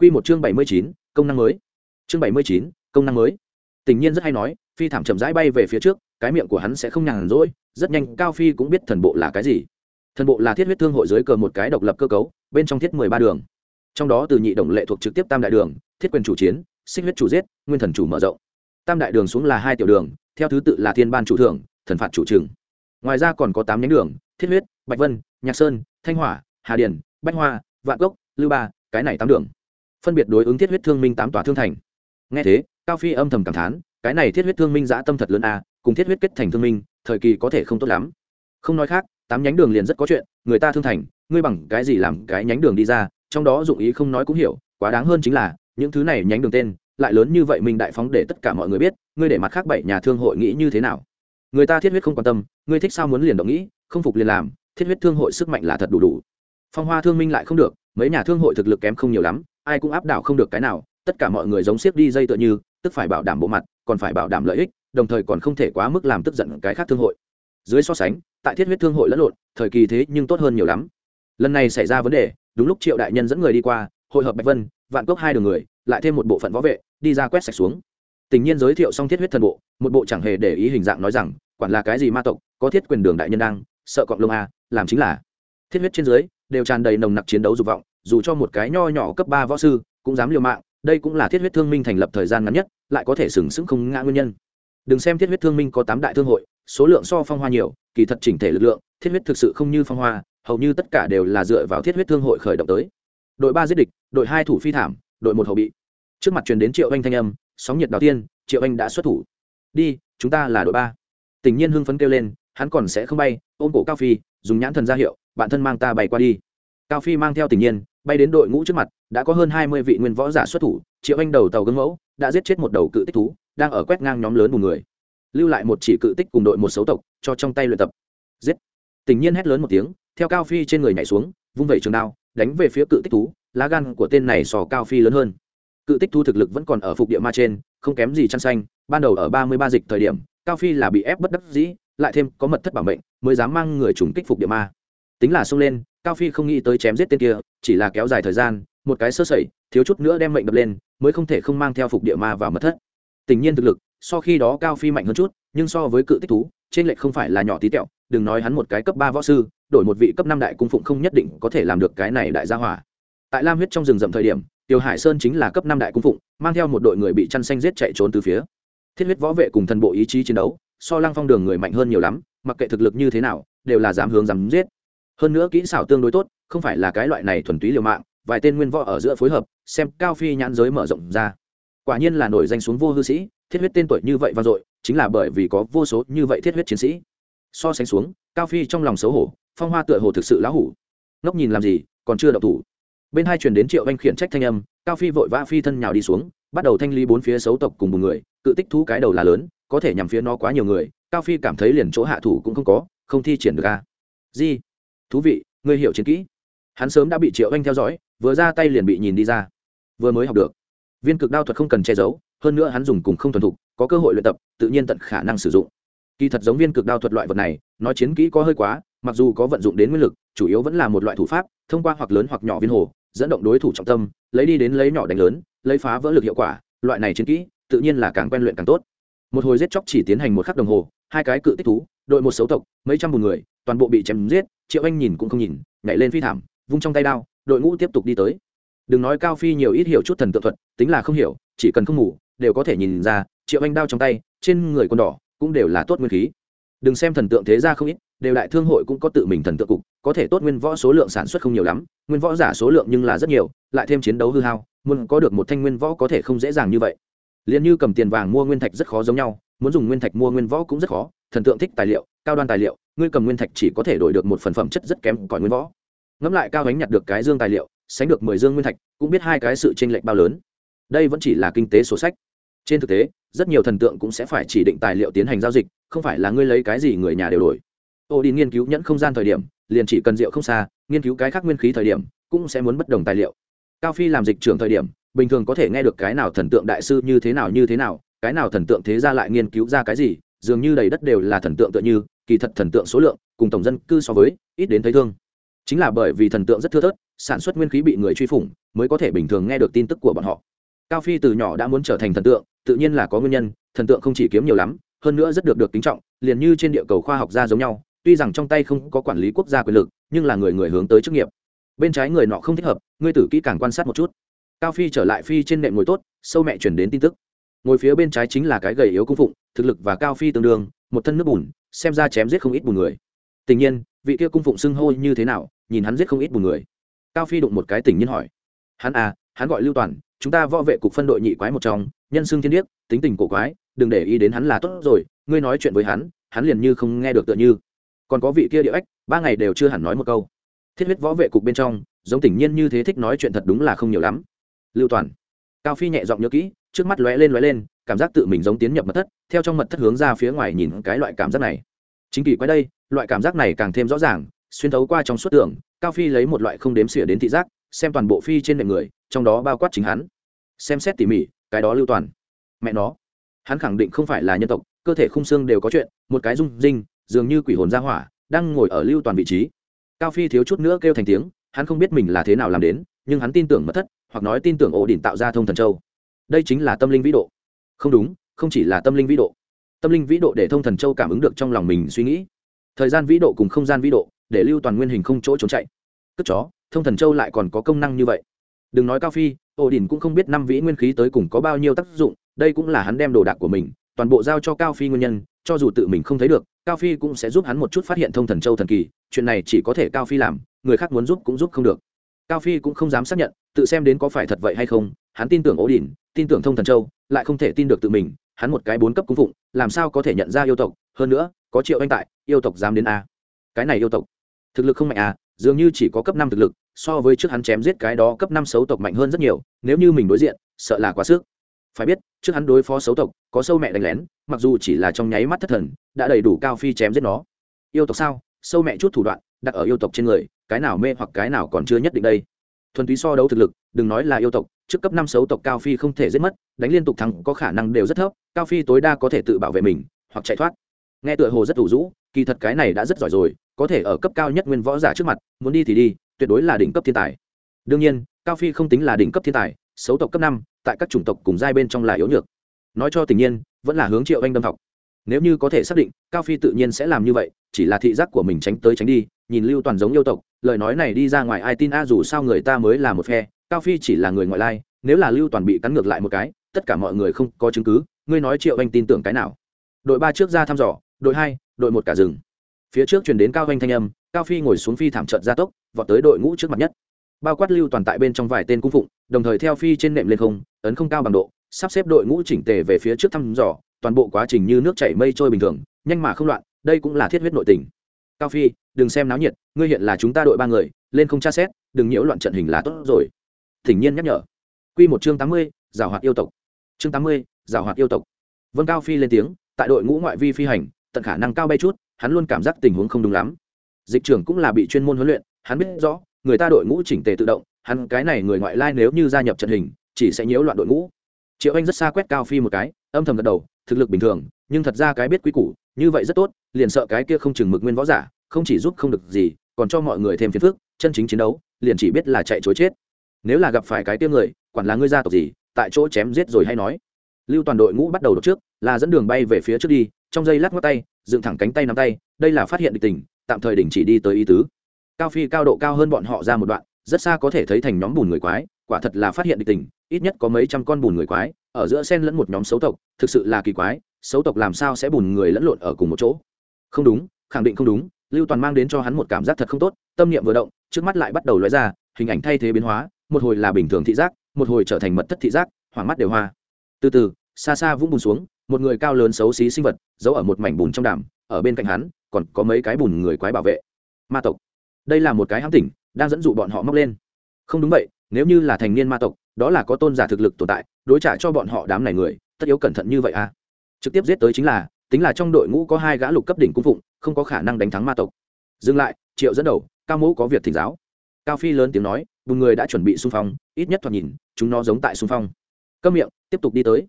Quy một chương bảy mươi chín, công năng mới. Chương bảy mươi chín, công năng mới. Tình nhiên rất hay nói, phi thảm chậm rãi bay về phía trước, cái miệng của hắn sẽ không nhàn rỗi, rất nhanh, cao phi cũng biết thần bộ là cái gì. Thần bộ là thiết huyết thương hội dưới cờ một cái độc lập cơ cấu, bên trong thiết mười ba đường. Trong đó từ nhị đồng lệ thuộc trực tiếp tam đại đường, thiết quyền chủ chiến, xích huyết chủ giết, nguyên thần chủ mở rộng. Tam đại đường xuống là hai tiểu đường, theo thứ tự là thiên ban chủ thưởng, thần phạt chủ trừng. Ngoài ra còn có tám nhánh đường, thiết huyết, bạch vân, nhạc sơn, thanh hỏa, hà điền bách hoa, vạn gốc lưu ba, cái này 8 đường phân biệt đối ứng thiết huyết thương minh tám tòa thương thành. Nghe thế, cao phi âm thầm cảm thán, cái này thiết huyết thương minh giã tâm thật lớn a, cùng thiết huyết kết thành thương minh, thời kỳ có thể không tốt lắm. Không nói khác, tám nhánh đường liền rất có chuyện, người ta thương thành, ngươi bằng cái gì làm cái nhánh đường đi ra, trong đó dụng ý không nói cũng hiểu, quá đáng hơn chính là, những thứ này nhánh đường tên, lại lớn như vậy mình đại phóng để tất cả mọi người biết, ngươi để mặt khác bảy nhà thương hội nghĩ như thế nào? Người ta thiết huyết không quan tâm, ngươi thích sao muốn liền động nghĩ, không phục liền làm, thiết huyết thương hội sức mạnh là thật đủ đủ. Phong hoa thương minh lại không được, mấy nhà thương hội thực lực kém không nhiều lắm ai cũng áp đảo không được cái nào, tất cả mọi người giống siếc đi dây tựa như, tức phải bảo đảm bộ mặt, còn phải bảo đảm lợi ích, đồng thời còn không thể quá mức làm tức giận cái khác thương hội. Dưới so sánh, tại thiết huyết thương hội lẫn lộn, thời kỳ thế nhưng tốt hơn nhiều lắm. Lần này xảy ra vấn đề, đúng lúc triệu đại nhân dẫn người đi qua, hội hợp bạch vân, vạn cốc hai đường người, lại thêm một bộ phận võ vệ, đi ra quét sạch xuống. Tình nhiên giới thiệu xong thiết huyết thần bộ, một bộ chẳng hề để ý hình dạng nói rằng, quản là cái gì ma tộc, có thiết quyền đường đại nhân đang, sợ cọng lông a, làm chính là. Thiết huyết trên dưới, đều tràn đầy nồng nặc chiến đấu dục vọng dù cho một cái nho nhỏ cấp ba võ sư, cũng dám liều mạng, đây cũng là thiết huyết thương minh thành lập thời gian ngắn nhất, lại có thể sừng sững không ngã nguyên nhân. Đừng xem thiết huyết thương minh có tám đại thương hội, số lượng so phong hoa nhiều, kỳ thật chỉnh thể lực lượng, thiết huyết thực sự không như phong hoa, hầu như tất cả đều là dựa vào thiết huyết thương hội khởi động tới. Đội ba giết địch, đội hai thủ phi thảm, đội một hậu bị. Trước mặt truyền đến triệu anh thanh âm, sóng nhiệt đầu tiên, triệu anh đã xuất thủ. Đi, chúng ta là đội ba. Tình nhiên hưng phấn kêu lên, hắn còn sẽ không bay, ôm cổ cao phi, dùng nhãn thần ra hiệu, bạn thân mang ta bay qua đi. Cao phi mang theo tình nhiên bay đến đội ngũ trước mặt, đã có hơn hai mươi vị nguyên võ giả xuất thủ, triệu anh đầu tàu gương mẫu, đã giết chết một đầu cự tích thú, đang ở quét ngang nhóm lớn một người. Lưu lại một chỉ cự tích cùng đội một số tộc, cho trong tay luyện tập. Giết. Tình nhiên hét lớn một tiếng, theo cao phi trên người nhảy xuống, vung vẩy trường đao, đánh về phía cự tích thú, lá gan của tên này sò cao phi lớn hơn. Cự tích thú thực lực vẫn còn ở phục địa ma trên, không kém gì chăn xanh, ban đầu ở ba mươi ba dịch thời điểm, cao phi là bị ép bất đắc dĩ, lại thêm có mật thất bảo mệnh, mới dám mang người trùng kích phục địa ma. Tính là xông lên cao phi không nghĩ tới chém giết tên kia, chỉ là kéo dài thời gian, một cái sơ sẩy, thiếu chút nữa đem mệnh đập lên, mới không thể không mang theo phục địa ma vào mật thất. Tình nhiên thực lực, so khi đó cao phi mạnh hơn chút, nhưng so với cự tích thú, trên lệch không phải là nhỏ tí tẹo, đừng nói hắn một cái cấp ba võ sư, đổi một vị cấp năm đại cung phụng không nhất định có thể làm được cái này đại gia hỏa. Tại lam huyết trong rừng rậm thời điểm, tiêu hải sơn chính là cấp năm đại cung phụng, mang theo một đội người bị chăn xanh giết chạy trốn từ phía. Thiết huyết võ vệ cùng thần bộ ý chí chiến đấu, so lăng phong đường người mạnh hơn nhiều lắm, mặc kệ thực lực như thế nào, đều là dám hướng dám giết hơn nữa kỹ xảo tương đối tốt, không phải là cái loại này thuần túy liều mạng, vài tên nguyên võ ở giữa phối hợp, xem cao phi nhãn giới mở rộng ra. Quả nhiên là nổi danh xuống vô hư sĩ, thiết huyết tên tuổi như vậy vang dội, chính là bởi vì có vô số như vậy thiết huyết chiến sĩ. So sánh xuống, cao phi trong lòng xấu hổ, phong hoa tựa hồ thực sự lão hủ. Ngốc nhìn làm gì, còn chưa đậu thủ. Bên hai truyền đến triệu anh khiển trách thanh âm, cao phi vội vã phi thân nhào đi xuống, bắt đầu thanh lý bốn phía xấu tộc cùng một người, cự tích thú cái đầu là lớn, có thể nhằm phía nó quá nhiều người, cao phi cảm thấy liền chỗ hạ thủ cũng không có, không thi triển được ca di thú vị, ngươi hiểu chiến kỹ. Hắn sớm đã bị triệu anh theo dõi, vừa ra tay liền bị nhìn đi ra. Vừa mới học được, viên cực đao thuật không cần che giấu, hơn nữa hắn dùng cùng không thuần thục, có cơ hội luyện tập, tự nhiên tận khả năng sử dụng. Kỳ thật giống viên cực đao thuật loại vật này, nói chiến kỹ có hơi quá, mặc dù có vận dụng đến nguyên lực, chủ yếu vẫn là một loại thủ pháp, thông qua hoặc lớn hoặc nhỏ viên hồ, dẫn động đối thủ trọng tâm, lấy đi đến lấy nhỏ đánh lớn, lấy phá vỡ lực hiệu quả, loại này chiến kỹ, tự nhiên là càng quen luyện càng tốt. Một hồi giết chóc chỉ tiến hành một khắc đồng hồ, hai cái cự tích thú, đội một xấu tộc, mấy trăm một người toàn bộ bị chém giết, triệu anh nhìn cũng không nhìn, nhảy lên phi thảm, vung trong tay đao, đội ngũ tiếp tục đi tới. Đừng nói cao phi nhiều ít hiểu chút thần tượng thuật, tính là không hiểu, chỉ cần không ngủ, đều có thể nhìn ra, triệu anh đao trong tay, trên người quân đỏ cũng đều là tốt nguyên khí. Đừng xem thần tượng thế ra không ít, đều đại thương hội cũng có tự mình thần tượng cục, có thể tốt nguyên võ số lượng sản xuất không nhiều lắm, nguyên võ giả số lượng nhưng là rất nhiều, lại thêm chiến đấu hư hao, muốn có được một thanh nguyên võ có thể không dễ dàng như vậy. Liền như cầm tiền vàng mua nguyên thạch rất khó giống nhau, muốn dùng nguyên thạch mua nguyên võ cũng rất khó, thần tượng thích tài liệu, cao đoan tài liệu ngươi cầm nguyên thạch chỉ có thể đổi được một phần phẩm chất rất kém cỏi nguyên võ. Ngẫm lại cao ánh nhặt được cái dương tài liệu, sánh được mười dương nguyên thạch, cũng biết hai cái sự chênh lệch bao lớn. Đây vẫn chỉ là kinh tế sổ sách. Trên thực tế, rất nhiều thần tượng cũng sẽ phải chỉ định tài liệu tiến hành giao dịch, không phải là ngươi lấy cái gì người nhà đều đổi. Ô đi nghiên cứu nhẫn không gian thời điểm, liền chỉ cần rượu không xa, nghiên cứu cái khác nguyên khí thời điểm, cũng sẽ muốn bất đồng tài liệu. Cao phi làm dịch trưởng thời điểm, bình thường có thể nghe được cái nào thần tượng đại sư như thế nào, như thế nào, cái nào thần tượng thế ra lại nghiên cứu ra cái gì, dường như đầy đất đều là thần tượng tựa như kỳ thật thần tượng số lượng cùng tổng dân cư so với ít đến thấy thương. Chính là bởi vì thần tượng rất thưa thớt, sản xuất nguyên khí bị người truy phủng mới có thể bình thường nghe được tin tức của bọn họ. Cao phi từ nhỏ đã muốn trở thành thần tượng, tự nhiên là có nguyên nhân, thần tượng không chỉ kiếm nhiều lắm, hơn nữa rất được được kính trọng, liền như trên địa cầu khoa học gia giống nhau, tuy rằng trong tay không có quản lý quốc gia quyền lực, nhưng là người người hướng tới chức nghiệp. Bên trái người nọ không thích hợp, ngươi tử kỹ càng quan sát một chút. Cao phi trở lại phi trên nệm ngồi tốt, sâu mẹ chuyển đến tin tức. Ngồi phía bên trái chính là cái gầy yếu cung phụng, thực lực và cao phi tương đương một thân nước bùn, xem ra chém giết không ít bùn người. Tình nhiên, vị kia cung phụng xưng hô như thế nào, nhìn hắn giết không ít bùn người. Cao phi đụng một cái tình nhiên hỏi. Hắn à hắn gọi lưu toàn, chúng ta võ vệ cục phân đội nhị quái một trong, nhân xưng thiên điếc, tính tình cổ quái, đừng để ý đến hắn là tốt rồi, ngươi nói chuyện với hắn hắn liền như không nghe được tựa như. Còn có vị kia địa ếch ba ngày đều chưa hẳn nói một câu. Thiết huyết võ vệ cục bên trong, giống tình nhiên như thế thích nói chuyện thật đúng là không nhiều lắm. Lưu toàn. Cao phi nhẹ giọng nhớ kỹ, trước mắt lóe lên lóe lên cảm giác tự mình giống tiến nhập mật thất, theo trong mật thất hướng ra phía ngoài nhìn cái loại cảm giác này. Chính kỳ quay đây, loại cảm giác này càng thêm rõ ràng, xuyên thấu qua trong suốt tưởng cao phi lấy một loại không đếm xỉa đến thị giác, xem toàn bộ phi trên nệm người, trong đó bao quát chính hắn. Xem xét tỉ mỉ, cái đó lưu toàn. Mẹ nó, hắn khẳng định không phải là nhân tộc, cơ thể khung xương đều có chuyện, một cái rung rinh, dường như quỷ hồn ra hỏa, đang ngồi ở lưu toàn vị trí. Cao phi thiếu chút nữa kêu thành tiếng, hắn không biết mình là thế nào làm đến, nhưng hắn tin tưởng mất thất, hoặc nói tin tưởng ổ đỉnh tạo ra thông thần châu. Đây chính là tâm linh vĩ độ không đúng, không chỉ là tâm linh vĩ độ. Tâm linh vĩ độ để thông thần châu cảm ứng được trong lòng mình suy nghĩ. Thời gian vĩ độ cùng không gian vĩ độ, để lưu toàn nguyên hình không chỗ trốn chạy. Cất chó, thông thần châu lại còn có công năng như vậy. Đừng nói cao phi ổ đỉnh cũng không biết năm vĩ nguyên khí tới cùng có bao nhiêu tác dụng, đây cũng là hắn đem đồ đạc của mình, toàn bộ giao cho cao phi nguyên nhân, cho dù tự mình không thấy được, cao phi cũng sẽ giúp hắn một chút phát hiện thông thần châu thần kỳ, chuyện này chỉ có thể cao phi làm, người khác muốn giúp cũng giúp không được. Cao phi cũng không dám xác nhận, tự xem đến có phải thật vậy hay không hắn tin tưởng ổ đỉnh tin tưởng thông thần châu, lại không thể tin được tự mình, hắn một cái bốn cấp cung phụng, làm sao có thể nhận ra yêu tộc? Hơn nữa, có triệu anh tại, yêu tộc dám đến a. Cái này yêu tộc, thực lực không mạnh à dường như chỉ có cấp năm thực lực, so với trước hắn chém giết cái đó cấp năm xấu tộc mạnh hơn rất nhiều, nếu như mình đối diện, sợ là quá sức. Phải biết, trước hắn đối phó xấu tộc, có sâu mẹ đánh lén, mặc dù chỉ là trong nháy mắt thất thần, đã đầy đủ cao phi chém giết nó. Yêu tộc sao? Sâu mẹ chút thủ đoạn, đặt ở yêu tộc trên người, cái nào mê hoặc cái nào còn chưa nhất định đây. Thuần túy so đấu thực lực, đừng nói là yêu tộc trước cấp năm xấu tộc cao phi không thể giết mất, đánh liên tục thắng có khả năng đều rất thấp, cao phi tối đa có thể tự bảo vệ mình, hoặc chạy thoát. Nghe tựa hồ rất thủ rũ, kỳ thật cái này đã rất giỏi rồi, có thể ở cấp cao nhất nguyên võ giả trước mặt, muốn đi thì đi, tuyệt đối là đỉnh cấp thiên tài. Đương nhiên, cao phi không tính là đỉnh cấp thiên tài, xấu tộc cấp năm, tại các chủng tộc cùng giai bên trong là yếu nhược. Nói cho tình nhiên, vẫn là hướng triệu anh đâm học. Nếu như có thể xác định, cao phi tự nhiên sẽ làm như vậy, chỉ là thị giác của mình tránh tới tránh đi, nhìn lưu toàn giống yêu tộc, lời nói này đi ra ngoài ai tin a dù sao người ta mới là một phe cao phi chỉ là người ngoại lai, nếu là lưu toàn bị cắn ngược lại một cái, tất cả mọi người không có chứng cứ, ngươi nói triệu anh tin tưởng cái nào? Đội ba trước ra thăm dò, đội hai, đội một cả rừng. Phía trước chuyển đến cao anh thanh âm, cao phi ngồi xuống phi thảm trận gia tốc, vọt tới đội ngũ trước mặt nhất. Bao quát lưu toàn tại bên trong vài tên cung phụng, đồng thời theo phi trên nệm lên không, ấn không cao bằng độ, sắp xếp đội ngũ chỉnh tề về phía trước thăm dò, toàn bộ quá trình như nước chảy mây trôi bình thường, nhanh mà không loạn, đây cũng là thiết huyết nội tình. Cao phi, đừng xem náo nhiệt, ngươi hiện là chúng ta đội ba người, lên không tra xét, đừng nhiễu loạn trận hình là tốt rồi thỉnh nhiên nhắc nhở. Quy một chương tám mươi, giảo hoạt yêu tộc. Chương tám mươi, giảo hoạt yêu tộc. Vân cao phi lên tiếng, tại đội ngũ ngoại vi phi hành, tận khả năng cao bay chút, hắn luôn cảm giác tình huống không đúng lắm. Dịch trưởng cũng là bị chuyên môn huấn luyện, hắn biết rõ, người ta đội ngũ chỉnh tề tự động, hắn cái này người ngoại lai nếu như gia nhập trận hình, chỉ sẽ nhiễu loạn đội ngũ. Triệu anh rất xa quét cao phi một cái, âm thầm gật đầu, thực lực bình thường, nhưng thật ra cái biết quy củ, như vậy rất tốt, liền sợ cái kia không chừng mực nguyên võ giả, không chỉ giúp không được gì, còn cho mọi người thêm phiền phức, chân chính chiến đấu, liền chỉ biết là chạy chối chết nếu là gặp phải cái tiêm người, quản là ngươi gia tộc gì, tại chỗ chém giết rồi hay nói. Lưu toàn đội ngũ bắt đầu đột trước, là dẫn đường bay về phía trước đi, trong giây lát ngót tay, dựng thẳng cánh tay nắm tay, đây là phát hiện địch tình, tạm thời đình chỉ đi tới ý tứ. Cao phi cao độ cao hơn bọn họ ra một đoạn, rất xa có thể thấy thành nhóm bùn người quái, quả thật là phát hiện địch tình, ít nhất có mấy trăm con bùn người quái, ở giữa sen lẫn một nhóm xấu tộc, thực sự là kỳ quái, xấu tộc làm sao sẽ bùn người lẫn lộn ở cùng một chỗ? Không đúng, khẳng định không đúng, lưu toàn mang đến cho hắn một cảm giác thật không tốt, tâm niệm vừa động, trước mắt lại bắt đầu lóe ra, hình ảnh thay thế biến hóa một hồi là bình thường thị giác, một hồi trở thành mật thất thị giác, hoảng mắt đều hoa. Từ từ, xa xa vũng bùn xuống, một người cao lớn xấu xí sinh vật, giấu ở một mảnh bùn trong đàm, ở bên cạnh hắn, còn có mấy cái bùn người quái bảo vệ. Ma tộc. Đây là một cái hãm tỉnh, đang dẫn dụ bọn họ móc lên. Không đúng vậy, nếu như là thành niên ma tộc, đó là có tôn giả thực lực tồn tại, đối trả cho bọn họ đám này người, tất yếu cẩn thận như vậy à? Trực tiếp giết tới chính là, tính là trong đội ngũ có hai gã lục cấp đỉnh cung phụng, không có khả năng đánh thắng ma tộc. Dừng lại, triệu dẫn đầu, cao mẫu có việc thỉnh giáo. Cao phi lớn tiếng nói bùn người đã chuẩn bị xung phong, ít nhất thoạt nhìn, chúng nó giống tại xung phong. Câm miệng, tiếp tục đi tới.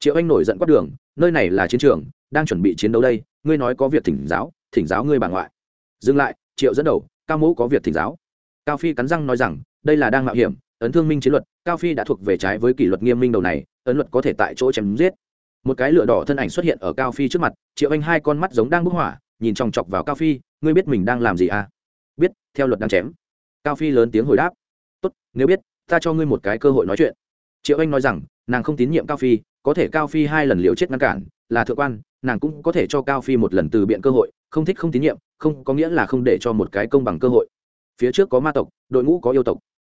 Triệu anh nổi giận quát đường, nơi này là chiến trường, đang chuẩn bị chiến đấu đây, ngươi nói có việc thỉnh giáo thỉnh giáo ngươi bà ngoại. Dừng lại, triệu dẫn đầu, cao mẫu có việc thỉnh giáo. Cao phi cắn răng nói rằng, đây là đang mạo hiểm, ấn thương minh chiến luật, cao phi đã thuộc về trái với kỷ luật nghiêm minh đầu này, ấn luật có thể tại chỗ chém giết. Một cái lửa đỏ thân ảnh xuất hiện ở cao phi trước mặt, triệu anh hai con mắt giống đang bức hỏa, nhìn chòng chọc vào cao phi, ngươi biết mình đang làm gì à? Biết, theo luật đang chém. Cao phi lớn tiếng hồi đáp tốt, nếu biết, ta cho ngươi một cái cơ hội nói chuyện. Triệu anh nói rằng, nàng không tín nhiệm cao phi, có thể cao phi hai lần liều chết ngăn cản, là thượng quan, nàng cũng có thể cho cao phi một lần từ biện cơ hội, không thích không tín nhiệm, không, có nghĩa là không để cho một cái công bằng cơ hội. Phía trước có ma tộc, đội ngũ có yêu tộc.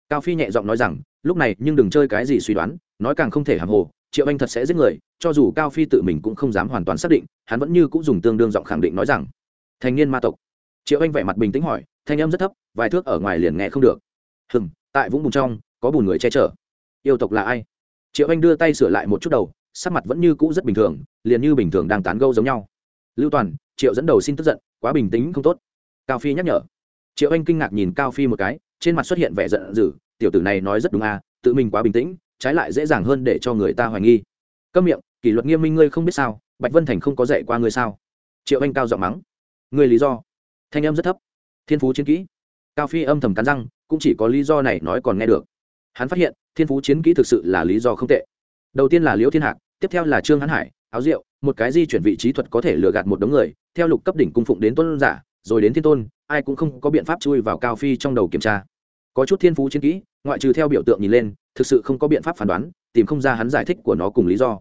Cao phi nhẹ giọng nói rằng, lúc này, nhưng đừng chơi cái gì suy đoán, nói càng không thể hàm hồ, triệu anh thật sẽ giết người, cho dù cao phi tự mình cũng không dám hoàn toàn xác định, hắn vẫn như cũng dùng tương đương giọng khẳng định nói rằng thành niên ma tộc. Triệu anh vẻ mặt bình tĩnh hỏi, thanh âm rất thấp, vài thước ở ngoài liền nghe không được. Hừng tại vũng bùn trong, có bùn người che chở. Yêu tộc là ai? Triệu anh đưa tay sửa lại một chút đầu, sắc mặt vẫn như cũ rất bình thường, liền như bình thường đang tán gâu giống nhau. Lưu toàn, triệu dẫn đầu xin tức giận, quá bình tĩnh không tốt. Cao phi nhắc nhở. Triệu anh kinh ngạc nhìn cao phi một cái, trên mặt xuất hiện vẻ giận dữ, tiểu tử này nói rất đúng à tự mình quá bình tĩnh, trái lại dễ dàng hơn để cho người ta hoài nghi. Câm miệng, kỷ luật nghiêm minh ngươi không biết sao, bạch vân thành không có dạy qua ngươi sao? Triệu anh cao giọng mắng. Ngươi lý do? Thanh âm rất thấp. Thiên phú chiến kỹ. Cao phi âm thầm cắn răng cũng chỉ có lý do này nói còn nghe được. Hắn phát hiện, thiên phú chiến kỹ thực sự là lý do không tệ. Đầu tiên là liễu thiên hạc, tiếp theo là trương hán hải, áo rượu một cái di chuyển vị trí thuật có thể lừa gạt một đống người, theo lục cấp đỉnh cung phụng đến tôn giả, rồi đến thiên tôn, ai cũng không có biện pháp chui vào cao phi trong đầu kiểm tra. Có chút thiên phú chiến kỹ, ngoại trừ theo biểu tượng nhìn lên, thực sự không có biện pháp phán đoán, tìm không ra hắn giải thích của nó cùng lý do.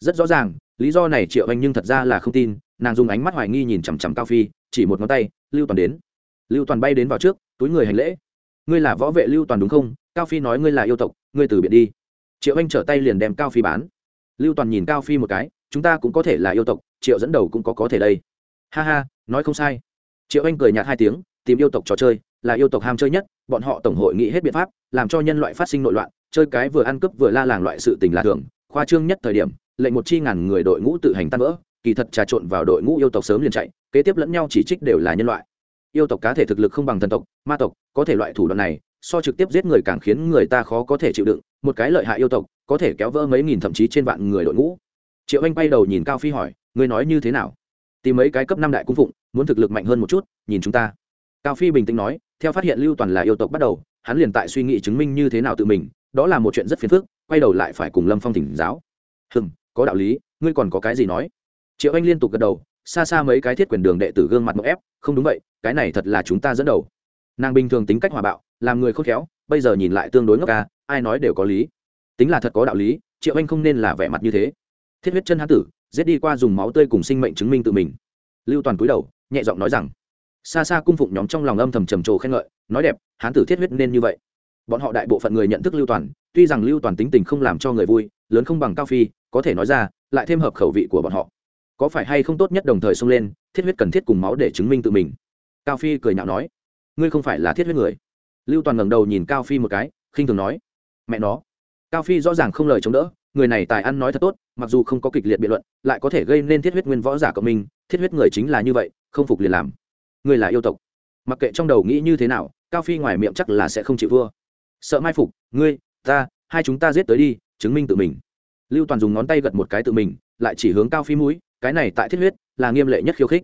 Rất rõ ràng, lý do này triệu anh nhưng thật ra là không tin, nàng dùng ánh mắt hoài nghi nhìn chằm chằm cao phi, chỉ một ngón tay, lưu toàn đến. Lưu toàn bay đến vào trước, túi người hành lễ ngươi là võ vệ lưu toàn đúng không? Cao phi nói ngươi là yêu tộc, ngươi từ biệt đi. Triệu anh trở tay liền đem cao phi bán. Lưu toàn nhìn cao phi một cái, chúng ta cũng có thể là yêu tộc, triệu dẫn đầu cũng có có thể đây. Ha ha, nói không sai. Triệu anh cười nhạt hai tiếng, tìm yêu tộc trò chơi, là yêu tộc ham chơi nhất, bọn họ tổng hội nghị hết biện pháp, làm cho nhân loại phát sinh nội loạn, chơi cái vừa ăn cướp vừa la làng loại sự tình là thường, khoa trương nhất thời điểm, lệnh một chi ngàn người đội ngũ tự hành tan vỡ, kỳ thật trà trộn vào đội ngũ yêu tộc sớm liền chạy, kế tiếp lẫn nhau chỉ trích đều là nhân loại yêu tộc cá thể thực lực không bằng thần tộc, ma tộc, có thể loại thủ đoạn này, so trực tiếp giết người càng khiến người ta khó có thể chịu đựng, một cái lợi hại yêu tộc, có thể kéo vỡ mấy nghìn thậm chí trên vạn người đội ngũ. Triệu anh bay đầu nhìn cao phi hỏi, ngươi nói như thế nào? Tìm mấy cái cấp năm đại cung phụng, muốn thực lực mạnh hơn một chút, nhìn chúng ta. Cao phi bình tĩnh nói, theo phát hiện lưu toàn là yêu tộc bắt đầu, hắn liền tại suy nghĩ chứng minh như thế nào tự mình, đó là một chuyện rất phiền phức, quay đầu lại phải cùng lâm phong thỉnh giáo. Hừm, có đạo lý, ngươi còn có cái gì nói? Triệu anh liên tục gật đầu xa xa mấy cái thiết quyền đường đệ tử gương mặt mộng ép, không đúng vậy, cái này thật là chúng ta dẫn đầu. Nàng bình thường tính cách hòa bạo, làm người khôn khéo, bây giờ nhìn lại tương đối ngốc ca, ai nói đều có lý. Tính là thật có đạo lý, triệu anh không nên là vẻ mặt như thế. Thiết huyết chân hán tử, giết đi qua dùng máu tươi cùng sinh mệnh chứng minh tự mình. Lưu toàn cúi đầu, nhẹ giọng nói rằng, xa xa cung phụng nhóm trong lòng âm thầm trầm trồ khen ngợi, nói đẹp, hán tử thiết huyết nên như vậy. Bọn họ đại bộ phận người nhận thức lưu toàn, tuy rằng lưu toàn tính tình không làm cho người vui, lớn không bằng cao phi, có thể nói ra, lại thêm hợp khẩu vị của bọn họ có phải hay không tốt nhất đồng thời xông lên, thiết huyết cần thiết cùng máu để chứng minh tự mình. Cao phi cười nhạo nói, ngươi không phải là thiết huyết người. Lưu toàn ngẩng đầu nhìn cao phi một cái, khinh thường nói, mẹ nó. Cao phi rõ ràng không lời chống đỡ, người này tài ăn nói thật tốt, mặc dù không có kịch liệt biện luận, lại có thể gây nên thiết huyết nguyên võ giả cộng minh, thiết huyết người chính là như vậy, không phục liền làm. Người là yêu tộc. Mặc kệ trong đầu nghĩ như thế nào, cao phi ngoài miệng chắc là sẽ không chịu vua. Sợ mai phục, ngươi, ta, hai chúng ta giết tới đi, chứng minh tự mình. Lưu toàn dùng ngón tay gật một cái tự mình, lại chỉ hướng cao phi mũi cái này tại thiết huyết là nghiêm lệ nhất khiêu khích.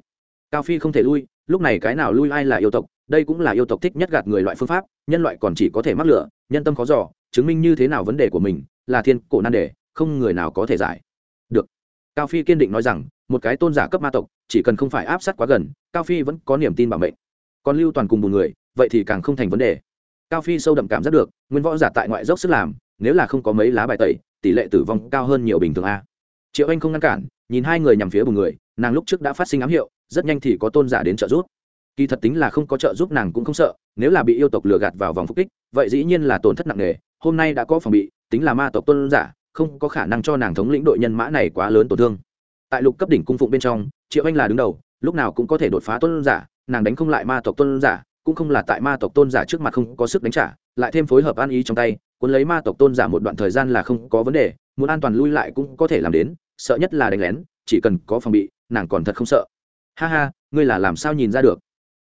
Cao phi không thể lui, lúc này cái nào lui ai là yêu tộc, đây cũng là yêu tộc thích nhất gạt người loại phương pháp, nhân loại còn chỉ có thể mắc lửa, nhân tâm khó giỏ chứng minh như thế nào vấn đề của mình là thiên cổ nan đề, không người nào có thể giải. Được. Cao phi kiên định nói rằng, một cái tôn giả cấp ma tộc, chỉ cần không phải áp sát quá gần, cao phi vẫn có niềm tin bảo mệnh. Còn lưu toàn cùng một người, vậy thì càng không thành vấn đề. Cao phi sâu đậm cảm giác được, nguyên võ giả tại ngoại dốc sức làm, nếu là không có mấy lá bài tẩy, tỷ lệ tử vong cao hơn nhiều bình thường a triệu anh không ngăn cản, nhìn hai người nhằm phía một người, nàng lúc trước đã phát sinh ám hiệu, rất nhanh thì có tôn giả đến trợ giúp. Kỳ thật tính là không có trợ giúp nàng cũng không sợ, nếu là bị yêu tộc lừa gạt vào vòng phục kích, vậy dĩ nhiên là tổn thất nặng nề, hôm nay đã có phòng bị, tính là ma tộc tôn giả, không có khả năng cho nàng thống lĩnh đội nhân mã này quá lớn tổn thương. Tại lục cấp đỉnh cung phụng bên trong, triệu anh là đứng đầu, lúc nào cũng có thể đột phá tôn giả, nàng đánh không lại ma tộc tôn giả, cũng không là tại ma tộc tôn giả trước mặt không có sức đánh trả, lại thêm phối hợp an ý trong tay cuốn lấy ma tộc tôn giả một đoạn thời gian là không có vấn đề, muốn an toàn lui lại cũng có thể làm đến, sợ nhất là đánh lén, chỉ cần có phòng bị, nàng còn thật không sợ. Ha ha, ngươi là làm sao nhìn ra được?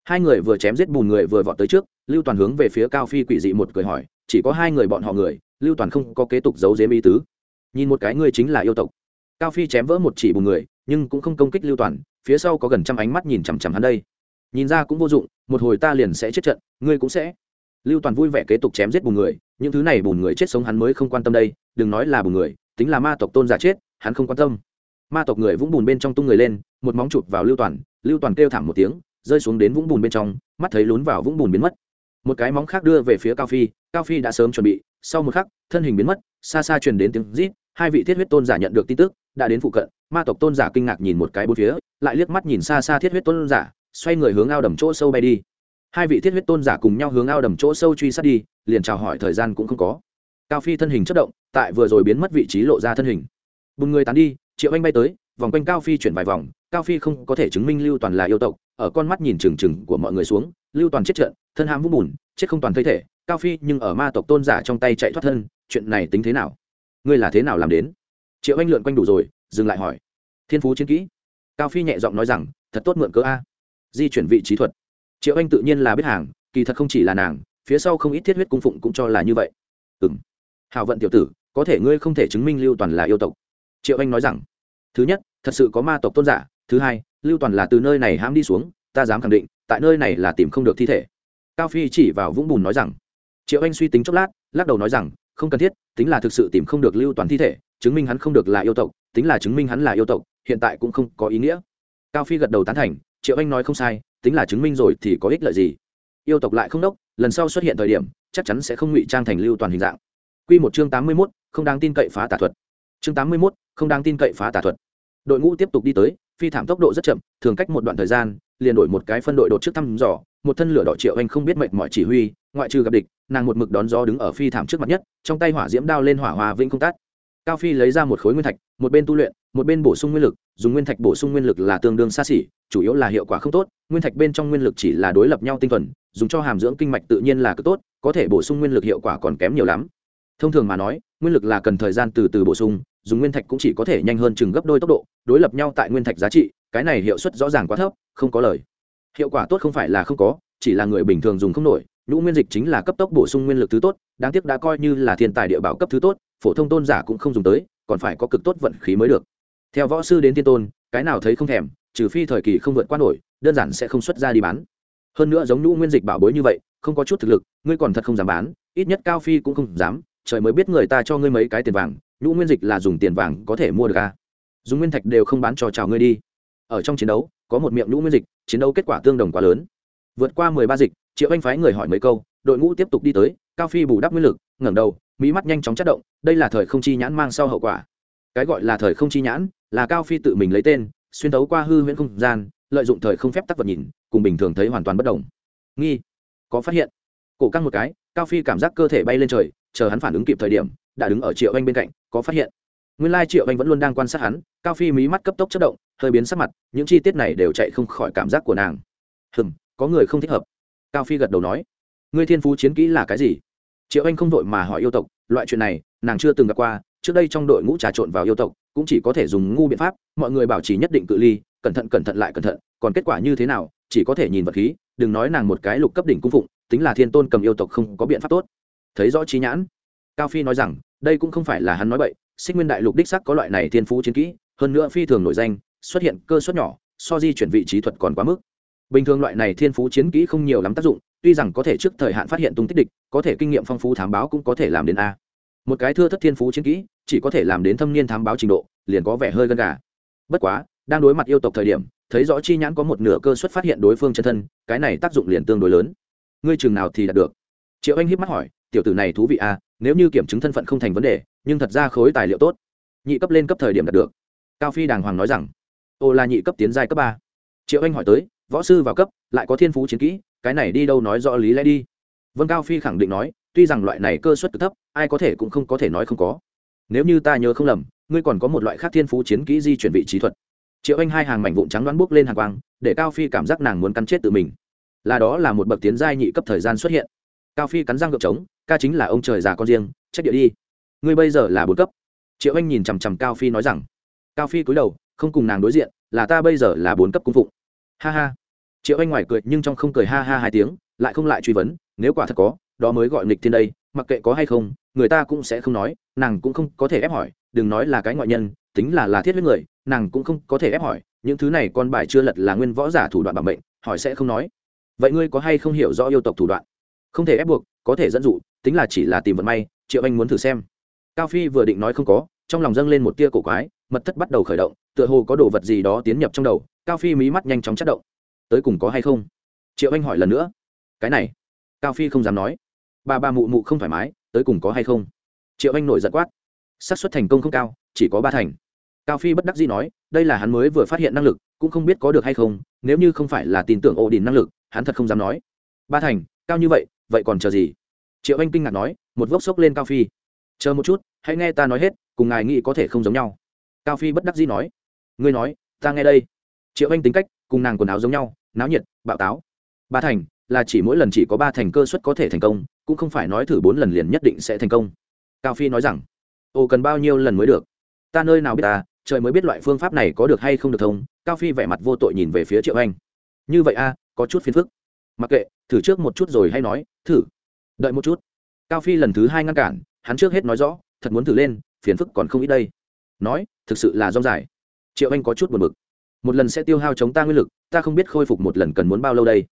Hai người vừa chém giết bùn người vừa vọt tới trước, lưu toàn hướng về phía cao phi quỷ dị một cười hỏi, chỉ có hai người bọn họ người, lưu toàn không có kế tục giấu giếm ý tứ. Nhìn một cái ngươi chính là yêu tộc. Cao phi chém vỡ một chỉ bùn người, nhưng cũng không công kích lưu toàn, phía sau có gần trăm ánh mắt nhìn chằm chằm hắn đây. Nhìn ra cũng vô dụng, một hồi ta liền sẽ chết trận, ngươi cũng sẽ lưu toàn vui vẻ kế tục chém giết bùn người, những thứ này bùn người chết sống hắn mới không quan tâm đây, đừng nói là bùn người, tính là ma tộc tôn giả chết, hắn không quan tâm. Ma tộc người vũng bùn bên trong tung người lên, một móng chụp vào lưu toàn lưu toàn kêu thảm một tiếng, rơi xuống đến vũng bùn bên trong, mắt thấy lún vào vũng bùn biến mất. Một cái móng khác đưa về phía cao phi cao phi đã sớm chuẩn bị, sau một khắc, thân hình biến mất, xa xa truyền đến tiếng rít, hai vị thiết huyết tôn giả nhận được tin tức, đã đến phụ cận, ma tộc tôn giả kinh ngạc nhìn một cái bốn phía, lại liếc mắt nhìn xa xa thiết huyết tôn giả, xoay người hướng ao đầm chỗ sâu bay đi hai vị thiết huyết tôn giả cùng nhau hướng ao đầm chỗ sâu truy sát đi, liền chào hỏi thời gian cũng không có. Cao phi thân hình chất động, tại vừa rồi biến mất vị trí lộ ra thân hình. Bùn người tán đi, triệu anh bay tới, vòng quanh cao phi chuyển vài vòng, cao phi không có thể chứng minh lưu toàn là yêu tộc, ở con mắt nhìn trừng trừng của mọi người xuống, lưu toàn chết trận thân hãm vũng bùn, chết không toàn thây thể, cao phi nhưng ở ma tộc tôn giả trong tay chạy thoát thân, chuyện này tính thế nào? Ngươi là thế nào làm đến? Triệu anh lượn quanh đủ rồi, dừng lại hỏi. Thiên phú chiến kỹ. Cao phi nhẹ giọng nói rằng, thật tốt mượn cớ a. Di chuyển vị trí thuật triệu anh tự nhiên là biết hàng, kỳ thật không chỉ là nàng, phía sau không ít thiết huyết cung phụng cũng cho là như vậy. Ừ m hào vận tiểu tử, có thể ngươi không thể chứng minh lưu toàn là yêu tộc. Triệu anh nói rằng, thứ nhất, thật sự có ma tộc tôn giả, thứ hai, lưu toàn là từ nơi này hãm đi xuống, ta dám khẳng định, tại nơi này là tìm không được thi thể. Cao phi chỉ vào vũng bùn nói rằng, triệu anh suy tính chốc lát, lắc đầu nói rằng, không cần thiết, tính là thực sự tìm không được lưu toàn thi thể, chứng minh hắn không được là yêu tộc, tính là chứng minh hắn là yêu tộc, hiện tại cũng không có ý nghĩa. Cao phi gật đầu tán thành, triệu anh nói không sai tính là chứng minh rồi thì có ích lợi gì? Yêu tộc lại không đốc, lần sau xuất hiện thời điểm, chắc chắn sẽ không ngụy trang thành lưu toàn hình dạng. Q một chương tám mươi mốt, không đáng tin cậy phá tà thuật. Chương tám mươi mốt, không đáng tin cậy phá tà thuật. Đội ngũ tiếp tục đi tới, phi thảm tốc độ rất chậm, thường cách một đoạn thời gian, liền đổi một cái phân đội đột trước thăm dò, một thân lửa đỏ triệu anh không biết mệnh mọi chỉ huy, ngoại trừ gặp địch, nàng một mực đón gió đứng ở phi thảm trước mặt nhất, trong tay hỏa diễm đao lên hỏa hòa vĩnh không tát cao phi lấy ra một khối nguyên thạch, một bên tu luyện, một bên bổ sung nguyên lực dùng nguyên thạch bổ sung nguyên lực là tương đương xa xỉ, chủ yếu là hiệu quả không tốt, nguyên thạch bên trong nguyên lực chỉ là đối lập nhau tinh thuần, dùng cho hàm dưỡng kinh mạch tự nhiên là cực tốt, có thể bổ sung nguyên lực hiệu quả còn kém nhiều lắm. Thông thường mà nói, nguyên lực là cần thời gian từ từ bổ sung, dùng nguyên thạch cũng chỉ có thể nhanh hơn chừng gấp đôi tốc độ, đối lập nhau tại nguyên thạch giá trị, cái này hiệu suất rõ ràng quá thấp, không có lời. Hiệu quả tốt không phải là không có, chỉ là người bình thường dùng không nổi, nhũ nguyên dịch chính là cấp tốc bổ sung nguyên lực thứ tốt, đáng tiếc đã coi như là thiên tài địa bảo cấp thứ tốt, phổ thông tôn giả cũng không dùng tới, còn phải có cực tốt vận khí mới được theo võ sư đến tiên tôn, cái nào thấy không thèm, trừ phi thời kỳ không vượt qua nổi, đơn giản sẽ không xuất ra đi bán. Hơn nữa giống nhũ nguyên dịch bảo bối như vậy, không có chút thực lực, ngươi còn thật không dám bán, ít nhất cao phi cũng không dám, trời mới biết người ta cho ngươi mấy cái tiền vàng, nhũ nguyên dịch là dùng tiền vàng có thể mua được à. dùng nguyên thạch đều không bán cho chào ngươi đi. Ở trong chiến đấu, có một miệng nhũ nguyên dịch, chiến đấu kết quả tương đồng quá lớn. Vượt qua mười ba dịch, triệu anh phái người hỏi mấy câu, đội ngũ tiếp tục đi tới, cao phi bù đắp nguyên lực, ngẩng đầu, mỹ mắt nhanh chóng chất động, đây là thời không chi nhãn mang sau hậu quả cái gọi là thời không chi nhãn, là cao phi tự mình lấy tên, xuyên tấu qua hư huyễn không gian, lợi dụng thời không phép tắc vật nhìn, cùng bình thường thấy hoàn toàn bất đồng. Nghi, có phát hiện. Cổ căng một cái, cao phi cảm giác cơ thể bay lên trời, chờ hắn phản ứng kịp thời điểm, đã đứng ở triệu anh bên cạnh, có phát hiện. Nguyên lai triệu anh vẫn luôn đang quan sát hắn, cao phi mí mắt cấp tốc chất động, hơi biến sắc mặt, những chi tiết này đều chạy không khỏi cảm giác của nàng. Hừm, có người không thích hợp. Cao phi gật đầu nói. Ngươi thiên phú chiến kỹ là cái gì? Triệu anh không vội mà hỏi yêu tộc, loại chuyện này, nàng chưa từng gặp qua trước đây trong đội ngũ trà trộn vào yêu tộc, cũng chỉ có thể dùng ngu biện pháp, mọi người bảo trì nhất định cự ly, cẩn thận cẩn thận lại cẩn thận, còn kết quả như thế nào, chỉ có thể nhìn vật khí, đừng nói nàng một cái lục cấp đỉnh cung phụng, tính là thiên tôn cầm yêu tộc không có biện pháp tốt. Thấy rõ trí nhãn, cao phi nói rằng, đây cũng không phải là hắn nói bậy, xích nguyên đại lục đích sắc có loại này thiên phú chiến kỹ, hơn nữa phi thường nổi danh, xuất hiện cơ suất nhỏ, so di chuyển vị trí thuật còn quá mức. Bình thường loại này thiên phú chiến kỹ không nhiều lắm tác dụng, tuy rằng có thể trước thời hạn phát hiện tung tích địch, có thể kinh nghiệm phong phú thám báo cũng có thể làm đến a một cái thưa thất thiên phú chiến kỹ, chỉ có thể làm đến thâm niên thám báo trình độ, liền có vẻ hơi gân gà. Bất quá, đang đối mặt yêu tộc thời điểm, thấy rõ chi nhãn có một nửa cơ suất phát hiện đối phương chân thân, cái này tác dụng liền tương đối lớn. Ngươi chừng nào thì đạt được? Triệu anh hiếp mắt hỏi, tiểu tử này thú vị à nếu như kiểm chứng thân phận không thành vấn đề, nhưng thật ra khối tài liệu tốt. Nhị cấp lên cấp thời điểm đạt được. Cao phi đàng hoàng nói rằng, ô là nhị cấp tiến giai cấp ba. Triệu anh hỏi tới, võ sư vào cấp, lại có thiên phú chiến kỹ, cái này đi đâu nói rõ lý lẽ đi. Vân cao phi khẳng định nói tuy rằng loại này cơ suất cực thấp, ai có thể cũng không có thể nói không có. Nếu như ta nhớ không lầm, ngươi còn có một loại khác thiên phú chiến kỹ di chuyển vị trí thuật. Triệu anh hai hàng mảnh vụn trắng đoán bước lên hàng quang, để cao phi cảm giác nàng muốn cắn chết tự mình. Là đó là một bậc tiến giai nhị cấp thời gian xuất hiện. Cao phi cắn răng gợp trống, ca chính là ông trời già con riêng trách địa đi. Ngươi bây giờ là bốn cấp. Triệu anh nhìn chằm chằm cao phi nói rằng. Cao phi cúi đầu, không cùng nàng đối diện, là ta bây giờ là bốn cấp cung phụng. Ha ha. Triệu anh ngoài cười nhưng trong không cười ha ha hai tiếng, lại không lại truy vấn, nếu quả thật có đó mới gọi nghịch thiên đây, mặc kệ có hay không, người ta cũng sẽ không nói, nàng cũng không có thể ép hỏi, đừng nói là cái ngoại nhân, tính là là thiết với người, nàng cũng không có thể ép hỏi, những thứ này con bài chưa lật là nguyên võ giả thủ đoạn bảo mệnh, hỏi sẽ không nói. Vậy ngươi có hay không hiểu rõ yêu tộc thủ đoạn? Không thể ép buộc, có thể dẫn dụ, tính là chỉ là tìm vận may, triệu anh muốn thử xem. Cao phi vừa định nói không có, trong lòng dâng lên một tia cổ quái, mật thất bắt đầu khởi động, tựa hồ có đồ vật gì đó tiến nhập trong đầu, cao phi mí mắt nhanh chóng chất động. Tới cùng có hay không? Triệu anh hỏi lần nữa. Cái này, cao phi không dám nói bà bà mụ mụ không thoải mái, tới cùng có hay không? Triệu anh nổi giận quát. Xác suất thành công không cao, chỉ có ba thành. Cao phi bất đắc dĩ nói, đây là hắn mới vừa phát hiện năng lực, cũng không biết có được hay không, nếu như không phải là tin tưởng ổ đình năng lực, hắn thật không dám nói. Ba thành, cao như vậy vậy còn chờ gì? Triệu anh kinh ngạc nói, một vốc sốc lên cao phi. Chờ một chút, hãy nghe ta nói hết, cùng ngài nghĩ có thể không giống nhau. Cao phi bất đắc dĩ nói. Ngươi nói, ta nghe đây. Triệu anh tính cách, cùng nàng quần áo giống nhau, náo nhiệt, bạo táo. Ba thành là chỉ mỗi lần chỉ có ba thành cơ suất có thể thành công, cũng không phải nói thử bốn lần liền nhất định sẽ thành công. Cao phi nói rằng ồ cần bao nhiêu lần mới được? Ta nơi nào biết ta trời mới biết loại phương pháp này có được hay không được thông. Cao phi vẻ mặt vô tội nhìn về phía triệu anh. Như vậy a có chút phiền phức. Mặc kệ, thử trước một chút rồi hay nói, thử. Đợi một chút. Cao phi lần thứ hai ngăn cản, hắn trước hết nói rõ, thật muốn thử lên, phiền phức còn không ít đây. Nói, thực sự là rong dài. Triệu anh có chút buồn bực. Một lần sẽ tiêu hao chống ta nguyên lực, ta không biết khôi phục một lần cần muốn bao lâu đây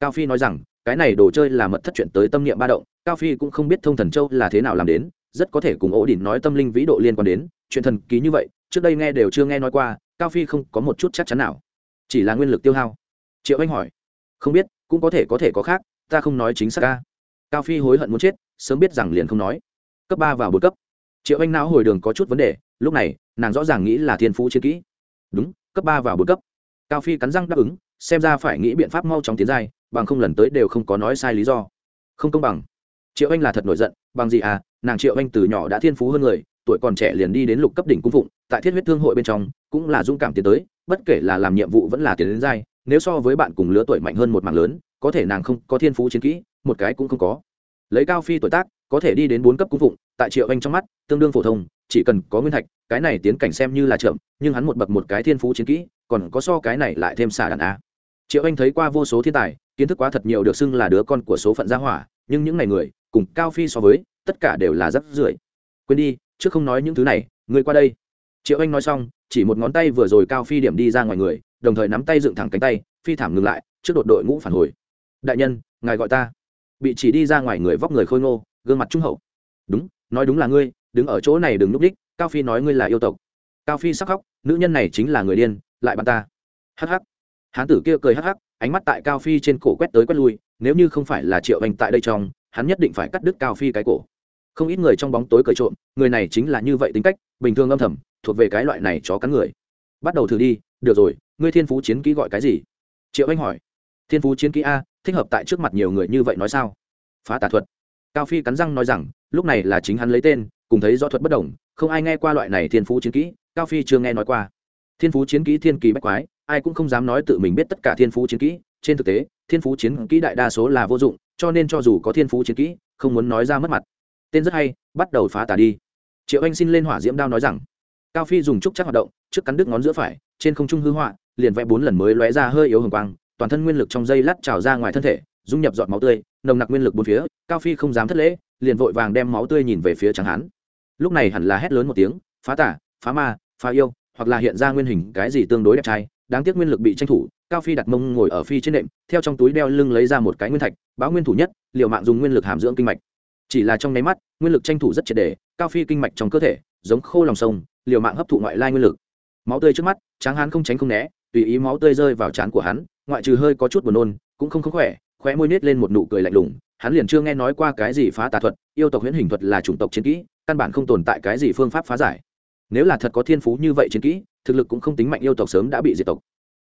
cao phi nói rằng, cái này đồ chơi là mật thất chuyện tới tâm niệm ba động, cao phi cũng không biết thông thần châu là thế nào làm đến, rất có thể cùng ổ đỉnh nói tâm linh vĩ độ liên quan đến, chuyện thần ký như vậy, trước đây nghe đều chưa nghe nói qua, cao phi không có một chút chắc chắn nào. Chỉ là nguyên lực tiêu hao. Triệu anh hỏi, không biết, cũng có thể có thể có khác, ta không nói chính xác ca. Cao phi hối hận muốn chết, sớm biết rằng liền không nói. Cấp ba vào bốn cấp. Triệu anh não hồi đường có chút vấn đề, lúc này, nàng rõ ràng nghĩ là thiên phú chiến kỹ. Đúng, cấp ba vào bốn cấp. Cao phi cắn răng đáp ứng, xem ra phải nghĩ biện pháp mau chóng tiến giai bằng không lần tới đều không có nói sai lý do. Không công bằng. Triệu anh là thật nổi giận, bằng gì à nàng triệu anh từ nhỏ đã thiên phú hơn người, tuổi còn trẻ liền đi đến lục cấp đỉnh cung phụng, tại thiết huyết thương hội bên trong, cũng là dũng cảm tiến tới, bất kể là làm nhiệm vụ vẫn là tiến đến dai nếu so với bạn cùng lứa tuổi mạnh hơn một mạng lớn, có thể nàng không có thiên phú chiến kỹ, một cái cũng không có. Lấy cao phi tuổi tác, có thể đi đến bốn cấp cung phụng, tại triệu anh trong mắt, tương đương phổ thông, chỉ cần có nguyên thạch, cái này tiến cảnh xem như là chậm, nhưng hắn một bậc một cái thiên phú chiến kỹ, còn có so cái này lại thêm xả đàn a à. triệu anh thấy qua vô số thiên tài kiến thức quá thật nhiều được xưng là đứa con của số phận gia hỏa, nhưng những ngày người, cùng cao phi so với, tất cả đều là rắc rưởi. Quên đi, trước không nói những thứ này ngươi qua đây. Triệu anh nói xong, chỉ một ngón tay vừa rồi cao phi điểm đi ra ngoài người, đồng thời nắm tay dựng thẳng cánh tay, phi thảm ngừng lại, trước đột đội ngũ phản hồi. Đại nhân, ngài gọi ta. Bị chỉ đi ra ngoài người vóc người khôi ngô, gương mặt trung hậu. Đúng, nói đúng là ngươi, đứng ở chỗ này đừng núp đích, cao phi nói ngươi là yêu tộc. Cao phi sắc khóc, nữ nhân này chính là người điên, lại bạn ta. Hh hán tử kia cười hh ánh mắt tại cao phi trên cổ quét tới quét lui, nếu như không phải là triệu anh tại đây trong, hắn nhất định phải cắt đứt cao phi cái cổ. Không ít người trong bóng tối cười trộm, người này chính là như vậy tính cách, bình thường âm thầm, thuộc về cái loại này chó cắn người. Bắt đầu thử đi, được rồi, ngươi thiên phú chiến kỹ gọi cái gì? Triệu anh hỏi. Thiên phú chiến kỹ a, thích hợp tại trước mặt nhiều người như vậy nói sao? Phá tà thuật. Cao phi cắn răng nói rằng, lúc này là chính hắn lấy tên, cùng thấy do thuật bất đồng, không ai nghe qua loại này thiên phú chiến kỹ, cao phi chưa nghe nói qua. Thiên phú chiến kỹ thiên kỳ bách quái ai cũng không dám nói tự mình biết tất cả thiên phú chiến kỹ. Trên thực tế, thiên phú chiến kỹ đại đa số là vô dụng, cho nên cho dù có thiên phú chiến kỹ, không muốn nói ra mất mặt. Tên rất hay, bắt đầu phá tà đi. Triệu anh xin lên hỏa diễm đao nói rằng, cao phi dùng trúc chắc hoạt động, trước cắn đứt ngón giữa phải, trên không trung hư họa, liền vẽ bốn lần mới lóe ra hơi yếu hồng quang, toàn thân nguyên lực trong dây lát trào ra ngoài thân thể, dung nhập giọt máu tươi, nồng nặc nguyên lực bốn phía, cao phi không dám thất lễ, liền vội vàng đem máu tươi nhìn về phía trắng hán. Lúc này hẳn là hét lớn một tiếng, phá tả phá ma, phá yêu, hoặc là hiện ra nguyên hình cái gì tương đối đẹp trai đáng tiếc nguyên lực bị tranh thủ, cao phi đặt mông ngồi ở phi trên đệm theo trong túi đeo lưng lấy ra một cái nguyên thạch, báo nguyên thủ nhất, liều mạng dùng nguyên lực hàm dưỡng kinh mạch. Chỉ là trong nháy mắt, nguyên lực tranh thủ rất triệt đề cao phi kinh mạch trong cơ thể, giống khô lòng sông, liều mạng hấp thụ ngoại lai nguyên lực. Máu tươi trước mắt, tráng hán không tránh không né, tùy ý máu tươi rơi vào trán của hắn, ngoại trừ hơi có chút buồn nôn, cũng không không khỏe, khóe môi nết lên một nụ cười lạnh lùng, hắn liền chưa nghe nói qua cái gì phá tà thuật, yêu tộc huyễn hình thuật là chủng tộc chiến kỹ, căn bản không tồn tại cái gì phương pháp phá giải. Nếu là thật có thiên phú như vậy chiến kỹ thực lực cũng không tính mạnh yêu tộc sớm đã bị diệt tộc.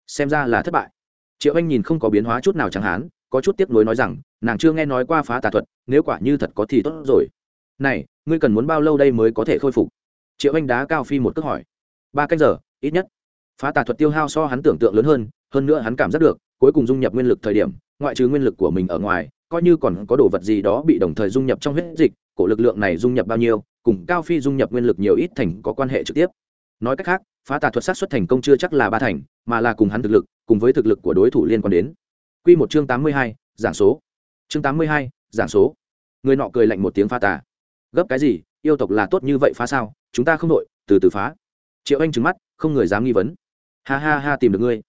Xem ra là thất bại. Triệu anh nhìn không có biến hóa chút nào chẳng hán, có chút tiếc nuối nói rằng, nàng chưa nghe nói qua phá tà thuật, nếu quả như thật có thì tốt rồi. Này, ngươi cần muốn bao lâu đây mới có thể khôi phục? Triệu anh đá cao phi một cước hỏi. Ba canh giờ, ít nhất. Phá tà thuật tiêu hao so hắn tưởng tượng lớn hơn hơn nữa hắn cảm giác được, cuối cùng dung nhập nguyên lực thời điểm, ngoại trừ nguyên lực của mình ở ngoài, coi như còn có đồ vật gì đó bị đồng thời dung nhập trong huyết dịch, cổ lực lượng này dung nhập bao nhiêu, cùng cao phi dung nhập nguyên lực nhiều ít thành có quan hệ trực tiếp. Nói cách khác phá tà thuật sát xuất thành công chưa chắc là ba thành, mà là cùng hắn thực lực, cùng với thực lực của đối thủ liên quan đến. Q một chương tám mươi hai, giảng số. Chương tám mươi hai, giảng số. Người nọ cười lạnh một tiếng phá tà. Gấp cái gì, yêu tộc là tốt như vậy phá sao? Chúng ta không đội, từ từ phá. Triệu anh trứng mắt, không người dám nghi vấn. Ha ha ha, tìm được ngươi.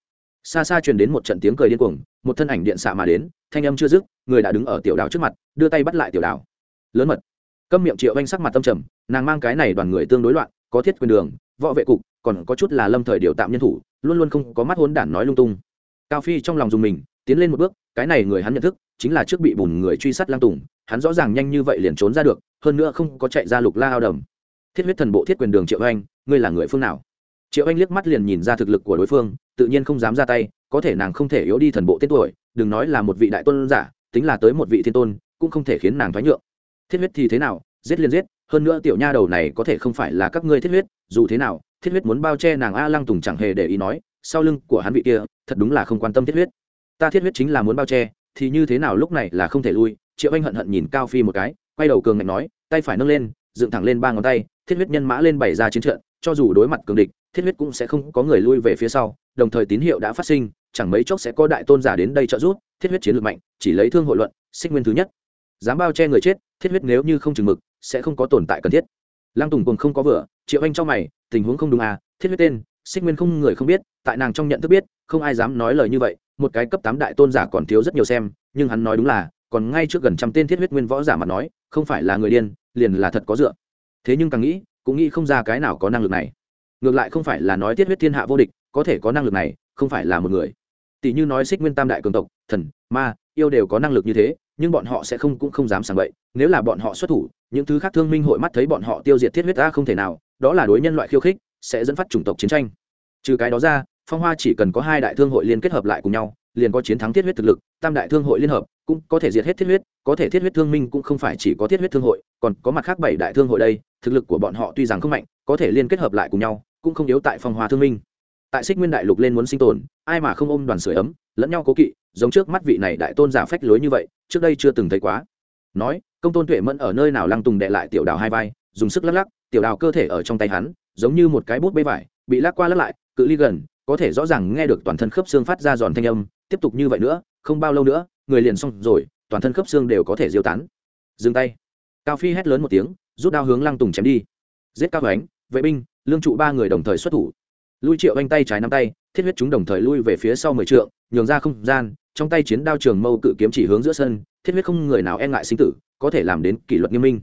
Xa xa truyền đến một trận tiếng cười điên cuồng, một thân ảnh điện xạ mà đến, thanh âm chưa dứt, người đã đứng ở tiểu đảo trước mặt, đưa tay bắt lại tiểu đảo. lớn mật. Câm miệng triệu anh sắc mặt tâm trầm, nàng mang cái này đoàn người tương đối loạn, có thiết quyền đường, võ vệ cục còn có chút là lâm thời điều tạm nhân thủ, luôn luôn không có mắt hôn đản nói lung tung. Cao phi trong lòng dùng mình, tiến lên một bước, cái này người hắn nhận thức, chính là trước bị bùn người truy sát lang tùng, hắn rõ ràng nhanh như vậy liền trốn ra được, hơn nữa không có chạy ra lục la ao đầm. Thiết huyết thần bộ thiết quyền đường triệu anh ngươi là người phương nào? Triệu anh liếc mắt liền nhìn ra thực lực của đối phương, tự nhiên không dám ra tay, có thể nàng không thể yếu đi thần bộ tên tuổi, đừng nói là một vị đại tôn giả, tính là tới một vị thiên tôn, cũng không thể khiến nàng thoái nhượng. Thiết huyết thì thế nào? Giết liền giết, hơn nữa tiểu nha đầu này có thể không phải là các ngươi thiết huyết, dù thế nào thiết huyết muốn bao che nàng a lăng tùng chẳng hề để ý nói, sau lưng của hắn vị kia, thật đúng là không quan tâm thiết huyết. Ta thiết huyết chính là muốn bao che, thì như thế nào lúc này là không thể lui, triệu anh hận hận nhìn cao phi một cái, quay đầu cường ngạnh nói, tay phải nâng lên, dựng thẳng lên ba ngón tay, thiết huyết nhân mã lên bảy ra chiến trận, cho dù đối mặt cường địch, thiết huyết cũng sẽ không có người lui về phía sau, đồng thời tín hiệu đã phát sinh, chẳng mấy chốc sẽ có đại tôn giả đến đây trợ giúp, thiết huyết chiến lược mạnh, chỉ lấy thương hội luận, xích nguyên thứ nhất. Dám bao che người chết, thiết huyết nếu như không chừng mực, sẽ không có tồn tại cần thiết. Lăng tùng cùng không có vừa, triệu anh cho mày tình huống không đúng à thiết huyết tên, xích nguyên không người không biết, tại nàng trong nhận thức biết, không ai dám nói lời như vậy, một cái cấp tám đại tôn giả còn thiếu rất nhiều xem, nhưng hắn nói đúng là, còn ngay trước gần trăm tên thiết huyết nguyên võ giả mà nói, không phải là người điên, liền là thật có dựa. Thế nhưng càng nghĩ, cũng nghĩ không ra cái nào có năng lực này. Ngược lại không phải là nói thiết huyết thiên hạ vô địch, có thể có năng lực này, không phải là một người. Tỷ như nói xích nguyên tam đại cường tộc, thần, ma, yêu đều có năng lực như thế, nhưng bọn họ sẽ không cũng không dám sàng bậy, nếu là bọn họ xuất thủ, những thứ khác thương minh hội mắt thấy bọn họ tiêu diệt thiết huyết ta không thể nào đó là đối nhân loại khiêu khích, sẽ dẫn phát chủng tộc chiến tranh. Trừ cái đó ra, phong hoa chỉ cần có hai đại thương hội liên kết hợp lại cùng nhau, liền có chiến thắng thiết huyết thực lực, tam đại thương hội liên hợp, cũng có thể diệt hết thiết huyết, có thể thiết huyết thương minh cũng không phải chỉ có thiết huyết thương hội, còn có mặt khác bảy đại thương hội đây, thực lực của bọn họ tuy rằng không mạnh, có thể liên kết hợp lại cùng nhau, cũng không yếu tại phong hoa thương minh. Tại xích nguyên đại lục lên muốn sinh tồn, ai mà không ôm đoàn sửa ấm, lẫn nhau cố kỵ, giống trước mắt vị này đại tôn giả phách lối như vậy, trước đây chưa từng thấy quá. Nói, công tôn tuệ mẫn ở nơi nào lăng tùng đệ lại tiểu đào hai vai dùng sức lắc lắc, tiểu đào cơ thể ở trong tay hắn, giống như một cái bút bê vải, bị lắc qua lắc lại, cự ly gần, có thể rõ ràng nghe được toàn thân khớp xương phát ra giòn thanh âm, tiếp tục như vậy nữa, không bao lâu nữa, người liền xong rồi, toàn thân khớp xương đều có thể diêu tán. Dừng tay. Cao phi hét lớn một tiếng, rút đao hướng lăng tùng chém đi. Giết cao ánh vệ binh, lương trụ ba người đồng thời xuất thủ. Lui triệu anh tay trái nắm tay, thiết huyết chúng đồng thời lui về phía sau mười trượng, nhường ra không gian, trong tay chiến đao trường mâu cự kiếm chỉ hướng giữa sân, thiết huyết không người nào e ngại sinh tử, có thể làm đến kỷ luật nghiêm minh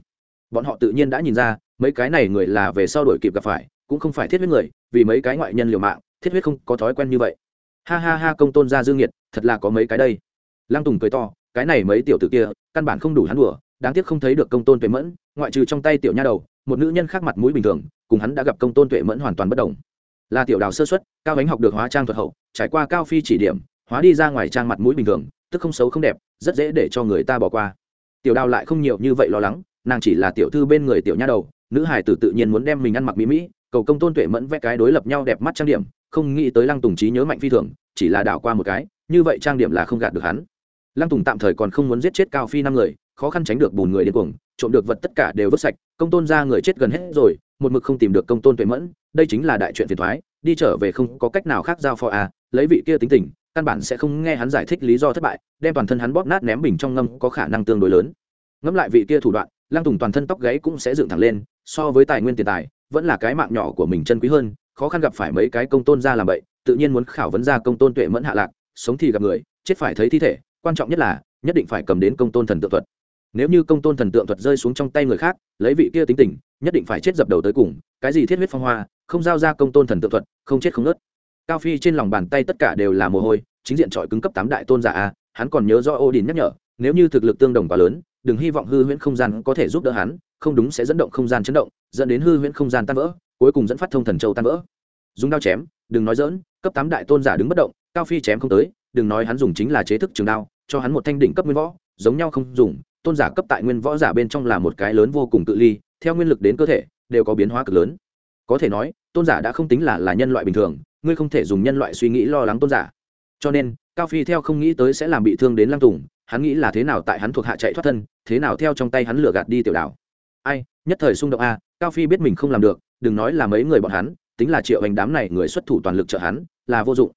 bọn họ tự nhiên đã nhìn ra, mấy cái này người là về sau đổi kịp gặp phải, cũng không phải thiết huyết người, vì mấy cái ngoại nhân liều mạng, thiết huyết không có thói quen như vậy. Ha ha ha, công tôn gia dương nhiệt thật là có mấy cái đây. Lăng tùng cười to, cái này mấy tiểu tử kia, căn bản không đủ hắn đùa, đáng tiếc không thấy được công tôn tuệ mẫn, ngoại trừ trong tay tiểu nha đầu, một nữ nhân khác mặt mũi bình thường, cùng hắn đã gặp công tôn tuệ mẫn hoàn toàn bất đồng. Là tiểu đào sơ xuất cao ánh học được hóa trang thuật hậu, trải qua cao phi chỉ điểm, hóa đi ra ngoài trang mặt mũi bình thường, tức không xấu không đẹp, rất dễ để cho người ta bỏ qua. Tiểu đào lại không nhiều như vậy lo lắng nàng chỉ là tiểu thư bên người tiểu nha đầu, nữ hải tử tự nhiên muốn đem mình ăn mặc mỹ mỹ, cầu công tôn tuệ mẫn vẽ cái đối lập nhau đẹp mắt trang điểm, không nghĩ tới lăng tùng trí nhớ mạnh phi thường, chỉ là đảo qua một cái, như vậy trang điểm là không gạt được hắn. Lăng tùng tạm thời còn không muốn giết chết cao phi năm người, khó khăn tránh được bùn người điên cuồng, trộm được vật tất cả đều vứt sạch, công tôn ra người chết gần hết rồi, một mực không tìm được công tôn tuệ mẫn, đây chính là đại chuyện phiền thoái, đi trở về không có cách nào khác giao phó à lấy vị kia tính tình, căn bản sẽ không nghe hắn giải thích lý do thất bại, đem toàn thân hắn bóp nát ném bình trong ngâm có khả năng tương đối lớn. Ngẫm lại vị kia thủ đoạn lăng tùng toàn thân tóc gáy cũng sẽ dựng thẳng lên, so với tài nguyên tiền tài, vẫn là cái mạng nhỏ của mình chân quý hơn, khó khăn gặp phải mấy cái công tôn ra làm vậy tự nhiên muốn khảo vấn ra công tôn tuệ mẫn hạ lạc, sống thì gặp người, chết phải thấy thi thể, quan trọng nhất là, nhất định phải cầm đến công tôn thần tượng thuật. Nếu như công tôn thần tượng thuật rơi xuống trong tay người khác, lấy vị kia tính tình, nhất định phải chết dập đầu tới cùng, cái gì thiết huyết phong hoa, không giao ra công tôn thần tượng thuật, không chết không nớt. Cao phi trên lòng bàn tay tất cả đều là mồ hôi, chính diện trọi cứng cấp tám đại tôn giả a, hắn còn nhớ do ô đình nhắc nhở, nếu như thực lực tương đồng quá lớn đừng hy vọng hư huyễn không gian có thể giúp đỡ hắn, không đúng sẽ dẫn động không gian chấn động, dẫn đến hư huyễn không gian tan vỡ, cuối cùng dẫn phát thông thần châu tan vỡ. Dùng đao chém, đừng nói dỡn cấp tám đại tôn giả đứng bất động, cao phi chém không tới, đừng nói hắn dùng chính là chế thức trường đao, cho hắn một thanh đỉnh cấp nguyên võ, giống nhau không dùng, tôn giả cấp tại nguyên võ giả bên trong là một cái lớn vô cùng tự ly, theo nguyên lực đến cơ thể, đều có biến hóa cực lớn. Có thể nói, tôn giả đã không tính là là nhân loại bình thường, ngươi không thể dùng nhân loại suy nghĩ lo lắng tôn giả. Cho nên, cao phi theo không nghĩ tới sẽ làm bị thương đến lăng tùng hắn nghĩ là thế nào tại hắn thuộc hạ chạy thoát thân, thế nào theo trong tay hắn lửa gạt đi tiểu đảo. Ai, nhất thời xung động a, cao phi biết mình không làm được, đừng nói là mấy người bọn hắn, tính là triệu anh đám này người xuất thủ toàn lực trợ hắn, là vô dụng.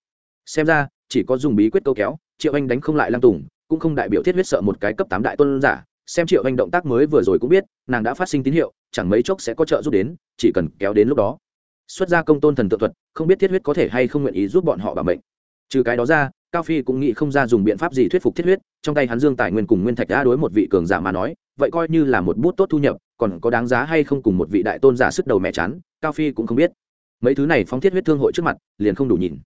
Xem ra, chỉ có dùng bí quyết câu kéo, triệu anh đánh không lại lăng tùng, cũng không đại biểu thiết huyết sợ một cái cấp tám đại tôn giả, xem triệu anh động tác mới vừa rồi cũng biết, nàng đã phát sinh tín hiệu, chẳng mấy chốc sẽ có trợ giúp đến, chỉ cần kéo đến lúc đó. Xuất ra công tôn thần tự thuật, không biết thiết huyết có thể hay không nguyện ý giúp bọn họ bảo mệnh. Trừ cái đó ra, cao phi cũng nghĩ không ra dùng biện pháp gì thuyết phục thiết huyết trong tay hắn dương tài nguyên cùng nguyên thạch đã đối một vị cường giả mà nói, vậy coi như là một bút tốt thu nhập, còn có đáng giá hay không cùng một vị đại tôn giả sức đầu mẹ chán, cao phi cũng không biết. Mấy thứ này phóng thiết huyết thương hội trước mặt, liền không đủ nhìn.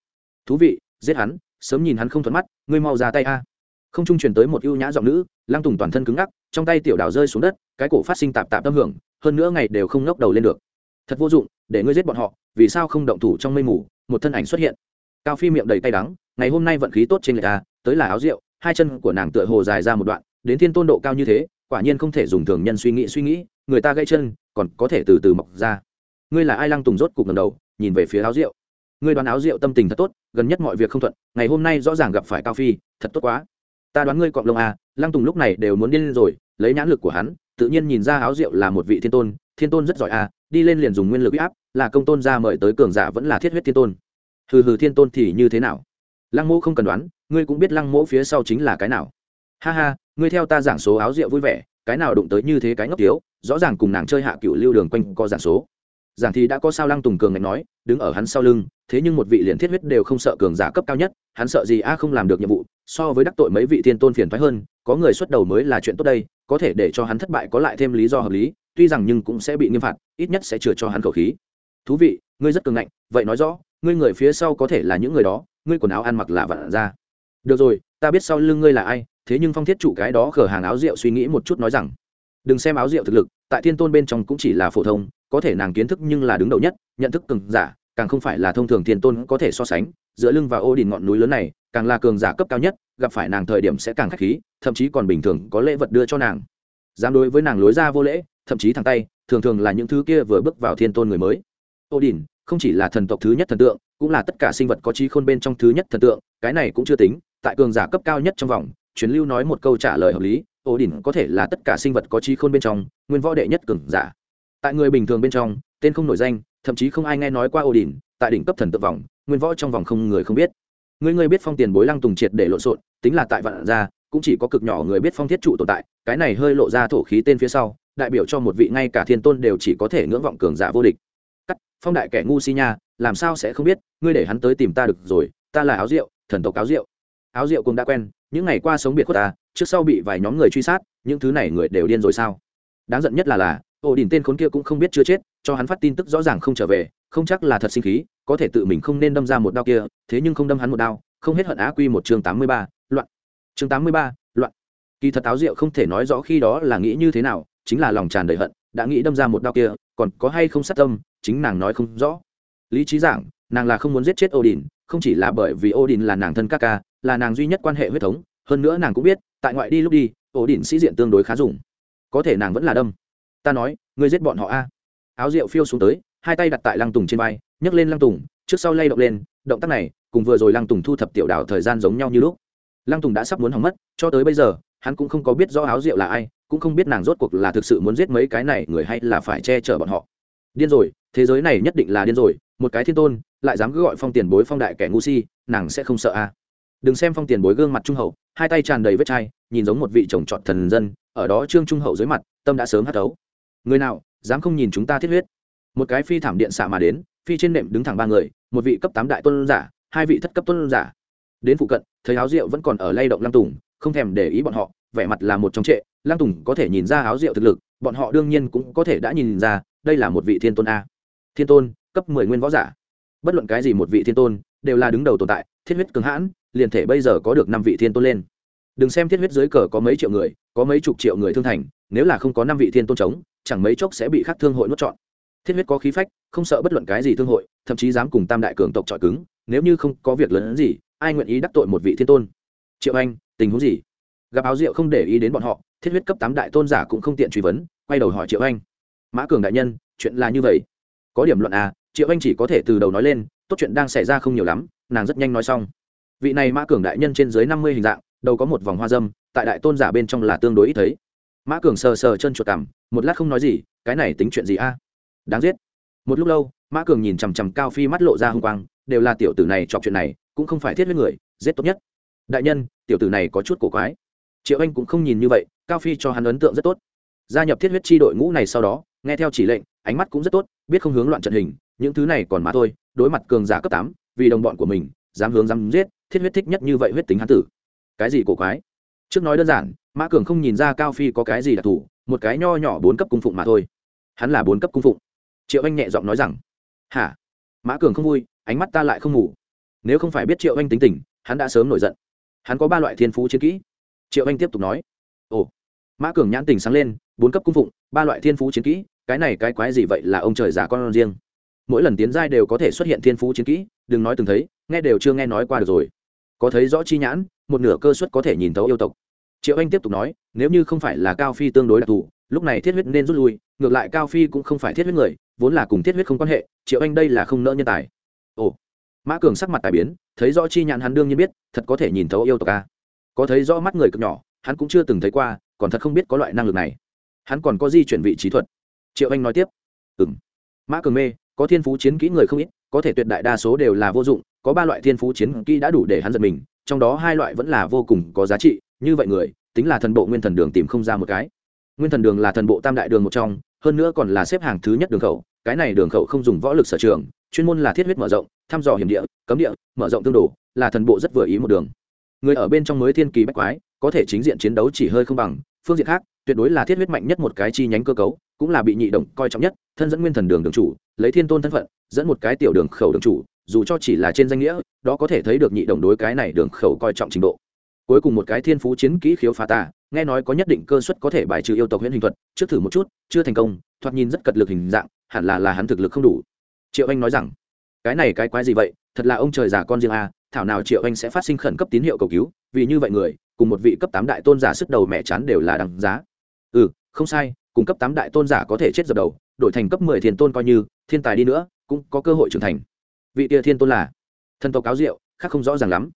Thú vị, giết hắn, sớm nhìn hắn không thuận mắt, ngươi mau ra tay a. Không trung truyền tới một ưu nhã giọng nữ lang tùng toàn thân cứng ngắc, trong tay tiểu đào rơi xuống đất, cái cổ phát sinh tạp tạp tâm hưởng, hơn nữa ngày đều không ngóc đầu lên được. Thật vô dụng, để ngươi giết bọn họ, vì sao không động thủ trong mây mù, một thân ảnh xuất hiện. Cao phi miệng đầy tay đắng, ngày hôm nay vận khí tốt trên người ta, tới là áo rượu hai chân của nàng tựa hồ dài ra một đoạn, đến thiên tôn độ cao như thế, quả nhiên không thể dùng thường nhân suy nghĩ suy nghĩ, người ta gãy chân, còn có thể từ từ mọc ra. Ngươi là ai lăng tùng rốt cục ngầm đầu, nhìn về phía áo rượu. Ngươi đoán áo rượu tâm tình thật tốt, gần nhất mọi việc không thuận, ngày hôm nay rõ ràng gặp phải cao phi, thật tốt quá. Ta đoán ngươi cọng lông à lăng tùng lúc này đều muốn điên rồi, lấy nhãn lực của hắn, tự nhiên nhìn ra áo rượu là một vị thiên tôn thiên tôn rất giỏi à đi lên liền dùng nguyên lực áp, là công tôn ra mời tới cường giả vẫn là thiết huyết thiên tôn. Hừ hừ thiên tôn thì như thế nào? Lăng mô không cần đoán, ngươi cũng biết lăng mô phía sau chính là cái nào. Ha ha, ngươi theo ta giảng số áo rượu vui vẻ, cái nào đụng tới như thế cái ngốc tiếu rõ ràng cùng nàng chơi hạ cựu lưu đường quanh co giảng số. Giảng thì đã có sao lăng tùng cường ngạch nói, đứng ở hắn sau lưng, thế nhưng một vị liền thiết huyết đều không sợ cường giả cấp cao nhất, hắn sợ gì a không làm được nhiệm vụ, so với đắc tội mấy vị thiên tôn phiền thoái hơn, có người xuất đầu mới là chuyện tốt đây, có thể để cho hắn thất bại có lại thêm lý do hợp lý, tuy rằng nhưng cũng sẽ bị nghiêm phạt, ít nhất sẽ chừa cho hắn khẩu khí. Thú vị, ngươi rất cường ngạnh, vậy nói rõ, ngươi người phía sau có thể là những người đó ngươi quần áo ăn mặc là vạn ra. Được rồi, ta biết sau lưng ngươi là ai, thế nhưng phong thiết chủ cái đó khở hàng áo rượu suy nghĩ một chút nói rằng, đừng xem áo rượu thực lực, tại thiên tôn bên trong cũng chỉ là phổ thông, có thể nàng kiến thức nhưng là đứng đầu nhất, nhận thức cường giả, càng không phải là thông thường thiên tôn có thể so sánh, giữa lưng và ô đình ngọn núi lớn này, càng là cường giả cấp cao nhất, gặp phải nàng thời điểm sẽ càng k h á c h khí, thậm chí còn bình thường có lễ vật đưa cho nàng. Dám đối với nàng lối ra vô lễ, thậm chí thẳng tay, thường thường là những thứ kia vừa bước vào thiên tôn người mới. Ô đình không chỉ là thần tộc thứ nhất thần tượng, cũng là tất cả sinh vật có trí khôn bên trong thứ nhất thần tượng, cái này cũng chưa tính, tại cường giả cấp cao nhất trong vòng, truyền lưu nói một câu trả lời hợp lý, ổ đỉnh có thể là tất cả sinh vật có trí khôn bên trong, nguyên võ đệ nhất cường giả. Tại người bình thường bên trong, tên không nổi danh, thậm chí không ai nghe nói qua ổ đỉnh, tại đỉnh cấp thần tượng vòng, nguyên võ trong vòng không người không biết. Người người biết phong tiền bối lăng tùng triệt để lộn xộn, tính là tại vạn gia, cũng chỉ có cực nhỏ người biết phong thiết trụ tồn tại, cái này hơi lộ ra thổ khí tên phía sau, đại biểu cho một vị ngay cả thiên tôn đều chỉ có thể ngưỡng vọng cường giả vô địch cắt, phong đại kẻ ngu si nha, làm sao sẽ không biết, ngươi để hắn tới tìm ta được rồi, ta là áo rượu, thần tộc áo rượu. Áo rượu cũng đã quen, những ngày qua sống biệt khuất ta, trước sau bị vài nhóm người truy sát, những thứ này người đều điên rồi sao? Đáng giận nhất là là ổ đỉnh tên khốn kia cũng không biết chưa chết, cho hắn phát tin tức rõ ràng không trở về, không chắc là thật sinh khí, có thể tự mình không nên đâm ra một đao kia, thế nhưng không đâm hắn một đao, không hết hận á quy một chương tám mươi ba, loạn. Chương tám mươi ba, loạn. Kỳ thật áo rượu không thể nói rõ khi đó là nghĩ như thế nào, chính là lòng tràn đầy hận, đã nghĩ đâm ra một đao kia, còn có hay không sát tâm chính nàng nói không rõ. Lý trí giảng, nàng là không muốn giết chết odin, không chỉ là bởi vì odin là nàng thân ca ca, là nàng duy nhất quan hệ huyết thống. Hơn nữa nàng cũng biết, tại ngoại đi lúc đi, odin sĩ diện tương đối khá dùng. Có thể nàng vẫn là đâm. Ta nói, ngươi giết bọn họ a. Áo rượu phiêu xuống tới, hai tay đặt tại lăng tùng trên vai, nhấc lên lăng tùng, trước sau lay động lên, động tác này, cùng vừa rồi lăng tùng thu thập tiểu đảo thời gian giống nhau như lúc. Lăng tùng đã sắp muốn hỏng mất, cho tới bây giờ, hắn cũng không có biết rõ áo rượu là ai, cũng không biết nàng rốt cuộc là thực sự muốn giết mấy cái này người hay là phải che chở bọn họ điên rồi, thế giới này nhất định là điên rồi, một cái thiên tôn, lại dám cứ gọi phong tiền bối phong đại kẻ ngu si, nàng sẽ không sợ à đừng xem phong tiền bối gương mặt trung hậu, hai tay tràn đầy vết chai, nhìn giống một vị chồng trọt thần dân, ở đó trương trung hậu dưới mặt, tâm đã sớm hắt ấu. người nào, dám không nhìn chúng ta thiết huyết? Một cái phi thảm điện xạ mà đến, phi trên nệm đứng thẳng ba người, một vị cấp tám đại tôn giả, hai vị thất cấp tôn giả. Đến phụ cận, thấy áo rượu vẫn còn ở lay động lăng tùng, không thèm để ý bọn họ, vẻ mặt là một trong trệ, lăng tùng có thể nhìn ra áo rượu thực lực bọn họ đương nhiên cũng có thể đã nhìn ra, đây là một vị thiên tôn a. Thiên tôn, cấp mười nguyên võ giả. Bất luận cái gì một vị thiên tôn, đều là đứng đầu tồn tại, thiết huyết cường hãn, liền thể bây giờ có được năm vị thiên tôn lên. Đừng xem thiết huyết dưới cờ có mấy triệu người, có mấy chục triệu người thương thành, nếu là không có năm vị thiên tôn chống, chẳng mấy chốc sẽ bị khắc thương hội nuốt trọn. Thiết huyết có khí phách, không sợ bất luận cái gì thương hội, thậm chí dám cùng tam đại cường tộc trọi cứng, nếu như không có việc lớn gì, ai nguyện ý đắc tội một vị thiên tôn? Triệu anh, tình huống gì? Gặp áo rượu không để ý đến bọn họ, thiết huyết cấp tám đại tôn giả cũng không tiện truy vấn quay đầu hỏi triệu anh. Mã cường đại nhân, chuyện là như vậy? Có điểm luận à triệu anh chỉ có thể từ đầu nói lên, tốt chuyện đang xảy ra không nhiều lắm, nàng rất nhanh nói xong. Vị này mã cường đại nhân trên dưới năm mươi hình dạng, đầu có một vòng hoa dâm, tại đại tôn giả bên trong là tương đối ít thấy. Mã cường sờ sờ chân chuột cằm, một lát không nói gì, cái này tính chuyện gì a? Đáng giết. Một lúc lâu, mã cường nhìn chằm chằm cao phi mắt lộ ra h ư n g quang, đều là tiểu tử này chọc chuyện này, cũng không phải thiết với người, giết tốt nhất. Đại nhân, tiểu tử này có chút cổ quái. Triệu anh cũng không nhìn như vậy, cao phi cho hắn ấn tượng rất tốt gia nhập thiết huyết chi đội ngũ này sau đó, nghe theo chỉ lệnh, ánh mắt cũng rất tốt, biết không hướng loạn trận hình, những thứ này còn mà thôi, đối mặt cường giả cấp tám, vì đồng bọn của mình, dám hướng dám giết, thiết huyết thích nhất như vậy huyết tính hán tử. Cái gì cổ quái? Trước nói đơn giản, mã cường không nhìn ra cao phi có cái gì đặc thù, một cái nho nhỏ bốn cấp cung phụng mà thôi. Hắn là bốn cấp cung phụng. Triệu anh nhẹ giọng nói rằng, hả? Mã cường không vui, ánh mắt ta lại không ngủ. Nếu không phải biết triệu anh tính tình, hắn đã sớm nổi giận. Hắn có ba loại thiên phú chiến kỹ. Triệu anh tiếp tục nói, ồ. Mã cường nhãn tình sáng lên bốn cấp cung phụng, ba loại thiên phú chiến kỹ, cái này cái quái gì vậy là ông trời giả con riêng. Mỗi lần tiến giai đều có thể xuất hiện thiên phú chiến kỹ, đừng nói từng thấy, nghe đều chưa nghe nói qua được rồi. Có thấy rõ chi nhãn, một nửa cơ suất có thể nhìn thấu yêu tộc. Triệu anh tiếp tục nói, nếu như không phải là cao phi tương đối đặc thù, lúc này thiết huyết nên rút lui, ngược lại cao phi cũng không phải thiết huyết người, vốn là cùng thiết huyết không quan hệ, triệu anh đây là không nỡ nhân tài. Ồ, mã cường sắc mặt tài biến, thấy rõ chi nhãn hắn đương nhiên biết, thật có thể nhìn thấu yêu tộc a. Có thấy rõ mắt người cực nhỏ, hắn cũng chưa từng thấy qua, còn thật không biết có loại năng lực này hắn còn có di chuyển vị trí thuật. Triệu anh nói tiếp. Ừ m mã cường mê, có thiên phú chiến kỹ người không ít, có thể tuyệt đại đa số đều là vô dụng, có ba loại thiên phú chiến kỹ đã đủ để hắn giật mình, trong đó hai loại vẫn là vô cùng có giá trị. Như vậy người, tính là thần bộ nguyên thần đường tìm không ra một cái. Nguyên thần đường là thần bộ tam đại đường một trong, hơn nữa còn là xếp hàng thứ nhất đường khẩu. Cái này đường khẩu không dùng võ lực sở trường, chuyên môn là thiết huyết mở rộng, thăm dò hiểm địa, cấm địa, mở rộng tương đồ, là thần bộ rất vừa ý một đường. Người ở bên trong mới thiên kỳ bách quái, có thể chính diện chiến đấu chỉ hơi không bằng phương diện khác, tuyệt đối là thiết huyết mạnh nhất một cái chi nhánh cơ cấu, cũng là bị nhị động coi trọng nhất, thân dẫn nguyên thần đường đường chủ, lấy thiên tôn thân phận, dẫn một cái tiểu đường khẩu đường chủ, dù cho chỉ là trên danh nghĩa, đó có thể thấy được nhị đồng đối cái này đường khẩu coi trọng trình độ. Cuối cùng một cái thiên phú chiến kỹ khiếu phá tà, nghe nói có nhất định cơ suất có thể bài trừ yêu tộc huyễn hình thuật, trước thử một chút, chưa thành công, thoạt nhìn rất cật lực hình dạng, hẳn là là hắn thực lực không đủ. Triệu anh nói rằng, cái này cái quái gì vậy? Thật là ông trời già con riêng a, thảo nào triệu anh sẽ phát sinh khẩn cấp tín hiệu cầu cứu, vì như vậy người cùng một vị cấp tám đại tôn giả sức đầu mẹ chán đều là đằng giá. Ừ không sai, cùng cấp tám đại tôn giả có thể chết dập đầu, đổi thành cấp mười thiên tôn coi như, thiên tài đi nữa, cũng có cơ hội trưởng thành. Vị tia thiên tôn là thân tộc cáo diệu, khác không rõ ràng lắm.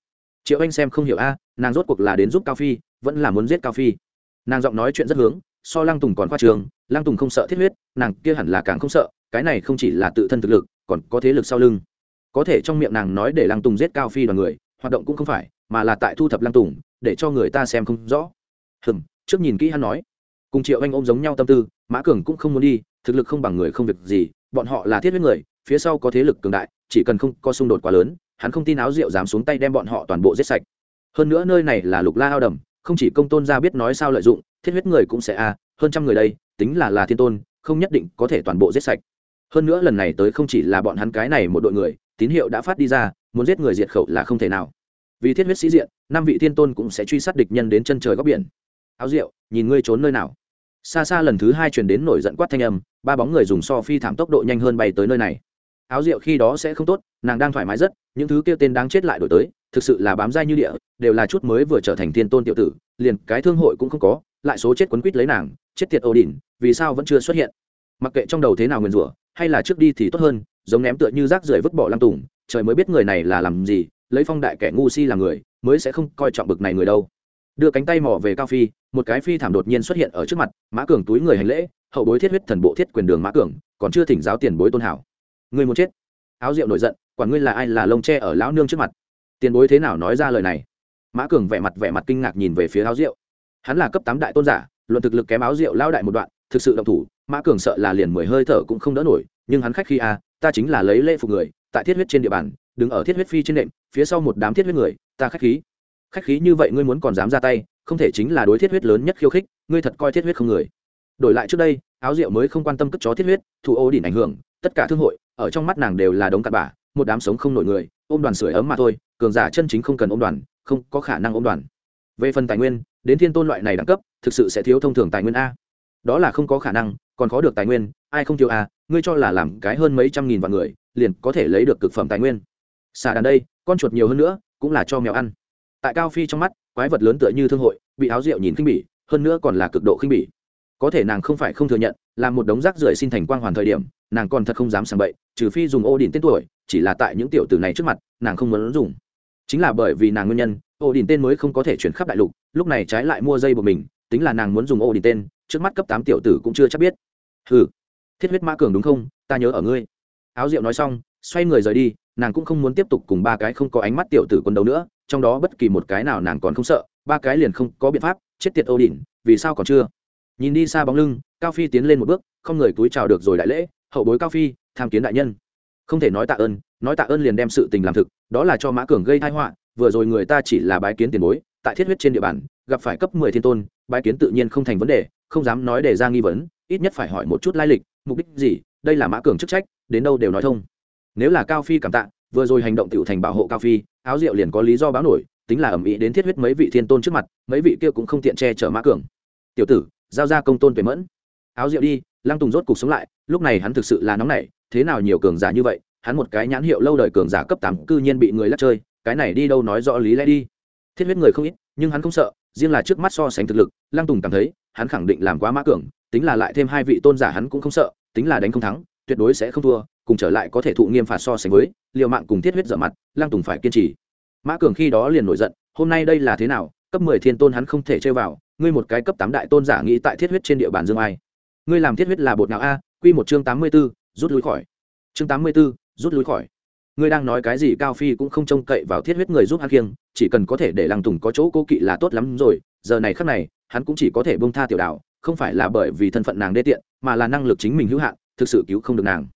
Triệu anh xem không hiểu a, nàng rốt cuộc là đến giúp cao phi, vẫn là muốn giết cao phi. Nàng giọng nói chuyện rất hướng, so lăng tùng còn khoa trường, lăng tùng không sợ thiết huyết, nàng kia hẳn là càng không sợ, cái này không chỉ là tự thân thực lực, còn có thế lực sau lưng. Có thể trong miệng nàng nói để lăng tùng giết cao phi đoàn người, hoạt động cũng không phải, mà là tại thu thập lăng tùng để cho người ta xem không rõ. Hừm, trước nhìn kỹ hắn nói. Cùng triệu anh ôm giống nhau tâm tư, mã cường cũng không muốn đi, thực lực không bằng người không việc gì, bọn họ là thiết huyết người, phía sau có thế lực cường đại, chỉ cần không có xung đột quá lớn, hắn không tin áo rượu dám xuống tay đem bọn họ toàn bộ giết sạch. Hơn nữa nơi này là lục la ao đầm, không chỉ công tôn gia biết nói sao lợi dụng, thiết huyết người cũng sẽ a hơn trăm người đây, tính là là thiên tôn, không nhất định có thể toàn bộ giết sạch. Hơn nữa lần này tới không chỉ là bọn hắn cái này một đội người, tín hiệu đã phát đi ra, muốn giết người diệt khẩu là không thể nào vì thiết huyết sĩ diện, năm vị thiên tôn cũng sẽ truy sát địch nhân đến chân trời góc biển. Áo rượu, nhìn ngươi trốn nơi nào. Xa xa lần thứ hai truyền đến nổi giận quát thanh âm, ba bóng người dùng so phi thảm tốc độ nhanh hơn bay tới nơi này. Áo rượu khi đó sẽ không tốt, nàng đang thoải mái rất, những thứ kia tên đáng chết lại đổi tới, thực sự là bám dai như địa, đều là chút mới vừa trở thành thiên tôn tiểu tử, liền cái thương hội cũng không có, lại số chết quấn quýt lấy nàng, chết tiệt ổ đỉnh vì sao vẫn chưa xuất hiện? Mặc kệ trong đầu thế nào nguyền rủa, hay là trước đi thì tốt hơn, giống ném tựa như rác rưởi vứt bỏ lăng tùng, trời mới biết người này là làm gì lấy phong đại kẻ ngu si làm người, mới sẽ không coi trọng bực này người đâu. Đưa cánh tay mò về cao phi, một cái phi thảm đột nhiên xuất hiện ở trước mặt, mã cường túi người hành lễ, hậu bối thiết huyết thần bộ thiết quyền đường mã cường, còn chưa thỉnh giáo tiền bối tôn hảo. Người muốn chết. Áo rượu nổi giận, quản ngươi là ai là lông tre ở lão nương trước mặt. Tiền bối thế nào nói ra lời này? Mã cường vẻ mặt vẻ mặt kinh ngạc nhìn về phía áo rượu. Hắn là cấp tám đại tôn giả, luận thực lực kém áo rượu lao đại một đoạn, thực sự động thủ, mã cường sợ là liền mười hơi thở cũng không đỡ nổi, nhưng hắn khách khi a, ta chính là lấy lễ phục người, tại thiết huyết trên địa bàn đứng ở thiết huyết phi trên nệm, phía sau một đám thiết huyết người, ta khách khí. Khách khí như vậy ngươi muốn còn dám ra tay, không thể chính là đối thiết huyết lớn nhất khiêu khích, ngươi thật coi thiết huyết không người. Đổi lại trước đây, áo rượu mới không quan tâm cất chó thiết huyết, thủ ô đỉnh ảnh hưởng, tất cả thương hội, ở trong mắt nàng đều là đống cặn bã, một đám sống không nổi người, ôm đoàn sưởi ấm mà thôi, cường giả chân chính không cần ôm đoàn, không có khả năng ôm đoàn. Về phần tài nguyên, đến thiên tôn loại này đẳng cấp, thực sự sẽ thiếu thông thường tài nguyên a. Đó là không có khả năng, còn có được tài nguyên, ai không thiếu a, ngươi cho là làm cái hơn mấy trăm nghìn vạn người, liền có thể lấy được cực phẩm tài nguyên xà đàn đây, con chuột nhiều hơn nữa, cũng là cho mèo ăn. Tại cao phi trong mắt, quái vật lớn tựa như thương hội, bị áo rượu nhìn khinh bỉ, hơn nữa còn là cực độ khinh bỉ. Có thể nàng không phải không thừa nhận, là một đống rác rưởi xin thành quang hoàn thời điểm, nàng còn thật không dám sàng bậy, trừ phi dùng ô đỉnh tên tuổi, chỉ là tại những tiểu tử này trước mặt, nàng không muốn dùng. Chính là bởi vì nàng nguyên nhân, ô đỉnh tên mới không có thể chuyển khắp đại lục, lúc này trái lại mua dây của mình, tính là nàng muốn dùng ô đỉnh tên, trước mắt cấp tám tiểu tử cũng chưa chắc biết. Hừ, thiết huyết mã cường đúng không? Ta nhớ ở ngươi. Áo rượu nói xong, xoay người rời đi nàng cũng không muốn tiếp tục cùng ba cái không có ánh mắt tiểu tử quân đấu nữa, trong đó bất kỳ một cái nào nàng còn không sợ, ba cái liền không có biện pháp, chết tiệt ô đỉnh vì sao còn chưa? Nhìn đi xa bóng lưng, cao phi tiến lên một bước, không người túi chào được rồi đại lễ, hậu bối cao phi, tham kiến đại nhân. Không thể nói tạ ơn, nói tạ ơn liền đem sự tình làm thực, đó là cho mã cường gây tai họa, vừa rồi người ta chỉ là bái kiến tiền bối, tại thiết huyết trên địa bàn, gặp phải cấp mười thiên tôn, bái kiến tự nhiên không thành vấn đề, không dám nói để ra nghi vấn, ít nhất phải hỏi một chút lai lịch, mục đích gì, đây là mã cường chức trách, đến đâu đều nói thông nếu là cao phi cảm tạ, vừa rồi hành động tựu thành bảo hộ cao phi, áo rượu liền có lý do báo nổi, tính là ẩm ý đến thiết huyết mấy vị thiên tôn trước mặt, mấy vị kia cũng không tiện che chở mã cường. Tiểu tử, giao ra công tôn tuệ mẫn. Áo rượu đi, lăng tùng rốt cục sống lại, lúc này hắn thực sự là nóng nảy, thế nào nhiều cường giả như vậy, hắn một cái nhãn hiệu lâu đời cường giả cấp tám cư nhiên bị người lắc chơi, cái này đi đâu nói rõ lý lẽ đi. Thiết huyết người không ít, nhưng hắn không sợ, riêng là trước mắt so sánh thực lực, lăng tùng cảm thấy, hắn khẳng định làm quá mã cường, tính là lại thêm hai vị tôn giả hắn cũng không sợ, tính là đánh không thắng, tuyệt đối sẽ không thua cùng trở lại có thể thụ nghiêm phạt so sánh với liều mạng cùng thiết huyết dở mặt lăng tùng phải kiên trì. Mã cường khi đó liền nổi giận hôm nay đây là thế nào cấp mười thiên tôn hắn không thể chơi vào ngươi một cái cấp tám đại tôn giả nghĩ tại thiết huyết trên địa bàn dương ai. Ngươi làm thiết huyết là bột nào a? Quy một chương tám mươi 84, rút lui khỏi. Chương tám mươi 84, rút lui khỏi. Ngươi đang nói cái gì cao phi cũng không trông cậy vào thiết huyết người giúp hắn kiêng chỉ cần có thể để lăng tùng có chỗ cố kỵ là tốt lắm rồi giờ này khắc này hắn cũng chỉ có thể bông tha tiểu đạo không phải là bởi vì thân phận nàng đê tiện mà là năng lực chính mình hữu hạn thực sự cứu không được nàng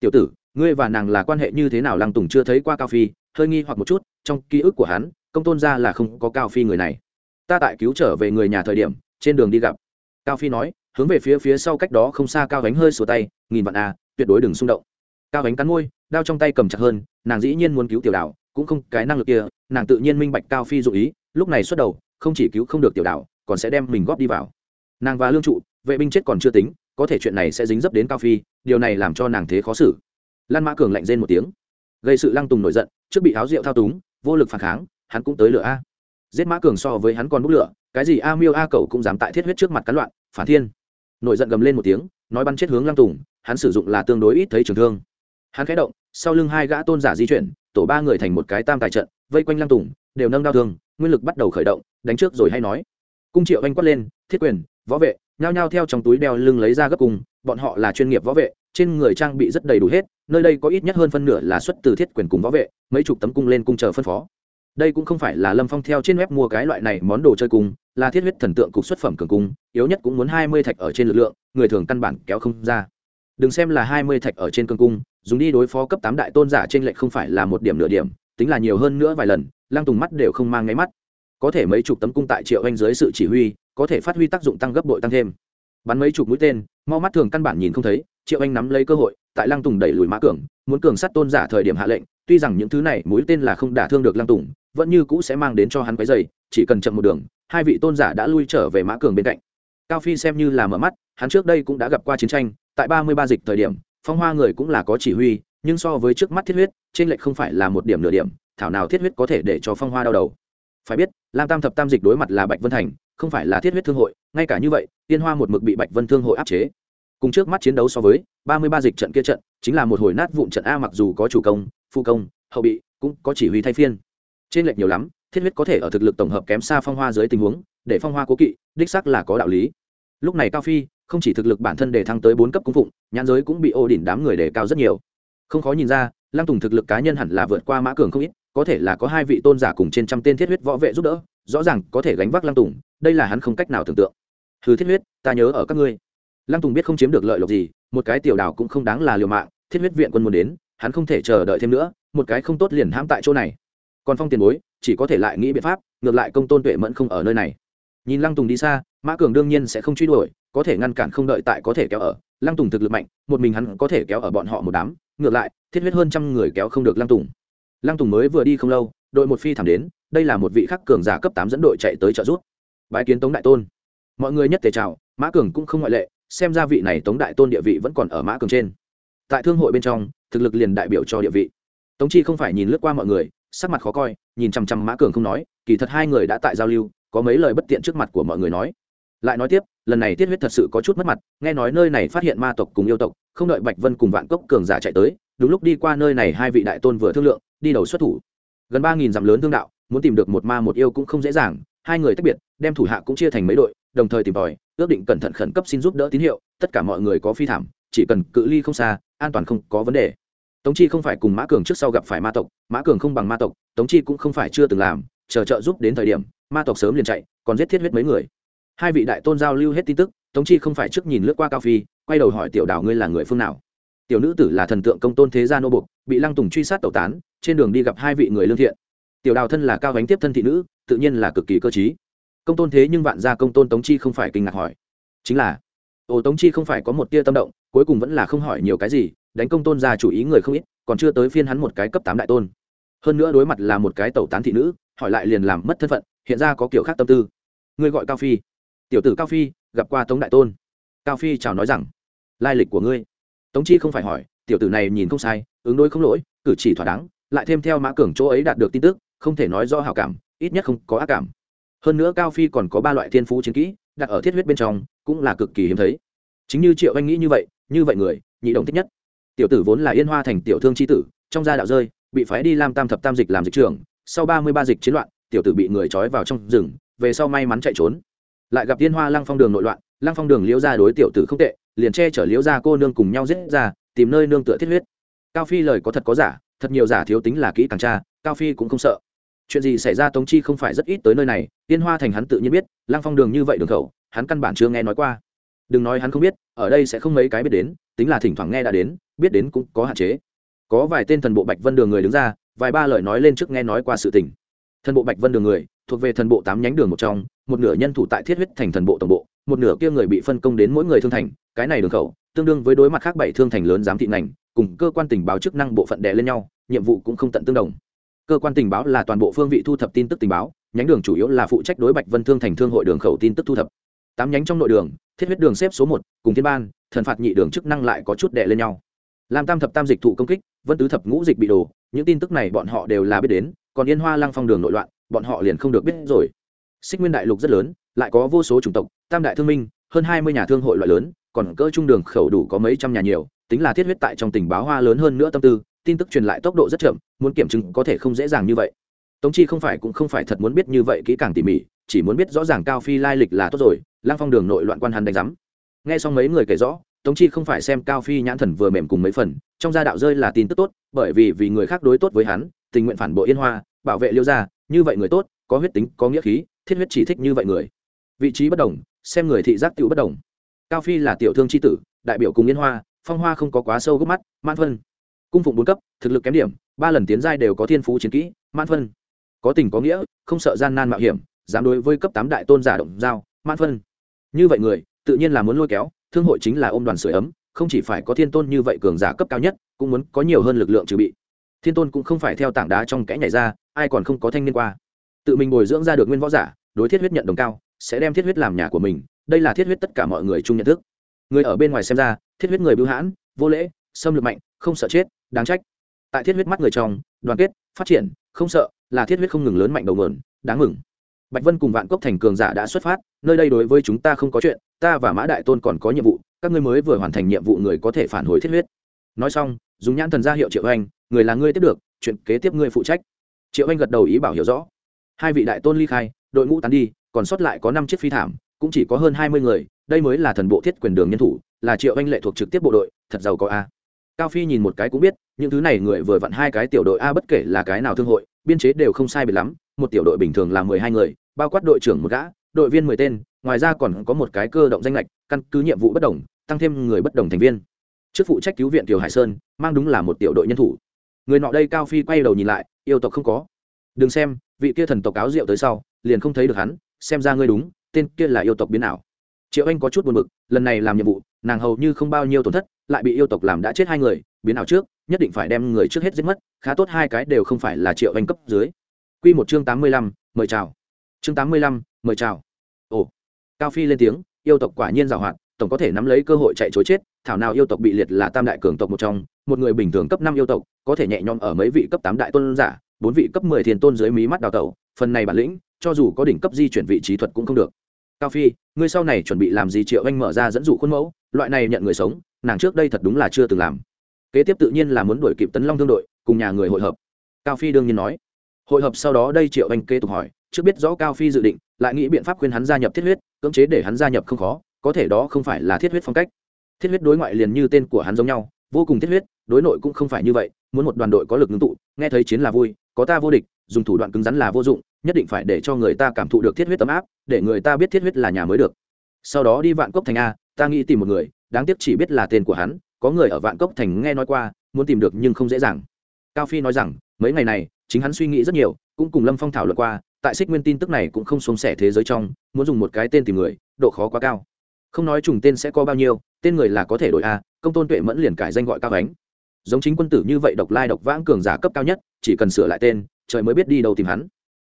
tiểu tử ngươi và nàng là quan hệ như thế nào? Lăng tùng chưa thấy qua cao phi hơi nghi hoặc một chút trong ký ức của hắn công tôn ra là không có cao phi người này. Ta tại cứu trở về người nhà thời điểm trên đường đi gặp. Cao phi nói hướng về phía phía sau cách đó không xa cao gánh hơi sửa tay nghìn vạn à, tuyệt đối đừng xung động. Cao gánh cắn môi đao trong tay cầm chặt hơn nàng dĩ nhiên muốn cứu tiểu đạo cũng không cái năng lực kia nàng tự nhiên minh bạch cao phi dụ ý lúc này xuất đầu không chỉ cứu không được tiểu đạo còn sẽ đem mình góp đi vào. Nàng và lương trụ vệ binh chết còn chưa tính có thể chuyện này sẽ dính dấp đến cao phi, điều này làm cho nàng thế khó xử. Lan mã cường lạnh rên một tiếng. Gây sự lăng tùng nổi giận, trước bị áo rượu thao túng, vô lực phản kháng, hắn cũng tới lửa a. Giết mã cường so với hắn còn bốc lửa, cái gì a miêu a cậu cũng dám tại thiết huyết trước mặt cán loạn, phản thiên. Nổi giận gầm lên một tiếng, nói bắn chết hướng lăng tùng, hắn sử dụng là tương đối ít thấy trường thương. Hắn khẽ động, sau lưng hai gã tôn giả di chuyển, tổ ba người thành một cái tam tài trận, vây quanh lăng tùng, đều nâng đau thương, nguyên lực bắt đầu khởi động, đánh trước rồi hay nói. Cung triệu anh quát lên, thiết quyền, võ vệ nhao nhao theo trong túi đeo lưng lấy ra gấp cùng, bọn họ là chuyên nghiệp võ vệ, trên người trang bị rất đầy đủ hết, nơi đây có ít nhất hơn phân nửa là xuất từ thiết quyền cùng võ vệ, mấy chục tấm cung lên cung chờ phân phó. Đây cũng không phải là lâm phong theo trên web mua cái loại này món đồ chơi cung, là thiết huyết thần tượng cục xuất phẩm cường cung, yếu nhất cũng muốn hai mươi thạch ở trên lực lượng, người thường căn bản kéo không ra. Đừng xem là hai mươi thạch ở trên cường cung, dùng đi đối phó cấp tám đại tôn giả trên lệch không phải là một điểm nửa điểm, tính là nhiều hơn nữa vài lần, lăng tùng mắt đều không mang ngáy mắt. Có thể mấy chục tấm cung tại triệu anh dưới sự chỉ huy có thể phát huy tác dụng tăng gấp bội tăng thêm. Bắn mấy chục mũi tên, mau mắt thường căn bản nhìn không thấy, triệu anh nắm lấy cơ hội, tại lăng tùng đẩy lùi mã cường, muốn cường sát tôn giả thời điểm hạ lệnh, tuy rằng những thứ này mũi tên là không đả thương được lăng tùng, vẫn như cũ sẽ mang đến cho hắn cái giày chỉ cần chậm một đường, hai vị tôn giả đã lui trở về mã cường bên cạnh. Cao phi xem như là mở mắt, hắn trước đây cũng đã gặp qua chiến tranh, tại ba mươi ba dịch thời điểm, phong hoa người cũng là có chỉ huy, nhưng so với trước mắt thiết huyết, trên lệch không phải là một điểm nửa điểm, thảo nào thiết huyết có thể để cho phong hoa đau đầu. Phải biết, lam tam thập tam dịch đối mặt là bạch vân thành không phải là thiết huyết thương hội, ngay cả như vậy, tiên hoa một mực bị bạch vân thương hội áp chế. Cùng trước mắt chiến đấu so với, ba mươi ba dịch trận kia trận, chính là một hồi nát vụn trận a mặc dù có chủ công phụ công, hậu bị, cũng có chỉ huy thay phiên. Trên lệch nhiều lắm, thiết huyết có thể ở thực lực tổng hợp kém xa phong hoa dưới tình huống, để phong hoa cố kỵ, đích sắc là có đạo lý. Lúc này cao phi, không chỉ thực lực bản thân đề thăng tới bốn cấp cung phụng, nhãn giới cũng bị ô đỉnh đám người đề cao rất nhiều. Không khó nhìn ra, lăng tùng thực lực cá nhân hẳn là vượt qua mã cường không ít, có thể là có hai vị tôn giả cùng trên trăm tên thiết huyết võ vệ giúp đỡ rõ ràng có thể gánh vác lăng tùng, đây là hắn không cách nào tưởng tượng. Hư thiết huyết, ta nhớ ở các ngươi. Lăng tùng biết không chiếm được lợi lộc gì, một cái tiểu đảo cũng không đáng là liều mạng, thiết huyết viện quân muốn đến, hắn không thể chờ đợi thêm nữa, một cái không tốt liền hãm tại chỗ này. Còn phong tiền bối, chỉ có thể lại nghĩ biện pháp, ngược lại công tôn tuệ mẫn không ở nơi này. Nhìn lăng tùng đi xa, mã cường đương nhiên sẽ không truy đuổi, có thể ngăn cản không đợi tại có thể kéo ở. Lăng tùng thực lực mạnh, một mình hắn có thể kéo ở bọn họ một đám, ngược lại, thiết huyết hơn trăm người kéo không được lăng tùng. Lăng tùng mới vừa đi không lâu, đội một phi thẳng đến đây là một vị khắc cường giả cấp tám dẫn đội chạy tới trợ giúp. Bái kiến tống đại tôn. Mọi người nhất thể chào, mã cường cũng không ngoại lệ, xem ra vị này tống đại tôn địa vị vẫn còn ở mã cường trên. Tại thương hội bên trong, thực lực liền đại biểu cho địa vị. Tống chi không phải nhìn lướt qua mọi người, sắc mặt khó coi, nhìn chằm chằm mã cường không nói, kỳ thật hai người đã tại giao lưu, có mấy lời bất tiện trước mặt của mọi người nói. Lại nói tiếp, lần này tiết huyết thật sự có chút mất mặt, nghe nói nơi này phát hiện ma tộc cùng yêu tộc, không đợi bạch vân cùng vạn cốc cường giả chạy tới, đúng lúc đi qua nơi này hai vị đại tôn vừa thương lượng, đi đầu xuất thủ. Gần ba nghìn dặm lớn thương đạo muốn tìm được một ma một yêu cũng không dễ dàng, hai người tách biệt, đem thủ hạ cũng chia thành mấy đội, đồng thời tìm tòi, ước định cẩn thận khẩn cấp xin giúp đỡ tín hiệu, tất cả mọi người có phi thảm, chỉ cần cự ly không xa, an toàn không có vấn đề. Tống chi không phải cùng mã cường trước sau gặp phải ma tộc, mã cường không bằng ma tộc, tống chi cũng không phải chưa từng làm, chờ trợ giúp đến thời điểm, ma tộc sớm liền chạy, còn giết thiết huyết mấy người. Hai vị đại tôn giao lưu hết tin tức, tống chi không phải trước nhìn lướt qua cao phi, quay đầu hỏi tiểu đảo ngươi là người phương nào. Tiểu nữ tử là thần tượng công tôn thế gia nô bục bị lăng tùng truy sát tẩu tán, trên đường đi gặp hai vị người lương thiện tiểu đào thân là cao gánh tiếp thân thị nữ, tự nhiên là cực kỳ cơ t công tôn thế nhưng vạn gia công tôn tống chi không phải kinh ngạc hỏi. Chính là ồ tống chi không phải có một tia tâm động, cuối cùng vẫn là không hỏi nhiều cái gì, đánh công tôn ra chủ ý người không ít, còn chưa tới phiên hắn một cái cấp tám đại tôn. Hơn nữa đối mặt là một cái tẩu tán thị nữ, hỏi lại liền làm mất thân phận, hiện ra có kiểu khác tâm tư. Ngươi gọi cao phi. Tiểu tử cao phi, gặp qua tống đại tôn. Cao phi chào nói rằng, lai lịch của ngươi. Tống chi không phải hỏi, tiểu tử này nhìn không sai, ứng đối không lỗi, cử chỉ thỏa đáng, lại thêm theo mã cường chỗ ấy đạt được tin tức không thể nói do hảo cảm, ít nhất không có ác cảm. Hơn nữa cao phi còn có ba loại thiên phú chiến kỹ, đặt ở thiết huyết bên trong, cũng là cực kỳ hiếm thấy. Chính như triệu anh nghĩ như vậy như vậy người, nhị đồng thích nhất. Tiểu tử vốn là yên hoa thành tiểu thương c h i tử, trong gia đạo rơi, bị phái đi làm tam thập tam dịch làm dịch trưởng, sau ba mươi ba dịch chiến loạn, tiểu tử bị người trói vào trong rừng, về sau may mắn chạy trốn. Lại gặp yên hoa lăng phong đường nội loạn, lăng phong đường liễu ra đối tiểu tử không tệ, liền che chở liễu ra cô nương cùng nhau giết ra, tìm nơi nương tựa thiết huyết. Cao phi lời có thật có giả, thật nhiều giả thiếu tính là kỹ càng tra, cao phi cũng không sợ chuyện gì xảy ra tống chi không phải rất ít tới nơi này tiên hoa thành hắn tự nhiên biết, lăng phong đường như vậy đường khẩu, hắn căn bản chưa nghe nói qua. Đừng nói hắn không biết, ở đây sẽ không mấy cái biết đến, tính là thỉnh thoảng nghe đã đến, biết đến cũng có hạn chế. Có vài tên thần bộ bạch vân đường người đứng ra, vài ba lời nói lên trước nghe nói qua sự tình. Thần bộ bạch vân đường người, thuộc về thần bộ tám nhánh đường một trong, một nửa nhân thủ tại thiết huyết thành thần bộ tổng bộ, một nửa kia người bị phân công đến mỗi người thương thành, cái này đường khẩu, tương đương với đối mặt khác bảy thương thành lớn giám thị ngành, cùng cơ quan tình báo chức năng bộ phận đè lên nhau, nhiệm vụ cũng không tận tương đồng cơ quan tình báo là toàn bộ phương vị thu thập tin tức tình báo, nhánh đường chủ yếu là phụ trách đối bạch vân thương thành thương hội đường khẩu tin tức thu thập. Tám nhánh trong nội đường, thiết huyết đường xếp số một, cùng thiên ban, thần phạt nhị đường chức năng lại có chút đệ lên nhau. Làm tam thập tam dịch thụ công kích, vân tứ thập ngũ dịch bị đổ, những tin tức này bọn họ đều là biết đến, còn yên hoa lăng phong đường nội loạn, bọn họ liền không được biết rồi. Xích nguyên đại lục rất lớn, lại có vô số chủng tộc, tam đại thương minh, hơn hai mươi nhà thương hội loại lớn, còn cỡ trung đường khẩu đủ có mấy trăm nhà nhiều, tính là thiết huyết tại trong tình báo hoa lớn hơn nữa tâm tư tin tức truyền lại tốc độ rất chậm, muốn kiểm chứng có thể không dễ dàng như vậy. Tống chi không phải cũng không phải thật muốn biết như vậy kỹ càng tỉ mỉ, chỉ muốn biết rõ ràng cao phi lai lịch là tốt rồi lang phong đường nội loạn quan hắn đánh giám. Nghe xong mấy người kể rõ, tống chi không phải xem cao phi nhãn thần vừa mềm cùng mấy phần, trong gia đạo rơi là tin tức tốt, bởi vì vì người khác đối tốt với hắn, tình nguyện phản bội yên hoa, bảo vệ liêu gia, như vậy người tốt, có huyết tính, có nghĩa khí, thiết huyết chỉ thích như vậy người. Vị trí bất đồng, xem người thị giác tựu bất đồng. Cao phi là tiểu thương c tử, đại biểu cùng yên hoa, phong hoa không có quá sâu gốc mắt man phân cung phụng bốn cấp, thực lực kém điểm, ba lần tiến giai đều có thiên phú chiến kỹ man phân. Có tình có nghĩa, không sợ gian nan mạo hiểm, dám đối với cấp tám đại tôn giả động giao man phân. Như vậy người, tự nhiên là muốn lôi kéo, thương hội chính là ôm đoàn sửa ấm, không chỉ phải có thiên tôn như vậy cường giả cấp cao nhất, cũng muốn có nhiều hơn lực lượng trừ bị. Thiên tôn cũng không phải theo tảng đá trong kẽ nhảy ra, ai còn không có thanh niên qua. Tự mình bồi dưỡng ra được nguyên võ giả, đối thiết huyết nhận đồng cao, sẽ đem thiết huyết làm nhà của mình, đây là thiết huyết tất cả mọi người chung nhận thức. Người ở bên ngoài xem ra, thiết huyết người bưu hãn, vô lễ, xâm lược mạnh không sợ chết, đáng trách. Tại thiết huyết mắt người trong, đoàn kết, phát triển, không sợ, là thiết huyết không ngừng lớn mạnh đầu nguồn, đáng mừng. Bạch vân cùng vạn cốc thành cường giả đã xuất phát, nơi đây đối với chúng ta không có chuyện, ta và mã đại tôn còn có nhiệm vụ, các ngươi mới vừa hoàn thành nhiệm vụ người có thể phản hồi thiết huyết. Nói xong dùng nhãn thần ra hiệu triệu anh người là ngươi tiếp được, chuyện kế tiếp ngươi phụ trách. Triệu anh gật đầu ý bảo hiểu rõ. Hai vị đại tôn ly khai, đội ngũ tán đi, còn sót lại có năm chiếc phi thảm, cũng chỉ có hơn hai mươi người, đây mới là thần bộ thiết quyền đường nhân thủ, là triệu anh lệ thuộc trực tiếp bộ đội, thật giàu có a cao phi nhìn một cái cũng biết, những thứ này người vừa vặn hai cái tiểu đội a bất kể là cái nào thương hội, biên chế đều không sai biệt lắm, một tiểu đội bình thường là mười hai người, bao quát đội trưởng một gã, đội viên mười tên, ngoài ra còn có một cái cơ động danh lệch, căn cứ nhiệm vụ bất đồng, tăng thêm người bất đồng thành viên. Trước phụ trách cứu viện Tiểu hải sơn, mang đúng là một tiểu đội nhân thủ. Người nọ đây cao phi quay đầu nhìn lại, yêu tộc không có. Đừng xem, vị kia thần tộc áo rượu tới sau, liền không thấy được hắn, xem ra ngươi đúng, tên kia là yêu tộc biến ảo. Triệu anh có chút buồn bực, lần này làm nhiệm vụ nàng hầu như không bao nhiêu tổn thất, lại bị yêu tộc làm đã chết hai người, biến ảo trước, nhất định phải đem người trước hết giết mất, khá tốt hai cái đều không phải là triệu anh cấp dưới. Q một chương tám mươi lăm, mời chào. Chương tám mươi lăm, mời chào. Ồ, cao phi lên tiếng, yêu tộc quả nhiên giàu hoạt, tổng có thể nắm lấy cơ hội chạy chối chết, thảo nào yêu tộc bị liệt là tam đại cường tộc một trong, một người bình thường cấp năm yêu tộc, có thể nhẹ nhõm ở mấy vị cấp tám đại tôn giả, bốn vị cấp mười thiền tôn dưới mí mắt đào tẩu, phần này bản lĩnh, cho dù có đỉnh cấp di chuyển vị trí thuật cũng không được cao phi, ngươi sau này chuẩn bị làm gì triệu anh mở ra dẫn dụ khuôn mẫu, loại này nhận người sống, nàng trước đây thật đúng là chưa từng làm. Kế tiếp tự nhiên là muốn đuổi kịp tấn long thương đội, cùng nhà người hội hợp. Cao phi đương nhiên nói. Hội hợp sau đó đây triệu anh kế tục hỏi, trước biết rõ cao phi dự định, lại nghĩ biện pháp khuyên hắn gia nhập thiết huyết, cưỡng chế để hắn gia nhập không khó, có thể đó không phải là thiết huyết phong cách. Thiết huyết đối ngoại liền như tên của hắn giống nhau, vô cùng thiết huyết, đối nội cũng không phải như vậy, muốn một đoàn đội có lực ngưng tụ, nghe thấy chiến là vui, có ta vô địch, dùng thủ đoạn cứng rắn là vô dụng nhất định phải để cho người ta cảm thụ được thiết huyết tấm áp, để người ta biết thiết huyết là nhà mới được. Sau đó đi vạn cốc thành a, ta nghĩ tìm một người, đáng tiếc chỉ biết là tên của hắn, có người ở vạn cốc thành nghe nói qua, muốn tìm được nhưng không dễ dàng. Cao phi nói rằng, mấy ngày này, chính hắn suy nghĩ rất nhiều, cũng cùng lâm phong thảo luận qua, tại xích nguyên tin tức này cũng không xuống sẻ thế giới trong, muốn dùng một cái tên tìm người, độ khó quá cao. Không nói trùng tên sẽ có bao nhiêu, tên người là có thể đổi a, công tôn tuệ mẫn liền cải danh gọi cao ánh. Giống chính quân tử như vậy độc lai độc vãng cường giả cấp cao nhất, chỉ cần sửa lại tên, trời mới biết đi đâu tìm hắn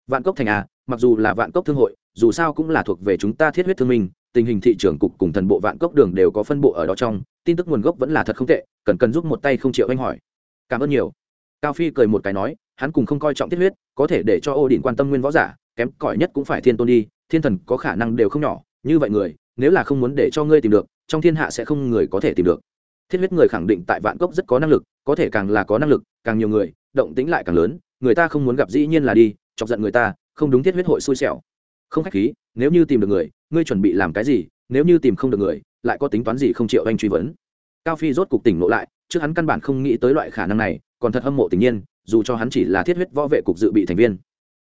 vạn cốc thành à, mặc dù là vạn cốc thương hội dù sao cũng là thuộc về chúng ta thiết huyết thương minh tình hình thị trường cục cùng thần bộ vạn cốc đường đều có phân bộ ở đó trong tin tức nguồn gốc vẫn là thật không tệ cần cần giúp một tay không chịu anh hỏi. Cảm ơn nhiều. Cao phi cười một cái nói hắn cùng không coi trọng thiết huyết có thể để cho ô đình quan tâm nguyên võ giả kém cỏi nhất cũng phải thiên tôn đi thiên thần có khả năng đều không nhỏ như vậy người nếu là không muốn để cho ngươi tìm được trong thiên hạ sẽ không người có thể tìm được. Thiết huyết người khẳng định tại vạn cốc rất có năng lực có thể càng là có năng lực càng nhiều người động tính lại càng lớn người ta không muốn gặp dĩ nhiên là đi chọc giận người ta, không đúng thiết huyết hội xui xẻo. Không khách khí, nếu như tìm được người, ngươi chuẩn bị làm cái gì, nếu như tìm không được người, lại có tính toán gì không chịu anh truy vấn. Cao phi rốt cục tỉnh lộ lại, trước hắn căn bản không nghĩ tới loại khả năng này, còn thật hâm mộ tình nhiên, dù cho hắn chỉ là thiết huyết võ vệ cục dự bị thành viên.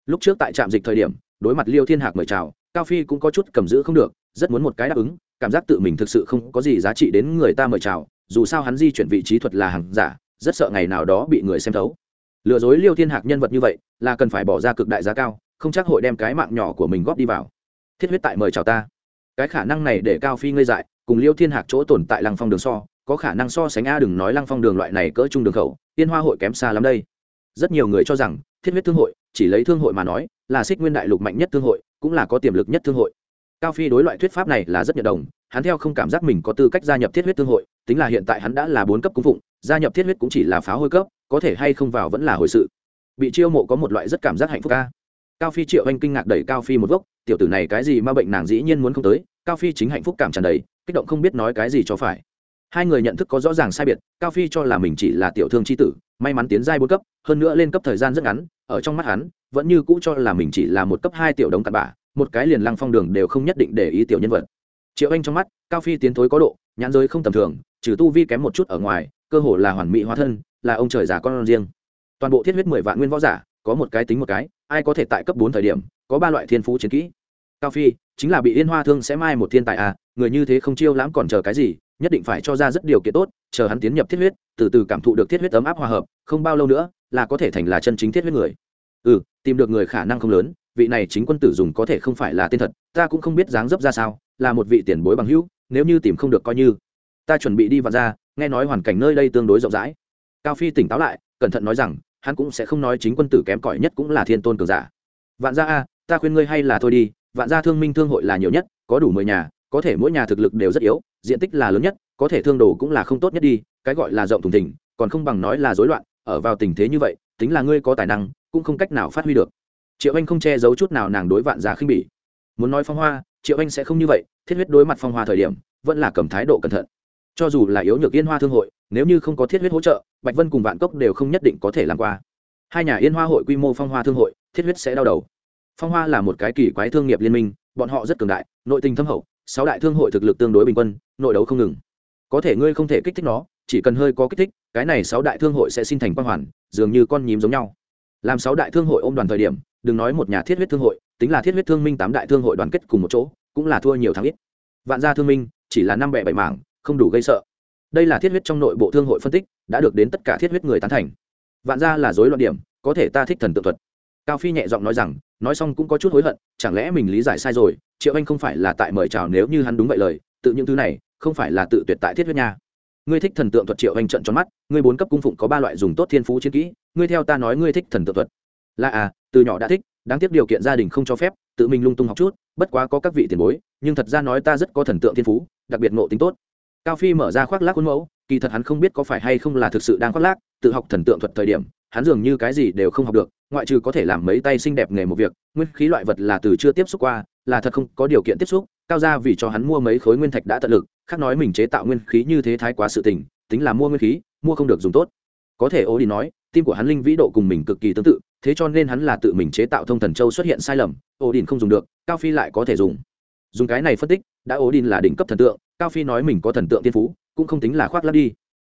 Lúc trước tại trạm dịch thời điểm, đối mặt liêu thiên hạc mời chào, cao phi cũng có chút cầm giữ không được, rất muốn một cái đáp ứng, cảm giác tự mình thực sự không có gì giá trị đến người ta mời chào, dù sao hắn di chuyển vị trí thuật là hàng giả, rất sợ ngày nào đó bị người xem thấu lừa dối liêu thiên hạc nhân vật như vậy, là cần phải bỏ ra cực đại giá cao, không chắc hội đem cái mạng nhỏ của mình góp đi vào. Thiết huyết tại mời chào ta. Cái khả năng này để cao phi ngây dại, cùng liêu thiên hạc chỗ tồn tại lăng phong đường so, có khả năng so sánh a đừng nói lăng phong đường loại này cỡ trung đường khẩu tiên hoa hội kém xa lắm đây. Rất nhiều người cho rằng, thiết huyết thương hội, chỉ lấy thương hội mà nói, là xích nguyên đại lục mạnh nhất thương hội, cũng là có tiềm lực nhất thương hội. Cao phi đối loại thuyết pháp này là rất nhận đồng, hắn theo không cảm giác mình có tư cách gia nhập thiết huyết thương hội, tính là hiện tại hắn đã là bốn cấp cung phụng, gia nhập thiết huyết cũng chỉ là phá hôi cấp có thể hay không vào vẫn là hồi sự. Bị chiêu mộ có một loại rất cảm giác hạnh phúc ca. Cao phi triệu anh kinh ngạc đẩy cao phi một gốc tiểu tử này cái gì mà bệnh nàng dĩ nhiên muốn không tới, cao phi chính hạnh phúc cảm tràn đầy, kích động không biết nói cái gì cho phải. Hai người nhận thức có rõ ràng sai biệt, cao phi cho là mình chỉ là tiểu thương c h i tử, may mắn tiến giai bốn cấp, hơn nữa lên cấp thời gian rất ngắn, ở trong mắt hắn, vẫn như cũ cho là mình chỉ là một cấp hai tiểu đống cặn bả một cái liền lăng phong đường đều không nhất định để ý tiểu nhân vật. Triệu anh trong mắt, cao phi tiến thối có độ, nhãn giới không tầm thường, trừ tu vi kém một chút ở ngoài, cơ hồ là hoàn mỹ hóa thân là ông trời già con riêng. Toàn bộ thiết huyết mười vạn nguyên võ giả, có một cái tính một cái, ai có thể tại cấp bốn thời điểm, có ba loại thiên phú chiến kỹ. Cao phi, chính là bị yên hoa thương sẽ mai một thiên tài à người như thế không chiêu lãm còn chờ cái gì, nhất định phải cho ra rất điều kiện tốt, chờ hắn tiến nhập thiết huyết, từ từ cảm thụ được thiết huyết ấm áp hòa hợp, không bao lâu nữa, là có thể thành là chân chính thiết huyết người. Ừ tìm được người khả năng không lớn, vị này chính quân tử dùng có thể không phải là tên thật, ta cũng không biết dáng dấp ra sao, là một vị tiền bối bằng hữu, nếu như tìm không được coi như. Ta chuẩn bị đi vào ra nghe nói hoàn cảnh nơi đây tương đối rộng rãi cao phi tỉnh táo lại, cẩn thận nói rằng, hắn cũng sẽ không nói chính quân tử kém cỏi nhất cũng là thiên tôn cường giả. Vạn gia a, ta khuyên ngươi hay là thôi đi, vạn gia thương minh thương hội là nhiều nhất, có đủ mười nhà, có thể mỗi nhà thực lực đều rất yếu, diện tích là lớn nhất, có thể thương đồ cũng là không tốt nhất đi, cái gọi là rộng thùng thình, còn không bằng nói là rối loạn, ở vào tình thế như vậy, tính là ngươi có tài năng, cũng không cách nào phát huy được. Triệu anh không che giấu chút nào nàng đối vạn gia khinh bỉ. Muốn nói phong hoa, triệu anh sẽ không như vậy, thiết huyết đối mặt phong hoa thời điểm, vẫn là cầm thái độ cẩn thận. Cho dù là yếu nhược yên hoa thương hội nếu như không có thiết huyết hỗ trợ, bạch vân cùng vạn cốc đều không nhất định có thể làm qua. Hai nhà yên hoa hội quy mô phong hoa thương hội, thiết huyết sẽ đau đầu. Phong hoa là một cái kỳ quái thương nghiệp liên minh, bọn họ rất cường đại, nội tình thâm hậu, sáu đại thương hội thực lực tương đối bình quân, nội đấu không ngừng. Có thể ngươi không thể kích thích nó, chỉ cần hơi có kích thích, cái này sáu đại thương hội sẽ sinh thành quang hoàn, dường như con nhím giống nhau. Làm sáu đại thương hội ôm đoàn thời điểm, đừng nói một nhà thiết huyết thương hội, tính là thiết huyết thương minh tám đại thương hội đoàn kết cùng một chỗ, cũng là thua nhiều thắng ít. Vạn gia thương minh, chỉ là năm bẻ bảy mảng, không đủ gây sợ đây là thiết huyết trong nội bộ thương hội phân tích, đã được đến tất cả thiết huyết người tán thành. Vạn gia là dối loạn điểm, có thể ta thích thần tượng thuật. Cao phi nhẹ giọng nói rằng, nói xong cũng có chút hối hận, chẳng lẽ mình lý giải sai rồi, triệu anh không phải là tại mời chào nếu như hắn đúng vậy lời, tự những thứ này, không phải là tự tuyệt tại thiết huyết nha. Ngươi thích thần tượng thuật triệu anh trận tròn mắt, ngươi bốn cấp cung phụng có ba loại dùng tốt thiên phú chiến kỹ, ngươi theo ta nói ngươi thích thần tượng thuật. Là à từ nhỏ đã thích, đáng tiếc điều kiện gia đình không cho phép, tự mình lung tung học chút, bất quá có các vị tiền bối, nhưng thật ra nói ta rất có thần tượng thiên phú, đặc biệt ngộ tính tốt cao phi mở ra khoác lác khuôn mẫu, kỳ thật hắn không biết có phải hay không là thực sự đang khoác lác, tự học thần tượng thuật thời điểm, hắn dường như cái gì đều không học được, ngoại trừ có thể làm mấy tay xinh đẹp nghề một việc, nguyên khí loại vật là từ chưa tiếp xúc qua, là thật không có điều kiện tiếp xúc, cao ra vì cho hắn mua mấy khối nguyên thạch đã tận lực, khác nói mình chế tạo nguyên khí như thế thái quá sự tình, tính là mua nguyên khí, mua không được dùng tốt. Có thể ô đi nói, tim của hắn linh vĩ độ cùng mình cực kỳ tương tự, thế cho nên hắn là tự mình chế tạo thông thần châu xuất hiện sai lầm ô đình không dùng được, cao phi lại có thể dùng. Dùng cái này phân tích, đã ô đình là đỉnh cấp thần tượng cao phi nói mình có thần tượng tiên phú, cũng không tính là khoác lắp đi.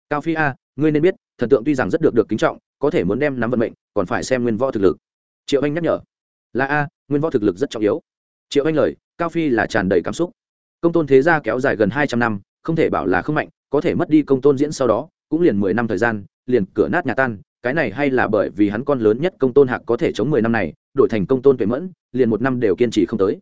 Cao phi a, ngươi nên biết, thần tượng tuy rằng rất được được kính trọng, có thể muốn đem nắm vận mệnh, còn phải xem nguyên võ thực lực. Triệu anh nhắc nhở. Là a, nguyên võ thực lực rất trọng yếu. Triệu anh lời, cao phi là tràn đầy cảm xúc. Công tôn thế gia kéo dài gần hai trăm năm, không thể bảo là không mạnh, có thể mất đi công tôn diễn sau đó, cũng liền mười năm thời gian, liền cửa nát nhà tan. Cái này hay là bởi vì hắn con lớn nhất công tôn hạc có thể chống mười năm này, đổi thành công tôn tuệ mẫn, liền một năm đều kiên trì không tới.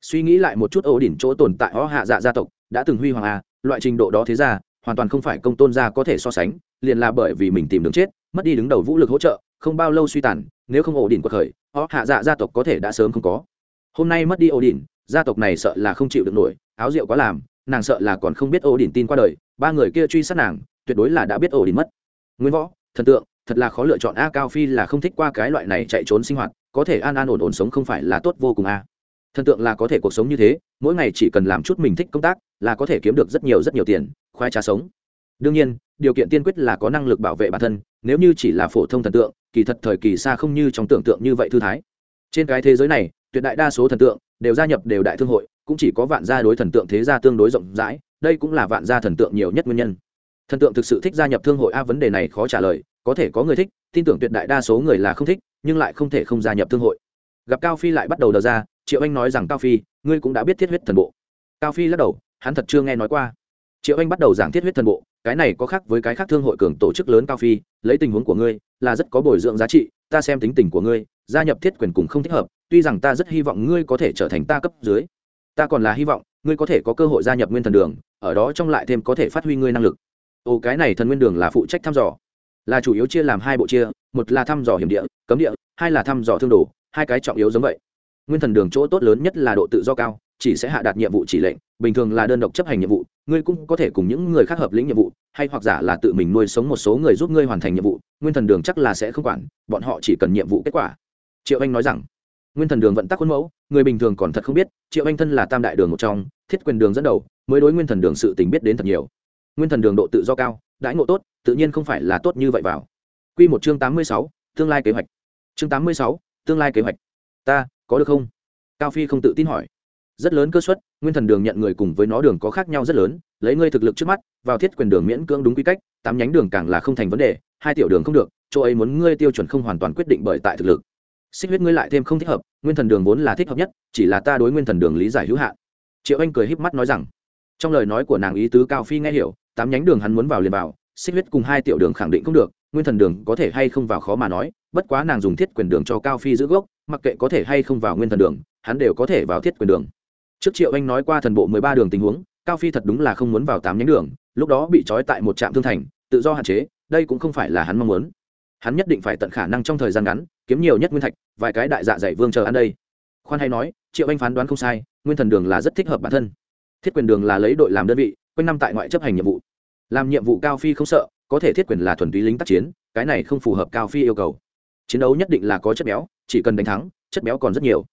Suy nghĩ lại một chút ổ đỉnh chỗ tồn tại ó hạ dạ gia tộc đã từng huy hoàng a loại trình độ đó thế ra, hoàn toàn không phải công tôn gia có thể so sánh, liền là bởi vì mình tìm đường chết, mất đi đứng đầu vũ lực hỗ trợ, không bao lâu suy tàn, nếu không ổ đỉnh quật khởi họ hạ dạ gia tộc có thể đã sớm không có. Hôm nay mất đi ổ đỉnh, gia tộc này sợ là không chịu được nổi, áo rượu quá làm, nàng sợ là còn không biết ổ đỉnh tin qua đời, ba người kia truy sát nàng, tuyệt đối là đã biết ổ đỉnh mất. Nguyên võ, thần tượng, thật là khó lựa chọn a cao phi là không thích qua cái loại này chạy trốn sinh hoạt, có thể an an ổn ổn sống không phải là tốt vô cùng a. Thần tượng là có thể cuộc sống như thế, mỗi ngày chỉ cần làm chút mình thích công tác là có thể kiếm được rất nhiều rất nhiều tiền khoai trà sống. Đương nhiên, điều kiện tiên quyết là có năng lực bảo vệ bản thân, nếu như chỉ là phổ thông thần tượng, kỳ thật thời kỳ xa không như trong tưởng tượng như vậy thư thái. Trên cái thế giới này, tuyệt đại đa số thần tượng đều gia nhập đều đại thương hội, cũng chỉ có vạn gia đối thần tượng thế gia tương đối rộng rãi, đây cũng là vạn gia thần tượng nhiều nhất nguyên nhân. Thần tượng thực sự thích gia nhập thương hội a, vấn đề này khó trả lời, có thể có người thích, tin tưởng tuyệt đại đa số người là không thích, nhưng lại không thể không gia nhập thương hội. Gặp cao phi lại bắt đầu đờ ra, triệu anh nói rằng, cao phi, ngươi cũng đã biết thiết huyết thần bộ. Cao phi lắc đầu hắn thật chưa nghe nói qua. Triệu anh bắt đầu giảng thiết huyết thần bộ, cái này có khác với cái khác thương hội cường tổ chức lớn cao phi, lấy tình huống của ngươi, là rất có bồi dưỡng giá trị, ta xem tính tình của ngươi, gia nhập thiết quyền cùng không thích hợp, tuy rằng ta rất hy vọng ngươi có thể trở thành ta cấp dưới. Ta còn là hy vọng, ngươi có thể có cơ hội gia nhập nguyên thần đường, ở đó trong lại thêm có thể phát huy ngươi năng lực. Ồ, cái này thần nguyên đường là phụ trách thăm dò. Là chủ yếu chia làm hai bộ chia, một là thăm dò hiểm địa, cấm địa, hai là thăm dò thương đồ, hai cái trọng yếu giống vậy. Nguyên thần đường chỗ tốt lớn nhất là độ tự do cao chỉ sẽ hạ đạt nhiệm vụ chỉ lệnh, bình thường là đơn độc chấp hành nhiệm vụ, ngươi cũng có thể cùng những người khác hợp lĩnh nhiệm vụ, hay hoặc giả là tự mình nuôi sống một số người giúp ngươi hoàn thành nhiệm vụ, nguyên thần đường chắc là sẽ không quản, bọn họ chỉ cần nhiệm vụ kết quả. Triệu anh nói rằng. Nguyên thần đường vận tắc khuôn mẫu, người bình thường còn thật không biết, triệu anh thân là tam đại đường một trong, thiết quyền đường dẫn đầu, mới đối nguyên thần đường sự tình biết đến thật nhiều. Nguyên thần đường độ tự do cao, đãi ngộ tốt, tự nhiên không phải là tốt như vậy vào. Q một chương tám mươi sáu, tương lai kế hoạch. Chương tám mươi sáu, tương lai kế hoạch. Ta, có được không? Cao phi không tự tin hỏi rất lớn cơ suất, nguyên thần đường nhận người cùng với nó đường có khác nhau rất lớn, lấy ngươi thực lực trước mắt, vào thiết quyền đường miễn cưỡng đúng quy cách, tám nhánh đường càng là không thành vấn đề, hai tiểu đường không được, chỗ ấy muốn ngươi tiêu chuẩn không hoàn toàn quyết định bởi tại thực lực. Xích huyết ngươi lại thêm không thích hợp, nguyên thần đường vốn là thích hợp nhất, chỉ là ta đối nguyên thần đường lý giải hữu hạn. Triệu anh cười híp mắt nói rằng, trong lời nói của nàng ý tứ cao phi nghe hiểu, tám nhánh đường hắn muốn vào liền vào, xích huyết cùng hai tiểu đường khẳng định không được, nguyên thần đường có thể hay không vào khó mà nói, bất quá nàng dùng thiết quyền đường cho cao phi giữ gốc, mặc kệ có thể hay không vào nguyên thần đường, hắn đều có thể vào thiết quyền đường trước triệu anh nói qua thần bộ mười ba đường tình huống, cao phi thật đúng là không muốn vào tám nhánh đường, lúc đó bị trói tại một trạm thương thành, tự do hạn chế, đây cũng không phải là hắn mong muốn. Hắn nhất định phải tận khả năng trong thời gian ngắn, kiếm nhiều nhất nguyên thạch, vài cái đại dạ dày vương chờ ăn đây. Khoan hay nói, triệu anh phán đoán không sai, nguyên thần đường là rất thích hợp bản thân. Thiết quyền đường là lấy đội làm đơn vị, quanh năm tại ngoại chấp hành nhiệm vụ. Làm nhiệm vụ cao phi không sợ, có thể thiết quyền là thuần túy lính tác chiến, cái này không phù hợp cao phi yêu cầu. Chiến đấu nhất định là có chất béo, chỉ cần đánh thắng, chất béo còn rất nhiều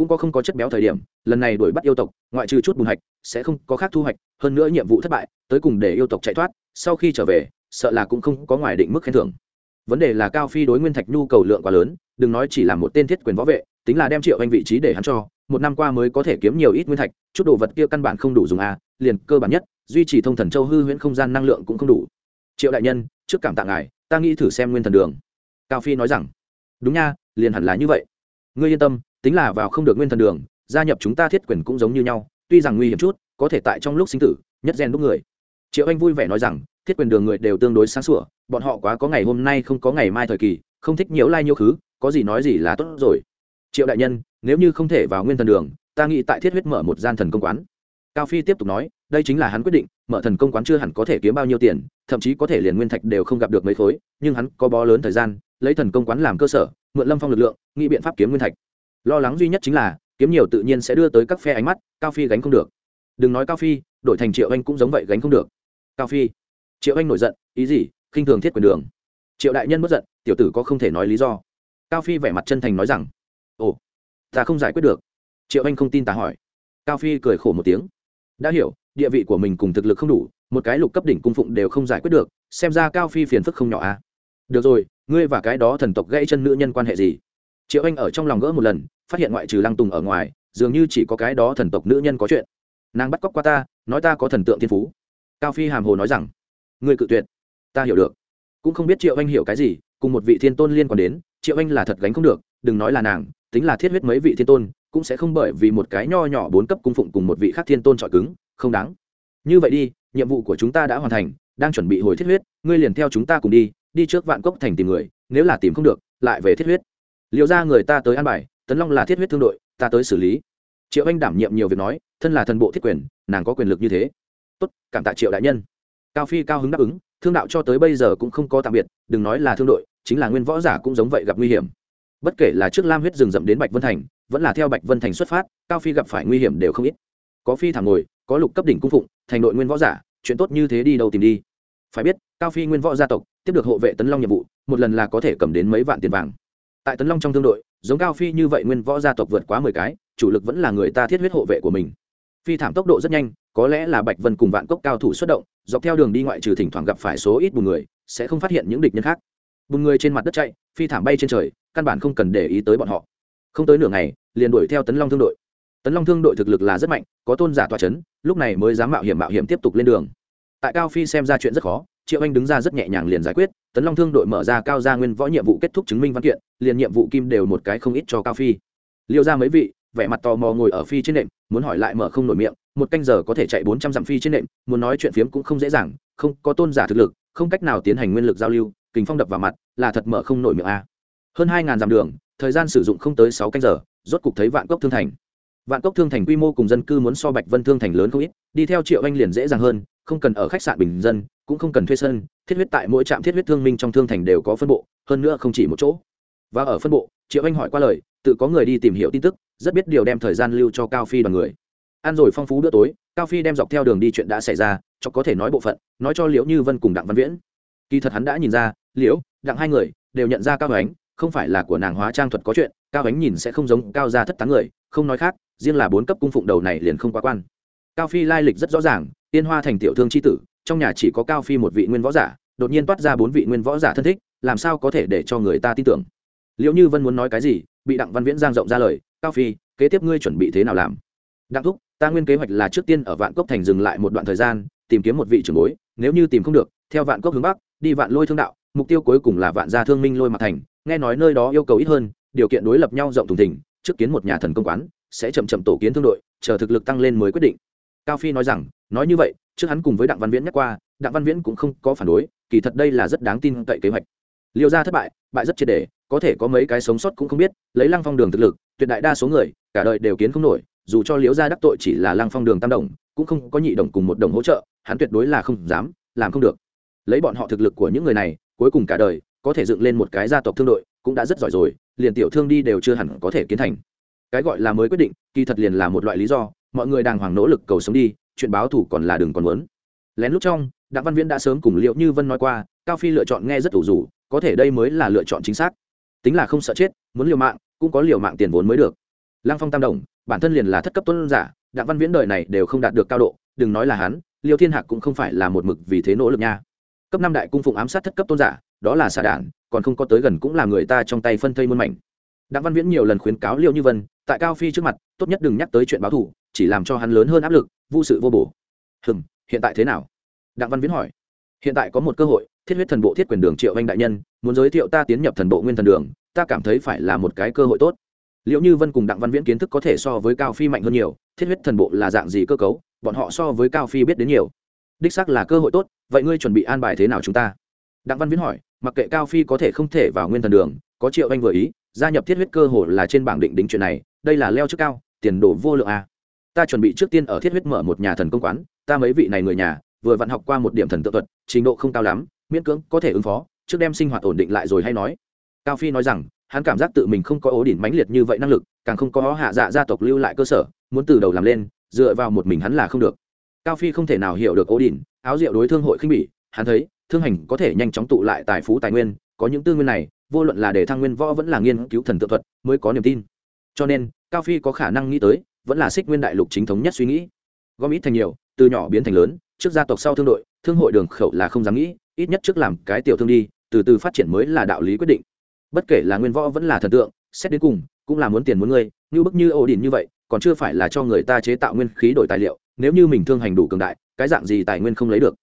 cũng có không có chất béo thời điểm, lần này đuổi bắt yêu tộc, ngoại trừ chút bùn hạch, sẽ không có khác thu hoạch, hơn nữa nhiệm vụ thất bại, tới cùng để yêu tộc chạy thoát, sau khi trở về, sợ là cũng không có ngoài định mức khen thưởng. Vấn đề là cao phi đối nguyên thạch nhu cầu lượng quá lớn, đừng nói chỉ là một tên thiết quyền võ vệ, tính là đem triệu anh vị trí để hắn cho, một năm qua mới có thể kiếm nhiều ít nguyên thạch, chút đồ vật kia căn bản không đủ dùng a liền cơ bản nhất, duy trì thông thần châu hư huyễn không gian năng lượng cũng không đủ. Triệu đại nhân, trước cảm tạ ngài, ta nghĩ thử xem nguyên thần đường. Cao phi nói rằng, đúng nha, liền hẳn là như vậy. Ngươi yên tâm tính là vào không được nguyên thần đường, gia nhập chúng ta thiết quyền cũng giống như nhau, tuy rằng nguy hiểm chút, có thể tại trong lúc sinh tử, nhất gen đúc người. Triệu anh vui vẻ nói rằng, thiết quyền đường người đều tương đối sáng sủa, bọn họ quá có ngày hôm nay không có ngày mai thời kỳ, không thích nhiễu lai khứ có gì nói gì là tốt rồi. Triệu đại nhân, nếu như không thể vào nguyên thần đường, ta nghĩ tại thiết huyết mở một gian thần công quán. Cao phi tiếp tục nói, đây chính là hắn quyết định, mở thần công quán chưa hẳn có thể kiếm bao nhiêu tiền, thậm chí có thể liền nguyên thạch đều không gặp được mấy khối, nhưng hắn có bó lớn thời gian, lấy thần công quán làm cơ sở, mượn lâm phong lực lượng, nghĩ biện pháp kiếm nguyên thạch lo lắng duy nhất chính là, kiếm nhiều tự nhiên sẽ đưa tới các phe ánh mắt, cao phi gánh không được. Đừng nói cao phi, đổi thành triệu anh cũng giống vậy gánh không được. Cao phi. Triệu anh nổi giận, ý gì? Khinh thường thiết quyền đường. Triệu đại nhân bất giận, tiểu tử có không thể nói lý do. Cao phi vẻ mặt chân thành nói rằng, ồ, ta không giải quyết được. Triệu anh không tin ta hỏi. Cao phi cười khổ một tiếng. Đã hiểu, địa vị của mình cùng thực lực không đủ, một cái lục cấp đỉnh cung phụng đều không giải quyết được, xem ra cao phi phiền phức không nhỏ à. Được rồi, ngươi và cái đó thần tộc gãy chân nữ nhân quan hệ gì? Triệu anh ở trong lòng gỡ một lần, phát hiện ngoại trừ lăng tùng ở ngoài, dường như chỉ có cái đó thần tộc nữ nhân có chuyện. Nàng bắt cóc qua ta, nói ta có thần tượng thiên phú. Cao phi hàm hồ nói rằng người cự tuyệt, ta hiểu được. Cũng không biết triệu anh hiểu cái gì, cùng một vị thiên tôn liên quan đến, triệu anh là thật gánh không được, đừng nói là nàng, tính là thiết huyết mấy vị thiên tôn, cũng sẽ không bởi vì một cái nho nhỏ bốn cấp cung phụng cùng một vị khác thiên tôn trọi cứng, không đáng. Như vậy đi, nhiệm vụ của chúng ta đã hoàn thành, đang chuẩn bị hồi thiết huyết, ngươi liền theo chúng ta cùng đi đi trước vạn cốc thành tìm người, nếu là tìm không được, lại về thiết huyết liệu ra người ta tới an bài, tấn long là thiết huyết thương đội, ta tới xử lý. Triệu anh đảm nhiệm nhiều việc nói, thân là thần bộ thiết quyền, nàng có quyền lực như thế. Tốt, cảm tạ triệu đại nhân. Cao phi cao hứng đáp ứng, thương đạo cho tới bây giờ cũng không có tạm biệt, đừng nói là thương đội, chính là nguyên võ giả cũng giống vậy gặp nguy hiểm. Bất kể là trước lam huyết rừng rậm đến bạch vân thành, vẫn là theo bạch vân thành xuất phát, cao phi gặp phải nguy hiểm đều không ít. Có phi thẳng ngồi, có lục cấp đỉnh cung phụng, thành đội nguyên võ giả, chuyện tốt như thế đi đâu tìm đi. Phải biết, cao phi nguyên võ gia tộc, tiếp được hộ vệ tấn long nhiệm vụ, một lần là có thể cầm đến mấy vạn tiền vàng tại tấn long trong thương đội, giống cao phi như vậy nguyên võ gia tộc vượt quá mười cái, chủ lực vẫn là người ta thiết huyết hộ vệ của mình. Phi thảm tốc độ rất nhanh, có lẽ là bạch vân cùng vạn cốc cao thủ xuất động, dọc theo đường đi ngoại trừ thỉnh thoảng gặp phải số ít bùn người, sẽ không phát hiện những địch nhân khác. Bùn người trên mặt đất chạy, phi thảm bay trên trời, căn bản không cần để ý tới bọn họ. Không tới nửa ngày, liền đuổi theo tấn long thương đội. Tấn long thương đội thực lực là rất mạnh, có tôn giả tòa c h ấ n lúc này mới dám mạo hiểm mạo hiểm tiếp tục lên đường. Tại cao phi xem ra chuyện rất khó triệu anh đứng ra rất nhẹ nhàng liền giải quyết, tấn long thương đội mở ra cao gia nguyên võ nhiệm vụ kết thúc chứng minh văn kiện, liền nhiệm vụ kim đều một cái không ít cho cao phi. Liệu ra mấy vị, vẻ mặt tò mò ngồi ở phi trên nệm, muốn hỏi lại mở không nổi miệng, một canh giờ có thể chạy bốn trăm dặm phi trên nệm, muốn nói chuyện phiếm cũng không dễ dàng, không có tôn giả thực lực, không cách nào tiến hành nguyên lực giao lưu, kình phong đập vào mặt, là thật mở không nổi miệng a. Hơn hai ngàn dặm đường, thời gian sử dụng không tới sáu canh giờ, rốt cục thấy vạn cốc thương thành. Vạn cốc thương thành quy mô cùng dân cư muốn so bạch vân thương thành lớn không ít, đi theo triệu anh liền dễ dàng hơn không cần ở khách sạn bình dân, cũng không cần thuê sân, thiết huyết tại mỗi trạm thiết huyết thương minh trong thương thành đều có phân bộ, hơn nữa không chỉ một chỗ. Và ở phân bộ, triệu anh hỏi qua lời, tự có người đi tìm hiểu tin tức, rất biết điều đem thời gian lưu cho cao phi đoàn người. Ăn rồi phong phú bữa tối, cao phi đem dọc theo đường đi chuyện đã xảy ra, cho có thể nói bộ phận, nói cho liễu như vân cùng đặng văn viễn. Kỳ thật hắn đã nhìn ra, liễu, đặng hai người, đều nhận ra cao ánh, không phải là của nàng hóa trang thuật có chuyện, cao ánh nhìn sẽ không giống cao gia thất tán người, không nói khác, riêng là bốn cấp cung phụng đầu này liền không quá quan. Cao phi lai lịch rất rõ ràng tiên hoa thành tiểu thương c h i tử, trong nhà chỉ có cao phi một vị nguyên võ giả, đột nhiên toát ra bốn vị nguyên võ giả thân thích, làm sao có thể để cho người ta tin tưởng? Liệu như vân muốn nói cái gì, bị đặng văn viễn giang rộng ra lời, cao phi, kế tiếp ngươi chuẩn bị thế nào làm? Đặng thúc, ta nguyên kế hoạch là trước tiên ở vạn cốc thành dừng lại một đoạn thời gian, tìm kiếm một vị trưởng bối, nếu như tìm không được, theo vạn cốc hướng bắc, đi vạn lôi thương đạo, mục tiêu cuối cùng là vạn gia thương minh lôi mặt thành, nghe nói nơi đó yêu cầu ít hơn, điều kiện đối lập nhau rộng thùng thỉnh trước kiến một nhà thần công quán, sẽ chậm chậm tổ kiến thương đội, chờ thực lực tăng lên mới quyết định cao phi nói rằng, nói như vậy, trước hắn cùng với đặng văn viễn nhắc qua, đặng văn viễn cũng không có phản đối, kỳ thật đây là rất đáng tin cậy kế hoạch. Liêu gia thất bại bại rất triệt đề có thể có mấy cái sống sót cũng không biết, lấy lăng phong đường thực lực, tuyệt đại đa số người, cả đời đều kiến không nổi, dù cho liễu gia đắc tội chỉ là lăng phong đường tam đồng, cũng không có nhị đồng cùng một đồng hỗ trợ, hắn tuyệt đối là không dám, làm không được. Lấy bọn họ thực lực của những người này, cuối cùng cả đời, có thể dựng lên một cái gia tộc thương đội, cũng đã rất giỏi rồi, liền tiểu thương đi đều chưa hẳn có thể kiến thành. Cái gọi là mới quyết định, kỳ thật liền là một loại lý do mọi người đàng hoàng nỗ lực cầu sống đi, chuyện báo thủ còn là đừng còn muốn. Lén lúc trong, đặng văn viễn đã sớm cùng liệu như vân nói qua, cao phi lựa chọn nghe rất ủ rủ có thể đây mới là lựa chọn chính xác. Tính là không sợ chết, muốn liều mạng, cũng có liều mạng tiền vốn mới được. Lăng phong tam đồng, bản thân liền là thất cấp tuân giả, đặng văn viễn đời này đều không đạt được cao độ, đừng nói là hắn, liêu thiên hạc cũng không phải là một mực vì thế nỗ lực nha. Cấp năm đại cung phụng ám sát thất cấp tôn giả, đó là xả đản, còn không có tới gần cũng là người ta trong tay phân thây muôn mảnh. Đặng văn viễn nhiều lần khuyến cáo liệu như vân, tại cao phi trước mặt, tốt nhất đừng nhắc tới chuyện báo thù chỉ làm cho hắn lớn hơn áp lực, vô sự vô bổ. Hừm, hiện tại thế nào? Đặng văn viễn hỏi. Hiện tại có một cơ hội, thiết huyết thần bộ thiết quyền đường triệu anh đại nhân, muốn giới thiệu ta tiến nhập thần bộ nguyên thần đường, ta cảm thấy phải là một cái cơ hội tốt. Liệu như vân cùng đặng văn viễn kiến thức có thể so với cao phi mạnh hơn nhiều, thiết huyết thần bộ là dạng gì cơ cấu, bọn họ so với cao phi biết đến nhiều. Đích xác là cơ hội tốt, vậy ngươi chuẩn bị an bài thế nào chúng ta? Đặng văn viễn hỏi, mặc kệ cao phi có thể không thể vào nguyên thần đường, có triệu anh vừa ý, gia nhập thiết huyết cơ hội là trên bảng định đính chuyện này, đây là leo trước cao, tiền đổ vô lượng a ta chuẩn bị trước tiên ở thiết huyết mở một nhà thần công quán, ta mấy vị này người nhà, vừa vặn học qua một điểm thần tự thuật, trình độ không cao lắm, miễn cưỡng có thể ứng phó, trước đem sinh hoạt ổn định lại rồi hay nói. Cao phi nói rằng, hắn cảm giác tự mình không có ố đỉnh mãnh liệt như vậy năng lực, càng không có hạ dạ gia tộc lưu lại cơ sở, muốn từ đầu làm lên, dựa vào một mình hắn là không được. Cao phi không thể nào hiểu được ố đỉnh, áo rượu đối thương hội khinh bỉ, hắn thấy, thương hành có thể nhanh chóng tụ lại tài phú tài nguyên, có những tư nguyên này, vô luận là để thăng nguyên võ vẫn là nghiên cứu thần tự thuật, mới có niềm tin. Cho nên, cao phi có khả năng nghĩ tới vẫn là xích nguyên đại lục chính thống nhất suy nghĩ. Gom ít thành nhiều, từ nhỏ biến thành lớn, trước gia tộc sau thương đội, thương hội đường khẩu là không dám nghĩ, ít nhất trước làm cái tiểu thương đi, từ từ phát triển mới là đạo lý quyết định. Bất kể là nguyên võ vẫn là thần tượng, xét đến cùng, cũng là muốn tiền muốn ngươi, như bức như ổ đỉnh như vậy, còn chưa phải là cho người ta chế tạo nguyên khí đổi tài liệu, nếu như mình thương hành đủ cường đại, cái dạng gì tài nguyên không lấy được.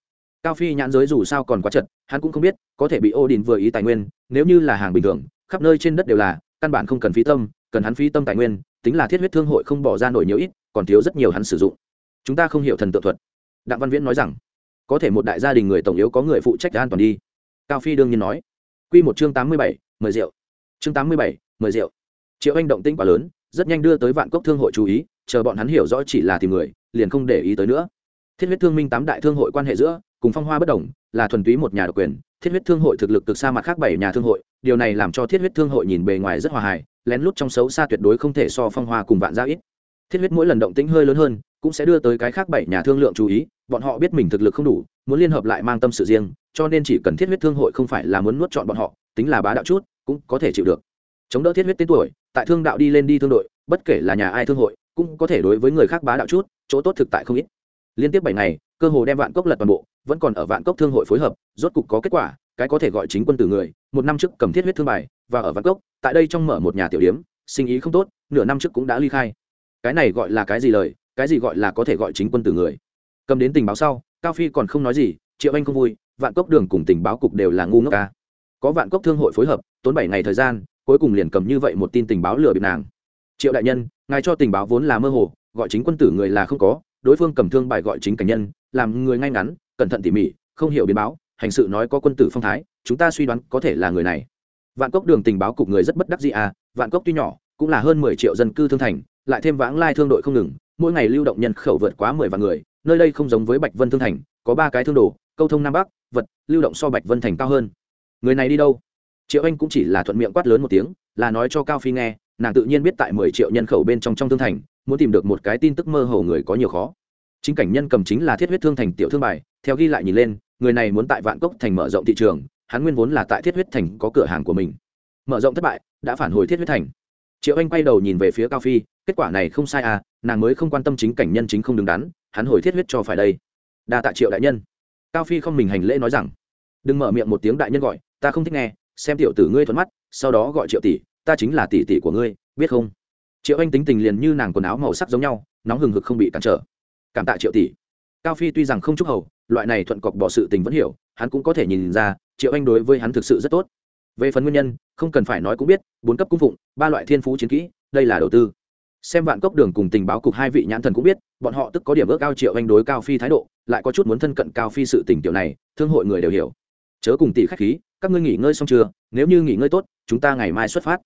Cao phi nhãn giới dù sao còn quá chật, hắn cũng không biết, có thể bị ô đình vừa ý tài nguyên, nếu như là hàng bình thường, khắp nơi trên đất đều là căn bản không cần phí tâm, cần hắn phí tâm tài nguyên, tính là thiết huyết thương hội không bỏ ra nổi nhiều ít, còn thiếu rất nhiều hắn sử dụng. Chúng ta không hiểu thần tượng thuật. Đặng văn viễn nói rằng. Có thể một đại gia đình người tổng yếu có người phụ trách an toàn đi. Cao phi đương nhiên nói. Q một chương tám mươi bảy, mời rượu. Chương tám mươi bảy, mời rượu. Triệu anh động tĩnh quá lớn, rất nhanh đưa tới vạn cốc thương hội chú ý, chờ bọn hắn hiểu rõ chỉ là tìm người, liền không để ý tới nữa. Thiết huyết thương minh tám đại thương hội quan hệ giữa, cùng phong hoa bất đồng, là thuần túy một nhà độc quyền thiết huyết thương hội thực lực cực xa mặt khác bảy nhà thương hội, điều này làm cho thiết huyết thương hội nhìn bề ngoài rất hòa hài, lén lút trong xấu xa tuyệt đối không thể so phong hoa cùng vạn gia ít. Thiết huyết mỗi lần động tĩnh hơi lớn hơn, cũng sẽ đưa tới cái khác bảy nhà thương lượng chú ý, bọn họ biết mình thực lực không đủ, muốn liên hợp lại mang tâm sự riêng, cho nên chỉ cần thiết huyết thương hội không phải là muốn nuốt chọn bọn họ, tính là bá đạo chút, cũng có thể chịu được. Chống đỡ thiết huyết tên tuổi, tại thương đạo đi lên đi thương đội, bất kể là nhà ai thương hội, cũng có thể đối với người khác bá đạo chút, chỗ tốt thực tại không ít. Liên tiếp bảy ngày cơ hồ đem vạn cốc lật toàn bộ, vẫn còn ở vạn cốc thương hội phối hợp, rốt cục có kết quả, cái có thể gọi chính quân tử người, một năm trước cầm thiết huyết thương bài, và ở vạn cốc, tại đây trong mở một nhà tiểu điếm, sinh ý không tốt, nửa năm trước cũng đã ly khai. Cái này gọi là cái gì lời, cái gì gọi là có thể gọi chính quân tử người? Cầm đến tình báo sau, cao phi còn không nói gì, triệu anh không vui, vạn cốc đường cùng tình báo cục đều là ngu ngốc ca có vạn cốc thương hội phối hợp, tốn bảy ngày thời gian, cuối cùng liền cầm như vậy một tin tình báo lừa bịp nàng. Triệu đại nhân, ngài cho tình báo vốn là mơ hồ, gọi chính quân tử người là không có, đối phương cầm thương bài gọi chính cảnh nhân làm người ngay ngắn, cẩn thận tỉ mỉ, không hiểu biến báo, hành sự nói có quân tử phong thái, chúng ta suy đoán có thể là người này. Vạn cốc đường tình báo cục người rất bất đắc gì à vạn cốc tuy nhỏ, cũng là hơn mười triệu dân cư thương thành, lại thêm vãng lai thương đội không ngừng, mỗi ngày lưu động nhân khẩu vượt quá mười vạn người, nơi đây không giống với bạch vân thương thành, có ba cái thương đồ, câu thông nam bắc vật lưu động so bạch vân thành cao hơn. Người này đi đâu? Triệu anh cũng chỉ là thuận miệng quát lớn một tiếng, là nói cho cao phi nghe, nàng tự nhiên biết tại mười triệu nhân khẩu bên trong trong thương thành, muốn tìm được một cái tin tức mơ hồ người có nhiều khó chính cảnh nhân cầm chính là thiết huyết thương thành tiểu thương bài, theo ghi lại nhìn lên, người này muốn tại vạn cốc thành mở rộng thị trường, hắn nguyên vốn là tại thiết huyết thành có cửa hàng của mình. Mở rộng thất bại, đã phản hồi thiết huyết thành. Triệu anh quay đầu nhìn về phía cao phi, kết quả này không sai à nàng mới không quan tâm chính cảnh nhân chính không đứng đắn, hắn hồi thiết huyết cho phải đây. Đa tạ triệu đại nhân. Cao phi không mình hành lễ nói rằng, đừng mở miệng một tiếng đại nhân gọi, ta không thích nghe, xem tiểu tử ngươi thuận mắt, sau đó gọi triệu tỷ, ta chính là tỷ tỷ của ngươi, biết không? Triệu anh tính tình liền như nàng quần áo màu sắc giống nhau, nóng hừng hực không bị cản trở cảm tạ triệu tỷ. Cao phi tuy rằng không chúc hầu, loại này thuận cọc bỏ sự tình vẫn hiểu, hắn cũng có thể nhìn ra, triệu anh đối với hắn thực sự rất tốt. Về phần nguyên nhân, không cần phải nói cũng biết, bốn cấp cung phụng, ba loại thiên phú chiến kỹ, đây là đầu tư. Xem vạn cốc đường cùng tình báo cục hai vị nhãn thần cũng biết, bọn họ tức có điểm ước cao triệu anh đối cao phi thái độ, lại có chút muốn thân cận cao phi sự tình tiểu này, thương hội người đều hiểu. Chớ cùng tỷ khách khí, các ngươi nghỉ ngơi xong chưa, nếu như nghỉ ngơi tốt, chúng ta ngày mai xuất phát.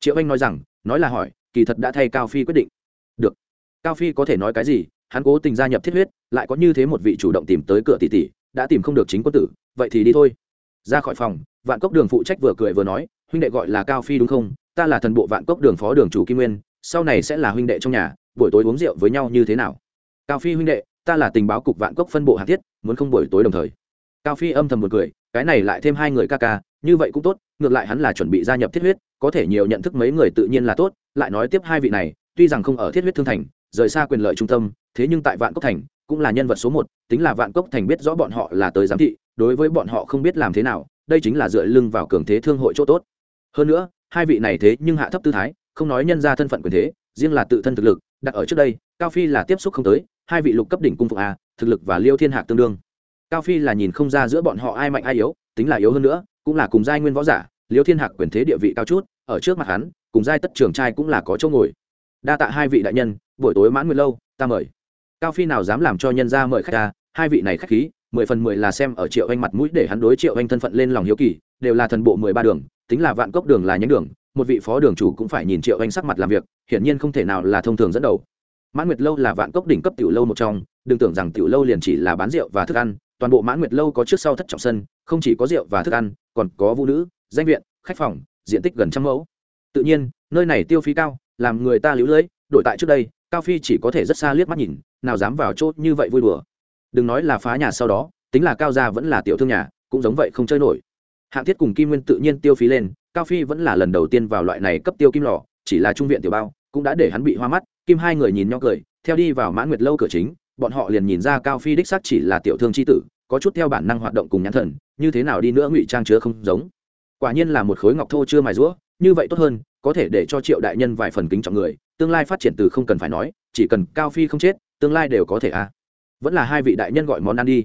Triệu anh nói rằng, nói là hỏi, kỳ thật đã thay cao phi quyết định. Được. Cao phi có thể nói cái gì hắn cố tình gia nhập thiết huyết, lại có như thế một vị chủ động tìm tới cửa tỷ tỷ, đã tìm không được chính quân tử, vậy thì đi thôi. Ra khỏi phòng, vạn cốc đường phụ trách vừa cười vừa nói, huynh đệ gọi là cao phi đúng không? Ta là thần bộ vạn cốc đường phó đường chủ kim nguyên, sau này sẽ là huynh đệ trong nhà, buổi tối uống rượu với nhau như thế nào? Cao phi huynh đệ, ta là tình báo cục vạn cốc phân bộ hạt thiết, muốn không buổi tối đồng thời. Cao phi âm thầm một cười, cái này lại thêm hai người ca ca, như vậy cũng tốt, ngược lại hắn là chuẩn bị gia nhập thiết huyết, có thể nhiều nhận thức mấy người tự nhiên là tốt, lại nói tiếp hai vị này, tuy rằng không ở thiết huyết thương thành, rời xa quyền lợi trung tâm thế nhưng tại vạn cốc thành, cũng là nhân vật số một, tính là vạn cốc thành biết rõ bọn họ là tới giám thị, đối với bọn họ không biết làm thế nào, đây chính là dựa lưng vào cường thế thương hội chỗ tốt. Hơn nữa, hai vị này thế nhưng hạ thấp tư thái, không nói nhân ra thân phận quyền thế, riêng là tự thân thực lực, đặt ở trước đây, cao phi là tiếp xúc không tới, hai vị lục cấp đỉnh cung phục a, thực lực và liêu thiên hạc tương đương. Cao phi là nhìn không ra giữa bọn họ ai mạnh ai yếu, tính là yếu hơn nữa, cũng là cùng giai nguyên võ giả, liêu thiên hạc quyền thế địa vị cao chút, ở trước mặt hắn, cùng giai tất trường trai cũng là có chỗ ngồi. Đa tạ hai vị đại nhân, buổi tối mãn nguyện lâu, ta mời cao phi nào dám làm cho nhân ra mời khách ta hai vị này khách khí, mười phần mười là xem ở triệu anh mặt mũi để hắn đối triệu anh thân phận lên lòng hiếu kỳ, đều là thần bộ mười ba đường, tính là vạn cốc đường là nhánh đường, một vị phó đường chủ cũng phải nhìn triệu anh sắc mặt làm việc, hiển nhiên không thể nào là thông thường dẫn đầu. Mãn nguyệt lâu là vạn cốc đỉnh cấp tiểu lâu một trong, đừng tưởng rằng tiểu lâu liền chỉ là bán rượu và thức ăn, toàn bộ mãn nguyệt lâu có trước sau thất trọng sân, không chỉ có rượu và thức ăn, còn có vũ nữ, danh viện, khách phòng, diện tích gần trăm mẫu. Tự nhiên, nơi này tiêu phí cao, làm người ta lũ lưỡi đổi tại trước đây, cao phi chỉ có thể rất xa liếc mắt nhìn nào dám vào chốt như vậy vui đùa. Đừng nói là phá nhà sau đó, tính là cao gia vẫn là tiểu thương nhà, cũng giống vậy không chơi nổi. Hạng thiết cùng kim nguyên tự nhiên tiêu phí lên, cao phi vẫn là lần đầu tiên vào loại này cấp tiêu kim lò, chỉ là trung viện tiểu bao, cũng đã để hắn bị hoa mắt, kim hai người nhìn nhau cười, theo đi vào mãn nguyệt lâu cửa chính, bọn họ liền nhìn ra cao phi đích xác chỉ là tiểu thương c h i tử, có chút theo bản năng hoạt động cùng nhãn thần, như thế nào đi nữa ngụy trang chứa không giống. Quả nhiên là một khối ngọc thô chưa mài rũa, như vậy tốt hơn, có thể để cho triệu đại nhân vài phần kính trọng người, tương lai phát triển từ không cần phải nói, chỉ cần cao phi không chết tương lai đều có thể a à. vẫn là hai vị đại nhân gọi món ăn đi.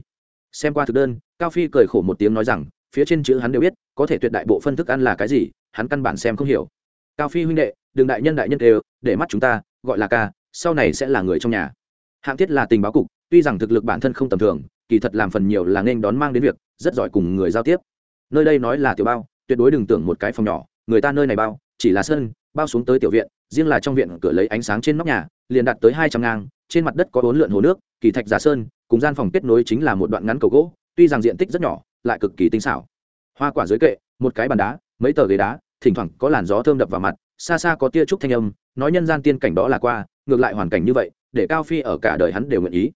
Xem qua thực đơn, cao phi cười khổ một tiếng nói rằng, phía trên chữ hắn đều biết, có thể tuyệt đại bộ phân thức ăn là cái gì, hắn căn bản xem không hiểu. Cao phi huynh đệ, đừng đại nhân đại nhân đều, để mắt chúng ta, gọi là ca, sau này sẽ là người trong nhà. Hạng thiết là tình báo cục, tuy rằng thực lực bản thân không tầm thường, kỳ thật làm phần nhiều là nên đón mang đến việc, rất giỏi cùng người giao tiếp. Nơi đây nói là tiểu bao, tuyệt đối đừng tưởng một cái phòng nhỏ, người ta nơi này bao, chỉ là sân, bao xuống tới tiểu viện, riêng là trong viện cửa lấy ánh sáng trên nóc nhà, liền đạt tới hai trăm ngang trên mặt đất có bốn lượn hồ nước, kỳ thạch giả sơn, cùng gian phòng kết nối chính là một đoạn ngắn cầu gỗ, tuy rằng diện tích rất nhỏ, lại cực kỳ tinh xảo. Hoa quả dưới kệ, một cái bàn đá, mấy tờ ghế đá, thỉnh thoảng có làn gió thơm đập vào mặt, xa xa có tia trúc thanh âm, nói nhân gian tiên cảnh đó là qua, ngược lại hoàn cảnh như vậy, để cao phi ở cả đời hắn đều nguyện ý.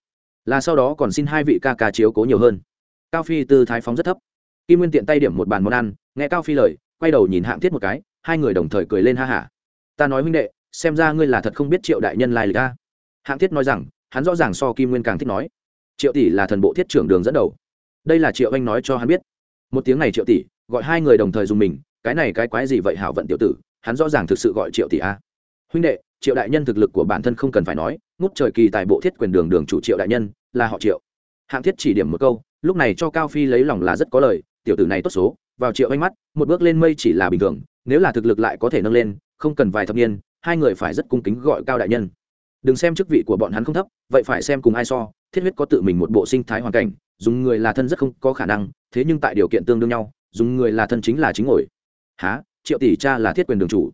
Là sau đó còn xin hai vị ca ca chiếu cố nhiều hơn. Cao phi tư thái phóng rất thấp. Kim nguyên tiện tay điểm một bàn món ăn, nghe cao phi lời, quay đầu nhìn hạng thiết một cái, hai người đồng thời cười lên ha hả. Ta nói huynh đệ, xem ra ngươi là thật không biết triệu đại nhân lai lịch ta hạng thiết nói rằng, hắn rõ ràng so kim nguyên càng thích nói. Triệu tỷ là thần bộ thiết trưởng đường dẫn đầu. Đây là triệu anh nói cho hắn biết. Một tiếng này triệu tỷ, gọi hai người đồng thời dùng mình, cái này cái quái gì vậy hảo vận tiểu tử, hắn rõ ràng thực sự gọi triệu tỷ a. Huynh đệ, triệu đại nhân thực lực của bản thân không cần phải nói, ngút trời kỳ tại bộ thiết quyền đường đường chủ triệu đại nhân, là họ triệu. Hạng thiết chỉ điểm một câu, lúc này cho cao phi lấy lòng là rất có lời, tiểu tử này tốt số, vào triệu anh mắt, một bước lên mây chỉ là bình thường, nếu là thực lực lại có thể nâng lên, không cần vài thập niên, hai người phải rất cung kính gọi cao đại nhân đừng xem chức vị của bọn hắn không thấp, vậy phải xem cùng ai so, thiết huyết có tự mình một bộ sinh thái hoàn cảnh, dùng người là thân rất không có khả năng, thế nhưng tại điều kiện tương đương nhau, dùng người là thân chính là chính ngồi. Há triệu tỷ cha là thiết quyền đường chủ.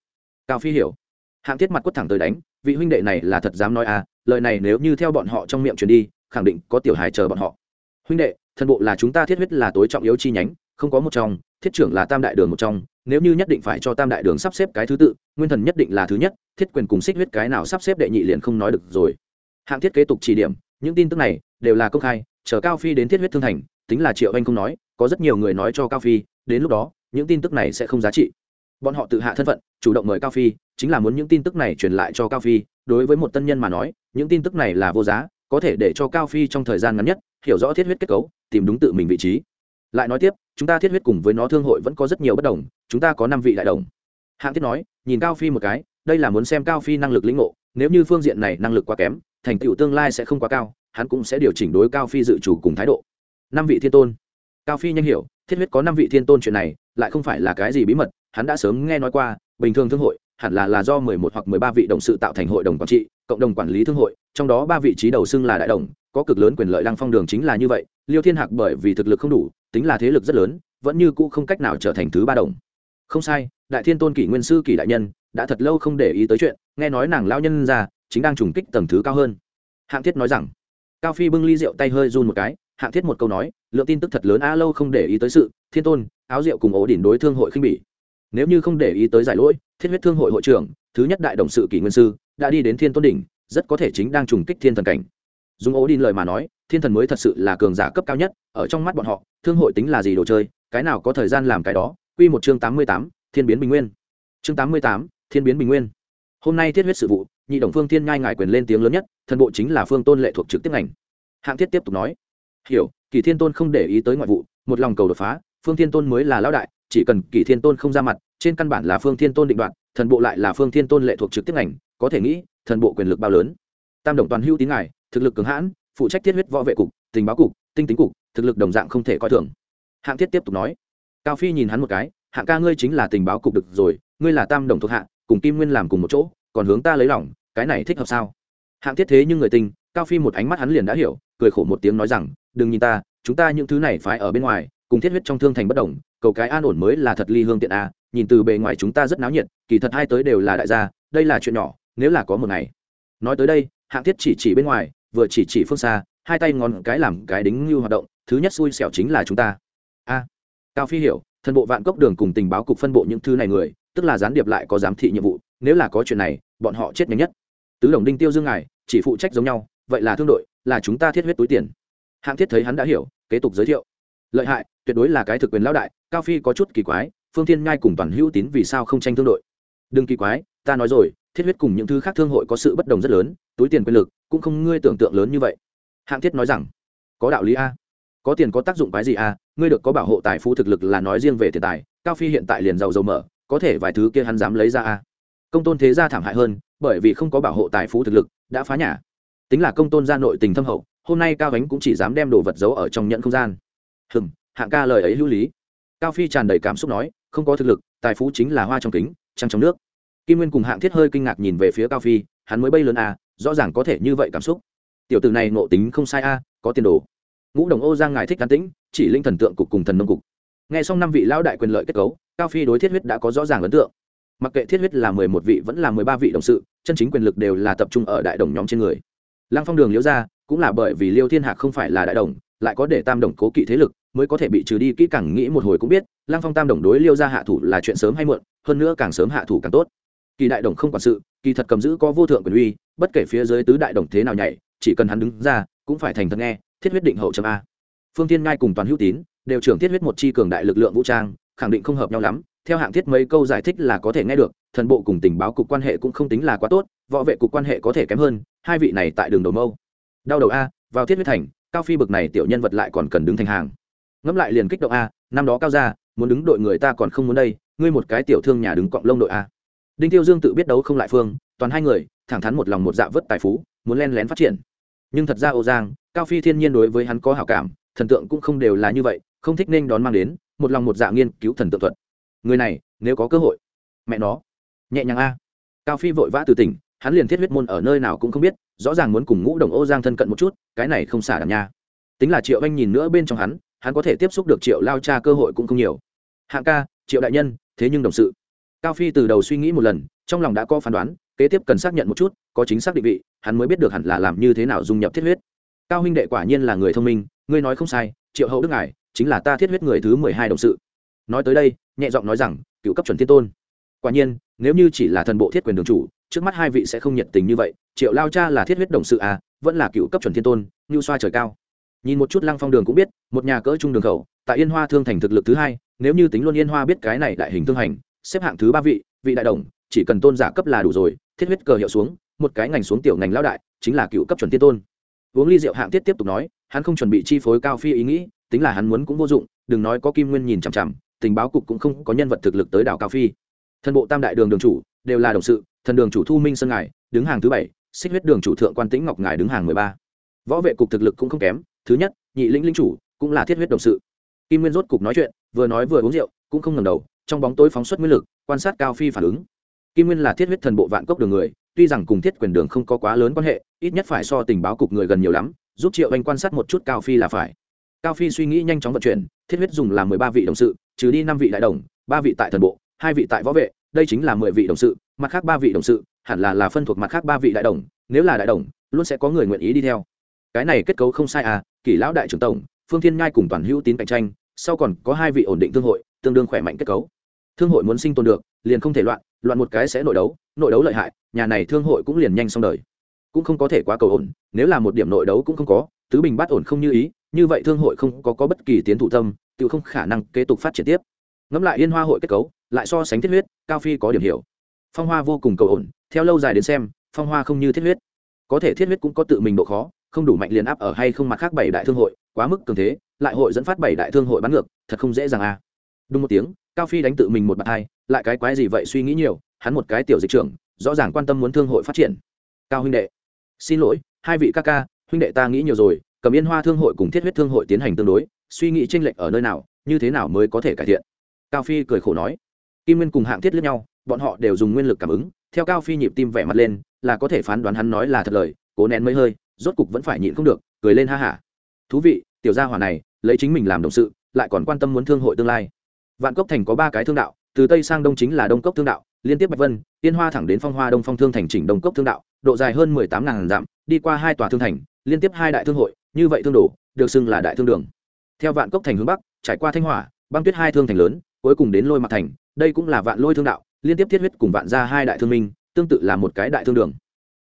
Cao phi hiểu. Hạng thiết mặt quất thẳng tới đánh, vị huynh đệ này là thật dám nói à lời này nếu như theo bọn họ trong miệng truyền đi, khẳng định có tiểu hài chờ bọn họ. Huynh đệ thân bộ là chúng ta thiết huyết là tối trọng yếu chi nhánh, không có một trong, thiết trưởng là tam đại đường một trong nếu như nhất định phải cho tam đại đường sắp xếp cái thứ tự, nguyên thần nhất định là thứ nhất, thiết quyền cùng xích huyết cái nào sắp xếp đệ nhị liền không nói được rồi. Hạng thiết kế tục chỉ điểm, những tin tức này đều là công khai, chờ cao phi đến thiết huyết thương thành, tính là triệu anh không nói, có rất nhiều người nói cho cao phi, đến lúc đó, những tin tức này sẽ không giá trị. Bọn họ tự hạ thân phận, chủ động mời cao phi, chính là muốn những tin tức này truyền lại cho cao phi, đối với một tân nhân mà nói, những tin tức này là vô giá, có thể để cho cao phi trong thời gian ngắn nhất hiểu rõ thiết huyết kết cấu, tìm đúng tự mình vị trí lại nói tiếp, chúng ta thiết huyết cùng với nó thương hội vẫn có rất nhiều bất đồng, chúng ta có năm vị đại đồng. Hạng thiết nói, nhìn cao phi một cái, đây là muốn xem cao phi năng lực lĩnh ngộ, nếu như phương diện này năng lực quá kém, thành tựu tương lai sẽ không quá cao, hắn cũng sẽ điều chỉnh đối cao phi dự chủ cùng thái độ. Năm vị thiên tôn. Cao phi nhanh hiểu, thiết huyết có năm vị thiên tôn chuyện này, lại không phải là cái gì bí mật, hắn đã sớm nghe nói qua, bình thường thương hội, hẳn là là do mười một hoặc mười ba vị đồng sự tạo thành hội đồng quản trị, cộng đồng quản lý thương hội, trong đó ba vị trí đầu xưng là đại đồng, có cực lớn quyền lợi lăng phong đường chính là như vậy, liêu thiên hạc bởi vì thực lực không đủ tính là thế lực rất lớn, vẫn như cũ không cách nào trở thành thứ ba đồng. Không sai, đại thiên tôn kỷ nguyên sư kỷ đại nhân, đã thật lâu không để ý tới chuyện, nghe nói nàng lao nhân ra, chính đang trùng kích tầng thứ cao hơn. Hạng thiết nói rằng, cao phi bưng ly rượu tay hơi run một cái, hạng thiết một câu nói, lượng tin tức thật lớn a lâu không để ý tới sự, thiên tôn, áo rượu cùng ổ đỉnh đối thương hội khinh bỉ. Nếu như không để ý tới giải lỗi, thiết huyết thương hội hội trưởng, thứ nhất đại đồng sự kỷ nguyên sư, đã đi đến thiên tôn đỉnh, rất có thể chính đang trùng kích thiên thần cảnh dùng ố đi lời mà nói, thiên thần mới thật sự là cường giả cấp cao nhất, ở trong mắt bọn họ, thương hội tính là gì đồ chơi, cái nào có thời gian làm cái đó. Quy một chương tám mươi tám, thiên biến bình nguyên. Chương tám mươi tám, thiên biến bình nguyên. Hôm nay thiết huyết sự vụ, nhị đồng phương thiên ngai ngài quyền lên tiếng lớn nhất, thần bộ chính là phương tôn lệ thuộc trực tiếp ngành. Hạng thiết tiếp tục nói. Hiểu, kỳ thiên tôn không để ý tới ngoại vụ, một lòng cầu đột phá, phương thiên tôn mới là lão đại, chỉ cần kỳ thiên tôn không ra mặt, trên căn bản là phương thiên tôn định đoạt, thần bộ lại là phương thiên tôn lệ thuộc trực tiếp ngành, có thể nghĩ, thần bộ quyền lực bao lớn. Tam đồng toàn hưu tín ngài thực lực cường hãn, phụ trách thiết huyết võ vệ cục, tình báo cục, tinh tính cục, thực lực đồng dạng không thể coi thường. Hạng thiết tiếp tục nói, cao phi nhìn hắn một cái, hạng ca ngươi chính là tình báo cục được rồi, ngươi là tam đồng thuộc hạ, cùng kim nguyên làm cùng một chỗ, còn hướng ta lấy lòng, cái này thích hợp sao? Hạng thiết thế nhưng người tình, cao phi một ánh mắt hắn liền đã hiểu, cười khổ một tiếng nói rằng, đừng nhìn ta, chúng ta những thứ này phải ở bên ngoài, cùng thiết huyết trong thương thành bất đồng, cầu cái an ổn mới là thật ly hương tiện a, nhìn từ bề ngoài chúng ta rất náo nhiệt, kỳ thật hai tới đều là đại gia, đây là chuyện nhỏ, nếu là có một ngày. Nói tới đây, hạng thiết chỉ chỉ bên ngoài vừa chỉ chỉ phương xa, hai tay ngón cái làm cái đính như hoạt động, thứ nhất xui xẻo chính là chúng ta. A, cao phi hiểu thân bộ vạn cốc đường cùng tình báo cục phân bộ những thứ này người, tức là gián điệp lại có giám thị nhiệm vụ, nếu là có chuyện này, bọn họ chết nhanh nhất. Tứ đồng đinh tiêu dương ngài, chỉ phụ trách giống nhau, vậy là thương đội, là chúng ta thiết huyết túi tiền. Hạng thiết thấy hắn đã hiểu, kế tục giới thiệu. Lợi hại, tuyệt đối là cái thực quyền lão đại, cao phi có chút kỳ quái, phương thiên ngai cùng toàn hữu tín vì sao không tranh thương đội? Đừng kỳ quái, ta nói rồi thiết huyết cùng những thứ khác thương hội có sự bất đồng rất lớn, túi tiền quyền lực cũng không ngươi tưởng tượng lớn như vậy. Hạng thiết nói rằng, có đạo lý a, có tiền có tác dụng cái gì a, ngươi được có bảo hộ tài phú thực lực là nói riêng về tiền tài, cao phi hiện tại liền giàu giàu mở, có thể vài thứ kia hắn dám lấy ra a. Công tôn thế gia thảm hại hơn, bởi vì không có bảo hộ tài phú thực lực, đã phá nhà. Tính là công tôn gia nội tình thâm hậu, hôm nay cao ánh cũng chỉ dám đem đồ vật giấu ở trong nhận không gian. Hừng hạng ca lời ấy hữu lý. Cao phi tràn đầy cảm xúc nói, không có thực lực, tài phú chính là hoa trong kính, trăng trong nước kim nguyên cùng hạng thiết hơi kinh ngạc nhìn về phía cao phi, hắn mới bay lớn à rõ ràng có thể như vậy cảm xúc. Tiểu tử này ngộ tính không sai a có tiền đồ. Ngũ đồng ô giang ngài thích cán tĩnh, chỉ linh thần tượng cục cùng thần nông cục. Nghe xong năm vị lão đại quyền lợi kết cấu, cao phi đối thiết huyết đã có rõ ràng ấn tượng. Mặc kệ thiết huyết là mười một vị vẫn là mười ba vị đồng sự, chân chính quyền lực đều là tập trung ở đại đồng nhóm trên người. Lăng phong đường liễu ra, cũng là bởi vì liêu thiên hạc không phải là đại đồng, lại có để tam đồng cố kỵ thế lực, mới có thể bị trừ đi, kỹ càng nghĩ một hồi cũng biết, lăng phong tam đồng đối liêu ra hạ thủ là chuyện sớm hay muộn, hơn nữa càng sớm hạ thủ càng tốt kỳ đại đồng không quản sự, kỳ thật cầm giữ có vô thượng quyền uy, bất kể phía dưới tứ đại đồng thế nào nhảy, chỉ cần hắn đứng ra, cũng phải thành thật nghe, thiết huyết định hậu chấm a. Phương tiên ngai cùng toàn hữu tín, đều trưởng thiết huyết một chi cường đại lực lượng vũ trang, khẳng định không hợp nhau lắm, theo hạng thiết mấy câu giải thích là có thể nghe được, thần bộ cùng tình báo cục quan hệ cũng không tính là quá tốt, võ vệ cục quan hệ có thể kém hơn, hai vị này tại đường đầu mâu. Đau đầu a, vào thiết huyết thành, cao phi bực này tiểu nhân vật lại còn cần đứng thành hàng. Ngẫm lại liền kích động a, năm đó cao ra muốn đứng đội người ta còn không muốn đây, ngươi một cái tiểu thương nhà đứng cọng lông đội a đinh tiêu dương tự biết đấu không lại phương, toàn hai người, thẳng thắn một lòng một dạ vớt tài phú, muốn len lén phát triển. Nhưng thật ra ô giang, cao phi thiên nhiên đối với hắn có hảo cảm, thần tượng cũng không đều là như vậy, không thích nên đón mang đến, một lòng một dạ nghiên cứu thần tượng thuật. Người này, nếu có cơ hội, mẹ nó. Nhẹ nhàng a. Cao phi vội vã từ tỉnh, hắn liền thiết huyết môn ở nơi nào cũng không biết, rõ ràng muốn cùng ngũ đồng ô giang thân cận một chút, cái này không xả đảm nha. Tính là triệu anh nhìn nữa bên trong hắn hắn có thể tiếp xúc được triệu lao cha cơ hội cũng không nhiều. Hạng ca, triệu đại nhân, thế nhưng đồng sự cao phi từ đầu suy nghĩ một lần, trong lòng đã có phán đoán, kế tiếp cần xác nhận một chút, có chính xác định vị, hắn mới biết được hẳn là làm như thế nào dung nhập thiết huyết. Cao huynh đệ quả nhiên là người thông minh, ngươi nói không sai, triệu hậu đức ngài, chính là ta thiết huyết người thứ mười hai đồng sự. Nói tới đây, nhẹ giọng nói rằng, cựu cấp chuẩn thiên tôn. Quả nhiên, nếu như chỉ là thần bộ thiết quyền đường chủ, trước mắt hai vị sẽ không nhiệt tình như vậy. Triệu lao cha là thiết huyết đồng sự à vẫn là cựu cấp chuẩn thiên tôn, như xoa trời cao. Nhìn một chút lăng phong đường cũng biết, một nhà cỡ trung đường khẩu, tại yên hoa thương thành thực lực thứ hai, nếu như tính luôn yên hoa biết cái này đại hình thương hành xếp hạng thứ ba vị vị đại đồng, chỉ cần tôn giả cấp là đủ rồi, thiết huyết cờ hiệu xuống, một cái ngành xuống tiểu ngành lão đại, chính là cựu cấp chuẩn tiên tôn. Uống ly rượu hạng tiết tiếp tục nói, hắn không chuẩn bị chi phối cao phi ý nghĩ, tính là hắn muốn cũng vô dụng, đừng nói có kim nguyên nhìn chằm chằm, tình báo cục cũng không có nhân vật thực lực tới đảo cao phi. Thân bộ tam đại đường đường chủ, đều là đồng sự, thần đường chủ thu minh sơn ngài, đứng hàng thứ bảy, xích huyết đường chủ thượng quan tĩnh ngọc ngài đứng hàng mười ba. Võ vệ cục thực lực cũng không kém, thứ nhất, nhị lĩnh linh chủ, cũng là thiết huyết đồng sự. Kim nguyên rốt cục nói chuyện, vừa nói vừa uống rượu, cũng không ngầm đầu trong bóng tối phóng xuất nguyên lực, quan sát cao phi phản ứng. Kim nguyên là thiết huyết thần bộ vạn cốc đường người, tuy rằng cùng thiết quyền đường không có quá lớn quan hệ, ít nhất phải so tình báo cục người gần nhiều lắm, giúp triệu anh quan sát một chút cao phi là phải. Cao phi suy nghĩ nhanh chóng vận chuyển, thiết huyết dùng là mười ba vị đồng sự, trừ đi năm vị đại đồng, ba vị tại thần bộ, hai vị tại võ vệ, đây chính là mười vị đồng sự, mặt khác ba vị đồng sự, hẳn là là phân thuộc mặt khác ba vị đại đồng, nếu là đại đồng, luôn sẽ có người nguyện ý đi theo. Cái này kết cấu không sai à kỷ lão đại trưởng tổng, phương thiên nhai cùng toàn hữu tín cạnh tranh sau còn có hai vị ổn định thương hội tương đương khỏe mạnh kết cấu. Thương hội muốn sinh tồn được liền không thể loạn loạn một cái sẽ nội đấu nội đấu lợi hại nhà này thương hội cũng liền nhanh xong đời. Cũng không có thể quá cầu ổn nếu là một điểm nội đấu cũng không có tứ bình bắt ổn không như ý như vậy thương hội không có, có bất kỳ tiến thủ tâm tự không khả năng kế tục phát triển tiếp. Ngẫm lại yên hoa hội kết cấu lại so sánh thiết huyết cao phi có điểm hiểu. Phong hoa vô cùng cầu ổn theo lâu dài đến xem phong hoa không như thiết huyết. Có thể thiết huyết cũng có tự mình độ khó không đủ mạnh liền áp ở hay không mặt khác bảy đại thương hội quá mức cường thế lại hội dẫn phát bảy đại thương hội bắn ngược, thật không dễ dàng à. Đúng một tiếng, cao phi đánh tự mình một bạt hai, lại cái quái gì vậy suy nghĩ nhiều, hắn một cái tiểu dịch trưởng, rõ ràng quan tâm muốn thương hội phát triển. Cao huynh đệ, xin lỗi, hai vị ca ca, huynh đệ ta nghĩ nhiều rồi, cầm yên hoa thương hội cùng thiết huyết thương hội tiến hành tương đối, suy nghĩ tranh lệch ở nơi nào, như thế nào mới có thể cải thiện? Cao phi cười khổ nói, kim nguyên cùng hạng thiết lẫn nhau, bọn họ đều dùng nguyên lực cảm ứng, theo cao phi nhịp tim vẻ mặt lên, là có thể phán đoán hắn nói là thật lời, cố nén mấy hơi, rốt cục vẫn phải nhịn không được, cười lên ha hả. Thú vị tiểu gia hỏa này, lấy chính mình làm động sự, lại còn quan tâm muốn thương hội tương lai. Vạn cốc thành có ba cái thương đạo, từ tây sang đông chính là đông cốc thương đạo, liên tiếp bạch vân, yên hoa thẳng đến phong hoa đông phong thương thành chỉnh đông cốc thương đạo, độ dài hơn mười tám ngàn dặm, đi qua hai tòa thương thành, liên tiếp hai đại thương hội, như vậy thương đồ, được xưng là đại thương đường. Theo vạn cốc thành hướng bắc, trải qua thanh hỏa, băng tuyết hai thương thành lớn, cuối cùng đến lôi mặt thành, đây cũng là vạn lôi thương đạo, liên tiếp thiết huyết cùng vạn ra hai đại thương minh, tương tự là một cái đại thương đường.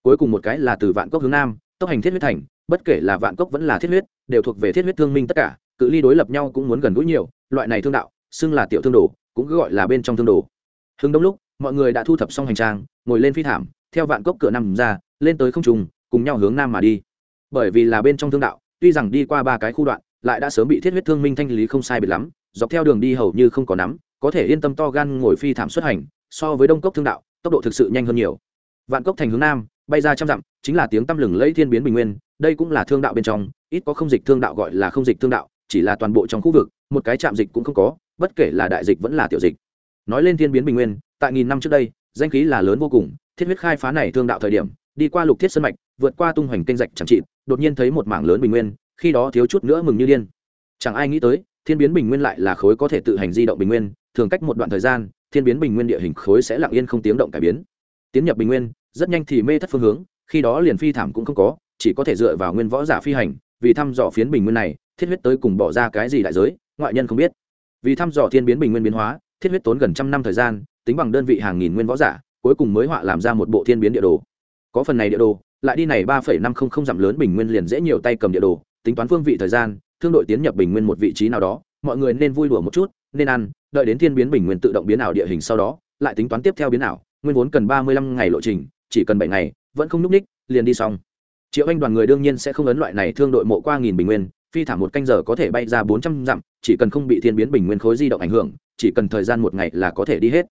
Cuối cùng một cái là từ vạn cốc hướng nam, tốc hành thiết huyết thành, bất kể là vạn cốc vẫn là thiết huyết đều thuộc về thiết huyết thương minh tất cả, cự ly đối lập nhau cũng muốn gần gũi nhiều, loại này thương đạo, xưng là tiểu thương đồ, cũng cứ gọi là bên trong thương đồ. Hưng đông lúc, mọi người đã thu thập xong hành trang, ngồi lên phi thảm, theo vạn cốc cửa nằm ra, lên tới không trùng cùng nhau hướng nam mà đi. Bởi vì là bên trong thương đạo, tuy rằng đi qua ba cái khu đoạn, lại đã sớm bị thiết huyết thương minh thanh lý không sai biệt lắm, dọc theo đường đi hầu như không có nắm, có thể yên tâm to gan ngồi phi thảm xuất hành, so với đông cốc thương đạo, tốc độ thực sự nhanh hơn nhiều. Vạn cốc thành hướng nam, bay ra trăm dặm, chính là tiếng tăm lừng lẫy thiên biến bình nguyên, đây cũng là thương đạo bên trong ít có không dịch thương đạo gọi là không dịch thương đạo, chỉ là toàn bộ trong khu vực, một cái trạm dịch cũng không có, bất kể là đại dịch vẫn là tiểu dịch. Nói lên thiên biến bình nguyên, tại nghìn năm trước đây, danh khí là lớn vô cùng, thiết huyết khai phá này thương đạo thời điểm, đi qua lục thiết sân mạch, vượt qua tung hoành kênh rạch chẳng trị đột nhiên thấy một mảng lớn bình nguyên, khi đó thiếu chút nữa mừng như điên. Chẳng ai nghĩ tới, thiên biến bình nguyên lại là khối có thể tự hành di động bình nguyên, thường cách một đoạn thời gian, thiên biến bình nguyên địa hình khối sẽ lặng yên không tiếng động cải biến. Tiến nhập bình nguyên, rất nhanh thì mê thất phương hướng, khi đó liền phi thảm cũng không có, chỉ có thể dựa vào nguyên võ giả phi hành vì thăm dò phiến bình nguyên này, thiết huyết tới cùng bỏ ra cái gì đại giới, ngoại nhân không biết. Vì thăm dò thiên biến bình nguyên biến hóa, thiết huyết tốn gần trăm năm thời gian, tính bằng đơn vị hàng nghìn nguyên võ giả, cuối cùng mới họa làm ra một bộ thiên biến địa đồ. Có phần này địa đồ, lại đi này ba phẩy năm không không dặm lớn bình nguyên liền dễ nhiều tay cầm địa đồ, tính toán phương vị thời gian, thương đội tiến nhập bình nguyên một vị trí nào đó, mọi người nên vui đùa một chút, nên ăn, đợi đến thiên biến bình nguyên tự động biến ảo địa hình sau đó, lại tính toán tiếp theo biến ảo, nguyên vốn cần ba mươi lăm ngày lộ trình, chỉ cần bảy ngày, vẫn không n ú c ních, liền đi xong triệu anh đoàn người đương nhiên sẽ không ấn loại này thương đội mộ qua nghìn bình nguyên, phi thả một canh giờ có thể bay ra bốn trăm dặm, chỉ cần không bị thiên biến bình nguyên khối di động ảnh hưởng, chỉ cần thời gian một ngày là có thể đi hết.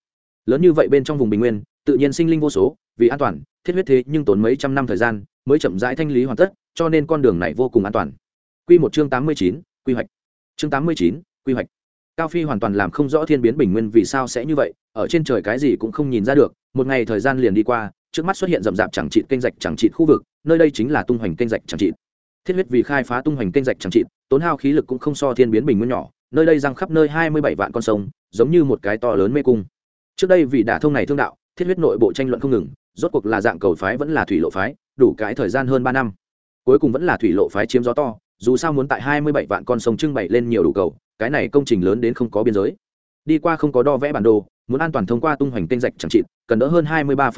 Lớn như vậy bên trong vùng bình nguyên, tự nhiên sinh linh vô số, vì an toàn, thiết huyết thế nhưng tốn mấy trăm năm thời gian, mới chậm rãi thanh lý hoàn tất, cho nên con đường này vô cùng an toàn. Q một chương tám mươi chín, quy hoạch. Chương tám mươi chín, quy hoạch. Cao phi hoàn toàn làm không rõ thiên biến bình nguyên vì sao sẽ như vậy, ở trên trời cái gì cũng không nhìn ra được, một ngày thời gian liền đi qua, trước mắt xuất hiện rậm rạp chẳng trị kênh rạch chẳng trị khu vực nơi đây chính là tung hoành kênh rạch chẳng trị thiết huyết vì khai phá tung hoành kênh rạch chẳng trị tốn hao khí lực cũng không so thiên biến bình nguyên nhỏ, nơi đây răng khắp nơi hai mươi bảy vạn con sông, giống như một cái to lớn mê cung. Trước đây vì đả thông này thương đạo, thiết huyết nội bộ tranh luận không ngừng, rốt cuộc là dạng cầu phái vẫn là thủy lộ phái, đủ cái thời gian hơn ba năm. Cuối cùng vẫn là thủy lộ phái chiếm gió to, dù sao muốn tại hai mươi bảy vạn con sông trưng bày lên nhiều đủ cầu, cái này công trình lớn đến không có biên giới. Đi qua không có đo vẽ bản đồ, muốn an toàn thông qua tung hoành kênh rạch chẳng trị cần đỡ hơn hai mươi ba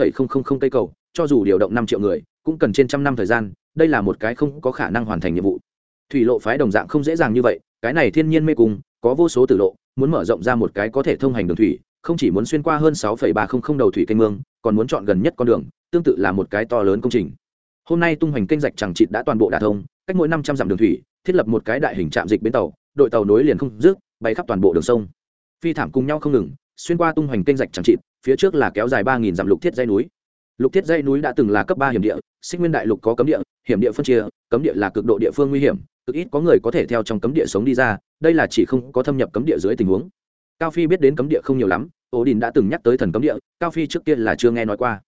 cây cầu, cho dù điều động năm triệu người cũng cần trên trăm năm thời gian, đây là một cái không có khả năng hoàn thành nhiệm vụ. Thủy lộ phái đồng dạng không dễ dàng như vậy, cái này thiên nhiên mê cung, có vô số tử lộ, muốn mở rộng ra một cái có thể thông hành đường thủy, không chỉ muốn xuyên qua hơn sáu ba không không đầu thủy canh mương, còn muốn chọn gần nhất con đường, tương tự là một cái to lớn công trình. Hôm nay tung hoành kênh rạch chẳng chịt đã toàn bộ đả thông, cách mỗi năm trăm dặm đường thủy, thiết lập một cái đại hình trạm dịch bến tàu, đội tàu nối liền không dứt, bay khắp toàn bộ đường sông. Phi thảm cùng nhau không ngừng, xuyên qua tung hoành kênh rạch chẳng chịt, phía trước là kéo dài ba nghìn dặm lục thiết dây núi lục thiết dây núi đã từng là cấp ba hiểm địa sinh nguyên đại lục có cấm địa, hiểm địa phân chia, cấm địa là cực độ địa phương nguy hiểm, cực ít có người có thể theo trong cấm địa sống đi ra, đây là chỉ không có thâm nhập cấm địa dưới tình huống. Cao phi biết đến cấm địa không nhiều lắm ổ đình đã từng nhắc tới thần cấm địa, cao phi trước kia là chưa nghe nói qua.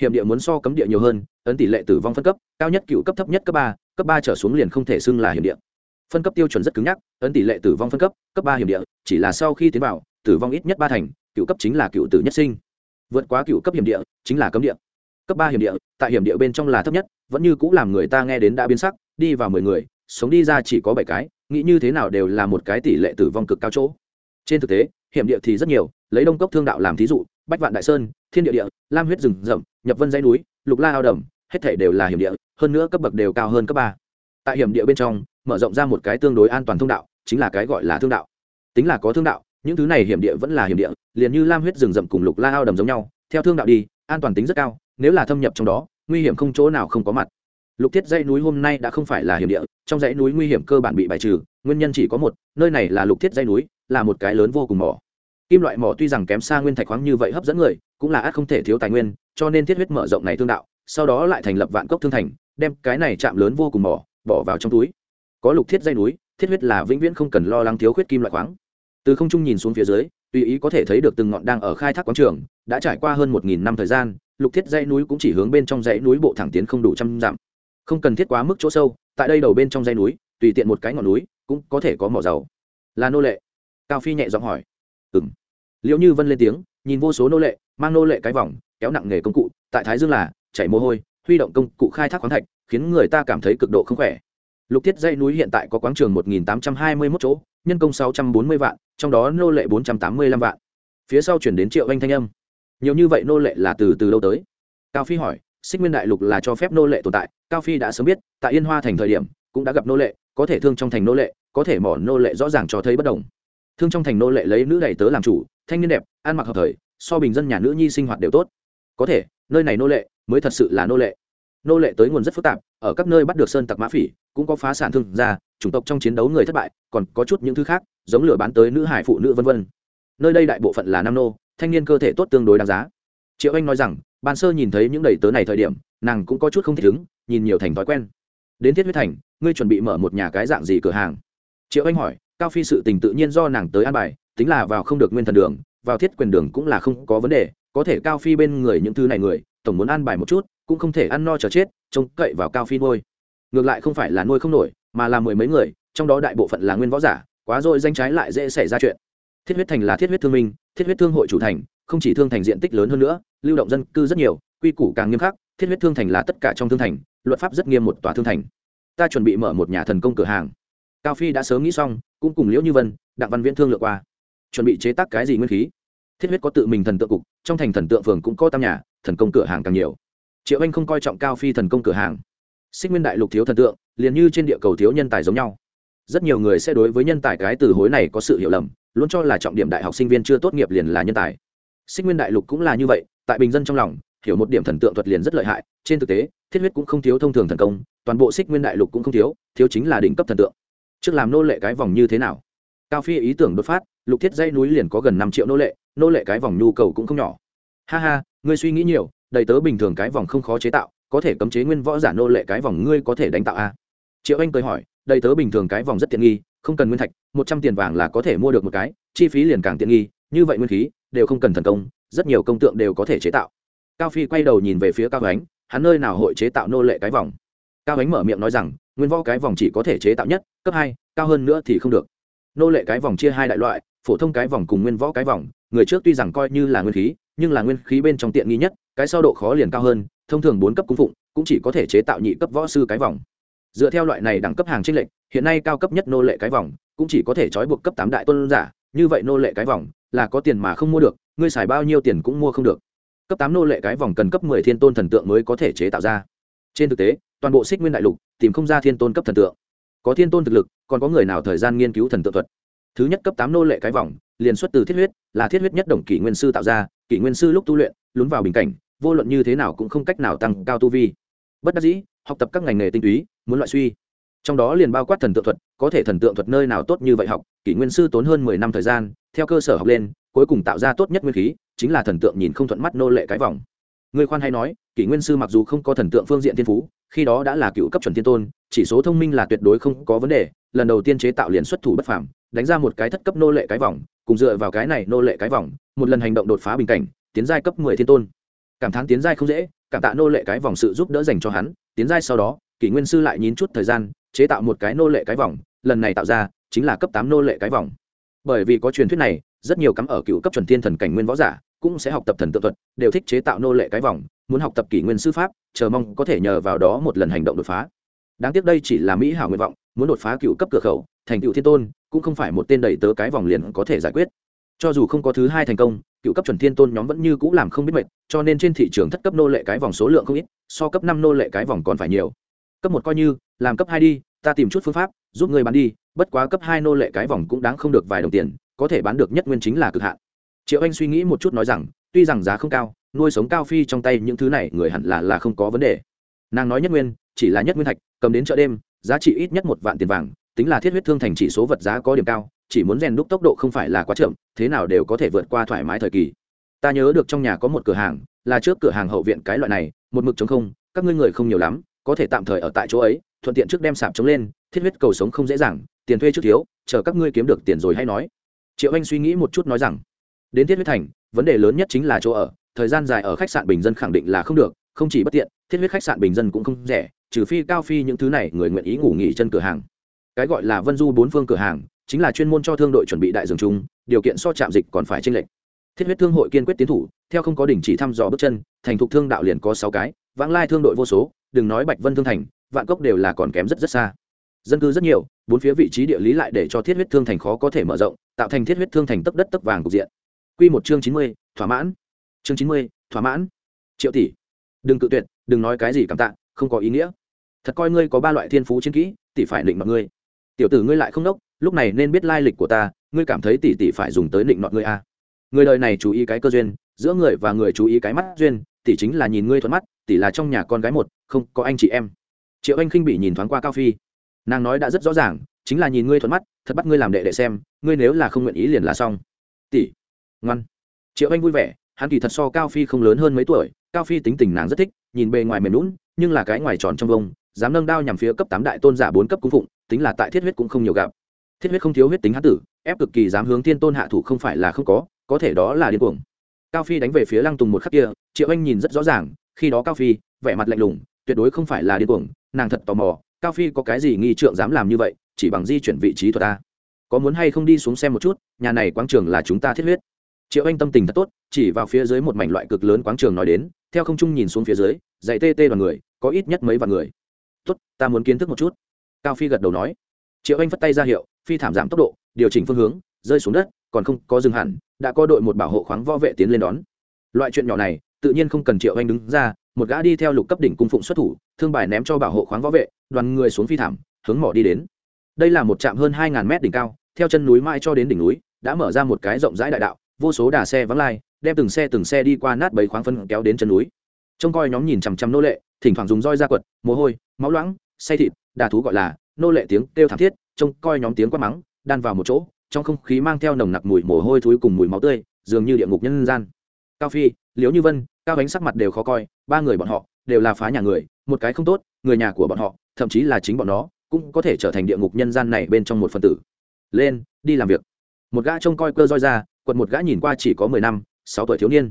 Hiểm địa muốn so cấm địa nhiều hơn, ấn tỷ lệ tử vong phân cấp, cao nhất cựu cấp thấp nhất cấp ba cấp ba trở xuống liền không thể xưng là hiểm địa. Phân cấp tiêu chuẩn rất cứng nhắc, ấn tỷ lệ tử vong phân cấp cấp ba hiểm địa, chỉ là sau khi tiến vào, tử vong ít nhất ba thành, cựu cấp chính là cựu tử nhất sinh. Vượt quá cựu cấp hiểm địa, chính là cấm địa cấp ba hiểm địa, tại hiểm địa bên trong là thấp nhất, vẫn như cũng làm người ta nghe đến đã biến sắc, đi vào mười người, sống đi ra chỉ có bảy cái, nghĩ như thế nào đều là một cái tỷ lệ tử vong cực cao chỗ. Trên thực tế, hiểm địa thì rất nhiều, lấy đông cốc thương đạo làm thí dụ, bách vạn đại sơn, thiên địa địa, lam huyết rừng rậm, nhập vân dãy núi, lục la ao đầm, hết thể đều là hiểm địa, hơn nữa cấp bậc đều cao hơn cấp ba. Tại hiểm địa bên trong, mở rộng ra một cái tương đối an toàn thông đạo, chính là cái gọi là thương đạo. Tính là có thương đạo, những thứ này hiểm địa vẫn là hiểm địa, liền như lam huyết rừng rậm cùng lục la ao đầm giống nhau, theo thương đạo đi, an toàn tính rất cao nếu là thâm nhập trong đó, nguy hiểm không chỗ nào không có mặt. Lục thiết dãy núi hôm nay đã không phải là hiểm địa, trong dãy núi nguy hiểm cơ bản bị bài trừ, nguyên nhân chỉ có một, nơi này là lục thiết dãy núi, là một cái lớn vô cùng mỏ. Kim loại mỏ tuy rằng kém xa nguyên thạch khoáng như vậy hấp dẫn người, cũng là ác không thể thiếu tài nguyên, cho nên thiết huyết mở rộng này thương đạo, sau đó lại thành lập vạn cốc thương thành, đem cái này chạm lớn vô cùng mỏ, bỏ vào trong túi. Có lục thiết dây núi, thiết huyết là vĩnh viễn không cần lo lắng thiếu khuyết kim loại khoáng. Từ không trung nhìn xuống phía dưới, tùy ý có thể thấy được từng ngọn đang ở khai thác quán trường đã trải qua hơn một nghìn năm thời gian, lục thiết dãy núi cũng chỉ hướng bên trong dãy núi bộ thẳng tiến không đủ trăm dặm. Không cần thiết quá mức chỗ sâu, tại đây đầu bên trong dãy núi, tùy tiện một cái ngọn núi, cũng có thể có mỏ dầu. Là nô lệ. Cao phi nhẹ giọng hỏi. Ừng liệu như vân lên tiếng, nhìn vô số nô lệ, mang nô lệ cái vòng, kéo nặng nghề công cụ, tại thái dương là, chảy mồ hôi, huy động công cụ khai thác khoáng thạch, khiến người ta cảm thấy cực độ không khỏe. Lục thiết dãy núi hiện tại có quáng trường một nghìn tám trăm hai mươi mốt chỗ, nhân công sáu trăm bốn mươi vạn, trong đó nô lệ bốn trăm tám mươi lăm vạn. Phía sau chuyển đến triệu anh thanh âm nhiều như vậy nô lệ là từ từ lâu tới. Cao phi hỏi, xích nguyên đại lục là cho phép nô lệ tồn tại. Cao phi đã sớm biết, tại yên hoa thành thời điểm, cũng đã gặp nô lệ, có thể thương trong thành nô lệ, có thể mỏ nô lệ rõ ràng cho thấy bất đồng. Thương trong thành nô lệ lấy nữ đầy tớ làm chủ, thanh niên đẹp, ăn mặc hợp thời, so bình dân nhà nữ nhi sinh hoạt đều tốt. Có thể, nơi này nô lệ mới thật sự là nô lệ. Nô lệ tới nguồn rất phức tạp, ở các nơi bắt được sơn tặc mã phỉ, cũng có phá sản thương gia, chủng tộc trong chiến đấu người thất bại, còn có chút những thứ khác, giống lửa bán tới nữ hải phụ nữ vân vân. Nơi đây đại bộ phận là nam nô thanh niên cơ thể tốt tương đối đáng giá. Triệu anh nói rằng, ban sơ nhìn thấy những đầy tớ này thời điểm, nàng cũng có chút không thích ứng nhìn nhiều thành thói quen. Đến thiết huyết thành, ngươi chuẩn bị mở một nhà cái dạng gì cửa hàng? Triệu anh hỏi, cao phi sự tình tự nhiên do nàng tới an bài, tính là vào không được nguyên thần đường, vào thiết quyền đường cũng là không có vấn đề, có thể cao phi bên người những thứ này người, tổng muốn an bài một chút, cũng không thể ăn no chờ chết, trông cậy vào cao phi nuôi. Ngược lại không phải là nuôi không nổi, mà là mười mấy người, trong đó đại bộ phận là nguyên võ giả, quá rồi danh trái lại dễ xảy ra chuyện. Thiết huyết thành là thiết huyết thương minh thiết huyết thương hội chủ thành, không chỉ thương thành diện tích lớn hơn nữa, lưu động dân cư rất nhiều, quy củ càng nghiêm khắc, thiết huyết thương thành là tất cả trong thương thành, luật pháp rất nghiêm một tòa thương thành. Ta chuẩn bị mở một nhà thần công cửa hàng. Cao phi đã sớm nghĩ xong, cũng cùng liễu như vân, đặng văn viễn thương lựa qua. Chuẩn bị chế tác cái gì nguyên khí? Thiết huyết có tự mình thần tượng cục, trong thành thần tượng phường cũng có tam nhà, thần công cửa hàng càng nhiều. Triệu anh không coi trọng cao phi thần công cửa hàng. Sinh nguyên đại lục thiếu thần tượng, liền như trên địa cầu thiếu nhân tài giống nhau. Rất nhiều người sẽ đối với nhân tài cái từ hối này có sự hiểu lầm luôn cho là trọng điểm đại học sinh viên chưa tốt nghiệp liền là nhân tài. Sinh nguyên đại lục cũng là như vậy, tại bình dân trong lòng, hiểu một điểm thần tượng thuật liền rất lợi hại, trên thực tế, thiết huyết cũng không thiếu thông thường thần công, toàn bộ xích nguyên đại lục cũng không thiếu thiếu chính là đỉnh cấp thần tượng. Trước làm nô lệ cái vòng như thế nào? Cao phi ý tưởng đột phát, lục thiết dây núi liền có gần năm triệu nô lệ nô lệ cái vòng nhu cầu cũng không nhỏ. Ha ha, ngươi suy nghĩ nhiều, đầy tớ bình thường cái vòng không khó chế tạo, có thể cấm chế nguyên võ giả nô lệ cái vòng ngươi có thể đánh tạo a? Triệu anh cười hỏi, đầy tớ bình thường cái vòng rất tiện nghi không cần nguyên thạch, một trăm tiền vàng là có thể mua được một cái, chi phí liền càng tiện nghi, như vậy nguyên khí, đều không cần thần công, rất nhiều công tượng đều có thể chế tạo. Cao phi quay đầu nhìn về phía cao ánh, hắn nơi nào hội chế tạo nô lệ cái vòng? Cao ánh mở miệng nói rằng, nguyên võ cái vòng chỉ có thể chế tạo nhất, cấp hai, cao hơn nữa thì không được. Nô lệ cái vòng chia hai đại loại, phổ thông cái vòng cùng nguyên võ cái vòng, người trước tuy rằng coi như là nguyên khí, nhưng là nguyên khí bên trong tiện nghi nhất, cái sau độ khó liền cao hơn, thông thường bốn cấp cung phụng, cũng chỉ có thể chế tạo nhị cấp võ sư cái vòng dựa theo loại này đẳng cấp hàng trinh lệnh hiện nay cao cấp nhất nô lệ cái vòng, cũng chỉ có thể trói buộc cấp tám đại tôn giả. Như vậy nô lệ cái vòng, là có tiền mà không mua được, ngươi xài bao nhiêu tiền cũng mua không được. Cấp tám nô lệ cái vòng cần cấp mười thiên tôn thần tượng mới có thể chế tạo ra. Trên thực tế, toàn bộ xích nguyên đại lục tìm không ra thiên tôn cấp thần tượng. Có thiên tôn thực lực, còn có người nào thời gian nghiên cứu thần tượng thuật? Thứ nhất cấp tám nô lệ cái vòng, liền xuất từ thiết huyết, là thiết huyết nhất đồng kỷ nguyên sư tạo ra, kỷ nguyên sư lúc tu luyện, lún vào bình cảnh, vô luận như thế nào cũng không cách nào tăng cao tu vi. Bất đắc dĩ, học tập các ngành nghề tinh túy muốn loại suy. Trong đó liền bao quát thần tượng thuật, có thể thần tượng thuật nơi nào tốt như vậy học, kỷ nguyên sư tốn hơn mười năm thời gian, theo cơ sở học lên, cuối cùng tạo ra tốt nhất nguyên khí, chính là thần tượng nhìn không thuận mắt nô lệ cái vòng. Người khoan hay nói, kỷ nguyên sư mặc dù không có thần tượng phương diện thiên phú, khi đó đã là cựu cấp chuẩn thiên tôn, chỉ số thông minh là tuyệt đối không có vấn đề, lần đầu tiên chế tạo liền xuất thủ bất phàm, đánh ra một cái thất cấp nô lệ cái vòng, cùng dựa vào cái này nô lệ cái vòng, một lần hành động đột phá bình cảnh, tiến giai cấp mười thiên tôn. Cảm thán tiến giai không dễ, cảm tạ nô lệ cái vòng sự giúp đỡ dành cho hắn, tiến giai sau đó kỷ nguyên sư lại nhín chút thời gian, chế tạo một cái nô lệ cái vòng, lần này tạo ra chính là cấp tám nô lệ cái vòng. Bởi vì có truyền thuyết này, rất nhiều cắm ở cựu cấp chuẩn thiên thần cảnh nguyên võ giả cũng sẽ học tập thần tự thuật, đều thích chế tạo nô lệ cái vòng, muốn học tập kỷ nguyên sư pháp, chờ mong có thể nhờ vào đó một lần hành động đột phá. Đáng tiếc đây chỉ là mỹ hảo nguyện vọng, muốn đột phá cựu cấp cửa khẩu, thành cựu thiên tôn, cũng không phải một tên đầy tớ cái vòng liền có thể giải quyết. Cho dù không có thứ hai thành công, cựu cấp chuẩn thiên tôn nhóm vẫn như c ũ làm không biết mệt, cho nên trên thị trường thất cấp nô lệ cái vòng số lượng không ít, so cấp năm nô lệ cái vòng còn phải nhiều cấp một coi như, làm cấp hai đi, ta tìm chút phương pháp, giúp người bán đi, bất quá cấp hai nô lệ cái vòng cũng đáng không được vài đồng tiền, có thể bán được nhất nguyên chính là cực hạn. Triệu anh suy nghĩ một chút nói rằng, tuy rằng giá không cao, nuôi sống cao phi trong tay những thứ này người hẳn là là không có vấn đề. Nàng nói nhất nguyên, chỉ là nhất nguyên thạch, cầm đến chợ đêm, giá trị ít nhất một vạn tiền vàng, tính là thiết huyết thương thành chỉ số vật giá có điểm cao, chỉ muốn rèn đúc tốc độ không phải là quá chậm, thế nào đều có thể vượt qua thoải mái thời kỳ. Ta nhớ được trong nhà có một cửa hàng, là trước cửa hàng hậu viện cái loại này, một mực chống không, các ngươi người không nhiều lắm có thể tạm thời ở tại chỗ ấy, thuận tiện trước đem sạp chống lên, thiết huyết cầu sống không dễ dàng, tiền thuê trước thiếu, chờ các ngươi kiếm được tiền rồi hay nói. Triệu anh suy nghĩ một chút nói rằng, đến thiết huyết thành, vấn đề lớn nhất chính là chỗ ở, thời gian dài ở khách sạn bình dân khẳng định là không được, không chỉ bất tiện, thiết huyết khách sạn bình dân cũng không rẻ, trừ phi cao phi những thứ này người nguyện ý ngủ nghỉ chân cửa hàng. Cái gọi là vân du bốn phương cửa hàng, chính là chuyên môn cho thương đội chuẩn bị đại dường chung, điều kiện so chạm dịch còn phải tranh lệch thiết huyết thương hội kiên quyết tiến thủ, theo không có đình chỉ thăm dò bước chân, thành thục thương đạo liền có sáu cái, vãng lai thương đội vô số, đừng nói bạch vân thương thành, vạn cốc đều là còn kém rất rất xa. Dân cư rất nhiều, bốn phía vị trí địa lý lại để cho thiết huyết thương thành khó có thể mở rộng, tạo thành thiết huyết thương thành tấp đất tấp vàng cục diện. Q một chương chín mươi, thỏa mãn. Chương chín mươi, thỏa mãn. Triệu tỷ, đừng cự tuyệt, đừng nói cái gì cảm tạ, không có ý nghĩa. Thật coi ngươi có ba loại thiên phú chiến kỹ, tỷ phải định mọi ngươi. Tiểu tử ngươi lại không đốc, lúc này nên biết lai lịch của ta, ngươi cảm thấy tỷ tỷ phải dùng tới định nọt ngươi a à người đời này chú ý cái cơ duyên, giữa người và người chú ý cái mắt duyên, tỷ chính là nhìn ngươi thuận mắt, tỷ là trong nhà con gái một, không có anh chị em. Triệu anh khinh bị nhìn thoáng qua cao phi. Nàng nói đã rất rõ ràng, chính là nhìn ngươi thuận mắt, thật bắt ngươi làm đệ đệ xem, ngươi nếu là không nguyện ý liền là xong. Tỷ, ngoan. Triệu anh vui vẻ, hắn kỳ thật so cao phi không lớn hơn mấy tuổi, cao phi tính tình nàng rất thích, nhìn bề ngoài mềm lún nhưng là cái ngoài tròn trong vông, dám nâng đao nhằm phía cấp tám đại tôn giả bốn cấp cung phụng, tính là tại thiết huyết cũng không nhiều gặp. Thiết huyết không thiếu huyết tính hán tử, ép cực kỳ dám hướng thiên tôn hạ thủ không phải là không có có thể đó là điên cuồng. Cao phi đánh về phía lăng tùng một khắc kia, triệu anh nhìn rất rõ ràng, khi đó cao phi, vẻ mặt lạnh lùng, tuyệt đối không phải là điên cuồng, nàng thật tò mò, cao phi có cái gì nghi trượng dám làm như vậy, chỉ bằng di chuyển vị trí thuật ta. Có muốn hay không đi xuống xem một chút, nhà này quáng trường là chúng ta thiết huyết. Triệu anh tâm tình thật tốt, chỉ vào phía dưới một mảnh loại cực lớn quáng trường nói đến, theo không trung nhìn xuống phía dưới, dạy tê tê đoàn người, có ít nhất mấy vạn người. Tốt, ta muốn kiến thức một chút. Cao phi gật đầu nói. Triệu anh phất tay ra hiệu, phi thảm giảm tốc độ, điều chỉnh phương hướng, rơi xuống đất còn không có dừng hẳn, đã có đội một bảo hộ khoáng võ vệ tiến lên đón. Loại chuyện nhỏ này, tự nhiên không cần triệu anh đứng ra, một gã đi theo lục cấp đỉnh cung phụng xuất thủ, thương bài ném cho bảo hộ khoáng võ vệ, đoàn người xuống phi thảm, hướng mỏ đi đến. Đây là một trạm hơn hai ngàn mét đỉnh cao, theo chân núi mai cho đến đỉnh núi, đã mở ra một cái rộng rãi đại đạo, vô số đà xe vắng lai, đem từng xe từng xe đi qua nát bầy khoáng phân kéo đến chân núi. Trông coi nhóm nhìn chằm chằm nô lệ, thỉnh thoảng dùng roi ra quật, mồ hôi, máu loãng, say thịt, đà thú gọi là, nô lệ tiếng kêu thảm thiết, trông coi nhóm tiếng quát mắng, đan vào một chỗ trong không khí mang theo nồng nặc mùi mồ hôi thối cùng mùi máu tươi, dường như địa ngục nhân gian. Cao phi, liễu như vân, cao bánh sắc mặt đều khó coi, ba người bọn họ đều là phá nhà người, một cái không tốt, người nhà của bọn họ, thậm chí là chính bọn nó, cũng có thể trở thành địa ngục nhân gian này bên trong một phần tử. Lên, đi làm việc. Một gã trông coi cơ roi ra, quật một gã nhìn qua chỉ có mười năm, sáu tuổi thiếu niên.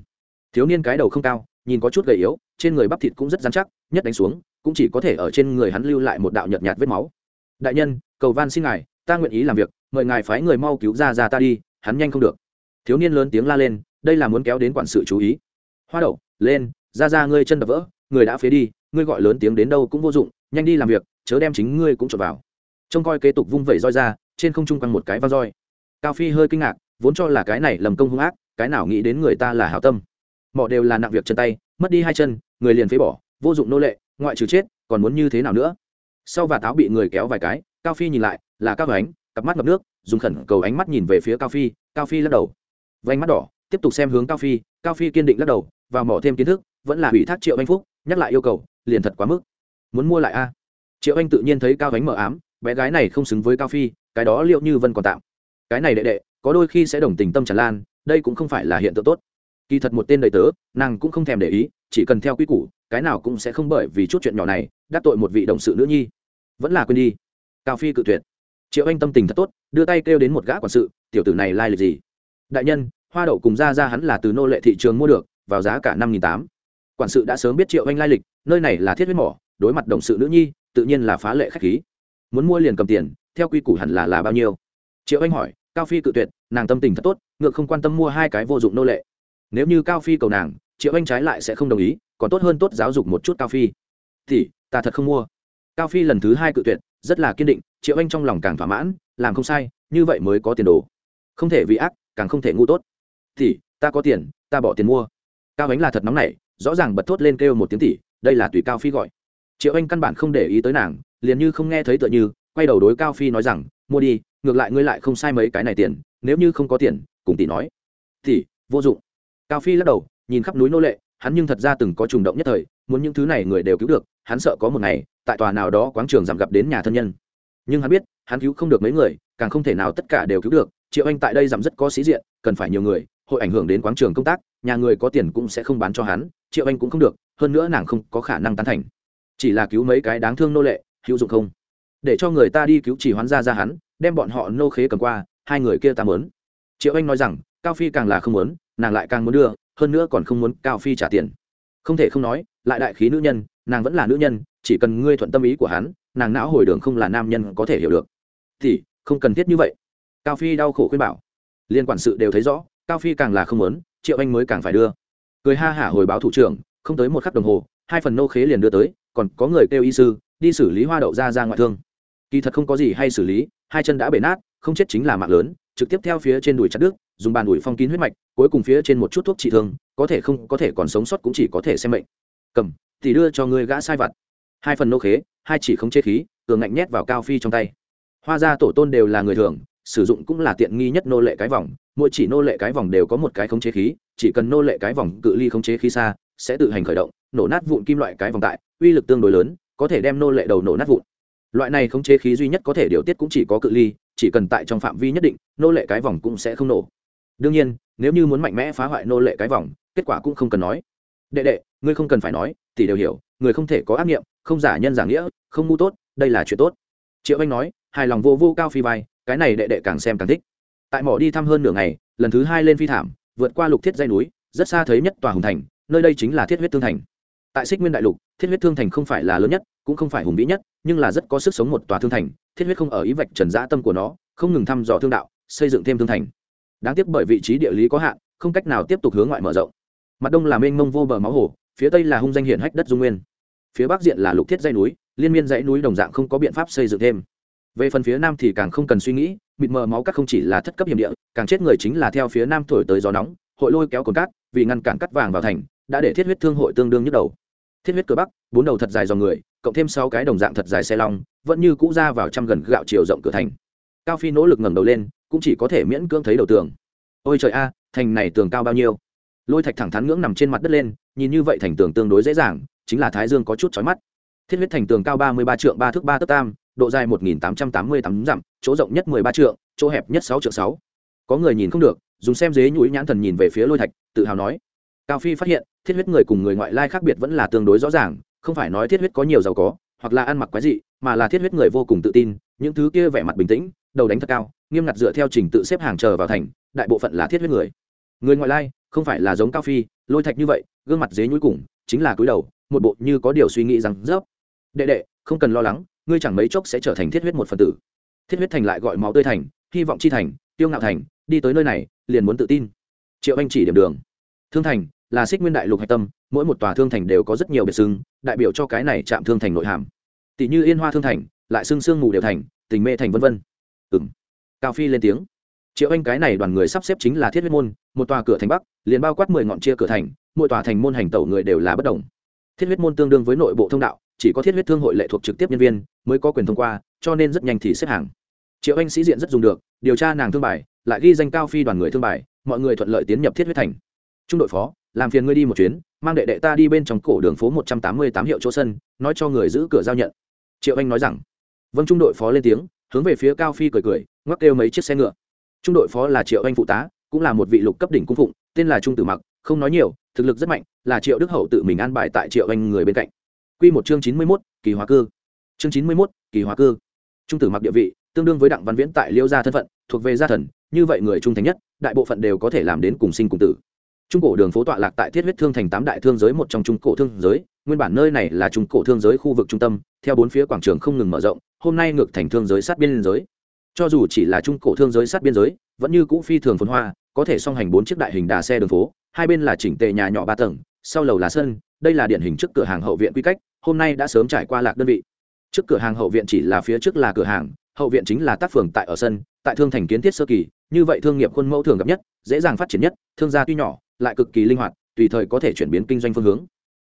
Thiếu niên cái đầu không cao, nhìn có chút gầy yếu, trên người bắp thịt cũng rất dán chắc, nhất đánh xuống, cũng chỉ có thể ở trên người hắn lưu lại một đạo nhợt nhạt vết máu. Đại nhân, cầu van xin ngài, ta nguyện ý làm việc mời ngài phái người mau cứu ra ra ta đi, hắn nhanh không được. Thiếu niên lớn tiếng la lên, đây là muốn kéo đến quản sự chú ý. Hoa đậu, lên, ra ra ngươi chân đập vỡ, người đã phế đi, ngươi gọi lớn tiếng đến đâu cũng vô dụng, nhanh đi làm việc, chớ đem chính ngươi cũng trộm vào. Trông coi kế tục vung vẩy roi ra, trên không trung quăng một cái vang roi. Cao phi hơi kinh ngạc, vốn cho là cái này lầm công hung ác, cái nào nghĩ đến người ta là hảo tâm. Mọi đều là nặng việc chân tay, mất đi hai chân, người liền phế bỏ, vô dụng nô lệ, ngoại trừ chết, còn muốn như thế nào nữa? Sau và táo bị người kéo vài cái, cao phi nhìn lại, là cao ánh cặp mắt ngập nước, dùng khẩn cầu ánh mắt nhìn về phía cao phi cao phi lắc đầu. Vánh mắt đỏ, tiếp tục xem hướng cao phi cao phi kiên định lắc đầu, và mỏ thêm kiến thức, vẫn là ủy thác triệu anh phúc, nhắc lại yêu cầu, liền thật quá mức. Muốn mua lại a? Triệu anh tự nhiên thấy cao ánh mở ám, bé gái này không xứng với cao phi, cái đó liệu như vân còn tạm. Cái này đệ đệ, có đôi khi sẽ đồng tình tâm tràn lan, đây cũng không phải là hiện tượng tốt. Kỳ thật một tên đầy tớ, nàng cũng không thèm để ý, chỉ cần theo quy củ, cái nào cũng sẽ không bởi vì chút chuyện nhỏ này, đắc tội một vị đồng sự nữ nhi. Vẫn là quên đi. Cao phi cự tuyệt triệu anh tâm tình thật tốt, đưa tay kêu đến một gã quản sự, tiểu tử này lai lịch gì? Đại nhân, hoa đậu cùng ra ra hắn là từ nô lệ thị trường mua được, vào giá cả năm nghìn tám. Quản sự đã sớm biết triệu anh lai lịch, nơi này là thiết huyết mỏ, đối mặt đồng sự nữ nhi, tự nhiên là phá lệ khách khí. Muốn mua liền cầm tiền, theo quy củ hẳn là là bao nhiêu? Triệu anh hỏi, cao phi cự tuyệt, nàng tâm tình thật tốt, ngược không quan tâm mua hai cái vô dụng nô lệ. Nếu như cao phi cầu nàng, triệu anh trái lại sẽ không đồng ý, còn tốt hơn tốt giáo dục một chút cao phi. Thì, ta thật không mua. Cao phi lần thứ hai cự tuyệt, rất là kiên định triệu anh trong lòng càng thỏa mãn, làm không sai, như vậy mới có tiền đồ. Không thể vì ác, càng không thể ngu tốt. Thì ta có tiền, ta bỏ tiền mua. Cao ánh là thật nóng này rõ ràng bật thốt lên kêu một tiếng tỷ, đây là tùy cao phi gọi. Triệu anh căn bản không để ý tới nàng, liền như không nghe thấy tựa như, quay đầu đối cao phi nói rằng, mua đi, ngược lại ngươi lại không sai mấy cái này tiền, nếu như không có tiền, cùng tỷ nói. Tỷ, vô dụng. Cao phi lắc đầu, nhìn khắp núi nô lệ, hắn nhưng thật ra từng có trùng động nhất thời, muốn những thứ này người đều cứu được, hắn sợ có một ngày, tại tòa nào đó quáng trường giảm gặp đến nhà thân nhân nhưng hắn biết, hắn cứu không được mấy người, càng không thể nào tất cả đều cứu được. Triệu anh tại đây giảm rất có sĩ diện, cần phải nhiều người, hội ảnh hưởng đến quán trường công tác, nhà người có tiền cũng sẽ không bán cho hắn, triệu anh cũng không được, hơn nữa nàng không có khả năng tán thành. Chỉ là cứu mấy cái đáng thương nô lệ, hữu dụng không? Để cho người ta đi cứu chỉ hoán ra ra hắn, đem bọn họ nô khế cầm qua, hai người kia ta mớn triệu anh nói rằng, cao phi càng là không muốn, nàng lại càng muốn đưa, hơn nữa còn không muốn cao phi trả tiền. Không thể không nói, lại đại khí nữ nhân, nàng vẫn là nữ nhân, chỉ cần ngươi thuận tâm ý của hắn nàng não hồi đường không là nam nhân có thể hiểu được. Thì, không cần thiết như vậy. Cao phi đau khổ khuyên bảo. Liên quản sự đều thấy rõ, cao phi càng là không muốn, triệu anh mới càng phải đưa. Cười ha hả hồi báo thủ trưởng, không tới một khắc đồng hồ, hai phần nô khế liền đưa tới, còn có người kêu y sư, đi xử lý hoa đậu ra ra ngoại thương. Kỳ thật không có gì hay xử lý, hai chân đã bể nát, không chết chính là mạng lớn, trực tiếp theo phía trên đùi chặt đứt, dùng bàn đùi phong kín huyết mạch, cuối cùng phía trên một chút thuốc trị thương, có thể không, có thể còn sống sót cũng chỉ có thể xem mệnh cầm, thì đưa cho người gã sai vặt hai phần nô khế, hai chỉ không chế khí, cường ngạnh nhét vào cao phi trong tay. Hoa gia tổ tôn đều là người thường, sử dụng cũng là tiện nghi nhất nô lệ cái vòng, mỗi chỉ nô lệ cái vòng đều có một cái khống chế khí, chỉ cần nô lệ cái vòng cự ly khống chế khí xa, sẽ tự hành khởi động, nổ nát vụn kim loại cái vòng tại, uy lực tương đối lớn, có thể đem nô lệ đầu nổ nát vụn. Loại này khống chế khí duy nhất có thể điều tiết cũng chỉ có cự ly, chỉ cần tại trong phạm vi nhất định, nô lệ cái vòng cũng sẽ không nổ. Đương nhiên, nếu như muốn mạnh mẽ phá hoại nô lệ cái vòng, kết quả cũng không cần nói. Đệ đệ ngươi không cần phải nói, tỷ đều hiểu, người không thể có ác nghiệm, không giả nhân giả nghĩa, không ngu tốt, đây là chuyện tốt. Triệu anh nói, hài lòng vô vô cao phi vai, cái này đệ đệ càng xem càng thích. Tại mỏ đi thăm hơn nửa ngày, lần thứ hai lên phi thảm, vượt qua lục thiết dây núi, rất xa thấy nhất tòa hùng thành, nơi đây chính là thiết huyết thương thành. Tại xích nguyên đại lục, thiết huyết thương thành không phải là lớn nhất, cũng không phải hùng vĩ nhất, nhưng là rất có sức sống một tòa thương thành, thiết huyết không ở ý vạch trần dã tâm của nó, không ngừng thăm dò thương đạo, xây dựng thêm thương thành. Đáng tiếc bởi vị trí địa lý có hạn, không cách nào tiếp tục hướng ngoại mở rộng. Mặt đông là mênh mông vô bờ máu hồ phía tây là hung danh hiển hách đất dung nguyên. Phía bắc diện là lục thiết dây núi, liên miên dãy núi đồng dạng không có biện pháp xây dựng thêm. Về phần phía nam thì càng không cần suy nghĩ, mịt mờ máu cắt không chỉ là thất cấp hiểm địa, càng chết người chính là theo phía nam thổi tới gió nóng, hội lôi kéo cồn cát, vì ngăn cản cắt vàng vào thành, đã để thiết huyết thương hội tương đương nhức đầu. Thiết huyết cửa bắc, bốn đầu thật dài dòng người, cộng thêm sáu cái đồng dạng thật dài xe long, vẫn như cũ ra vào trăm gần gạo chiều rộng cửa thành. Cao phi nỗ lực ngẩng đầu lên, cũng chỉ có thể miễn cưỡng thấy đầu tường. Ôi trời a, thành này tường cao bao nhiêu? Lôi thạch thẳng thắn ngưỡng nằm trên mặt đất lên nhìn như vậy thành tường tương đối dễ dàng chính là thái dương có chút chói mắt thiết huyết thành tường cao ba mươi ba trượng ba thước ba tấc tam độ dài một nghìn tám trăm tám mươi tám dặm chỗ rộng nhất mười ba trượng chỗ hẹp nhất sáu trượng sáu có người nhìn không được dùng xem dế nhũi nhãn thần nhìn về phía lôi thạch tự hào nói cao phi phát hiện thiết huyết người cùng người ngoại lai khác biệt vẫn là tương đối rõ ràng không phải nói thiết huyết có nhiều giàu có hoặc là ăn mặc quái dị mà là thiết huyết người vô cùng tự tin những thứ kia vẻ mặt bình tĩnh đầu đánh thật cao nghiêm ngặt dựa theo trình tự xếp hàng chờ vào thành đại bộ phận là thiết huyết người người ngoại lai không phải là giống cao phi, lôi thạch như vậy, gương mặt dế nhũi cùng, chính là cúi đầu, một bộ như có điều suy nghĩ rằng rớp đệ đệ, không cần lo lắng, ngươi chẳng mấy chốc sẽ trở thành thiết huyết một phần tử. Thiết huyết thành lại gọi máu tươi thành, hy vọng chi thành, tiêu ngạo thành, đi tới nơi này, liền muốn tự tin. Triệu anh chỉ điểm đường. Thương thành là xích nguyên đại lục hạch tâm, mỗi một tòa thương thành đều có rất nhiều biệt xưng, đại biểu cho cái này chạm thương thành nội hàm. Tỷ như yên hoa thương thành, lại xưng sương mù đều thành, tình mê thành vân vân. Ừ m cao phi lên tiếng triệu anh cái này đoàn người sắp xếp chính là thiết huyết môn, một tòa cửa thành bắc, liền bao quát mười ngọn chia cửa thành, mỗi tòa thành môn hành tẩu người đều là bất đồng. Thiết huyết môn tương đương với nội bộ thông đạo, chỉ có thiết huyết thương hội lệ thuộc trực tiếp nhân viên mới có quyền thông qua, cho nên rất nhanh thì xếp hàng. Triệu anh sĩ diện rất dùng được, điều tra nàng thương bài, lại ghi danh cao phi đoàn người thương bài, mọi người thuận lợi tiến nhập thiết huyết thành. Trung đội phó, làm phiền ngươi đi một chuyến, mang đệ đệ ta đi bên trong cổ đường phố một trăm tám mươi tám hiệu chỗ sân, nói cho người giữ cửa giao nhận. Triệu anh nói rằng. Vâng trung đội phó lên tiếng, hướng về phía cao phi cười cười, ngoắc kêu mấy chiếc xe ngựa trung đội phó là triệu anh phụ tá, cũng là một vị lục cấp đỉnh cung phụng, tên là trung tử mặc, không nói nhiều, thực lực rất mạnh, là triệu đức hậu tự mình an bài tại triệu anh người bên cạnh. Q một chương chín mươi mốt, kỳ hóa cư. Chương chín mươi mốt, kỳ hóa cư. Trung tử mặc địa vị, tương đương với đặng văn viễn tại liêu gia thân phận, thuộc về gia thần, như vậy người trung thành nhất, đại bộ phận đều có thể làm đến cùng sinh cùng tử. Trung cổ đường phố tọa lạc tại thiết huyết thương thành tám đại thương giới một trong trung cổ thương giới, nguyên bản nơi này là trung cổ thương giới khu vực trung tâm, theo bốn phía quảng trường không ngừng mở rộng, hôm nay ngược thành thương giới sát biên giới cho dù chỉ là trung cổ thương giới sát biên giới, vẫn như cũ phi thường phồn hoa, có thể song hành bốn chiếc đại hình đà xe đường phố, hai bên là chỉnh tề nhà nhỏ ba tầng, sau lầu là sân, đây là điển hình trước cửa hàng hậu viện quy cách, hôm nay đã sớm trải qua lạc đơn vị. Trước cửa hàng hậu viện chỉ là phía trước là cửa hàng, hậu viện chính là tác phường tại ở sân, tại thương thành kiến thiết sơ kỳ, như vậy thương nghiệp khuôn mẫu thường gặp nhất, dễ dàng phát triển nhất, thương gia tuy nhỏ, lại cực kỳ linh hoạt, tùy thời có thể chuyển biến kinh doanh phương hướng.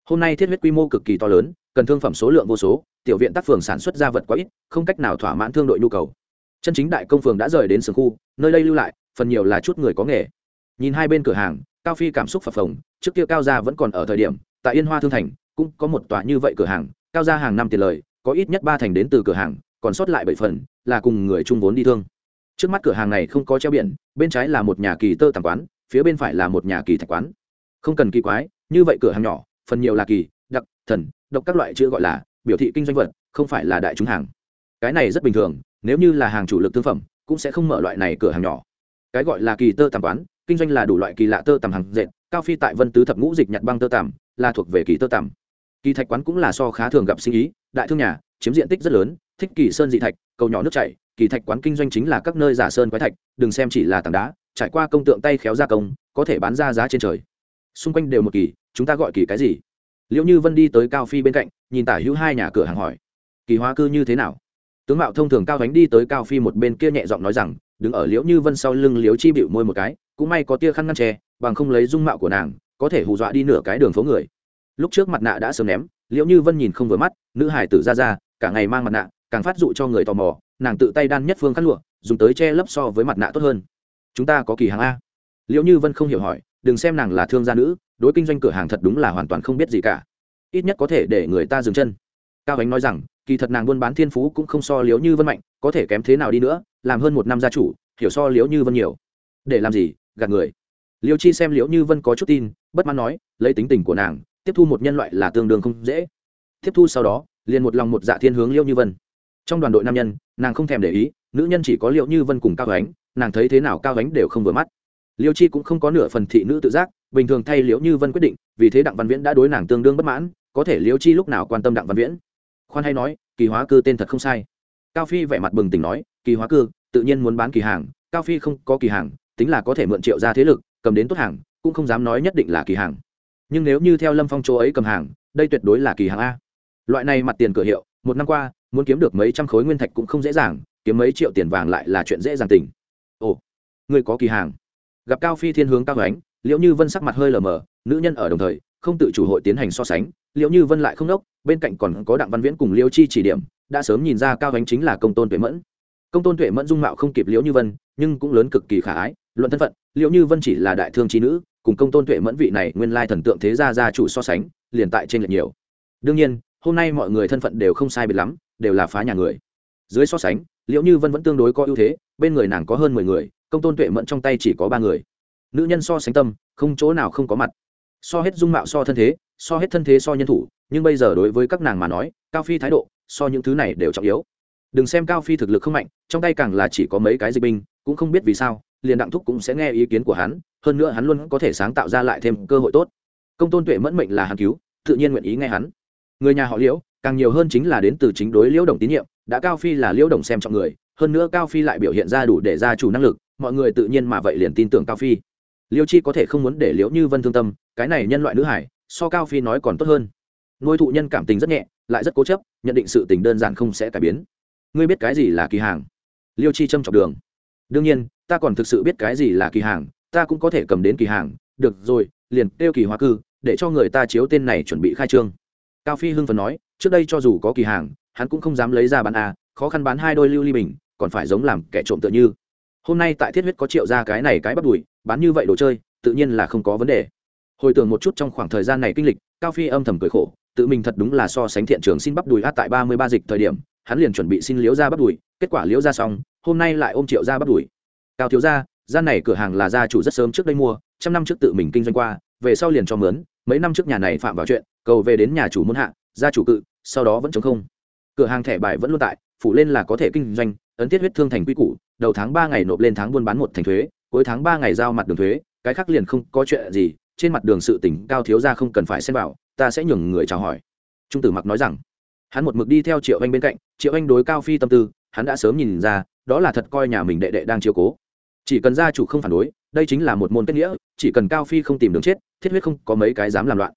Hôm nay thiết huyết quy mô cực kỳ to lớn, cần thương phẩm số lượng vô số, tiểu viện tác phường sản xuất ra vật quá ít, không cách nào thỏa mãn thương đội nhu cầu chân chính đại công phường đã rời đến sườn khu, nơi đây lưu lại, phần nhiều là chút người có nghề. Nhìn hai bên cửa hàng, cao phi cảm xúc phập phồng, trước kia cao gia vẫn còn ở thời điểm, tại yên hoa thương thành, cũng có một tòa như vậy cửa hàng, cao gia hàng năm tiền lời, có ít nhất ba thành đến từ cửa hàng, còn sót lại bảy phần, là cùng người chung vốn đi thương. Trước mắt cửa hàng này không có treo biển, bên trái là một nhà kỳ tơ tàng quán, phía bên phải là một nhà kỳ thạch quán. Không cần kỳ quái, như vậy cửa hàng nhỏ, phần nhiều là kỳ, đặc, thần, độc các loại chữ gọi là biểu thị kinh doanh vật, không phải là đại chúng hàng. Cái này rất bình thường nếu như là hàng chủ lực thương phẩm, cũng sẽ không mở loại này cửa hàng nhỏ. Cái gọi là kỳ tơ tàm quán, kinh doanh là đủ loại kỳ lạ tơ tàm hàng dệt, cao phi tại vân tứ thập ngũ dịch nhặt băng tơ tàm là thuộc về kỳ tơ tàm kỳ thạch quán cũng là so khá thường gặp sinh ý, đại thương nhà, chiếm diện tích rất lớn, thích kỳ sơn dị thạch, cầu nhỏ nước chảy, kỳ thạch quán kinh doanh chính là các nơi giả sơn quái thạch, đừng xem chỉ là tảng đá, trải qua công tượng tay khéo gia công, có thể bán ra giá trên trời. Xung quanh đều một kỳ, chúng ta gọi kỳ cái gì? Liệu như vân đi tới cao phi bên cạnh, nhìn tả hữu hai nhà cửa hàng hỏi, kỳ hóa cư như thế nào? Tướng mạo thông thường cao gánh đi tới cao phi một bên kia nhẹ giọng nói rằng, đứng ở liễu như vân sau lưng liễu chi bịu môi một cái, cũng may có tia khăn ngăn tre bằng không lấy dung mạo của nàng, có thể hù dọa đi nửa cái đường phố người. Lúc trước mặt nạ đã sớm ném, liễu như vân nhìn không vừa mắt, nữ hải tử ra ra, cả ngày mang mặt nạ, càng phát dụ cho người tò mò, nàng tự tay đan nhất phương khăn lụa, dùng tới che lấp so với mặt nạ tốt hơn. Chúng ta có kỳ hàng a. Liễu như vân không hiểu hỏi, đừng xem nàng là thương gia nữ, đối kinh doanh cửa hàng thật đúng là hoàn toàn không biết gì cả. Ít nhất có thể để người ta dừng chân. Cao ánh nói rằng kỳ thật nàng buôn bán thiên phú cũng không so liếu như vân mạnh, có thể kém thế nào đi nữa, làm hơn một năm gia chủ, hiểu so liếu như vân nhiều. Để làm gì, gạt người. Liêu chi xem liễu như vân có chút tin, bất mãn nói, lấy tính tình của nàng, tiếp thu một nhân loại là tương đương không dễ. Tiếp thu sau đó, liền một lòng một dạ thiên hướng liễu như vân. Trong đoàn đội nam nhân, nàng không thèm để ý, nữ nhân chỉ có liễu như vân cùng cao ánh, nàng thấy thế nào cao ánh đều không vừa mắt. Liêu chi cũng không có nửa phần thị nữ tự giác, bình thường thay liễu như vân quyết định, vì thế đặng văn viễn đã đối nàng tương đương bất mãn, có thể liễu chi lúc nào quan tâm đặng văn viễn? Khoan hay nói, kỳ hóa cư tên thật không sai. Cao phi vẻ mặt bừng tỉnh nói, kỳ hóa cư, tự nhiên muốn bán kỳ hàng, cao phi không có kỳ hàng, tính là có thể mượn triệu ra thế lực, cầm đến tốt hàng, cũng không dám nói nhất định là kỳ hàng. Nhưng nếu như theo lâm phong chỗ ấy cầm hàng, đây tuyệt đối là kỳ hàng a. Loại này mặt tiền cửa hiệu, một năm qua, muốn kiếm được mấy trăm khối nguyên thạch cũng không dễ dàng, kiếm mấy triệu tiền vàng lại là chuyện dễ dàng tình. Ồ, người có kỳ hàng. Gặp cao phi thiên hướng cao ánh liệu như vân sắc mặt hơi lờ mờ, nữ nhân ở đồng thời, không tự chủ hội tiến hành so sánh liệu như vân lại không đốc, bên cạnh còn có đặng văn viễn cùng liêu chi chỉ điểm, đã sớm nhìn ra cao ánh chính là công tôn tuệ mẫn. Công tôn tuệ mẫn dung mạo không kịp liễu như vân, nhưng cũng lớn cực kỳ khả ái, luận thân phận, liễu như vân chỉ là đại thương trí nữ, cùng công tôn tuệ mẫn vị này nguyên lai thần tượng thế gia gia chủ so sánh, liền tại trên lệch nhiều. Đương nhiên, hôm nay mọi người thân phận đều không sai biệt lắm, đều là phá nhà người. Dưới so sánh, liễu như vân vẫn tương đối có ưu thế, bên người nàng có hơn mười người, công tôn tuệ mẫn trong tay chỉ có ba người. Nữ nhân so sánh tâm, không chỗ nào không có mặt. So hết dung mạo so thân thế so hết thân thế so nhân thủ, nhưng bây giờ đối với các nàng mà nói, cao phi thái độ, so những thứ này đều trọng yếu. Đừng xem cao phi thực lực không mạnh, trong tay càng là chỉ có mấy cái dịch binh, cũng không biết vì sao, liền đặng thúc cũng sẽ nghe ý kiến của hắn, hơn nữa hắn luôn có thể sáng tạo ra lại thêm cơ hội tốt. Công tôn tuệ mẫn mệnh là hắn cứu, tự nhiên nguyện ý nghe hắn. Người nhà họ liễu, càng nhiều hơn chính là đến từ chính đối liễu đồng tín nhiệm, đã cao phi là liễu đồng xem trọng người, hơn nữa cao phi lại biểu hiện ra đủ để ra chủ năng lực, mọi người tự nhiên mà vậy liền tin tưởng cao phi. Liêu chi có thể không muốn để liễu như vân thương tâm, cái này nhân loại nữ hải so cao phi nói còn tốt hơn. Nuôi thụ nhân cảm tình rất nhẹ, lại rất cố chấp, nhận định sự tình đơn giản không sẽ cải biến. Ngươi biết cái gì là kỳ hàng? Liêu chi châm chọc đường. Đương nhiên, ta còn thực sự biết cái gì là kỳ hàng, ta cũng có thể cầm đến kỳ hàng. Được rồi, liền kêu kỳ hóa cư, để cho người ta chiếu tên này chuẩn bị khai trương. Cao phi hưng phần nói, trước đây cho dù có kỳ hàng, hắn cũng không dám lấy ra bán a, khó khăn bán hai đôi lưu ly bình, còn phải giống làm kẻ trộm tựa như. Hôm nay tại thiết huyết có triệu ra cái này cái bắt đùi bán như vậy đồ chơi, tự nhiên là không có vấn đề hồi tưởng một chút trong khoảng thời gian này kinh lịch, cao phi âm thầm cười khổ, tự mình thật đúng là so sánh thiện trường xin bắp đùi át tại ba mươi ba dịch thời điểm, hắn liền chuẩn bị xin liếu ra bắp đùi, kết quả liếu ra xong, hôm nay lại ôm triệu ra bắp đùi. Cao thiếu gia, gian này cửa hàng là gia chủ rất sớm trước đây mua, trăm năm trước tự mình kinh doanh qua, về sau liền cho mướn, mấy năm trước nhà này phạm vào chuyện, cầu về đến nhà chủ muốn hạ, gia chủ cự, sau đó vẫn chống không. Cửa hàng thẻ bài vẫn luôn tại, phủ lên là có thể kinh doanh, ấn tiết huyết thương thành quy củ, đầu tháng ba ngày nộp lên tháng buôn bán một thành thuế, cuối tháng ba ngày giao mặt đường thuế, cái khác liền không có chuyện gì trên mặt đường sự tỉnh cao thiếu ra không cần phải xem vào, ta sẽ nhường người chào hỏi. Trung tử mặc nói rằng. Hắn một mực đi theo triệu anh bên cạnh, triệu anh đối cao phi tâm tư, hắn đã sớm nhìn ra, đó là thật coi nhà mình đệ đệ đang chiếu cố. Chỉ cần gia chủ không phản đối, đây chính là một môn kết nghĩa, chỉ cần cao phi không tìm đường chết, thiết huyết không có mấy cái dám làm loạn.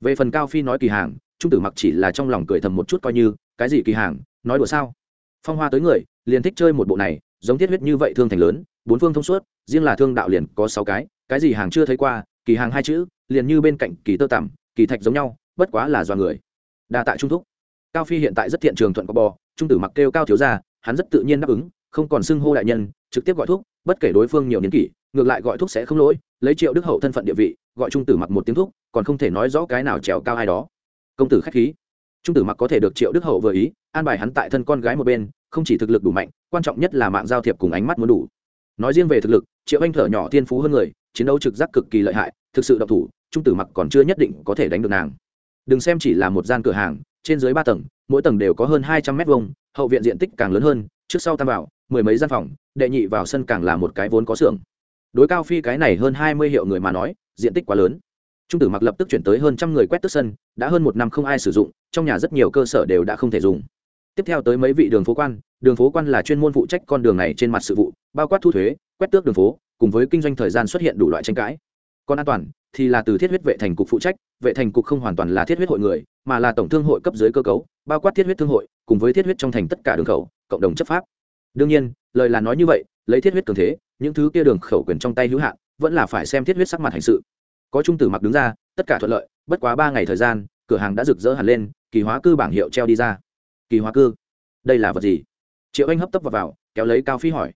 Về phần cao phi nói kỳ hàng, trung tử mặc chỉ là trong lòng cười thầm một chút coi như, cái gì kỳ hàng, nói đùa sao? Phong hoa tới người, liền thích chơi một bộ này, giống thiết huyết như vậy thương thành lớn, bốn phương thông suốt, riêng là thương đạo liền có sáu cái cái gì hàng chưa thấy qua kỳ hàng hai chữ, liền như bên cạnh kỳ tơ tằm, kỳ thạch giống nhau, bất quá là do người. Đa tại trung thúc. Cao phi hiện tại rất thiện trường thuận có bò, trung tử mặc kêu cao thiếu ra hắn rất tự nhiên đáp ứng, không còn xưng hô đại nhân, trực tiếp gọi thuốc bất kể đối phương nhiều niên kỷ, ngược lại gọi thuốc sẽ không lỗi, lấy triệu đức hậu thân phận địa vị, gọi trung tử mặc một tiếng thuốc còn không thể nói rõ cái nào trèo cao ai đó. Công tử khách khí. Trung tử mặc có thể được triệu đức hậu vừa ý, an bài hắn tại thân con gái một bên, không chỉ thực lực đủ mạnh, quan trọng nhất là mạng giao thiệp cùng ánh mắt muốn đủ. Nói riêng về thực lực, triệu anh thở nhỏ thiên phú hơn người chiến đấu trực giác cực kỳ lợi hại, thực sự độc thủ, trung tử mặc còn chưa nhất định có thể đánh được nàng. Đừng xem chỉ là một gian cửa hàng, trên dưới ba tầng, mỗi tầng đều có hơn hai trăm mét vuông, hậu viện diện tích càng lớn hơn, trước sau tam vào mười mấy gian phòng, đệ nhị vào sân càng là một cái vốn có xưởng. Đối cao phi cái này hơn hai mươi hiệu người mà nói, diện tích quá lớn. Trung tử mặc lập tức chuyển tới hơn trăm người quét tức sân, đã hơn một năm không ai sử dụng, trong nhà rất nhiều cơ sở đều đã không thể dùng. Tiếp theo tới mấy vị đường phố quan, đường phố quan là chuyên môn phụ trách con đường này trên mặt sự vụ, bao quát thu thuế, quét tước đường phố cùng với kinh doanh thời gian xuất hiện đủ loại tranh cãi. Còn an toàn thì là từ thiết huyết vệ thành cục phụ trách vệ thành cục không hoàn toàn là thiết huyết hội người mà là tổng thương hội cấp dưới cơ cấu bao quát thiết huyết thương hội cùng với thiết huyết trong thành tất cả đường khẩu cộng đồng chấp pháp. Đương nhiên lời là nói như vậy lấy thiết huyết cường thế những thứ kia đường khẩu quyền trong tay hữu hạn vẫn là phải xem thiết huyết sắc mặt hành sự. Có trung tử mặc đứng ra tất cả thuận lợi bất quá ba ngày thời gian cửa hàng đã rực rỡ hẳn lên kỳ hóa cư bảng hiệu treo đi ra. Kỳ hóa cư? Đây là vật gì? Triệu anh hấp tấp vào, vào kéo lấy cao phi hỏi.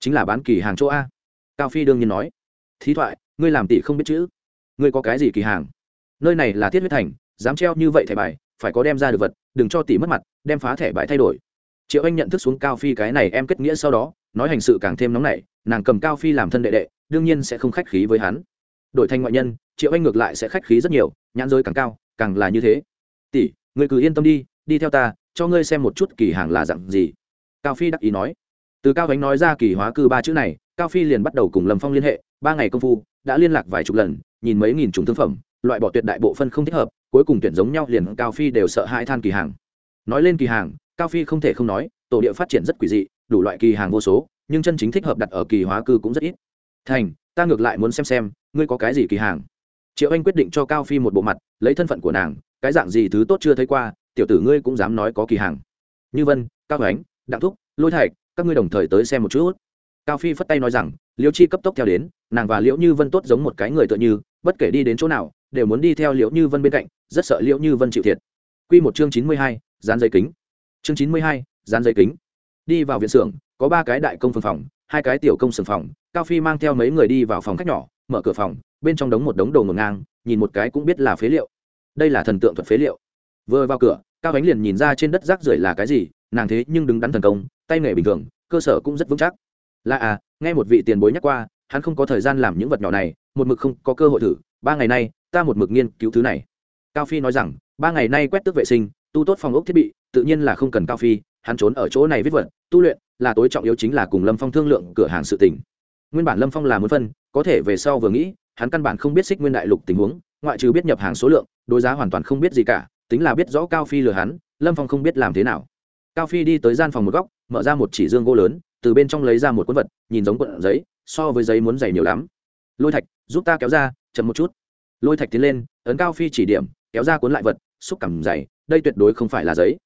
Chính là bán kỳ hàng chỗ a cao phi đương nhiên nói, thí thoại, ngươi làm tỷ không biết chữ. Ngươi có cái gì kỳ hàng? Nơi này là thiết huyết thành, dám treo như vậy thẻ bài, phải có đem ra được vật, đừng cho tỷ mất mặt, đem phá thẻ bài thay đổi. Triệu anh nhận thức xuống cao phi cái này em kết nghĩa sau đó, nói hành sự càng thêm nóng nảy, nàng cầm cao phi làm thân đệ đệ, đương nhiên sẽ không khách khí với hắn. Đổi thành ngoại nhân, triệu anh ngược lại sẽ khách khí rất nhiều, nhãn giới càng cao, càng là như thế. Tỷ, ngươi cứ yên tâm đi đi theo ta, cho ngươi xem một chút kỳ hàng là dặn gì. Cao phi đắc ý nói. Từ cao ánh nói ra kỳ hóa cư ba chữ này cao phi liền bắt đầu cùng lâm phong liên hệ, ba ngày công phu, đã liên lạc vài chục lần, nhìn mấy nghìn chủng thương phẩm, loại bỏ tuyệt đại bộ phân không thích hợp, cuối cùng tuyển giống nhau liền cao phi đều sợ hai than kỳ hàng. Nói lên kỳ hàng, cao phi không thể không nói, tổ địa phát triển rất quỷ dị, đủ loại kỳ hàng vô số, nhưng chân chính thích hợp đặt ở kỳ hóa cư cũng rất ít. Thành, ta ngược lại muốn xem xem, ngươi có cái gì kỳ hàng? Triệu anh quyết định cho cao phi một bộ mặt, lấy thân phận của nàng, cái dạng gì thứ tốt chưa thấy qua, tiểu tử ngươi cũng dám nói có kỳ hàng. Như vân, cao ánh, đặng thúc, lôi thạch, các ngươi đồng thời tới xem một chút cao phi phất tay nói rằng, liễu chi cấp tốc theo đến, nàng và liễu như vân tốt giống một cái người tựa như, bất kể đi đến chỗ nào, đều muốn đi theo liễu như vân bên cạnh, rất sợ liễu như vân chịu thiệt. Q một chương chín mươi hai, dán giấy kính. Chương chín mươi hai, dán giấy kính. Đi vào viện xưởng, có ba cái đại công phương phòng, hai cái tiểu công sưởng phòng, cao phi mang theo mấy người đi vào phòng khách nhỏ, mở cửa phòng, bên trong đống một đống đồ ngổn ngang, nhìn một cái cũng biết là phế liệu. Đây là thần tượng thuật phế liệu. Vừa vào cửa, cao ánh liền nhìn ra trên đất rác rưởi là cái gì, nàng thế nhưng đứng đắn thần công, tay nghề bình thường, cơ sở cũng rất vững chắc là à nghe một vị tiền bối nhắc qua, hắn không có thời gian làm những vật nhỏ này, một mực không có cơ hội thử, ba ngày nay, ta một mực nghiên cứu thứ này. Cao phi nói rằng, ba ngày nay quét tước vệ sinh, tu tốt phòng ốc thiết bị, tự nhiên là không cần cao phi, hắn trốn ở chỗ này viết vật, tu luyện, là tối trọng yếu chính là cùng lâm phong thương lượng cửa hàng sự tỉnh nguyên bản lâm phong là muốn phân, có thể về sau vừa nghĩ, hắn căn bản không biết xích nguyên đại lục tình huống, ngoại trừ biết nhập hàng số lượng, đối giá hoàn toàn không biết gì cả, tính là biết rõ cao phi lừa hắn, lâm phong không biết làm thế nào. Cao phi đi tới gian phòng một góc, mở ra một chỉ dương gỗ lớn từ bên trong lấy ra một cuốn vật, nhìn giống cuộn giấy, so với giấy muốn dày nhiều lắm. Lôi thạch, giúp ta kéo ra, chậm một chút. Lôi thạch tiến lên, ấn cao phi chỉ điểm, kéo ra cuốn lại vật, xúc cảm dày, đây tuyệt đối không phải là giấy.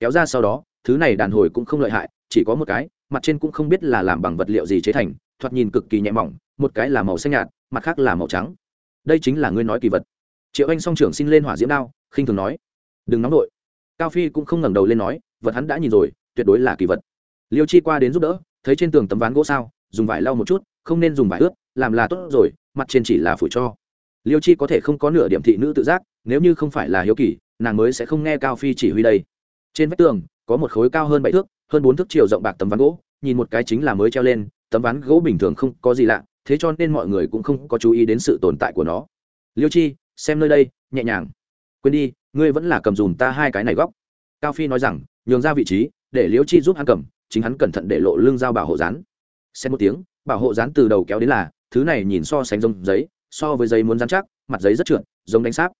Kéo ra sau đó, thứ này đàn hồi cũng không lợi hại, chỉ có một cái, mặt trên cũng không biết là làm bằng vật liệu gì chế thành, thoạt nhìn cực kỳ nhẹ mỏng, một cái là màu xanh nhạt, mặt khác là màu trắng. Đây chính là ngươi nói kỳ vật. Triệu anh song trưởng xin lên hỏa diễm đao, khinh thường nói. Đừng nóng đội cao phi cũng không ngẩng đầu lên nói, vật hắn đã nhìn rồi, tuyệt đối là kỳ vật liêu chi qua đến giúp đỡ, thấy trên tường tấm ván gỗ sao, dùng vải lau một chút, không nên dùng vải ướt, làm là tốt rồi, mặt trên chỉ là phủ cho. Liêu chi có thể không có nửa điểm thị nữ tự giác, nếu như không phải là hiếu kỳ, nàng mới sẽ không nghe cao phi chỉ huy đây. Trên vách tường, có một khối cao hơn bảy thước, hơn bốn thước chiều rộng bạc tấm ván gỗ, nhìn một cái chính là mới treo lên, tấm ván gỗ bình thường không có gì lạ, thế cho nên mọi người cũng không có chú ý đến sự tồn tại của nó. Liêu chi, xem nơi đây, nhẹ nhàng. Quên đi, ngươi vẫn là cầm dùm ta hai cái này góc. Cao phi nói rằng, nhường ra vị trí, để liêu chi giúp hắn cầm chính hắn cẩn thận để lộ lưng dao bảo hộ rán. Xem một tiếng, bảo hộ rán từ đầu kéo đến là, thứ này nhìn so sánh giống giấy, so với giấy muốn rán chắc, mặt giấy rất trượt, giống đánh sáp.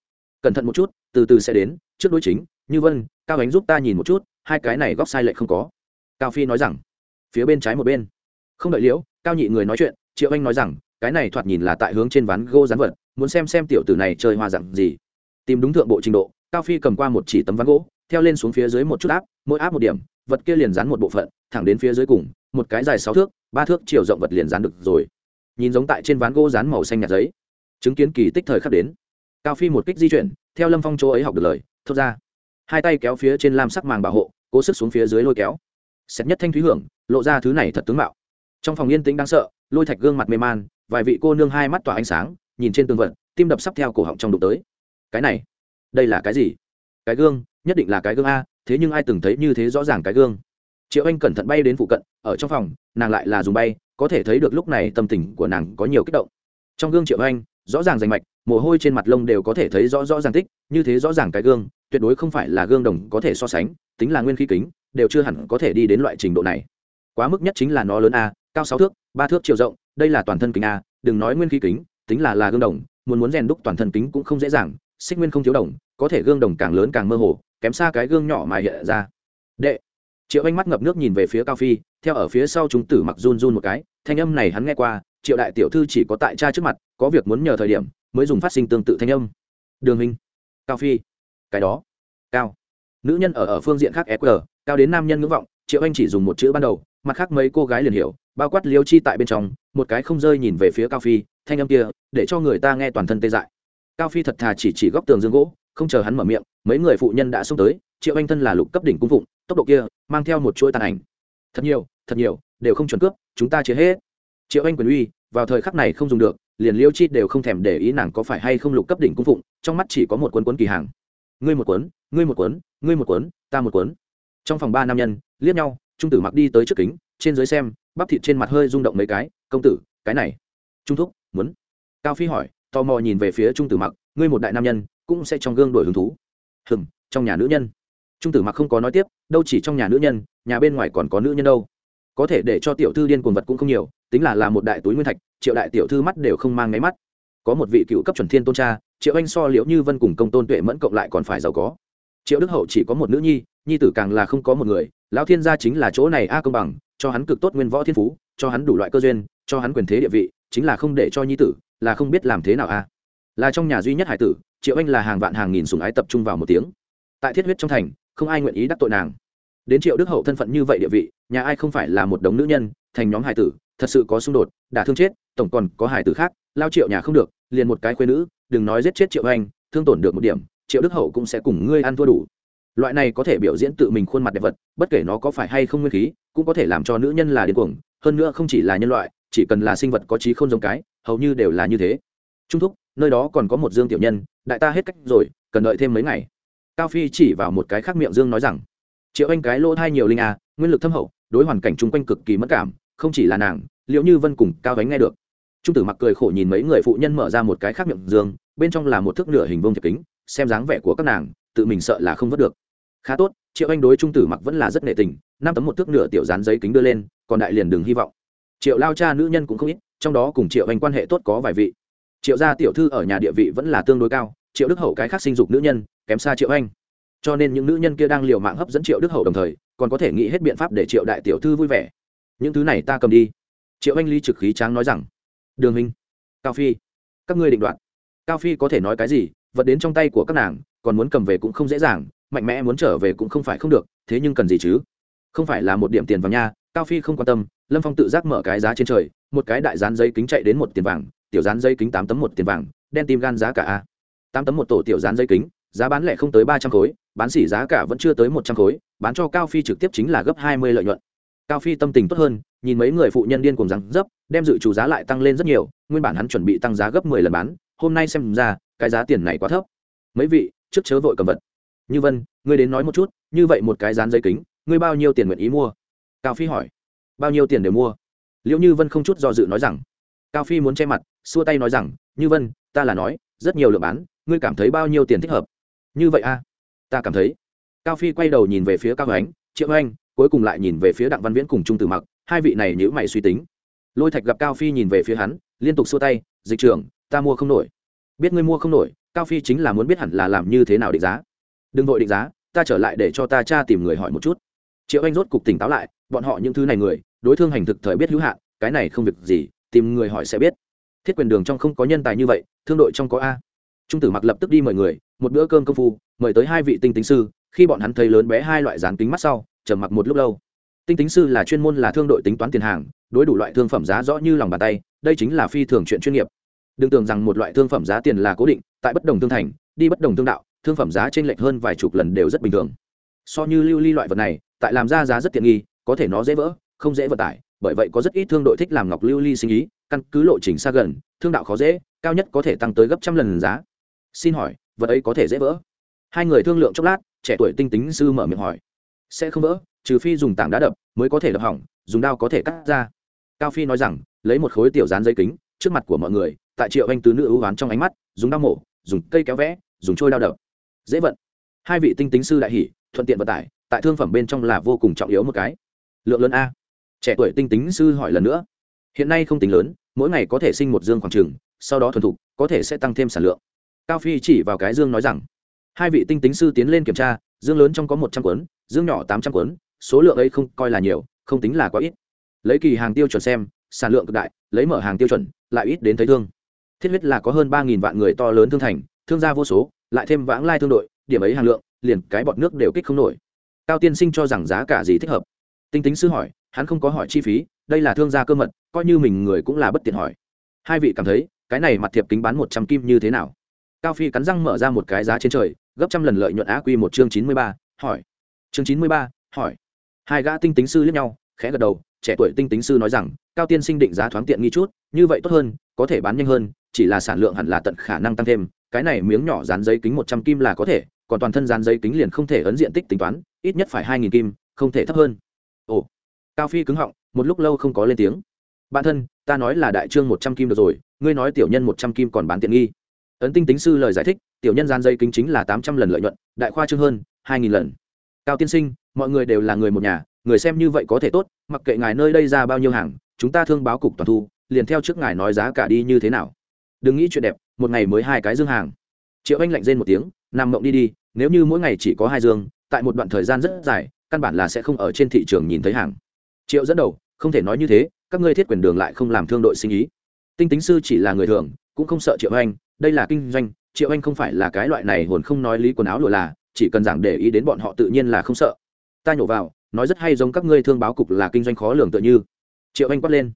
Cẩn thận một chút, từ từ sẽ đến, trước đối chính, như vân, cao ánh giúp ta nhìn một chút, hai cái này góc sai lệch không có. Cao phi nói rằng, phía bên trái một bên. Không đợi liễu, cao nhị người nói chuyện, triệu anh nói rằng, cái này thoạt nhìn là tại hướng trên ván gỗ rán vật, muốn xem xem tiểu tử này chơi hoa dặn gì. Tìm đúng thượng bộ trình độ, cao phi cầm qua một chỉ tấm ván gỗ, theo lên xuống phía dưới một chút áp, mỗi áp một điểm vật kia liền dán một bộ phận, thẳng đến phía dưới cùng, một cái dài sáu thước, ba thước chiều rộng vật liền dán được rồi. Nhìn giống tại trên ván gỗ dán màu xanh nhạt giấy. Chứng kiến kỳ tích thời khắc đến. Cao phi một kích di chuyển, theo lâm phong chỗ ấy học được lời, thốt ra. Hai tay kéo phía trên lam sắc màng bảo hộ, cố sức xuống phía dưới lôi kéo. Xét nhất thanh thúy hưởng, lộ ra thứ này thật tướng mạo. Trong phòng yên tĩnh đáng sợ, lôi thạch gương mặt mê man, vài vị cô nương hai mắt tỏa ánh sáng, nhìn trên tường vật, tim đập sắp theo cổ họng trong đụng tới. Cái này, đây là cái gì? Cái gương, nhất định là cái gương a thế nhưng ai từng thấy như thế rõ ràng cái gương? Triệu anh cẩn thận bay đến phụ cận, ở trong phòng, nàng lại là dùng bay, có thể thấy được lúc này tâm tình của nàng có nhiều kích động. Trong gương triệu anh, rõ ràng rành mạch, mồ hôi trên mặt lông đều có thể thấy rõ rõ ràng tích, như thế rõ ràng cái gương, tuyệt đối không phải là gương đồng có thể so sánh, tính là nguyên khí kính, đều chưa hẳn có thể đi đến loại trình độ này. Quá mức nhất chính là nó lớn a, cao sáu thước, ba thước chiều rộng, đây là toàn thân kính a, đừng nói nguyên khí kính, tính là là gương đồng, muốn muốn rèn đúc toàn thân kính cũng không dễ dàng, xích nguyên không thiếu đồng, có thể gương đồng càng lớn càng mơ hồ kém xa cái gương nhỏ mà hiện ra. Đệ. Triệu anh mắt ngập nước nhìn về phía cao phi, theo ở phía sau chúng tử mặc run run một cái, thanh âm này hắn nghe qua, triệu đại tiểu thư chỉ có tại cha trước mặt, có việc muốn nhờ thời điểm, mới dùng phát sinh tương tự thanh âm. Đường hình cao phi. Cái đó. Cao. Nữ nhân ở ở phương diện khác eqr cao đến nam nhân ngưỡng vọng, triệu anh chỉ dùng một chữ ban đầu, mặt khác mấy cô gái liền hiểu, bao quát liêu chi tại bên trong, một cái không rơi nhìn về phía cao phi, thanh âm kia, để cho người ta nghe toàn thân tê dại. Cao phi thật thà chỉ chỉ góc tường dương gỗ không chờ hắn mở miệng, mấy người phụ nhân đã xông tới, triệu anh thân là lục cấp đỉnh cung phụng, tốc độ kia mang theo một chuỗi tàn ảnh. Thật nhiều thật nhiều, đều không chuẩn cướp, chúng ta chia hết. Triệu anh quyền uy, vào thời khắc này không dùng được, liền liêu chi đều không thèm để ý nàng có phải hay không lục cấp đỉnh cung phụng, trong mắt chỉ có một cuốn cuốn kỳ hàng. Ngươi một cuốn, ngươi một cuốn, ngươi một cuốn, ta một cuốn. Trong phòng ba nam nhân, liếc nhau, trung tử mặc đi tới trước kính, trên dưới xem, bắp thịt trên mặt hơi rung động mấy cái, công tử, cái này, trung thúc, muốn? Cao phi hỏi, tò mò nhìn về phía trung tử mặc, ngươi một đại nam nhân cũng sẽ trong gương đổi hứng thú. Hừng trong nhà nữ nhân. Trung tử mặc không có nói tiếp, đâu chỉ trong nhà nữ nhân, nhà bên ngoài còn có nữ nhân đâu. Có thể để cho tiểu thư điên cuồng vật cũng không nhiều, tính là là một đại túi nguyên thạch, triệu đại tiểu thư mắt đều không mang ngáy mắt. Có một vị cựu cấp chuẩn thiên tôn cha, triệu anh so liễu như vân cùng công tôn tuệ mẫn cộng lại còn phải giàu có. Triệu đức hậu chỉ có một nữ nhi nhi tử càng là không có một người, lão thiên gia chính là chỗ này a công bằng, cho hắn cực tốt nguyên võ thiên phú, cho hắn đủ loại cơ duyên, cho hắn quyền thế địa vị, chính là không để cho nhi tử, là không biết làm thế nào a. Là trong nhà duy nhất hải tử triệu anh là hàng vạn hàng nghìn sùng ái tập trung vào một tiếng. Tại thiết huyết trong thành, không ai nguyện ý đắc tội nàng. Đến triệu đức hậu thân phận như vậy địa vị, nhà ai không phải là một đống nữ nhân, thành nhóm hải tử, thật sự có xung đột, đả thương chết, tổng còn có hải tử khác, lao triệu nhà không được, liền một cái khuyên nữ, đừng nói giết chết triệu anh, thương tổn được một điểm, triệu đức hậu cũng sẽ cùng ngươi ăn thua đủ. Loại này có thể biểu diễn tự mình khuôn mặt đẹp vật, bất kể nó có phải hay không nguyên khí, cũng có thể làm cho nữ nhân là điên cuồng, hơn nữa không chỉ là nhân loại, chỉ cần là sinh vật có trí không giống cái, hầu như đều là như thế. Trung thúc nơi đó còn có một dương tiểu nhân đại ta hết cách rồi cần đợi thêm mấy ngày. Cao phi chỉ vào một cái khác miệng dương nói rằng triệu anh cái lỗ thai nhiều linh à, nguyên lực thâm hậu đối hoàn cảnh chung quanh cực kỳ mất cảm không chỉ là nàng liệu như vân cùng cao gánh nghe được. Trung tử mặc cười khổ nhìn mấy người phụ nhân mở ra một cái khác miệng dương bên trong là một thước nửa hình vuông thiệp kính xem dáng vẻ của các nàng tự mình sợ là không vớt được. Khá tốt triệu anh đối trung tử mặc vẫn là rất nệ tình năm tấm một thước nửa tiểu dán giấy kính đưa lên còn đại liền đừng hy vọng. Triệu lao cha nữ nhân cũng không ít trong đó cùng triệu anh quan hệ tốt có vài vị triệu gia tiểu thư ở nhà địa vị vẫn là tương đối cao, triệu đức hậu cái khác sinh dục nữ nhân, kém xa triệu anh. Cho nên những nữ nhân kia đang liều mạng hấp dẫn triệu đức hậu đồng thời, còn có thể nghĩ hết biện pháp để triệu đại tiểu thư vui vẻ. Những thứ này ta cầm đi. Triệu anh ly trực khí tráng nói rằng, đường hình cao phi, các ngươi định đoạt. Cao phi có thể nói cái gì, vật đến trong tay của các nàng, còn muốn cầm về cũng không dễ dàng, mạnh mẽ muốn trở về cũng không phải không được, thế nhưng cần gì chứ? Không phải là một điểm tiền vàng nha, cao phi không quan tâm, lâm phong tự giác mở cái giá trên trời, một cái đại dán giấy kính chạy đến một tiền vàng tiểu dán dây kính tám tấm một tiền vàng, đen tim gan giá cả a. Tám tấm một tổ tiểu dán dây kính, giá bán lẻ không tới ba trăm khối, bán xỉ giá cả vẫn chưa tới một trăm khối, bán cho cao phi trực tiếp chính là gấp hai mươi lợi nhuận. Cao phi tâm tình tốt hơn, nhìn mấy người phụ nhân điên cùng rắn dấp, đem dự trù giá lại tăng lên rất nhiều, nguyên bản hắn chuẩn bị tăng giá gấp mười lần bán, hôm nay xem ra, cái giá tiền này quá thấp. Mấy vị, trước chớ vội cầm vật. Như vân, ngươi đến nói một chút, như vậy một cái dán giấy kính, ngươi bao nhiêu tiền nguyện ý mua? Cao phi hỏi. Bao nhiêu tiền để mua? Liệu như vân không chút do dự nói rằng cao phi muốn che mặt, xua tay nói rằng, như vân, ta là nói, rất nhiều lượng bán, ngươi cảm thấy bao nhiêu tiền thích hợp? Như vậy a à? ta cảm thấy. Cao phi quay đầu nhìn về phía cao ánh, triệu anh cuối cùng lại nhìn về phía đặng văn viễn cùng trung tử mặc, hai vị này nhữ mày suy tính. Lôi thạch gặp cao phi nhìn về phía hắn, liên tục xua tay, dịch trưởng, ta mua không nổi. Biết ngươi mua không nổi, cao phi chính là muốn biết hẳn là làm như thế nào định giá. Đừng vội định giá, ta trở lại để cho ta cha tìm người hỏi một chút. Triệu anh rốt cục tỉnh táo lại, bọn họ những thứ này người, đối thương hành thực thời biết hữu hạn, cái này không việc gì tìm người hỏi sẽ biết. Thiết quyền đường trong không có nhân tài như vậy, thương đội trong có a. Trung tử mặc lập tức đi mời người, một bữa cơm công phu, mời tới hai vị tinh tính sư, khi bọn hắn thấy lớn bé hai loại dán kính mắt sau, trầm mặc một lúc lâu. Tinh tính sư là chuyên môn là thương đội tính toán tiền hàng, đối đủ loại thương phẩm giá rõ như lòng bàn tay, đây chính là phi thường chuyện chuyên nghiệp. Đừng tưởng rằng một loại thương phẩm giá tiền là cố định, tại bất đồng thương thành, đi bất đồng thương đạo, thương phẩm giá trên lệch hơn vài chục lần đều rất bình thường. So như lưu ly loại vật này, tại làm ra giá rất tiện nghi, có thể nó dễ vỡ, không dễ vận tải bởi vậy có rất ít thương đội thích làm ngọc lưu ly sinh ý, căn cứ lộ trình xa gần, thương đạo khó dễ, cao nhất có thể tăng tới gấp trăm lần giá. Xin hỏi, vật ấy có thể dễ vỡ? Hai người thương lượng chốc lát, trẻ tuổi tinh tính sư mở miệng hỏi. Sẽ không vỡ, trừ phi dùng tảng đá đập mới có thể đập hỏng, dùng đao có thể cắt ra. Cao phi nói rằng, lấy một khối tiểu dán giấy kính, trước mặt của mọi người, tại triệu anh tứ nữ ưu oán trong ánh mắt, dùng đao mổ, dùng cây kéo vẽ, dùng trôi đao đập. Dễ vận. Hai vị tinh tính sư đại hỷ thuận tiện vận tải, tại thương phẩm bên trong là vô cùng trọng yếu một cái. Lượng lớn a trẻ tuổi tinh tính sư hỏi lần nữa. Hiện nay không tính lớn, mỗi ngày có thể sinh một dương khoảng trừng sau đó thuần thục, có thể sẽ tăng thêm sản lượng. Cao phi chỉ vào cái dương nói rằng, hai vị tinh tính sư tiến lên kiểm tra, dương lớn trong có một trăm cuốn, dương nhỏ tám trăm cuốn, số lượng ấy không coi là nhiều, không tính là quá ít. Lấy kỳ hàng tiêu chuẩn xem, sản lượng cực đại, lấy mở hàng tiêu chuẩn, lại ít đến thấy thương. Thiết huyết là có hơn ba nghìn vạn người to lớn thương thành, thương gia vô số, lại thêm vãng lai thương đội, điểm ấy hàng lượng, liền cái bọt nước đều kích không nổi. Cao tiên sinh cho rằng giá cả gì thích hợp. Tinh tính sư hỏi hắn không có hỏi chi phí, đây là thương gia cơ mật, coi như mình người cũng là bất tiện hỏi. Hai vị cảm thấy, cái này mặt thiệp kính bán một trăm kim như thế nào? Cao phi cắn răng mở ra một cái giá trên trời, gấp trăm lần lợi nhuận á quy một chương chín mươi ba, hỏi. Chương chín mươi ba, hỏi. Hai gã tinh tính sư liếc nhau, khẽ gật đầu, trẻ tuổi tinh tính sư nói rằng, cao tiên sinh định giá thoáng tiện nghi chút, như vậy tốt hơn, có thể bán nhanh hơn, chỉ là sản lượng hẳn là tận khả năng tăng thêm, cái này miếng nhỏ dán giấy kính một trăm kim là có thể, còn toàn thân dán giấy kính liền không thể ấn diện tích tính toán, ít nhất phải hai nghìn kim, không thể thấp hơn. Ồ cao phi cứng họng, một lúc lâu không có lên tiếng. Bạn thân, ta nói là đại trương một trăm kim được rồi, ngươi nói tiểu nhân một trăm kim còn bán tiện nghi. Ấn tinh tính sư lời giải thích, tiểu nhân gian dây kính chính là tám trăm lần lợi nhuận, đại khoa trương hơn, hai nghìn lần. Cao tiên sinh, mọi người đều là người một nhà, người xem như vậy có thể tốt, mặc kệ ngài nơi đây ra bao nhiêu hàng, chúng ta thương báo cục toàn thu, liền theo trước ngài nói giá cả đi như thế nào. Đừng nghĩ chuyện đẹp, một ngày mới hai cái dương hàng. Triệu anh lạnh rên một tiếng, nằm mộng đi đi, nếu như mỗi ngày chỉ có hai dương, tại một đoạn thời gian rất dài, căn bản là sẽ không ở trên thị trường nhìn thấy hàng triệu dẫn đầu, không thể nói như thế, các ngươi thiết quyền đường lại không làm thương đội sinh ý. Tinh tính sư chỉ là người thường, cũng không sợ triệu anh, đây là kinh doanh, triệu anh không phải là cái loại này hồn không nói lý quần áo lụa là, chỉ cần giảng để ý đến bọn họ tự nhiên là không sợ. Ta nhổ vào, nói rất hay giống các ngươi thương báo cục là kinh doanh khó lường tựa như. Triệu anh quát lên.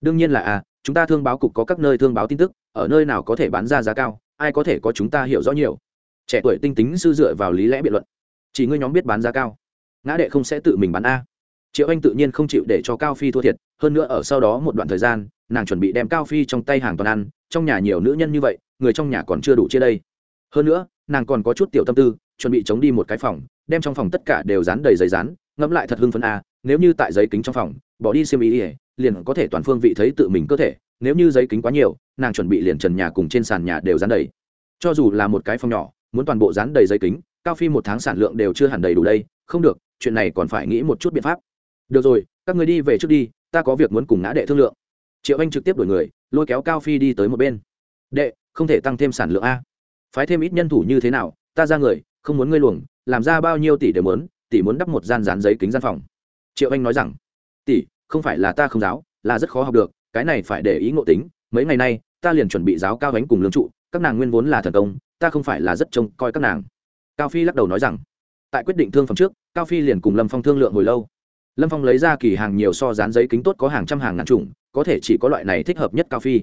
Đương nhiên là à chúng ta thương báo cục có các nơi thương báo tin tức, ở nơi nào có thể bán ra giá cao, ai có thể có chúng ta hiểu rõ nhiều. Trẻ tuổi tinh tính sư dựa vào lý lẽ biện luận. Chỉ ngươi nhóm biết bán giá cao. Ngã đệ không sẽ tự mình bán a triệu anh tự nhiên không chịu để cho cao phi thua thiệt, hơn nữa ở sau đó một đoạn thời gian, nàng chuẩn bị đem cao phi trong tay hàng toàn ăn, trong nhà nhiều nữ nhân như vậy, người trong nhà còn chưa đủ chia đây. Hơn nữa, nàng còn có chút tiểu tâm tư, chuẩn bị chống đi một cái phòng, đem trong phòng tất cả đều dán đầy giấy dán, ngẫm lại thật hưng phấn a nếu như tại giấy kính trong phòng, bỏ đi xiêm ý ỉa liền có thể toàn phương vị thấy tự mình cơ thể, nếu như giấy kính quá nhiều, nàng chuẩn bị liền trần nhà cùng trên sàn nhà đều dán đầy. Cho dù là một cái phòng nhỏ, muốn toàn bộ dán đầy giấy kính, cao phi một tháng sản lượng đều chưa hẳn đầy đủ đây, không được, chuyện này còn phải nghĩ một chút biện pháp được rồi, các người đi về trước đi, ta có việc muốn cùng ngã đệ thương lượng. Triệu anh trực tiếp đổi người, lôi kéo cao phi đi tới một bên. Đệ, không thể tăng thêm sản lượng a. Phái thêm ít nhân thủ như thế nào, ta ra người, không muốn ngươi luồng, làm ra bao nhiêu tỷ đều muốn, tỷ muốn đắp một gian dán giấy kính gian phòng. Triệu anh nói rằng, tỷ, không phải là ta không giáo, là rất khó học được, cái này phải để ý ngộ tính, mấy ngày nay, ta liền chuẩn bị giáo cao bánh cùng lương trụ, các nàng nguyên vốn là thần công, ta không phải là rất trông coi các nàng. Cao phi lắc đầu nói rằng, tại quyết định thương phẩm trước, cao phi liền cùng lâm phong thương lượng hồi lâu lâm phong lấy ra kỳ hàng nhiều so dán giấy kính tốt có hàng trăm hàng ngàn chủng, có thể chỉ có loại này thích hợp nhất cao phi.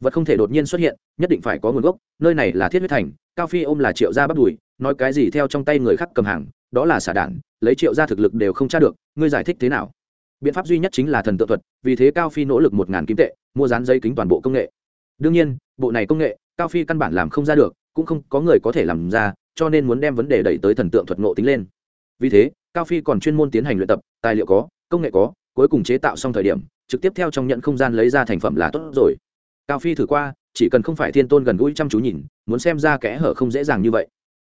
Vật không thể đột nhiên xuất hiện, nhất định phải có nguồn gốc, nơi này là thiết huyết thành, cao phi ôm là triệu gia bắt đùi, nói cái gì theo trong tay người khác cầm hàng, đó là xả đản lấy triệu gia thực lực đều không tra được, ngươi giải thích thế nào? Biện pháp duy nhất chính là thần tự thuật, vì thế cao phi nỗ lực một ngàn kim tệ, mua dán giấy kính toàn bộ công nghệ. Đương nhiên, bộ này công nghệ, cao phi căn bản làm không ra được, cũng không có người có thể làm ra, cho nên muốn đem vấn đề đẩy tới thần tượng thuật ngộ tính lên. Vì thế cao phi còn chuyên môn tiến hành luyện tập, tài liệu có, công nghệ có, cuối cùng chế tạo xong thời điểm, trực tiếp theo trong nhận không gian lấy ra thành phẩm là tốt rồi. Cao phi thử qua, chỉ cần không phải thiên tôn gần gũi chăm chú nhìn, muốn xem ra kẽ hở không dễ dàng như vậy.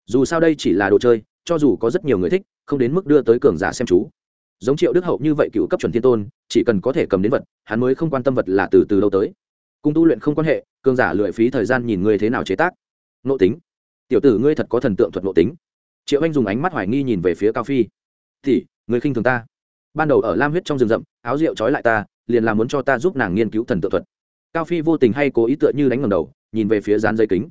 Dù sao đây chỉ là đồ chơi, cho dù có rất nhiều người thích, không đến mức đưa tới cường giả xem chú. Giống triệu đức hậu như vậy cựu cấp chuẩn thiên tôn, chỉ cần có thể cầm đến vật, hắn mới không quan tâm vật là từ từ lâu tới. Cung tu luyện không quan hệ, cường giả lười phí thời gian nhìn ngươi thế nào chế tác. Nội tính. Tiểu tử ngươi thật có thần tượng thuật nội tính. Triệu anh dùng ánh mắt hoài nghi nhìn về phía cao phi thì người khinh thường ta. Ban đầu ở lam huyết trong rừng rậm, áo rượu trói lại ta, liền là muốn cho ta giúp nàng nghiên cứu thần tự thuật. Cao phi vô tình hay cố ý tựa như đánh ngầm đầu, nhìn về phía dán dây kính.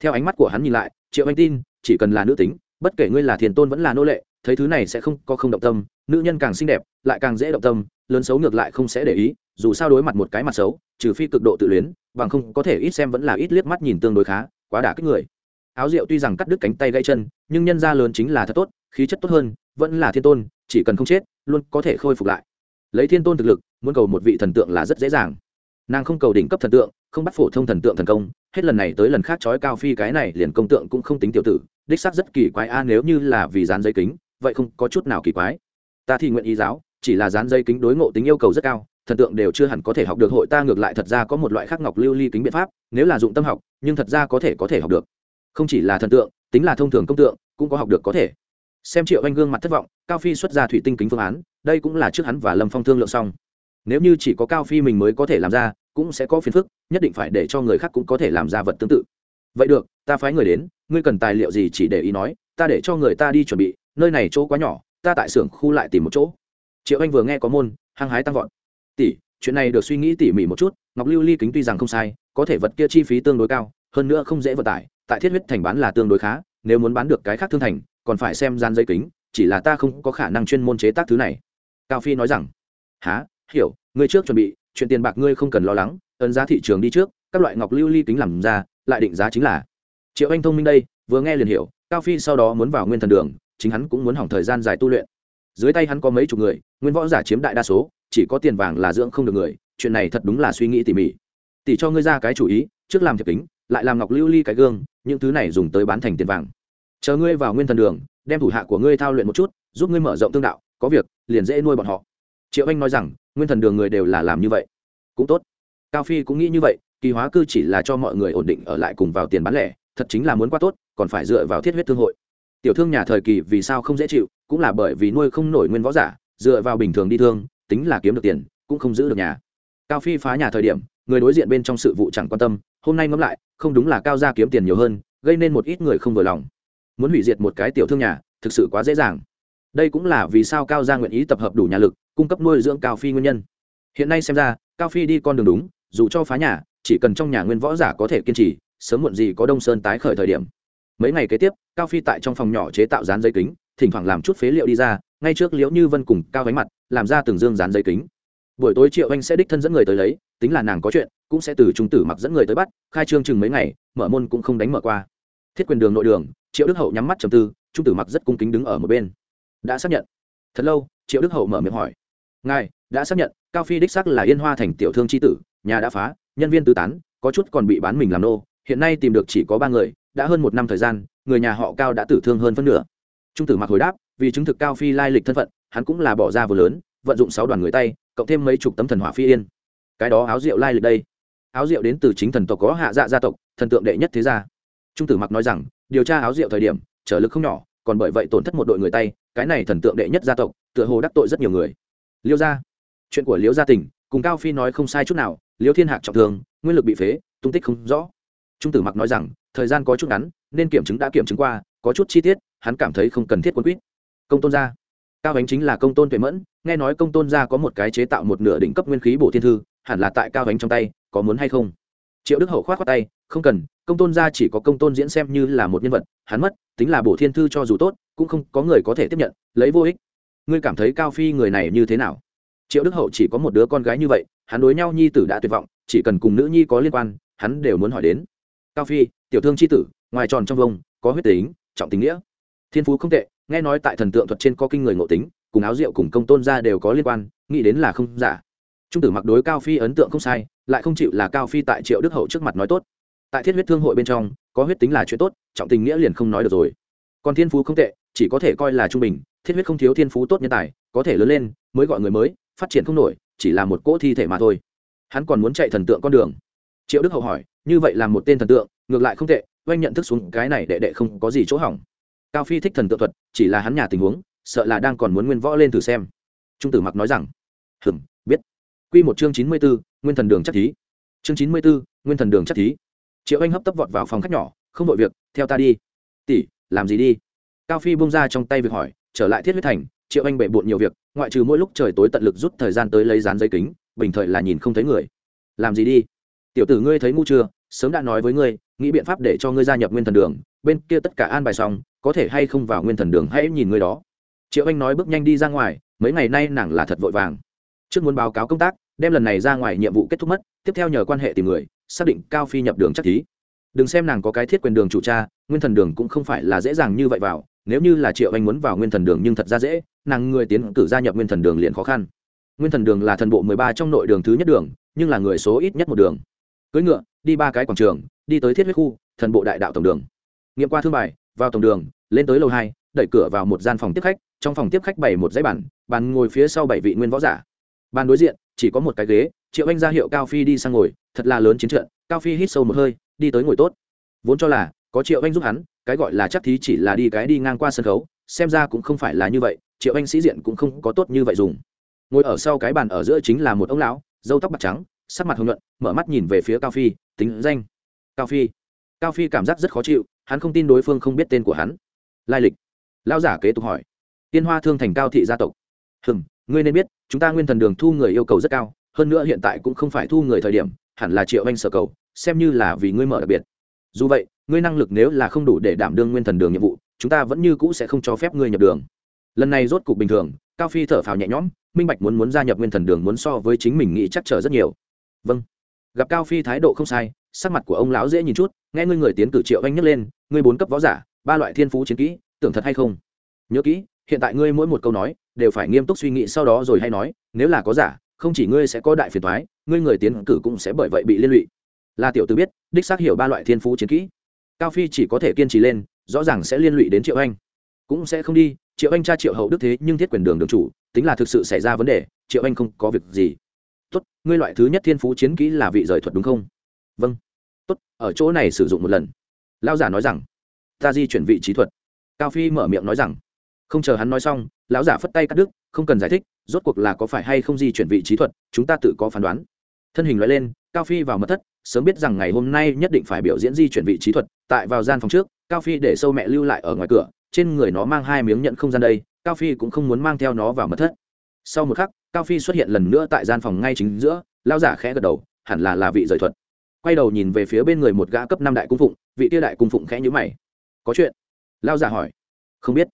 Theo ánh mắt của hắn nhìn lại, triệu anh tin, chỉ cần là nữ tính, bất kể ngươi là thiền tôn vẫn là nô lệ, thấy thứ này sẽ không có không động tâm, nữ nhân càng xinh đẹp, lại càng dễ động tâm, lớn xấu ngược lại không sẽ để ý, dù sao đối mặt một cái mặt xấu, trừ phi cực độ tự luyến, bằng không có thể ít xem vẫn là ít liếc mắt nhìn tương đối khá, quá đả kích người. Áo rượu tuy rằng cắt đứt cánh tay gãy chân, nhưng nhân ra lớn chính là thật tốt khí chất tốt hơn, vẫn là thiên tôn, chỉ cần không chết, luôn có thể khôi phục lại. Lấy thiên tôn thực lực, muốn cầu một vị thần tượng là rất dễ dàng. Nàng không cầu đỉnh cấp thần tượng, không bắt phổ thông thần tượng thần công, hết lần này tới lần khác trói cao phi cái này liền công tượng cũng không tính tiểu tử, đích xác rất kỳ quái a, nếu như là vì dán giấy kính, vậy không có chút nào kỳ quái. Ta thì nguyện ý giáo, chỉ là dán giấy kính đối ngộ tính yêu cầu rất cao, thần tượng đều chưa hẳn có thể học được, hội ta ngược lại thật ra có một loại khắc ngọc lưu ly kính biện pháp, nếu là dụng tâm học, nhưng thật ra có thể có thể học được. Không chỉ là thần tượng, tính là thông thường công tượng, cũng có học được có thể xem triệu anh gương mặt thất vọng, cao phi xuất ra thủy tinh kính phương án, đây cũng là trước hắn và lâm phong thương lượng xong. Nếu như chỉ có cao phi mình mới có thể làm ra, cũng sẽ có phiền phức, nhất định phải để cho người khác cũng có thể làm ra vật tương tự. Vậy được, ta phái người đến, ngươi cần tài liệu gì chỉ để ý nói, ta để cho người ta đi chuẩn bị, nơi này chỗ quá nhỏ, ta tại xưởng khu lại tìm một chỗ. Triệu anh vừa nghe có môn, hăng hái tăng vọt. Tỷ, chuyện này được suy nghĩ tỉ mỉ một chút, ngọc lưu ly kính tuy rằng không sai, có thể vật kia chi phí tương đối cao, hơn nữa không dễ vận tải, tại thiết huyết thành bán là tương đối khá, nếu muốn bán được cái khác thương thành còn phải xem gian dây kính, chỉ là ta không có khả năng chuyên môn chế tác thứ này. Cao phi nói rằng há hiểu, ngươi trước chuẩn bị, chuyện tiền bạc ngươi không cần lo lắng, ấn giá thị trường đi trước, các loại ngọc lưu ly kính làm ra, lại định giá chính là. Triệu anh thông minh đây, vừa nghe liền hiểu, cao phi sau đó muốn vào nguyên thần đường, chính hắn cũng muốn hỏng thời gian dài tu luyện. Dưới tay hắn có mấy chục người, nguyên võ giả chiếm đại đa số, chỉ có tiền vàng là dưỡng không được người, chuyện này thật đúng là suy nghĩ tỉ mỉ. Tỷ cho ngươi ra cái chủ ý, trước làm thiệp kính, lại làm ngọc lưu ly cái gương, những thứ này dùng tới bán thành tiền vàng chờ ngươi vào nguyên thần đường, đem thủ hạ của ngươi thao luyện một chút, giúp ngươi mở rộng tương đạo, có việc, liền dễ nuôi bọn họ. Triệu anh nói rằng, nguyên thần đường người đều là làm như vậy. Cũng tốt. Cao phi cũng nghĩ như vậy, kỳ hóa cư chỉ là cho mọi người ổn định ở lại cùng vào tiền bán lẻ, thật chính là muốn qua tốt, còn phải dựa vào thiết huyết thương hội. Tiểu thương nhà thời kỳ vì sao không dễ chịu, cũng là bởi vì nuôi không nổi nguyên võ giả, dựa vào bình thường đi thương, tính là kiếm được tiền, cũng không giữ được nhà. Cao phi phá nhà thời điểm, người đối diện bên trong sự vụ chẳng quan tâm, hôm nay ngẫm lại, không đúng là cao gia kiếm tiền nhiều hơn, gây nên một ít người không vừa lòng muốn hủy diệt một cái tiểu thương nhà, thực sự quá dễ dàng. Đây cũng là vì sao cao gia nguyện ý tập hợp đủ nhà lực, cung cấp nuôi dưỡng cao phi nguyên nhân. Hiện nay xem ra, cao phi đi con đường đúng, dù cho phá nhà, chỉ cần trong nhà nguyên võ giả có thể kiên trì, sớm muộn gì có đông sơn tái khởi thời điểm. Mấy ngày kế tiếp, cao phi tại trong phòng nhỏ chế tạo dán giấy kính, thỉnh thoảng làm chút phế liệu đi ra, ngay trước liễu như vân cùng cao gánh mặt làm ra từng dương dán giấy kính. Buổi tối triệu anh sẽ đích thân dẫn người tới lấy, tính là nàng có chuyện, cũng sẽ từ trung tử mặc dẫn người tới bắt, khai trương chừng mấy ngày, mở môn cũng không đánh mở qua. Thiết quyền đường nội đường triệu đức hậu nhắm mắt trầm tư, trung tử mặc rất cung kính đứng ở một bên. Đã xác nhận. Thật lâu, triệu đức hậu mở miệng hỏi. Ngài, đã xác nhận, cao phi đích sắc là yên hoa thành tiểu thương tri tử, nhà đã phá, nhân viên tư tán, có chút còn bị bán mình làm nô, hiện nay tìm được chỉ có ba người, đã hơn một năm thời gian, người nhà họ cao đã tử thương hơn phân nửa. Trung tử mặc hồi đáp, vì chứng thực cao phi lai lịch thân phận, hắn cũng là bỏ ra vừa lớn, vận dụng sáu đoàn người tay, cộng thêm mấy chục tấm thần hỏa phi yên. Cái đó áo rượu lai lịch đây. Áo rượu đến từ chính thần tộc có hạ dạ gia tộc, thần tượng đệ nhất thế gia trung tử mặc nói rằng, điều tra áo rượu thời điểm, trở lực không nhỏ, còn bởi vậy tổn thất một đội người tay, cái này thần tượng đệ nhất gia tộc, tựa hồ đắc tội rất nhiều người. Liêu gia, chuyện của liêu gia tỉnh, cùng cao phi nói không sai chút nào, liêu thiên hạc trọng thương, nguyên lực bị phế, tung tích không rõ. Trung tử mặc nói rằng, thời gian có chút ngắn, nên kiểm chứng đã kiểm chứng qua, có chút chi tiết, hắn cảm thấy không cần thiết quân quýt. Công tôn gia, cao ánh chính là công tôn tuệ mẫn, nghe nói công tôn gia có một cái chế tạo một nửa đỉnh cấp nguyên khí bổ thiên thư, hẳn là tại cao ánh trong tay, có muốn hay không? Triệu đức hậu khoát khoát tay, không cần, công tôn gia chỉ có công tôn diễn xem như là một nhân vật, hắn mất, tính là bổ thiên thư cho dù tốt, cũng không có người có thể tiếp nhận, lấy vô ích. Ngươi cảm thấy cao phi người này như thế nào? Triệu đức hậu chỉ có một đứa con gái như vậy, hắn đối nhau nhi tử đã tuyệt vọng, chỉ cần cùng nữ nhi có liên quan, hắn đều muốn hỏi đến. Cao phi, tiểu thương c h i tử, ngoài tròn trong vông, có huyết tính, trọng tình nghĩa. Thiên phú không tệ, nghe nói tại thần tượng thuật trên có kinh người ngộ tính, cùng áo rượu cùng công tôn gia đều có liên quan, nghĩ đến là không giả trung tử mặc đối cao phi ấn tượng không sai, lại không chịu là cao phi tại triệu đức hậu trước mặt nói tốt. Tại thiết huyết thương hội bên trong, có huyết tính là chuyện tốt, trọng tình nghĩa liền không nói được rồi. Còn thiên phú không tệ, chỉ có thể coi là trung bình, thiết huyết không thiếu thiên phú tốt nhân tài, có thể lớn lên, mới gọi người mới, phát triển không nổi, chỉ là một cỗ thi thể mà thôi. Hắn còn muốn chạy thần tượng con đường. Triệu đức hậu hỏi, như vậy là một tên thần tượng, ngược lại không tệ, oanh nhận thức xuống cái này đệ đệ không có gì chỗ hỏng. Cao phi thích thần tượng thuật, chỉ là hắn nhà tình huống, sợ là đang còn muốn nguyên võ lên thử xem. Trung tử mặc nói rằng hừng quy một chương chín mươi 94, nguyên thần đường chắc thí. Chương chín mươi 94, nguyên thần đường chắc thí. Triệu anh hấp tấp vọt vào phòng khách nhỏ không vội việc theo ta đi. Tỷ làm gì đi? Cao phi bung ra trong tay việc hỏi trở lại thiết huyết thành triệu anh bể bộn nhiều việc ngoại trừ mỗi lúc trời tối tận lực rút thời gian tới lấy dán giấy kính bình thời là nhìn không thấy người. Làm gì đi? Tiểu tử ngươi thấy ngu chưa? Sớm đã nói với ngươi nghĩ biện pháp để cho ngươi gia nhập nguyên thần đường bên kia tất cả an bài xong có thể hay không vào nguyên thần đường hãy nhìn ngươi đó. Triệu anh nói bước nhanh đi ra ngoài mấy ngày nay nàng là thật vội vàng. Trước muốn báo cáo công tác đem lần này ra ngoài nhiệm vụ kết thúc mất, tiếp theo nhờ quan hệ tìm người, xác định cao phi nhập đường chắc thí. Đừng xem nàng có cái thiết quyền đường chủ cha nguyên thần đường cũng không phải là dễ dàng như vậy vào, nếu như là triệu anh muốn vào nguyên thần đường nhưng thật ra dễ, nàng người tiến cử gia nhập nguyên thần đường liền khó khăn. Nguyên thần đường là thần bộ mười ba trong nội đường thứ nhất đường, nhưng là người số ít nhất một đường. Cưỡi ngựa, đi ba cái quảng trường, đi tới thiết huyết khu, thần bộ đại đạo tổng đường. Nghiệm qua thương bài, vào tổng đường, lên tới lầu hai, đẩy cửa vào một gian phòng tiếp khách, trong phòng tiếp khách bày một dãy bàn bàn ngồi phía sau bảy vị nguyên võ giả. Bàn đối diện chỉ có một cái ghế, triệu anh ra hiệu cao phi đi sang ngồi, thật là lớn chiến trận, cao phi hít sâu một hơi, đi tới ngồi tốt. Vốn cho là, có triệu anh giúp hắn, cái gọi là chắc thí chỉ là đi cái đi ngang qua sân khấu, xem ra cũng không phải là như vậy, triệu anh sĩ diện cũng không có tốt như vậy dùng. Ngồi ở sau cái bàn ở giữa chính là một ông lão dâu tóc bạc trắng, sắc mặt hồng nhuận, mở mắt nhìn về phía cao phi, tính danh. Cao phi. Cao phi cảm giác rất khó chịu, hắn không tin đối phương không biết tên của hắn. Lai lịch. Lao giả kế tục hỏi. Tiên hoa thương thành cao thị gia tộc. Hừng ngươi nên biết, chúng ta nguyên thần đường thu người yêu cầu rất cao, hơn nữa hiện tại cũng không phải thu người thời điểm, hẳn là triệu anh sở cầu, xem như là vì ngươi mở đặc biệt. Dù vậy, ngươi năng lực nếu là không đủ để đảm đương nguyên thần đường nhiệm vụ, chúng ta vẫn như cũ sẽ không cho phép ngươi nhập đường. Lần này rốt cục bình thường, cao phi thở phào nhẹ nhõm, minh bạch muốn muốn gia nhập nguyên thần đường muốn so với chính mình nghĩ chắc trở rất nhiều. Vâng. Gặp cao phi thái độ không sai, sắc mặt của ông lão dễ nhìn chút, nghe ngươi người tiến cử triệu anh nhấc lên, ngươi bốn cấp võ giả, ba loại thiên phú chiến kỹ, tưởng thật hay không? Nhớ kỹ, hiện tại ngươi mỗi một câu nói đều phải nghiêm túc suy nghĩ sau đó rồi hay nói, nếu là có giả, không chỉ ngươi sẽ có đại phiền thoái ngươi người tiến cử cũng sẽ bởi vậy bị liên lụy. Là tiểu tử biết, đích xác hiểu ba loại thiên phú chiến kỹ. Cao phi chỉ có thể kiên trì lên, rõ ràng sẽ liên lụy đến triệu anh. Cũng sẽ không đi, triệu anh cha triệu hậu đức thế nhưng thiết quyền đường đường chủ, tính là thực sự xảy ra vấn đề, triệu anh không có việc gì. Tốt, ngươi loại thứ nhất thiên phú chiến kỹ là vị rời thuật đúng không? Vâng. Tốt, ở chỗ này sử dụng một lần. Lao giả nói rằng, ta di chuyển vị trí thuật. Cao phi mở miệng nói rằng không chờ hắn nói xong, lão giả phất tay cắt đứt, không cần giải thích, rốt cuộc là có phải hay không di chuyển vị trí thuật, chúng ta tự có phán đoán. Thân hình loại lên, cao phi vào mật thất, sớm biết rằng ngày hôm nay nhất định phải biểu diễn di chuyển vị trí thuật, tại vào gian phòng trước, cao phi để sâu mẹ lưu lại ở ngoài cửa, trên người nó mang hai miếng nhận không gian đây, cao phi cũng không muốn mang theo nó vào mật thất. Sau một khắc, cao phi xuất hiện lần nữa tại gian phòng ngay chính giữa lao giả khẽ gật đầu, hẳn là là vị rời thuật. Quay đầu nhìn về phía bên người một gã cấp năm đại cung phụng, vị tia đại cung phụng khẽ nhữ mày. Có chuyện? Lao giả hỏi. Không biết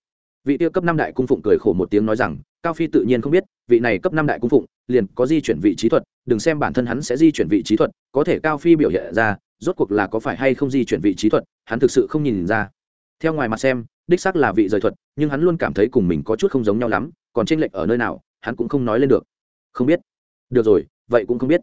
vị tia cấp năm đại cung phụng cười khổ một tiếng nói rằng, cao phi tự nhiên không biết, vị này cấp năm đại cung phụng, liền có di chuyển vị trí thuật, đừng xem bản thân hắn sẽ di chuyển vị trí thuật, có thể cao phi biểu hiện ra, rốt cuộc là có phải hay không di chuyển vị trí thuật, hắn thực sự không nhìn ra. Theo ngoài mặt xem, đích xác là vị rời thuật, nhưng hắn luôn cảm thấy cùng mình có chút không giống nhau lắm, còn tranh lệch ở nơi nào, hắn cũng không nói lên được. Không biết. Được rồi, vậy cũng không biết.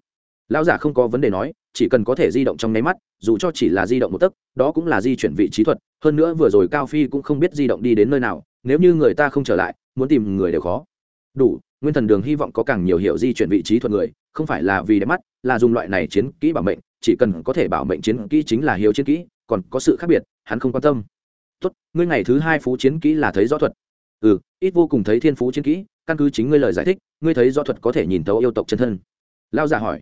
Lão giả không có vấn đề nói, chỉ cần có thể di động trong nháy mắt, dù cho chỉ là di động một tấc, đó cũng là di chuyển vị trí thuật, hơn nữa vừa rồi cao phi cũng không biết di động đi đến nơi nào nếu như người ta không trở lại, muốn tìm người đều khó. Đủ, nguyên thần đường hy vọng có càng nhiều hiệu di chuyển vị trí thuật người, không phải là vì đẹp mắt, là dùng loại này chiến kỹ bảo mệnh, chỉ cần có thể bảo mệnh chiến kỹ chính là hiếu chiến kỹ, còn có sự khác biệt, hắn không quan tâm. Tốt, ngươi ngày thứ hai phú chiến kỹ là thấy rõ thuật. Ừ ít vô cùng thấy thiên phú chiến kỹ, căn cứ chính ngươi lời giải thích, ngươi thấy rõ thuật có thể nhìn thấu yêu tộc chân thân. Lao giả hỏi.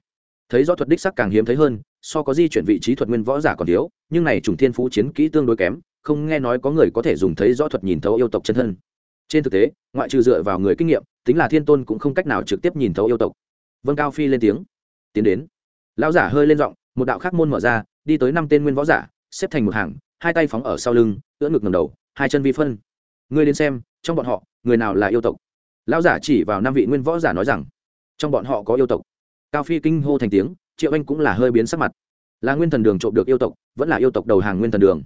Thấy rõ thuật đích sắc càng hiếm thấy hơn, so có di chuyển vị trí thuật nguyên võ giả còn thiếu, nhưng này trùng thiên phú chiến kỹ tương đối kém không nghe nói có người có thể dùng thấy rõ thuật nhìn thấu yêu tộc chân thân. Trên thực tế, ngoại trừ dựa vào người kinh nghiệm, tính là thiên tôn cũng không cách nào trực tiếp nhìn thấu yêu tộc. Vân cao phi lên tiếng. Tiến đến. Lão giả hơi lên giọng, một đạo khác môn mở ra, đi tới năm tên nguyên võ giả, xếp thành một hàng, hai tay phóng ở sau lưng, ưỡn ngực ngầm đầu, hai chân vi phân. Ngươi đến xem, trong bọn họ, người nào là yêu tộc? Lão giả chỉ vào năm vị nguyên võ giả nói rằng, trong bọn họ có yêu tộc. Cao phi kinh hô thành tiếng, triệu anh cũng là hơi biến sắc mặt. Là nguyên thần đường trộm được yêu tộc, vẫn là yêu tộc đầu hàng nguyên thần đường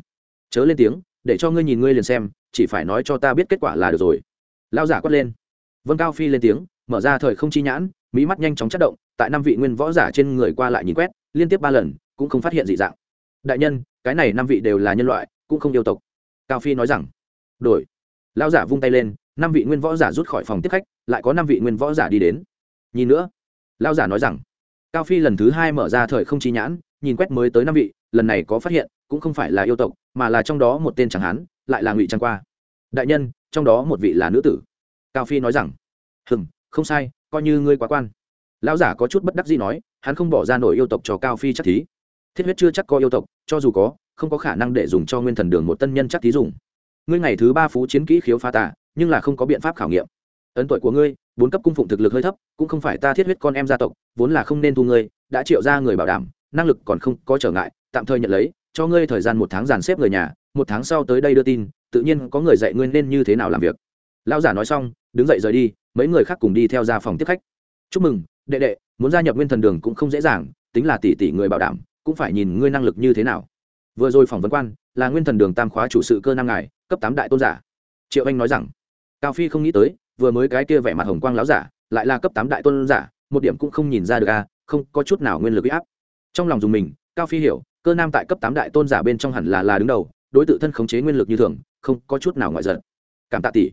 chớ lên tiếng, để cho ngươi nhìn ngươi liền xem, chỉ phải nói cho ta biết kết quả là được rồi. Lao giả quát lên. Vân cao phi lên tiếng, mở ra thời không chi nhãn mỹ mắt nhanh chóng chất động, tại năm vị nguyên võ giả trên người qua lại nhìn quét, liên tiếp ba lần, cũng không phát hiện dị dạng. Đại nhân, cái này năm vị đều là nhân loại, cũng không yêu tộc. Cao phi nói rằng. Đổi. Lao giả vung tay lên, năm vị nguyên võ giả rút khỏi phòng tiếp khách, lại có năm vị nguyên võ giả đi đến. Nhìn nữa. Lao giả nói rằng. Cao phi lần thứ hai mở ra thời không chi nhãn, nhìn quét mới tới năm vị, lần này có phát hiện cũng không phải là yêu tộc, mà là trong đó một tên chẳng hán, lại là ngụy trang qua. Đại nhân, trong đó một vị là nữ tử. Cao phi nói rằng hừng không sai, coi như ngươi quá quan. Lão giả có chút bất đắc gì nói, hắn không bỏ ra nổi yêu tộc cho cao phi chắc thí. Thiết huyết chưa chắc có yêu tộc, cho dù có, không có khả năng để dùng cho nguyên thần đường một tân nhân chắc thí dùng. Ngươi ngày thứ ba phú chiến kỹ khiếu pha tả nhưng là không có biện pháp khảo nghiệm. Ấn tuổi của ngươi, bốn cấp cung phụng thực lực hơi thấp, cũng không phải ta thiết huyết con em gia tộc, vốn là không nên thu ngươi, đã triệu ra người bảo đảm, năng lực còn không có trở ngại, tạm thời nhận lấy cho ngươi thời gian một tháng dàn xếp người nhà, một tháng sau tới đây đưa tin, tự nhiên có người dạy ngươi nên như thế nào làm việc. Lão giả nói xong, đứng dậy rời đi, mấy người khác cùng đi theo ra phòng tiếp khách. Chúc mừng, đệ đệ, muốn gia nhập nguyên thần đường cũng không dễ dàng, tính là tỷ tỷ người bảo đảm, cũng phải nhìn ngươi năng lực như thế nào. Vừa rồi phỏng vấn quan, là nguyên thần đường tam khóa chủ sự cơ năng ngài, cấp tám đại tôn giả. Triệu anh nói rằng, cao phi không nghĩ tới, vừa mới cái kia vẻ mặt hồng quang láo giả, lại là cấp tám đại tôn giả, một điểm cũng không nhìn ra được a, không có chút nào nguyên lực huy áp. Trong lòng dùng mình, cao phi hiểu cơ nam tại cấp tám đại tôn giả bên trong hẳn là là đứng đầu, đối tự thân khống chế nguyên lực như thường, không có chút nào ngoại giận. Cảm tạ tỷ.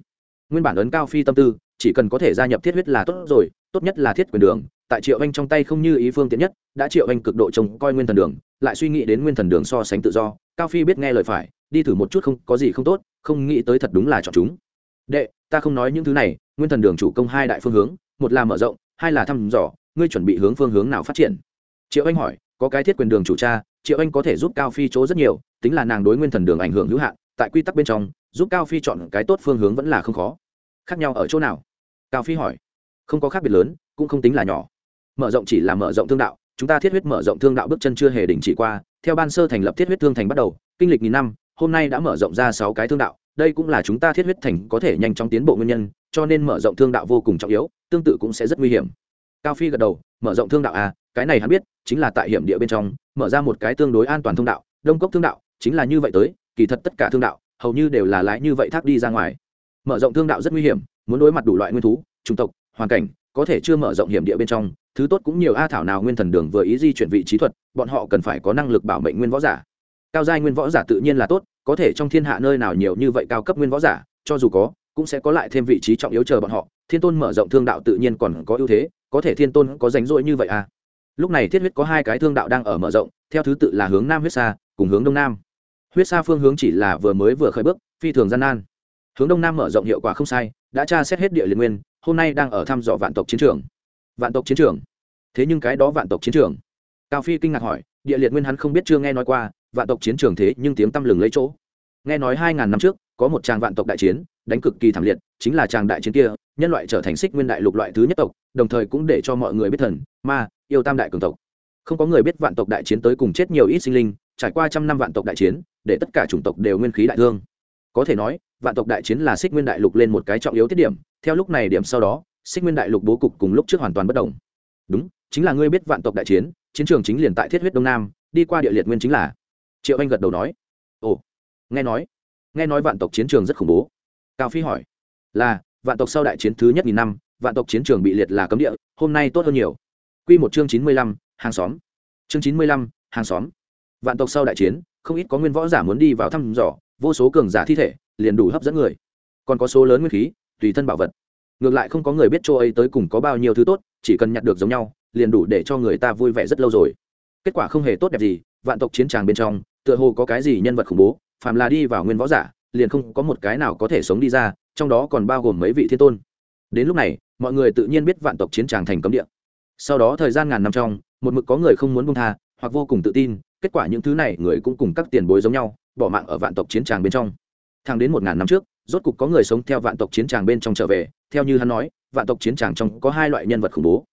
Nguyên bản ấn cao phi tâm tư, chỉ cần có thể gia nhập thiết huyết là tốt rồi, tốt nhất là thiết quyền đường, tại triệu anh trong tay không như ý phương tiện nhất, đã triệu anh cực độ trông coi nguyên thần đường, lại suy nghĩ đến nguyên thần đường so sánh tự do, cao phi biết nghe lời phải, đi thử một chút không có gì không tốt, không nghĩ tới thật đúng là chọn chúng. Đệ, ta không nói những thứ này, nguyên thần đường chủ công hai đại phương hướng, một là mở rộng, hai là thăm dò, ngươi chuẩn bị hướng phương hướng nào phát triển? Triệu anh hỏi, có cái thiết quyền đường chủ cha triệu anh có thể giúp cao phi chỗ rất nhiều, tính là nàng đối nguyên thần đường ảnh hưởng hữu hạn, tại quy tắc bên trong, giúp cao phi chọn cái tốt phương hướng vẫn là không khó. Khác nhau ở chỗ nào? Cao phi hỏi. Không có khác biệt lớn, cũng không tính là nhỏ. Mở rộng chỉ là mở rộng thương đạo, chúng ta thiết huyết mở rộng thương đạo bước chân chưa hề đình chỉ qua, theo ban sơ thành lập thiết huyết thương thành bắt đầu, kinh lịch nghìn năm, hôm nay đã mở rộng ra sáu cái thương đạo, đây cũng là chúng ta thiết huyết thành có thể nhanh chóng tiến bộ nguyên nhân, cho nên mở rộng thương đạo vô cùng trọng yếu, tương tự cũng sẽ rất nguy hiểm cao phi gật đầu, mở rộng thương đạo à cái này hắn biết, chính là tại hiểm địa bên trong, mở ra một cái tương đối an toàn thông đạo, đông cốc thương đạo, chính là như vậy tới, kỳ thật tất cả thương đạo, hầu như đều là lái như vậy thác đi ra ngoài. Mở rộng thương đạo rất nguy hiểm, muốn đối mặt đủ loại nguyên thú, chủng tộc, hoàn cảnh, có thể chưa mở rộng hiểm địa bên trong, thứ tốt cũng nhiều a thảo nào nguyên thần đường vừa ý di chuyển vị trí thuật, bọn họ cần phải có năng lực bảo mệnh nguyên võ giả. Cao giai nguyên võ giả tự nhiên là tốt, có thể trong thiên hạ nơi nào nhiều như vậy cao cấp nguyên võ giả, cho dù có, cũng sẽ có lại thêm vị trí trọng yếu chờ bọn họ. Thiên tôn mở rộng thương đạo tự nhiên còn có ưu thế có thể thiên tôn có rảnh rỗi như vậy à? Lúc này thiết huyết có hai cái thương đạo đang ở mở rộng, theo thứ tự là hướng nam huyết xa, cùng hướng đông nam. Huyết xa phương hướng chỉ là vừa mới vừa khởi bước, phi thường gian nan. Hướng đông nam mở rộng hiệu quả không sai, đã tra xét hết địa liên nguyên, hôm nay đang ở thăm dò vạn tộc chiến trường. Vạn tộc chiến trường? Thế nhưng cái đó vạn tộc chiến trường? Cao phi kinh ngạc hỏi, địa liệt nguyên hắn không biết chưa nghe nói qua, vạn tộc chiến trường thế nhưng tiếng tăm lừng lấy chỗ. Nghe nói hai ngàn năm trước có một tràng vạn tộc đại chiến, đánh cực kỳ thảm liệt, chính là tràng đại chiến kia, nhân loại trở thành xích nguyên đại lục loại thứ nhất tộc, đồng thời cũng để cho mọi người biết thần, ma, yêu tam đại cường tộc. Không có người biết vạn tộc đại chiến tới cùng chết nhiều ít sinh linh, trải qua trăm năm vạn tộc đại chiến, để tất cả chủng tộc đều nguyên khí đại thương. Có thể nói, vạn tộc đại chiến là xích nguyên đại lục lên một cái trọng yếu tiết điểm, theo lúc này điểm sau đó, xích nguyên đại lục bố cục cùng lúc trước hoàn toàn bất đồng. Đúng, chính là ngươi biết vạn tộc đại chiến chiến trường chính liền tại thiết huyết đông nam, đi qua địa liệt nguyên chính là triệu anh gật đầu nói. Ồ, nghe nói nghe nói vạn tộc chiến trường rất khủng bố. Cao phi hỏi, là, vạn tộc sau đại chiến thứ nhất nghìn năm, vạn tộc chiến trường bị liệt là cấm địa, hôm nay tốt hơn nhiều. Q một chương chín mươi lăm, hàng xóm. Chương chín mươi lăm, hàng xóm. Vạn tộc sau đại chiến, không ít có nguyên võ giả muốn đi vào thăm dò, vô số cường giả thi thể, liền đủ hấp dẫn người. Còn có số lớn nguyên khí, tùy thân bảo vật. Ngược lại không có người biết chỗ ấy tới cùng có bao nhiêu thứ tốt, chỉ cần nhặt được giống nhau, liền đủ để cho người ta vui vẻ rất lâu rồi. Kết quả không hề tốt đẹp gì, vạn tộc chiến tràng bên trong, tựa hồ có cái gì nhân vật khủng bố phàm là đi vào nguyên võ giả, liền không có một cái nào có thể sống đi ra, trong đó còn bao gồm mấy vị thiên tôn. Đến lúc này, mọi người tự nhiên biết vạn tộc chiến tràng thành cấm địa. Sau đó thời gian ngàn năm trong, một mực có người không muốn buông tha, hoặc vô cùng tự tin, kết quả những thứ này người cũng cùng các tiền bối giống nhau, bỏ mạng ở vạn tộc chiến tràng bên trong. Thang đến một ngàn năm trước, rốt cục có người sống theo vạn tộc chiến tràng bên trong trở về, theo như hắn nói, vạn tộc chiến tràng trong có hai loại nhân vật khủng bố.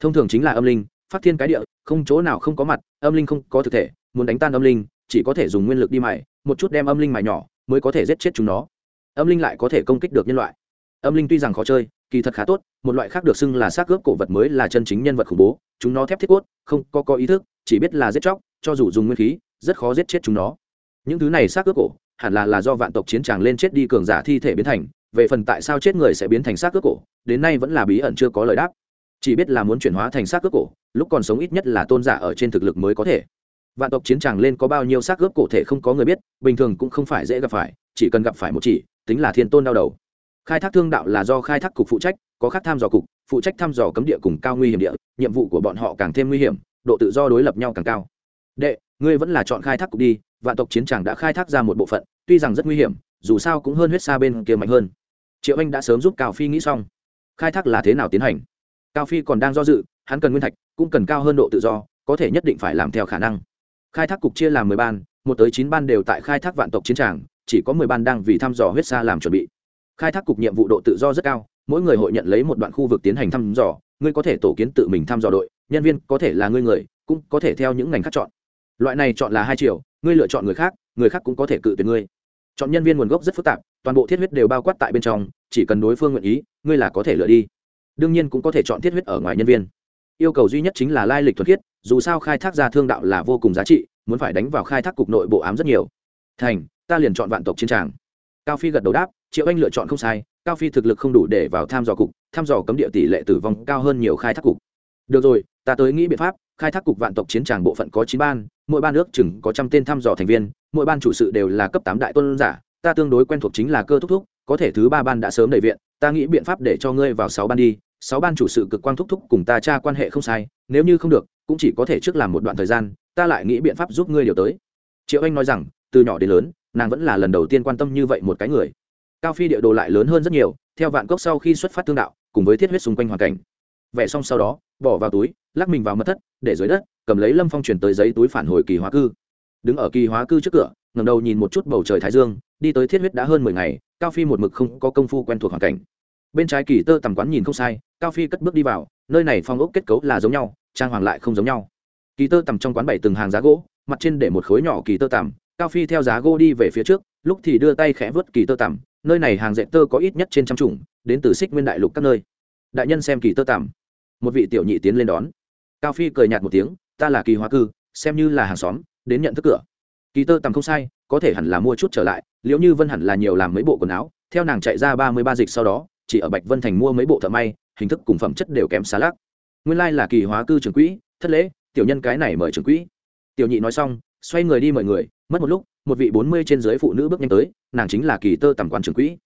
Thông thường chính là âm linh, phát thiên cái địa, không chỗ nào không có mặt, âm linh không có thực thể, muốn đánh tan âm linh chỉ có thể dùng nguyên lực đi mài, một chút đem âm linh mài nhỏ mới có thể giết chết chúng nó. Âm linh lại có thể công kích được nhân loại. Âm linh tuy rằng khó chơi, kỳ thật khá tốt, một loại khác được xưng là xác cướp cổ vật mới là chân chính nhân vật khủng bố, chúng nó thép thiết cốt, không có có ý thức, chỉ biết là giết chóc, cho dù dùng nguyên khí, rất khó giết chết chúng nó. Những thứ này xác cướp cổ, hẳn là là do vạn tộc chiến tràng lên chết đi cường giả thi thể biến thành, về phần tại sao chết người sẽ biến thành xác cướp cổ, đến nay vẫn là bí ẩn chưa có lời đáp. Chỉ biết là muốn chuyển hóa thành xác cướp cổ, lúc còn sống ít nhất là tôn giả ở trên thực lực mới có thể vạn tộc chiến tràng lên có bao nhiêu xác gớp cổ thể không có người biết, bình thường cũng không phải dễ gặp phải, chỉ cần gặp phải một chỉ, tính là thiên tôn đau đầu. Khai thác thương đạo là do khai thác cục phụ trách, có khác tham dò cục, phụ trách thăm dò cấm địa cùng cao nguy hiểm địa, nhiệm vụ của bọn họ càng thêm nguy hiểm, độ tự do đối lập nhau càng cao. Đệ, ngươi vẫn là chọn khai thác cục đi, vạn tộc chiến tràng đã khai thác ra một bộ phận, tuy rằng rất nguy hiểm, dù sao cũng hơn huyết xa bên kia mạnh hơn. Triệu anh đã sớm giúp cao phi nghĩ xong. Khai thác là thế nào tiến hành? Cao phi còn đang do dự, hắn cần nguyên thạch, cũng cần cao hơn độ tự do, có thể nhất định phải làm theo khả năng khai thác cục chia làm mười ban, một tới chín ban đều tại khai thác vạn tộc chiến tràng, chỉ có mười ban đang vì thăm dò huyết xa làm chuẩn bị. Khai thác cục nhiệm vụ độ tự do rất cao, mỗi người hội nhận lấy một đoạn khu vực tiến hành thăm dò, ngươi có thể tổ kiến tự mình thăm dò đội, nhân viên có thể là ngươi người, cũng có thể theo những ngành khác chọn. Loại này chọn là hai chiều, ngươi lựa chọn người khác người khác cũng có thể cự tuyệt ngươi. Chọn nhân viên nguồn gốc rất phức tạp, toàn bộ thiết huyết đều bao quát tại bên trong, chỉ cần đối phương nguyện ý, ngươi là có thể lựa đi. Đương nhiên cũng có thể chọn thiết huyết ở ngoài nhân viên yêu cầu duy nhất chính là lai lịch thuật khiết, dù sao khai thác ra thương đạo là vô cùng giá trị, muốn phải đánh vào khai thác cục nội bộ ám rất nhiều. Thành, ta liền chọn vạn tộc chiến tràng. Cao phi gật đầu đáp, triệu anh lựa chọn không sai, cao phi thực lực không đủ để vào tham dò cục, tham dò cấm địa tỷ lệ tử vong cao hơn nhiều khai thác cục. Được rồi, ta tới nghĩ biện pháp, khai thác cục vạn tộc chiến tràng bộ phận có chín ban, mỗi ban nước chừng có trăm tên thăm dò thành viên, mỗi ban chủ sự đều là cấp tám đại tôn giả, ta tương đối quen thuộc chính là cơ thúc thúc, có thể thứ ba ban đã sớm đầy viện, ta nghĩ biện pháp để cho ngươi vào sáu ban đi sáu ban chủ sự cực quang thúc thúc cùng ta cha quan hệ không sai, nếu như không được, cũng chỉ có thể trước làm một đoạn thời gian, ta lại nghĩ biện pháp giúp ngươi điều tới. Triệu anh nói rằng, từ nhỏ đến lớn, nàng vẫn là lần đầu tiên quan tâm như vậy một cái người. Cao phi địa đồ lại lớn hơn rất nhiều, theo vạn cốc sau khi xuất phát thương đạo, cùng với thiết huyết xung quanh hoàn cảnh. Vẽ xong sau đó, bỏ vào túi, lắc mình vào mật thất, để dưới đất, cầm lấy lâm phong chuyển tới giấy túi phản hồi kỳ hóa cư. Đứng ở kỳ hóa cư trước cửa ngầm đầu nhìn một chút bầu trời thái dương, đi tới thiết huyết đã hơn mười ngày, cao phi một mực không có công phu quen thuộc hoàn cảnh. Bên trái kỳ tơ tầm quán nhìn không sai cao phi cất bước đi vào, nơi này phong ốc kết cấu là giống nhau, trang hoàng lại không giống nhau. Kỳ tơ tằm trong quán bảy từng hàng giá gỗ, mặt trên để một khối nhỏ kỳ tơ tằm, cao phi theo giá gỗ đi về phía trước, lúc thì đưa tay khẽ vớt kỳ tơ tằm, nơi này hàng dệt tơ có ít nhất trên trăm chủng, đến từ xích nguyên đại lục các nơi. Đại nhân xem kỳ tơ tằm. Một vị tiểu nhị tiến lên đón. Cao phi cười nhạt một tiếng, ta là kỳ hóa cư, xem như là hàng xóm, đến nhận thức cửa. Kỳ tơ tằm không sai, có thể hẳn là mua chút trở lại, liệu như vân hẳn là nhiều làm mấy bộ quần áo, theo nàng chạy ra ba mươi ba dịch sau đó, chỉ ở bạch vân thành mua mấy bộ thợ may hình thức cùng phẩm chất đều kém xa lác nguyên lai là kỳ hóa cư trưởng quỹ, thất lễ, tiểu nhân cái này mời trưởng quỹ. Tiểu nhị nói xong, xoay người đi mời người, mất một lúc, một vị bốn mươi trên dưới phụ nữ bước nhanh tới, nàng chính là kỳ tơ tầm quan trưởng quỹ.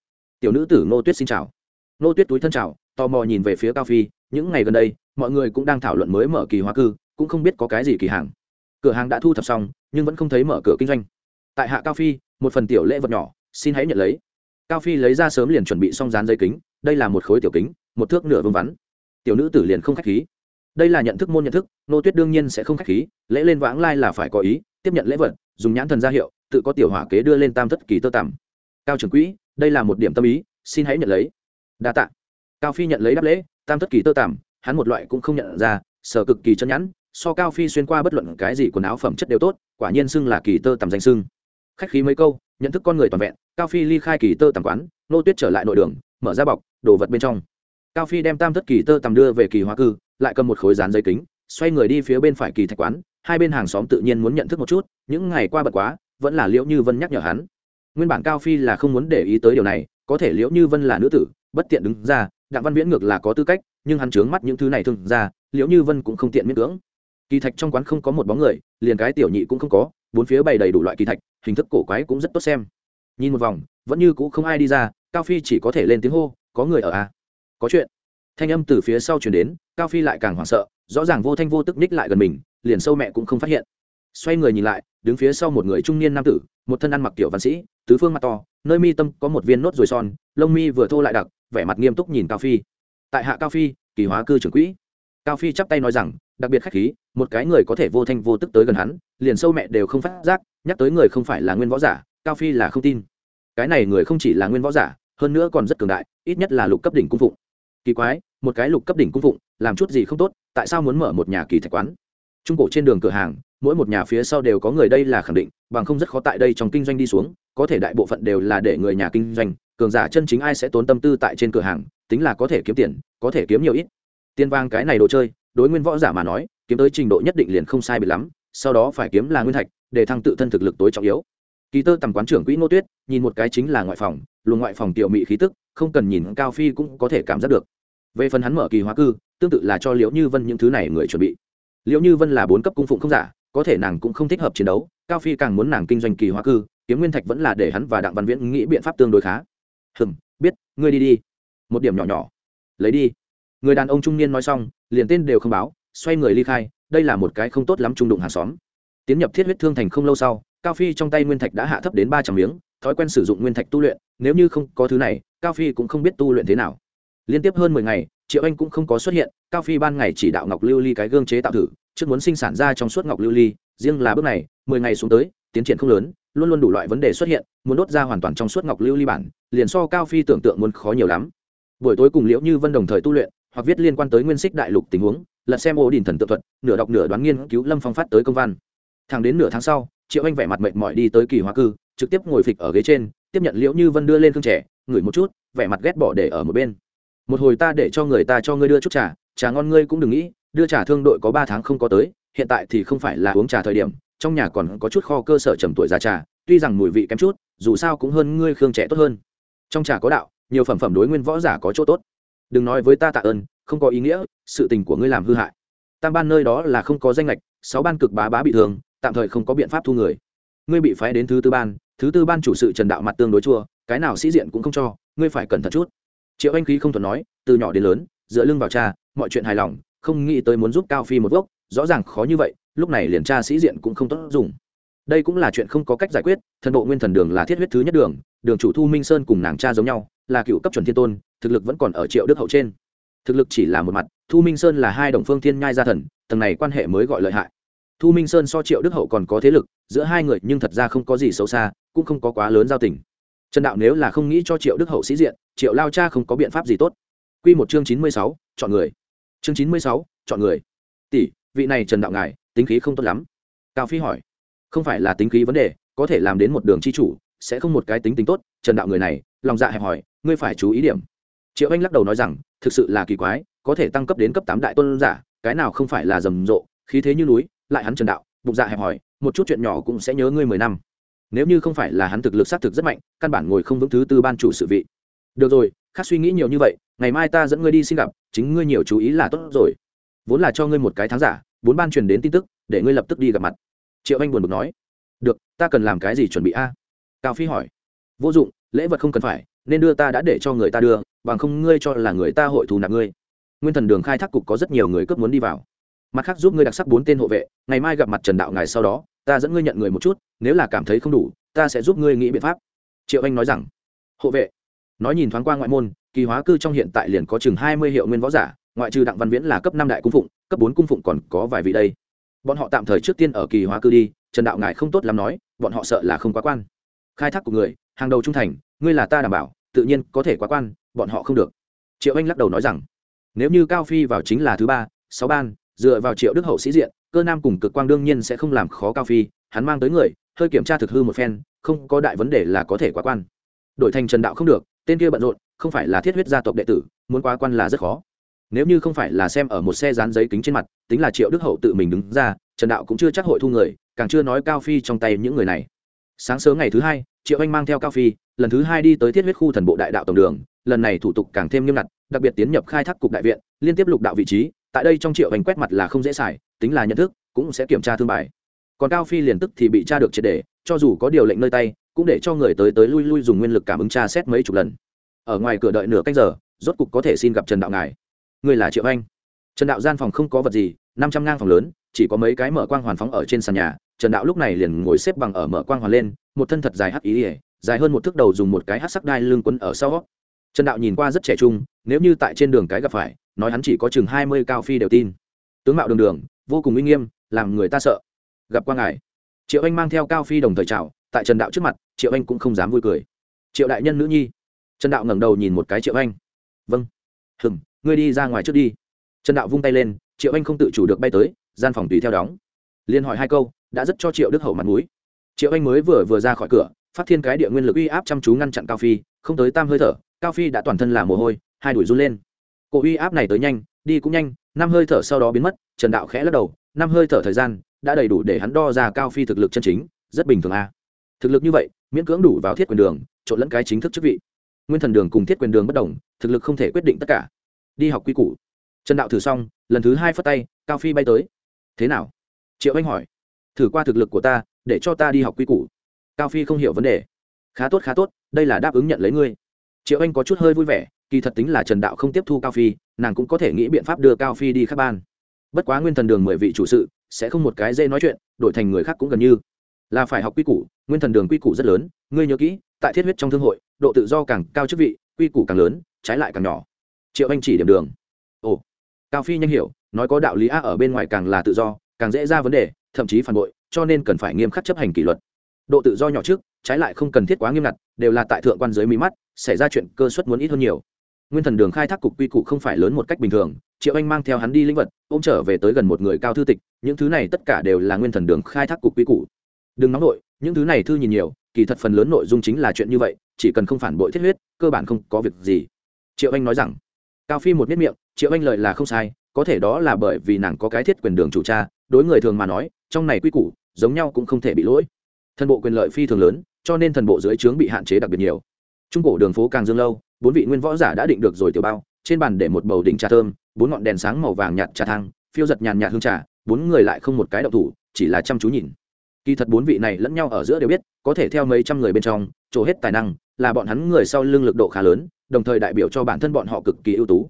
Tiểu nữ tử ngô tuyết xin chào. Ngô tuyết túi thân chào, tò mò nhìn về phía cao phi, những ngày gần đây, mọi người cũng đang thảo luận mới mở kỳ hóa cư, cũng không biết có cái gì kỳ hàng. Cửa hàng đã thu thập xong, nhưng vẫn không thấy mở cửa kinh doanh. Tại hạ cao phi, một phần tiểu lễ vật nhỏ, xin hãy nhận lấy. Cao phi lấy ra sớm liền chuẩn bị xong dán giấy kính, đây là một khối tiểu kính một thước nửa vương vắn. Tiểu nữ tử liền không k h á c h khí. Đây là nhận thức môn nhận thức nô tuyết đương nhiên sẽ không k h á c h khí lễ lên vãng lai là phải có ý tiếp nhận lễ vật dùng nhãn thần ra hiệu tự có tiểu hỏa kế đưa lên tam thất kỳ tơ tằm. Cao trưởng quỹ đây là một điểm tâm ý xin hãy nhận lấy. Đa t ạ cao phi nhận lấy đáp lễ tam thất kỳ tơ tằm hắn một loại cũng không nhận ra sở cực kỳ chân nhãn, so cao phi xuyên qua bất luận cái gì quần áo phẩm chất đều tốt quả nhiên xưng là kỳ tơ tằm danh xưng. Khách khí mấy câu nhận thức con người toàn vẹn cao phi ly khai kỳ tơ tằm quán nô tuyết trở lại nội đường mở ra bọc đồ vật bên trong cao phi đem tam thất kỳ tơ tầm đưa về kỳ hoa cư, lại cầm một khối dán giấy kính, xoay người đi phía bên phải kỳ thạch quán, hai bên hàng xóm tự nhiên muốn nhận thức một chút, những ngày qua bật quá, vẫn là liễu như vân nhắc nhở hắn. Nguyên bản cao phi là không muốn để ý tới điều này, có thể liễu như vân là nữ tử, bất tiện đứng ra, đặng văn viễn ngược là có tư cách, nhưng hắn chướng mắt những thứ này thường ra, liễu như vân cũng không tiện miễn cưỡng. Kỳ thạch trong quán không có một bóng người, liền cái tiểu nhị cũng không có, bốn phía bày đầy đủ loại kỳ thạch, hình thức cổ quái cũng rất tốt xem. Nhìn một vòng, vẫn như cũng không ai đi ra, cao phi chỉ có thể lên tiếng hô, có người ở à? Có chuyện. Thanh âm từ phía sau chuyển đến, cao phi lại càng hoảng sợ, rõ ràng vô thanh vô tức ních lại gần mình, liền sâu mẹ cũng không phát hiện. Xoay người nhìn lại, đứng phía sau một người trung niên nam tử, một thân ăn mặc kiểu văn sĩ, tứ phương mặt to, nơi mi tâm có một viên nốt ruồi son, lông mi vừa thô lại đặc, vẻ mặt nghiêm túc nhìn cao phi. Tại hạ cao phi, kỳ hóa cư trưởng quỹ. Cao phi chắp tay nói rằng, đặc biệt khách khí, một cái người có thể vô thanh vô tức tới gần hắn, liền sâu mẹ đều không phát giác, nhắc tới người không phải là nguyên võ giả, cao phi là không tin. Cái này người không chỉ là nguyên võ giả, hơn nữa còn rất cường đại, ít nhất là lục cấp đỉnh cung phụng kỳ quái, một cái lục cấp đỉnh cung phụng, làm chút gì không tốt, tại sao muốn mở một nhà kỳ thạch quán? Trung cổ trên đường cửa hàng, mỗi một nhà phía sau đều có người đây là khẳng định, bằng không rất khó tại đây trong kinh doanh đi xuống, có thể đại bộ phận đều là để người nhà kinh doanh, cường giả chân chính ai sẽ tốn tâm tư tại trên cửa hàng, tính là có thể kiếm tiền, có thể kiếm nhiều ít. Tiền vang cái này đồ chơi, đối nguyên võ giả mà nói, kiếm tới trình độ nhất định liền không sai bị lắm, sau đó phải kiếm là nguyên thạch, để thăng tự thân thực lực tối trọng yếu. Kỳ tơ tầm quán trưởng quỹ ngô tuyết, nhìn một cái chính là ngoại phòng, luồng ngoại phòng tiểu mị khí tức, không cần nhìn, cao phi cũng có thể cảm giác được về phần hắn mở kỳ hóa cư, tương tự là cho liễu như vân những thứ này người chuẩn bị. Liễu như vân là bốn cấp cung phụng không giả, có thể nàng cũng không thích hợp chiến đấu, cao phi càng muốn nàng kinh doanh kỳ hóa cư, kiếm nguyên thạch vẫn là để hắn và đặng văn viễn nghĩ biện pháp tương đối khá. Hừm, biết, ngươi đi đi. Một điểm nhỏ nhỏ. Lấy đi. Người đàn ông trung niên nói xong, liền tên đều không báo, xoay người ly khai, đây là một cái không tốt lắm trung đụng hàng xóm. Tiến nhập thiết huyết thương thành không lâu sau, cao phi trong tay nguyên thạch đã hạ thấp đến ba trăm miếng, thói quen sử dụng nguyên thạch tu luyện, nếu như không có thứ này, cao phi cũng không biết tu luyện thế nào liên tiếp hơn mười ngày, triệu anh cũng không có xuất hiện, cao phi ban ngày chỉ đạo ngọc lưu ly cái gương chế tạo thử, trước muốn sinh sản ra trong suốt ngọc lưu ly, riêng là bước này, mười ngày xuống tới, tiến triển không lớn, luôn luôn đủ loại vấn đề xuất hiện, muốn đốt ra hoàn toàn trong suốt ngọc lưu ly bản, liền so cao phi tưởng tượng muốn khó nhiều lắm. Buổi tối cùng liễu như vân đồng thời tu luyện, hoặc viết liên quan tới nguyên xích đại lục tình huống, lật xem ô đình thần tự thuật, nửa đọc nửa đoán nghiên cứu lâm phong phát tới công văn. Thẳng đến nửa tháng sau, triệu anh vẻ mặt mệt mỏi đi tới kỳ hóa cư, trực tiếp ngồi phịch ở ghế trên, tiếp nhận liễu như vân đưa lên khương trẻ, ngửi một chút, vẻ mặt ghét bỏ để ở một bên một hồi ta để cho người ta cho ngươi đưa chút trà trà ngon ngươi cũng đừng nghĩ, đưa trà thương đội có ba tháng không có tới, hiện tại thì không phải là uống trà thời điểm, trong nhà còn có chút kho cơ sở trầm tuổi già trà, tuy rằng mùi vị kém chút, dù sao cũng hơn ngươi khương trẻ tốt hơn. Trong trà có đạo, nhiều phẩm phẩm đối nguyên võ giả có chỗ tốt. Đừng nói với ta tạ ơn, không có ý nghĩa, sự tình của ngươi làm hư hại. Tam ban nơi đó là không có danh lệch, sáu ban cực bá bá bị thương, tạm thời không có biện pháp thu người. Ngươi bị phái đến thứ tư ban, thứ tư ban chủ sự trần đạo mặt tương đối chua, cái nào sĩ diện cũng không cho, ngươi phải cẩn thận chút triệu anh khí không thuận nói, từ nhỏ đến lớn, dựa lưng vào cha, mọi chuyện hài lòng, không nghĩ tới muốn giúp cao phi một gốc rõ ràng khó như vậy, lúc này liền cha sĩ diện cũng không tốt dùng. Đây cũng là chuyện không có cách giải quyết, thần bộ nguyên thần đường là thiết huyết thứ nhất đường đường chủ thu minh sơn cùng nàng cha giống nhau, là cựu cấp chuẩn thiên tôn, thực lực vẫn còn ở triệu đức hậu trên. Thực lực chỉ là một mặt, thu minh sơn là hai đồng phương thiên nhai gia thần, tầng này quan hệ mới gọi lợi hại. Thu minh sơn so triệu đức hậu còn có thế lực, giữa hai người nhưng thật ra không có gì xấu xa, cũng không có quá lớn giao tình trần đạo nếu là không nghĩ cho triệu đức hậu sĩ diện, triệu lao cha không có biện pháp gì tốt. Q một chương chín mươi sáu, chọn người. Chương chín mươi sáu, chọn người. Tỷ, vị này trần đạo ngài, tính khí không tốt lắm. Cao phi hỏi. Không phải là tính khí vấn đề, có thể làm đến một đường c h i chủ, sẽ không một cái tính tính tốt. Trần đạo người này, lòng dạ hẹp hỏi ngươi phải chú ý điểm. Triệu anh lắc đầu nói rằng, thực sự là kỳ quái, có thể tăng cấp đến cấp tám đại tôn giả, cái nào không phải là rầm rộ, khí thế như núi, lại hắn trần đạo, bụng dạ hẹp hỏi một chút chuyện nhỏ cũng sẽ nhớ ngươi mười năm nếu như không phải là hắn thực lực xác thực rất mạnh, căn bản ngồi không vững thứ tư ban chủ sự vị. Được rồi khác suy nghĩ nhiều như vậy, ngày mai ta dẫn ngươi đi xin gặp, chính ngươi nhiều chú ý là tốt rồi. Vốn là cho ngươi một cái tháng giả, bốn ban truyền đến tin tức, để ngươi lập tức đi gặp mặt. Triệu anh buồn bực nói. Được, ta cần làm cái gì chuẩn bị a? Cao phi hỏi. Vô dụng, lễ vật không cần phải, nên đưa ta đã để cho người ta đưa, bằng không ngươi cho là người ta hội thù nạp ngươi. Nguyên thần đường khai thác cục có rất nhiều người cướp muốn đi vào. Mặt khác giúp ngươi đặc sắc bốn tên hộ vệ, ngày mai gặp mặt trần đạo ngài sau đó ta dẫn ngươi nhận người một chút, nếu là cảm thấy không đủ, ta sẽ giúp ngươi nghĩ biện pháp. Triệu anh nói rằng. Hộ vệ. Nói nhìn thoáng qua ngoại môn, kỳ hóa cư trong hiện tại liền có chừng hai mươi hiệu nguyên võ giả, ngoại trừ đặng văn viễn là cấp năm đại cung phụng, cấp bốn cung phụng còn có vài vị đây. Bọn họ tạm thời trước tiên ở kỳ hóa cư đi, trần đạo ngài không tốt lắm nói, bọn họ sợ là không quá quan. Khai thác của người, hàng đầu trung thành, ngươi là ta đảm bảo, tự nhiên có thể quá quan, bọn họ không được. Triệu anh lắc đầu nói rằng. Nếu như cao phi vào chính là thứ ba, sáu ban, dựa vào triệu đức hậu sĩ diện cơ nam cùng cực quang đương nhiên sẽ không làm khó cao phi, hắn mang tới người, hơi kiểm tra thực hư một phen, không có đại vấn đề là có thể quá quan. Đổi thành trần đạo không được, tên kia bận rộn, không phải là thiết huyết gia tộc đệ tử, muốn quá quan là rất khó. Nếu như không phải là xem ở một xe dán giấy kính trên mặt, tính là triệu đức hậu tự mình đứng ra, trần đạo cũng chưa chắc hội thu người, càng chưa nói cao phi trong tay những người này. Sáng sớm ngày thứ hai, triệu anh mang theo cao phi, lần thứ hai đi tới thiết huyết khu thần bộ đại đạo tổng đường, lần này thủ tục càng thêm nghiêm ngặt, đặc biệt tiến nhập khai thác cục đại viện, liên tiếp lục đạo vị trí tại đây trong triệu hành quét mặt là không dễ xài, tính là nhận thức, cũng sẽ kiểm tra thương bài. Còn cao phi liền tức thì bị tra được triệt đề cho dù có điều lệnh nơi tay, cũng để cho người tới tới lui lui dùng nguyên lực cảm ứng tra xét mấy chục lần. Ở ngoài cửa đợi nửa canh giờ, rốt cục có thể xin gặp trần đạo ngài. Người là triệu anh trần đạo gian phòng không có vật gì, năm trăm ngang phòng lớn, chỉ có mấy cái mở quang hoàn phóng ở trên sàn nhà. Trần đạo lúc này liền ngồi xếp bằng ở mở quang hoàn lên, một thân thật dài hắc ý ỉa dài hơn một thước đầu dùng một cái hắc sắc đai lưng quấn ở sau trần đạo nhìn qua rất trẻ trung, nếu như tại trên đường cái gặp phải, nói hắn chỉ có chừng hai mươi cao phi đều tin. Tướng mạo đường đường, vô cùng uy nghiêm, làm người ta sợ. Gặp qua ngài. Triệu anh mang theo cao phi đồng thời chào, tại trần đạo trước mặt, triệu anh cũng không dám vui cười. Triệu đại nhân nữ nhi. Trần đạo ngẩng đầu nhìn một cái triệu anh. Vâng. Hừng ngươi đi ra ngoài trước đi. Trần đạo vung tay lên, triệu anh không tự chủ được bay tới, gian phòng tùy theo đóng. Liên hỏi hai câu, đã rất cho triệu đức hậu mặt mũi. Triệu anh mới vừa vừa ra khỏi cửa, phát thiên cái địa nguyên lực uy áp chăm chú ngăn chặn cao phi, không tới tam hơi thở cao phi đã toàn thân là mồ hôi, hai đuổi run lên. Cổ uy áp này tới nhanh, đi cũng nhanh, năm hơi thở sau đó biến mất, trần đạo khẽ lắc đầu, năm hơi thở thời gian, đã đầy đủ để hắn đo ra cao phi thực lực chân chính, rất bình thường a thực lực như vậy, miễn cưỡng đủ vào thiết quyền đường, trộn lẫn cái chính thức chức vị. Nguyên thần đường cùng thiết quyền đường bất đồng, thực lực không thể quyết định tất cả. Đi học quy củ. Trần đạo thử xong, lần thứ hai phất tay, cao phi bay tới. Thế nào? Triệu anh hỏi. Thử qua thực lực của ta, để cho ta đi học quy củ. Cao phi không hiểu vấn đề. Khá tốt khá tốt, đây là đáp ứng nhận lấy ngươi triệu anh có chút hơi vui vẻ, kỳ thật tính là trần đạo không tiếp thu cao phi, nàng cũng có thể nghĩ biện pháp đưa cao phi đi khắc ban. Bất quá nguyên thần đường mười vị chủ sự, sẽ không một cái dễ nói chuyện, đổi thành người khác cũng gần như. Là phải học quy củ, nguyên thần đường quy củ rất lớn, ngươi nhớ kỹ, tại thiết huyết trong thương hội, độ tự do càng cao chức vị, quy củ càng lớn, trái lại càng nhỏ. Triệu anh chỉ điểm đường. Ồ, cao phi nhanh hiểu, nói có đạo lý a ở bên ngoài càng là tự do, càng dễ ra vấn đề, thậm chí phản bội, cho nên cần phải nghiêm khắc chấp hành kỷ luật độ tự do nhỏ trước, trái lại không cần thiết quá nghiêm ngặt, đều là tại thượng quan dưới mí mắt, xảy ra chuyện cơ suất muốn ít hơn nhiều. Nguyên thần đường khai thác cục quy củ không phải lớn một cách bình thường, triệu anh mang theo hắn đi lĩnh vật, ôm trở về tới gần một người cao thư tịch, những thứ này tất cả đều là nguyên thần đường khai thác cục quy củ. Đừng nóng nội những thứ này thư nhìn nhiều, kỳ thật phần lớn nội dung chính là chuyện như vậy, chỉ cần không phản bội thiết huyết, cơ bản không có việc gì. Triệu anh nói rằng, cao phi một miết miệng, triệu anh lời là không sai, có thể đó là bởi vì nàng có cái thiết quyền đường chủ cha đối người thường mà nói, trong này quy củ, giống nhau cũng không thể bị lỗi thần bộ quyền lợi phi thường lớn, cho nên thần bộ dưới trướng bị hạn chế đặc biệt nhiều. Trung cổ đường phố càng dương lâu, bốn vị nguyên võ giả đã định được rồi tiểu bao, trên bàn để một bầu đỉnh trà thơm, bốn ngọn đèn sáng màu vàng nhạt trà thang, phiêu giật nhàn nhạt hương trà, bốn người lại không một cái đậu thủ, chỉ là chăm chú nhìn. Kỳ thật bốn vị này lẫn nhau ở giữa đều biết, có thể theo mấy trăm người bên trong trổ hết tài năng, là bọn hắn người sau lưng lực độ khá lớn, đồng thời đại biểu cho bản thân bọn họ cực kỳ ưu tú.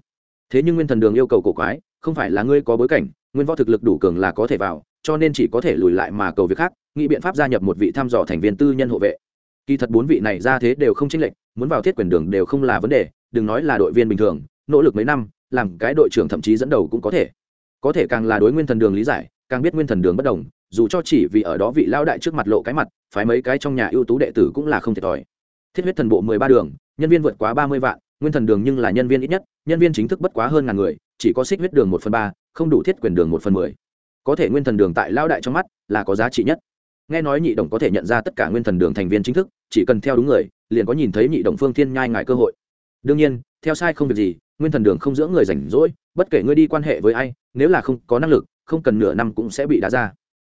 Thế nhưng nguyên thần đường yêu cầu cổ quái, không phải là ngươi có bối cảnh, nguyên võ thực lực đủ cường là có thể vào, cho nên chỉ có thể lùi lại mà cầu việc khác nghĩ biện pháp gia nhập một vị thăm dò thành viên tư nhân hộ vệ. Kỳ thật bốn vị này ra thế đều không chênh lệch, muốn vào thiết quyền đường đều không là vấn đề, đừng nói là đội viên bình thường, nỗ lực mấy năm, làm cái đội trưởng thậm chí dẫn đầu cũng có thể. Có thể càng là đối nguyên thần đường lý giải, càng biết nguyên thần đường bất đồng, dù cho chỉ vì ở đó vị lao đại trước mặt lộ cái mặt, phái mấy cái trong nhà ưu tú đệ tử cũng là không thiệt thòi. Thiết huyết thần bộ mười ba đường, nhân viên vượt quá ba mươi vạn, nguyên thần đường nhưng là nhân viên ít nhất, nhân viên chính thức bất quá hơn ngàn người, chỉ có xích huyết đường một phần ba, không đủ thiết quyền đường một phần mười. Có thể nguyên thần đường tại lao đại trong mắt là có giá trị nhất nghe nói nhị đồng có thể nhận ra tất cả nguyên thần đường thành viên chính thức, chỉ cần theo đúng người, liền có nhìn thấy nhị đồng phương thiên nhai ngại cơ hội. Đương nhiên, theo sai không việc gì, nguyên thần đường không dưỡng người rảnh rỗi, bất kể ngươi đi quan hệ với ai, nếu là không có năng lực, không cần nửa năm cũng sẽ bị đá ra.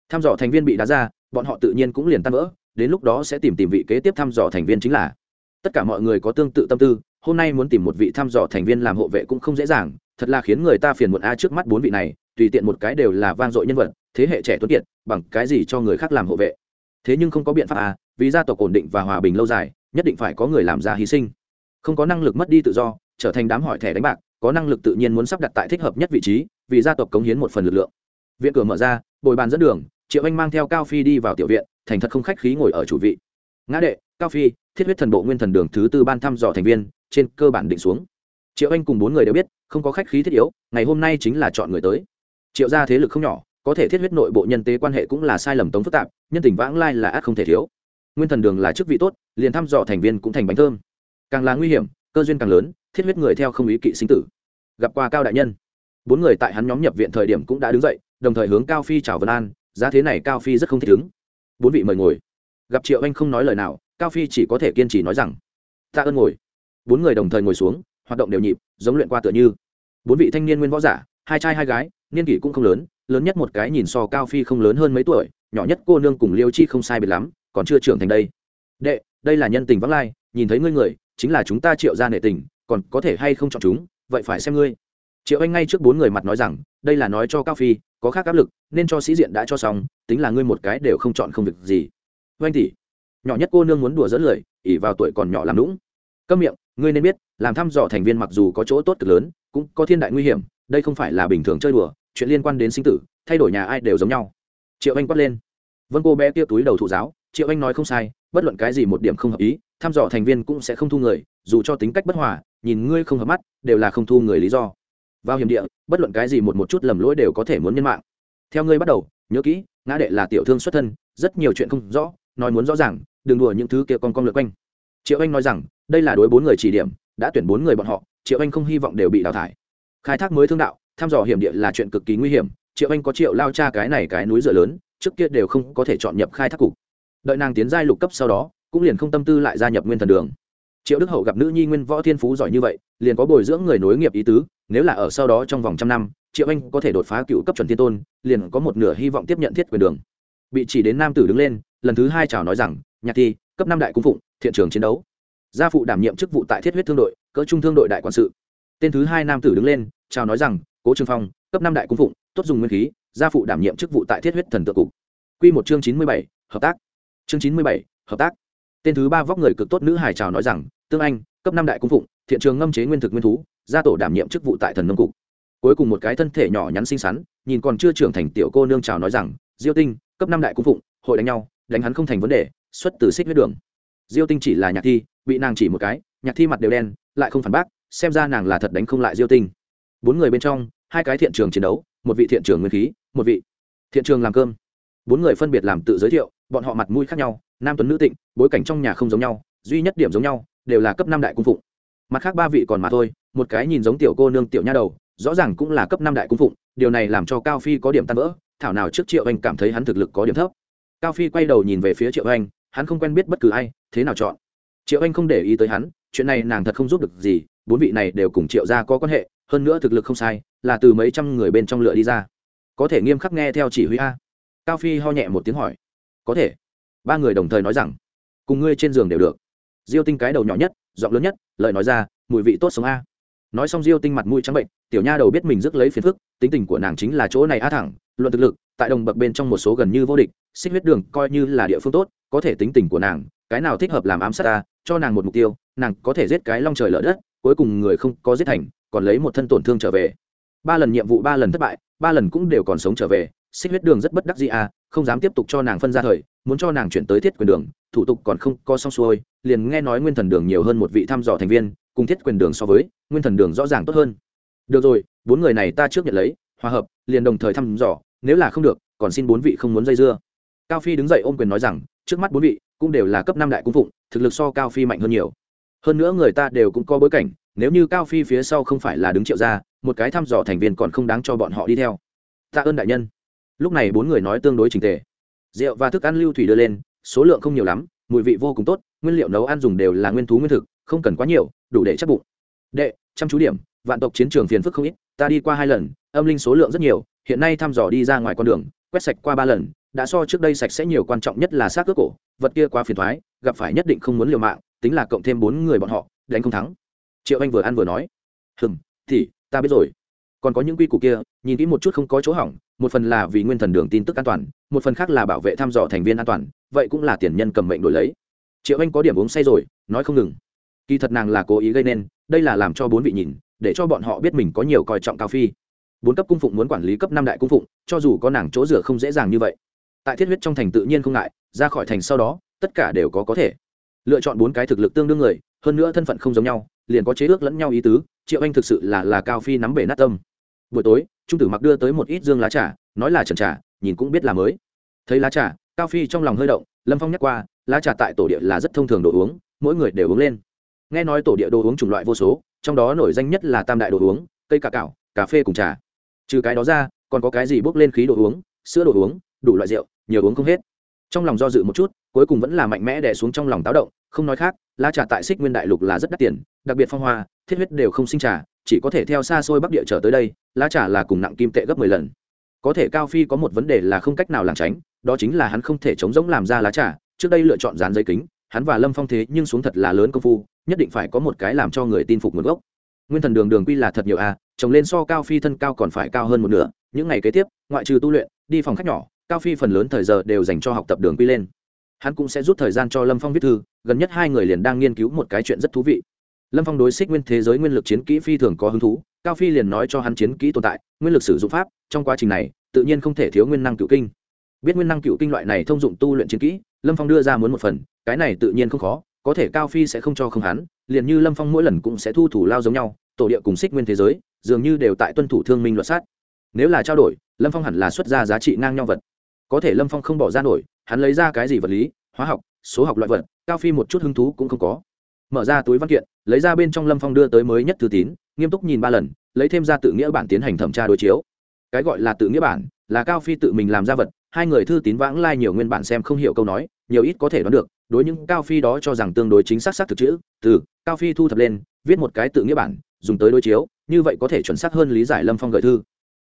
Thăm dò thành viên bị đá ra, bọn họ tự nhiên cũng liền tan vỡ, đến lúc đó sẽ tìm tìm vị kế tiếp thăm dò thành viên chính là. Tất cả mọi người có tương tự tâm tư, hôm nay muốn tìm một vị thăm dò thành viên làm hộ vệ cũng không dễ dàng, thật là khiến người ta phiền muộn a trước mắt bốn vị này, tùy tiện một cái đều là vang dội nhân vật, thế hệ trẻ tuấn kiệt bằng cái gì cho người khác làm hộ vệ? Thế nhưng không có biện pháp à vì gia tộc ổn định và hòa bình lâu dài, nhất định phải có người làm ra hy sinh. Không có năng lực mất đi tự do, trở thành đám hỏi thẻ đánh bạc, có năng lực tự nhiên muốn sắp đặt tại thích hợp nhất vị trí, vì gia tộc cống hiến một phần lực lượng. Viện cửa mở ra, bồi bàn dẫn đường, triệu anh mang theo cao phi đi vào tiểu viện, thành thật không khách khí ngồi ở chủ vị. Ngã đệ, cao phi, thiết huyết thần bộ nguyên thần đường thứ tư ban thăm dò thành viên, trên cơ bản định xuống. Triệu anh cùng bốn người đều biết, không có khách khí thiết yếu, ngày hôm nay chính là chọn người tới. Triệu gia thế lực không nhỏ có thể thiết huyết nội bộ nhân tế quan hệ cũng là sai lầm tống phức tạp, nhân tình vãng lai là ác không thể thiếu. Nguyên thần đường là chức vị tốt, liền thăm dò thành viên cũng thành bánh thơm. Càng là nguy hiểm, cơ duyên càng lớn, thiết huyết người theo không ý kỵ sinh tử. Gặp qua cao đại nhân. Bốn người tại hắn nhóm nhập viện thời điểm cũng đã đứng dậy, đồng thời hướng cao phi chào vân an, giá thế này cao phi rất không thích ứng bốn vị mời ngồi. Gặp triệu anh không nói lời nào, cao phi chỉ có thể kiên trì nói rằng, ta ơn ngồi. Bốn người đồng thời ngồi xuống, hoạt động đều nhịp, giống luyện qua tựa như. Bốn vị thanh niên nguyên võ giả, hai trai hai gái, niên kỷ cũng không lớn lớn nhất một cái nhìn so cao phi không lớn hơn mấy tuổi, nhỏ nhất cô nương cùng liêu chi không sai biệt lắm, còn chưa trưởng thành đây. Đệ, đây là nhân tình vắng lai, nhìn thấy ngươi người, chính là chúng ta triệu ra nệ tình, còn có thể hay không chọn chúng, vậy phải xem ngươi. Triệu anh ngay trước bốn người mặt nói rằng, đây là nói cho cao phi, có khác áp lực, nên cho sĩ diện đã cho xong, tính là ngươi một cái đều không chọn không việc gì. Oanh tỷ, nhỏ nhất cô nương muốn đùa dẫn lời ỉ vào tuổi còn nhỏ làm lũng câm miệng, ngươi nên biết, làm thăm dò thành viên mặc dù có chỗ tốt cực lớn, cũng có thiên đại nguy hiểm, đây không phải là bình thường chơi đùa chuyện liên quan đến sinh tử, thay đổi nhà ai đều giống nhau. Triệu anh quát lên. Vân cô bé kia túi đầu thụ giáo, triệu anh nói không sai, bất luận cái gì một điểm không hợp ý, thăm dò thành viên cũng sẽ không thu người, dù cho tính cách bất hòa, nhìn ngươi không hợp mắt, đều là không thu người lý do. Vào hiểm địa, bất luận cái gì một một chút lầm lỗi đều có thể muốn nhân mạng. Theo ngươi bắt đầu, nhớ kỹ, ngã đệ là tiểu thương xuất thân, rất nhiều chuyện không rõ, nói muốn rõ ràng, đừng đùa những thứ kia con con lượt quanh. Triệu anh nói rằng, đây là đối bốn người chỉ điểm, đã tuyển bốn người bọn họ, triệu anh không hy vọng đều bị đào thải. Khai thác mới thương đạo thăm dò hiểm địa là chuyện cực kỳ nguy hiểm, triệu anh có triệu lao cha cái này cái núi dựa lớn, trước kia đều không có thể chọn nhập khai thác cục. Đợi nàng tiến giai lục cấp sau đó, cũng liền không tâm tư lại gia nhập nguyên thần đường. Triệu đức hậu gặp nữ nhi nguyên võ thiên phú giỏi như vậy, liền có bồi dưỡng người nối nghiệp ý tứ, nếu là ở sau đó trong vòng trăm năm, triệu anh có thể đột phá cựu cấp chuẩn thiên tôn, liền có một nửa hy vọng tiếp nhận thiết quyền đường. Bị chỉ đến nam tử đứng lên, lần thứ hai chào nói rằng, nhạc thi, cấp năm đại cung phụng, thiện trường chiến đấu. Gia phụ đảm nhiệm chức vụ tại thiết huyết thương đội, cỡ trung thương đội đại quản sự. Tên thứ hai nam tử đứng lên, chào nói rằng cố trường phong, cấp năm đại cung phụng, tốt dùng nguyên khí, gia phụ đảm nhiệm chức vụ tại thiết huyết thần Tượng cục. Quy một chương chín mươi bảy, hợp tác. Chương chín mươi bảy, hợp tác. Tên thứ ba vóc người cực tốt nữ hải chào nói rằng, tương anh, cấp năm đại cung phụng, thiện trường ngâm chế nguyên thực nguyên thú, gia tổ đảm nhiệm chức vụ tại thần nông cục. Cuối cùng một cái thân thể nhỏ nhắn xinh xắn, nhìn còn chưa trưởng thành tiểu cô nương chào nói rằng, diêu tinh, cấp năm đại cung phụng, hội đánh nhau, đánh hắn không thành vấn đề, xuất từ xích huyết đường. Diêu tinh chỉ là nhạc thi, bị nàng chỉ một cái, nhạc thi mặt đều đen, lại không phản bác, xem ra nàng là thật đánh không lại diêu tinh bốn người bên trong, hai cái thiện trường chiến đấu, một vị thiện trường nguyên khí, một vị thiện trường làm cơm. Bốn người phân biệt làm tự giới thiệu, bọn họ mặt mũi khác nhau, nam tuấn nữ tịnh, bối cảnh trong nhà không giống nhau, duy nhất điểm giống nhau, đều là cấp năm đại cung phụng. Mặt khác ba vị còn mà thôi, một cái nhìn giống tiểu cô nương tiểu nha đầu, rõ ràng cũng là cấp năm đại cung phụng, điều này làm cho cao phi có điểm tan vỡ, thảo nào trước triệu anh cảm thấy hắn thực lực có điểm thấp. Cao phi quay đầu nhìn về phía triệu anh, hắn không quen biết bất cứ ai, thế nào chọn? Triệu anh không để ý tới hắn, chuyện này nàng thật không giúp được gì, bốn vị này đều cùng triệu gia có quan hệ hơn nữa thực lực không sai, là từ mấy trăm người bên trong lựa đi ra. Có thể nghiêm khắc nghe theo chỉ huy a. Cao phi ho nhẹ một tiếng hỏi. Có thể. Ba người đồng thời nói rằng, cùng ngươi trên giường đều được. Diêu tinh cái đầu nhỏ nhất, giọng lớn nhất, lời nói ra, mùi vị tốt sống a. Nói xong diêu tinh mặt mũi trắng bệnh, tiểu nha đầu biết mình rước lấy phiền phức, tính tình của nàng chính là chỗ này a thẳng, luận thực lực, tại đồng bậc bên trong một số gần như vô địch, xích huyết đường coi như là địa phương tốt, có thể tính tình của nàng, cái nào thích hợp làm ám sát ta cho nàng một mục tiêu, nàng có thể giết cái long trời lở đất, cuối cùng người không có giết thành còn lấy một thân tổn thương trở về. Ba lần nhiệm vụ, ba lần thất bại, ba lần cũng đều còn sống trở về. Xích huyết đường rất bất đắc gì à không dám tiếp tục cho nàng phân ra thời, muốn cho nàng chuyển tới thiết quyền đường, thủ tục còn không có xong xuôi, liền nghe nói nguyên thần đường nhiều hơn một vị thăm dò thành viên, cùng thiết quyền đường so với, nguyên thần đường rõ ràng tốt hơn. Được rồi, bốn người này ta trước nhận lấy, hòa hợp, liền đồng thời thăm dò, nếu là không được, còn xin bốn vị không muốn dây dưa. Cao phi đứng dậy ôm quyền nói rằng, trước mắt bốn vị cũng đều là cấp năm đại cung phụng, thực lực so cao phi mạnh hơn nhiều. Hơn nữa người ta đều cũng có bối cảnh nếu như cao phi phía sau không phải là đứng triệu ra một cái thăm dò thành viên còn không đáng cho bọn họ đi theo. Tạ ơn đại nhân. Lúc này bốn người nói tương đối trình tề. Rượu và thức ăn lưu thủy đưa lên, số lượng không nhiều lắm, mùi vị vô cùng tốt, nguyên liệu nấu ăn dùng đều là nguyên thú nguyên thực, không cần quá nhiều, đủ để chắc bụng. Đệ, chăm chú điểm, vạn tộc chiến trường phiền phức không ít, ta đi qua hai lần, âm linh số lượng rất nhiều, hiện nay thăm dò đi ra ngoài con đường, quét sạch qua ba lần, đã so trước đây sạch sẽ nhiều, quan trọng nhất là xác cước cổ, vật kia quá phiền thoái, gặp phải nhất định không muốn liều mạng, tính là cộng thêm bốn người bọn họ, đánh không thắng triệu anh vừa ăn vừa nói hừng thì, ta biết rồi. Còn có những quy củ kia, nhìn kỹ một chút không có chỗ hỏng, một phần là vì nguyên thần đường tin tức an toàn, một phần khác là bảo vệ thăm dò thành viên an toàn, vậy cũng là tiền nhân cầm mệnh đổi lấy. Triệu anh có điểm uống say rồi, nói không ngừng. Kỳ thật nàng là cố ý gây nên, đây là làm cho bốn vị nhìn, để cho bọn họ biết mình có nhiều coi trọng cao phi. Bốn cấp cung phụng muốn quản lý cấp năm đại cung phụng, cho dù có nàng chỗ rửa không dễ dàng như vậy. Tại thiết huyết trong thành tự nhiên không ngại, ra khỏi thành sau đó, tất cả đều có có thể. Lựa chọn bốn cái thực lực tương đương người hơn nữa thân phận không giống nhau, liền có chế ước lẫn nhau ý tứ, triệu anh thực sự là là cao phi nắm bể nát tâm. Buổi tối, trung tử mặc đưa tới một ít dương lá trà, nói là trần trà, nhìn cũng biết là mới. Thấy lá trà, cao phi trong lòng hơi động, lâm phong nhắc qua, lá trà tại tổ địa là rất thông thường đồ uống, mỗi người đều uống lên. Nghe nói tổ địa đồ uống chủng loại vô số, trong đó nổi danh nhất là tam đại đồ uống, cây cà cạo, cà phê cùng trà. Trừ cái đó ra, còn có cái gì bốc lên khí đồ uống, sữa đồ uống, đủ loại rượu, nhiều uống không hết. Trong lòng do dự một chút, cuối cùng vẫn là mạnh mẽ đè xuống trong lòng táo động không nói khác lá trà tại xích nguyên đại lục là rất đắt tiền đặc biệt phong hoa thiết huyết đều không sinh trà chỉ có thể theo xa xôi bắc địa trở tới đây lá trà là cùng nặng kim tệ gấp mười lần. Có thể cao phi có một vấn đề là không cách nào lảng tránh đó chính là hắn không thể chống rỗng làm ra lá trà trước đây lựa chọn dán giấy kính hắn và lâm phong thế nhưng xuống thật là lớn công phu nhất định phải có một cái làm cho người tin phục nguồn gốc. Nguyên thần đường đường quy là thật nhiều a à, trồng lên so cao phi thân cao còn phải cao hơn một nửa những ngày kế tiếp ngoại trừ tu luyện đi phòng khách nhỏ cao phi phần lớn thời giờ đều dành cho học tập đường quy lên hắn cũng sẽ rút thời gian cho lâm phong viết thư, gần nhất hai người liền đang nghiên cứu một cái chuyện rất thú vị. Lâm phong đối xích nguyên thế giới nguyên lực chiến kỹ phi thường có hứng thú, cao phi liền nói cho hắn chiến kỹ tồn tại, nguyên lực sử dụng pháp, trong quá trình này, tự nhiên không thể thiếu nguyên năng cựu kinh. Biết nguyên năng cựu kinh loại này thông dụng tu luyện chiến kỹ, lâm phong đưa ra muốn một phần, cái này tự nhiên không khó, có thể cao phi sẽ không cho không hắn, liền như lâm phong mỗi lần cũng sẽ thu thủ lao giống nhau, tổ địa cùng xích nguyên thế giới, dường như đều tại tuân thủ thương minh luật sát. Nếu là trao đổi, lâm phong hẳn là xuất ra giá trị ngang nhau vật. Có thể lâm phong không bỏ ra nổi hắn lấy ra cái gì vật lý, hóa học, số học loại vật, cao phi một chút hứng thú cũng không có. Mở ra túi văn kiện, lấy ra bên trong lâm phong đưa tới mới nhất thư tín, nghiêm túc nhìn ba lần, lấy thêm ra tự nghĩa bản tiến hành thẩm tra đối chiếu. Cái gọi là tự nghĩa bản, là cao phi tự mình làm ra vật, hai người thư tín vãng lai nhiều nguyên bản xem không hiểu câu nói, nhiều ít có thể đoán được, đối những cao phi đó cho rằng tương đối chính xác xác thực chữ, từ, cao phi thu thập lên, viết một cái tự nghĩa bản, dùng tới đối chiếu, như vậy có thể chuẩn xác hơn lý giải lâm phong gợi thư.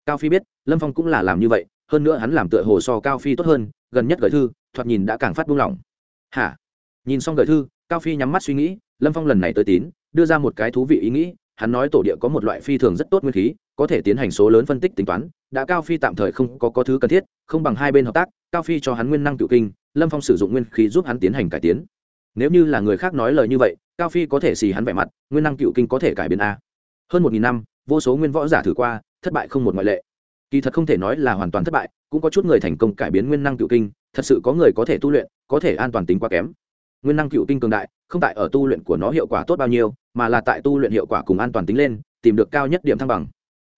Cao phi biết, lâm phong cũng là làm như vậy hơn nữa hắn làm tựa hồ so cao phi tốt hơn gần nhất gửi thư thoạt nhìn đã càng phát buông lỏng. Hả? Nhìn xong gửi thư cao phi nhắm mắt suy nghĩ lâm phong lần này tới tín đưa ra một cái thú vị ý nghĩ hắn nói tổ địa có một loại phi thường rất tốt nguyên khí có thể tiến hành số lớn phân tích tính toán đã cao phi tạm thời không có, có thứ cần thiết không bằng hai bên hợp tác cao phi cho hắn nguyên năng cựu kinh lâm phong sử dụng nguyên khí giúp hắn tiến hành cải tiến. Nếu như là người khác nói lời như vậy cao phi có thể xì hắn vẻ mặt nguyên năng cựu kinh có thể cải biến a. Hơn một nghìn năm vô số nguyên võ giả thử qua thất bại không một ngoại lệ kỳ thật không thể nói là hoàn toàn thất bại, cũng có chút người thành công cải biến nguyên năng cựu kinh, thật sự có người có thể tu luyện, có thể an toàn tính quá kém. Nguyên năng cựu kinh cường đại, không tại ở tu luyện của nó hiệu quả tốt bao nhiêu, mà là tại tu luyện hiệu quả cùng an toàn tính lên, tìm được cao nhất điểm thăng bằng.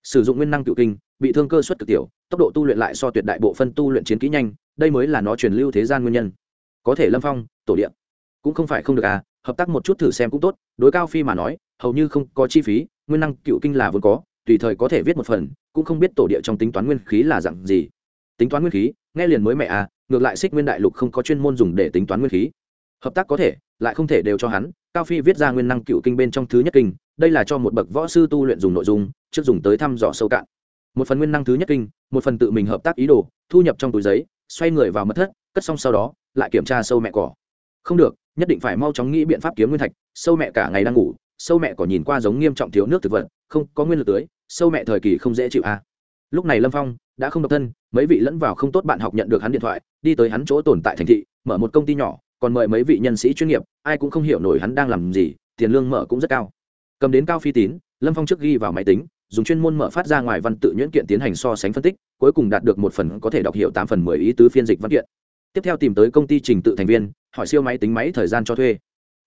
Sử dụng nguyên năng cựu kinh, bị thương cơ suất cực tiểu, tốc độ tu luyện lại so tuyệt đại bộ phân tu luyện chiến kỹ nhanh, đây mới là nó truyền lưu thế gian nguyên nhân. Có thể lâm phong, tổ điện cũng không phải không được à hợp tác một chút thử xem cũng tốt, đối cao phi mà nói, hầu như không có chi phí, nguyên năng cựu kinh là vốn có tùy thời có thể viết một phần, cũng không biết tổ địa trong tính toán nguyên khí là dặn gì. Tính toán nguyên khí, nghe liền mới mẹ à ngược lại xích nguyên đại lục không có chuyên môn dùng để tính toán nguyên khí. Hợp tác có thể, lại không thể đều cho hắn, cao phi viết ra nguyên năng cựu kinh bên trong thứ nhất kinh, đây là cho một bậc võ sư tu luyện dùng nội dung, trước dùng tới thăm dò sâu cạn. Một phần nguyên năng thứ nhất kinh, một phần tự mình hợp tác ý đồ, thu nhập trong túi giấy, xoay người vào mất thất, cất xong sau đó, lại kiểm tra sâu mẹ cỏ. Không được, nhất định phải mau chóng nghĩ biện pháp kiếm nguyên thạch, sâu mẹ cả ngày đang ngủ, sâu mẹ cỏ nhìn qua giống nghiêm trọng thiếu nước thực vật, không có nguyên lực tưới sâu mẹ thời kỳ không dễ chịu a. À. lúc này lâm phong đã không độc thân, mấy vị lẫn vào không tốt bạn học nhận được hắn điện thoại, đi tới hắn chỗ tồn tại thành thị, mở một công ty nhỏ, còn mời mấy vị nhân sĩ chuyên nghiệp, ai cũng không hiểu nổi hắn đang làm gì, tiền lương mở cũng rất cao. Cầm đến cao phi tín, lâm phong trước ghi vào máy tính, dùng chuyên môn mở phát ra ngoài văn tự nhuyễn kiện tiến hành so sánh phân tích, cuối cùng đạt được một phần có thể đọc hiểu tám phần mười ý tứ phiên dịch văn kiện. Tiếp theo tìm tới công ty trình tự thành viên, hỏi siêu máy tính máy thời gian cho thuê.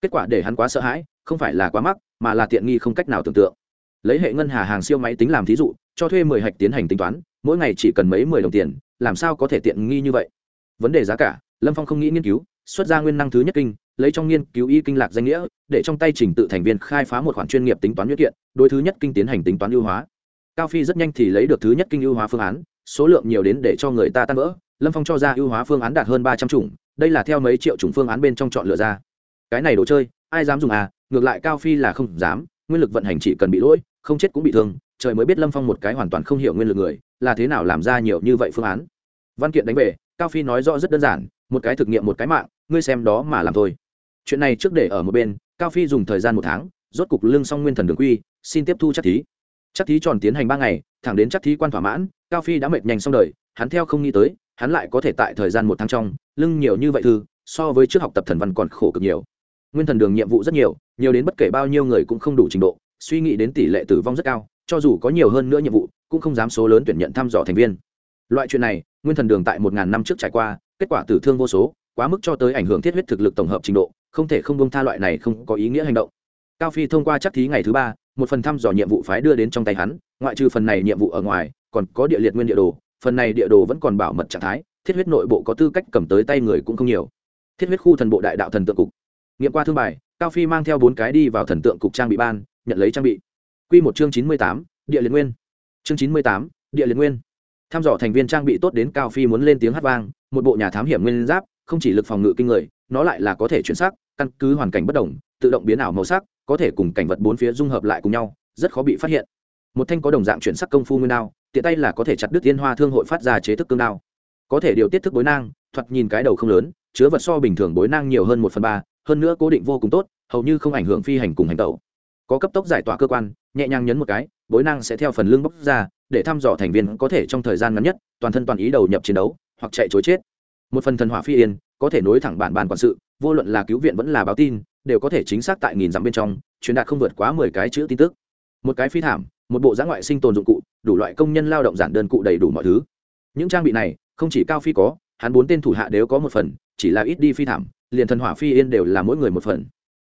Kết quả để hắn quá sợ hãi, không phải là quá mắc, mà là tiện nghi không cách nào tưởng tượng lấy hệ ngân hà hàng siêu máy tính làm thí dụ, cho thuê mười hạch tiến hành tính toán, mỗi ngày chỉ cần mấy mười đồng tiền, làm sao có thể tiện nghi như vậy? Vấn đề giá cả, lâm phong không nghĩ nghiên cứu, xuất ra nguyên năng thứ nhất kinh, lấy trong nghiên cứu y kinh lạc danh nghĩa, để trong tay trình tự thành viên khai phá một khoản chuyên nghiệp tính toán nhuyễn kiện, đối thứ nhất kinh tiến hành tính toán ưu hóa. Cao phi rất nhanh thì lấy được thứ nhất kinh ưu hóa phương án, số lượng nhiều đến để cho người ta tan vỡ, lâm phong cho ra ưu hóa phương án đạt hơn ba trăm chủng, đây là theo mấy triệu chủng phương án bên trong chọn lựa ra. Cái này đồ chơi, ai dám dùng à? Ngược lại cao phi là không dám, nguyên lực vận hành chỉ cần bị lỗi không chết cũng bị thương, trời mới biết lâm phong một cái hoàn toàn không hiểu nguyên lực người, là thế nào làm ra nhiều như vậy phương án. Văn kiện đánh về, cao phi nói rõ rất đơn giản, một cái thực nghiệm một cái mạng, ngươi xem đó mà làm thôi. Chuyện này trước để ở một bên, cao phi dùng thời gian một tháng, rốt cục lương xong nguyên thần đường quy, xin tiếp thu chắc thí. Chắc thí tròn tiến hành ba ngày, thẳng đến chắc thí quan thỏa mãn, cao phi đã mệt nhanh xong đời, hắn theo không nghĩ tới, hắn lại có thể tại thời gian một tháng trong, lưng nhiều như vậy thư, so với trước học tập thần văn còn khổ cực nhiều. Nguyên thần đường nhiệm vụ rất nhiều nhiều đến bất kể bao nhiêu người cũng không đủ trình độ suy nghĩ đến tỷ lệ tử vong rất cao, cho dù có nhiều hơn nữa nhiệm vụ, cũng không dám số lớn tuyển nhận thăm dò thành viên. Loại chuyện này, nguyên thần đường tại một ngàn năm trước trải qua, kết quả tử thương vô số, quá mức cho tới ảnh hưởng thiết huyết thực lực tổng hợp trình độ, không thể không bông tha loại này không có ý nghĩa hành động. Cao phi thông qua chắc thí ngày thứ ba, một phần thăm dò nhiệm vụ phái đưa đến trong tay hắn, ngoại trừ phần này nhiệm vụ ở ngoài, còn có địa liệt nguyên địa đồ, phần này địa đồ vẫn còn bảo mật trạng thái, thiết huyết nội bộ có tư cách cầm tới tay người cũng không nhiều. Thiết huyết khu thần bộ đại đạo thần tượng cục. Nghiệm qua thương bài, cao phi mang theo bốn cái đi vào thần tượng cục trang bị ban nhận lấy trang bị. Q một chương chín mươi tám, địa liệt nguyên. Chương chín mươi tám, địa liệt nguyên. Tham dò thành viên trang bị tốt đến cao phi muốn lên tiếng hát vang, một bộ nhà thám hiểm nguyên giáp, không chỉ lực phòng ngự kinh người, nó lại là có thể chuyển sắc, căn cứ hoàn cảnh bất đồng, tự động biến ảo màu sắc, có thể cùng cảnh vật bốn phía dung hợp lại cùng nhau, rất khó bị phát hiện. Một thanh có đồng dạng chuyển sắc công phu nguyên đao, tiện tay là có thể chặt đứt tiên hoa thương hội phát ra chế thức cương đao. Có thể điều tiết thức bối nang, thoạt nhìn cái đầu không lớn, chứa vật so bình thường bối nang nhiều hơn một phần ba, hơn nữa cố định vô cùng tốt, hầu như không ảnh hưởng phi hành cùng hành tẩu có cấp tốc giải tỏa cơ quan, nhẹ nhàng nhấn một cái, bối năng sẽ theo phần lưng bóc ra, để thăm dò thành viên có thể trong thời gian ngắn nhất, toàn thân toàn ý đầu nhập chiến đấu, hoặc chạy chối chết. Một phần thần hỏa phi yên, có thể nối thẳng bản bàn quản sự, vô luận là cứu viện vẫn là báo tin, đều có thể chính xác tại nghìn dặm bên trong, truyền đạt không vượt quá mười cái chữ tin tức. Một cái phi thảm, một bộ giã ngoại sinh tồn dụng cụ, đủ loại công nhân lao động giản đơn cụ đầy đủ mọi thứ. Những trang bị này, không chỉ cao phi có, hắn bốn tên thủ hạ đều có một phần, chỉ là ít đi phi thảm, liền thần hỏa phi yên đều là mỗi người một phần.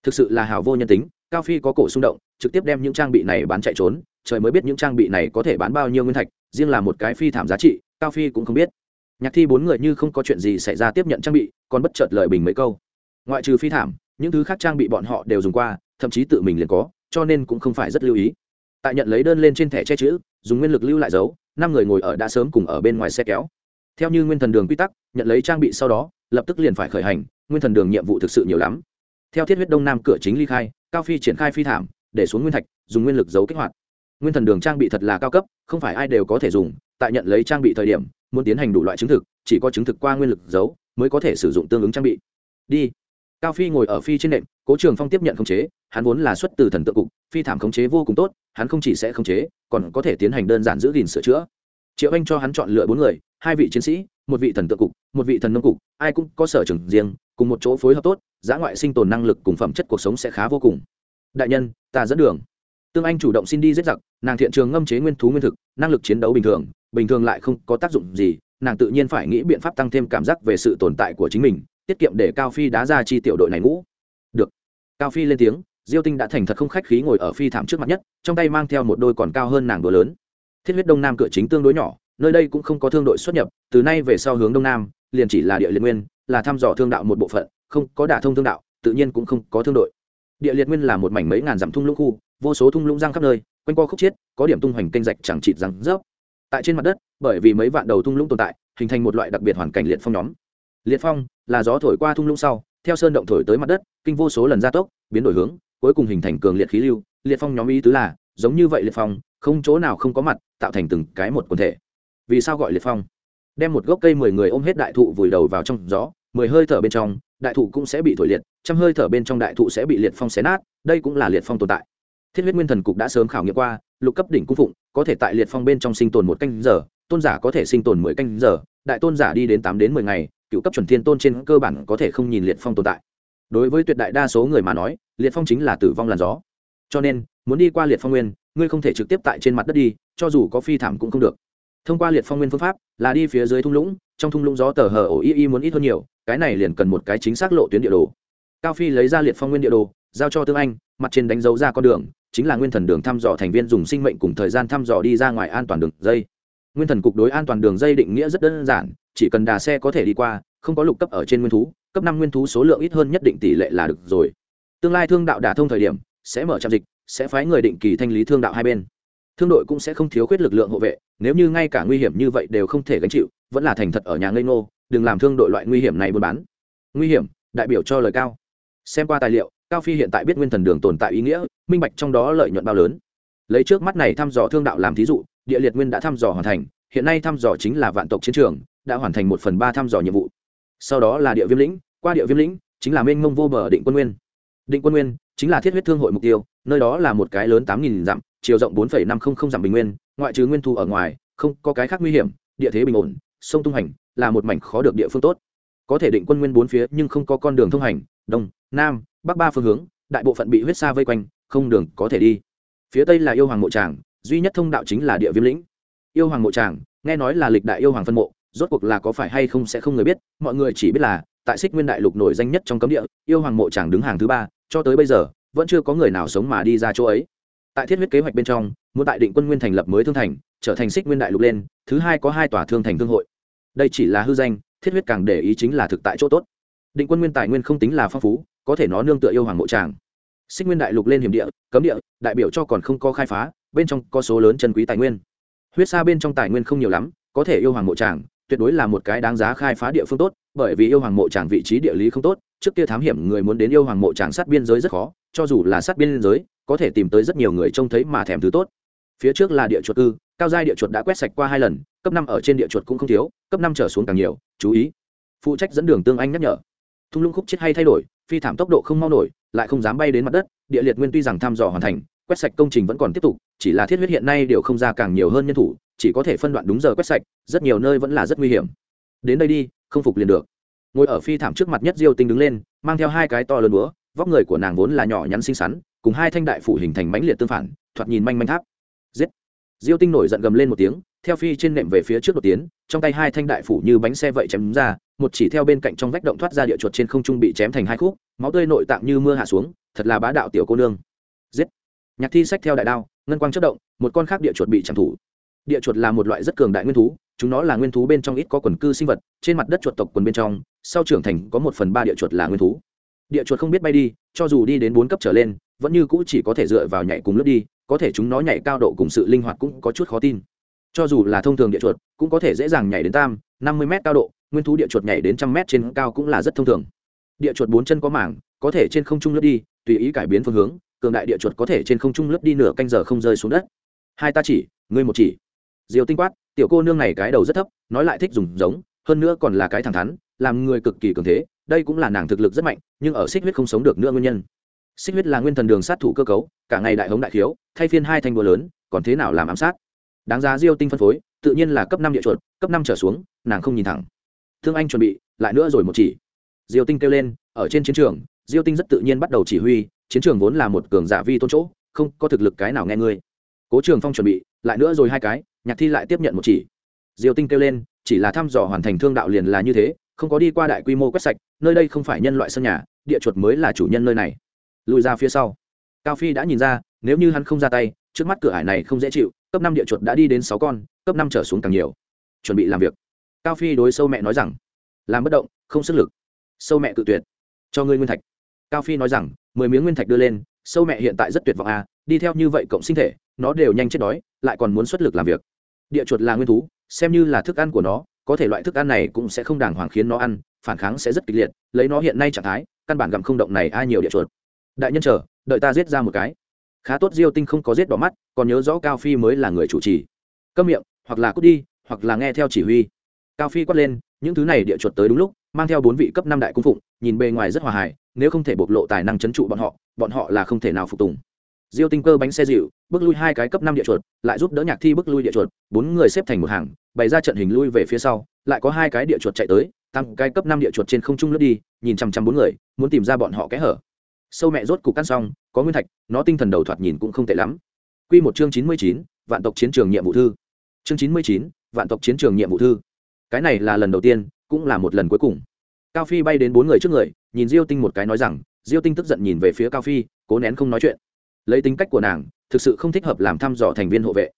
Thực sự là hào vô nhân tính cao phi có cổ xung động, trực tiếp đem những trang bị này bán chạy trốn, trời mới biết những trang bị này có thể bán bao nhiêu nguyên thạch, riêng là một cái phi thảm giá trị, cao phi cũng không biết. Nhạc thi bốn người như không có chuyện gì xảy ra tiếp nhận trang bị, còn bất chợt lời bình mấy câu. Ngoại trừ phi thảm, những thứ khác trang bị bọn họ đều dùng qua, thậm chí tự mình liền có, cho nên cũng không phải rất lưu ý. Tại nhận lấy đơn lên trên thẻ che chữ, dùng nguyên lực lưu lại dấu, năm người ngồi ở đã sớm cùng ở bên ngoài xe kéo. Theo như nguyên thần đường quy tắc, nhận lấy trang bị sau đó, lập tức liền phải khởi hành, nguyên thần đường nhiệm vụ thực sự nhiều lắm. Theo thiết huyết đông nam cửa chính ly khai cao phi triển khai phi thảm, để xuống nguyên thạch, dùng nguyên lực giấu kích hoạt. Nguyên thần đường trang bị thật là cao cấp, không phải ai đều có thể dùng, tại nhận lấy trang bị thời điểm, muốn tiến hành đủ loại chứng thực, chỉ có chứng thực qua nguyên lực giấu, mới có thể sử dụng tương ứng trang bị. Đi. Cao phi ngồi ở phi trên nệm, cố trường phong tiếp nhận khống chế, hắn vốn là xuất từ thần tượng cục, phi thảm khống chế vô cùng tốt, hắn không chỉ sẽ khống chế, còn có thể tiến hành đơn giản giữ gìn sửa chữa. Triệu anh cho hắn chọn lựa bốn người hai vị chiến sĩ, một vị thần tượng cục, một vị thần nông cục, ai cũng có sở trường riêng, cùng một chỗ phối hợp tốt, giã ngoại sinh tồn năng lực cùng phẩm chất cuộc sống sẽ khá vô cùng. Đại nhân, ta dẫn đường. Tương anh chủ động xin đi giết giặc, nàng thiện trường ngâm chế nguyên thú nguyên thực, năng lực chiến đấu bình thường bình thường lại không có tác dụng gì, nàng tự nhiên phải nghĩ biện pháp tăng thêm cảm giác về sự tồn tại của chính mình, tiết kiệm để cao phi đá ra chi tiểu đội này ngũ. Được. Cao phi lên tiếng, diêu tinh đã thành thật không khách khí ngồi ở phi thảm trước mặt nhất, trong tay mang theo một đôi còn cao hơn nàng đùa lớn. Thiết huyết đông nam cửa chính tương đối nhỏ nơi đây cũng không có thương đội xuất nhập, từ nay về sau hướng đông nam, liền chỉ là địa liệt nguyên, là thăm dò thương đạo một bộ phận, không có đả thông thương đạo, tự nhiên cũng không có thương đội. Địa liệt nguyên là một mảnh mấy ngàn dặm thung lũng khu, vô số thung lũng giang khắp nơi, quanh co khúc chiết, có điểm tung hoành kênh rạch chẳng chịt răng rớp. Tại trên mặt đất, bởi vì mấy vạn đầu thung lũng tồn tại, hình thành một loại đặc biệt hoàn cảnh liệt phong nhóm. Liệt phong là gió thổi qua thung lũng sau, theo sơn động thổi tới mặt đất, kinh vô số lần gia tốc, biến đổi hướng, cuối cùng hình thành cường liệt khí lưu. Liệt phong nhóm ý tứ là, giống như vậy liệt phong, không chỗ nào không có mặt, tạo thành từng cái một quần thể vì sao gọi liệt phong? Đem một gốc cây mười người ôm hết đại thụ vùi đầu vào trong gió, mười hơi thở bên trong, đại thụ cũng sẽ bị thổi liệt, trăm hơi thở bên trong đại thụ sẽ bị liệt phong xé nát, đây cũng là liệt phong tồn tại. Thiết huyết nguyên thần cục đã sớm khảo nghiệm qua, lục cấp đỉnh cung phụng, có thể tại liệt phong bên trong sinh tồn một canh giờ, tôn giả có thể sinh tồn mười canh giờ, đại tôn giả đi đến tám đến mười ngày, cựu cấp chuẩn thiên tôn trên cơ bản có thể không nhìn liệt phong tồn tại. Đối với tuyệt đại đa số người mà nói, liệt phong chính là tử vong làn gió. Cho nên, muốn đi qua liệt phong nguyên, ngươi không thể trực tiếp tại trên mặt đất đi, cho dù có phi thảm cũng không được thông qua liệt phong nguyên phương pháp, là đi phía dưới thung lũng, trong thung lũng gió tờ hờ ổ y y muốn ít hơn nhiều, cái này liền cần một cái chính xác lộ tuyến địa đồ. Cao phi lấy ra liệt phong nguyên địa đồ, giao cho tương anh, mặt trên đánh dấu ra con đường, chính là nguyên thần đường thăm dò thành viên dùng sinh mệnh cùng thời gian thăm dò đi ra ngoài an toàn đường dây. Nguyên thần cục đối an toàn đường dây định nghĩa rất đơn giản, chỉ cần đà xe có thể đi qua, không có lục cấp ở trên nguyên thú, cấp năm nguyên thú số lượng ít hơn nhất định tỷ lệ là được rồi. Tương lai thương đạo đả thông thời điểm, sẽ mở trạm dịch, sẽ phái người định kỳ thanh lý thương đạo hai bên thương đội cũng sẽ không thiếu khuyết lực lượng hộ vệ, nếu như ngay cả nguy hiểm như vậy đều không thể gánh chịu, vẫn là thành thật ở nhà ngây ngô, đừng làm thương đội loại nguy hiểm này buôn bán. Nguy hiểm, đại biểu cho lời cao. Xem qua tài liệu, cao phi hiện tại biết nguyên thần đường tồn tại ý nghĩa, minh bạch trong đó lợi nhuận bao lớn. Lấy trước mắt này thăm dò thương đạo làm thí dụ, địa liệt nguyên đã thăm dò hoàn thành, hiện nay thăm dò chính là vạn tộc chiến trường, đã hoàn thành một phần ba thăm dò nhiệm vụ. Sau đó là địa viêm lĩnh, qua địa viêm lĩnh, chính là mênh mông vô bờ định quân nguyên. Định quân nguyên chính là thiết huyết thương hội mục tiêu nơi đó là một cái lớn tám nghìn dặm, chiều rộng bốn năm trăm linh dặm bình nguyên, ngoại trừ nguyên thu ở ngoài, không có cái khác nguy hiểm, địa thế bình ổn, sông tung hành là một mảnh khó được địa phương tốt. Có thể định quân nguyên bốn phía nhưng không có con đường thông hành, đông, nam, bắc ba phương hướng, đại bộ phận bị huyết xa vây quanh, không đường có thể đi. Phía tây là yêu hoàng mộ tràng, duy nhất thông đạo chính là địa viêm lĩnh. Yêu hoàng mộ tràng, nghe nói là lịch đại yêu hoàng phân mộ, rốt cuộc là có phải hay không sẽ không người biết, mọi người chỉ biết là, tại xích nguyên đại lục nổi danh nhất trong cấm địa, yêu hoàng mộ tràng đứng hàng thứ ba, cho tới bây giờ vẫn chưa có người nào sống mà đi ra chỗ ấy. Tại thiết huyết kế hoạch bên trong, muốn tại định quân nguyên thành lập mới thương thành, trở thành xích nguyên đại lục lên, thứ hai có hai tòa thương thành thương hội. Đây chỉ là hư danh, thiết huyết càng để ý chính là thực tại chỗ tốt. Định quân nguyên tài nguyên không tính là phong phú, có thể nó nương tựa yêu hoàng mộ tràng. Xích nguyên đại lục lên hiểm địa, cấm địa, đại biểu cho còn không có khai phá, bên trong có số lớn chân quý tài nguyên. Huyết sa bên trong tài nguyên không nhiều lắm, có thể yêu hoàng mộ tràng, tuyệt đối là một cái đáng giá khai phá địa phương tốt, bởi vì yêu hoàng mộ tràng vị trí địa lý không tốt trước kia thám hiểm người muốn đến yêu hoàng mộ tràng sát biên giới rất khó, cho dù là sát biên giới, có thể tìm tới rất nhiều người trông thấy mà thèm thứ tốt. Phía trước là địa chuột ư, cao giai địa chuột đã quét sạch qua hai lần, cấp năm ở trên địa chuột cũng không thiếu, cấp năm trở xuống càng nhiều, chú ý. Phụ trách dẫn đường tương anh nhắc nhở. Thung lũng khúc chết hay thay đổi, phi thảm tốc độ không mau nổi, lại không dám bay đến mặt đất, địa liệt nguyên tuy rằng thăm dò hoàn thành, quét sạch công trình vẫn còn tiếp tục, chỉ là thiết huyết hiện nay đều không ra càng nhiều hơn nhân thủ, chỉ có thể phân đoạn đúng giờ quét sạch, rất nhiều nơi vẫn là rất nguy hiểm. Đến đây đi, không phục liền được ngồi ở phi thảm trước mặt nhất diêu tinh đứng lên, mang theo hai cái to lớn búa, vóc người của nàng vốn là nhỏ nhắn xinh xắn, cùng hai thanh đại phủ hình thành mãnh liệt tương phản, thoạt nhìn manh manh tháp. Giết! Diêu tinh nổi giận gầm lên một tiếng, theo phi trên nệm về phía trước đột tiến, trong tay hai thanh đại phủ như bánh xe vậy chém ra, một chỉ theo bên cạnh trong vách động thoát ra địa chuột trên không trung bị chém thành hai khúc, máu tươi nội tạng như mưa hạ xuống, thật là bá đạo tiểu cô nương. Giết! Nhạc thi sách theo đại đao, ngân quang chất động, một con khác địa chuột bị chạm thủ. Địa chuột là một loại rất cường đại nguyên thú chúng nó là nguyên thú bên trong ít có quần cư sinh vật, trên mặt đất chuột tộc quần bên trong, sau trưởng thành có một phần ba địa chuột là nguyên thú. Địa chuột không biết bay đi, cho dù đi đến bốn cấp trở lên, vẫn như cũ chỉ có thể dựa vào nhảy cùng lướt đi, có thể chúng nó nhảy cao độ cùng sự linh hoạt cũng có chút khó tin. Cho dù là thông thường địa chuột, cũng có thể dễ dàng nhảy đến tam, năm mươi m cao độ, nguyên thú địa chuột nhảy đến trăm m trên cao cũng là rất thông thường. Địa chuột bốn chân có mảng, có thể trên không trung lướt đi, tùy ý cải biến phương hướng, cường đại địa chuột có thể trên không trung lướt đi nửa canh giờ không rơi xuống đất. Hai ta chỉ, ngươi một chỉ diều tinh quát, tiểu cô nương này cái đầu rất thấp, nói lại thích dùng giống, hơn nữa còn là cái thẳng thắn, làm người cực kỳ cường thế, đây cũng là nàng thực lực rất mạnh, nhưng ở xích huyết không sống được nữa nguyên nhân. Xích huyết là nguyên thần đường sát thủ cơ cấu, cả ngày đại hống đại khiếu, thay phiên hai thanh búa lớn, còn thế nào làm ám sát? Đáng giá diêu tinh phân phối, tự nhiên là cấp năm địa chuột, cấp năm trở xuống, nàng không nhìn thẳng. Thương anh chuẩn bị, lại nữa rồi một chỉ. Diêu tinh kêu lên, ở trên chiến trường, diêu tinh rất tự nhiên bắt đầu chỉ huy, chiến trường vốn là một cường giả vi tôn chỗ, không có thực lực cái nào nghe ngươi. Cố trường phong chuẩn bị, lại nữa rồi hai cái nhạc thi lại tiếp nhận một chỉ. Diều tinh kêu lên, chỉ là thăm dò hoàn thành thương đạo liền là như thế, không có đi qua đại quy mô quét sạch, nơi đây không phải nhân loại sân nhà, địa chuột mới là chủ nhân nơi này. Lùi ra phía sau. Cao phi đã nhìn ra, nếu như hắn không ra tay, trước mắt cửa ải này không dễ chịu, cấp năm địa chuột đã đi đến sáu con, cấp năm trở xuống càng nhiều. Chuẩn bị làm việc. Cao phi đối sâu mẹ nói rằng, làm bất động, không sức lực. Sâu mẹ tự tuyệt. Cho ngươi nguyên thạch. Cao phi nói rằng, mười miếng nguyên thạch đưa lên, sâu mẹ hiện tại rất tuyệt vọng à đi theo như vậy cộng sinh thể, nó đều nhanh chết đói, lại còn muốn xuất lực làm việc địa chuột là nguyên thú, xem như là thức ăn của nó, có thể loại thức ăn này cũng sẽ không đàng hoàng khiến nó ăn, phản kháng sẽ rất kịch liệt, lấy nó hiện nay trạng thái, căn bản gặm không động này ai nhiều địa chuột. Đại nhân chờ, đợi ta giết ra một cái. Khá tốt diêu tinh không có giết đỏ mắt, còn nhớ rõ cao phi mới là người chủ trì. Câm miệng, hoặc là cút đi, hoặc là nghe theo chỉ huy. Cao phi quát lên, những thứ này địa chuột tới đúng lúc, mang theo bốn vị cấp năm đại cung phụng, nhìn bề ngoài rất hòa hài, nếu không thể bộc lộ tài năng c h ấ n trụ bọn họ bọn họ là không thể nào phục tùng diêu tinh cơ bánh xe dịu, bước lui hai cái cấp năm địa chuột, lại giúp đỡ nhạc thi bước lui địa chuột, bốn người xếp thành một hàng, bày ra trận hình lui về phía sau, lại có hai cái địa chuột chạy tới, tăng cái cấp năm địa chuột trên không trung lướt đi, nhìn chằm chằm bốn người, muốn tìm ra bọn họ kẽ hở. Sâu mẹ rốt cục căn xong, có nguyên thạch, nó tinh thần đầu thoạt nhìn cũng không tệ lắm. Quy một chương chín mươi chín, vạn tộc chiến trường nhiệm vụ thư. Chương chín mươi chín, vạn tộc chiến trường nhiệm vụ thư. Cái này là lần đầu tiên, cũng là một lần cuối cùng. Cao phi bay đến bốn người trước người, nhìn diêu tinh một cái nói rằng, diêu tinh tức giận nhìn về phía cao phi, cố nén không nói chuyện lấy tính cách của nàng, thực sự không thích hợp làm thăm dò thành viên hộ vệ.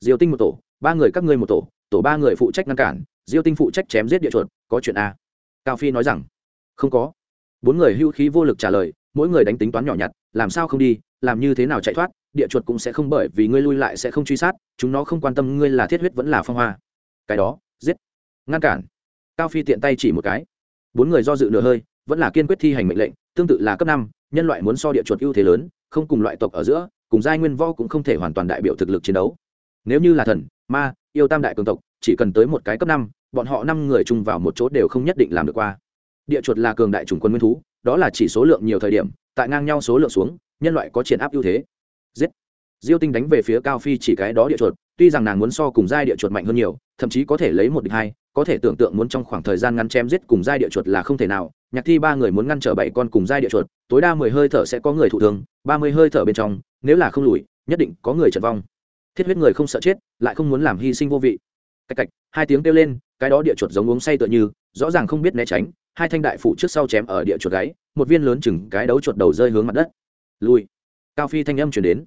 Diêu tinh một tổ, ba người các ngươi một tổ tổ ba người phụ trách ngăn cản, diêu tinh phụ trách chém giết địa chuột, có chuyện a. Cao phi nói rằng, không có. Bốn người hưu khí vô lực trả lời, mỗi người đánh tính toán nhỏ nhặt, làm sao không đi, làm như thế nào chạy thoát, địa chuột cũng sẽ không bởi vì ngươi lui lại sẽ không truy sát, chúng nó không quan tâm ngươi là thiết huyết vẫn là phong hoa. Cái đó, giết. Ngăn cản. Cao phi tiện tay chỉ một cái. Bốn người do dự nửa hơi, vẫn là kiên quyết thi hành mệnh lệnh, tương tự là cấp năm, nhân loại muốn so địa chuột ưu thế lớn không cùng loại tộc ở giữa, cùng giai nguyên vo cũng không thể hoàn toàn đại biểu thực lực chiến đấu. Nếu như là thần, ma, yêu tam đại cường tộc, chỉ cần tới một cái cấp năm, bọn họ năm người chung vào một chỗ đều không nhất định làm được qua. Địa chuột là cường đại chủng quân nguyên thú, đó là chỉ số lượng nhiều thời điểm, tại ngang nhau số lượng xuống, nhân loại có triển áp ưu thế. Giết. Diêu tinh đánh về phía cao phi chỉ cái đó địa chuột, tuy rằng nàng muốn so cùng giai địa chuột mạnh hơn nhiều, thậm chí có thể lấy một địch hai có thể tưởng tượng muốn trong khoảng thời gian ngắn chém giết cùng giai địa chuột là không thể nào, nhạc thi ba người muốn ngăn trở bảy con cùng giai địa chuột, tối đa mười hơi thở sẽ có người thụ thương, ba mươi hơi thở bên trong, nếu là không lùi, nhất định có người trật vong. Thiết huyết người không sợ chết, lại không muốn làm hy sinh vô vị. Cạch cạch, hai tiếng kêu lên, cái đó địa chuột giống uống say tựa như, rõ ràng không biết né tránh, hai thanh đại phụ trước sau chém ở địa chuột gáy, một viên lớn chừng cái đấu chuột đầu rơi hướng mặt đất. Lùi. Cao phi thanh âm chuyển đến.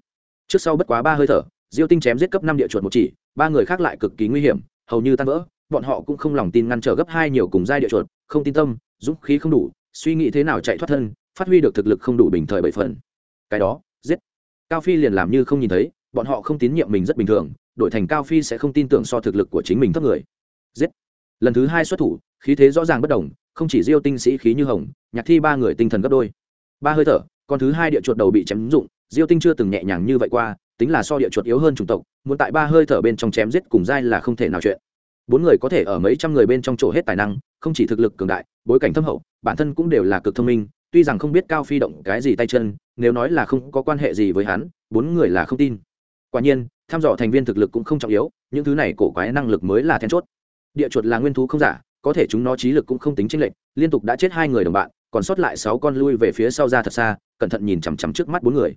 Trước sau bất quá ba hơi thở, diêu tinh chém giết cấp năm địa chuột một chỉ, ba người khác lại cực kỳ nguy hiểm, hầu như tan vỡ bọn họ cũng không lòng tin ngăn trở gấp hai nhiều cùng giai địa chuột, không tin tâm, dũng khí không đủ, suy nghĩ thế nào chạy thoát thân, phát huy được thực lực không đủ bình thời bảy phần. Cái đó, giết. Cao phi liền làm như không nhìn thấy, bọn họ không tín nhiệm mình rất bình thường, đổi thành cao phi sẽ không tin tưởng so thực lực của chính mình thấp người. Giết. Lần thứ hai xuất thủ, khí thế rõ ràng bất đồng, không chỉ diêu tinh sĩ khí như hồng, nhạc thi ba người tinh thần gấp đôi. Ba hơi thở còn thứ hai địa chuột đầu bị chém dụng diêu tinh chưa từng nhẹ nhàng như vậy qua, tính là so địa chuột yếu hơn chủng tộc, muốn tại ba hơi thở bên trong chém giết cùng dai là không thể nào chuyện bốn người có thể ở mấy trăm người bên trong chỗ hết tài năng, không chỉ thực lực cường đại, bối cảnh thâm hậu, bản thân cũng đều là cực thông minh, tuy rằng không biết cao phi động cái gì tay chân, nếu nói là không có quan hệ gì với hắn, bốn người là không tin. Quả nhiên, tham dò thành viên thực lực cũng không trọng yếu, những thứ này cổ quái năng lực mới là then chốt. Địa chuột là nguyên thú không giả, có thể chúng nó trí lực cũng không tính chênh lệch, liên tục đã chết hai người đồng bạn, còn sót lại sáu con lui về phía sau ra thật xa, cẩn thận nhìn chằm chằm trước mắt bốn người.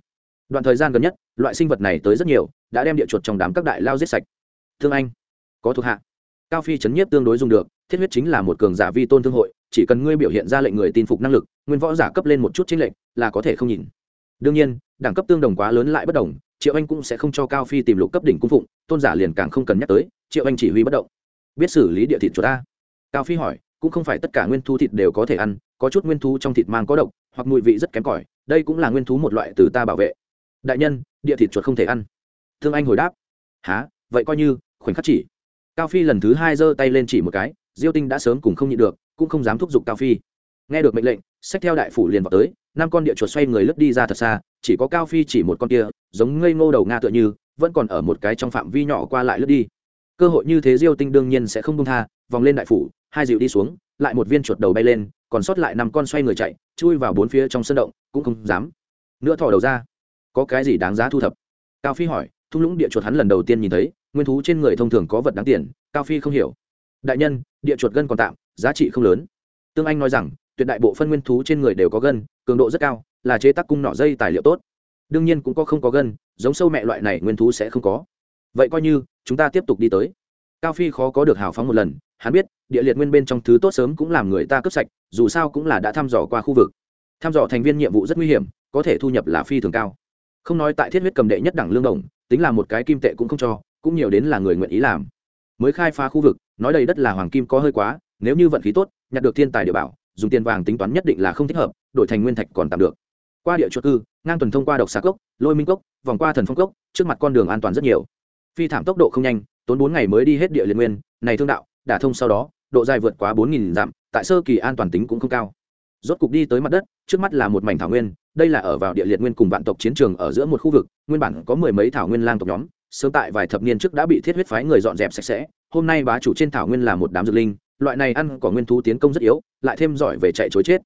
Đoạn thời gian gần nhất, loại sinh vật này tới rất nhiều, đã đem địa chuột trong đám các đại lao giết sạch. Thương anh, có thuộc hạ cao phi chấn nhiếp tương đối dùng được, thiết huyết chính là một cường giả vi tôn thương hội, chỉ cần ngươi biểu hiện ra lệnh người tin phục năng lực, nguyên võ giả cấp lên một chút chính lệnh là có thể không nhìn. Đương nhiên, đẳng cấp tương đồng quá lớn lại bất đồng, triệu anh cũng sẽ không cho cao phi tìm lục cấp đỉnh cung phụng, tôn giả liền càng không cần nhắc tới, triệu anh chỉ huy bất động. Biết xử lý địa thịt chuột ta. Cao phi hỏi, cũng không phải tất cả nguyên thu thịt đều có thể ăn, có chút nguyên thú trong thịt mang có độc, hoặc mùi vị rất kém cỏi, đây cũng là nguyên thú một loại từ ta bảo vệ. Đại nhân, địa thịt chuột không thể ăn. Thương anh hồi đáp há vậy coi như, khoảnh khắc chỉ cao phi lần thứ hai giơ tay lên chỉ một cái, diêu tinh đã sớm cùng không nhịn được, cũng không dám thúc giục cao phi. Nghe được mệnh lệnh sách theo đại phủ liền vào tới, năm con địa chuột xoay người lướt đi ra thật xa, chỉ có cao phi chỉ một con kia, giống ngây ngô đầu nga tựa như, vẫn còn ở một cái trong phạm vi nhỏ qua lại lướt đi. Cơ hội như thế diêu tinh đương nhiên sẽ không công tha, vòng lên đại phủ, hai dịu đi xuống, lại một viên chuột đầu bay lên, còn sót lại năm con xoay người chạy, chui vào bốn phía trong sân động, cũng không dám. Nữa thò đầu ra. Có cái gì đáng giá thu thập? Cao phi hỏi, thung lũng địa chuột hắn lần đầu tiên nhìn thấy nguyên thú trên người thông thường có vật đáng tiền, cao phi không hiểu. Đại nhân, địa chuột gân còn tạm, giá trị không lớn. Tương anh nói rằng, tuyệt đại bộ phân nguyên thú trên người đều có gân, cường độ rất cao, là chế tác cung nọ dây tài liệu tốt. Đương nhiên cũng có không có gân, giống sâu mẹ loại này nguyên thú sẽ không có. Vậy coi như, chúng ta tiếp tục đi tới. Cao phi khó có được hào phóng một lần, hắn biết, địa liệt nguyên bên trong thứ tốt sớm cũng làm người ta cướp sạch, dù sao cũng là đã thăm dò qua khu vực. Thăm dò thành viên nhiệm vụ rất nguy hiểm, có thể thu nhập là phi thường cao. Không nói tại thiết huyết cầm đệ nhất đẳng lương đồng, tính là một cái kim tệ cũng không cho cũng nhiều đến là người nguyện ý làm. Mới khai phá khu vực, nói đầy đất là hoàng kim có hơi quá, nếu như vận khí tốt, nhặt được thiên tài địa bảo, dùng tiền vàng tính toán nhất định là không thích hợp, đổi thành nguyên thạch còn tạm được. Qua địa chuột cư, ngang tuần thông qua độc xà cốc, lôi minh cốc, vòng qua thần phong cốc, trước mặt con đường an toàn rất nhiều. Phi thảm tốc độ không nhanh, tốn bốn ngày mới đi hết địa liên nguyên, này thương đạo, đả thông sau đó, độ dài vượt quá bốn nghìn dặm, tại sơ kỳ an toàn tính cũng không cao. Rốt cục đi tới mặt đất, trước mắt là một mảnh thảo nguyên, đây là ở vào địa liệt nguyên cùng vạn tộc chiến trường ở giữa một khu vực, nguyên bản có mười mấy thảo nguyên lang tộc nhóm sớm tại vài thập niên trước đã bị thiết huyết phái người dọn dẹp sạch sẽ, hôm nay bá chủ trên thảo nguyên là một đám dược linh, loại này ăn có nguyên thú tiến công rất yếu, lại thêm giỏi về chạy chối chết.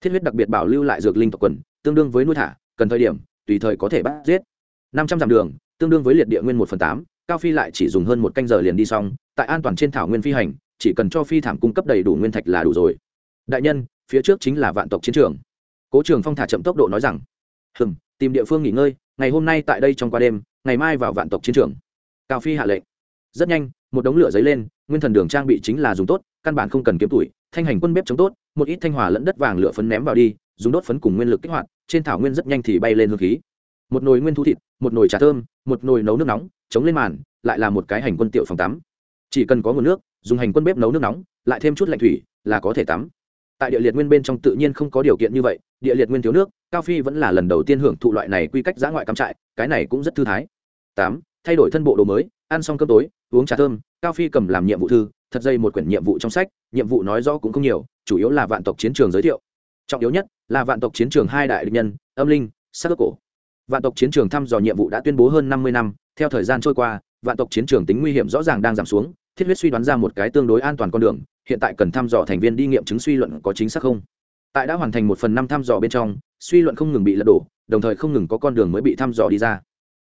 Thiết huyết đặc biệt bảo lưu lại dược linh tộc quần, tương đương với nuôi thả, cần thời điểm, tùy thời có thể bắt giết. Năm trăm dặm đường, tương đương với liệt địa nguyên một phần tám, cao phi lại chỉ dùng hơn một canh giờ liền đi xong, tại an toàn trên thảo nguyên phi hành, chỉ cần cho phi thảm cung cấp đầy đủ nguyên thạch là đủ rồi. Đại nhân, phía trước chính là vạn tộc chiến trường. Cố trường phong thả chậm tốc độ nói rằng hừng tìm địa phương nghỉ ngơi, ngày hôm nay tại đây trong qua đêm ngày mai vào vạn tộc chiến trường. Cao phi hạ lệnh. Rất nhanh, một đống lửa dấy lên, nguyên thần đường trang bị chính là dùng tốt, căn bản không cần kiếm tuổi, thanh hành quân bếp chống tốt, một ít thanh hòa lẫn đất vàng lửa phấn ném vào đi, dùng đốt phấn cùng nguyên lực kích hoạt, trên thảo nguyên rất nhanh thì bay lên hương khí. Một nồi nguyên thú thịt, một nồi trà thơm, một nồi nấu nước nóng, chống lên màn, lại là một cái hành quân tiểu phòng tắm. Chỉ cần có nguồn nước, dùng hành quân bếp nấu nước nóng, lại thêm chút lạnh thủy, là có thể tắm. Tại địa liệt nguyên bên trong tự nhiên không có điều kiện như vậy địa liệt nguyên thiếu nước, cao phi vẫn là lần đầu tiên hưởng thụ loại này quy cách giã ngoại cắm trại, cái này cũng rất thư thái. Tám, thay đổi thân bộ đồ mới, ăn xong cơm tối, uống trà thơm, cao phi cầm làm nhiệm vụ thư, thật dây một quyển nhiệm vụ trong sách, nhiệm vụ nói rõ cũng không nhiều, chủ yếu là vạn tộc chiến trường giới thiệu. Trọng yếu nhất là vạn tộc chiến trường hai đại định nhân, âm linh, sắc cổ. Vạn tộc chiến trường thăm dò nhiệm vụ đã tuyên bố hơn năm mươi năm, theo thời gian trôi qua, vạn tộc chiến trường tính nguy hiểm rõ ràng đang giảm xuống, thiết huyết suy đoán ra một cái tương đối an toàn con đường, hiện tại cần thăm dò thành viên đi nghiệm chứng suy luận có chính xác không? Tại đã hoàn thành một phần năm thăm dò bên trong, suy luận không ngừng bị lật đổ, đồng thời không ngừng có con đường mới bị thăm dò đi ra.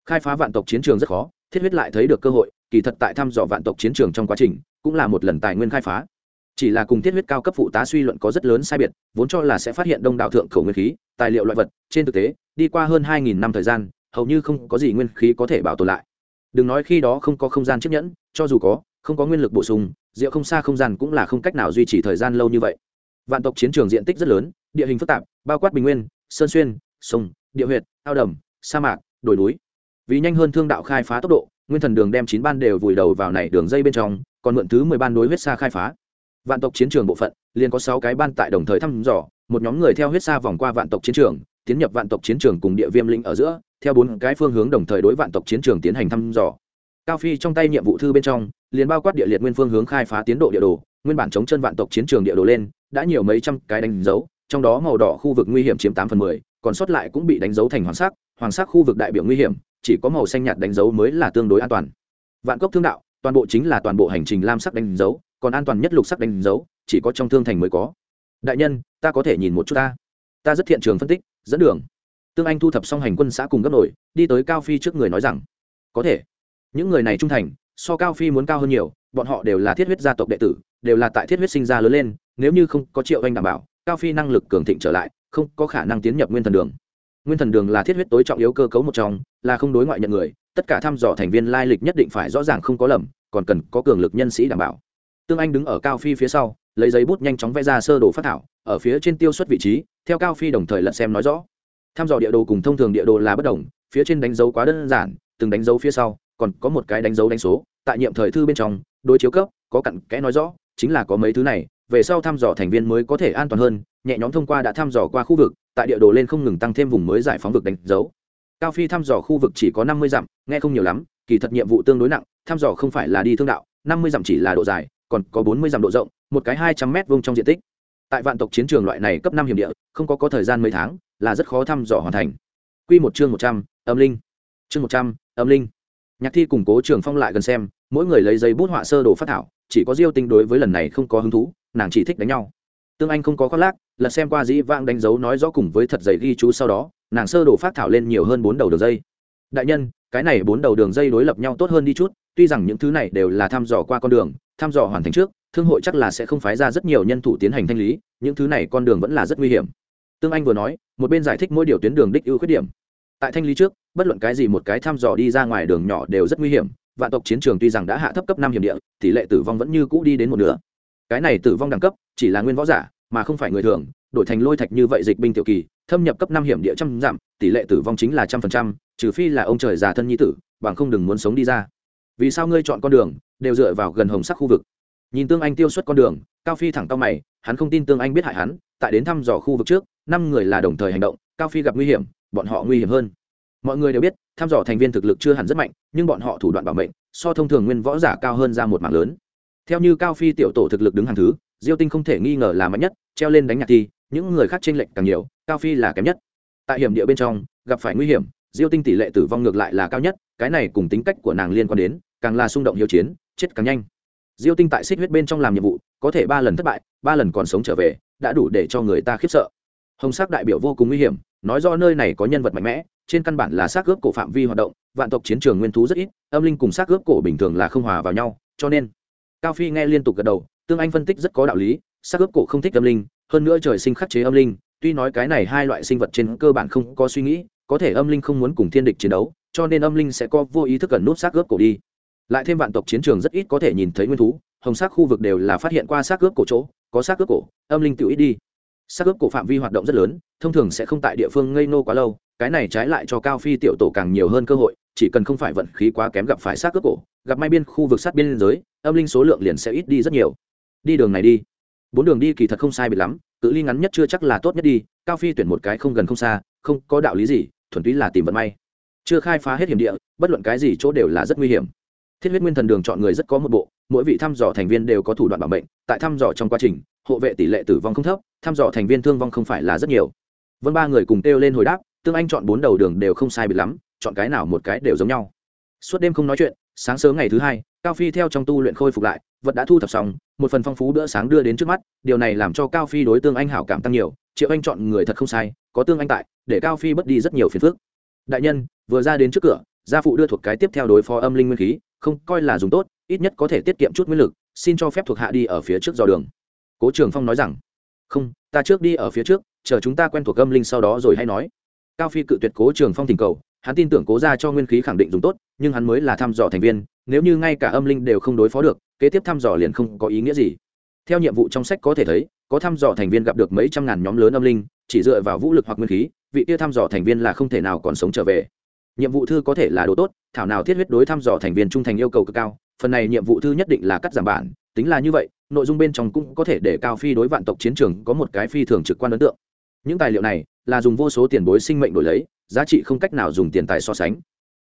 Khai phá vạn tộc chiến trường rất khó, thiết huyết lại thấy được cơ hội, kỳ thật tại thăm dò vạn tộc chiến trường trong quá trình, cũng là một lần tài nguyên khai phá. Chỉ là cùng thiết huyết cao cấp phụ tá suy luận có rất lớn sai biệt, vốn cho là sẽ phát hiện đông đảo thượng khẩu nguyên khí, tài liệu loại vật, trên thực tế, đi qua hơn hai nghìn năm thời gian, hầu như không có gì nguyên khí có thể bảo tồn lại. Đừng nói khi đó không có không gian chiếc nhẫn, cho dù có, không có nguyên lực bổ sung, rượu không xa không gian cũng là không cách nào duy trì thời gian lâu như vậy vạn tộc chiến trường diện tích rất lớn, địa hình phức tạp, bao quát bình nguyên, sơn xuyên, sông, địa huyệt, ao đầm, sa mạc, đồi núi. Vì nhanh hơn thương đạo khai phá tốc độ, nguyên thần đường đem chín ban đều vùi đầu vào này đường dây bên trong, còn mượn thứ mười ban đối huyết xa khai phá. Vạn tộc chiến trường bộ phận, liền có sáu cái ban tại đồng thời thăm dò, một nhóm người theo huyết xa vòng qua vạn tộc chiến trường, tiến nhập vạn tộc chiến trường cùng địa viêm linh ở giữa, theo bốn cái phương hướng đồng thời đối vạn tộc chiến trường tiến hành thăm dò. Cao phi trong tay nhiệm vụ thư bên trong, liền bao quát địa liệt nguyên phương hướng khai phá tiến độ địa đồ nguyên bản chống chân vạn tộc chiến trường địa đồ lên, đã nhiều mấy trăm cái đánh dấu, trong đó màu đỏ khu vực nguy hiểm chiếm tám phần mười, còn sót lại cũng bị đánh dấu thành hoàng sắc hoàng sắc khu vực đại biểu nguy hiểm, chỉ có màu xanh nhạt đánh dấu mới là tương đối an toàn. Vạn cốc thương đạo, toàn bộ chính là toàn bộ hành trình lam sắc đánh dấu, còn an toàn nhất lục sắc đánh dấu, chỉ có trong thương thành mới có. Đại nhân, ta có thể nhìn một chút ta. Ta rất thiện trường phân tích, dẫn đường. Tương anh thu thập xong hành quân xã cùng gấp nổi, đi tới cao phi trước người nói rằng, có thể. Những người này trung thành, so cao phi muốn cao hơn nhiều bọn họ đều là thiết huyết gia tộc đệ tử, đều là tại thiết huyết sinh ra lớn lên, nếu như không có triệu anh đảm bảo, cao phi năng lực cường thịnh trở lại, không có khả năng tiến nhập nguyên thần đường. Nguyên thần đường là thiết huyết tối trọng yếu cơ cấu một trong, là không đối ngoại nhận người, tất cả thăm dò thành viên lai lịch nhất định phải rõ ràng không có lầm, còn cần có cường lực nhân sĩ đảm bảo. Tương anh đứng ở cao phi phía sau, lấy giấy bút nhanh chóng vẽ ra sơ đồ phát thảo, ở phía trên tiêu xuất vị trí, theo cao phi đồng thời lật xem nói rõ. Thăm dò địa đồ cùng thông thường địa đồ là bất đồng, phía trên đánh dấu quá đơn giản, từng đánh dấu phía sau còn có một cái đánh dấu đánh số, tại nhiệm thời thư bên trong, đối chiếu cấp, có cặn kẽ nói rõ, chính là có mấy thứ này, về sau thăm dò thành viên mới có thể an toàn hơn, nhẹ nhóm thông qua đã thăm dò qua khu vực, tại địa đồ lên không ngừng tăng thêm vùng mới giải phóng vực đánh dấu. Cao phi thăm dò khu vực chỉ có năm mươi dặm, nghe không nhiều lắm, kỳ thật nhiệm vụ tương đối nặng, thăm dò không phải là đi thương đạo, năm mươi dặm chỉ là độ dài, còn có bốn mươi dặm độ rộng, một cái hai trăm m vông trong diện tích. Tại vạn tộc chiến trường loại này cấp năm hiểm địa, không có có thời gian mấy tháng, là rất khó thăm dò hoàn thành. Q một chương một trăm, âm linh. Chương một trăm, âm linh nhạc thi củng cố trường phong lại gần xem, mỗi người lấy giấy bút họa sơ đồ phát thảo, chỉ có diêu tinh đối với lần này không có hứng thú, nàng chỉ thích đánh nhau. Tương anh không có khoác lác, lật xem qua dĩ vãng đánh dấu nói rõ cùng với thật giấy ghi chú sau đó, nàng sơ đồ phát thảo lên nhiều hơn bốn đầu đường dây. Đại nhân, cái này bốn đầu đường dây đối lập nhau tốt hơn đi chút, tuy rằng những thứ này đều là thăm dò qua con đường thăm dò hoàn thành trước, thương hội chắc là sẽ không phái ra rất nhiều nhân thủ tiến hành thanh lý, những thứ này con đường vẫn là rất nguy hiểm. Tương anh vừa nói, một bên giải thích mỗi điều tuyến đường đích ưu khuyết điểm tại thanh lý trước, bất luận cái gì một cái thăm dò đi ra ngoài đường nhỏ đều rất nguy hiểm. Vạn tộc chiến trường tuy rằng đã hạ thấp cấp năm hiểm địa, tỷ lệ tử vong vẫn như cũ đi đến một nửa. Cái này tử vong đẳng cấp, chỉ là nguyên võ giả, mà không phải người thường, đổi thành lôi thạch như vậy dịch binh tiểu kỳ, thâm nhập cấp năm hiểm địa trăm giảm tỷ lệ tử vong chính là trăm phần trăm, trừ phi là ông trời già thân nhi tử, bằng không đừng muốn sống đi ra. Vì sao ngươi chọn con đường, đều dựa vào gần hồng sắc khu vực? Nhìn tương anh tiêu xuất con đường, cao phi thẳng cao mày, hắn không tin tương anh biết hại hắn, tại đến thăm dò khu vực trước, năm người là đồng thời hành động, cao phi gặp nguy hiểm bọn họ nguy hiểm hơn. Mọi người đều biết, thăm dò thành viên thực lực chưa hẳn rất mạnh, nhưng bọn họ thủ đoạn bảo mệnh, so thông thường nguyên võ giả cao hơn ra một mạng lớn. Theo như cao phi tiểu tổ thực lực đứng hàng thứ, diêu tinh không thể nghi ngờ là mạnh nhất, treo lên đánh nhạc thi, những người khác tranh lệch càng nhiều, cao phi là kém nhất. Tại hiểm địa bên trong, gặp phải nguy hiểm, diêu tinh tỷ lệ tử vong ngược lại là cao nhất, cái này cùng tính cách của nàng liên quan đến, càng là xung động hiếu chiến, chết càng nhanh. Diêu tinh tại xích huyết bên trong làm nhiệm vụ, có thể ba lần thất bại, ba lần còn sống trở về, đã đủ để cho người ta khiếp sợ hồng sắc đại biểu vô cùng nguy hiểm, nói do nơi này có nhân vật mạnh mẽ, trên căn bản là xác ướp cổ phạm vi hoạt động, vạn tộc chiến trường nguyên thú rất ít, âm linh cùng xác ướp cổ bình thường là không hòa vào nhau, cho nên cao phi nghe liên tục gật đầu, tương anh phân tích rất có đạo lý, xác ướp cổ không thích âm linh, hơn nữa trời sinh khắc chế âm linh, tuy nói cái này hai loại sinh vật trên cơ bản không có suy nghĩ, có thể âm linh không muốn cùng thiên địch chiến đấu, cho nên âm linh sẽ có vô ý thức cần nút xác ướp cổ đi. Lại thêm vạn tộc chiến trường rất ít có thể nhìn thấy nguyên thú, hồng sắc khu vực đều là phát hiện qua xác ướp cổ chỗ, có xác ướp cổ, âm linh tự ít đi xác ướp cổ phạm vi hoạt động rất lớn, thông thường sẽ không tại địa phương ngây nô quá lâu, cái này trái lại cho cao phi tiểu tổ càng nhiều hơn cơ hội, chỉ cần không phải vận khí quá kém gặp phải xác ướp cổ, gặp may biên khu vực sát biên giới, âm linh số lượng liền sẽ ít đi rất nhiều. Đi đường này đi. Bốn đường đi kỳ thật không sai biệt lắm, cự ly ngắn nhất chưa chắc là tốt nhất đi, cao phi tuyển một cái không gần không xa, không có đạo lý gì, thuần túy là tìm vận may. Chưa khai phá hết hiểm địa, bất luận cái gì chỗ đều là rất nguy hiểm. Thiết huyết nguyên thần đường chọn người rất có một bộ, mỗi vị thăm dò thành viên đều có thủ đoạn bảo mệnh, tại thăm dò trong quá trình hộ vệ tỷ lệ tử vong không thấp, thăm dò thành viên thương vong không phải là rất nhiều. Vân ba người cùng kêu lên hồi đáp, tương anh chọn bốn đầu đường đều không sai biệt lắm, chọn cái nào một cái đều giống nhau. Suốt đêm không nói chuyện, sáng sớm ngày thứ hai, cao phi theo trong tu luyện khôi phục lại, vật đã thu thập xong, một phần phong phú bữa sáng đưa đến trước mắt, điều này làm cho cao phi đối tương anh hảo cảm tăng nhiều, triệu anh chọn người thật không sai, có tương anh tại, để cao phi bất đi rất nhiều phiền phức. Đại nhân, vừa ra đến trước cửa, gia phụ đưa thuộc cái tiếp theo đối phó âm linh nguyên khí, không coi là dùng tốt, ít nhất có thể tiết kiệm chút nguyên lực, xin cho phép thuộc hạ đi ở phía trước dò đường cố trường phong nói rằng, không, ta trước đi ở phía trước, chờ chúng ta quen thuộc âm linh sau đó rồi hay nói. Cao phi cự tuyệt cố trường phong tình cầu, hắn tin tưởng cố ra cho nguyên khí khẳng định dùng tốt, nhưng hắn mới là thăm dò thành viên, nếu như ngay cả âm linh đều không đối phó được, kế tiếp thăm dò liền không có ý nghĩa gì. Theo nhiệm vụ trong sách có thể thấy, có thăm dò thành viên gặp được mấy trăm ngàn nhóm lớn âm linh, chỉ dựa vào vũ lực hoặc nguyên khí, vị kia thăm dò thành viên là không thể nào còn sống trở về. Nhiệm vụ thư có thể là đồ tốt, thảo nào thiết huyết đối thăm dò thành viên trung thành yêu cầu cực cao, phần này nhiệm vụ thư nhất định là cắt giảm bản tính là như vậy, nội dung bên trong cũng có thể để cao phi đối vạn tộc chiến trường có một cái phi thường trực quan ấn tượng. Những tài liệu này là dùng vô số tiền bối sinh mệnh đổi lấy, giá trị không cách nào dùng tiền tài so sánh.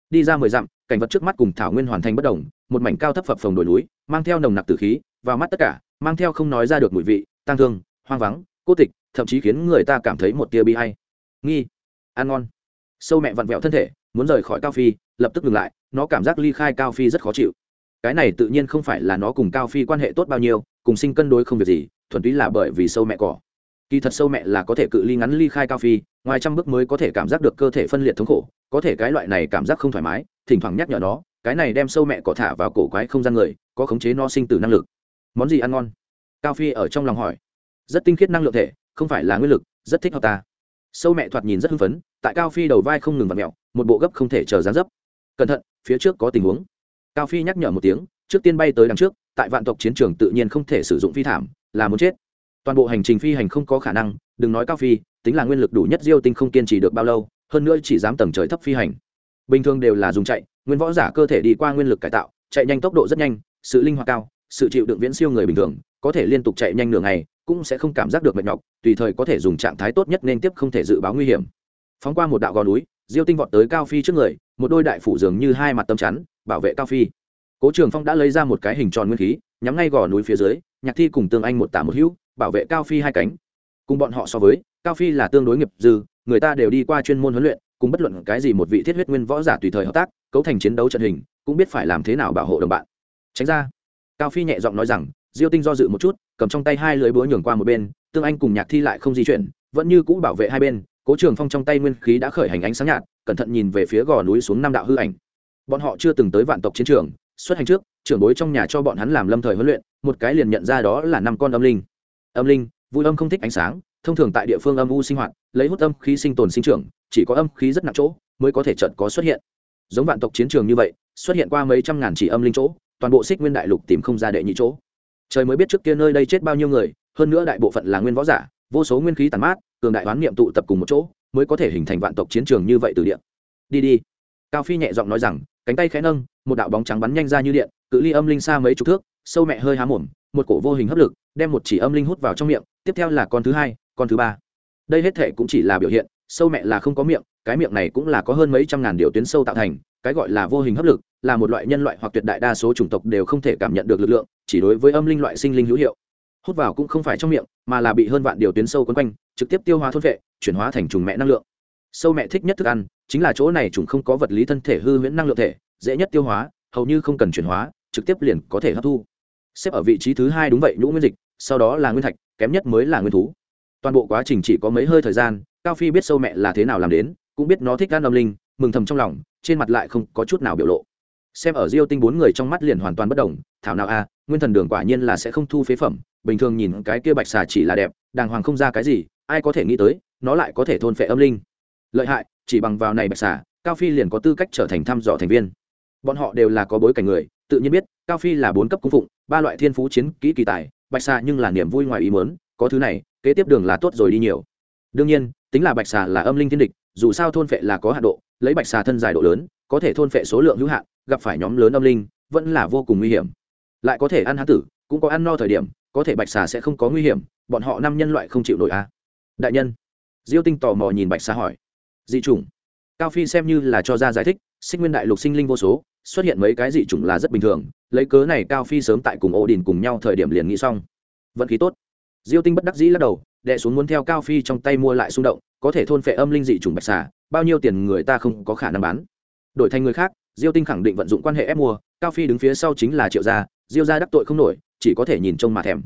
Đi ra mười dặm, cảnh vật trước mắt cùng thảo nguyên hoàn thành bất đồng, một mảnh cao thấp phập phồng đồi núi, mang theo nồng nặc tử khí, vào mắt tất cả, mang theo không nói ra được mùi vị tăng thương, hoang vắng, cô tịch, thậm chí khiến người ta cảm thấy một tia bi hay nghi. Ăn ngon. Sâu mẹ vặn vẹo thân thể, muốn rời khỏi cao phi, lập tức ngừng lại, nó cảm giác ly khai cao phi rất khó chịu cái này tự nhiên không phải là nó cùng cao phi quan hệ tốt bao nhiêu, cùng sinh cân đối không việc gì, thuần túy là bởi vì sâu mẹ cỏ. Kỳ thật sâu mẹ là có thể cự ly ngắn ly khai cao phi, ngoài trăm bước mới có thể cảm giác được cơ thể phân liệt thống khổ, có thể cái loại này cảm giác không thoải mái, thỉnh thoảng nhắc nhở nó, cái này đem sâu mẹ cỏ thả vào cổ quái không gian người, có khống chế nó sinh tử năng lực. Món gì ăn ngon? Cao phi ở trong lòng hỏi. Rất tinh khiết năng lượng thể, không phải là nguyên lực, rất thích hợp ta. Sâu mẹ thoạt nhìn rất hưng phấn, tại cao phi đầu vai không ngừng vặt mẹo, một bộ gấp không thể chờ dán dấp. Cẩn thận, phía trước có tình huống cao phi nhắc nhở một tiếng, trước tiên bay tới đằng trước, tại vạn tộc chiến trường tự nhiên không thể sử dụng phi thảm, là muốn chết. Toàn bộ hành trình phi hành không có khả năng, đừng nói cao phi, tính là nguyên lực đủ nhất diêu tinh không kiên trì được bao lâu, hơn nữa chỉ dám tầng trời thấp phi hành. Bình thường đều là dùng chạy, nguyên võ giả cơ thể đi qua nguyên lực cải tạo, chạy nhanh tốc độ rất nhanh, sự linh hoạt cao, sự chịu đựng viễn siêu người bình thường, có thể liên tục chạy nhanh nửa ngày, cũng sẽ không cảm giác được mệt nhọc, tùy thời có thể dùng trạng thái tốt nhất nên tiếp không thể dự báo nguy hiểm. Phóng qua một đạo gò núi, diêu tinh vọt tới cao phi trước người một đôi đại phủ dường như hai mặt tâm chắn, bảo vệ cao phi. Cố trường phong đã lấy ra một cái hình tròn nguyên khí, nhắm ngay gò núi phía dưới, nhạc thi cùng tương anh một tả một hữu, bảo vệ cao phi hai cánh. Cùng bọn họ so với, cao phi là tương đối nghiệp dư, người ta đều đi qua chuyên môn huấn luyện, cùng bất luận cái gì một vị thiết huyết nguyên võ giả tùy thời hợp tác, cấu thành chiến đấu trận hình, cũng biết phải làm thế nào bảo hộ đồng bạn. Tránh ra, cao phi nhẹ giọng nói rằng, diêu tinh do dự một chút, cầm trong tay hai lưới búa nhường qua một bên, tương anh cùng nhạc thi lại không di chuyển, vẫn như cũ bảo vệ hai bên, cố trường phong trong tay nguyên khí đã khởi hành ánh sáng nhạt cẩn thận nhìn về phía gò núi xuống năm đạo hư ảnh. Bọn họ chưa từng tới vạn tộc chiến trường, xuất hành trước, trưởng bối trong nhà cho bọn hắn làm lâm thời huấn luyện, một cái liền nhận ra đó là năm con âm linh. Âm linh, vui âm không thích ánh sáng, thông thường tại địa phương âm u sinh hoạt, lấy hút âm khí sinh tồn sinh trưởng, chỉ có âm khí rất nặng chỗ mới có thể chợt có xuất hiện. Giống vạn tộc chiến trường như vậy, xuất hiện qua mấy trăm ngàn chỉ âm linh chỗ, toàn bộ xích nguyên đại lục tìm không ra đệ nhị chỗ. Trời mới biết trước kia nơi đây chết bao nhiêu người, hơn nữa đại bộ phận là nguyên võ giả, vô số nguyên khí tàn mát, cường đại đoán niệm tụ tập cùng một chỗ mới có thể hình thành vạn tộc chiến trường như vậy từ điện đi đi. Cao phi nhẹ giọng nói rằng, cánh tay khẽ nâng, một đạo bóng trắng bắn nhanh ra như điện, cự ly âm linh xa mấy chục thước, sâu mẹ hơi há mồm, một cổ vô hình hấp lực, đem một chỉ âm linh hút vào trong miệng, tiếp theo là con thứ hai, con thứ ba. Đây hết thể cũng chỉ là biểu hiện, sâu mẹ là không có miệng, cái miệng này cũng là có hơn mấy trăm ngàn điều tuyến sâu tạo thành, cái gọi là vô hình hấp lực, là một loại nhân loại hoặc tuyệt đại đa số chủng tộc đều không thể cảm nhận được lực lượng, chỉ đối với âm linh loại sinh linh hữu hiệu. Hút vào cũng không phải trong miệng, mà là bị hơn vạn điều tuyến sâu quấn quanh, trực tiếp tiêu hóa thôn vệ chuyển hóa thành trùng mẹ năng lượng. Sâu mẹ thích nhất thức ăn, chính là chỗ này trùng không có vật lý thân thể hư huyễn năng lượng thể, dễ nhất tiêu hóa, hầu như không cần chuyển hóa, trực tiếp liền có thể hấp thu. Xếp ở vị trí thứ hai đúng vậy, nhũ nguyên dịch, sau đó là nguyên thạch, kém nhất mới là nguyên thú. Toàn bộ quá trình chỉ có mấy hơi thời gian, cao phi biết sâu mẹ là thế nào làm đến, cũng biết nó thích gan âm linh, mừng thầm trong lòng, trên mặt lại không có chút nào biểu lộ. Xem ở diêu tinh bốn người trong mắt liền hoàn toàn bất đồng thảo nào a nguyên thần đường quả nhiên là sẽ không thu phế phẩm, bình thường nhìn cái kia bạch xà chỉ là đẹp, đàng hoàng không ra cái gì, ai có thể nghĩ tới nó lại có thể thôn phệ âm linh. Lợi hại, chỉ bằng vào này bạch xà, cao phi liền có tư cách trở thành thăm dò thành viên. Bọn họ đều là có bối cảnh người, tự nhiên biết, cao phi là bốn cấp cung phụng, ba loại thiên phú chiến kỹ kỳ tài, bạch xà nhưng là niềm vui ngoài ý mớn có thứ này, kế tiếp đường là tốt rồi đi nhiều. Đương nhiên, tính là bạch xà là âm linh thiên địch, dù sao thôn phệ là có hạ độ, lấy bạch xà thân dài độ lớn, có thể thôn phệ số lượng hữu hạn, gặp phải nhóm lớn âm linh, vẫn là vô cùng nguy hiểm. Lại có thể ăn hán tử, cũng có ăn no thời điểm, có thể bạch xà sẽ không có nguy hiểm, bọn họ năm nhân loại không chịu nổi a à. đại nhân diêu tinh tò mò nhìn bạch xà hỏi. Dị chủng. Cao phi xem như là cho ra giải thích, sinh nguyên đại lục sinh linh vô số, xuất hiện mấy cái dị chủng là rất bình thường, lấy cớ này cao phi sớm tại cùng Odin đình cùng nhau thời điểm liền nghĩ xong. Vận khí tốt. Diêu tinh bất đắc dĩ lắc đầu, đệ xuống muốn theo cao phi trong tay mua lại xung động, có thể thôn phệ âm linh dị chủng bạch xà bao nhiêu tiền người ta không có khả năng bán. Đổi thành người khác, diêu tinh khẳng định vận dụng quan hệ ép mua, cao phi đứng phía sau chính là triệu gia, diêu gia đắc tội không nổi, chỉ có thể nhìn trông mà thèm.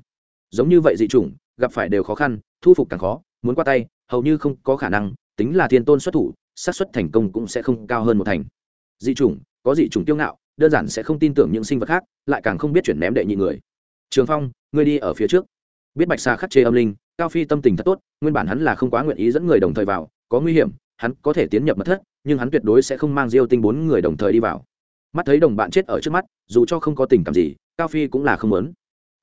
Giống như vậy dị chủng, gặp phải đều khó khăn, thu phục càng khó, muốn qua tay hầu như không có khả năng, tính là thiên tôn xuất thủ, xác suất thành công cũng sẽ không cao hơn một thành. Dị chủng, có dị chủng tiêu ngạo, đơn giản sẽ không tin tưởng những sinh vật khác, lại càng không biết chuyển ném đệ nhị người. Trường phong, ngươi đi ở phía trước. Biết bạch xa khắc chế âm linh, cao phi tâm tình thật tốt, nguyên bản hắn là không quá nguyện ý dẫn người đồng thời vào, có nguy hiểm, hắn có thể tiến nhập mật thất, nhưng hắn tuyệt đối sẽ không mang diêu tinh bốn người đồng thời đi vào. Mắt thấy đồng bạn chết ở trước mắt, dù cho không có tình cảm gì, cao phi cũng là không muốn.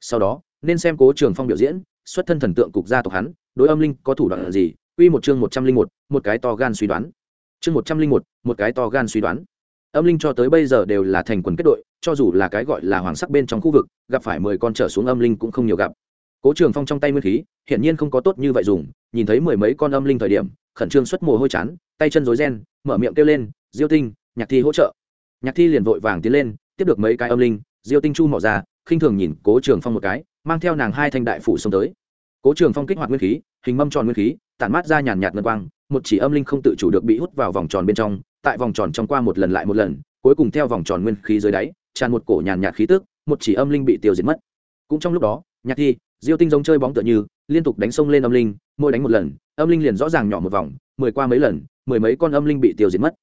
Sau đó, nên xem cố trường phong biểu diễn, xuất thân thần tượng cục gia tộc hắn đối âm linh có thủ đoạn gì? Quy một chương một trăm linh một một cái to gan suy đoán. Chương một trăm linh một một cái to gan suy đoán. Âm linh cho tới bây giờ đều là thành quần kết đội, cho dù là cái gọi là hoàng sắc bên trong khu vực, gặp phải mười con trở xuống âm linh cũng không nhiều gặp. Cố trường phong trong tay nguyên khí, hiển nhiên không có tốt như vậy dùng, nhìn thấy mười mấy con âm linh thời điểm, khẩn trương xuất mồ hôi chán, tay chân rối ren, mở miệng kêu lên, diêu tinh, nhạc thi hỗ trợ. Nhạc thi liền vội vàng tiến lên, tiếp được mấy cái âm linh, diêu tinh chu mỏ ra, khinh thường nhìn cố trường phong một cái, mang theo nàng hai thanh đại phủ xông tới cố trường phong kích hoạt nguyên khí, hình mâm tròn nguyên khí, tản mát ra nhàn nhạt ngân quang, một chỉ âm linh không tự chủ được bị hút vào vòng tròn bên trong, tại vòng tròn trong qua một lần lại một lần, cuối cùng theo vòng tròn nguyên khí dưới đáy, tràn một cổ nhàn nhạt khí tức, một chỉ âm linh bị tiêu diệt mất. Cũng trong lúc đó, nhạc thi, diêu tinh giống chơi bóng tựa như, liên tục đánh sông lên âm linh, mỗi đánh một lần, âm linh liền rõ ràng nhỏ một vòng, mười qua mấy lần, mười mấy con âm linh bị tiêu diệt mất.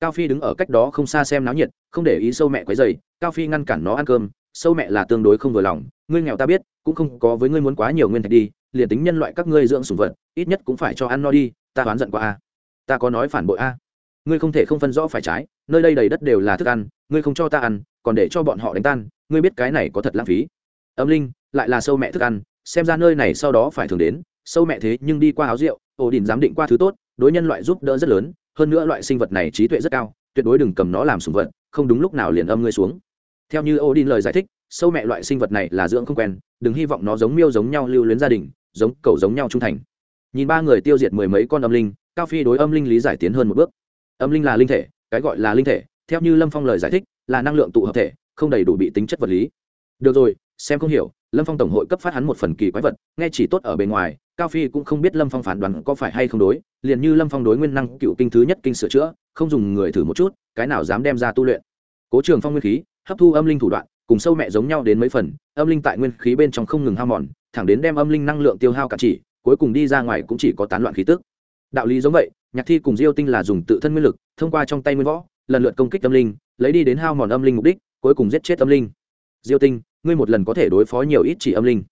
Cao phi đứng ở cách đó không xa xem náo nhiệt, không để ý sâu mẹ quấy dày cao phi ngăn cản nó ăn cơm, sâu mẹ là tương đối không vừa lòng, ngươi nghèo ta biết, cũng không có với ngươi muốn quá nhiều nguyên thạch đi liền tính nhân loại các ngươi dưỡng sủng vật, ít nhất cũng phải cho ăn no đi, ta oán giận qua a. Ta có nói phản bội a. Ngươi không thể không phân rõ phải trái, nơi đây đầy đất đều là thức ăn, ngươi không cho ta ăn, còn để cho bọn họ đánh tan, ngươi biết cái này có thật lãng phí. Âm linh, lại là sâu mẹ thức ăn, xem ra nơi này sau đó phải thường đến, sâu mẹ thế nhưng đi qua áo rượu, ổ đình giám định qua thứ tốt, đối nhân loại giúp đỡ rất lớn, hơn nữa loại sinh vật này trí tuệ rất cao, tuyệt đối đừng cầm nó làm sùng vật, không đúng lúc nào liền âm ngươi xuống. Theo như ổ đình lời giải thích, sâu mẹ loại sinh vật này là dưỡng không quen, đừng hy vọng nó giống miêu giống nhau lưu luyến gia đình giống cậu giống nhau trung thành. Nhìn ba người tiêu diệt mười mấy con âm linh, cao phi đối âm linh lý giải tiến hơn một bước. Âm linh là linh thể, cái gọi là linh thể, theo như lâm phong lời giải thích, là năng lượng tụ hợp thể, không đầy đủ bị tính chất vật lý. Được rồi, xem không hiểu, lâm phong tổng hội cấp phát hắn một phần kỳ quái vật, nghe chỉ tốt ở bề ngoài, cao phi cũng không biết lâm phong phán đoán có phải hay không đối, liền như lâm phong đối nguyên năng cựu kinh thứ nhất kinh sửa chữa, không dùng người thử một chút, cái nào dám đem ra tu luyện. Cố trường phong nguyên khí, hấp thu âm linh thủ đoạn, cùng sâu mẹ giống nhau đến mấy phần, âm linh tại nguyên khí bên trong không ngừng hao mòn thẳng đến đem âm linh năng lượng tiêu hao cả chỉ, cuối cùng đi ra ngoài cũng chỉ có tán loạn khí tức. Đạo lý giống vậy, nhạc thi cùng diêu tinh là dùng tự thân nguyên lực, thông qua trong tay nguyên võ, lần lượt công kích âm linh, lấy đi đến hao mòn âm linh mục đích, cuối cùng giết chết âm linh. Diêu tinh, ngươi một lần có thể đối phó nhiều ít chỉ âm linh?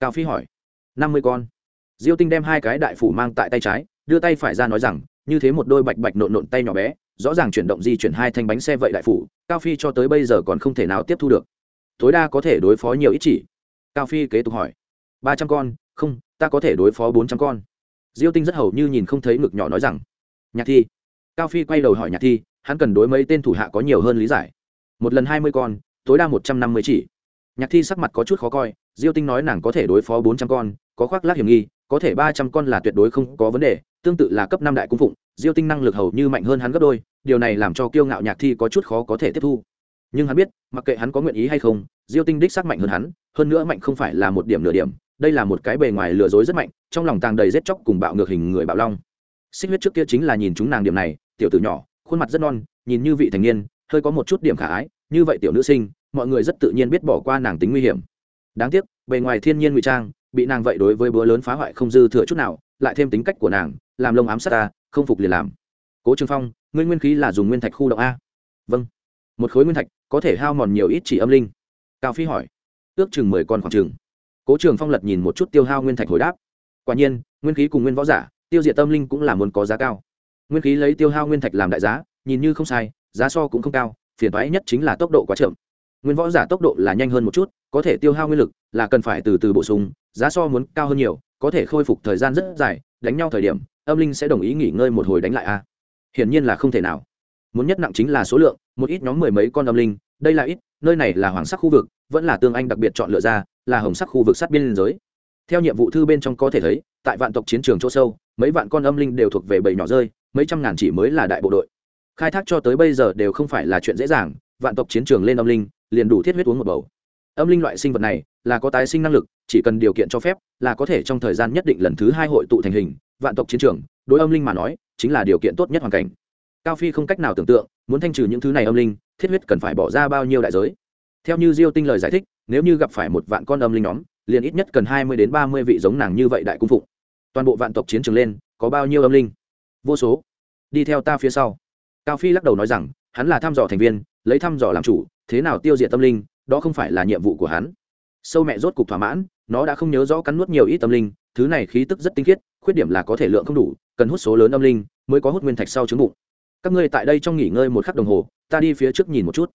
Cao phi hỏi. Năm mươi con. Diêu tinh đem hai cái đại phủ mang tại tay trái, đưa tay phải ra nói rằng, như thế một đôi bạch bạch nộn nộn tay nhỏ bé, rõ ràng chuyển động di chuyển hai thanh bánh xe vậy đại phủ, cao phi cho tới bây giờ còn không thể nào tiếp thu được. Tối đa có thể đối phó nhiều ít chỉ. Cao phi kế tục hỏi ba trăm con, không, ta có thể đối phó bốn trăm con. Diêu tinh rất hầu như nhìn không thấy ngực nhỏ nói rằng, nhạc thi. Cao phi quay đầu hỏi nhạc thi, hắn cần đối mấy tên thủ hạ có nhiều hơn lý giải? Một lần hai mươi con, tối đa một trăm năm mươi chỉ. Nhạc thi sắc mặt có chút khó coi, diêu tinh nói nàng có thể đối phó bốn trăm con, có khoác lác hiểm nghi, có thể ba trăm con là tuyệt đối không có vấn đề, tương tự là cấp năm đại cung phụng, diêu tinh năng lực hầu như mạnh hơn hắn gấp đôi, điều này làm cho kiêu ngạo nhạc thi có chút khó có thể tiếp thu. Nhưng hắn biết, mặc kệ hắn có nguyện ý hay không, diêu tinh đích sắc mạnh hơn hắn, hơn nữa mạnh không phải là một điểm nửa điểm đây là một cái bề ngoài lừa dối rất mạnh, trong lòng tàng đầy rết chóc cùng bạo ngược hình người bạo long. Xích huyết trước kia chính là nhìn chúng nàng điểm này, tiểu tử nhỏ, khuôn mặt rất non, nhìn như vị thành niên, hơi có một chút điểm khả ái, như vậy tiểu nữ sinh, mọi người rất tự nhiên biết bỏ qua nàng tính nguy hiểm. Đáng tiếc, bề ngoài thiên nhiên ngụy trang, bị nàng vậy đối với bữa lớn phá hoại không dư thừa chút nào, lại thêm tính cách của nàng, làm lông ám sát ta, không phục liền làm. Cố trường phong nguyên nguyên khí là dùng nguyên thạch khu động a. Vâng. Một khối nguyên thạch, có thể hao mòn nhiều ít chỉ âm linh. Cao phi hỏi. Ước chừng mười con khoảng chừng cố trường phong lật nhìn một chút tiêu hao nguyên thạch hồi đáp. Quả nhiên, nguyên khí cùng nguyên võ giả, tiêu diệt tâm linh cũng là muốn có giá cao. Nguyên khí lấy tiêu hao nguyên thạch làm đại giá, nhìn như không sai, giá so cũng không cao, phiền toái nhất chính là tốc độ quá chậm. Nguyên võ giả tốc độ là nhanh hơn một chút, có thể tiêu hao nguyên lực là cần phải từ từ bổ sung, giá so muốn cao hơn nhiều, có thể khôi phục thời gian rất dài, đánh nhau thời điểm, âm linh sẽ đồng ý nghỉ ngơi một hồi đánh lại a. Hiển nhiên là không thể nào. Muốn nhất nặng chính là số lượng, một ít nhóm mười mấy con âm linh, đây là ít, nơi này là hoàng sắc khu vực, vẫn là tương anh đặc biệt chọn lựa ra là hồng sắc khu vực sát biên giới. Theo nhiệm vụ thư bên trong có thể thấy, tại vạn tộc chiến trường chỗ sâu, mấy vạn con âm linh đều thuộc về bầy nhỏ rơi, mấy trăm ngàn chỉ mới là đại bộ đội. Khai thác cho tới bây giờ đều không phải là chuyện dễ dàng, vạn tộc chiến trường lên âm linh, liền đủ thiết huyết uống một bầu. Âm linh loại sinh vật này, là có tái sinh năng lực, chỉ cần điều kiện cho phép, là có thể trong thời gian nhất định lần thứ hai hội tụ thành hình, vạn tộc chiến trường, đối âm linh mà nói, chính là điều kiện tốt nhất hoàn cảnh. Cao phi không cách nào tưởng tượng, muốn thanh trừ những thứ này âm linh, thiết huyết cần phải bỏ ra bao nhiêu đại giới. Theo như diêu tinh lời giải thích nếu như gặp phải một vạn con âm linh nhóm, liền ít nhất cần hai mươi đến ba mươi vị giống nàng như vậy đại cung phụng. Toàn bộ vạn tộc chiến trường lên, có bao nhiêu âm linh? Vô số. Đi theo ta phía sau. Cao phi lắc đầu nói rằng, hắn là thăm dò thành viên, lấy thăm dò làm chủ, thế nào tiêu diệt tâm linh, đó không phải là nhiệm vụ của hắn. Sâu mẹ rốt cục thỏa mãn, nó đã không nhớ rõ cắn nuốt nhiều ít tâm linh, thứ này khí tức rất tinh khiết, khuyết điểm là có thể lượng không đủ, cần hút số lớn âm linh mới có hút nguyên thạch sau trứng bụng. Các ngươi tại đây trong nghỉ ngơi một khắc đồng hồ, ta đi phía trước nhìn một chút.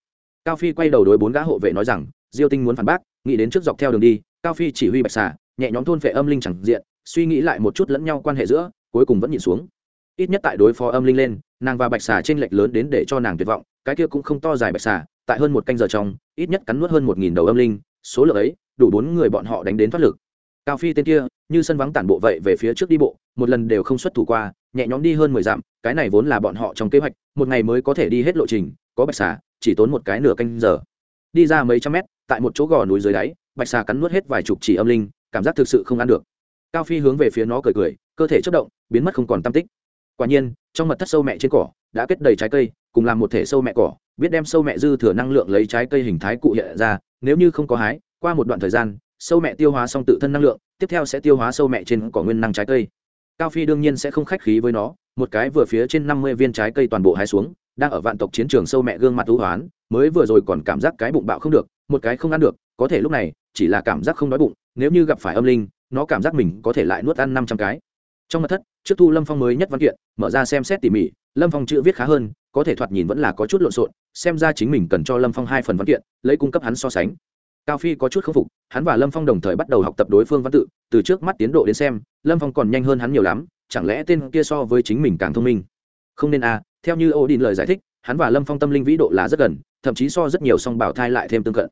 Cao phi quay đầu đối bốn gã hộ vệ nói rằng diêu tinh muốn phản bác, nghĩ đến trước dọc theo đường đi, cao phi chỉ huy bạch xà, nhẹ nhóm thôn phệ âm linh chẳng diện, suy nghĩ lại một chút lẫn nhau quan hệ giữa, cuối cùng vẫn nhìn xuống. Ít nhất tại đối phó âm linh lên, nàng và bạch xà t r ê n lệch lớn đến để cho nàng tuyệt vọng, cái kia cũng không to dài bạch xà, tại hơn một canh giờ trong, ít nhất cắn nuốt hơn một nghìn đầu âm linh, số lượng ấy, đủ bốn người bọn họ đánh đến thoát lực. Cao phi tên kia, như sân vắng tản bộ vậy về phía trước đi bộ, một lần đều không xuất thủ qua, nhẹ nhõm đi hơn mười dặm, cái này vốn là bọn họ trong kế hoạch, một ngày mới có thể đi hết lộ trình, có bạch xà, chỉ tốn một cái nửa canh giờ. Đi ra mấy trăm mét tại một chỗ gò núi dưới đáy, bạch xà cắn nuốt hết vài chục chỉ âm linh, cảm giác thực sự không ăn được. Cao phi hướng về phía nó cười cười, cơ thể chất động, biến mất không còn tam tích. Quả nhiên, trong mật thất sâu mẹ trên cỏ, đã kết đầy trái cây, cùng làm một thể sâu mẹ cỏ, biết đem sâu mẹ dư thừa năng lượng lấy trái cây hình thái cụ hiện ra, nếu như không có hái, qua một đoạn thời gian, sâu mẹ tiêu hóa xong tự thân năng lượng, tiếp theo sẽ tiêu hóa sâu mẹ trên cỏ nguyên năng trái cây. Cao phi đương nhiên sẽ không khách khí với nó, một cái vừa phía trên năm mươi viên trái cây toàn bộ hái xuống đang ở vạn tộc chiến trường sâu mẹ gương mặt thú hoán, mới vừa rồi còn cảm giác cái bụng bạo không được, một cái không ăn được, có thể lúc này, chỉ là cảm giác không đói bụng, nếu như gặp phải âm linh, nó cảm giác mình có thể lại nuốt ăn năm trăm cái. Trong mặt thất, trước thu lâm phong mới nhất văn kiện, mở ra xem xét tỉ mỉ, lâm phong chữ viết khá hơn, có thể thoạt nhìn vẫn là có chút lộn xộn, xem ra chính mình cần cho lâm phong hai phần văn kiện, lấy cung cấp hắn so sánh. Cao phi có chút k phục, hắn và lâm phong đồng thời bắt đầu học tập đối phương văn tự, từ trước mắt tiến độ đến xem, lâm phong còn nhanh hơn hắn nhiều lắm, chẳng lẽ tên kia so với chính mình càng thông minh? Không nên à theo như ô đình lời giải thích, hắn và lâm phong tâm linh vĩ độ là rất gần, thậm chí so rất nhiều song bảo thai lại thêm tương cận.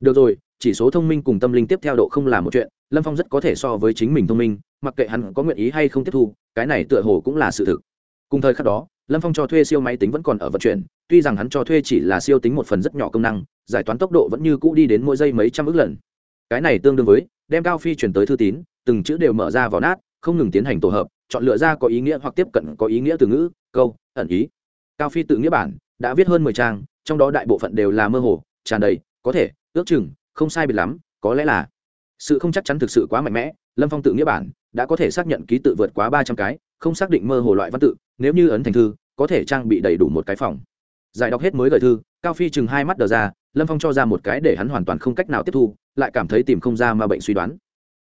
Được rồi, chỉ số thông minh cùng tâm linh tiếp theo độ không là một chuyện, lâm phong rất có thể so với chính mình thông minh, mặc kệ hắn có nguyện ý hay không tiếp thu, cái này tựa hồ cũng là sự thực. Cùng thời khắc đó, lâm phong cho thuê siêu máy tính vẫn còn ở vận chuyển, tuy rằng hắn cho thuê chỉ là siêu tính một phần rất nhỏ công năng, giải toán tốc độ vẫn như cũ đi đến mỗi giây mấy trăm ước lần. Cái này tương đương với đem cao phi chuyển tới thư tín, từng chữ đều mở ra vào nát, không ngừng tiến hành tổ hợp chọn lựa ra có ý nghĩa hoặc tiếp cận có ý nghĩa từ ngữ, câu, ẩn ý. Cao phi tự nghĩa bản, đã viết hơn mười trang, trong đó đại bộ phận đều là mơ hồ, tràn đầy, có thể, ước chừng, không sai biệt lắm, có lẽ là. Sự không chắc chắn thực sự quá mạnh mẽ, lâm phong tự nghĩa bản, đã có thể xác nhận ký tự vượt quá ba trăm cái, không xác định mơ hồ loại văn tự, nếu như ấn thành thư, có thể trang bị đầy đủ một cái phòng. Giải đọc hết mới gửi thư, cao phi chừng hai mắt đờ ra, lâm phong cho ra một cái để hắn hoàn toàn không cách nào tiếp thu, lại cảm thấy tìm không ra mà bệnh suy đoán.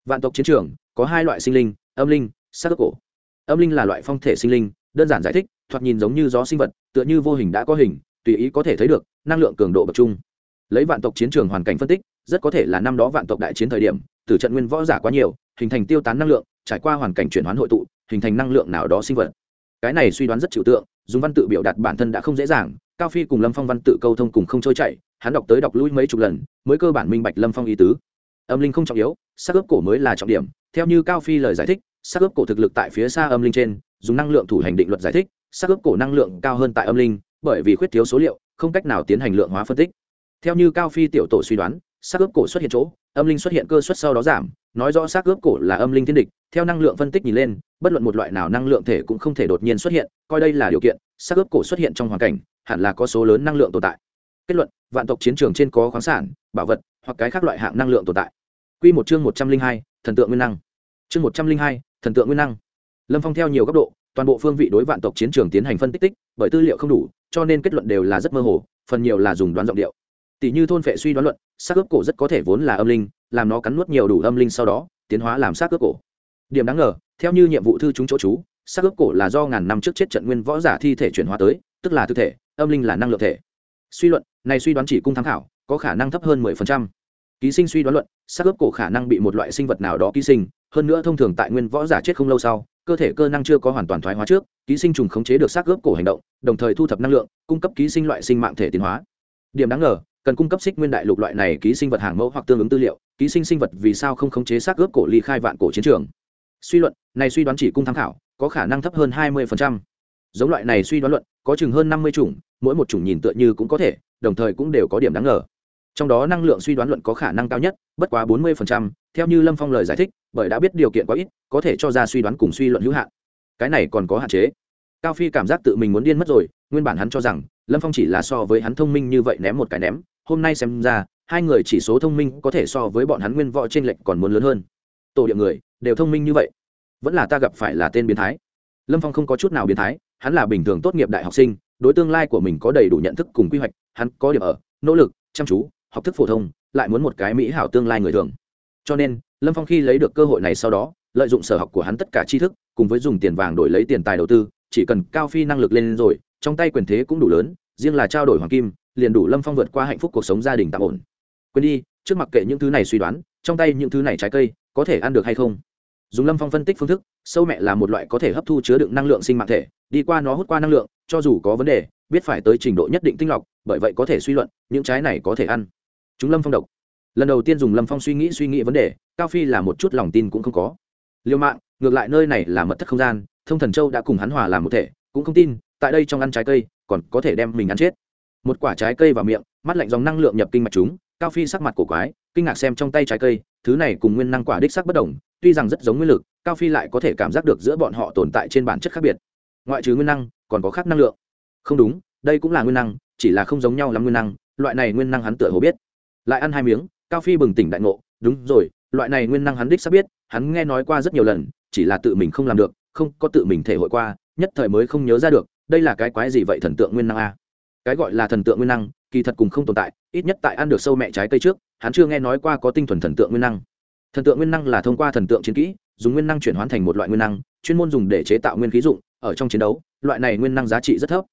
Vạn tộc chiến trường, có hai loại sinh linh, âm linh sắc cổ âm linh là loại phong thể sinh linh, đơn giản giải thích, thoạt nhìn giống như gió sinh vật, tựa như vô hình đã có hình, tùy ý có thể thấy được, năng lượng cường độ bậc trung. Lấy vạn tộc chiến trường hoàn cảnh phân tích, rất có thể là năm đó vạn tộc đại chiến thời điểm, từ trận nguyên võ giả quá nhiều, hình thành tiêu tán năng lượng, trải qua hoàn cảnh chuyển hoán hội tụ, hình thành năng lượng nào đó sinh vật. Cái này suy đoán rất trừu tượng, dùng văn tự biểu đạt bản thân đã không dễ dàng, cao phi cùng lâm phong văn tự câu thông cùng không trôi chảy, hắn đọc tới đọc lui mấy chục lần, mới cơ bản minh bạch lâm phong ý tứ. Âm linh không trọng yếu sắc ướp cổ mới là trọng điểm, theo như cao phi lời giải thích, sắc ướp cổ thực lực tại phía xa âm linh trên, dùng năng lượng thủ hành định luật giải thích, sắc ướp cổ năng lượng cao hơn tại âm linh, bởi vì khuyết thiếu số liệu, không cách nào tiến hành lượng hóa phân tích. Theo như cao phi tiểu tổ suy đoán xác ướp cổ xuất hiện chỗ, âm linh xuất hiện cơ suất sau đó giảm, nói rõ xác ướp cổ là âm linh thiên địch, theo năng lượng phân tích nhìn lên, bất luận một loại nào năng lượng thể cũng không thể đột nhiên xuất hiện, coi đây là điều kiện xác ướp cổ xuất hiện trong hoàn cảnh, hẳn là có số lớn năng lượng tồn tại. Kết luận, vạn tộc chiến trường trên có khoáng sản, bảo vật, hoặc cái khác loại hạng năng lượng tồn tại. Quy một chương một trăm linh hai, thần tượng nguyên năng. Chương một trăm linh hai, thần tượng nguyên năng. Lâm phong theo nhiều góc độ, toàn bộ phương vị đối vạn tộc chiến trường tiến hành phân tích tích, bởi tư liệu không đủ, cho nên kết luận đều là rất mơ hồ, phần nhiều là dùng đoán giọng điệu. Tỷ như thôn phệ suy đoán luận, xác ướp cổ rất có thể vốn là âm linh, làm nó cắn nuốt nhiều đủ âm linh sau đó, tiến hóa làm xác ướp cổ. Điểm đáng ngờ, theo như nhiệm vụ thư chúng chỗ chú, xác ướp cổ là do ngàn năm trước chết trận nguyên võ giả thi thể chuyển hóa tới, tức là thực thể, âm linh là năng lượng thể. Suy luận, này suy đoán chỉ cung tham khảo, có khả năng thấp hơn 10% ký sinh suy đoán luận, xác ướp cổ khả năng bị một loại sinh vật nào đó ký sinh. Hơn nữa thông thường tại nguyên võ giả chết không lâu sau, cơ thể cơ năng chưa có hoàn toàn thoái hóa trước, ký sinh trùng khống chế được xác ướp cổ hành động, đồng thời thu thập năng lượng, cung cấp ký sinh loại sinh mạng thể tiến hóa. Điểm đáng ngờ, cần cung cấp xích nguyên đại lục loại này ký sinh vật hàng mẫu hoặc tương ứng tư liệu, ký sinh sinh vật vì sao không khống chế xác ướp cổ ly khai vạn cổ chiến trường? Suy luận, này suy đoán chỉ cung tham khảo, có khả năng thấp hơn hai mươi giống loại này suy đoán luận, có chừng hơn năm mươi chủng, mỗi một chủng nhìn tựa như cũng có thể, đồng thời cũng đều có điểm đáng ngờ trong đó năng lượng suy đoán luận có khả năng cao nhất, bất quá bốn mươi theo như lâm phong lời giải thích, bởi đã biết điều kiện quá ít, có thể cho ra suy đoán cùng suy luận hữu hạn. Cái này còn có hạn chế. Cao phi cảm giác tự mình muốn điên mất rồi, nguyên bản hắn cho rằng, lâm phong chỉ là so với hắn thông minh như vậy ném một cái ném, hôm nay xem ra, hai người chỉ số thông minh có thể so với bọn hắn nguyên võ trên lệch còn muốn lớn hơn. Tổ địa người, đều thông minh như vậy, vẫn là ta gặp phải là tên biến thái. Lâm phong không có chút nào biến thái, hắn là bình thường tốt nghiệp đại học sinh, đối tương lai của mình có đầy đủ nhận thức cùng quy hoạch, hắn có điểm ở, nỗ lực, chăm chú học thức phổ thông, lại muốn một cái mỹ hảo tương lai người thường. Cho nên, lâm phong khi lấy được cơ hội này sau đó, lợi dụng sở học của hắn tất cả tri thức, cùng với dùng tiền vàng đổi lấy tiền tài đầu tư, chỉ cần cao phi năng lực lên rồi, trong tay quyền thế cũng đủ lớn, riêng là trao đổi hoàng kim, liền đủ lâm phong vượt qua hạnh phúc cuộc sống gia đình tạm ổn. Quên đi, trước mặc kệ những thứ này suy đoán, trong tay những thứ này trái cây, có thể ăn được hay không? Dùng lâm phong phân tích phương thức, sâu mẹ là một loại có thể hấp thu chứa đựng năng lượng sinh mạng thể, đi qua nó hút qua năng lượng, cho dù có vấn đề, biết phải tới trình độ nhất định tinh lọc, bởi vậy có thể suy luận, những trái này có thể ăn chúng lâm phong độc. Lần đầu tiên dùng lâm phong suy nghĩ suy nghĩ vấn đề, cao phi là một chút lòng tin cũng không có. Liêu mạng, ngược lại nơi này là mật thất không gian, thông thần châu đã cùng hắn hòa làm một thể, cũng không tin, tại đây trong ăn trái cây, còn có thể đem mình ăn chết. Một quả trái cây vào miệng, mắt lạnh dòng năng lượng nhập kinh mạch chúng, cao phi sắc mặt cổ quái, kinh ngạc xem trong tay trái cây, thứ này cùng nguyên năng quả đích sắc bất đồng, tuy rằng rất giống nguyên lực, cao phi lại có thể cảm giác được giữa bọn họ tồn tại trên bản chất khác biệt. Ngoại trừ nguyên năng, còn có khác năng lượng. Không đúng, đây cũng là nguyên năng, chỉ là không giống nhau lắm nguyên năng, loại này nguyên năng hắn tựa hồ biết lại ăn hai miếng, cao phi bừng tỉnh đại ngộ, đúng rồi, loại này nguyên năng hắn đích sắp biết, hắn nghe nói qua rất nhiều lần, chỉ là tự mình không làm được, không có tự mình thể hội qua, nhất thời mới không nhớ ra được, đây là cái quái gì vậy thần tượng nguyên năng a? Cái gọi là thần tượng nguyên năng, kỳ thật cùng không tồn tại, ít nhất tại ăn được sâu mẹ trái cây trước, hắn chưa nghe nói qua có tinh thuần thần tượng nguyên năng. Thần tượng nguyên năng là thông qua thần tượng chiến kỹ, dùng nguyên năng chuyển hóa thành một loại nguyên năng, chuyên môn dùng để chế tạo nguyên khí dụng, ở trong chiến đấu, loại này nguyên năng giá trị rất thấp.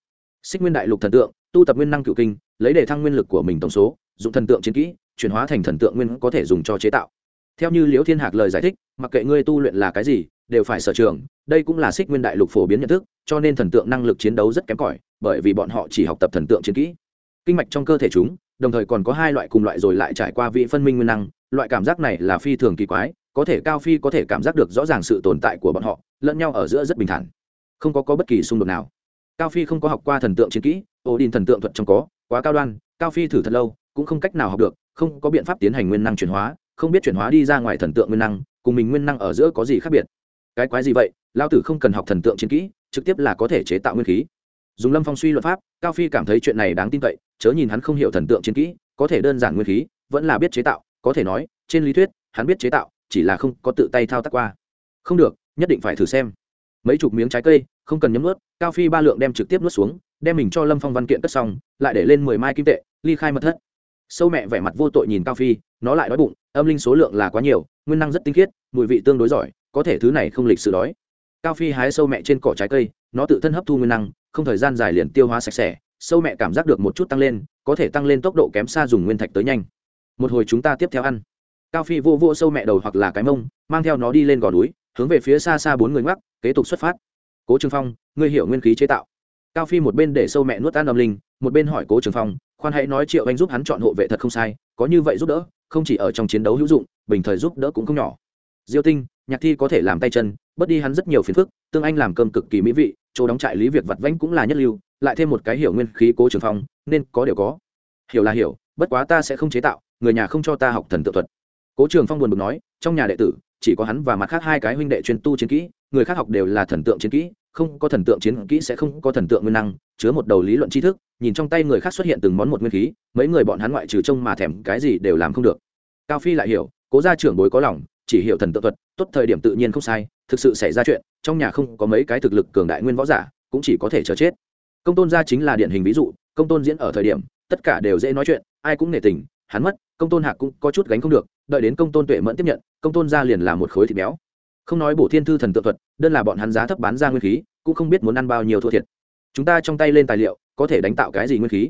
Xích nguyên đại lục thần tượng, tu tập nguyên năng cựu kinh lấy để thăng nguyên lực của mình tổng số dùng thần tượng chiến kỹ chuyển hóa thành thần tượng nguyên có thể dùng cho chế tạo. Theo như liễu thiên hạc lời giải thích mặc kệ ngươi tu luyện là cái gì đều phải sở trường đây cũng là xích nguyên đại lục phổ biến nhận thức cho nên thần tượng năng lực chiến đấu rất kém cỏi bởi vì bọn họ chỉ học tập thần tượng chiến kỹ. Kinh mạch trong cơ thể chúng đồng thời còn có hai loại cùng loại rồi lại trải qua vị phân minh nguyên năng loại cảm giác này là phi thường kỳ quái có thể cao phi có thể cảm giác được rõ ràng sự tồn tại của bọn họ lẫn nhau ở giữa rất bình thản không có, có bất kỳ xung đột nào. Cao phi không có học qua thần tượng chiến kỹ ổ đình thần tượng thuật trong có quá cao đoan, cao phi thử thật lâu, cũng không cách nào học được, không có biện pháp tiến hành nguyên năng chuyển hóa, không biết chuyển hóa đi ra ngoài thần tượng nguyên năng, cùng mình nguyên năng ở giữa có gì khác biệt. Cái quái gì vậy? Lao tử không cần học thần tượng chiến kỹ, trực tiếp là có thể chế tạo nguyên khí. Dùng lâm phong suy luật pháp, cao phi cảm thấy chuyện này đáng tin cậy, chớ nhìn hắn không hiểu thần tượng chiến kỹ, có thể đơn giản nguyên khí, vẫn là biết chế tạo, có thể nói, trên lý thuyết, hắn biết chế tạo, chỉ là không có tự tay thao tác qua. Không được, nhất định phải thử xem. Mấy chục miếng trái cây, không cần nhấm nuốt, cao phi ba lượng đem trực tiếp nuốt xuống đem mình cho lâm phong văn kiện cất xong, lại để lên mười mai kim tệ, ly khai mật thất. Sâu mẹ vẻ mặt vô tội nhìn cao phi, nó lại đói bụng, âm linh số lượng là quá nhiều, nguyên năng rất tinh khiết, mùi vị tương đối giỏi, có thể thứ này không lịch sự đói. Cao phi hái sâu mẹ trên cỏ trái cây, nó tự thân hấp thu nguyên năng, không thời gian dài liền tiêu hóa sạch sẽ, sâu mẹ cảm giác được một chút tăng lên, có thể tăng lên tốc độ kém xa dùng nguyên thạch tới nhanh. Một hồi chúng ta tiếp theo ăn. Cao phi vô vô sâu mẹ đầu hoặc là cái mông, mang theo nó đi lên gò núi, hướng về phía xa xa bốn người ngoắc, kế tục xuất phát. Cố Trương phong, ngươi hiểu nguyên khí chế tạo cao phi một bên để sâu mẹ nuốt tan âm linh, một bên hỏi cố trường phong, khoan hãy nói triệu anh giúp hắn chọn hộ vệ thật không sai, có như vậy giúp đỡ, không chỉ ở trong chiến đấu hữu dụng, bình thời giúp đỡ cũng không nhỏ. Diêu tinh, nhạc thi có thể làm tay chân, bớt đi hắn rất nhiều phiền phức, tương anh làm cơm cực kỳ mỹ vị, chỗ đóng trại lý việc vặt vãnh cũng là nhất lưu, lại thêm một cái hiểu nguyên khí cố trường phong, nên có điều có. Hiểu là hiểu, bất quá ta sẽ không chế tạo, người nhà không cho ta học thần tự thuật. Cố trường phong buồn bực nói, trong nhà đệ tử, chỉ có hắn và mặt khác hai cái huynh đệ chuyên tu chiến kỹ, người khác học đều là thần tượng chiến kỹ không có thần tượng chiến kỹ sẽ không có thần tượng nguyên năng, chứa một đầu lý luận tri thức, nhìn trong tay người khác xuất hiện từng món một nguyên khí, mấy người bọn hắn ngoại trừ trông mà thèm cái gì đều làm không được. Cao phi lại hiểu, cố gia trưởng bối có lòng, chỉ hiểu thần tượng thuật, tốt thời điểm tự nhiên không sai, thực sự xảy ra chuyện, trong nhà không có mấy cái thực lực cường đại nguyên võ giả, cũng chỉ có thể chờ chết. Công tôn gia chính là điển hình ví dụ, công tôn diễn ở thời điểm, tất cả đều dễ nói chuyện, ai cũng nể tình, hắn mất, công tôn hạc cũng có chút gánh không được, đợi đến công tôn tuệ mẫn tiếp nhận, công tôn gia liền là một khối thịt béo không nói bổ thiên thư thần tự thuật, đơn là bọn hắn giá thấp bán ra nguyên khí, cũng không biết muốn ăn bao nhiêu thua thiệt. Chúng ta trong tay lên tài liệu, có thể đánh tạo cái gì nguyên khí?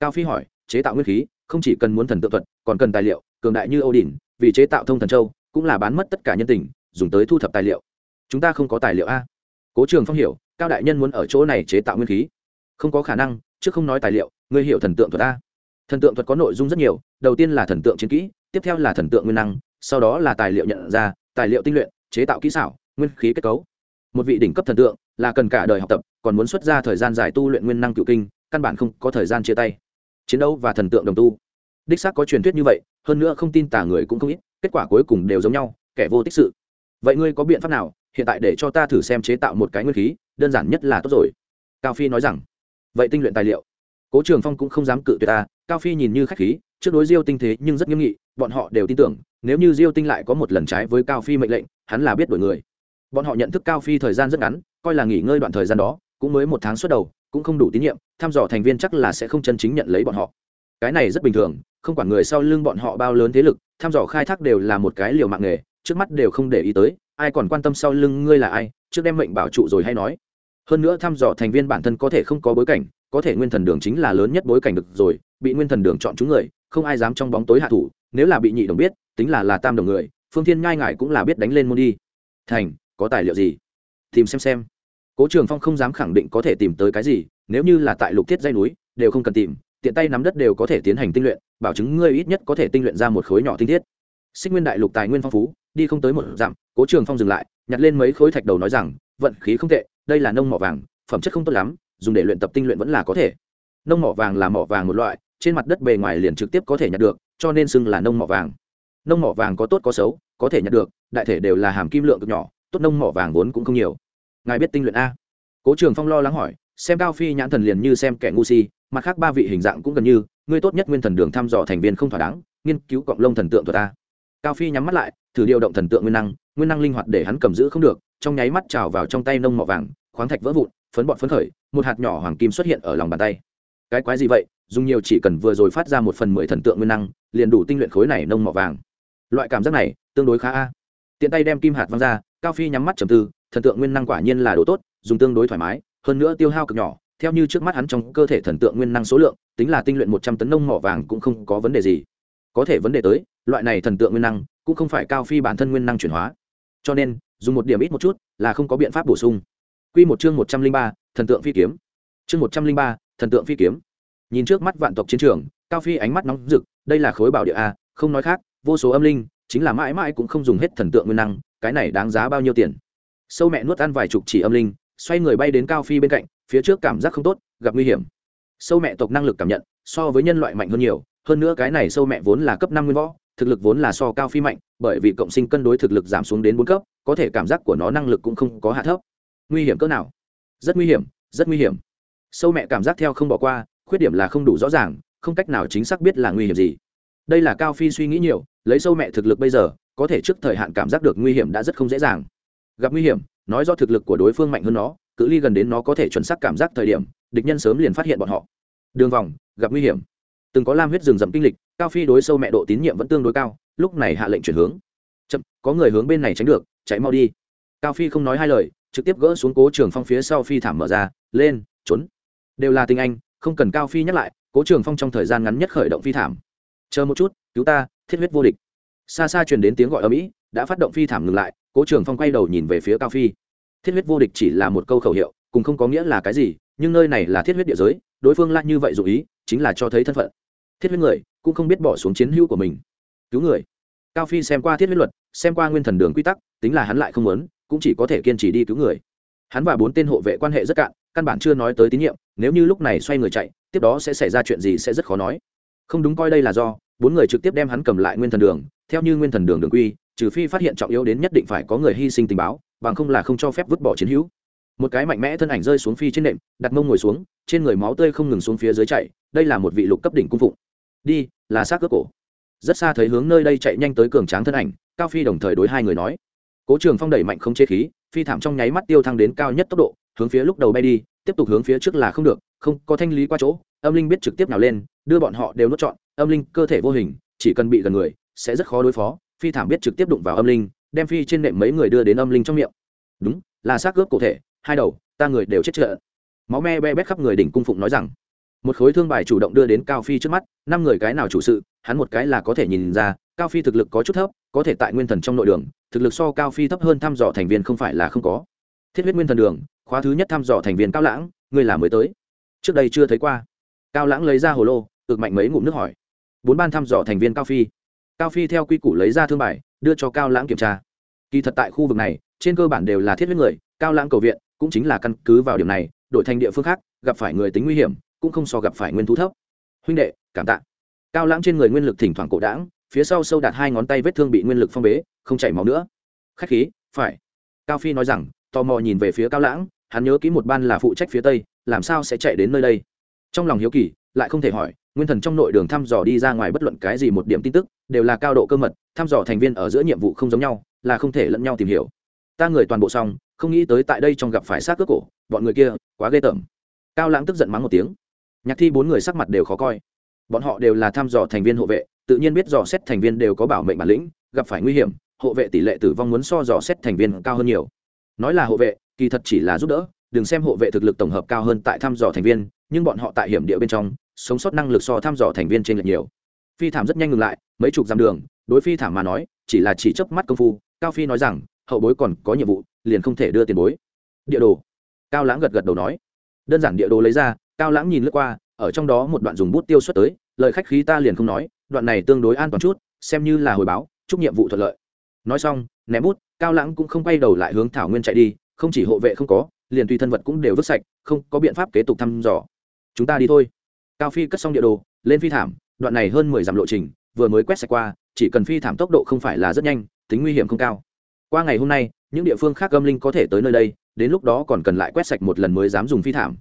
Cao phi hỏi, chế tạo nguyên khí, không chỉ cần muốn thần tự thuật, còn cần tài liệu, cường đại như âu đỉnh vì chế tạo thông thần châu, cũng là bán mất tất cả nhân tình, dùng tới thu thập tài liệu. Chúng ta không có tài liệu a. Cố trường phong hiểu, cao đại nhân muốn ở chỗ này chế tạo nguyên khí. Không có khả năng chứ không nói tài liệu, ngươi hiểu thần tượng thuật a. Thần tượng thuật có nội dung rất nhiều, đầu tiên là thần tượng chiến kỹ, tiếp theo là thần tượng nguyên năng, sau đó là tài liệu nhận ra, tài liệu tinh luyện chế tạo kỹ xảo, nguyên khí kết cấu. Một vị đỉnh cấp thần tượng, là cần cả đời học tập, còn muốn xuất ra thời gian dài tu luyện nguyên năng cựu kinh, căn bản không có thời gian chia tay. Chiến đấu và thần tượng đồng tu. Đích xác có truyền thuyết như vậy, hơn nữa không tin tả người cũng không ít, kết quả cuối cùng đều giống nhau, kẻ vô tích sự. Vậy ngươi có biện pháp nào, hiện tại để cho ta thử xem chế tạo một cái nguyên khí, đơn giản nhất là tốt rồi. Cao phi nói rằng, vậy tinh luyện tài liệu. Cố trường phong cũng không dám cự tuyệt ta, cao phi nhìn như khách khí, trước đối diêu tinh thế nhưng rất nghiêm nghị, bọn họ đều tin tưởng, nếu như diêu tinh lại có một lần trái với cao phi mệnh lệnh hắn là biết đổi người. Bọn họ nhận thức cao phi thời gian rất ngắn, coi là nghỉ ngơi đoạn thời gian đó, cũng mới một tháng suốt đầu, cũng không đủ tín nhiệm, thăm dò thành viên chắc là sẽ không chân chính nhận lấy bọn họ. Cái này rất bình thường, không quản người sau lưng bọn họ bao lớn thế lực, thăm dò khai thác đều là một cái liều mạng nghề, trước mắt đều không để ý tới, ai còn quan tâm sau lưng ngươi là ai, trước đem mệnh bảo trụ rồi hay nói. Hơn nữa thăm dò thành viên bản thân có thể không có bối cảnh, có thể nguyên thần đường chính là lớn nhất bối cảnh được rồi, bị nguyên thần đường chọn chúng người, không ai dám trong bóng tối hạ thủ, nếu là bị nhị đồng biết, tính là là tam đồng người phương thiên ngai ngại cũng là biết đánh lên môn đi. Thành, có tài liệu gì? Tìm xem xem. Cố trường phong không dám khẳng định có thể tìm tới cái gì, nếu như là tại lục thiết dây núi, đều không cần tìm, tiện tay nắm đất đều có thể tiến hành tinh luyện, bảo chứng ngươi ít nhất có thể tinh luyện ra một khối nhỏ tinh thiết. Xích nguyên đại lục tài nguyên phong phú, đi không tới một dặm, cố trường phong dừng lại, nhặt lên mấy khối thạch đầu nói rằng, vận khí không tệ, đây là nông mỏ vàng, phẩm chất không tốt lắm, dùng để luyện tập tinh luyện vẫn là có thể. Nông mỏ vàng là mỏ vàng một loại, trên mặt đất bề ngoài liền trực tiếp có thể nhặt được, cho nên xưng là nông mỏ vàng nông mỏ vàng có tốt có xấu, có thể nhận được, đại thể đều là hàm kim lượng cực nhỏ, tốt nông mỏ vàng vốn cũng không nhiều. Ngài biết tinh luyện a. Cố trường phong lo lắng hỏi, xem cao phi nhãn thần liền như xem kẻ ngu si, mặt khác ba vị hình dạng cũng gần như, ngươi tốt nhất nguyên thần đường thăm dò thành viên không thỏa đáng, nghiên cứu cọng lông thần tượng thuật a. Cao phi nhắm mắt lại, thử điều động thần tượng nguyên năng nguyên năng linh hoạt để hắn cầm giữ không được, trong nháy mắt trào vào trong tay nông mỏ vàng, khoáng thạch vỡ vụn, phấn bọt phấn khởi, một hạt nhỏ hoàng kim xuất hiện ở lòng bàn tay. Cái quái gì vậy? Dùng nhiều chỉ cần vừa rồi phát ra một phần mười thần tượng nguyên năng, liền đủ tinh luyện khối này nông mỏ vàng loại cảm giác này tương đối khá a. Tiện tay đem kim hạt văng ra, cao phi nhắm mắt trầm tư, thần tượng nguyên năng quả nhiên là đồ tốt, dùng tương đối thoải mái, hơn nữa tiêu hao cực nhỏ, theo như trước mắt hắn trong cơ thể thần tượng nguyên năng số lượng, tính là tinh luyện một trăm tấn nông mỏ vàng cũng không có vấn đề gì. Có thể vấn đề tới, loại này thần tượng nguyên năng cũng không phải cao phi bản thân nguyên năng chuyển hóa. Cho nên, dùng một điểm ít một chút là không có biện pháp bổ sung. Q một chương một trăm linh ba, thần tượng phi kiếm. Chương một trăm linh ba, thần tượng phi kiếm. Nhìn trước mắt vạn tộc chiến trường, cao phi ánh mắt nóng rực, đây là khối bảo địa a, không nói khác vô số âm linh, chính là mãi mãi cũng không dùng hết thần tượng nguyên năng, cái này đáng giá bao nhiêu tiền? Sâu mẹ nuốt ăn vài chục chỉ âm linh, xoay người bay đến cao phi bên cạnh, phía trước cảm giác không tốt, gặp nguy hiểm. Sâu mẹ tộc năng lực cảm nhận, so với nhân loại mạnh hơn nhiều, hơn nữa cái này sâu mẹ vốn là cấp năm nguyên võ, thực lực vốn là so cao phi mạnh, bởi vì cộng sinh cân đối thực lực giảm xuống đến bốn cấp, có thể cảm giác của nó năng lực cũng không có hạ thấp. Nguy hiểm cỡ nào? Rất nguy hiểm, rất nguy hiểm. Sâu mẹ cảm giác theo không bỏ qua, khuyết điểm là không đủ rõ ràng, không cách nào chính xác biết là nguy hiểm gì đây là cao phi suy nghĩ nhiều, lấy sâu mẹ thực lực bây giờ, có thể trước thời hạn cảm giác được nguy hiểm đã rất không dễ dàng. Gặp nguy hiểm, nói do thực lực của đối phương mạnh hơn nó, cự ly gần đến nó có thể chuẩn xác cảm giác thời điểm, địch nhân sớm liền phát hiện bọn họ. Đường vòng, gặp nguy hiểm. Từng có lam huyết rừng rậm kinh lịch, cao phi đối sâu mẹ độ tín nhiệm vẫn tương đối cao, lúc này hạ lệnh chuyển hướng. Chậm, có người hướng bên này tránh được, chạy mau đi. Cao phi không nói hai lời, trực tiếp gỡ xuống cố trường phong phía sau phi thảm mở ra, lên, trốn. Đều là tình anh, không cần cao phi nhắc lại, cố trường phong trong thời gian ngắn nhất khởi động phi thảm chờ một chút, cứu ta, thiết huyết vô địch. Xa xa truyền đến tiếng gọi ở mỹ, đã phát động phi thảm ngừng lại, cố trường phong quay đầu nhìn về phía cao phi. Thiết huyết vô địch chỉ là một câu khẩu hiệu, cùng không có nghĩa là cái gì, nhưng nơi này là thiết huyết địa giới, đối phương lại như vậy dụ ý, chính là cho thấy thân phận. Thiết huyết người, cũng không biết bỏ xuống chiến hữu của mình. Cứu người. Cao phi xem qua thiết huyết luật, xem qua nguyên thần đường quy tắc, tính là hắn lại không muốn, cũng chỉ có thể kiên trì đi cứu người. Hắn và bốn tên hộ vệ quan hệ rất cạn, căn bản chưa nói tới tín nhiệm, nếu như lúc này xoay người chạy, tiếp đó sẽ xảy ra chuyện gì sẽ rất khó nói. Không đúng coi đây là do bốn người trực tiếp đem hắn cầm lại nguyên thần đường, theo như nguyên thần đường đường quy, trừ phi phát hiện trọng yếu đến nhất định phải có người hy sinh tình báo, bằng không là không cho phép vứt bỏ chiến hữu. Một cái mạnh mẽ thân ảnh rơi xuống phi trên nệm, đặt mông ngồi xuống, trên người máu tươi không ngừng xuống phía dưới chạy, đây là một vị lục cấp đỉnh cung phụng. Đi, là xác cướp cổ. Rất xa thấy hướng nơi đây chạy nhanh tới cường tráng thân ảnh, cao phi đồng thời đối hai người nói. Cố trường phong đẩy mạnh không chế khí, phi thảm trong nháy mắt tiêu thăng đến cao nhất tốc độ, hướng phía lúc đầu bay đi, tiếp tục hướng phía trước là không được, không có thanh lý qua chỗ, âm linh biết trực tiếp nào lên đưa bọn họ đều nuốt chọn âm linh cơ thể vô hình, chỉ cần bị gần người, sẽ rất khó đối phó. Phi thảm biết trực tiếp đụng vào âm linh, đem phi trên nệm mấy người đưa đến âm linh trong miệng. Đúng, là xác cướp cổ thể, hai đầu, ta người đều chết trợ máu me be bét khắp người đỉnh cung phụng nói rằng, một khối thương bài chủ động đưa đến cao phi trước mắt, năm người cái nào chủ sự, hắn một cái là có thể nhìn ra, cao phi thực lực có chút thấp, có thể tại nguyên thần trong nội đường, thực lực so cao phi thấp hơn thăm dò thành viên không phải là không có. Thiết huyết nguyên thần đường, khóa thứ nhất thăm dò thành viên cao lãng ngươi là mới tới. Trước đây chưa thấy qua. Cao lãng lấy ra hồ lô ực mạnh mấy ngụm nước hỏi. Bốn ban thăm dò thành viên cao phi. Cao phi theo quy củ lấy ra thương bài, đưa cho cao lãng kiểm tra. Kỳ thật tại khu vực này, trên cơ bản đều là thiết huyết người, cao lãng cầu viện cũng chính là căn cứ vào điểm này, đổi thành địa phương khác, gặp phải người tính nguy hiểm, cũng không so gặp phải nguyên thú thấp. Huynh đệ, cảm tạ. Cao lãng trên người nguyên lực thỉnh thoảng cổ đãng, phía sau sâu đạt hai ngón tay vết thương bị nguyên lực phong bế, không chảy máu nữa. Khách khí, phải. Cao phi nói rằng, tò mò nhìn về phía cao lãng, hắn nhớ kỹ một ban là phụ trách phía tây, làm sao sẽ chạy đến nơi đây? Trong lòng hiếu kỳ lại không thể hỏi, nguyên thần trong nội đường thăm dò đi ra ngoài bất luận cái gì một điểm tin tức, đều là cao độ cơ mật, thăm dò thành viên ở giữa nhiệm vụ không giống nhau, là không thể lẫn nhau tìm hiểu. Ta người toàn bộ xong, không nghĩ tới tại đây trong gặp phải xác cướp cổ, bọn người kia, quá ghê tởm. Cao lãng tức giận mắng một tiếng. Nhạc thi bốn người sắc mặt đều khó coi. Bọn họ đều là thăm dò thành viên hộ vệ, tự nhiên biết dò xét thành viên đều có bảo mệnh bản lĩnh, gặp phải nguy hiểm, hộ vệ tỷ lệ tử vong muốn so dò xét thành viên cao hơn nhiều. Nói là hộ vệ, kỳ thật chỉ là giúp đỡ, đừng xem hộ vệ thực lực tổng hợp cao hơn tại thăm dò thành viên, nhưng bọn họ tại hiểm địa bên trong sống sót năng lực so thăm dò thành viên trên lệch nhiều. Phi thảm rất nhanh ngừng lại, mấy chục dặm đường, đối phi thảm mà nói, chỉ là chỉ chớp mắt công phu, cao phi nói rằng, hậu bối còn có nhiệm vụ, liền không thể đưa tiền bối. Địa đồ. Cao lãng gật gật đầu nói. Đơn giản địa đồ lấy ra, cao lãng nhìn lướt qua, ở trong đó một đoạn dùng bút tiêu xuất tới, lời khách khí ta liền không nói, đoạn này tương đối an toàn chút, xem như là hồi báo, chúc nhiệm vụ thuận lợi. Nói xong, ném bút, cao lãng cũng không quay đầu lại hướng thảo nguyên chạy đi, không chỉ hộ vệ không có, liền tùy thân vật cũng đều vứt sạch, không có biện pháp kế tục thăm dò. Chúng ta đi thôi cao phi cất xong địa đồ, lên phi thảm, đoạn này hơn mười dặm lộ trình, vừa mới quét sạch qua, chỉ cần phi thảm tốc độ không phải là rất nhanh, tính nguy hiểm không cao. Qua ngày hôm nay, những địa phương khác âm linh có thể tới nơi đây, đến lúc đó còn cần lại quét sạch một lần mới dám dùng phi thảm.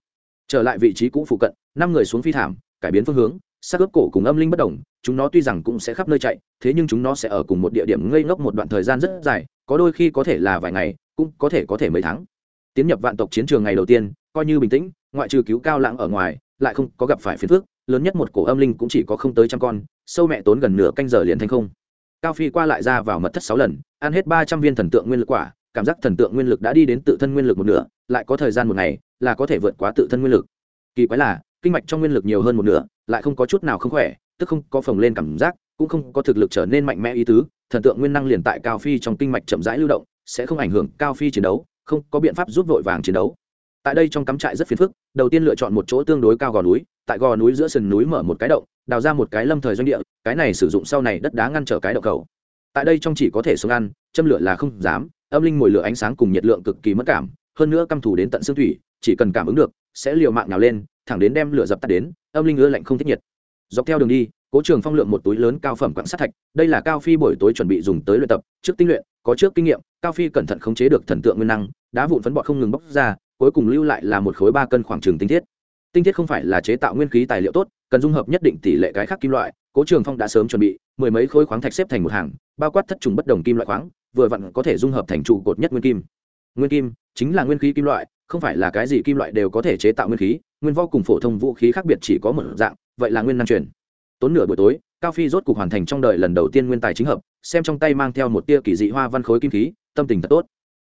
Trở lại vị trí cũ phụ cận, năm người xuống phi thảm, cải biến phương hướng, xác ướp cổ cùng âm linh bất đồng chúng nó tuy rằng cũng sẽ khắp nơi chạy, thế nhưng chúng nó sẽ ở cùng một địa điểm ngây ngốc một đoạn thời gian rất dài, có đôi khi có thể là vài ngày, cũng có thể có thể mấy tháng. Tiến nhập vạn tộc chiến trường ngày đầu tiên, coi như bình tĩnh, ngoại trừ cứu cao lãng ở ngoài lại không có gặp phải phiền phước lớn nhất một cổ âm linh cũng chỉ có không tới trăm con, sâu mẹ tốn gần nửa canh giờ liền thành không. Cao phi qua lại ra vào mật thất sáu lần, ăn hết ba trăm viên thần tượng nguyên lực quả, cảm giác thần tượng nguyên lực đã đi đến tự thân nguyên lực một nửa, lại có thời gian một ngày là có thể vượt quá tự thân nguyên lực. Kỳ quái là, kinh mạch trong nguyên lực nhiều hơn một nửa, lại không có chút nào không khỏe, tức không có phồng lên cảm giác, cũng không có thực lực trở nên mạnh mẽ ý tứ, thần tượng nguyên năng liền tại cao phi trong kinh mạch chậm rãi lưu động, sẽ không ảnh hưởng cao phi chiến đấu, không có biện pháp giúp vội vàng chiến đấu tại đây trong cắm trại rất phiền phức, đầu tiên lựa chọn một chỗ tương đối cao gò núi, tại gò núi giữa sườn núi mở một cái động, đào ra một cái lâm thời doanh địa, cái này sử dụng sau này đất đá ngăn trở cái động cầu. Tại đây trong chỉ có thể sống ăn, châm lửa là không dám, âm linh mồi lửa ánh sáng cùng nhiệt lượng cực kỳ mất cảm, hơn nữa căm thù đến tận xương thủy, chỉ cần cảm ứng được, sẽ liều mạng nào lên, thẳng đến đem lửa dập tắt đến, âm linh ưa lạnh không thích nhiệt. Dọc theo đường đi, cố trường phong lượng một túi lớn cao phẩm quặng sắt thạch, đây là cao phi buổi tối chuẩn bị dùng tới luyện tập, trước tinh luyện, có trước kinh nghiệm, cao phi cẩn thận khống chế được thần tượng nguyên năng, đá vụn phấn bọt không ngừng bóc ra cuối cùng lưu lại là một khối ba cân khoảng trường tinh thiết. Tinh thiết không phải là chế tạo nguyên khí tài liệu tốt, cần dung hợp nhất định tỷ lệ cái khác kim loại, cố trường phong đã sớm chuẩn bị, mười mấy khối khoáng thạch xếp thành một hàng, bao quát thất trùng bất đồng kim loại khoáng, vừa vặn có thể dung hợp thành trụ cột nhất nguyên kim. Nguyên kim chính là nguyên khí kim loại, không phải là cái gì kim loại đều có thể chế tạo nguyên khí, nguyên vo cùng phổ thông vũ khí khác biệt chỉ có một dạng, vậy là nguyên năng truyền. Tốn nửa buổi tối, cao phi rốt cục hoàn thành trong đời lần đầu tiên nguyên tài chính hợp, xem trong tay mang theo một tia kỳ dị hoa văn khối kim khí, tâm tình thật tốt.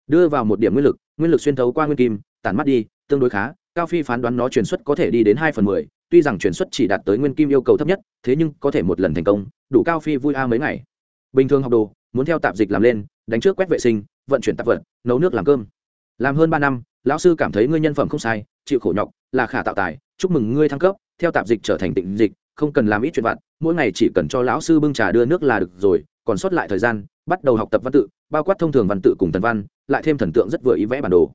Đưa vào một điểm nguyên lực nguyên lực xuyên thấu qua nguyên kim tản mắt đi, tương đối khá, cao phi phán đoán nó truyền xuất có thể đi đến hai phần mười, tuy rằng truyền xuất chỉ đạt tới nguyên kim yêu cầu thấp nhất, thế nhưng có thể một lần thành công, đủ cao phi vui a mấy ngày. Bình thường học đồ, muốn theo tạp dịch làm lên, đánh trước quét vệ sinh, vận chuyển tạp vật, nấu nước làm cơm. Làm hơn ba năm, lão sư cảm thấy ngươi nhân phẩm không sai, chịu khổ nhọc, là khả tạo tài, chúc mừng ngươi thăng cấp, theo tạp dịch trở thành tịnh dịch, không cần làm ít chuyện vặt, mỗi ngày chỉ cần cho lão sư bưng trà đưa nước là được rồi, còn sót lại thời gian, bắt đầu học tập văn tự, bao quát thông thường văn tự cùng thần văn, lại thêm thần tượng rất vừa ý vẽ bản đồ.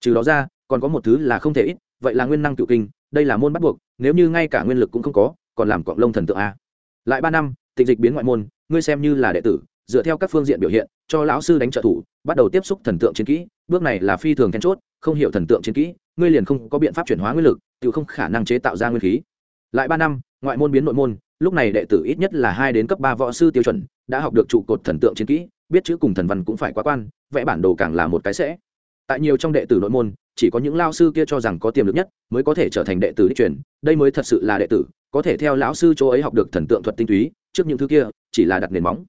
Trừ đó ra còn có một thứ là không thể ít, vậy là nguyên năng cựu kinh, đây là môn bắt buộc, nếu như ngay cả nguyên lực cũng không có, còn làm cọng lông thần tượng a. Lại ba năm tịch dịch biến ngoại môn, ngươi xem như là đệ tử, dựa theo các phương diện biểu hiện, cho lão sư đánh trợ thủ, bắt đầu tiếp xúc thần tượng chiến kỹ, bước này là phi thường then chốt, không hiểu thần tượng chiến kỹ, ngươi liền không có biện pháp chuyển hóa nguyên lực, tự không khả năng chế tạo ra nguyên khí. Lại ba năm, ngoại môn biến nội môn, lúc này đệ tử ít nhất là hai đến cấp ba võ sư tiêu chuẩn, đã học được trụ cột thần tượng chiến kỹ, biết chữ cùng thần văn cũng phải quá quan, vẽ bản đồ càng là một cái sẽ. Tại nhiều trong đệ tử nội môn chỉ có những lao sư kia cho rằng có tiềm lực nhất mới có thể trở thành đệ tử đi truyền, đây mới thật sự là đệ tử, có thể theo lão sư chỗ ấy học được thần tượng thuật tinh túy, trước những thứ kia chỉ là đặt nền móng.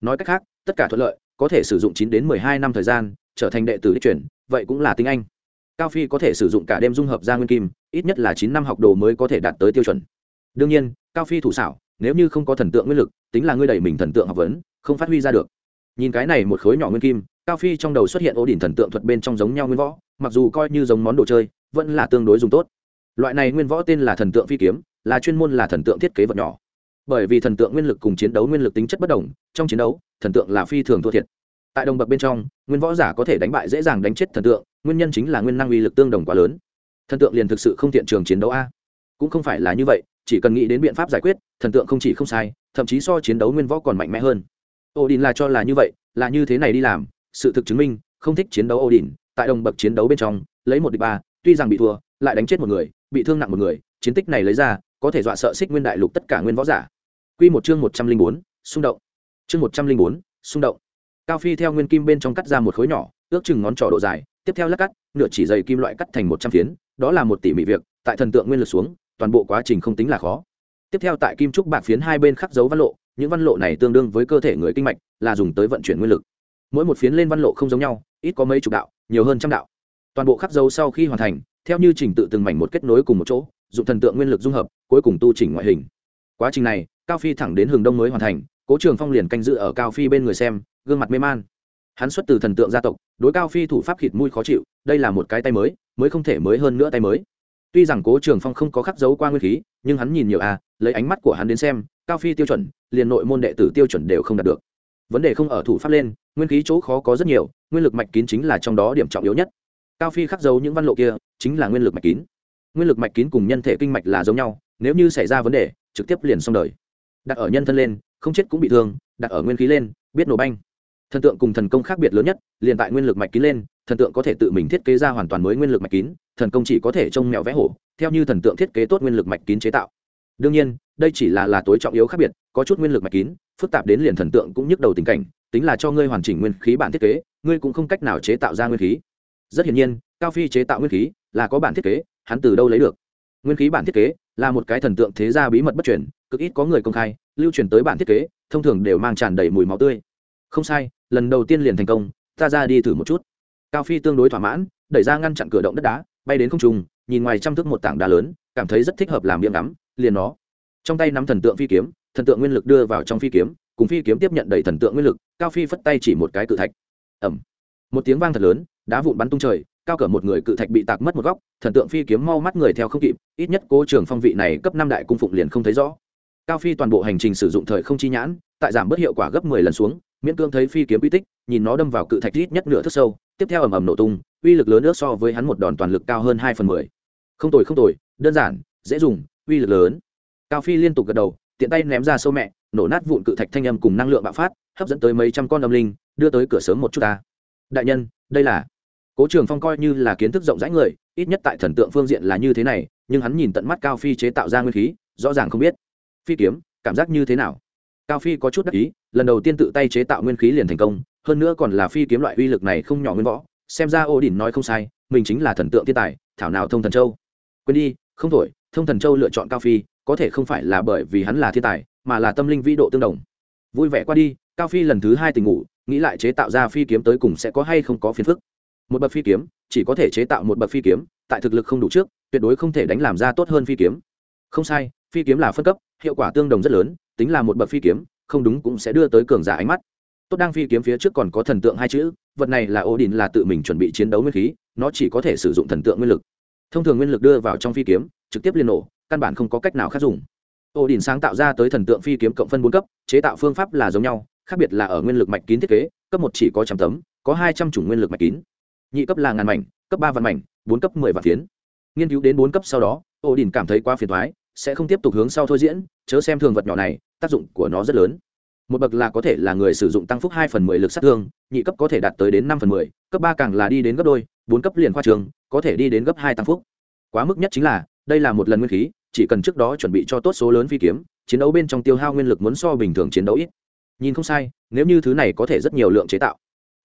Nói cách khác, tất cả thuận lợi, có thể sử dụng chín đến mười hai năm thời gian, trở thành đệ tử đi truyền, vậy cũng là tiếng anh. Cao phi có thể sử dụng cả đêm dung hợp ra nguyên kim, ít nhất là chín năm học đồ mới có thể đạt tới tiêu chuẩn. Đương nhiên, cao phi thủ xảo, nếu như không có thần tượng nguyên lực, tính là ngươi đẩy mình thần tượng học vấn, không phát huy ra được nhìn cái này một khối nhỏ nguyên kim, cao phi trong đầu xuất hiện ô đỉnh thần tượng thuật bên trong giống nhau nguyên võ, mặc dù coi như giống món đồ chơi, vẫn là tương đối dùng tốt. Loại này nguyên võ tên là thần tượng phi kiếm, là chuyên môn là thần tượng thiết kế vật nhỏ. Bởi vì thần tượng nguyên lực cùng chiến đấu nguyên lực tính chất bất đồng, trong chiến đấu, thần tượng là phi thường thua thiệt. Tại đồng bậc bên trong, nguyên võ giả có thể đánh bại dễ dàng đánh chết thần tượng, nguyên nhân chính là nguyên năng uy lực tương đồng quá lớn. Thần tượng liền thực sự không thiện trường chiến đấu a. Cũng không phải là như vậy, chỉ cần nghĩ đến biện pháp giải quyết, thần tượng không chỉ không sai, thậm chí so chiến đấu nguyên võ còn mạnh mẽ hơn odin là cho là như vậy, là như thế này đi làm, sự thực chứng minh, không thích chiến đấu odin, tại đồng bậc chiến đấu bên trong, lấy một địch ba, tuy rằng bị thua, lại đánh chết một người, bị thương nặng một người, chiến tích này lấy ra, có thể dọa sợ xích nguyên đại lục tất cả nguyên võ giả. Quy một chương một trăm linh bốn, xung động. Chương một trăm linh bốn, xung động. Cao phi theo nguyên kim bên trong cắt ra một khối nhỏ, ước chừng ngón trỏ độ dài, tiếp theo lắc cắt, nửa chỉ dày kim loại cắt thành một trăm phiến, đó là một tỷ mỹ việc, tại thần tượng nguyên lực xuống, toàn bộ quá trình không tính là khó. Tiếp theo tại kim trúc bạc phiến hai bên khắc dấu văn lộ những văn lộ này tương đương với cơ thể người kinh mạch, là dùng tới vận chuyển nguyên lực. Mỗi một phiến lên văn lộ không giống nhau, ít có mấy chục đạo, nhiều hơn trăm đạo. Toàn bộ khắc dấu sau khi hoàn thành, theo như trình tự từng mảnh một kết nối cùng một chỗ dùng thần tượng nguyên lực dung hợp, cuối cùng tu chỉnh ngoại hình. Quá trình này, cao phi thẳng đến hướng đông mới hoàn thành, cố trường phong liền canh dự ở cao phi bên người xem, gương mặt mê man. Hắn xuất từ thần tượng gia tộc, đối cao phi thủ pháp khịt mũi khó chịu, đây là một cái tay mới mới không thể mới hơn nữa tay mới tuy rằng cố trường phong không có khắc dấu qua nguyên khí, nhưng hắn nhìn nhiều a lấy ánh mắt của hắn đến xem, cao phi tiêu chuẩn, liền nội môn đệ tử tiêu chuẩn đều không đạt được. Vấn đề không ở thủ pháp lên, nguyên khí chỗ khó có rất nhiều, nguyên lực mạch kín chính là trong đó điểm trọng yếu nhất. Cao phi khắc dấu những văn lộ kia, chính là nguyên lực mạch kín. Nguyên lực mạch kín cùng nhân thể kinh mạch là giống nhau, nếu như xảy ra vấn đề, trực tiếp liền xong đời. Đặt ở nhân thân lên, không chết cũng bị thương, đặt ở nguyên khí lên, biết nổ banh. Thần tượng cùng thần công khác biệt lớn nhất, liền tại nguyên lực mạch kín lên, thần tượng có thể tự mình thiết kế ra hoàn toàn mới nguyên lực mạch kín thần công chỉ có thể trông mẹo vẽ hổ, theo như thần tượng thiết kế tốt nguyên lực mạch kín chế tạo. Đương nhiên, đây chỉ là là tối trọng yếu khác biệt, có chút nguyên lực mạch kín, phức tạp đến liền thần tượng cũng nhức đầu tình cảnh, tính là cho ngươi hoàn chỉnh nguyên khí bản thiết kế, ngươi cũng không cách nào chế tạo ra nguyên khí. Rất hiển nhiên, cao phi chế tạo nguyên khí là có bản thiết kế, hắn từ đâu lấy được? Nguyên khí bản thiết kế là một cái thần tượng thế gia bí mật bất truyền, cực ít có người công khai, lưu truyền tới bản thiết kế, thông thường đều mang tràn đầy mùi máu tươi. Không sai, lần đầu tiên liền thành công, ta ra đi thử một chút. Cao phi tương đối thỏa mãn, đẩy ra ngăn chặn cửa động đất đá bay đến không trung, nhìn ngoài trăm thước một tảng đá lớn, cảm thấy rất thích hợp làm miệng ngắm, liền nó. Trong tay nắm thần tượng phi kiếm, thần tượng nguyên lực đưa vào trong phi kiếm, cùng phi kiếm tiếp nhận đầy thần tượng nguyên lực, cao phi phất tay chỉ một cái cự thạch. Ẩm một tiếng vang thật lớn, đá vụn bắn tung trời, cao cỡ một người cự thạch bị tạc mất một góc, thần tượng phi kiếm mau mắt người theo không kịp, ít nhất cố trường phong vị này cấp năm đại cung phụng liền không thấy rõ. Cao phi toàn bộ hành trình sử dụng thời không chi nhãn, tại giảm bớt hiệu quả gấp mười lần xuống, miễn cương thấy phi kiếm uy tích, nhìn nó đâm vào cự thạch ít nhất nửa thước sâu, tiếp theo ầm ầm nổ tung uy lực lớn nước so với hắn một đòn toàn lực cao hơn hai phần mười. Không tồi không tồi, đơn giản, dễ dùng, uy lực lớn. Cao phi liên tục gật đầu, tiện tay ném ra sâu mẹ, nổ nát vụn cự thạch thanh âm cùng năng lượng bạo phát, hấp dẫn tới mấy trăm con âm linh, đưa tới cửa sớm một chút ta. Đại nhân, đây là cố trường phong coi như là kiến thức rộng rãi người, ít nhất tại thần tượng phương diện là như thế này, nhưng hắn nhìn tận mắt cao phi chế tạo ra nguyên khí, rõ ràng không biết. Phi kiếm, cảm giác như thế nào? Cao phi có chút đắc ý, lần đầu tiên tự tay chế tạo nguyên khí liền thành công, hơn nữa còn là phi kiếm loại uy lực này không nhỏ nguyên võ xem ra ô đỉnh nói không sai, mình chính là thần tượng thiên tài, thảo nào thông thần châu. Quên đi, không thổi, thông thần châu lựa chọn cao phi, có thể không phải là bởi vì hắn là thiên tài, mà là tâm linh vĩ độ tương đồng. Vui vẻ qua đi, cao phi lần thứ hai tình ngủ, nghĩ lại chế tạo ra phi kiếm tới cùng sẽ có hay không có phiền phức. Một bậc phi kiếm, chỉ có thể chế tạo một bậc phi kiếm, tại thực lực không đủ trước, tuyệt đối không thể đánh làm ra tốt hơn phi kiếm. Không sai, phi kiếm là phân cấp, hiệu quả tương đồng rất lớn, tính là một bậc phi kiếm, không đúng cũng sẽ đưa tới cường giả ánh mắt tốt đang phi kiếm phía trước còn có thần tượng hai chữ, vật này là ô đình là tự mình chuẩn bị chiến đấu nguyên khí, nó chỉ có thể sử dụng thần tượng nguyên lực. Thông thường nguyên lực đưa vào trong phi kiếm, trực tiếp liên nổ, căn bản không có cách nào khác dùng. Ô đình sáng tạo ra tới thần tượng phi kiếm cộng phân bốn cấp, chế tạo phương pháp là giống nhau, khác biệt là ở nguyên lực mạch kín thiết kế, cấp một chỉ có trăm tấm, có hai trăm chủng nguyên lực mạch kín. Nhị cấp là ngàn mảnh, cấp ba vạn mảnh, bốn cấp mười vạn phiến. Nghiên cứu đến bốn cấp sau đó ô đình cảm thấy quá phiền thoái sẽ không tiếp tục hướng sau thôi diễn, chớ xem thường vật nhỏ này, tác dụng của nó rất lớn một bậc là có thể là người sử dụng tăng phúc hai phần mười lực sát thương, nhị cấp có thể đạt tới đến năm phần mười, cấp ba càng là đi đến gấp đôi, bốn cấp liền khoa trường, có thể đi đến gấp hai tăng phúc. Quá mức nhất chính là, đây là một lần nguyên khí, chỉ cần trước đó chuẩn bị cho tốt số lớn phi kiếm, chiến đấu bên trong tiêu hao nguyên lực muốn so bình thường chiến đấu ít. Nhìn không sai, nếu như thứ này có thể rất nhiều lượng chế tạo.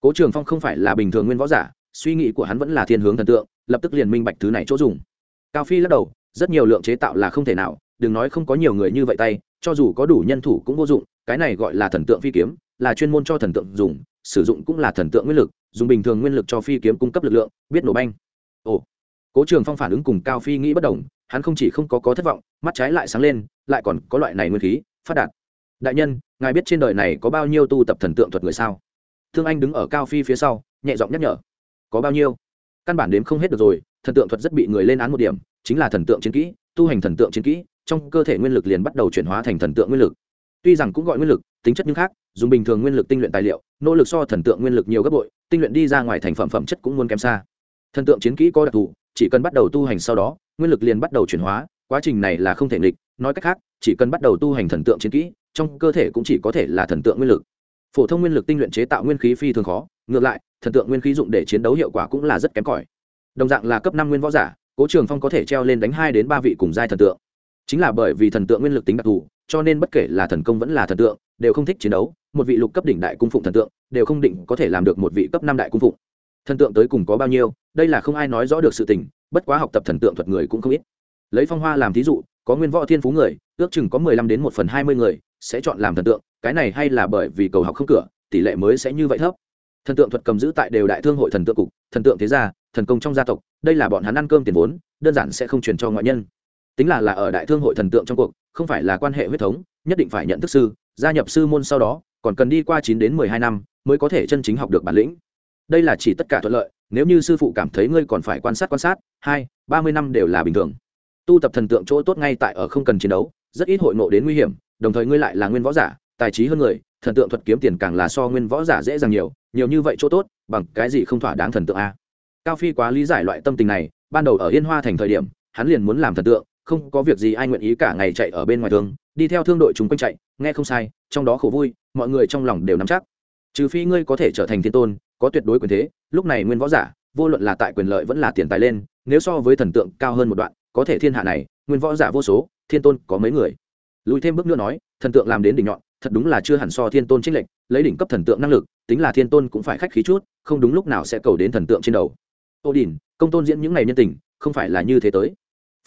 Cố trường phong không phải là bình thường nguyên võ giả, suy nghĩ của hắn vẫn là thiên hướng thần tượng, lập tức liền minh bạch thứ này chỗ dùng. Cao phi lắc đầu, rất nhiều lượng chế tạo là không thể nào, đừng nói không có nhiều người như vậy tay, cho dù có đủ nhân thủ cũng vô dụng cái này gọi là thần tượng phi kiếm, là chuyên môn cho thần tượng dùng, sử dụng cũng là thần tượng nguyên lực, dùng bình thường nguyên lực cho phi kiếm cung cấp lực lượng, biết nổ banh. Ồ, cố trường phong phản ứng cùng cao phi nghĩ bất đồng, hắn không chỉ không có có thất vọng, mắt trái lại sáng lên, lại còn có loại này nguyên khí, phát đạt. Đại nhân, ngài biết trên đời này có bao nhiêu tu tập thần tượng thuật người sao? Thương anh đứng ở cao phi phía sau, nhẹ giọng nhắc nhở. Có bao nhiêu? Căn bản đếm không hết được rồi, thần tượng thuật rất bị người lên án một điểm, chính là thần tượng chiến kỹ, tu hành thần tượng chiến kỹ, trong cơ thể nguyên lực liền bắt đầu chuyển hóa thành thần tượng nguyên lực tuy rằng cũng gọi nguyên lực, tính chất nhưng khác, dùng bình thường nguyên lực tinh luyện tài liệu, nỗ lực so thần tượng nguyên lực nhiều gấp bội, tinh luyện đi ra ngoài thành phẩm phẩm chất cũng muốn kém xa. Thần tượng chiến kỹ có đặc thù, chỉ cần bắt đầu tu hành sau đó, nguyên lực liền bắt đầu chuyển hóa, quá trình này là không thể nghịch, nói cách khác, chỉ cần bắt đầu tu hành thần tượng chiến kỹ, trong cơ thể cũng chỉ có thể là thần tượng nguyên lực. Phổ thông nguyên lực tinh luyện chế tạo nguyên khí phi thường khó, ngược lại, thần tượng nguyên khí dụng để chiến đấu hiệu quả cũng là rất kém cỏi. Đồng dạng là cấp năm nguyên võ giả, cố trường phong có thể treo lên đánh hai đến ba vị cùng giai thần tượng. Chính là bởi vì thần tượng nguyên lực tính đặc thù cho nên bất kể là thần công vẫn là thần tượng, đều không thích chiến đấu, một vị lục cấp đỉnh đại cung phụng thần tượng, đều không định có thể làm được một vị cấp năm đại cung phụng. Thần tượng tới cùng có bao nhiêu, đây là không ai nói rõ được sự tình, bất quá học tập thần tượng thuật người cũng không ít. Lấy phong hoa làm thí dụ, có nguyên võ thiên phú người, ước chừng có mười lăm đến một phần hai mươi người sẽ chọn làm thần tượng, cái này hay là bởi vì cầu học không cửa, tỷ lệ mới sẽ như vậy thấp. Thần tượng thuật cầm giữ tại đều đại thương hội thần tượng cục, thần tượng thế gia, thần công trong gia tộc, đây là bọn hắn ăn cơm tiền vốn, đơn giản sẽ không truyền cho ngoại nhân. Tính là là ở đại thương hội thần tượng trong cuộc không phải là quan hệ huyết thống, nhất định phải nhận thức sư, gia nhập sư môn sau đó, còn cần đi qua chín đến mười hai năm mới có thể chân chính học được bản lĩnh. Đây là chỉ tất cả thuận lợi, nếu như sư phụ cảm thấy ngươi còn phải quan sát quan sát, hai, ba mươi năm đều là bình thường. Tu tập thần tượng chỗ tốt ngay tại ở không cần chiến đấu, rất ít hội ngộ đến nguy hiểm, đồng thời ngươi lại là nguyên võ giả, tài trí hơn người, thần tượng thuật kiếm tiền càng là so nguyên võ giả dễ dàng nhiều nhiều như vậy chỗ tốt, bằng cái gì không thỏa đáng thần tượng a? Cao phi quá lý giải loại tâm tình này, ban đầu ở yên hoa thành thời điểm, hắn liền muốn làm thần tượng không có việc gì ai nguyện ý cả ngày chạy ở bên ngoài thương đi theo thương đội chúng quanh chạy, nghe không sai, trong đó khổ vui, mọi người trong lòng đều nắm chắc. Trừ phi ngươi có thể trở thành thiên tôn, có tuyệt đối quyền thế, lúc này nguyên võ giả, vô luận là tại quyền lợi vẫn là tiền tài lên, nếu so với thần tượng cao hơn một đoạn, có thể thiên hạ này, nguyên võ giả vô số, thiên tôn có mấy người? Lùi thêm bước nữa nói, thần tượng làm đến đỉnh nhọn, thật đúng là chưa hẳn so thiên tôn trích lệnh lấy đỉnh cấp thần tượng năng lực, tính là thiên tôn cũng phải khách khí chút, không đúng lúc nào sẽ cầu đến thần tượng trên đầu. Ô đình, công tôn diễn những ngày nhân tình, không phải là như thế tới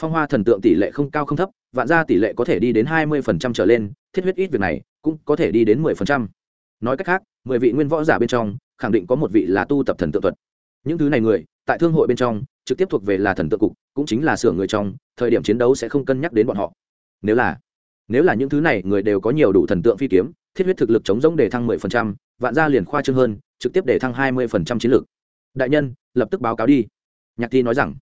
phong hoa thần tượng tỷ lệ không cao không thấp, vạn ra tỷ lệ có thể đi đến hai mươi phần trăm trở lên, thiết huyết ít việc này cũng có thể đi đến mười phần trăm. Nói cách khác, mười vị nguyên võ giả bên trong, khẳng định có một vị là tu tập thần tượng thuật. Những thứ này người, tại thương hội bên trong, trực tiếp thuộc về là thần tượng cục, cũng chính là sửa người trong, thời điểm chiến đấu sẽ không cân nhắc đến bọn họ. Nếu là nếu là những thứ này người đều có nhiều đủ thần tượng phi kiếm, thiết huyết thực lực chống giống để thăng mười phần trăm, vạn gia liền khoa trương hơn, trực tiếp để thăng hai mươi phần trăm chiến lược. Đại nhân, lập tức báo cáo đi. Nhạc thi nói rằng,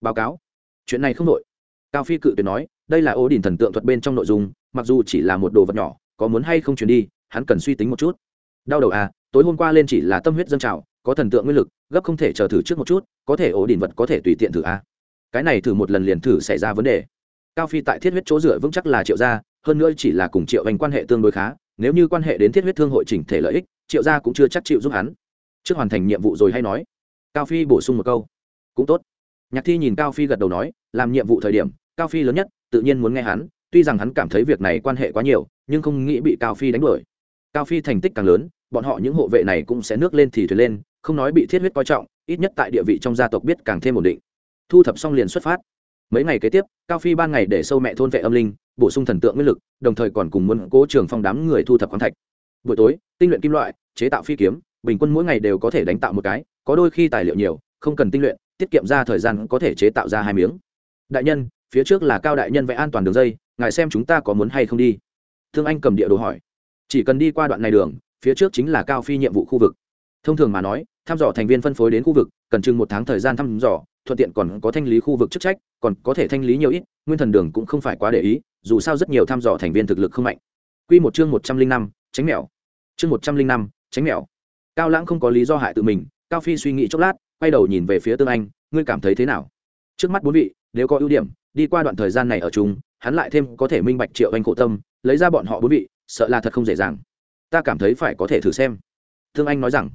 báo cáo chuyện này không đội cao phi cự tuyệt nói, đây là ố đình thần tượng thuật bên trong nội dung, mặc dù chỉ là một đồ vật nhỏ, có muốn hay không chuyển đi, hắn cần suy tính một chút. Đau đầu à tối hôm qua lên chỉ là tâm huyết dân trào, có thần tượng nguyên lực, gấp không thể chờ thử trước một chút, có thể ổ đỉnh vật có thể tùy tiện thử à. cái này thử một lần liền thử xảy ra vấn đề. Cao phi tại thiết huyết chỗ dựa vững chắc là triệu gia, hơn nữa chỉ là cùng triệu hành quan hệ tương đối khá, nếu như quan hệ đến thiết huyết thương hội chỉnh thể lợi ích, triệu gia cũng chưa chắc chịu giúp hắn. Trước hoàn thành nhiệm vụ rồi hay nói. Cao phi bổ sung một câu. Cũng tốt nhạc thi nhìn cao phi gật đầu nói, làm nhiệm vụ thời điểm, cao phi lớn nhất, tự nhiên muốn nghe hắn, tuy rằng hắn cảm thấy việc này quan hệ quá nhiều, nhưng không nghĩ bị cao phi đánh đuổi. Cao phi thành tích càng lớn, bọn họ những hộ vệ này cũng sẽ nước lên thì thuyền lên, không nói bị thiết huyết coi trọng, ít nhất tại địa vị trong gia tộc biết càng thêm ổn định. Thu thập xong liền xuất phát. Mấy ngày kế tiếp, cao phi ban ngày để sâu mẹ thôn vệ âm linh, bổ sung thần tượng nguyên lực, đồng thời còn cùng muốn cố trường phong đám người thu thập khoáng thạch. Buổi tối, tinh luyện kim loại, chế tạo phi kiếm, bình quân mỗi ngày đều có thể đánh tạo một cái, có đôi khi tài liệu nhiều, không cần tinh luyện tiết kiệm ra thời gian có thể chế tạo ra hai miếng. Đại nhân, phía trước là cao đại nhân vẽ an toàn đường dây, ngài xem chúng ta có muốn hay không đi. Thương anh cầm địa đồ hỏi. Chỉ cần đi qua đoạn này đường, phía trước chính là cao phi nhiệm vụ khu vực. Thông thường mà nói, thăm dò thành viên phân phối đến khu vực, cần chừng một tháng thời gian thăm dò, thuận tiện còn có thanh lý khu vực chức trách, còn có thể thanh lý nhiều ít, nguyên thần đường cũng không phải quá để ý, dù sao rất nhiều thăm dò thành viên thực lực không mạnh. Q một chương một trăm linh năm, tránh mèo chương một trăm linh năm, tránh mèo cao lãng không có lý do hại tự mình, cao phi suy nghĩ chốc lát quay đầu nhìn về phía tương anh, ngươi cảm thấy thế nào? Trước mắt bốn vị, nếu có ưu điểm, đi qua đoạn thời gian này ở chúng hắn lại thêm có thể minh bạch triệu anh khổ tâm, lấy ra bọn họ bốn vị, sợ là thật không dễ dàng. Ta cảm thấy phải có thể thử xem. Thương anh nói rằng.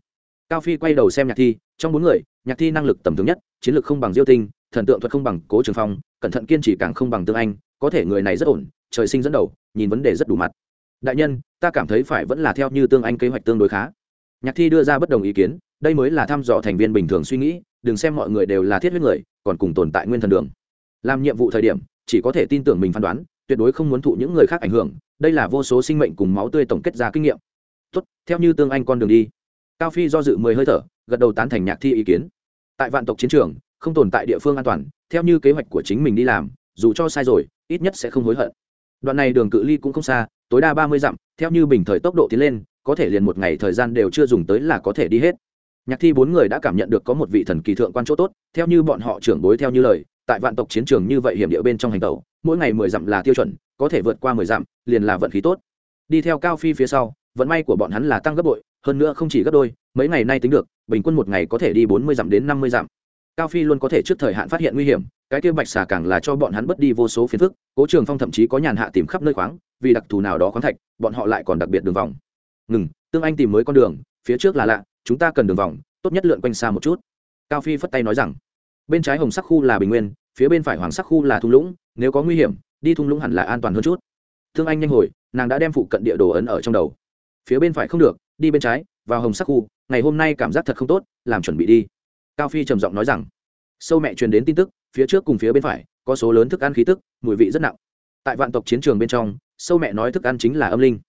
Cao phi quay đầu xem nhạc thi, trong bốn người, nhạc thi năng lực tầm thường nhất, chiến lược không bằng diêu tinh, thần tượng thuật không bằng cố trường phong, cẩn thận kiên trì càng không bằng tương anh, có thể người này rất ổn, trời sinh dẫn đầu, nhìn vấn đề rất đủ mặt. Đại nhân, ta cảm thấy phải vẫn là theo như tương anh kế hoạch tương đối khá nhạc thi đưa ra bất đồng ý kiến, đây mới là thăm dò thành viên bình thường suy nghĩ, đừng xem mọi người đều là thiết huyết người, còn cùng tồn tại nguyên thần đường. Làm nhiệm vụ thời điểm, chỉ có thể tin tưởng mình phán đoán, tuyệt đối không muốn thụ những người khác ảnh hưởng, đây là vô số sinh mệnh cùng máu tươi tổng kết ra kinh nghiệm. Tốt, theo như tương anh con đường đi. Cao phi do dự mười hơi thở, gật đầu tán thành nhạc thi ý kiến. Tại vạn tộc chiến trường, không tồn tại địa phương an toàn, theo như kế hoạch của chính mình đi làm, dù cho sai rồi, ít nhất sẽ không hối hận. Đoạn này đường cự ly cũng không xa, tối đa ba mươi dặm, theo như bình thời tốc độ tiến lên có thể liền một ngày thời gian đều chưa dùng tới là có thể đi hết. Nhạc thi bốn người đã cảm nhận được có một vị thần kỳ thượng quan chỗ tốt, theo như bọn họ trưởng bối theo như lời, tại vạn tộc chiến trường như vậy hiểm địa bên trong hành tẩu, mỗi ngày mười dặm là tiêu chuẩn, có thể vượt qua mười dặm, liền là vận khí tốt. Đi theo cao phi phía sau, vận may của bọn hắn là tăng gấp bội, hơn nữa không chỉ gấp đôi, mấy ngày nay tính được, bình quân một ngày có thể đi bốn mươi dặm đến năm mươi dặm. Cao phi luôn có thể trước thời hạn phát hiện nguy hiểm, cái kia bạch xà càng là cho bọn hắn bất đi vô số phiền phức, cố trường phong thậm chí có nhàn hạ tìm khắp nơi khoáng, vì đặc thù nào đó khoáng thạch, bọn họ lại còn đặc biệt đường vòng ngừng, tương anh tìm mới con đường, phía trước là lạ, chúng ta cần đường vòng, tốt nhất lượn quanh xa một chút. Cao phi phất tay nói rằng, bên trái hồng sắc khu là bình nguyên, phía bên phải hoàng sắc khu là thung lũng, nếu có nguy hiểm, đi thung lũng hẳn là an toàn hơn chút. Thương anh nhanh hồi, nàng đã đem phụ cận địa đồ ấn ở trong đầu. Phía bên phải không được, đi bên trái, vào hồng sắc khu, ngày hôm nay cảm giác thật không tốt, làm chuẩn bị đi. Cao phi trầm giọng nói rằng, sâu mẹ truyền đến tin tức, phía trước cùng phía bên phải, có số lớn thức ăn khí tức, mùi vị rất nặng. Tại vạn tộc chiến trường bên trong, sâu mẹ nói thức ăn chính là âm linh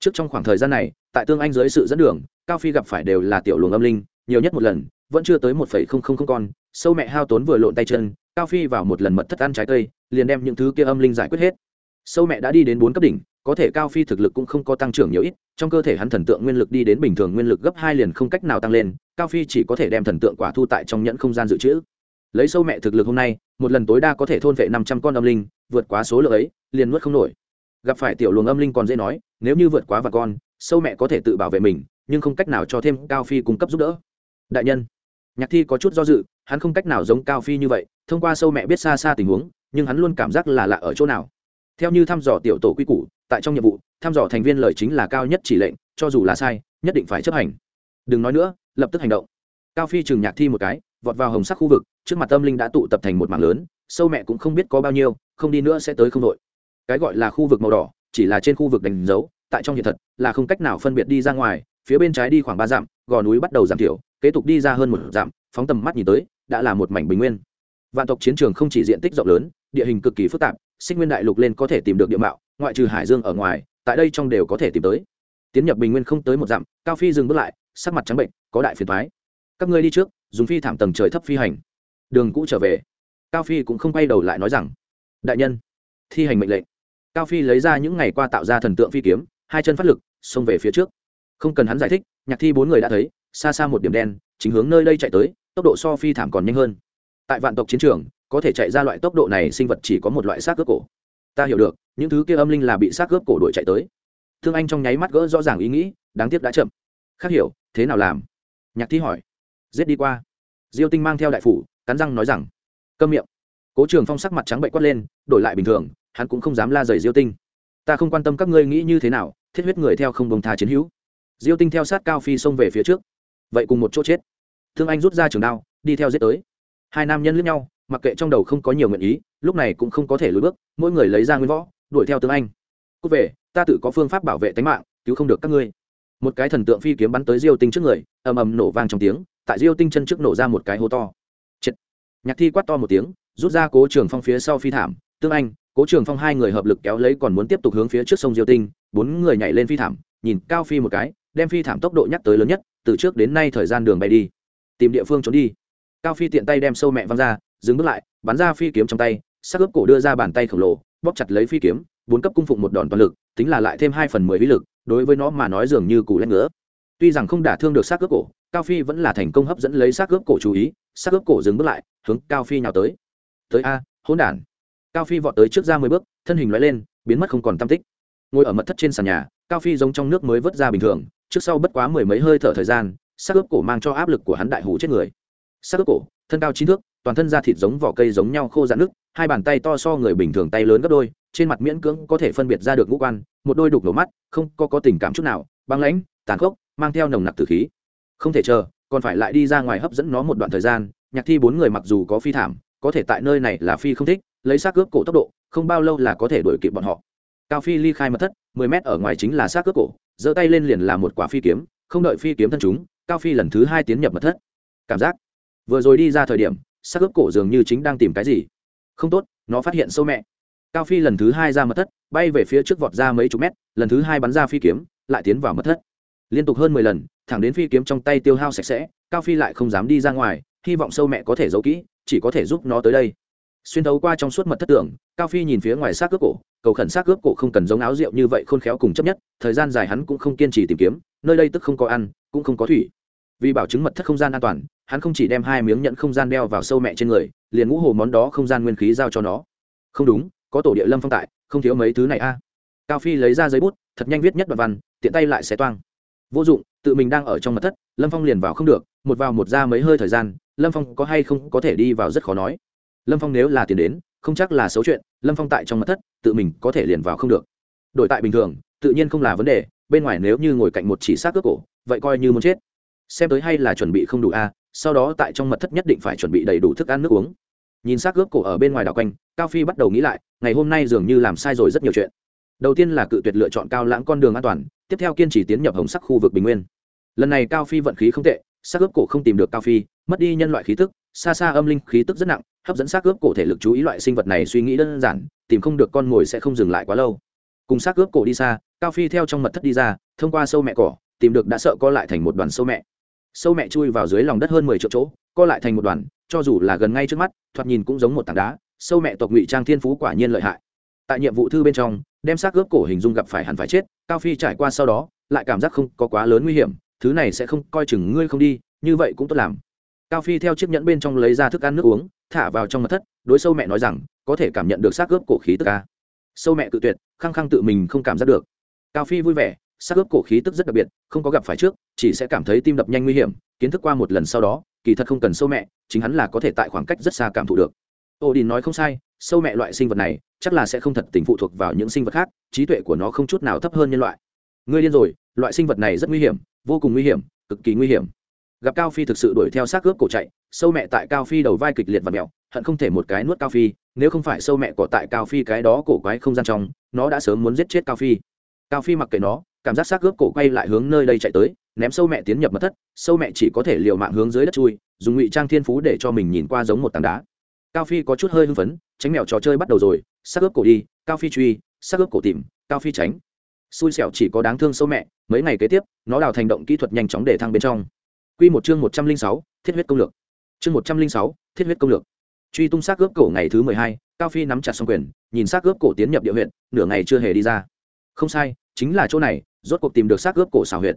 trước trong khoảng thời gian này, tại tương anh dưới sự dẫn đường, cao phi gặp phải đều là tiểu luồng âm linh, nhiều nhất một lần, vẫn chưa tới một phẩy không không không con. Sâu mẹ hao tốn vừa lộn tay chân, cao phi vào một lần mật thất ăn trái cây, liền đem những thứ kia âm linh giải quyết hết. Sâu mẹ đã đi đến bốn cấp đỉnh, có thể cao phi thực lực cũng không có tăng trưởng nhiều ít, trong cơ thể hắn thần tượng nguyên lực đi đến bình thường nguyên lực gấp hai liền không cách nào tăng lên, cao phi chỉ có thể đem thần tượng quả thu tại trong nhẫn không gian dự trữ. Lấy sâu mẹ thực lực hôm nay, một lần tối đa có thể thôn vệ năm trăm con âm linh, vượt quá số lượng ấy, liền nuốt không nổi. Gặp phải tiểu luồng âm linh còn dễ nói nếu như vượt quá và con, sâu mẹ có thể tự bảo vệ mình, nhưng không cách nào cho thêm cao phi cung cấp giúp đỡ. Đại nhân, nhạc thi có chút do dự, hắn không cách nào giống cao phi như vậy, thông qua sâu mẹ biết xa xa tình huống, nhưng hắn luôn cảm giác là lạ ở chỗ nào. Theo như thăm dò tiểu tổ quy củ, tại trong nhiệm vụ, thăm dò thành viên lời chính là cao nhất chỉ lệnh, cho dù là sai, nhất định phải chấp hành. Đừng nói nữa, lập tức hành động. Cao phi chừng nhạc thi một cái, vọt vào hồng sắc khu vực, trước mặt tâm linh đã tụ tập thành một mảng lớn, sâu mẹ cũng không biết có bao nhiêu, không đi nữa sẽ tới không đội. Cái gọi là khu vực màu đỏ chỉ là trên khu vực đánh dấu, tại trong hiện thật, là không cách nào phân biệt đi ra ngoài, phía bên trái đi khoảng ba dặm, gò núi bắt đầu giảm thiểu, kế tục đi ra hơn một dặm, phóng tầm mắt nhìn tới, đã là một mảnh bình nguyên. Vạn tộc chiến trường không chỉ diện tích rộng lớn, địa hình cực kỳ phức tạp, sinh nguyên đại lục lên có thể tìm được địa mạo, ngoại trừ hải dương ở ngoài, tại đây trong đều có thể tìm tới. Tiến nhập bình nguyên không tới một dặm, cao phi dừng bước lại, sắc mặt trắng bệnh, có đại phiền thoái các ngươi đi trước, dùng phi thảm tầng trời thấp phi hành. Đường cũ trở về. Cao phi cũng không quay đầu lại nói rằng, đại nhân, thi hành mệnh lệnh cao phi lấy ra những ngày qua tạo ra thần tượng phi kiếm, hai chân phát lực, xông về phía trước. Không cần hắn giải thích, nhạc thi bốn người đã thấy, xa xa một điểm đen, chính hướng nơi đây chạy tới, tốc độ so phi thảm còn nhanh hơn. Tại vạn tộc chiến trường, có thể chạy ra loại tốc độ này sinh vật chỉ có một loại xác cướp cổ. Ta hiểu được, những thứ kia âm linh là bị xác cướp cổ đuổi chạy tới. Thương anh trong nháy mắt gỡ rõ ràng ý nghĩ, đáng tiếc đã chậm. Khác hiểu, thế nào làm? Nhạc thi hỏi. Giết đi qua. Diêu tinh mang theo đại phủ, cắn răng nói rằng, câm miệng. Cố trường phong sắc mặt trắng bệnh quát lên, đổi lại bình thường hắn cũng không dám la dày diêu tinh. Ta không quan tâm các ngươi nghĩ như thế nào, thiết huyết người theo không bông tha chiến hữu. Diêu tinh theo sát cao phi xông về phía trước. Vậy cùng một chỗ chết. Thương anh rút ra trường đao, đi theo giết tới. Hai nam nhân lướt nhau, mặc kệ trong đầu không có nhiều nguyện ý, lúc này cũng không có thể lùi bước, mỗi người lấy ra nguyên võ, đuổi theo tương anh. Cúc về, ta tự có phương pháp bảo vệ tính mạng, cứu không được các ngươi. Một cái thần tượng phi kiếm bắn tới diêu tinh trước người, ầm ầm nổ vang trong tiếng, tại diêu tinh chân trước nổ ra một cái hố to. Chịt. nhạc thi quát to một tiếng, rút ra cố trường phong phía sau phi thảm. Tương anh cố trường phong hai người hợp lực kéo lấy còn muốn tiếp tục hướng phía trước sông diêu tinh, bốn người nhảy lên phi thảm, nhìn cao phi một cái, đem phi thảm tốc độ nhắc tới lớn nhất, từ trước đến nay thời gian đường bay đi. Tìm địa phương trốn đi. Cao phi tiện tay đem sâu mẹ văng ra, dừng bước lại, bắn ra phi kiếm trong tay, sắc ướp cổ đưa ra bàn tay khổng lồ, bóp chặt lấy phi kiếm, bốn cấp cung phụng một đòn toàn lực, tính là lại thêm hai phần mười vĩ lực, đối với nó mà nói dường như cù lên nữa tuy rằng không đả thương được xác ướp cổ, cao phi vẫn là thành công hấp dẫn lấy xác ướp cổ chú ý xác ướp cổ dừng bước lại, hướng cao phi nhào tới. Tới a, hỗn đản cao phi vọt tới trước ra mười bước, thân hình loại lên, biến mất không còn tam tích. Ngồi ở mật thất trên sàn nhà, cao phi giống trong nước mới vớt ra bình thường, trước sau bất quá mười mấy hơi thở thời gian xác ướp cổ mang cho áp lực của hắn đại hủ chết người. Xác ướp cổ, thân cao chín thước, toàn thân da thịt giống vỏ cây giống nhau khô dạn nước hai bàn tay to so người bình thường tay lớn gấp đôi, trên mặt miễn cưỡng có thể phân biệt ra được ngũ quan, một đôi đục nổ mắt, không có có tình cảm chút nào, băng lãnh, tàn khốc, mang theo nồng nặc tử khí. Không thể chờ, còn phải lại đi ra ngoài hấp dẫn nó một đoạn thời gian, nhạc thi bốn người mặc dù có phi thảm có thể tại nơi này là phi không thích, lấy xác cướp cổ tốc độ, không bao lâu là có thể đuổi kịp bọn họ. Cao phi ly khai mật thất, mười mét ở ngoài chính là xác cướp cổ, giơ tay lên liền là một quả phi kiếm, không đợi phi kiếm thân chúng, cao phi lần thứ hai tiến nhập mật thất. Cảm giác. Vừa rồi đi ra thời điểm, xác cướp cổ dường như chính đang tìm cái gì. Không tốt, nó phát hiện sâu mẹ. Cao phi lần thứ hai ra mật thất, bay về phía trước vọt ra mấy chục mét, lần thứ hai bắn ra phi kiếm, lại tiến vào mật thất. Liên tục hơn mười lần, thẳng đến phi kiếm trong tay tiêu hao sạch sẽ, cao phi lại không dám đi ra ngoài, hy vọng sâu mẹ có thể giấu kỹ chỉ có thể giúp nó tới đây. Xuyên thấu qua trong suốt mật thất tưởng cao phi nhìn phía ngoài xác cướp cổ, cầu khẩn xác cướp cổ không cần giống áo rượu như vậy khôn khéo cùng chấp nhất, thời gian dài hắn cũng không kiên trì tìm kiếm, nơi đây tức không có ăn, cũng không có thủy. Vì bảo chứng mật thất không gian an toàn, hắn không chỉ đem hai miếng nhận không gian đeo vào sâu mẹ trên người, liền ngũ hồ món đó không gian nguyên khí giao cho nó. Không đúng, có tổ địa lâm phong tại, không thiếu mấy thứ này a. Cao phi lấy ra giấy bút, thật nhanh viết nhất đoạn văn, tiện tay lại xé toang. Vô dụng, tự mình đang ở trong mật thất, lâm phong liền vào không được, một vào một ra mấy hơi thời gian lâm phong có hay không có thể đi vào rất khó nói. Lâm phong nếu là tiền đến, không chắc là xấu chuyện, lâm phong tại trong mật thất, tự mình có thể liền vào không được. Đổi tại bình thường, tự nhiên không là vấn đề, bên ngoài nếu như ngồi cạnh một chỉ xác cướp cổ, vậy coi như muốn chết. Xem tới hay là chuẩn bị không đủ a, sau đó tại trong mật thất nhất định phải chuẩn bị đầy đủ thức ăn nước uống. Nhìn xác cướp cổ ở bên ngoài đảo quanh, cao phi bắt đầu nghĩ lại, ngày hôm nay dường như làm sai rồi rất nhiều chuyện. Đầu tiên là cự tuyệt lựa chọn cao lãng con đường an toàn, tiếp theo kiên trì tiến nhập hồng sắc khu vực bình nguyên. Lần này cao phi vận khí không tệ xác ướp cổ không tìm được cao phi, mất đi nhân loại khí tức, xa xa âm linh khí tức rất nặng, hấp dẫn xác ướp cổ thể lực chú ý loại sinh vật này suy nghĩ đơn giản, tìm không được con mồi sẽ không dừng lại quá lâu. Cùng xác ướp cổ đi xa, cao phi theo trong mật thất đi ra, thông qua sâu mẹ cỏ, tìm được đã sợ co lại thành một đoàn sâu mẹ. Sâu mẹ chui vào dưới lòng đất hơn mười triệu chỗ, co lại thành một đoàn, cho dù là gần ngay trước mắt, thoạt nhìn cũng giống một tảng đá, sâu mẹ tộc ngụy trang thiên phú quả nhiên lợi hại. Tại nhiệm vụ thư bên trong, đem xác ướp cổ hình dung gặp phải hẳn phải chết, cao phi trải qua sau đó, lại cảm giác không có quá lớn nguy hiểm thứ này sẽ không coi chừng ngươi không đi, như vậy cũng tốt làm. Cao phi theo chiếc nhẫn bên trong lấy ra thức ăn nước uống, thả vào trong mặt thất, đối sâu mẹ nói rằng, có thể cảm nhận được xác ướp cổ khí tức ca sâu mẹ cự tuyệt, khăng khăng tự mình không cảm giác được. Cao phi vui vẻ, xác ướp cổ khí tức rất đặc biệt, không có gặp phải trước, chỉ sẽ cảm thấy tim đập nhanh nguy hiểm, kiến thức qua một lần sau đó, kỳ thật không cần sâu mẹ, chính hắn là có thể tại khoảng cách rất xa cảm thụ được. Ô đình nói không sai, sâu mẹ loại sinh vật này, chắc là sẽ không thật tình phụ thuộc vào những sinh vật khác, trí tuệ của nó không chút nào thấp hơn nhân loại. Ngươi điên rồi, loại sinh vật này rất nguy hiểm vô cùng nguy hiểm, cực kỳ nguy hiểm. Gặp cao phi thực sự đuổi theo xác ướp cổ chạy, sâu mẹ tại cao phi đầu vai kịch liệt và mẹo, hận không thể một cái nuốt cao phi, nếu không phải sâu mẹ cỏ tại cao phi cái đó cổ quái không gian trong, nó đã sớm muốn giết chết cao phi. Cao phi mặc kệ nó, cảm giác xác ướp cổ quay lại hướng nơi đây chạy tới, ném sâu mẹ tiến nhập mật thất, sâu mẹ chỉ có thể liều mạng hướng dưới đất chui, dùng ngụy trang thiên phú để cho mình nhìn qua giống một tảng đá. Cao phi có chút hơi hưng phấn, tránh mèo trò chơi bắt đầu rồi, xác ướp cổ đi, cao phi truy, xác ướp cổ tìm, cao phi tránh xui xẻo chỉ có đáng thương sâu mẹ, mấy ngày kế tiếp, nó đào thành động kỹ thuật nhanh chóng để thăng bên trong. Q một chương một trăm linh sáu, thiết huyết công lược. Chương một trăm linh sáu, thiết huyết công lược. Truy tung xác ướp cổ ngày thứ mười hai, cao phi nắm chặt xong quyền, nhìn xác ướp cổ tiến nhập địa huyện nửa ngày chưa hề đi ra. Không sai, chính là chỗ này, rốt cuộc tìm được xác ướp cổ xào huyệt.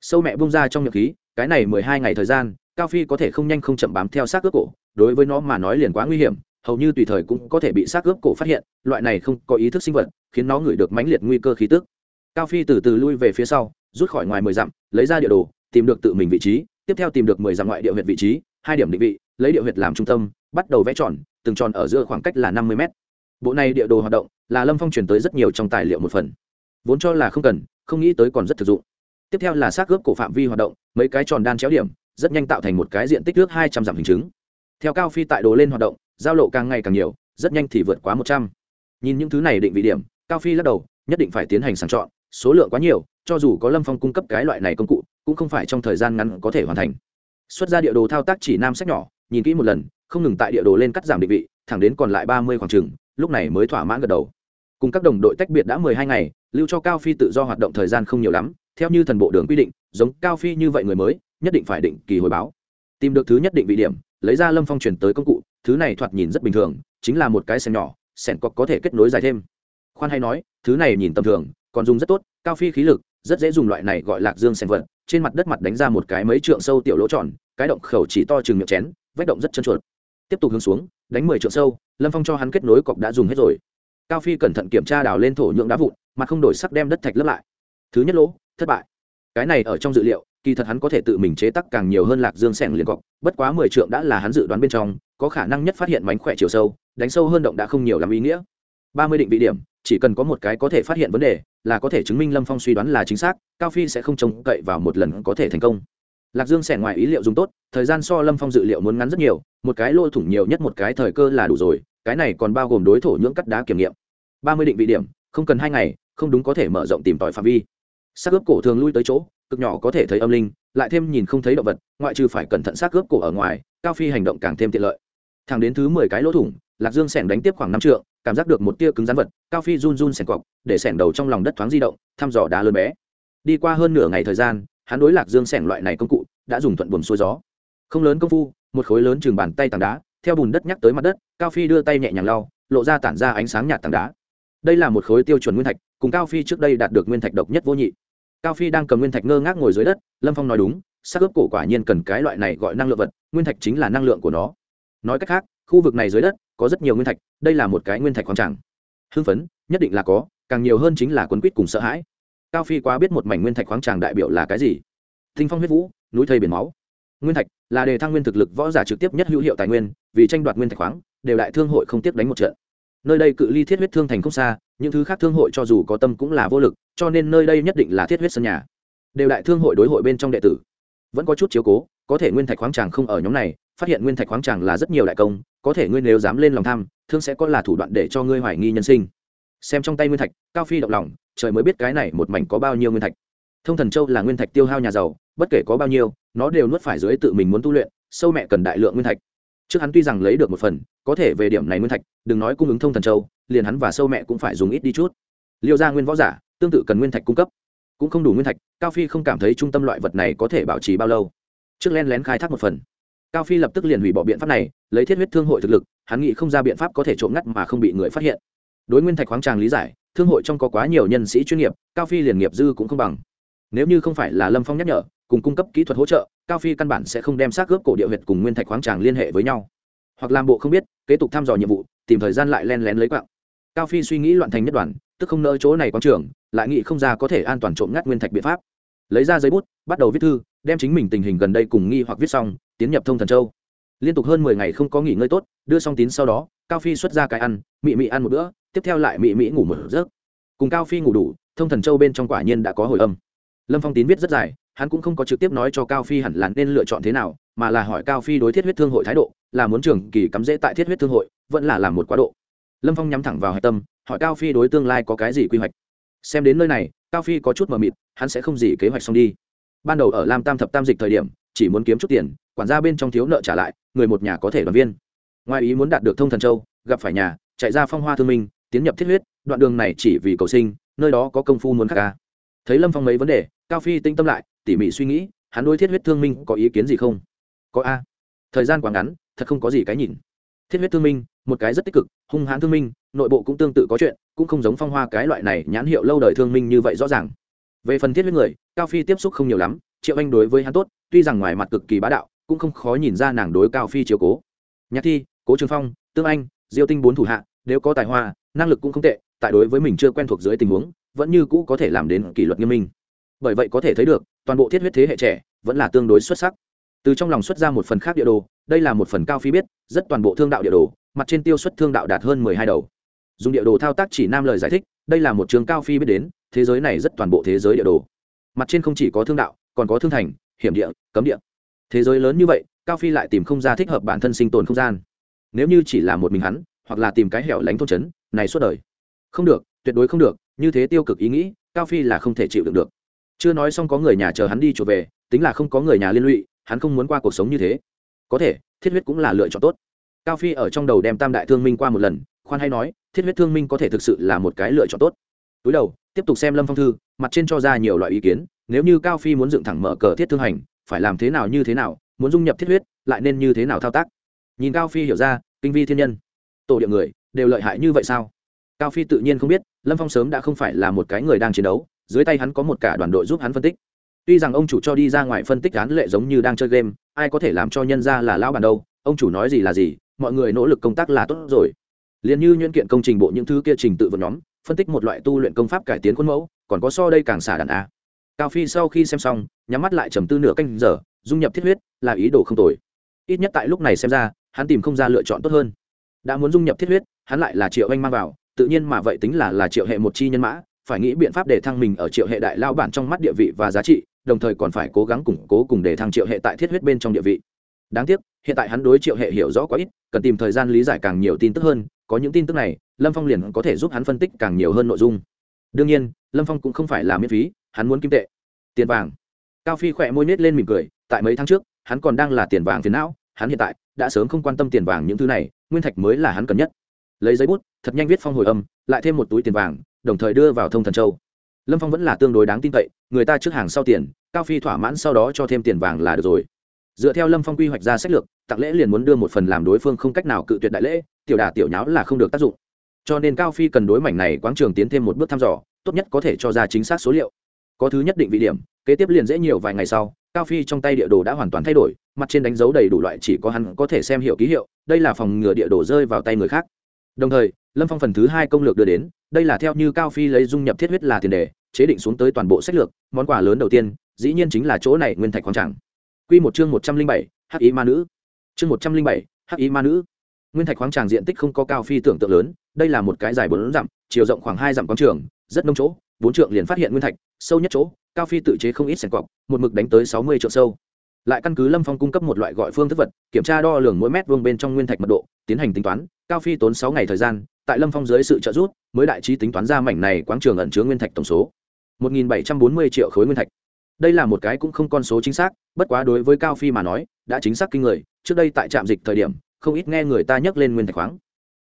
Sâu mẹ bung ra trong nhật khí cái này mười hai ngày thời gian, cao phi có thể không nhanh không chậm bám theo xác ướp cổ, đối với nó mà nói liền quá nguy hiểm, hầu như tùy thời cũng có thể bị xác ướp cổ phát hiện, loại này không có ý thức sinh vật, khiến nó ngửi được mãnh liệt nguy cơ khí tức cao phi từ từ lui về phía sau, rút khỏi ngoài mười dặm, lấy ra địa đồ, tìm được tự mình vị trí, tiếp theo tìm được mười dặm ngoại địa huyệt vị trí, hai điểm định vị, lấy địa huyệt làm trung tâm, bắt đầu vẽ tròn, từng tròn ở giữa khoảng cách là năm mươi mét. Bộ này địa đồ hoạt động là lâm phong chuyển tới rất nhiều trong tài liệu một phần. Vốn cho là không cần, không nghĩ tới còn rất thực dụng. Tiếp theo là xác ướp cổ phạm vi hoạt động, mấy cái tròn đan chéo điểm, rất nhanh tạo thành một cái diện tích nước hai trăm dặm hình chứng theo cao phi tại đồ lên hoạt động, giao lộ càng ngày càng nhiều, rất nhanh thì vượt quá một trăm. Nhìn những thứ này định vị điểm, cao phi lắc đầu, nhất định phải tiến hành sàng chọn số lượng quá nhiều, cho dù có lâm phong cung cấp cái loại này công cụ, cũng không phải trong thời gian ngắn có thể hoàn thành. Xuất ra địa đồ thao tác chỉ nam sách nhỏ, nhìn kỹ một lần, không ngừng tại địa đồ lên cắt giảm định vị, thẳng đến còn lại ba mươi khoảng trừng lúc này mới thỏa mãn gật đầu. Cùng các đồng đội tách biệt đã mười hai ngày, lưu cho cao phi tự do hoạt động thời gian không nhiều lắm, theo như thần bộ đường quy định, giống cao phi như vậy người mới, nhất định phải định kỳ hồi báo. Tìm được thứ nhất định vị điểm, lấy ra lâm phong chuyển tới công cụ, thứ này thoạt nhìn rất bình thường, chính là một cái sen nhỏ sẻn cọc có thể kết nối dài thêm. Khoan hay nói, thứ này nhìn tầm thường còn dùng rất tốt, cao phi khí lực, rất dễ dùng loại này gọi lạc dương sen vật, trên mặt đất mặt đánh ra một cái mấy trượng sâu tiểu lỗ tròn, cái động khẩu chỉ to chừng miệng chén vách động rất chân chuột. Tiếp tục hướng xuống, đánh mười trượng sâu, lâm phong cho hắn kết nối cọc đã dùng hết rồi. Cao phi cẩn thận kiểm tra đào lên thổ nhượng đá vụn mặt không đổi sắc đem đất thạch lấp lại. Thứ nhất lỗ, thất bại. Cái này ở trong dự liệu, kỳ thật hắn có thể tự mình chế tắc càng nhiều hơn lạc dương sẻng liền cọc, bất quá mười trượng đã là hắn dự đoán bên trong, có khả năng nhất phát hiện mánh khỏe chiều sâu, đánh sâu hơn động đã không nhiều làm ý nghĩa. Ba mươi định vị điểm, chỉ cần có một cái có thể phát hiện vấn đề là có thể chứng minh lâm phong suy đoán là chính xác, cao phi sẽ không trông cậy vào một lần có thể thành công. Lạc dương sẽ ngoài ý liệu dùng tốt, thời gian so lâm phong dự liệu muốn ngắn rất nhiều, một cái lỗ thủng nhiều nhất một cái thời cơ là đủ rồi, cái này còn bao gồm đối thổ nhưỡng cắt đá kiểm nghiệm. Ba mươi định vị điểm, không cần hai ngày, không đúng có thể mở rộng tìm tòi phạm vi. Xác ướp cổ thường lui tới chỗ, cực nhỏ có thể thấy âm linh, lại thêm nhìn không thấy động vật, ngoại trừ phải cẩn thận xác ướp cổ ở ngoài, cao phi hành động càng thêm tiện lợi. Thẳng đến thứ mười cái lỗ thủng, lạc dương sẻng đánh tiếp khoảng năm trượng cảm giác được một tia cứng rắn vật, cao phi run run sẻng cọc, để sẻng đầu trong lòng đất thoáng di động, thăm dò đá lớn bé. Đi qua hơn nửa ngày thời gian, hắn đối lạc dương sẻng loại này công cụ đã dùng thuận buồm xuôi gió. Không lớn công phu, một khối lớn chừng bàn tay tảng đá, theo bùn đất nhắc tới mặt đất, cao phi đưa tay nhẹ nhàng lau, lộ ra tản ra ánh sáng nhạt tảng đá. Đây là một khối tiêu chuẩn nguyên thạch, cùng cao phi trước đây đạt được nguyên thạch độc nhất vô nhị. Cao phi đang cầm nguyên thạch ngơ ngác ngồi dưới đất, lâm phong nói đúng, xác ướp cổ quả nhiên cần cái loại này gọi năng lượng vật, nguyên thạch chính là năng lượng của nó. Nói cách khác, khu vực này dưới đất có rất nhiều nguyên thạch, đây là một cái nguyên thạch khoáng tràng. Hưng phấn, nhất định là có, càng nhiều hơn chính là quấn quýt cùng sợ hãi. Cao phi quá biết một mảnh nguyên thạch khoáng tràng đại biểu là cái gì. Thinh phong huyết vũ, núi thây biển máu. Nguyên thạch là đề thăng nguyên thực lực võ giả trực tiếp nhất hữu hiệu tài nguyên, vì tranh đoạt nguyên thạch khoáng, đều đại thương hội không tiếp đánh một trận. Nơi đây cự ly thiết huyết thương thành không xa, những thứ khác thương hội cho dù có tâm cũng là vô lực, cho nên nơi đây nhất định là thiết huyết sân nhà. Đều đại thương hội đối hội bên trong đệ tử. Vẫn có chút chiếu cố, có thể nguyên thạch khoáng tràng không ở nhóm này phát hiện nguyên thạch khoáng tràng là rất nhiều đại công, có thể ngươi nếu dám lên lòng tham, thương sẽ có là thủ đoạn để cho ngươi hoài nghi nhân sinh. Xem trong tay nguyên thạch, cao phi động lòng, trời mới biết cái này một mảnh có bao nhiêu nguyên thạch. Thông thần châu là nguyên thạch tiêu hao nhà giàu, bất kể có bao nhiêu, nó đều nuốt phải dưới tự mình muốn tu luyện, sâu mẹ cần đại lượng nguyên thạch. Trước hắn tuy rằng lấy được một phần, có thể về điểm này nguyên thạch, đừng nói cung ứng thông thần châu, liền hắn và sâu mẹ cũng phải dùng ít đi chút. Liêu ra nguyên võ giả, tương tự cần nguyên thạch cung cấp. Cũng không đủ nguyên thạch, cao phi không cảm thấy trung tâm loại vật này có thể bảo trì bao lâu. Trước len lén khai thác một phần cao phi lập tức liền hủy bỏ biện pháp này, lấy thiết huyết thương hội thực lực, hắn nghĩ không ra biện pháp có thể trộm ngắt mà không bị người phát hiện. Đối nguyên thạch khoáng tràng lý giải, thương hội trong có quá nhiều nhân sĩ chuyên nghiệp, cao phi liền nghiệp dư cũng không bằng. Nếu như không phải là lâm phong nhắc nhở, cùng cung cấp kỹ thuật hỗ trợ, cao phi căn bản sẽ không đem xác ướp cổ địa huyệt cùng nguyên thạch khoáng tràng liên hệ với nhau. Hoặc làm bộ không biết, kế tục thăm dò nhiệm vụ, tìm thời gian lại len lén lấy quạng. Cao phi suy nghĩ loạn thành nhất đoàn, tức không nỡ chỗ này quán trường, lại nghĩ không ra có thể an toàn trộm ngắt nguyên thạch biện pháp. Lấy ra giấy bút, bắt đầu viết thư, đem chính mình tình hình gần đây cùng nghi hoặc viết xong tiến nhập thông thần châu. Liên tục hơn mười ngày không có nghỉ ngơi tốt, đưa xong tín sau đó, cao phi xuất ra cái ăn, mị mị ăn một bữa, tiếp theo lại mị mị ngủ một giấc. Cùng cao phi ngủ đủ, thông thần châu bên trong quả nhiên đã có hồi âm. Lâm phong tín viết rất dài, hắn cũng không có trực tiếp nói cho cao phi hẳn là nên lựa chọn thế nào, mà là hỏi cao phi đối thiết huyết thương hội thái độ, là muốn trường kỳ cắm rễ tại thiết huyết thương hội, vẫn là làm một quá độ. Lâm phong nhắm thẳng vào hạch tâm, hỏi cao phi đối tương lai có cái gì quy hoạch. Xem đến nơi này, cao phi có chút mờ mịt, hắn sẽ không gì kế hoạch xong đi. Ban đầu ở lam tam thập tam dịch thời điểm chỉ muốn kiếm chút tiền, quản gia bên trong thiếu nợ trả lại, người một nhà có thể đoàn viên. Ngoài ý muốn đạt được thông thần châu, gặp phải nhà, chạy ra phong hoa thương minh, tiến nhập thiết huyết, đoạn đường này chỉ vì cầu sinh, nơi đó có công phu muốn khắc ca à. thấy lâm phong mấy vấn đề, cao phi tinh tâm lại, tỉ mỉ suy nghĩ, hắn đối thiết huyết thương minh có ý kiến gì không? Có a. Thời gian quá ngắn, thật không có gì cái nhìn. Thiết huyết thương minh, một cái rất tích cực, hung hãn thương minh, nội bộ cũng tương tự có chuyện, cũng không giống phong hoa cái loại này nhãn hiệu lâu đời thương minh như vậy rõ ràng. Về phần thiết huyết người, cao phi tiếp xúc không nhiều lắm triệu anh đối với hắn tốt, tuy rằng ngoài mặt cực kỳ bá đạo, cũng không khó nhìn ra nàng đối cao phi chiếu cố. Nhạc thi, cố trường phong, tương anh, diêu tinh bốn thủ hạ nếu có tài hoa, năng lực cũng không tệ, tại đối với mình chưa quen thuộc dưới tình huống, vẫn như cũ có thể làm đến kỷ luật nghiêm minh. Bởi vậy có thể thấy được, toàn bộ thiết huyết thế hệ trẻ vẫn là tương đối xuất sắc. Từ trong lòng xuất ra một phần khác địa đồ, đây là một phần cao phi biết, rất toàn bộ thương đạo địa đồ, mặt trên tiêu xuất thương đạo đạt hơn mười hai đầu. Dùng địa đồ thao tác chỉ nam lời giải thích, đây là một trường cao phi biết đến, thế giới này rất toàn bộ thế giới địa đồ. Mặt trên không chỉ có thương đạo còn có thương thành, hiểm địa, cấm địa. Thế giới lớn như vậy, cao phi lại tìm không ra thích hợp bản thân sinh tồn không gian. Nếu như chỉ là một mình hắn, hoặc là tìm cái hẻo lánh thôn trấn, này suốt đời. Không được, tuyệt đối không được, như thế tiêu cực ý nghĩ, cao phi là không thể chịu đựng được. Chưa nói xong có người nhà chờ hắn đi trở về, tính là không có người nhà liên lụy, hắn không muốn qua cuộc sống như thế. Có thể, thiết huyết cũng là lựa chọn tốt. Cao phi ở trong đầu đem tam đại thương minh qua một lần, khoan hay nói, thiết huyết thương minh có thể thực sự là một cái lựa chọn tốt. Túi đầu, tiếp tục xem lâm phong thư, mặt trên cho ra nhiều loại ý kiến nếu như cao phi muốn dựng thẳng mở cờ thiết thương hành, phải làm thế nào như thế nào, muốn dung nhập thiết huyết, lại nên như thế nào thao tác? Nhìn cao phi hiểu ra, kinh vi thiên nhân, tổ địa người, đều lợi hại như vậy sao? Cao phi tự nhiên không biết, lâm phong sớm đã không phải là một cái người đang chiến đấu, dưới tay hắn có một cả đoàn đội giúp hắn phân tích. Tuy rằng ông chủ cho đi ra ngoài phân tích án lệ giống như đang chơi game, ai có thể làm cho nhân ra là lão bản đâu, ông chủ nói gì là gì, mọi người nỗ lực công tác là tốt rồi. Liền như nhuyễn kiện công trình bộ những thứ kia trình tự vượt nhóm, phân tích một loại tu luyện công pháp cải tiến khuôn mẫu, còn có so đây càng xả đàn a cao phi sau khi xem xong, nhắm mắt lại trầm tư nửa canh giờ, dung nhập thiết huyết, là ý đồ không tồi. Ít nhất tại lúc này xem ra, hắn tìm không ra lựa chọn tốt hơn. Đã muốn dung nhập thiết huyết, hắn lại là triệu anh mang vào, tự nhiên mà vậy tính là là triệu hệ một chi nhân mã, phải nghĩ biện pháp để thăng mình ở triệu hệ đại lao bản trong mắt địa vị và giá trị, đồng thời còn phải cố gắng củng cố cùng để thăng triệu hệ tại thiết huyết bên trong địa vị. Đáng tiếc, hiện tại hắn đối triệu hệ hiểu rõ quá ít, cần tìm thời gian lý giải càng nhiều tin tức hơn, có những tin tức này, lâm phong liền có thể giúp hắn phân tích càng nhiều hơn nội dung. Đương nhiên, lâm phong cũng không phải là miễn phí hắn muốn kim tệ. Tiền vàng. Cao phi khỏe môi nết lên mỉm cười, tại mấy tháng trước, hắn còn đang là tiền vàng phiền não, hắn hiện tại đã sớm không quan tâm tiền vàng những thứ này, nguyên thạch mới là hắn cần nhất. Lấy giấy bút, thật nhanh viết phong hồi âm, lại thêm một túi tiền vàng, đồng thời đưa vào thông thần châu. Lâm phong vẫn là tương đối đáng tin cậy, người ta trước hàng sau tiền, cao phi thỏa mãn sau đó cho thêm tiền vàng là được rồi. Dựa theo lâm phong quy hoạch ra sách lược, tặng lễ liền muốn đưa một phần làm đối phương không cách nào cự tuyệt đại lễ, tiểu đà tiểu nháo là không được tác dụng. Cho nên cao phi cần đối mảnh này quáng trường tiến thêm một bước thăm dò, tốt nhất có thể cho ra chính xác số liệu có thứ nhất định vị điểm, kế tiếp liền dễ nhiều vài ngày sau, cao phi trong tay địa đồ đã hoàn toàn thay đổi, mặt trên đánh dấu đầy đủ loại chỉ có hắn có thể xem hiểu ký hiệu, đây là phòng ngừa địa đồ rơi vào tay người khác. Đồng thời, lâm phong phần thứ hai công lược đưa đến, đây là theo như cao phi lấy dung nhập thiết huyết là tiền đề, chế định xuống tới toàn bộ sách lược, món quà lớn đầu tiên, dĩ nhiên chính là chỗ này nguyên thạch khoáng tràng. Q một chương một trăm linh bảy, hắc ý ma nữ. Chương một trăm linh bảy, hắc ý ma nữ. Nguyên thạch khoáng tràng diện tích không có cao phi tưởng tượng lớn, đây là một cái dài bốn dặm, chiều rộng khoảng hai dặm quáng trường, rất nông chỗ, bốn trượng liền phát hiện nguyên thạch sâu nhất chỗ cao phi tự chế không ít sẻng cọc, một mực đánh tới sáu mươi triệu sâu. Lại căn cứ lâm phong cung cấp một loại gọi phương thức vật kiểm tra đo lường mỗi mét vuông bên trong nguyên thạch mật độ tiến hành tính toán cao phi tốn sáu ngày thời gian tại lâm phong dưới sự trợ giúp mới đại trí tính toán ra mảnh này quáng trường ẩn chứa nguyên thạch tổng số. Một nghìn bảy trăm bốn mươi triệu khối nguyên thạch. Đây là một cái cũng không con số chính xác bất quá đối với cao phi mà nói đã chính xác kinh người trước đây tại trạm dịch thời điểm không ít nghe người ta nhắc lên nguyên thạch khoáng.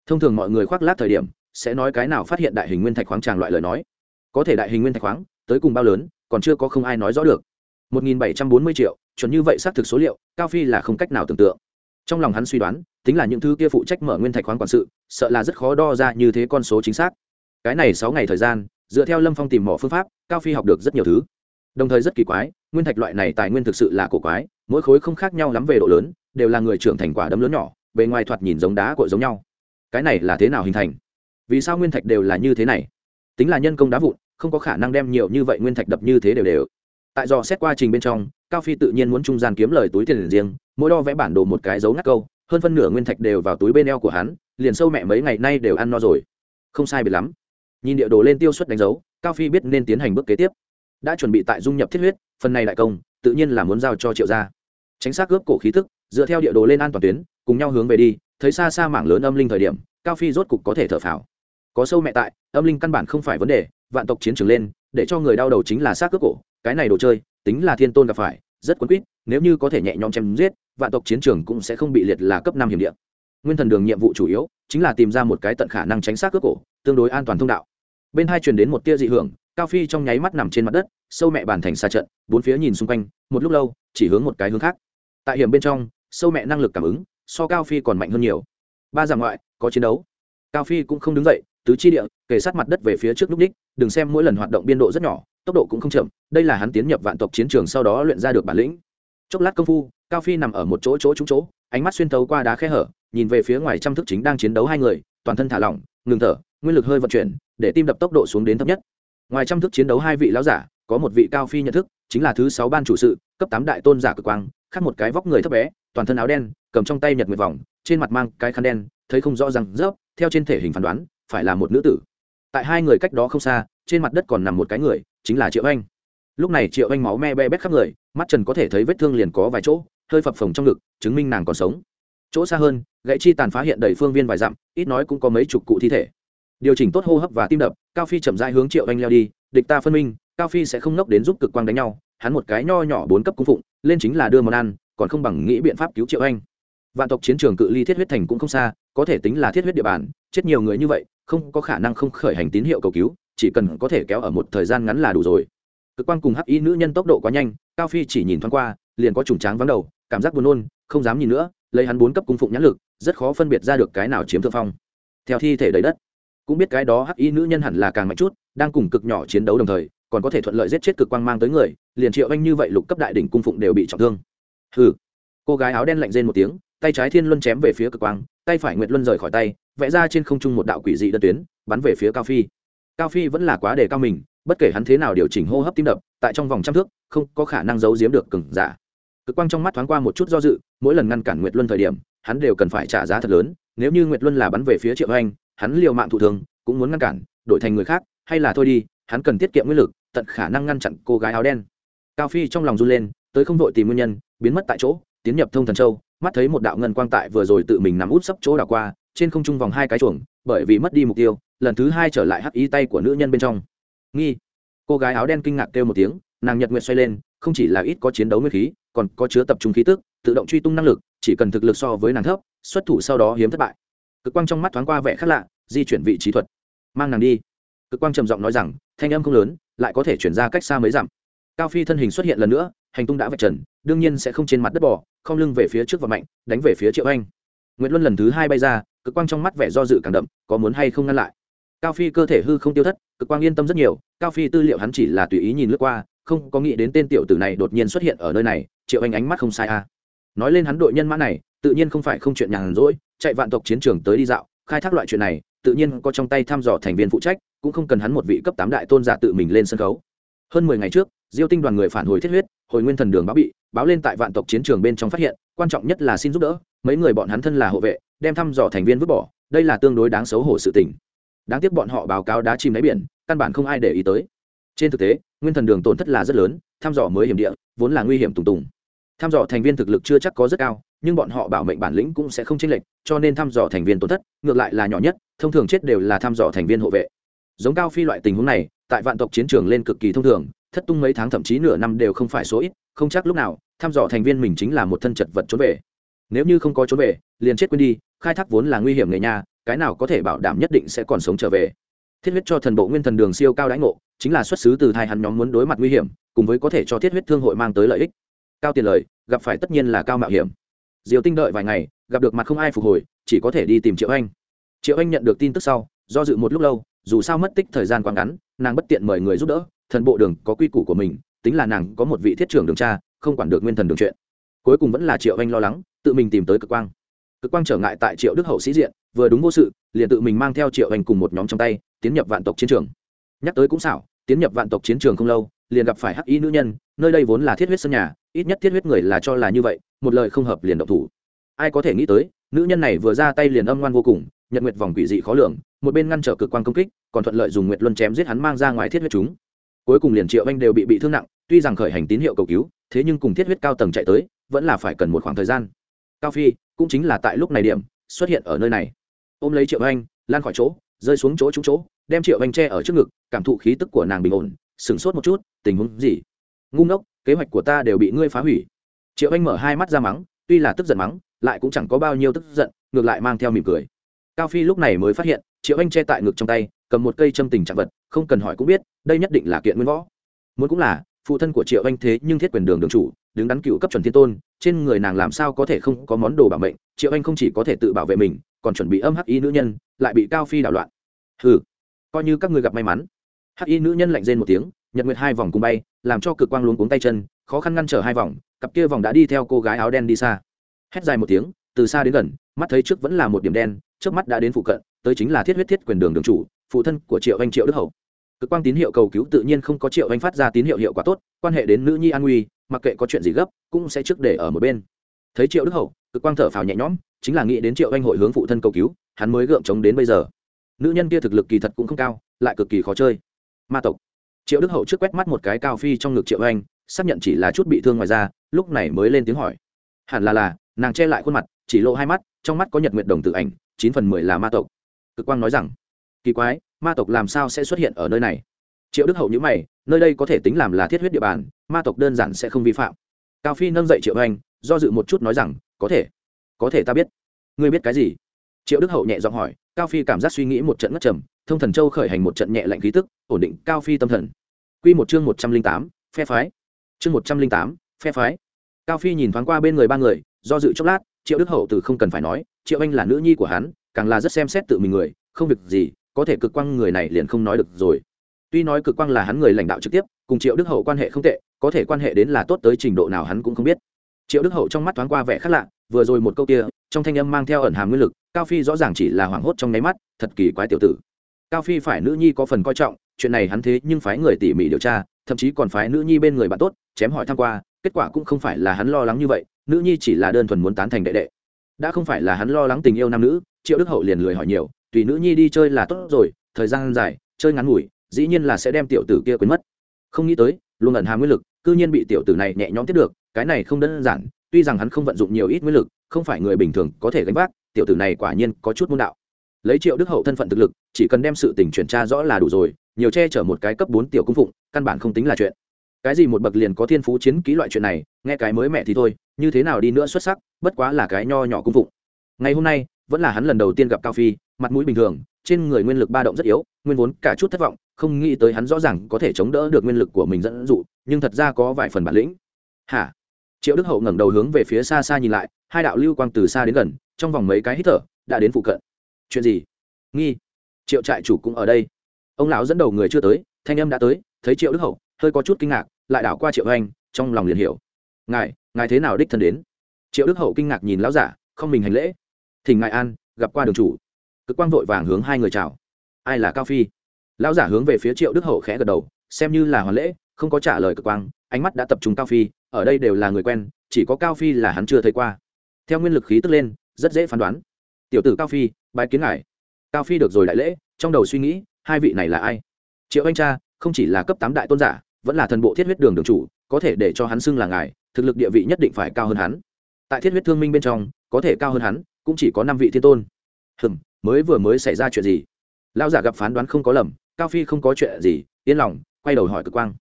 Thông thường mọi người khoác lát thời điểm sẽ nói cái nào phát hiện đại hình nguyên thạch khoáng tràng loại lời nói. Có thể đại hình nguyên thạch khoáng tới cùng bao lớn, còn chưa có không ai nói rõ được. 1.740 triệu, chuẩn như vậy xác thực số liệu, cao phi là không cách nào tưởng tượng. Trong lòng hắn suy đoán, tính là những thứ kia phụ trách mở nguyên thạch khoáng quản sự, sợ là rất khó đo ra như thế con số chính xác. Cái này sáu ngày thời gian, dựa theo lâm phong tìm mỏ phương pháp, cao phi học được rất nhiều thứ. Đồng thời rất kỳ quái, nguyên thạch loại này tài nguyên thực sự là cổ quái, mỗi khối không khác nhau lắm về độ lớn, đều là người trưởng thành quả đấm lớn nhỏ, bề ngoài thoạt nhìn giống đá cội giống nhau. Cái này là thế nào hình thành? Vì sao nguyên thạch đều là như thế này? Tính là nhân công đá vụn không có khả năng đem nhiều như vậy nguyên thạch đập như thế đều đều. Tại do xét qua trình bên trong, cao phi tự nhiên muốn trung gian kiếm lời túi tiền riêng, mỗi đo vẽ bản đồ một cái dấu ngắt câu, hơn phân nửa nguyên thạch đều vào túi bên eo của hắn, liền sâu mẹ mấy ngày nay đều ăn no rồi. Không sai biệt lắm. Nhìn địa đồ lên tiêu suất đánh dấu, cao phi biết nên tiến hành bước kế tiếp. Đã chuẩn bị tại dung nhập thiết huyết, phần này đại công, tự nhiên là muốn giao cho triệu gia. Tránh xác cướp cổ khí thức dựa theo địa đồ lên an toàn tuyến, cùng nhau hướng về đi, thấy xa xa mảng lớn âm linh thời điểm, cao phi rốt cục có thể thở phào có sâu mẹ tại, âm linh căn bản không phải vấn đề, vạn tộc chiến trường lên, để cho người đau đầu chính là xác cướp cổ, cái này đồ chơi, tính là thiên tôn gặp phải, rất quấn quýt, nếu như có thể nhẹ nhõm chém giết, vạn tộc chiến trường cũng sẽ không bị liệt là cấp năm hiểm địa. Nguyên thần đường nhiệm vụ chủ yếu, chính là tìm ra một cái tận khả năng tránh xác cướp cổ, tương đối an toàn thông đạo. Bên hai truyền đến một tia dị hưởng, cao phi trong nháy mắt nằm trên mặt đất, sâu mẹ bàn thành xa trận, bốn phía nhìn xung quanh, một lúc lâu, chỉ hướng một cái hướng khác. Tại hiểm bên trong, sâu mẹ năng lực cảm ứng, so cao phi còn mạnh hơn nhiều. Ba dạng ngoại, có chiến đấu. Cao phi cũng không đứng dậy tứ chi địa, kề sát mặt đất về phía trước lúc ních, đừng xem mỗi lần hoạt động biên độ rất nhỏ, tốc độ cũng không chậm, đây là hắn tiến nhập vạn tộc chiến trường sau đó luyện ra được bản lĩnh. Chốc lát công phu, cao phi nằm ở một chỗ chỗ trúng chỗ, ánh mắt xuyên thấu qua đá khe hở, nhìn về phía ngoài trăm thức chính đang chiến đấu hai người, toàn thân thả lỏng, ngừng thở, nguyên lực hơi vận chuyển, để tim đập tốc độ xuống đến thấp nhất. Ngoài trăm thức chiến đấu hai vị lão giả, có một vị cao phi nhận thức, chính là thứ sáu ban chủ sự, cấp tám đại tôn giả cực quang, khác một cái vóc người thấp bé, toàn thân áo đen, cầm trong tay nhật nguyệt vòng, trên mặt mang cái khăn đen, thấy không rõ ràng rớp, theo trên thể hình phán đoán phải là một nữ tử. Tại hai người cách đó không xa, trên mặt đất còn nằm một cái người, chính là triệu anh. Lúc này triệu anh máu me be bét khắp người, mắt trần có thể thấy vết thương liền có vài chỗ, hơi phập phồng trong ngực, chứng minh nàng còn sống. Chỗ xa hơn, gãy chi tàn phá hiện đầy phương viên vài dặm, ít nói cũng có mấy chục cụ thi thể. Điều chỉnh tốt hô hấp và tim đập, cao phi chậm rãi hướng triệu anh leo đi, địch ta phân minh, cao phi sẽ không nốc đến giúp cực quang đánh nhau, hắn một cái nho nhỏ bốn cấp cung phụng, lên chính là đưa món ăn, còn không bằng nghĩ biện pháp cứu triệu anh. Vạn tộc chiến trường cự ly thiết huyết thành cũng không xa, có thể tính là thiết huyết địa bàn, chết nhiều người như vậy không có khả năng không khởi hành tín hiệu cầu cứu, chỉ cần có thể kéo ở một thời gian ngắn là đủ rồi. Cực quan cùng hắc y nữ nhân tốc độ quá nhanh, cao phi chỉ nhìn thoáng qua, liền có trùng tráng vắng đầu, cảm giác buồn nôn, không dám nhìn nữa, lấy hắn bốn cấp cung phụng nhãn lực, rất khó phân biệt ra được cái nào chiếm thượng phong. Theo thi thể đầy đất, cũng biết cái đó hắc y nữ nhân hẳn là càng mạnh chút, đang cùng cực nhỏ chiến đấu đồng thời, còn có thể thuận lợi giết chết cực quang mang tới người, liền triệu anh như vậy lục cấp đại đỉnh cung phụng đều bị trọng thương. Hừ. Cô gái áo đen lạnh rên một tiếng, tay trái thiên luân chém về phía cực quang, tay phải nguyệt luân rời khỏi tay vẽ ra trên không trung một đạo quỷ dị đơn tuyến, bắn về phía cao phi. Cao phi vẫn là quá đề cao mình, bất kể hắn thế nào điều chỉnh hô hấp tim đập, tại trong vòng trăm thước, không có khả năng giấu giếm được cừng giả. Cực quang trong mắt thoáng qua một chút do dự, mỗi lần ngăn cản nguyệt luân thời điểm, hắn đều cần phải trả giá thật lớn, nếu như nguyệt luân là bắn về phía triệu anh, hắn liều mạng thụ thường cũng muốn ngăn cản, đổi thành người khác, hay là thôi đi, hắn cần tiết kiệm nguyên lực, tận khả năng ngăn chặn cô gái áo đen. Cao phi trong lòng run lên, tới không vội tìm nguyên nhân, biến mất tại chỗ, tiến nhập thông thần châu, mắt thấy một đạo ngân quang tại vừa rồi tự mình nằm út sấp chỗ đảo qua trên không trung vòng hai cái chuồng, bởi vì mất đi mục tiêu, lần thứ hai trở lại hắc ý tay của nữ nhân bên trong. Nghi. Cô gái áo đen kinh ngạc kêu một tiếng, nàng nhật nguyệt xoay lên, không chỉ là ít có chiến đấu nguyên khí, còn có chứa tập trung khí tức, tự động truy tung năng lực, chỉ cần thực lực so với nàng thấp, xuất thủ sau đó hiếm thất bại. Cực quang trong mắt thoáng qua vẻ khác lạ, di chuyển vị trí thuật. Mang nàng đi. Cực quang trầm giọng nói rằng, thanh âm không lớn, lại có thể chuyển ra cách xa mấy dặm. Cao phi thân hình xuất hiện lần nữa, hành tung đã vạch trần, đương nhiên sẽ không trên mặt đất bỏ không lưng về phía trước và mạnh, đánh về phía triệu anh. Nguyễn luân lần thứ hai bay ra cực quang trong mắt vẻ do dự càng đậm, có muốn hay không ngăn lại cao phi cơ thể hư không tiêu thất, cực quang yên tâm rất nhiều, cao phi tư liệu hắn chỉ là tùy ý nhìn lướt qua, không có nghĩ đến tên tiểu tử này đột nhiên xuất hiện ở nơi này, triệu anh ánh mắt không sai a à. nói lên hắn đội nhân mã này, tự nhiên không phải không chuyện nhàn rỗi, chạy vạn tộc chiến trường tới đi dạo, khai thác loại chuyện này, tự nhiên có trong tay thăm dò thành viên phụ trách, cũng không cần hắn một vị cấp tám đại tôn giả tự mình lên sân khấu hơn mười ngày trước, diêu tinh đoàn người phản hồi thiết huyết, hồi nguyên thần đường báo bị, báo lên tại vạn tộc chiến trường bên trong phát hiện, quan trọng nhất là xin giúp đỡ, mấy người bọn hắn thân là hộ vệ đem thăm dò thành viên vứt bỏ, đây là tương đối đáng xấu hổ sự tình. Đáng tiếc bọn họ báo cáo đá chìm đáy biển, căn bản không ai để ý tới. Trên thực tế, nguyên thần đường tổn thất là rất lớn, thăm dò mới hiểm địa, vốn là nguy hiểm tùng tùng. Thăm dò thành viên thực lực chưa chắc có rất cao, nhưng bọn họ bảo mệnh bản lĩnh cũng sẽ không chênh lệch, cho nên thăm dò thành viên tổn thất, ngược lại là nhỏ nhất, thông thường chết đều là thăm dò thành viên hộ vệ. Giống cao phi loại tình huống này, tại vạn tộc chiến trường lên cực kỳ thông thường, thất tung mấy tháng thậm chí nửa năm đều không phải số ít, không chắc lúc nào, thăm dò thành viên mình chính là một thân chật vật trốn về nếu như không có trốn về, liền chết quên đi, khai thác vốn là nguy hiểm người nhà, cái nào có thể bảo đảm nhất định sẽ còn sống trở về. Thiết huyết cho thần bộ nguyên thần đường siêu cao đãi ngộ, chính là xuất xứ từ thai hắn nhóm muốn đối mặt nguy hiểm, cùng với có thể cho thiết huyết thương hội mang tới lợi ích. Cao tiền lời, gặp phải tất nhiên là cao mạo hiểm. Diều tinh đợi vài ngày, gặp được mặt không ai phục hồi, chỉ có thể đi tìm triệu anh. Triệu anh nhận được tin tức sau, do dự một lúc lâu, dù sao mất tích thời gian quá ngắn, nàng bất tiện mời người giúp đỡ, thần bộ đường có quy củ của mình, tính là nàng có một vị thiết trưởng đường cha không quản được nguyên thần đường chuyện cuối cùng vẫn là triệu anh lo lắng, tự mình tìm tới cực quang. Cực quang trở ngại tại triệu đức hậu sĩ diện, vừa đúng vô sự, liền tự mình mang theo triệu anh cùng một nhóm trong tay, tiến nhập vạn tộc chiến trường. Nhắc tới cũng xảo, tiến nhập vạn tộc chiến trường không lâu, liền gặp phải hắc y nữ nhân, nơi đây vốn là thiết huyết sân nhà, ít nhất thiết huyết người là cho là như vậy, một lời không hợp liền động thủ. Ai có thể nghĩ tới, nữ nhân này vừa ra tay liền âm ngoan vô cùng, nhật nguyệt vòng quỷ dị khó lường, một bên ngăn trở cực quan công kích, còn thuận lợi dùng nguyệt luân chém giết hắn mang ra ngoài thiết huyết chúng. Cuối cùng liền triệu anh đều bị bị thương nặng, tuy rằng khởi hành tín hiệu cầu cứu, thế nhưng cùng thiết huyết cao tầng chạy tới vẫn là phải cần một khoảng thời gian. Cao phi, cũng chính là tại lúc này điểm, xuất hiện ở nơi này. Ôm lấy triệu anh, lan khỏi chỗ, rơi xuống chỗ trúng chỗ, đem triệu anh tre ở trước ngực, cảm thụ khí tức của nàng bình ổn, sửng sốt một chút, tình huống gì? Ngu ngốc, kế hoạch của ta đều bị ngươi phá hủy. Triệu anh mở hai mắt ra mắng, tuy là tức giận mắng, lại cũng chẳng có bao nhiêu tức giận, ngược lại mang theo mỉm cười. Cao phi lúc này mới phát hiện, triệu anh che tại ngực trong tay, cầm một cây châm tình trạng vật, không cần hỏi cũng biết, đây nhất định là kiện nguyên võ. Muốn cũng là, phụ thân của triệu anh thế nhưng thiết quyền đường đường chủ đứng đắn cựu cấp chuẩn thiên tôn, trên người nàng làm sao có thể không có món đồ bảo mệnh, triệu anh không chỉ có thể tự bảo vệ mình, còn chuẩn bị âm hắc y nữ nhân, lại bị cao phi đảo loạn. Hừ, coi như các người gặp may mắn. Hắc y nữ nhân lạnh rên một tiếng, nhật nguyệt hai vòng cùng bay, làm cho cực quang luống cuống tay chân, khó khăn ngăn trở hai vòng, cặp kia vòng đã đi theo cô gái áo đen đi xa. Hét dài một tiếng, từ xa đến gần, mắt thấy trước vẫn là một điểm đen, trước mắt đã đến phụ cận, tới chính là thiết huyết thiết quyền đường đường chủ, phụ thân của triệu anh triệu đức hậu. Cực quang tín hiệu cầu cứu tự nhiên không có triệu anh phát ra tín hiệu hiệu quả tốt, quan hệ đến nữ nhi an nguy mặc kệ có chuyện gì gấp, cũng sẽ trước để ở một bên. Thấy triệu đức hậu, cực quang thở phào nhẹ nhõm, chính là nghĩ đến triệu anh hội hướng phụ thân cầu cứu, hắn mới gượng chống đến bây giờ. Nữ nhân kia thực lực kỳ thật cũng không cao, lại cực kỳ khó chơi. Ma tộc. Triệu đức hậu trước quét mắt một cái cao phi trong ngực triệu anh, xác nhận chỉ là chút bị thương ngoài ra lúc này mới lên tiếng hỏi. Hẳn là là, nàng che lại khuôn mặt, chỉ lộ hai mắt, trong mắt có nhật nguyệt đồng tự ảnh, chín phần mười là ma tộc. Cực quang nói rằng, kỳ quái, ma tộc làm sao sẽ xuất hiện ở nơi này? Triệu đức hậu nhữ mày, nơi đây có thể tính làm là thiết huyết địa bàn, ma tộc đơn giản sẽ không vi phạm. Cao phi nâng dậy triệu anh do dự một chút nói rằng, có thể có thể ta biết. Ngươi biết cái gì? Triệu đức hậu nhẹ giọng hỏi, cao phi cảm giác suy nghĩ một trận ngất trầm, thông thần châu khởi hành một trận nhẹ lạnh khí tức, ổn định cao phi tâm thần. Q một chương một trăm linh tám, phe phái. Chương một trăm linh tám, phe phái. Cao phi nhìn thoáng qua bên người ba người, do dự chốc lát, triệu đức hậu từ không cần phải nói, triệu anh là nữ nhi của hắn, càng là rất xem xét tự mình người, không việc gì, có thể cực quăng người này liền không nói được rồi tuy nói cực quang là hắn người lãnh đạo trực tiếp, cùng triệu đức hậu quan hệ không tệ, có thể quan hệ đến là tốt tới trình độ nào hắn cũng không biết. Triệu đức hậu trong mắt thoáng qua vẻ khác lạ, vừa rồi một câu kia, trong thanh âm mang theo ẩn hàm nguyên lực, cao phi rõ ràng chỉ là hoảng hốt trong nháy mắt, thật kỳ quái tiểu tử. Cao phi phải nữ nhi có phần coi trọng, chuyện này hắn thế nhưng phái người tỉ mỉ điều tra, thậm chí còn phái nữ nhi bên người bạn tốt, chém hỏi tham q u a kết quả cũng không phải là hắn lo lắng như vậy, nữ nhi chỉ là đơn thuần muốn tán thành đệ đệ. Đã không phải là hắn lo lắng tình yêu nam nữ, triệu đức hậu liền lười hỏi nhiều, tùy nữ nhi đi chơi là tốt rồi, thời gian dài, chơi ngắn ngủi dĩ nhiên là sẽ đem tiểu tử kia quên mất. Không nghĩ tới luôn ẩn hàm nguyên lực, cư nhiên bị tiểu tử này nhẹ nhõm tiếp được, cái này không đơn giản, tuy rằng hắn không vận dụng nhiều ít nguyên lực, không phải người bình thường có thể gánh vác, tiểu tử này quả nhiên có chút môn đạo. Lấy triệu đức hậu thân phận thực lực, chỉ cần đem sự tình chuyển tra rõ là đủ rồi, nhiều che chở một cái cấp bốn tiểu cung phụng, căn bản không tính là chuyện. Cái gì một bậc liền có thiên phú chiến kỹ loại chuyện này, nghe cái mới mẹ thì thôi, như thế nào đi nữa xuất sắc, bất quá là cái nho nhỏ cung phụng. Ngày hôm nay, vẫn là hắn lần đầu tiên gặp cao phi, mặt mũi bình thường, trên người nguyên lực ba động rất yếu, nguyên vốn cả chút thất vọng không nghĩ tới hắn rõ ràng có thể chống đỡ được nguyên lực của mình dẫn dụ, nhưng thật ra có vài phần bản lĩnh. Hả? Triệu đức hậu ngẩng đầu hướng về phía xa xa nhìn lại, hai đạo lưu quang từ xa đến gần, trong vòng mấy cái hít thở, đã đến phụ cận. Chuyện gì? Nghi. Triệu trại chủ cũng ở đây. Ông lão dẫn đầu người chưa tới, thanh âm đã tới, thấy triệu đức hậu, hơi có chút kinh ngạc, lại đảo qua triệu anh trong lòng liền hiểu. Ngài ngài thế nào đích thân đến? Triệu đức hậu kinh ngạc nhìn lão giả, không mình hành lễ. Thỉnh ngài an, gặp qua đường chủ. Cực quang vội vàng hướng hai người chào. Ai là cao phi? Lão giả hướng về phía triệu đức hậu khẽ gật đầu, xem như là hoàn lễ, không có trả lời cực quang, ánh mắt đã tập trung cao phi, ở đây đều là người quen, chỉ có cao phi là hắn chưa thấy qua. Theo nguyên lực khí tức lên, rất dễ phán đoán. Tiểu tử cao phi bài kiến ngài. Cao phi được rồi đại lễ, trong đầu suy nghĩ, hai vị này là ai? Triệu anh cha, không chỉ là cấp tám đại tôn giả, vẫn là thần bộ thiết huyết đường đường chủ, có thể để cho hắn xưng là ngài, thực lực địa vị nhất định phải cao hơn hắn. Tại thiết huyết thương minh bên trong, có thể cao hơn hắn, cũng chỉ có năm vị thiên tôn. Hừm, mới vừa mới xảy ra chuyện gì? Lão giả gặp phán đoán không có lầm cao phi không có chuyện gì, yên lòng, quay đầu hỏi cực quang.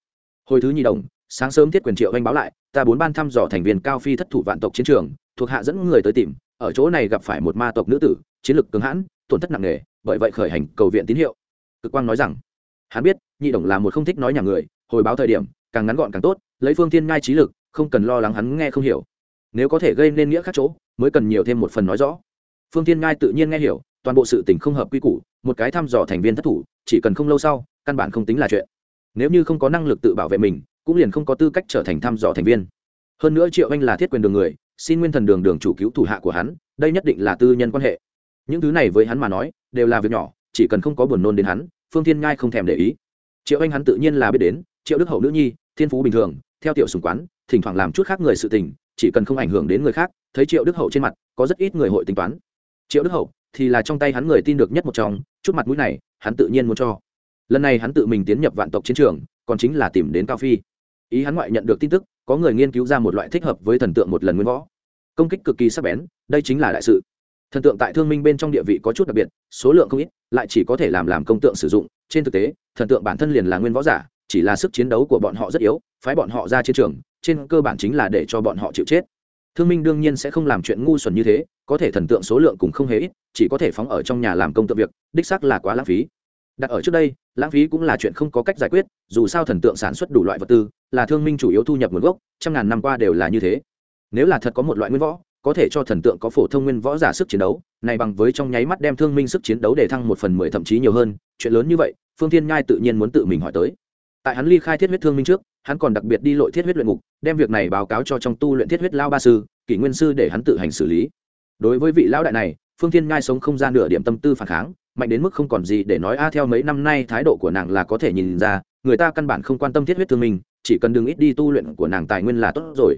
Hồi thứ Nhi đồng, sáng sớm thiết quyền triệu anh báo lại, ta bốn ban thăm dò thành viên cao phi thất thủ vạn tộc chiến trường, thuộc hạ dẫn người tới tìm, ở chỗ này gặp phải một ma tộc nữ tử, chiến lực cường hãn, tổn thất nặng nề, bởi vậy khởi hành cầu viện tín hiệu. Cực quang nói rằng, hắn biết Nhi đồng là một không thích nói nhà người, hồi báo thời điểm, càng ngắn gọn càng tốt, lấy phương tiên ngai trí lực, không cần lo lắng hắn nghe không hiểu. Nếu có thể gây nên nghĩa khác chỗ, mới cần nhiều thêm một phần nói rõ. Phương tiên ngai tự nhiên nghe hiểu, toàn bộ sự tình không hợp quy củ, một cái thăm dò thành viên thất thủ chỉ cần không lâu sau, căn bản không tính là chuyện. Nếu như không có năng lực tự bảo vệ mình, cũng liền không có tư cách trở thành thăm dò thành viên. Hơn nữa triệu anh là thiết quyền đường người, xin nguyên thần đường đường chủ cứu thủ hạ của hắn, đây nhất định là tư nhân quan hệ. Những thứ này với hắn mà nói, đều là việc nhỏ, chỉ cần không có buồn nôn đến hắn, phương thiên ngai không thèm để ý. Triệu anh hắn tự nhiên là biết đến, triệu đức hậu nữ nhi, thiên phú bình thường, theo tiểu sùng quán, thỉnh thoảng làm chút khác người sự tình, chỉ cần không ảnh hưởng đến người khác, thấy triệu đức hậu trên mặt, có rất ít người hội tính toán. Triệu đức hậu thì là trong tay hắn người tin được nhất một trong, chút mặt mũi này hắn tự nhiên muốn cho. Lần này hắn tự mình tiến nhập vạn tộc chiến trường, còn chính là tìm đến cao phi. Ý hắn ngoại nhận được tin tức, có người nghiên cứu ra một loại thích hợp với thần tượng một lần nguyên võ. Công kích cực kỳ sắc bén, đây chính là đại sự. Thần tượng tại thương minh bên trong địa vị có chút đặc biệt, số lượng không ít, lại chỉ có thể làm làm công tượng sử dụng. Trên thực tế, thần tượng bản thân liền là nguyên võ giả, chỉ là sức chiến đấu của bọn họ rất yếu, phái bọn họ ra chiến trường, trên cơ bản chính là để cho bọn họ chịu chết thương minh đương nhiên sẽ không làm chuyện ngu xuẩn như thế, có thể thần tượng số lượng cũng không hề ít, chỉ có thể phóng ở trong nhà làm công tượng việc, đích xác là quá lãng phí. Đặt ở trước đây, lãng phí cũng là chuyện không có cách giải quyết, dù sao thần tượng sản xuất đủ loại vật tư, là thương minh chủ yếu thu nhập nguồn gốc, trăm ngàn năm qua đều là như thế. Nếu là thật có một loại nguyên võ, có thể cho thần tượng có phổ thông nguyên võ giả sức chiến đấu, này bằng với trong nháy mắt đem thương minh sức chiến đấu để thăng một phần mười thậm chí nhiều hơn, chuyện lớn như vậy, phương thiên nhai tự nhiên muốn tự mình hỏi tới tại hắn ly khai thiết huyết thương minh trước, hắn còn đặc biệt đi lội thiết huyết luyện ngục, đem việc này báo cáo cho trong tu luyện thiết huyết lao ba sư, kỷ nguyên sư để hắn tự hành xử lý. Đối với vị lão đại này, phương thiên ngai sống không gian nửa điểm tâm tư phản kháng, mạnh đến mức không còn gì để nói a, theo mấy năm nay thái độ của nàng là có thể nhìn ra, người ta căn bản không quan tâm thiết huyết thương minh, chỉ cần đừng ít đi tu luyện của nàng tài nguyên là tốt rồi.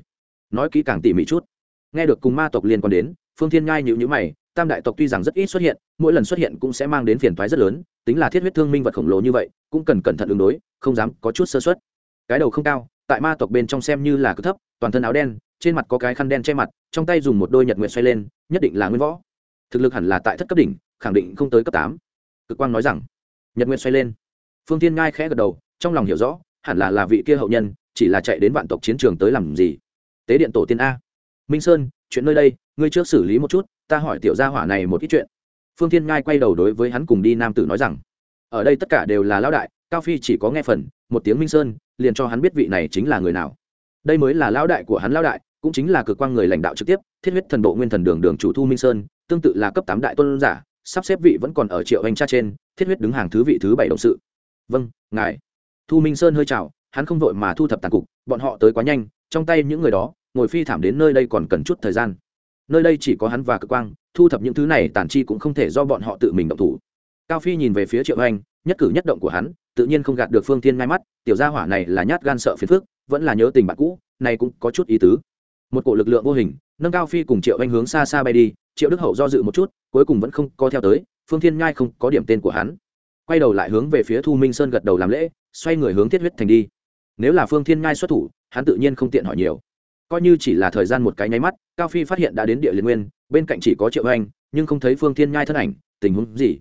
Nói kỹ càng tỉ mỉ chút. Nghe được cùng ma tộc liên quan đến, phương thiên ngai nhịu nhữ mày tam đại tộc tuy rằng rất ít xuất hiện, mỗi lần xuất hiện cũng sẽ mang đến phiền toái rất lớn, tính là thiết huyết thương minh vật khổng lồ như vậy, cũng cần cẩn thận ứng đối, không dám có chút sơ xuất cái đầu không cao, tại ma tộc bên trong xem như là cực thấp, toàn thân áo đen, trên mặt có cái khăn đen che mặt, trong tay dùng một đôi nhật nguyện xoay lên, nhất định là nguyên võ. Thực lực hẳn là tại thất cấp đỉnh, khẳng định không tới cấp tám. Cực quang nói rằng, nhật nguyện xoay lên. Phương tiên ngai khẽ gật đầu, trong lòng hiểu rõ, hẳn là là vị kia hậu nhân, chỉ là chạy đến vạn tộc chiến trường tới làm gì. Tế điện tổ tiên a. Minh sơn chuyện nơi đây, ngươi trước xử lý một chút, ta hỏi tiểu gia hỏa này một ít chuyện. Phương thiên ngai quay đầu đối với hắn cùng đi nam tử nói rằng, ở đây tất cả đều là lão đại, cao phi chỉ có nghe phần, một tiếng minh sơn, liền cho hắn biết vị này chính là người nào. Đây mới là lão đại của hắn lão đại, cũng chính là cực quan người lãnh đạo trực tiếp, thiết huyết thần bộ nguyên thần đường đường chủ thu minh sơn, tương tự là cấp tám đại tôn giả, sắp xếp vị vẫn còn ở triệu anh cha trên, thiết huyết đứng hàng thứ vị thứ bảy động sự. Vâng ngài. Thu minh sơn hơi chào, hắn không vội mà thu thập tàn cục, bọn họ tới quá nhanh, trong tay những người đó ngồi phi thảm đến nơi đây còn cần chút thời gian. Nơi đây chỉ có hắn và cơ quang, thu thập những thứ này Tản chi cũng không thể do bọn họ tự mình động thủ. Cao phi nhìn về phía triệu anh, nhất cử nhất động của hắn, tự nhiên không gạt được phương tiên ngay mắt, tiểu gia hỏa này là nhát gan sợ phiền phức, vẫn là nhớ tình bạn cũ, này cũng có chút ý tứ. Một cổ lực lượng vô hình, nâng cao phi cùng triệu anh hướng xa xa bay đi, triệu đức hậu do dự một chút, cuối cùng vẫn không có theo tới, phương thiên nhai không có điểm tên của hắn. Quay đầu lại hướng về phía thu minh sơn gật đầu làm lễ, xoay người hướng thiết huyết thành đi. Nếu là phương thiên nhai xuất thủ, hắn tự nhiên không tiện hỏi nhiều coi như chỉ là thời gian một cái nháy mắt, cao phi phát hiện đã đến địa liên nguyên, bên cạnh chỉ có triệu anh nhưng không thấy phương thiên nhai thân ảnh, tình huống gì?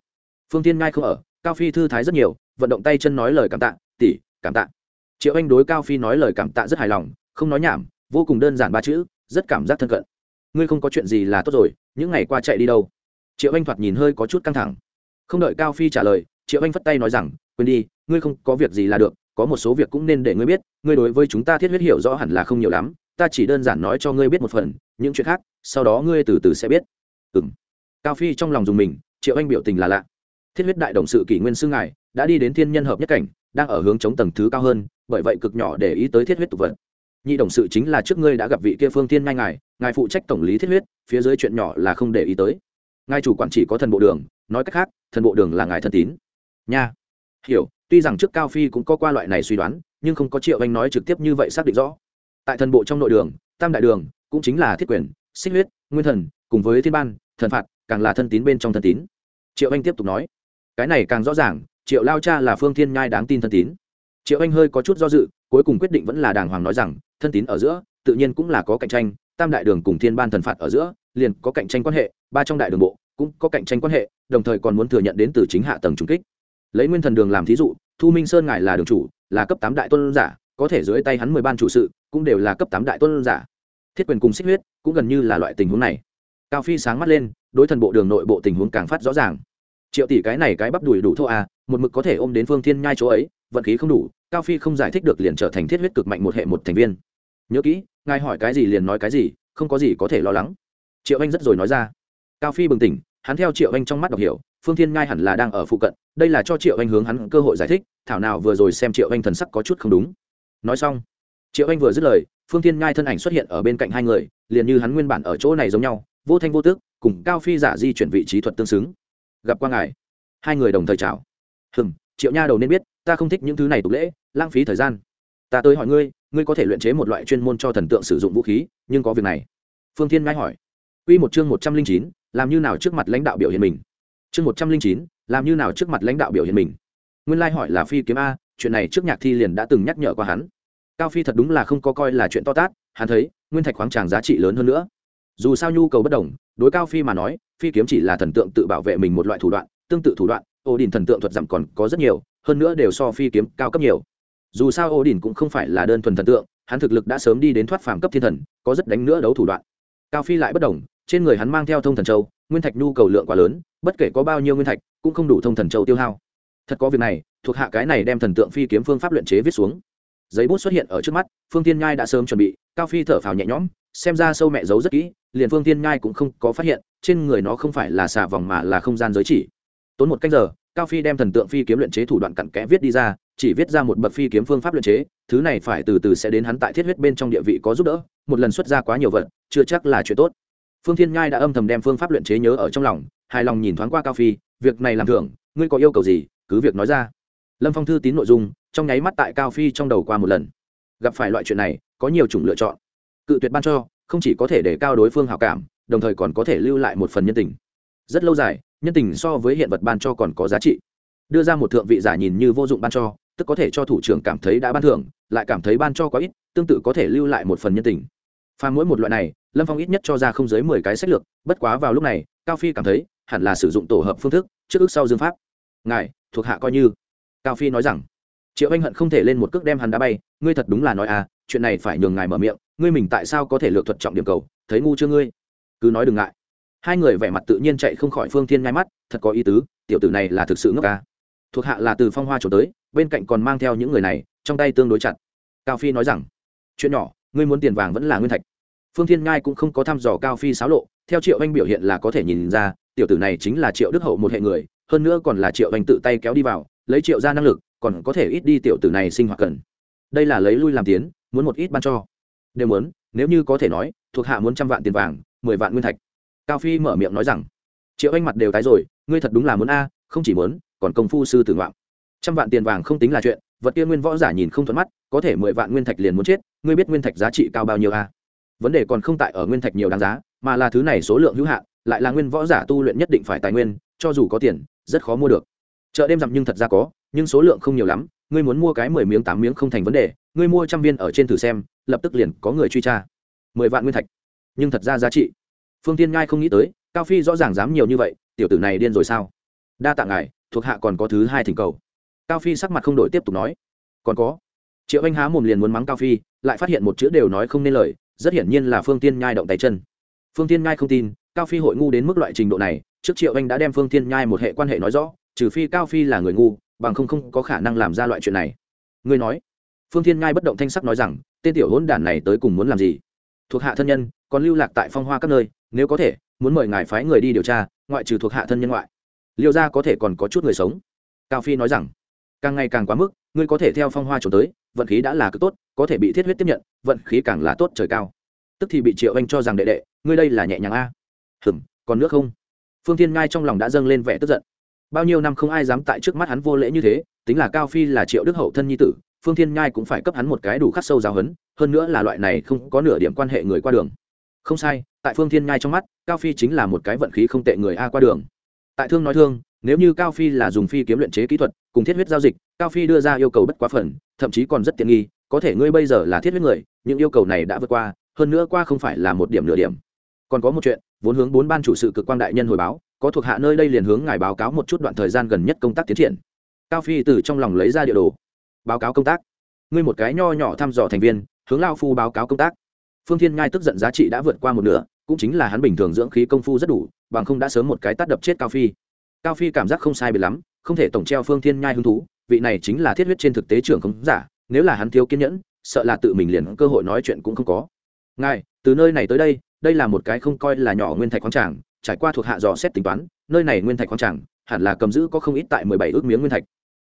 Phương thiên nhai không ở, cao phi thư thái rất nhiều, vận động tay chân nói lời cảm tạ, tỷ, cảm tạ. Triệu anh đối cao phi nói lời cảm tạ rất hài lòng, không nói nhảm, vô cùng đơn giản ba chữ, rất cảm giác thân cận. Ngươi không có chuyện gì là tốt rồi, những ngày qua chạy đi đâu? Triệu anh thoạt nhìn hơi có chút căng thẳng. Không đợi cao phi trả lời, triệu anh phất tay nói rằng, quên đi, ngươi không có việc gì là được, có một số việc cũng nên để ngươi biết, ngươi đối với chúng ta thiết huyết hiểu rõ hẳn là không nhiều lắm ta chỉ đơn giản nói cho ngươi biết một phần, những chuyện khác, sau đó ngươi từ từ sẽ biết. Ừ m cao phi trong lòng dùng mình, triệu anh biểu tình là lạ. Thiết huyết đại đồng sự kỷ nguyên sư ngài, đã đi đến thiên nhân hợp nhất cảnh, đang ở hướng chống tầng thứ cao hơn, bởi vậy cực nhỏ để ý tới thiết huyết tục vật. Nhị đồng sự chính là trước ngươi đã gặp vị kia phương thiên ngay ngài ngài phụ trách tổng lý thiết huyết, phía dưới chuyện nhỏ là không để ý tới. Ngài chủ quản chỉ có thần bộ đường, nói cách khác, thần bộ đường là ngài thân tín. Nha. Hiểu, tuy rằng trước cao phi cũng có qua loại này suy đoán, nhưng không có triệu anh nói trực tiếp như vậy xác định rõ tại thần bộ trong nội đường, tam đại đường, cũng chính là thiết quyền, xích huyết, nguyên thần, cùng với thiên ban, thần phạt, càng là thân tín bên trong thân tín. Triệu anh tiếp tục nói, cái này càng rõ ràng, triệu lao cha là phương thiên nhai đáng tin thân tín. Triệu anh hơi có chút do dự, cuối cùng quyết định vẫn là đàng hoàng nói rằng, thân tín ở giữa, tự nhiên cũng là có cạnh tranh, tam đại đường cùng thiên ban, thần phạt ở giữa, liền có cạnh tranh quan hệ, ba trong đại đường bộ cũng có cạnh tranh quan hệ, đồng thời còn muốn thừa nhận đến từ chính hạ tầng trung kích. Lấy nguyên thần đường làm thí dụ, thu minh sơn ngài là đường chủ, là cấp tám đại tôn giả, có thể dưới tay hắn mười ban chủ sự cũng đều là cấp tám đại tôn giả. Thiết quyền cùng xích huyết cũng gần như là loại tình huống này. Cao phi sáng mắt lên, đối thần bộ đường nội bộ tình huống càng phát rõ ràng. Triệu tỷ cái này cái bắp đùi đủ thô à một mực có thể ôm đến phương thiên nhai chỗ ấy, vận khí không đủ, cao phi không giải thích được liền trở thành thiết huyết cực mạnh một hệ một thành viên. Nhớ kỹ, ngài hỏi cái gì liền nói cái gì, không có gì có thể lo lắng. Triệu anh rất rồi nói ra. Cao phi bừng tỉnh, hắn theo triệu anh trong mắt đọc hiểu, phương thiên nhai hẳn là đang ở phụ cận, đây là cho triệu anh hướng hắn cơ hội giải thích, thảo nào vừa rồi xem triệu anh thần sắc có chút không đúng. Nói xong triệu anh vừa dứt lời, phương thiên Ngai thân ảnh xuất hiện ở bên cạnh hai người, liền như hắn nguyên bản ở chỗ này giống nhau, vô thanh vô tức, cùng cao phi giả di chuyển vị trí thuật tương xứng. Gặp qua ngài. Hai người đồng thời chào. Hừng triệu nha đầu nên biết, ta không thích những thứ này tục lễ, lãng phí thời gian. Ta tới hỏi ngươi ngươi có thể luyện chế một loại chuyên môn cho thần tượng sử dụng vũ khí, nhưng có việc này. Phương thiên Ngai hỏi. Quy một chương một trăm linh chín, làm như nào trước mặt lãnh đạo biểu hiện mình? Chương một trăm linh chín, làm như nào trước mặt lãnh đạo biểu hiện mình? Nguyên lai hỏi là phi kiếm a, chuyện này trước nhạc thi liền đã từng nhắc nhở qua hắn cao phi thật đúng là không có coi là chuyện to tát, hắn thấy, nguyên thạch khoáng tràng giá trị lớn hơn nữa. Dù sao nhu cầu bất đồng, đối cao phi mà nói, phi kiếm chỉ là thần tượng tự bảo vệ mình một loại thủ đoạn, tương tự thủ đoạn, ô đình thần tượng thuật giảm còn có rất nhiều, hơn nữa đều so phi kiếm cao cấp nhiều. Dù sao ô đình cũng không phải là đơn thuần thần tượng, hắn thực lực đã sớm đi đến thoát phàm cấp thiên thần, có rất đánh nữa đấu thủ đoạn. Cao phi lại bất đồng, trên người hắn mang theo thông thần châu, nguyên thạch nhu cầu lượng quá lớn, bất kể có bao nhiêu nguyên thạch, cũng không đủ thông thần châu tiêu hao. Thật có việc này, thuộc hạ cái này đem thần tượng phi kiếm phương pháp luyện chế viết xuống giấy bút xuất hiện ở trước mắt, phương tiên nhai đã sớm chuẩn bị, cao phi thở phào nhẹ nhõm, xem ra sâu mẹ giấu rất kỹ, liền phương tiên nhai cũng không có phát hiện, trên người nó không phải là xà vòng mà là không gian giới chỉ. Tốn một canh giờ, cao phi đem thần tượng phi kiếm luyện chế thủ đoạn cặn kẽ viết đi ra, chỉ viết ra một bậc phi kiếm phương pháp luyện chế, thứ này phải từ từ sẽ đến hắn tại thiết huyết bên trong địa vị có giúp đỡ, một lần xuất ra quá nhiều vật, chưa chắc là chuyện tốt. Phương thiên nhai đã âm thầm đem phương pháp luyện chế nhớ ở trong lòng, hài lòng nhìn thoáng qua cao phi, việc này làm thưởng, ngươi có yêu cầu gì, cứ việc nói ra. Lâm phong thư tín nội dung trong nháy mắt tại cao phi trong đầu qua một lần. Gặp phải loại chuyện này, có nhiều chủng lựa chọn. Cự tuyệt ban cho, không chỉ có thể để cao đối phương hào cảm, đồng thời còn có thể lưu lại một phần nhân tình. Rất lâu dài, nhân tình so với hiện vật ban cho còn có giá trị. Đưa ra một thượng vị giả nhìn như vô dụng ban cho, tức có thể cho thủ trưởng cảm thấy đã ban thưởng, lại cảm thấy ban cho quá ít, tương tự có thể lưu lại một phần nhân tình. Pha mỗi một loại này, lâm phong ít nhất cho ra không dưới mười cái sách lược, bất quá vào lúc này, cao phi cảm thấy, hẳn là sử dụng tổ hợp phương thức, trước ước sau dương pháp. Ngài, thuộc hạ coi như. Cao phi nói rằng triệu anh hận không thể lên một cước đem hắn đá bay, ngươi thật đúng là nói à chuyện này phải nhường ngài mở miệng, ngươi mình tại sao có thể lược thuật trọng điểm cầu, thấy ngu chưa ngươi? Cứ nói đừng ngại. Hai người vẻ mặt tự nhiên chạy không khỏi phương thiên ngay mắt, thật có ý tứ, tiểu tử này là thực sự ngốc ca thuộc hạ là từ phong hoa trốn tới, bên cạnh còn mang theo những người này, trong tay tương đối chặt. Cao phi nói rằng, chuyện nhỏ, ngươi muốn tiền vàng vẫn là nguyên thạch. Phương thiên ngai cũng không có thăm dò cao phi xáo lộ, theo triệu anh biểu hiện là có thể nhìn ra, tiểu tử này chính là triệu đức hậu một hệ người, hơn nữa còn là triệu anh tự tay kéo đi vào, lấy triệu ra năng lực còn có thể ít đi tiểu tử này sinh hoạt cần. Đây là lấy lui làm tiến, muốn một ít ban cho. Đều muốn, nếu như có thể nói, thuộc hạ muốn trăm vạn tiền vàng, mười vạn nguyên thạch. Cao phi mở miệng nói rằng, triệu anh mặt đều tái rồi, ngươi thật đúng là muốn a, không chỉ muốn, còn công phu sư tử ngoạm trăm vạn tiền vàng không tính là chuyện, vật kia nguyên võ giả nhìn không thuận mắt, có thể mười vạn nguyên thạch liền muốn chết, ngươi biết nguyên thạch giá trị cao bao nhiêu a? Vấn đề còn không tại ở nguyên thạch nhiều đáng giá, mà là thứ này số lượng hữu hạn, lại là nguyên võ giả tu luyện nhất định phải tài nguyên, cho dù có tiền, rất khó mua được. Chợ đêm dặm nhưng thật ra có nhưng số lượng không nhiều lắm, ngươi muốn mua cái mười miếng, tám miếng không thành vấn đề, ngươi mua trăm viên ở trên thử xem, lập tức liền có người truy tra. Mười vạn nguyên thạch. Nhưng thật ra giá trị. Phương tiên ngai không nghĩ tới, cao phi rõ ràng dám nhiều như vậy, tiểu tử này điên rồi sao? Đa tạ ngài, thuộc hạ còn có thứ hai thỉnh cầu. Cao phi sắc mặt không đổi tiếp tục nói. Còn có. Triệu anh há mồm liền muốn mắng cao phi, lại phát hiện một chữ đều nói không nên lời, rất hiển nhiên là phương tiên nhai động tay chân. Phương tiên nhai không tin, cao phi hội ngu đến mức loại trình độ này, trước triệu anh đã đem phương tiên nhai một hệ quan hệ nói rõ, trừ phi cao phi là người ngu bằng không không có khả năng làm ra loại chuyện này. Ngươi nói. Phương thiên ngai bất động thanh sắc nói rằng, tên tiểu hỗn đản này tới cùng muốn làm gì? Thuộc hạ thân nhân, còn lưu lạc tại phong hoa các nơi, nếu có thể, muốn mời ngài phái người đi điều tra, ngoại trừ thuộc hạ thân nhân ngoại. Liệu ra có thể còn có chút người sống. Cao phi nói rằng, càng ngày càng quá mức, ngươi có thể theo phong hoa trốn tới, vận khí đã là cực tốt, có thể bị thiết huyết tiếp nhận, vận khí càng là tốt trời cao. Tức thì bị triệu anh cho rằng đệ đệ, ngươi đây là nhẹ nhàng a. Hừm, còn nước không? Phương thiên ngai trong lòng đã dâng lên vẻ tức giận bao nhiêu năm không ai dám tại trước mắt hắn vô lễ như thế, tính là cao phi là triệu đức hậu thân nhi tử, phương thiên nhai cũng phải cấp hắn một cái đủ khắc sâu giáo hấn hơn nữa là loại này không có nửa điểm quan hệ người qua đường. Không sai, tại phương thiên nhai trong mắt, cao phi chính là một cái vận khí không tệ người a qua đường. Tại thương nói thương, nếu như cao phi là dùng phi kiếm luyện chế kỹ thuật, cùng thiết huyết giao dịch, cao phi đưa ra yêu cầu bất quá phần, thậm chí còn rất tiện nghi, có thể ngươi bây giờ là thiết huyết người, những yêu cầu này đã vượt qua, hơn nữa qua không phải là một điểm nửa điểm. Còn có một chuyện, vốn hướng bốn ban chủ sự cực quan đại nhân hồi báo có thuộc hạ nơi đây liền hướng ngài báo cáo một chút đoạn thời gian gần nhất công tác tiến triển. Cao phi từ trong lòng lấy ra địa đồ. Báo cáo công tác. Ngươi một cái nho nhỏ thăm dò thành viên, hướng lao phu báo cáo công tác. Phương thiên ngai tức giận giá trị đã vượt qua một nửa, cũng chính là hắn bình thường dưỡng khí công phu rất đủ, bằng không đã sớm một cái tát đập chết cao phi. Cao phi cảm giác không sai biệt lắm, không thể tổng treo phương thiên nhai hứng thú, vị này chính là thiết huyết trên thực tế trưởng không giả, nếu là hắn thiếu kiên nhẫn, sợ là tự mình liền cơ hội nói chuyện cũng không có. Ngài, từ nơi này tới đây đây là một cái không coi là nhỏ nguyên thạch khoáng tràng trải qua thuộc hạ dò xét tính toán, nơi này nguyên thạch khoáng tràng, hẳn là cầm giữ có không ít tại mười bảy ước miếng nguyên thạch.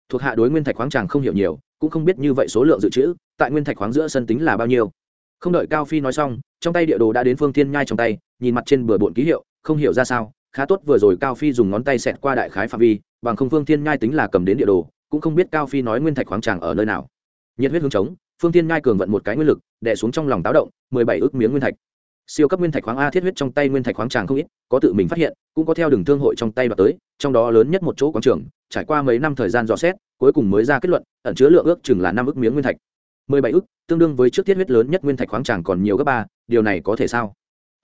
Thuộc hạ đối nguyên thạch khoáng tràng không hiểu nhiều, cũng không biết như vậy số lượng dự trữ, tại nguyên thạch khoáng giữa sân tính là bao nhiêu. Không đợi cao phi nói xong, trong tay địa đồ đã đến phương thiên nhai trong tay, nhìn mặt trên bừa bộn ký hiệu, không hiểu ra sao, khá tốt vừa rồi cao phi dùng ngón tay xẹt qua đại khái phạm vi, bằng không phương thiên nhai tính là cầm đến địa đồ, cũng không biết cao phi nói nguyên thạch khoáng tràng ở nơi nào. Nhiệt huyết hướng chống phương thiên nhai cường vận một cái nguyên lực, đè xuống trong lòng táo động, mười bảy ước miếng nguyên thạch siêu cấp nguyên thạch khoáng a thiết huyết trong tay nguyên thạch khoáng tràng không ít, có tự mình phát hiện, cũng có theo đường thương hội trong tay và tới, trong đó lớn nhất một chỗ quảng trường, trải qua mấy năm thời gian dò xét, cuối cùng mới ra kết luận, ẩn chứa lượng ước chừng là năm ước miếng nguyên thạch. Mười bảy ước, tương đương với trước thiết huyết lớn nhất nguyên thạch khoáng tràng còn nhiều gấp ba, điều này có thể sao?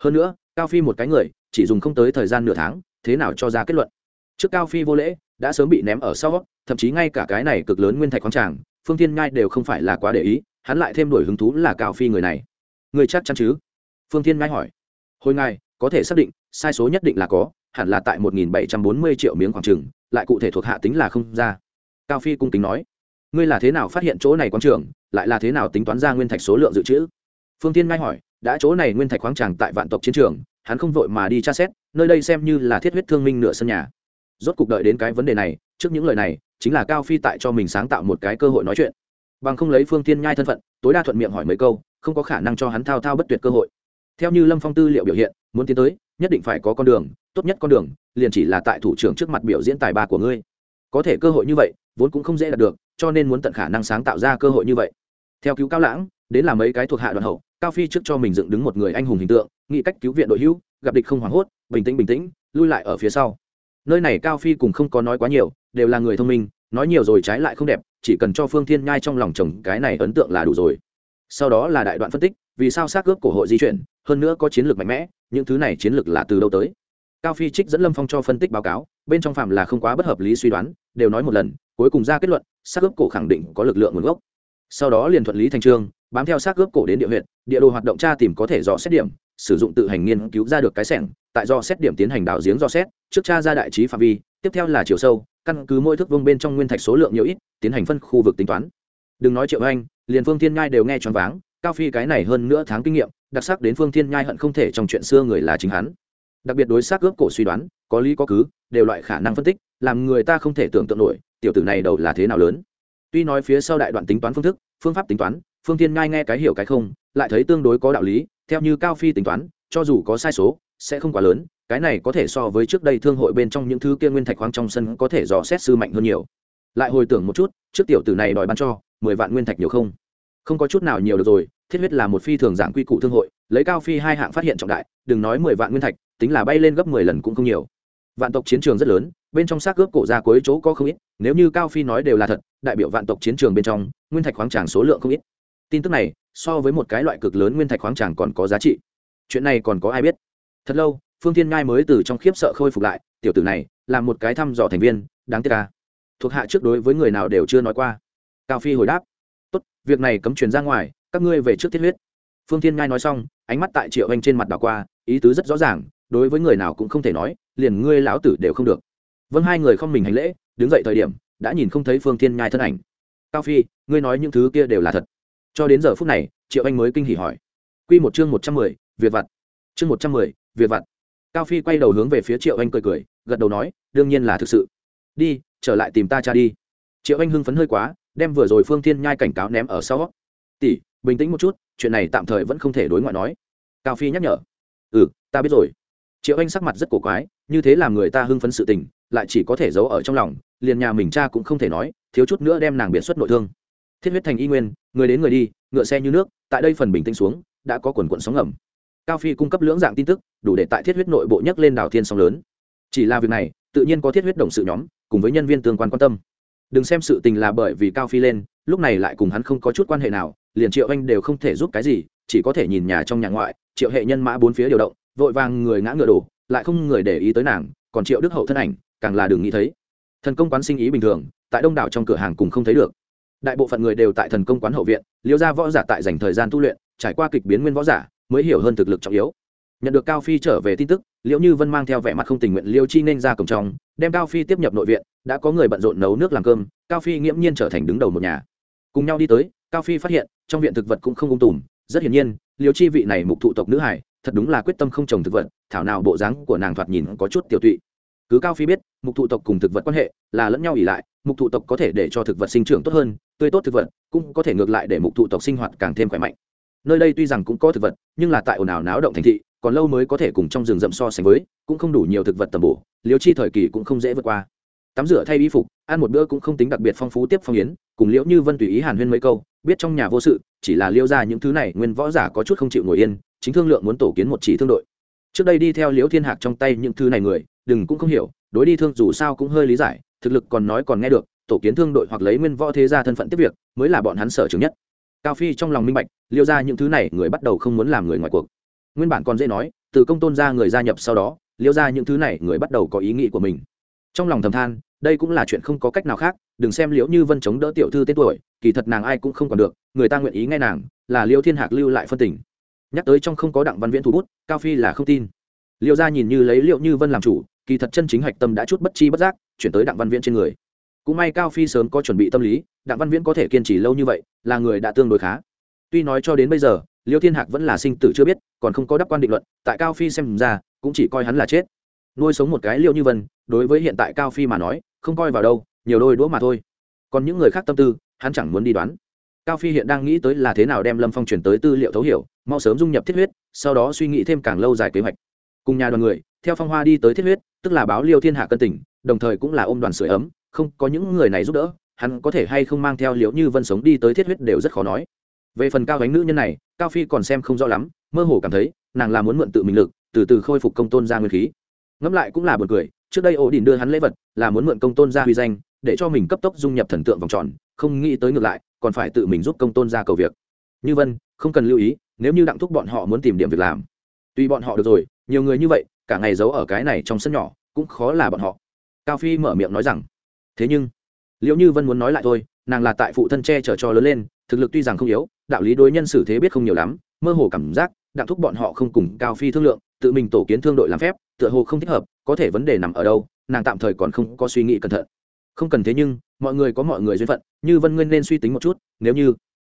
Hơn nữa, cao phi một cái người, chỉ dùng không tới thời gian nửa tháng, thế nào cho ra kết luận? Trước cao phi vô lễ, đã sớm bị ném ở sau, thậm chí ngay cả cái này cực lớn nguyên thạch khoáng tràng, phương thiên nhai đều không phải là quá để ý, hắn lại thêm đổi hứng thú là cao phi người này. Người chắc chắn chứ? Phương thiên ngay hỏi. Hồi ngài có thể xác định sai số nhất định là có hẳn là tại một nghìn bảy trăm bốn mươi triệu miếng khoảng trường, lại cụ thể thuộc hạ tính là không ra. Cao phi cung kính nói. Ngươi là thế nào phát hiện chỗ này quang trường lại là thế nào tính toán ra nguyên thạch số lượng dự trữ? Phương tiên ngay hỏi. Đã chỗ này nguyên thạch khoáng tràng tại vạn tộc chiến trường hắn không vội mà đi tra xét nơi đây xem như là thiết huyết thương minh nửa sân nhà. Rốt cuộc đợi đến cái vấn đề này trước những lời này chính là cao phi tại cho mình sáng tạo một cái cơ hội nói chuyện. Bằng không lấy phương tiên nhai thân phận tối đa thuận miệng hỏi mấy câu không có khả năng cho hắn thao thao bất tuyệt cơ hội theo như lâm phong tư liệu biểu hiện, muốn tiến tới, nhất định phải có con đường, tốt nhất con đường, liền chỉ là tại thủ trưởng trước mặt biểu diễn tài ba của ngươi. Có thể cơ hội như vậy, vốn cũng không dễ đạt được, cho nên muốn tận khả năng sáng tạo ra cơ hội như vậy. Theo cứu cao lãng, đến là mấy cái thuộc hạ đoàn hậu, cao phi trước cho mình dựng đứng một người anh hùng hình tượng, nghĩ cách cứu viện đội hữu, gặp địch không hoảng hốt, bình tĩnh bình tĩnh, lui lại ở phía sau. Nơi này cao phi cùng không có nói quá nhiều, đều là người thông minh, nói nhiều rồi trái lại không đẹp, chỉ cần cho phương thiên nhai trong lòng chồng cái này ấn tượng là đủ rồi. Sau đó là đại đoạn phân tích, vì sao xác ướp cổ hội di chuyển hơn nữa có chiến lược mạnh mẽ, những thứ này chiến lược là từ đâu tới? Cao phi trích dẫn lâm phong cho phân tích báo cáo, bên trong phạm là không quá bất hợp lý suy đoán, đều nói một lần, cuối cùng ra kết luận, xác ướp cổ khẳng định có lực lượng nguồn gốc. Sau đó liền thuận lý thành trương, bám theo xác ướp cổ đến địa huyện địa đồ hoạt động tra tìm có thể dò xét điểm, sử dụng tự hành nghiên cứu ra được cái sẻng, tại do xét điểm tiến hành đào giếng do xét, trước tra ra đại trí phạm vi, tiếp theo là chiều sâu, căn cứ mỗi thước vông bên trong nguyên thạch số lượng nhiều ít, tiến hành phân khu vực tính toán. Đừng nói triệu anh, liền phương thiên ngai đều nghe choáng váng, cao phi cái này hơn nữa tháng kinh nghiệm đặc sắc đến phương thiên nhai hận không thể trong chuyện xưa người là chính hắn. Đặc biệt đối xác ướp cổ suy đoán, có lý có cứ, đều loại khả năng phân tích, làm người ta không thể tưởng tượng nổi, tiểu tử này đầu là thế nào lớn. Tuy nói phía sau đại đoạn tính toán phương thức, phương pháp tính toán, phương thiên nhai nghe cái hiểu cái không, lại thấy tương đối có đạo lý, theo như cao phi tính toán, cho dù có sai số, sẽ không quá lớn, cái này có thể so với trước đây thương hội bên trong những thứ kia nguyên thạch khoáng trong sân có thể dò xét sư mạnh hơn nhiều. Lại hồi tưởng một chút, trước tiểu tử này đòi ban cho, mười vạn nguyên thạch nhiều không? Không có chút nào nhiều được rồi thiết huyết là một phi thường giảng quy củ thương hội, lấy cao phi hai hạng phát hiện trọng đại, đừng nói mười vạn nguyên thạch, tính là bay lên gấp mười lần cũng không nhiều. Vạn tộc chiến trường rất lớn, bên trong xác ướp cổ ra cuối chỗ có không ít, nếu như cao phi nói đều là thật, đại biểu vạn tộc chiến trường bên trong, nguyên thạch khoáng tràng số lượng không ít. Tin tức này, so với một cái loại cực lớn nguyên thạch khoáng tràng còn có giá trị. Chuyện này còn có ai biết? Thật lâu, phương thiên ngai mới từ trong khiếp sợ khôi phục lại, tiểu tử này, là một cái thăm dò thành viên, đáng tiếc ca thuộc hạ trước đối với người nào đều chưa nói qua. Cao phi hồi đáp. Tốt, việc này cấm truyền ra ngoài các ngươi về trước thiết huyết. Phương thiên ngai nói xong, ánh mắt tại triệu anh trên mặt đảo qua, ý tứ rất rõ ràng, đối với người nào cũng không thể nói, liền ngươi lão tử đều không được. Vâng hai người không mình hành lễ, đứng dậy thời điểm, đã nhìn không thấy phương thiên nhai thân ảnh. Cao phi, ngươi nói những thứ kia đều là thật. Cho đến giờ phút này, triệu anh mới kinh hỉ hỏi. Q một chương một trăm mười, việt vặt. Chương một trăm mười, việt vặt. Cao phi quay đầu hướng về phía triệu anh cười cười, gật đầu nói, đương nhiên là thực sự. Đi, trở lại tìm ta cha đi. Triệu anh hưng phấn hơi quá, đem vừa rồi phương thiên nhai cảnh cáo ném ở sau. Tỷ bình tĩnh một chút, chuyện này tạm thời vẫn không thể đối ngoại nói. Cao phi nhắc nhở. Ừ ta biết rồi. Triệu anh sắc mặt rất cổ quái, như thế làm người ta hưng phấn sự tình, lại chỉ có thể giấu ở trong lòng, liền nhà mình cha cũng không thể nói, thiếu chút nữa đem nàng biệt xuất nội thương. Thiết huyết thành y nguyên, người đến người đi, ngựa xe như nước, tại đây phần bình tĩnh xuống, đã có quần quận sóng ngầm. Cao phi cung cấp lưỡng dạng tin tức, đủ để tại thiết huyết nội bộ nhấc lên đảo thiên sóng lớn. Chỉ là việc này, tự nhiên có thiết huyết đồng sự nhóm, cùng với nhân viên tương quan quan tâm đừng xem sự tình là bởi vì cao phi lên, lúc này lại cùng hắn không có chút quan hệ nào, liền triệu anh đều không thể giúp cái gì, chỉ có thể nhìn nhà trong nhà ngoại, triệu hệ nhân mã bốn phía điều động, vội vàng người ngã ngựa đổ, lại không người để ý tới nàng, còn triệu đức hậu thân ảnh, càng là đừng nghĩ thấy. Thần công quán sinh ý bình thường, tại đông đảo trong cửa hàng cùng không thấy được. Đại bộ phận người đều tại thần công quán hậu viện, liêu ra võ giả tại dành thời gian tu luyện, trải qua kịch biến nguyên võ giả, mới hiểu hơn thực lực trọng yếu. Nhận được cao phi trở về tin tức liễu như vân mang theo vẻ mặt không tình nguyện liêu chi nên ra cổng trong, đem cao phi tiếp nhập nội viện, đã có người bận rộn nấu nước làm cơm, cao phi nghiễm nhiên trở thành đứng đầu một nhà. Cùng nhau đi tới, cao phi phát hiện, trong viện thực vật cũng không ung tùm, rất hiển nhiên, liêu chi vị này mục thụ tộc nữ hải thật đúng là quyết tâm không trồng thực vật, thảo nào bộ dáng của nàng thoạt nhìn có chút tiểu tụy. Cứ cao phi biết, mục thụ tộc cùng thực vật quan hệ là lẫn nhau ỉ lại, mục thụ tộc có thể để cho thực vật sinh trưởng tốt hơn, tươi tốt thực vật cũng có thể ngược lại để mục thụ tộc sinh hoạt càng thêm khỏe mạnh. Nơi đây tuy rằng cũng có thực vật, nhưng là tại ồn ào náo động thành thị còn lâu mới có thể cùng trong rừng rậm so sánh với, cũng không đủ nhiều thực vật tầm bổ liêu chi thời kỳ cũng không dễ vượt qua. Tắm rửa thay y phục, ăn một bữa cũng không tính đặc biệt phong phú tiếp phong yến, cùng liễu như vân tùy ý hàn huyên mấy câu, biết trong nhà vô sự, chỉ là liêu ra những thứ này nguyên võ giả có chút không chịu ngồi yên, chính thương lượng muốn tổ kiến một chỉ thương đội. Trước đây đi theo liễu thiên hạc trong tay những thứ này người, đừng cũng không hiểu, đối đi thương dù sao cũng hơi lý giải, thực lực còn nói còn nghe được, tổ kiến thương đội hoặc lấy nguyên võ thế gia thân phận tiếp việc, mới là bọn hắn sở chứng nhất. Cao phi trong lòng minh bạch liêu ra những thứ này người bắt đầu không muốn làm người ngoài cuộc nguyên bản còn dễ nói, từ công tôn ra người gia nhập sau đó, liêu ra những thứ này người bắt đầu có ý nghĩ của mình. Trong lòng thầm than, đây cũng là chuyện không có cách nào khác, đừng xem liễu như vân chống đỡ tiểu thư tên tuổi, kỳ thật nàng ai cũng không còn được, người ta nguyện ý nghe nàng, là liễu thiên hạc lưu lại phân tình. Nhắc tới trong không có đặng văn viễn thủ bút, cao phi là không tin. Liễu gia nhìn như lấy liễu như vân làm chủ, kỳ thật chân chính hạch tâm đã chút bất chi bất giác, chuyển tới đặng văn viễn trên người. Cũng may cao phi sớm có chuẩn bị tâm lý, đặng văn viễn có thể kiên trì lâu như vậy, là người đã tương đối khá. Tuy nói cho đến bây giờ liêu thiên hạc vẫn là sinh tử chưa biết, còn không có đắc quan định luận, tại cao phi xem ra, cũng chỉ coi hắn là chết. Nuôi sống một cái Liêu như vân, đối với hiện tại cao phi mà nói, không coi vào đâu, nhiều đôi đũa mà thôi. Còn những người khác tâm tư, hắn chẳng muốn đi đoán. Cao phi hiện đang nghĩ tới là thế nào đem lâm phong chuyển tới tư liệu thấu hiểu, mau sớm dung nhập thiết huyết, sau đó suy nghĩ thêm càng lâu dài kế hoạch. Cùng nhà đoàn người, theo phong hoa đi tới thiết huyết, tức là báo liêu thiên hạ cân tỉnh đồng thời cũng là ôm đoàn sửa ấm, không có những người này giúp đỡ, hắn có thể hay không mang theo liệu như vân sống đi tới thiết huyết đều rất khó nói. Về phần cao gánh nữ nhân này cao phi còn xem không rõ lắm, mơ hồ cảm thấy, nàng là muốn mượn tự mình lực, từ từ khôi phục công tôn ra nguyên khí. Ngẫm lại cũng là b u ồ n cười, trước đây ổ đình đưa hắn lễ vật là muốn mượn công tôn ra huy danh, để cho mình cấp tốc dung nhập thần tượng vòng tròn, không nghĩ tới ngược lại, còn phải tự mình giúp công tôn ra cầu việc. Như vân, không cần lưu ý, nếu như đặng thúc bọn họ muốn tìm điểm việc làm. Tuy bọn họ được rồi, nhiều người như vậy, cả ngày giấu ở cái này trong sân nhỏ, cũng khó là bọn họ. Cao phi mở miệng nói rằng, thế nhưng, liệu như vân muốn nói lại thôi, nàng là tại phụ thân che chở cho lớn lên, thực lực tuy rằng không yếu đạo lý đối nhân xử thế biết không nhiều lắm, mơ hồ cảm giác, đặng thúc bọn họ không cùng cao phi thương lượng, tự mình tổ kiến thương đội làm phép, tựa hồ không thích hợp, có thể vấn đề nằm ở đâu, nàng tạm thời còn không có suy nghĩ cẩn thận. Không cần thế nhưng, mọi người có mọi người duyên phận, như vân ngươi nên suy tính một chút, nếu như,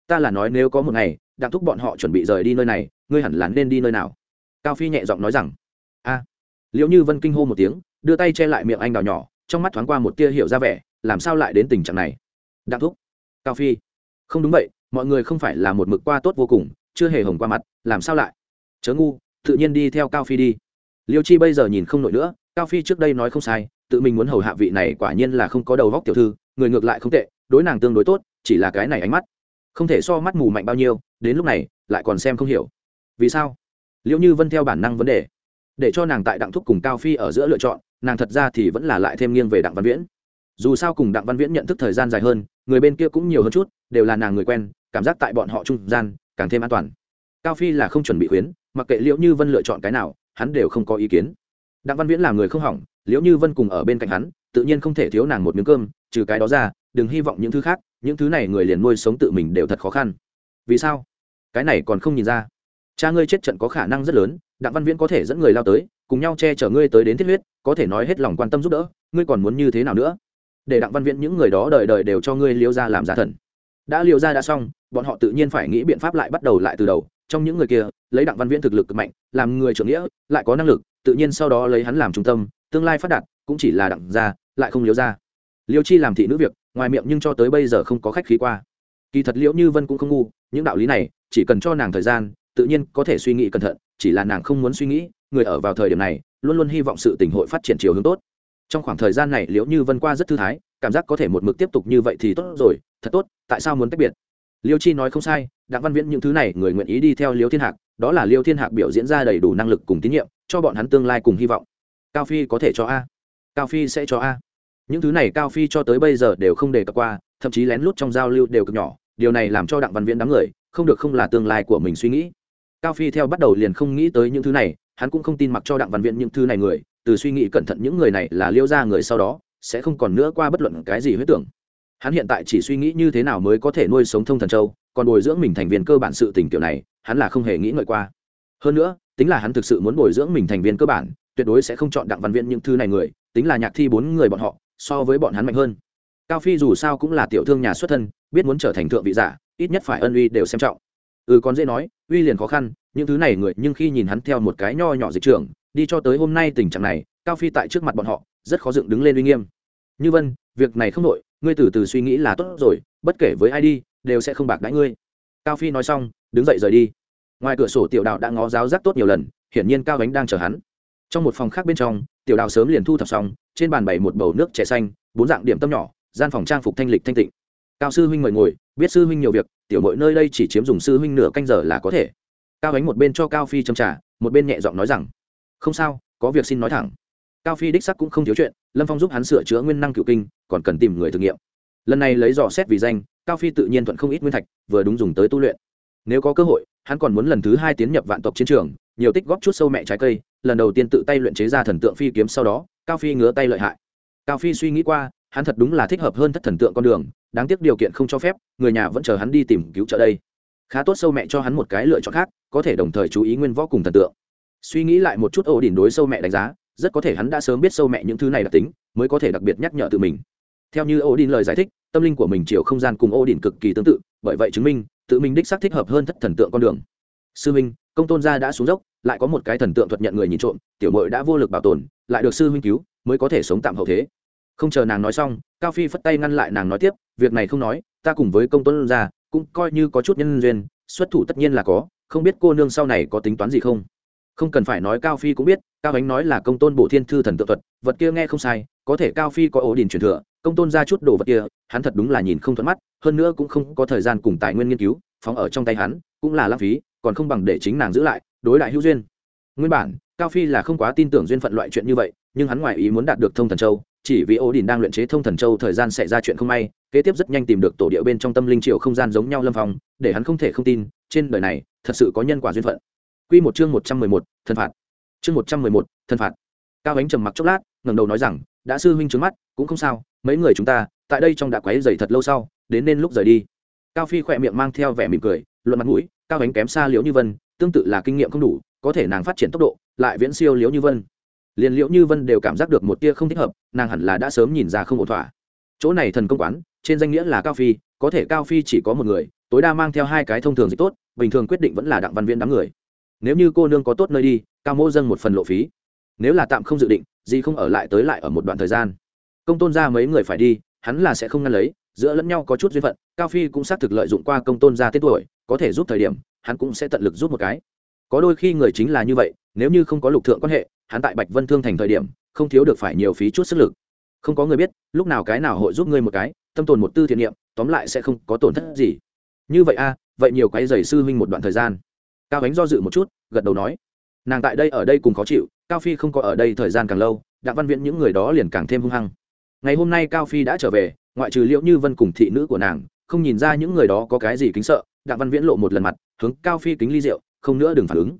ta là nói nếu có một ngày, đặng thúc bọn họ chuẩn bị rời đi nơi này, ngươi hẳn là nên đi nơi nào? Cao phi nhẹ giọng nói rằng, a. Liệu như vân kinh hô một tiếng, đưa tay che lại miệng anh đào nhỏ, trong mắt thoáng qua một tia hiểu ra vẻ, làm sao lại đến tình trạng này? Đặng thúc, cao phi. Không đúng vậy mọi người không phải là một mực qua tốt vô cùng, chưa hề hồng qua mặt, làm sao lại? Chớ ngu, tự nhiên đi theo cao phi đi. Liêu chi bây giờ nhìn không nổi nữa, cao phi trước đây nói không sai, tự mình muốn hầu hạ vị này quả nhiên là không có đầu góc tiểu thư, người ngược lại không tệ, đối nàng tương đối tốt, chỉ là cái này ánh mắt, không thể so mắt mù mạnh bao nhiêu, đến lúc này, lại còn xem không hiểu. Vì sao? Liệu như vân theo bản năng vấn đề, để cho nàng tại đặng thúc cùng cao phi ở giữa lựa chọn, nàng thật ra thì vẫn là lại thêm nghiêng về đặng văn viễn. Dù sao cùng đặng văn viễn nhận thức thời gian dài hơn người bên kia cũng nhiều hơn chút, đều là nàng người quen, cảm giác tại bọn họ trung gian càng thêm an toàn. Cao phi là không chuẩn bị khuyến, mặc kệ liễu như vân lựa chọn cái nào, hắn đều không có ý kiến. Đặng văn viễn là người không hỏng, liễu như vân cùng ở bên cạnh hắn, tự nhiên không thể thiếu nàng một miếng cơm, trừ cái đó ra, đừng hy vọng những thứ khác, những thứ này người liền nuôi sống tự mình đều thật khó khăn. Vì sao? Cái này còn không nhìn ra. Cha ngươi chết trận có khả năng rất lớn, đặng văn viễn có thể dẫn người lao tới, cùng nhau che chở ngươi tới đến thiết huyết, có thể nói hết lòng quan tâm giúp đỡ, ngươi còn muốn như thế nào nữa? Để đặng văn viễn những người đó đời đời đều cho ngươi liêu ra làm giả thần. Đã liêu ra đã xong, bọn họ tự nhiên phải nghĩ biện pháp lại bắt đầu lại từ đầu. Trong những người kia, lấy đặng văn viễn thực lực cực mạnh, làm người trưởng nghĩa, lại có năng lực, tự nhiên sau đó lấy hắn làm trung tâm, tương lai phát đạt, cũng chỉ là đặng gia, lại không liêu ra. Liêu chi làm thị nữ việc, ngoài miệng nhưng cho tới bây giờ không có khách khí qua. Kỳ thật liễu như vân cũng không ngu, những đạo lý này, chỉ cần cho nàng thời gian, tự nhiên có thể suy nghĩ cẩn thận, chỉ là nàng không muốn suy nghĩ, người ở vào thời điểm này, luôn luôn hy vọng sự tình hội phát triển chiều hướng tốt trong khoảng thời gian này liễu như vân qua rất thư thái, cảm giác có thể một mực tiếp tục như vậy thì tốt rồi, thật tốt, tại sao muốn tách biệt? Liêu chi nói không sai, đặng văn viễn những thứ này, người nguyện ý đi theo liêu thiên hạc, đó là liêu thiên hạc biểu diễn ra đầy đủ năng lực cùng tín nhiệm, cho bọn hắn tương lai cùng hy vọng. Cao phi có thể cho a. Cao phi sẽ cho a. Những thứ này cao phi cho tới bây giờ đều không đề cập qua, thậm chí lén lút trong giao lưu đều cực nhỏ, điều này làm cho đặng văn viễn đám người, không được không là tương lai của mình suy nghĩ. Cao phi theo bắt đầu liền không nghĩ tới những thứ này, hắn cũng không tin mặc cho đặng văn viễn những thứ này người từ suy nghĩ cẩn thận những người này là liêu ra người sau đó, sẽ không còn nữa qua bất luận cái gì huyết tưởng. Hắn hiện tại chỉ suy nghĩ như thế nào mới có thể nuôi sống thông thần châu, còn bồi dưỡng mình thành viên cơ bản sự tình kiểu này, hắn là không hề nghĩ ngợi qua. Hơn nữa, tính là hắn thực sự muốn bồi dưỡng mình thành viên cơ bản, tuyệt đối sẽ không chọn đặng văn viện những thứ này người, tính là nhạc thi bốn người bọn họ, so với bọn hắn mạnh hơn. Cao phi dù sao cũng là tiểu thương nhà xuất thân, biết muốn trở thành thượng vị giả, ít nhất phải ân uy đều xem trọng. Ừ còn dễ nói, uy liền khó khăn, những thứ này người, nhưng khi nhìn hắn theo một cái nho nhỏ dịch trưởng đi cho tới hôm nay tình trạng này, cao phi tại trước mặt bọn họ, rất khó dựng đứng lên uy nghiêm. Như vân, việc này không nội, ngươi từ từ suy nghĩ là tốt rồi, bất kể với ai đi, đều sẽ không bạc đãi ngươi. Cao phi nói xong, đứng dậy rời đi. Ngoài cửa sổ tiểu đạo đã ngó giáo giác tốt nhiều lần, hiển nhiên cao ánh đang chờ hắn. Trong một phòng khác bên trong, tiểu đào sớm liền thu thập xong, trên bàn bày một bầu nước chè xanh, bốn dạng điểm tâm nhỏ, gian phòng trang phục thanh lịch thanh tịnh. Cao sư huynh mời ngồi, biết sư huynh nhiều việc, tiểu mội nơi đây chỉ chiếm dùng sư huynh nửa canh giờ là có thể. Cao ánh một bên cho cao phi châm trả một bên nhẹ giọng nói rằng không sao, có việc xin nói thẳng. Cao phi đích sắc cũng không thiếu chuyện, lâm phong giúp hắn sửa chữa nguyên năng cựu kinh, còn cần tìm người thử nghiệm. Lần này lấy dò xét vì danh, cao phi tự nhiên thuận không ít nguyên thạch, vừa đúng dùng tới tu luyện. Nếu có cơ hội, hắn còn muốn lần thứ hai tiến nhập vạn tộc chiến trường, nhiều tích góp chút sâu mẹ trái cây, lần đầu tiên tự tay luyện chế ra thần tượng phi kiếm sau đó, cao phi ngứa tay lợi hại. Cao phi suy nghĩ qua, hắn thật đúng là thích hợp hơn thất thần tượng con đường, đáng tiếc điều kiện không cho phép, người nhà vẫn chờ hắn đi tìm cứu trợ đây. Khá tốt sâu mẹ cho hắn một cái lựa chọn khác, có thể đồng thời chú ý nguyên võ cùng thần tượng suy nghĩ lại một chút, ổ đỉnh đối sâu mẹ đánh giá, rất có thể hắn đã sớm biết sâu mẹ những thứ này đặc tính, mới có thể đặc biệt nhắc nhở tự mình. Theo như ổ đỉnh lời giải thích, tâm linh của mình chiều không gian cùng ổ đỉnh cực kỳ tương tự, bởi vậy chứng minh, tự mình đích xác thích hợp hơn thất thần tượng con đường. Sư minh, công tôn gia đã xuống dốc, lại có một cái thần tượng thuật nhận người nhìn trộm, tiểu mội đã vô lực bảo tồn, lại được sư huynh cứu, mới có thể sống tạm hậu thế. Không chờ nàng nói xong, cao phi phất tay ngăn lại nàng nói tiếp, việc này không nói, ta cùng với công tôn gia cũng coi như có chút nhân duyên, xuất thủ tất nhiên là có, không biết cô nương sau này có tính toán gì không? Không cần phải nói cao phi cũng biết, cao ánh nói là công tôn bộ thiên thư thần tự thuật, vật kia nghe không sai, có thể cao phi có ổ đình truyền thừa, công tôn ra chút đồ vật kia, hắn thật đúng là nhìn không thuận mắt, hơn nữa cũng không có thời gian cùng tài nguyên nghiên cứu, phóng ở trong tay hắn, cũng là lãng phí, còn không bằng để chính nàng giữ lại, đối đại hữu duyên. Nguyên bản, cao phi là không quá tin tưởng duyên phận loại chuyện như vậy, nhưng hắn ngoài ý muốn đạt được thông thần châu, chỉ vì ổ đình đang luyện chế thông thần châu thời gian xảy ra chuyện không may, kế tiếp rất nhanh tìm được tổ địa bên trong tâm linh triều không gian giống nhau lâm phong, để hắn không thể không tin, trên đời này, thật sự có nhân quả duyên phận. Quy một chương 111, thân phạt. Chương 111, thân phạt. Cao Ánh trầm mặc chốc lát, ngẩng đầu nói rằng, đã sư huynh trướng mắt, cũng không sao, mấy người chúng ta, tại đây trong đã quấy rầy thật lâu sau, đến nên lúc rời đi. Cao Phi khỏe miệng mang theo vẻ mỉm cười, luận mặt mũi, Cao Ánh kém xa Liễu Như Vân, tương tự là kinh nghiệm không đủ, có thể nàng phát triển tốc độ, lại viễn siêu Liễu Như Vân. Liên Liễu Như Vân đều cảm giác được một tia không thích hợp, nàng hẳn là đã sớm nhìn ra không ổn thỏa. Chỗ này thần công quán, trên danh nghĩa là Cao Phi, có thể Cao Phi chỉ có một người, tối đa mang theo hai cái thông thường dịch tốt, bình thường quyết định vẫn là đặng văn Viễn đám người nếu như cô nương có tốt nơi đi, cao mô dâng một phần lộ phí. Nếu là tạm không dự định gì không ở lại tới lại ở một đoạn thời gian. Công tôn ra mấy người phải đi, hắn là sẽ không ngăn lấy, giữa lẫn nhau có chút duyên phận, cao phi cũng xác thực lợi dụng qua công tôn ra tết tuổi, có thể giúp thời điểm, hắn cũng sẽ tận lực giúp một cái. Có đôi khi người chính là như vậy, nếu như không có lục thượng quan hệ, hắn tại bạch vân thương thành thời điểm, không thiếu được phải nhiều phí chút sức lực. Không có người biết, lúc nào cái nào hội giúp ngươi một cái, tâm tồn một tư thiện niệm, tóm lại sẽ không có tổn thất gì. Như vậy a, vậy nhiều cái giày sư huynh một đoạn thời gian cao ánh do dự một chút, gật đầu nói, nàng tại đây ở đây cùng khó chịu, cao phi không có ở đây thời gian càng lâu, đặng văn viễn những người đó liền càng thêm hung hăng. Ngày hôm nay cao phi đã trở về, ngoại trừ liệu như vân cùng thị nữ của nàng, không nhìn ra những người đó có cái gì kính sợ, đặng văn viễn lộ một lần mặt, hướng cao phi kính ly rượu, không nữa đừng phản ứng.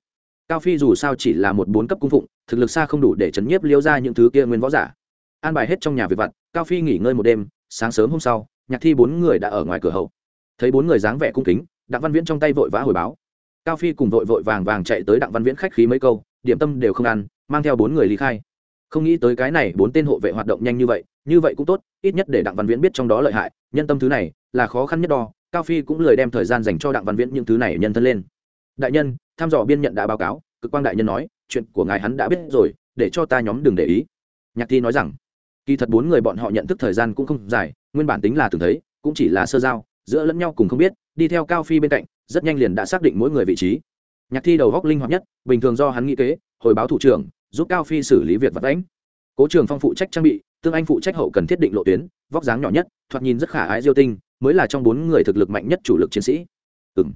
Cao phi dù sao chỉ là một bốn cấp cung phụng, thực lực xa không đủ để chấn nhiếp liêu ra những thứ kia nguyên võ giả. An bài hết trong nhà về vặt, cao phi nghỉ ngơi một đêm, sáng sớm hôm sau, nhạc thi bốn người đã ở ngoài cửa hậu. Thấy bốn người dáng vẻ cung kính, đặng văn viễn trong tay vội vã hồi báo cao phi cùng vội vội vàng vàng chạy tới đặng văn viễn khách khí mấy câu, điểm tâm đều không ăn, mang theo bốn người lý khai. Không nghĩ tới cái này bốn tên hộ vệ hoạt động nhanh như vậy như vậy cũng tốt, ít nhất để đặng văn viễn biết trong đó lợi hại, nhân tâm thứ này là khó khăn nhất đo, cao phi cũng lười đem thời gian dành cho đặng văn viễn những thứ này nhân thân lên. Đại nhân, tham dò biên nhận đã báo cáo, cực quang đại nhân nói, chuyện của ngài hắn đã biết rồi, để cho ta nhóm đừng để ý. Nhạc thi nói rằng, kỳ thật bốn người bọn họ nhận thức thời gian cũng không dài, nguyên bản tính là từng thấy, cũng chỉ là sơ giao, giữa lẫn nhau cùng không biết, đi theo cao phi bên cạnh rất nhanh liền đã xác định mỗi người vị trí. Nhạc thi đầu góc linh hoạt nhất, bình thường do hắn nghĩ kế, hồi báo thủ trưởng, giúp cao phi xử lý việc vật đánh cố trường phong phụ trách trang bị, tương anh phụ trách hậu cần thiết định lộ tuyến, vóc dáng nhỏ nhất, thoạt nhìn rất khả ái diêu tinh, mới là trong bốn người thực lực mạnh nhất chủ lực chiến sĩ. Ừ m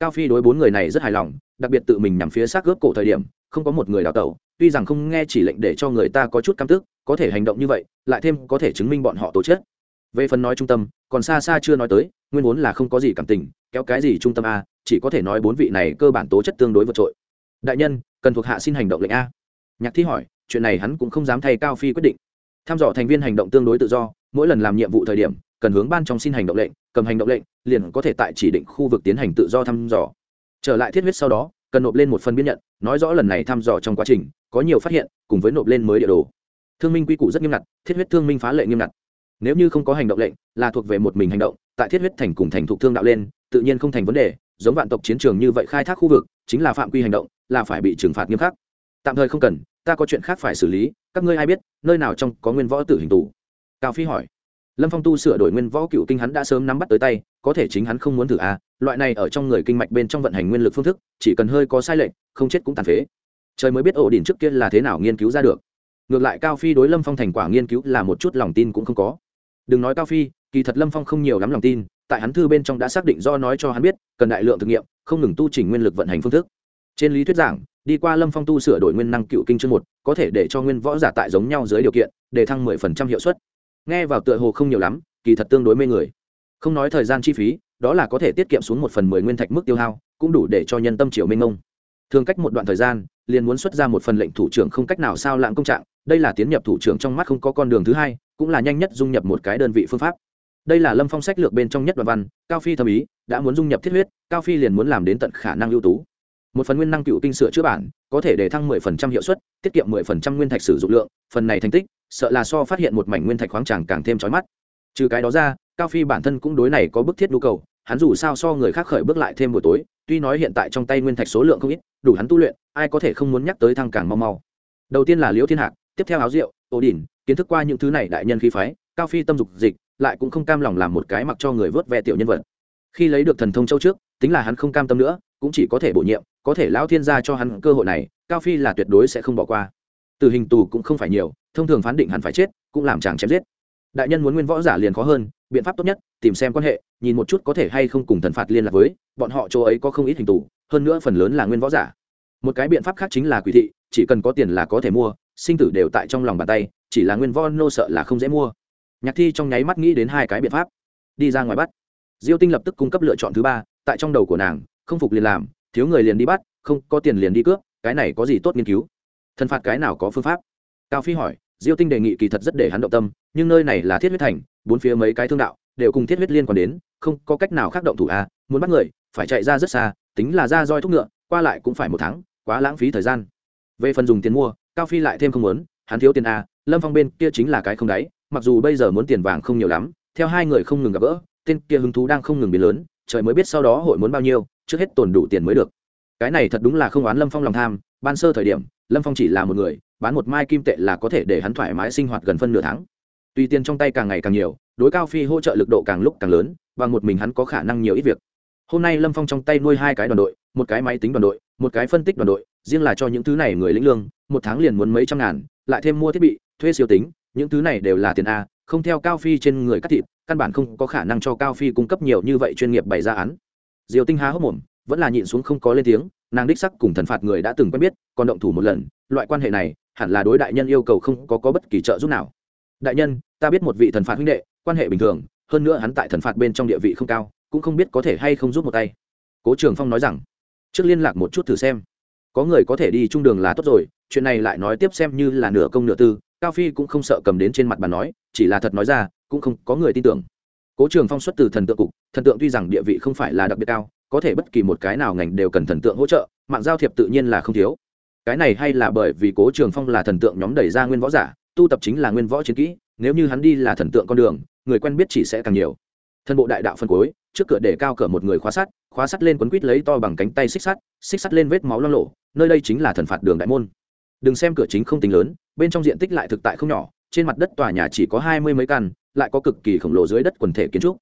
cao phi đối bốn người này rất hài lòng, đặc biệt tự mình nằm phía xác gớp cổ thời điểm, không có một người đào tẩu, tuy rằng không nghe chỉ lệnh để cho người ta có chút căm tức, có thể hành động như vậy, lại thêm có thể chứng minh bọn họ tổ chức về phần nói trung tâm, còn xa xa chưa nói tới, nguyên vốn là không có gì cảm tình, kéo cái gì trung tâm a, chỉ có thể nói bốn vị này cơ bản tố chất tương đối vượt trội. Đại nhân, cần thuộc hạ xin hành động lệnh a. Nhạc thi hỏi, chuyện này hắn cũng không dám thay cao phi quyết định. Tham dò thành viên hành động tương đối tự do, mỗi lần làm nhiệm vụ thời điểm, cần hướng ban trong xin hành động lệnh, cầm hành động lệnh, liền có thể tại chỉ định khu vực tiến hành tự do thăm dò. Trở lại thiết huyết sau đó, cần nộp lên một phần biên nhận, nói rõ lần này thăm dò trong quá trình, có nhiều phát hiện, cùng với nộp lên mới địa đồ. Thương minh quy củ rất nghiêm ngặt, thiết huyết thương minh phá lệ nghiêm ngặt nếu như không có hành động lệnh, là thuộc về một mình hành động, tại thiết huyết thành cùng thành thục thương đạo lên, tự nhiên không thành vấn đề, giống vạn tộc chiến trường như vậy khai thác khu vực, chính là phạm quy hành động, là phải bị trừng phạt nghiêm khắc. Tạm thời không cần, ta có chuyện khác phải xử lý, các ngươi ai biết, nơi nào trong có nguyên võ tử hình tù? Cao phi hỏi. Lâm phong tu sửa đổi nguyên võ cựu kinh hắn đã sớm nắm bắt tới tay, có thể chính hắn không muốn thử à loại này ở trong người kinh mạch bên trong vận hành nguyên lực phương thức, chỉ cần hơi có sai lệch, không chết cũng tàn phế. Trời mới biết ổ đỉnh trước kia là thế nào nghiên cứu ra được. Ngược lại cao phi đối lâm phong thành quả nghiên cứu là một chút lòng tin cũng không có đừng nói cao phi, kỳ thật lâm phong không nhiều lắm lòng tin, tại hắn thư bên trong đã xác định do nói cho hắn biết, cần đại lượng thực nghiệm, không ngừng tu trình nguyên lực vận hành phương thức. Trên lý thuyết giảng, đi qua lâm phong tu sửa đổi nguyên năng cựu kinh chương một, có thể để cho nguyên võ giả tại giống nhau dưới điều kiện, để thăng mười phần trăm hiệu suất. Nghe vào tựa hồ không nhiều lắm, kỳ thật tương đối mê người. Không nói thời gian chi phí, đó là có thể tiết kiệm xuống một phần mười nguyên thạch mức tiêu hao, cũng đủ để cho nhân tâm triều minh ông thường cách một đoạn thời gian, liền muốn xuất ra một phần lệnh thủ trưởng không cách nào sao lãng công trạng, đây là tiến nhập thủ trưởng trong mắt không có con đường thứ hai cũng là nhanh nhất dung nhập một cái đơn vị phương pháp. Đây là lâm phong sách lược bên trong nhất đoạn văn, cao phi thâm ý, đã muốn dung nhập thiết huyết, cao phi liền muốn làm đến tận khả năng ưu tú. Một phần nguyên năng cựu kinh sửa chữa bản, có thể để thăng 10% hiệu suất, tiết kiệm 10% nguyên thạch sử dụng lượng, phần này thành tích, sợ là so phát hiện một mảnh nguyên thạch khoáng tràng càng thêm trói mắt. Trừ cái đó ra, cao phi bản thân cũng đối này có bức thiết nhu cầu, hắn dù sao so người khác khởi bước lại thêm buổi tối, tuy nói hiện tại trong tay nguyên thạch số lượng không ít, đủ hắn tu luyện, ai có thể không muốn nhắc tới thăng càng mau mau. Đầu tiên là liễu thiên hạc, tiếp theo áo rượu ổ đỉnh kiến thức qua những thứ này đại nhân khí phái, cao phi tâm dục dịch, lại cũng không cam lòng làm một cái mặc cho người vớt ve tiểu nhân vật. Khi lấy được thần thông châu trước, tính là hắn không cam tâm nữa, cũng chỉ có thể bổ nhiệm, có thể lão thiên gia cho hắn cơ hội này, cao phi là tuyệt đối sẽ không bỏ qua. Từ hình tù cũng không phải nhiều, thông thường phán định hắn phải chết, cũng làm chàng chém giết. Đại nhân muốn nguyên võ giả liền khó hơn, biện pháp tốt nhất, tìm xem quan hệ, nhìn một chút có thể hay không cùng thần phạt liên lạc với, bọn họ chỗ ấy có không ít hình tù, hơn nữa phần lớn là nguyên võ giả. Một cái biện pháp khác chính là quỷ thị, chỉ cần có tiền là có thể mua, sinh tử đều tại trong lòng bàn tay chỉ là nguyên von nô sợ là không dễ mua. Nhạc thi trong nháy mắt nghĩ đến hai cái biện pháp. Đi ra ngoài bắt. Diêu tinh lập tức cung cấp lựa chọn thứ ba, tại trong đầu của nàng, không phục liền làm, thiếu người liền đi bắt, không có tiền liền đi cướp, cái này có gì tốt nghiên cứu? Thần phạt cái nào có phương pháp? Cao phi hỏi, diêu tinh đề nghị kỳ thật rất để hắn động tâm, nhưng nơi này là thiết huyết thành, bốn phía mấy cái thương đạo, đều cùng thiết huyết liên quan đến, không có cách nào khác động thủ a muốn bắt người, phải chạy ra rất xa, tính là ra roi thúc ngựa, qua lại cũng phải một tháng, quá lãng phí thời gian. Về phần dùng tiền mua, cao phi lại thêm không muốn, hắn thiếu tiền a lâm phong bên kia chính là cái không đáy, mặc dù bây giờ muốn tiền vàng không nhiều lắm, theo hai người không ngừng gặp gỡ, tên kia hứng thú đang không ngừng biến lớn, trời mới biết sau đó hội muốn bao nhiêu, trước hết tồn đủ tiền mới được. Cái này thật đúng là không oán lâm phong lòng tham, ban sơ thời điểm, lâm phong chỉ là một người, bán một mai kim tệ là có thể để hắn thoải mái sinh hoạt gần phân nửa tháng. Tuy tiền trong tay càng ngày càng nhiều, đối cao phi hỗ trợ lực độ càng lúc càng lớn và một mình hắn có khả năng nhiều ít việc. Hôm nay lâm phong trong tay nuôi hai cái đoàn đội, một cái máy tính đoàn đội, một cái phân tích đoàn đội, riêng là cho những thứ này người lĩnh lương, một tháng liền muốn mấy trăm ngàn, lại thêm mua thiết bị thuê siêu tính những thứ này đều là tiền a không theo cao phi trên người cắt thịt căn bản không có khả năng cho cao phi cung cấp nhiều như vậy chuyên nghiệp bày ra án. Diều tinh há hốc mồm vẫn là nhịn xuống không có lên tiếng nàng đích sắc cùng thần phạt người đã từng quen biết còn động thủ một lần loại quan hệ này hẳn là đối đại nhân yêu cầu không có, có bất kỳ trợ giúp nào. Đại nhân ta biết một vị thần phạt huynh đệ quan hệ bình thường hơn nữa hắn tại thần phạt bên trong địa vị không cao cũng không biết có thể hay không giúp một tay. Cố trường phong nói rằng trước liên lạc một chút thử xem. Có người có thể đi chung đường là tốt rồi chuyện này lại nói tiếp xem như là nửa công nửa tư cao phi cũng không sợ cầm đến trên mặt bàn nói, chỉ là thật nói ra, cũng không có người tin tưởng. Cố trường phong xuất từ thần tượng cục, thần tượng tuy rằng địa vị không phải là đặc biệt cao, có thể bất kỳ một cái nào ngành đều cần thần tượng hỗ trợ, mạng giao thiệp tự nhiên là không thiếu. Cái này hay là bởi vì cố trường phong là thần tượng nhóm đẩy ra nguyên võ giả, tu tập chính là nguyên võ chiến kỹ, nếu như hắn đi là thần tượng con đường, người quen biết chỉ sẽ càng nhiều. Thân bộ đại đạo phân cối trước cửa để cao cỡ một người khóa sắt khóa sắt lên quấn quít lấy to bằng cánh tay xích sắt xích sắt lên vết máu lo lộ nơi đây chính là thần phạt đường đại môn đừng xem cửa chính không tính lớn, bên trong diện tích lại thực tại không nhỏ, trên mặt đất tòa nhà chỉ có hai mươi mấy căn, lại có cực kỳ khổng lồ dưới đất quần thể kiến trúc.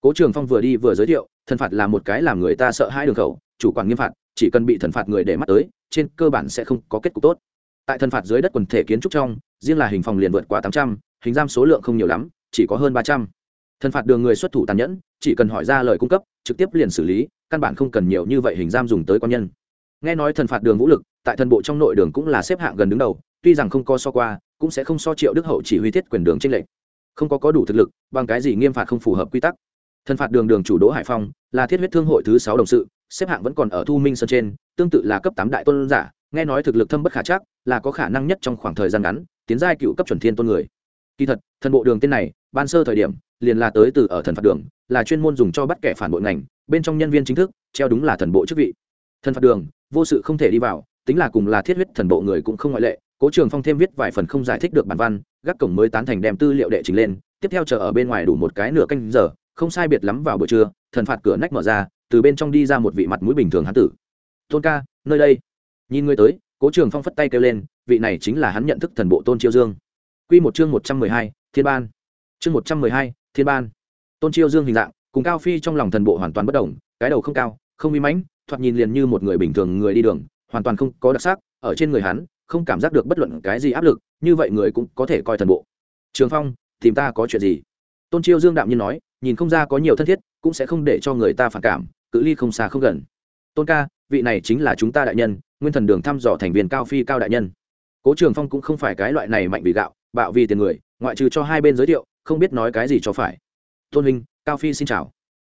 Cố trường phong vừa đi vừa giới thiệu, thần phạt là một cái làm người ta sợ hai đường khẩu, chủ quản nghiêm phạt, chỉ cần bị thần phạt người để mắt tới, trên cơ bản sẽ không có kết cục tốt. Tại thần phạt dưới đất quần thể kiến trúc trong, riêng là hình phòng liền vượt qua tám trăm, hình giam số lượng không nhiều lắm, chỉ có hơn ba trăm. Thần phạt đường người xuất thủ tàn nhẫn, chỉ cần hỏi ra lời cung cấp, trực tiếp liền xử lý, căn bản không cần nhiều như vậy hình giam dùng tới quan nhân. Nghe nói thần phạt đường vũ lực tại thần bộ trong nội đường cũng là xếp hạng gần đứng đầu, tuy rằng không có so qua, cũng sẽ không so triệu đức hậu chỉ huy thiết quyền đường tranh lệch. Không có có đủ thực lực, bằng cái gì nghiêm phạt không phù hợp quy tắc. Thần phạt đường đường chủ đỗ hải phong là thiết huyết thương hội thứ sáu đồng sự, xếp hạng vẫn còn ở thu minh sơn trên, tương tự là cấp tám đại tôn giả, nghe nói thực lực thâm bất khả chắc, là có khả năng nhất trong khoảng thời gian ngắn, tiến giai cựu cấp chuẩn thiên tôn người. Kỳ thật, thần bộ đường tên này, ban sơ thời điểm, liền là tới từ ở thần phạt đường, là chuyên môn dùng cho bắt kẻ phản bội ngành, bên trong nhân viên chính thức, treo đúng là thần bộ chức vị. Thần phạt đường, vô sự không thể đi vào tính là cùng là thiết huyết thần bộ người cũng không ngoại lệ, cố trường phong thêm viết vài phần không giải thích được bản văn, gác cổng mới tán thành đem tư liệu đệ trình lên, tiếp theo chờ ở bên ngoài đủ một cái nửa canh giờ, không sai biệt lắm vào buổi trưa, thần phạt cửa nách mở ra, từ bên trong đi ra một vị mặt mũi bình thường hán tử. Tôn ca, nơi đây. Nhìn người tới, cố trường phong phất tay kêu lên, vị này chính là hắn nhận thức thần bộ tôn chiêu dương. Q một chương một trăm mười hai, thiên ban. Chương một trăm mười hai, thiên ban. Tôn chiêu dương hình dạng, cùng cao phi trong lòng thần bộ hoàn toàn bất đồng, cái đầu không cao, không uy mãnh, thoạt nhìn liền như một người bình thường người đi đường hoàn toàn không có đặc sắc, ở trên người hắn, không cảm giác được bất luận cái gì áp lực, như vậy người cũng có thể coi thần bộ. Trường phong, tìm ta có chuyện gì? Tôn chiêu dương đạm nhiên nói, nhìn không ra có nhiều thân thiết, cũng sẽ không để cho người ta phản cảm, cự ly không xa không gần. Tôn ca, vị này chính là chúng ta đại nhân, nguyên thần đường thăm dò thành viên cao phi cao đại nhân. Cố trường phong cũng không phải cái loại này mạnh vì gạo, bạo vì tiền người, ngoại trừ cho hai bên giới thiệu, không biết nói cái gì cho phải. Tôn huynh, cao phi xin chào.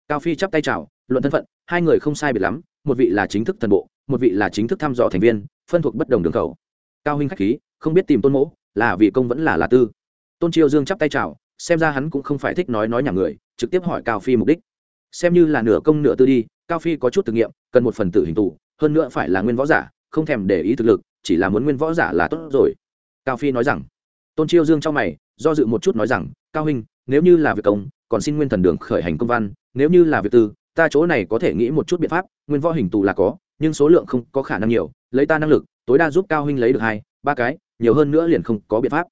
Cao phi chắp tay chào, luận thân phận, hai người không sai biệt lắm, một vị là chính thức thần bộ một vị là chính thức thăm dò thành viên, phân thuộc bất đồng đường khẩu. Cao huynh khách khí, không biết tìm tôn mỗ, là vì công vẫn là là tư. Tôn triều dương chắp tay chào, xem ra hắn cũng không phải thích nói nói nhà người, trực tiếp hỏi cao phi mục đích. Xem như là nửa công nửa tư đi, cao phi có chút thực nghiệm, cần một phần tử hình tù hơn nữa phải là nguyên võ giả, không thèm để ý thực lực, chỉ là muốn nguyên võ giả là tốt rồi. Cao phi nói rằng. Tôn chiêu dương trong mày, do dự một chút nói rằng, cao huynh, nếu như là việc công, còn xin nguyên thần đường khởi hành công văn, nếu như là việc tư, ta chỗ này có thể nghĩ một chút biện pháp, nguyên võ hình tù là có nhưng số lượng không có khả năng nhiều, lấy ta năng lực, tối đa giúp cao huynh lấy được hai, ba cái, nhiều hơn nữa liền không có biện pháp.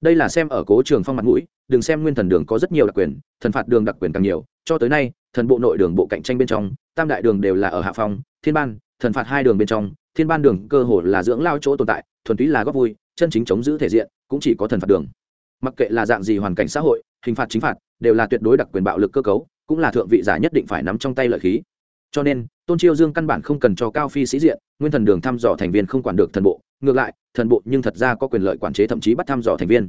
Đây là xem ở cố trường phong mặt mũi, đừng xem nguyên thần đường có rất nhiều đặc quyền, thần phạt đường đặc quyền càng nhiều, cho tới nay, thần bộ nội đường bộ cạnh tranh bên trong, tam đại đường đều là ở hạ phong, thiên ban, thần phạt hai đường bên trong, thiên ban đường cơ hồ là dưỡng lao chỗ tồn tại, thuần túy là góp vui, chân chính chống giữ thể diện, cũng chỉ có thần phạt đường. Mặc kệ là dạng gì hoàn cảnh xã hội, hình phạt chính phạt, đều là tuyệt đối đặc quyền bạo lực cơ cấu, cũng là thượng vị giả nhất định phải nắm trong tay lợi khí cho nên, tôn chiêu dương căn bản không cần cho cao phi sĩ diện, nguyên thần đường thăm dò thành viên không quản được thần bộ, ngược lại, thần bộ nhưng thật ra có quyền lợi quản chế thậm chí bắt thăm dò thành viên.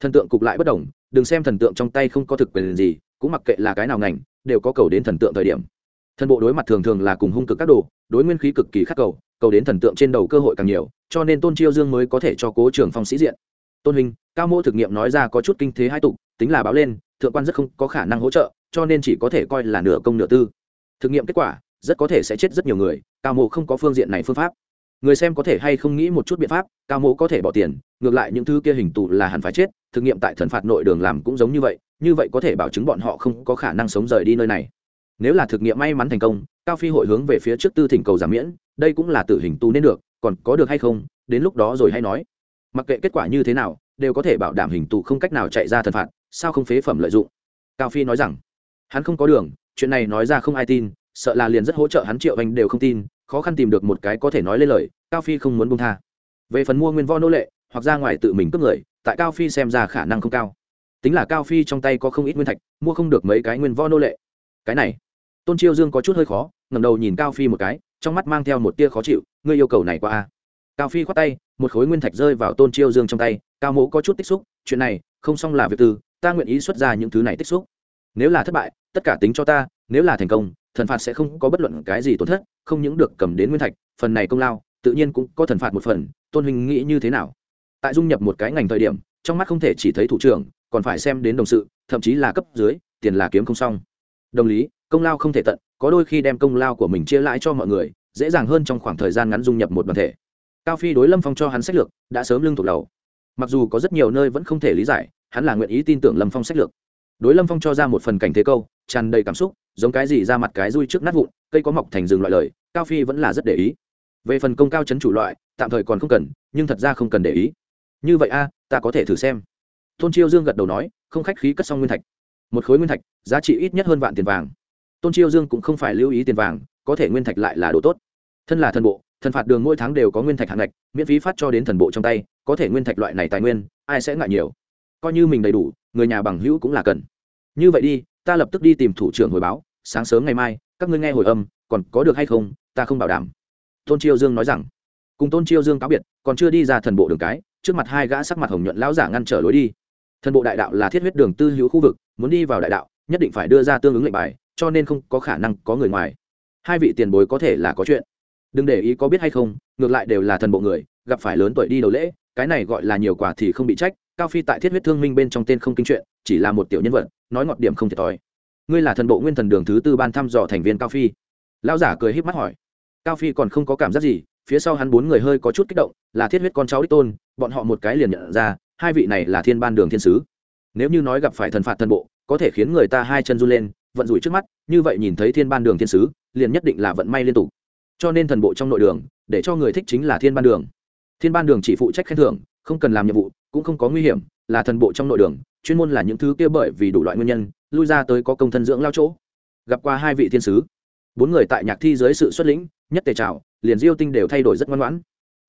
Thần tượng cục lại bất đồng, đừng xem thần tượng trong tay không có thực quyền gì, cũng mặc kệ là cái nào ngành, đều có cầu đến thần tượng thời điểm. Thần bộ đối mặt thường thường là cùng hung cực các đồ, đối nguyên khí cực kỳ khắc cầu cầu đến thần tượng trên đầu cơ hội càng nhiều, cho nên tôn chiêu dương mới có thể cho cố trường phong sĩ diện. Tôn hình cao mô thực nghiệm nói ra có chút kinh thế hai tục, tính là báo lên, thượng quan rất không có khả năng hỗ trợ, cho nên chỉ có thể coi là nửa công nửa tư thực nghiệm kết quả, rất có thể sẽ chết rất nhiều người, cao Mộ không có phương diện này phương pháp. Người xem có thể hay không nghĩ một chút biện pháp, cao Mộ có thể bỏ tiền, ngược lại những thứ kia hình tù là hẳn phải chết, thực nghiệm tại thần phạt nội đường làm cũng giống như vậy như vậy có thể bảo chứng bọn họ không có khả năng sống rời đi nơi này. Nếu là thực nghiệm may mắn thành công, cao phi hội hướng về phía trước tư thỉnh cầu giảm miễn, đây cũng là tử hình tu nên được, còn có được hay không, đến lúc đó rồi hay nói. Mặc kệ kết quả như thế nào, đều có thể bảo đảm hình tù không cách nào chạy ra thần phạt, sao không phế phẩm lợi dụng? Cao phi nói rằng, hắn không có đường chuyện này nói ra không ai tin, sợ là liền rất hỗ trợ hắn triệu anh đều không tin, khó khăn tìm được một cái có thể nói lên lời, cao phi không muốn buông tha. Về phần mua nguyên vo nô lệ, hoặc ra ngoài tự mình cướp người, tại cao phi xem ra khả năng không cao. Tính là cao phi trong tay có không ít nguyên thạch, mua không được mấy cái nguyên vo nô lệ. Cái này, tôn chiêu dương có chút hơi khó ngầm đầu nhìn cao phi một cái, trong mắt mang theo một tia khó chịu, ngươi yêu cầu này qua a à? cao phi khoát tay, một khối nguyên thạch rơi vào tôn chiêu dương trong tay, cao mố có chút tích xúc, chuyện này, không xong là việc tư ta nguyện ý xuất ra những thứ này tích xúc nếu là thất bại, tất cả tính cho ta, nếu là thành công, thần phạt sẽ không có bất luận cái gì tổn thất, không những được cầm đến nguyên thạch, phần này công lao, tự nhiên cũng có thần phạt một phần, tôn huynh nghĩ như thế nào? Tại dung nhập một cái ngành thời điểm, trong mắt không thể chỉ thấy thủ trưởng, còn phải xem đến đồng sự, thậm chí là cấp dưới, tiền là kiếm không xong. Đồng lý, công lao không thể tận, có đôi khi đem công lao của mình chia lãi cho mọi người, dễ dàng hơn trong khoảng thời gian ngắn dung nhập một đoàn thể. Cao phi đối lâm phong cho hắn sách lược, đã sớm lưng thuộc đầu. Mặc dù có rất nhiều nơi vẫn không thể lý giải, hắn là nguyện ý tin tưởng lâm phong sách lược đối lâm phong cho ra một phần cảnh thế câu, tràn đầy cảm xúc, giống cái gì ra mặt cái rui trước nát vụn, cây có mọc thành rừng loại lời, cao phi vẫn là rất để ý. Về phần công cao chấn chủ loại, tạm thời còn không cần, nhưng thật ra không cần để ý. Như vậy a, ta có thể thử xem. Tôn chiêu dương gật đầu nói, không khách khí cất xong nguyên thạch. Một khối nguyên thạch, giá trị ít nhất hơn vạn tiền vàng. Tôn chiêu dương cũng không phải lưu ý tiền vàng, có thể nguyên thạch lại là đồ tốt. Thân là thần bộ, thần phạt đường mỗi tháng đều có nguyên thạch hạng ngạch, miễn phí phát cho đến thần bộ trong tay, có thể nguyên thạch loại này tài nguyên, ai sẽ ngại nhiều? Coi như mình đầy đủ người nhà bằng hữu cũng là cần. Như vậy đi, ta lập tức đi tìm thủ trưởng hồi báo, sáng sớm ngày mai, các ngươi nghe hồi âm, còn có được hay không, ta không bảo đảm. Tôn chiêu dương nói rằng. Cùng tôn chiêu dương cáo biệt, còn chưa đi ra thần bộ đường cái, trước mặt hai gã sắc mặt hồng nhuận lão giả ngăn trở lối đi. Thần bộ đại đạo là thiết huyết đường tư hữu khu vực, muốn đi vào đại đạo, nhất định phải đưa ra tương ứng lệnh bài, cho nên không có khả năng có người ngoài. Hai vị tiền bối có thể là có chuyện. Đừng để ý có biết hay không, ngược lại đều là thần bộ người, gặp phải lớn tuổi đi đầu lễ, cái này gọi là nhiều quả thì không bị trách cao phi tại thiết huyết thương minh bên trong tên không kinh chuyện, chỉ là một tiểu nhân vật, nói ngọt điểm không thiệt thòi. Ngươi là thần bộ nguyên thần đường thứ tư ban thăm dò thành viên cao phi. Lão giả cười híp mắt hỏi. Cao phi còn không có cảm giác gì, phía sau hắn bốn người hơi có chút kích động, là thiết huyết con cháu đích tôn, bọn họ một cái liền nhận ra, hai vị này là thiên ban đường thiên sứ. Nếu như nói gặp phải thần phạt thần bộ, có thể khiến người ta hai chân run lên, vận rủi trước mắt, như vậy nhìn thấy thiên ban đường thiên sứ, liền nhất định là vận may liên tục. Cho nên thần bộ trong nội đường, để cho người thích chính là thiên ban đường. Thiên ban đường chỉ phụ trách khen thưởng không cần làm nhiệm vụ, cũng không có nguy hiểm, là thần bộ trong nội đường, chuyên môn là những thứ kia bởi vì đủ loại nguyên nhân, lui ra tới có công thân dưỡng lao chỗ. Gặp qua hai vị thiên sứ, bốn người tại nhạc thi dưới sự xuất lĩnh, nhất tề trào, liền diêu tinh đều thay đổi rất ngoan ngoãn.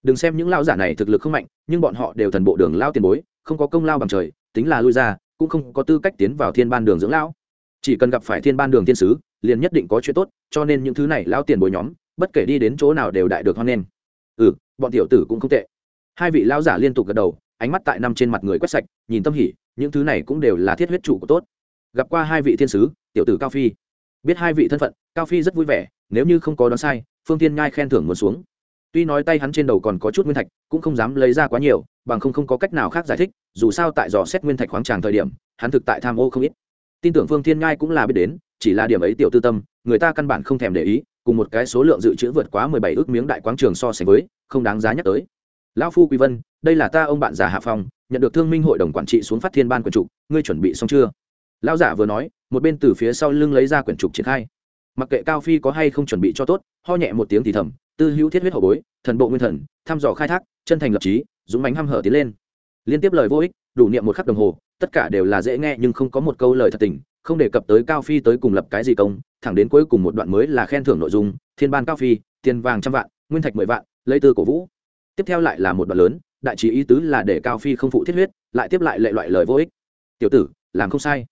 Đừng xem những lao giả này thực lực không mạnh, nhưng bọn họ đều thần bộ đường lao tiền bối, không có công lao bằng trời, tính là lui ra, cũng không có tư cách tiến vào thiên ban đường dưỡng lão chỉ cần gặp phải thiên ban đường thiên sứ, liền nhất định có chuyện tốt, cho nên những thứ này lao tiền bối nhóm, bất kể đi đến chỗ nào đều đại được hoan nghênh. Ừ bọn tiểu tử cũng không tệ hai vị lao giả liên tục gật đầu, ánh mắt tại năm trên mặt người quét sạch, nhìn tâm hỉ, những thứ này cũng đều là thiết huyết chủ của tốt. Gặp qua hai vị thiên sứ, tiểu tử cao phi. Biết hai vị thân phận, cao phi rất vui vẻ, nếu như không có đoán sai, phương tiên nhai khen thưởng muốn xuống. Tuy nói tay hắn trên đầu còn có chút nguyên thạch, cũng không dám lấy ra quá nhiều, bằng không không có cách nào khác giải thích, dù sao tại dò xét nguyên thạch khoáng tràng thời điểm, hắn thực tại tham ô không ít. Tin tưởng phương thiên nhai cũng là biết đến, chỉ là điểm ấy tiểu tư tâm, người ta căn bản không thèm để ý, cùng một cái số lượng dự trữ vượt quá mười bảy ước miếng đại quáng trường so sánh với, không đáng giá nhắc tới lão phu quý vân, đây là ta ông bạn già hạ phong, nhận được thương minh hội đồng quản trị xuống phát thiên ban quyển trục, ngươi chuẩn bị xong chưa? Lão giả vừa nói, một bên từ phía sau lưng lấy ra quyển trục triển khai. Mặc kệ cao phi có hay không chuẩn bị cho tốt, ho nhẹ một tiếng thì thầm, tư hữu thiết huyết hậu bối, thần bộ nguyên thần, thăm dò khai thác, chân thành lập trí, dũng bánh hăm hở tiến lên. Liên tiếp lời vô ích, đủ niệm một khắc đồng hồ, tất cả đều là dễ nghe nhưng không có một câu lời thật tình, không đề cập tới cao phi tới cùng lập cái gì công, thẳng đến cuối cùng một đoạn mới là khen thưởng nội dung, thiên ban cao phi, tiền vàng trăm vạn, nguyên thạch mười vạn, lấy tư cổ vũ tiếp theo lại là một đoạn lớn, đại trí ý tứ là để cao phi không phụ thiết huyết, lại tiếp lại lệ loại lời vô ích. Tiểu tử, làm không sai.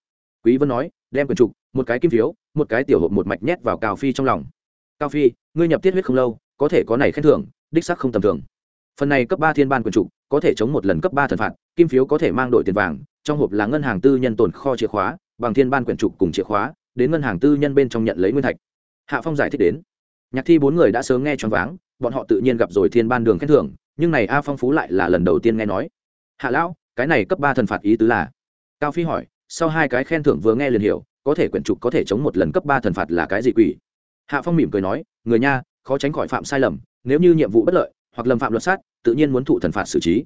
Quý vân nói, đem quyền trục, một cái kim phiếu, một cái tiểu hộp một mạch nhét vào cao phi trong lòng. Cao phi, ngươi nhập thiết huyết không lâu, có thể có này khen thưởng, đích sắc không tầm thường. Phần này cấp ba thiên ban quyền trục, có thể chống một lần cấp ba thần phạt, kim phiếu có thể mang đổi tiền vàng, trong hộp là ngân hàng tư nhân tồn kho chìa khóa, bằng thiên ban quyền trục cùng chìa khóa, đến ngân hàng tư nhân bên trong nhận lấy nguyên thạch. Hạ phong giải thích đến. Nhạc thi bốn người đã sớm nghe choáng váng bọn họ tự nhiên gặp rồi thiên ban đường khen thưởng, nhưng này a phong phú lại là lần đầu tiên nghe nói. Hạ lão, cái này cấp ba thần phạt ý tứ là? Cao phi hỏi, sau hai cái khen thưởng vừa nghe liền hiểu, có thể quyển trục có thể chống một lần cấp ba thần phạt là cái gì quỷ? Hạ phong mỉm cười nói, người nha, khó tránh khỏi phạm sai lầm, nếu như nhiệm vụ bất lợi, hoặc lầm phạm luật sát, tự nhiên muốn thụ thần phạt xử trí.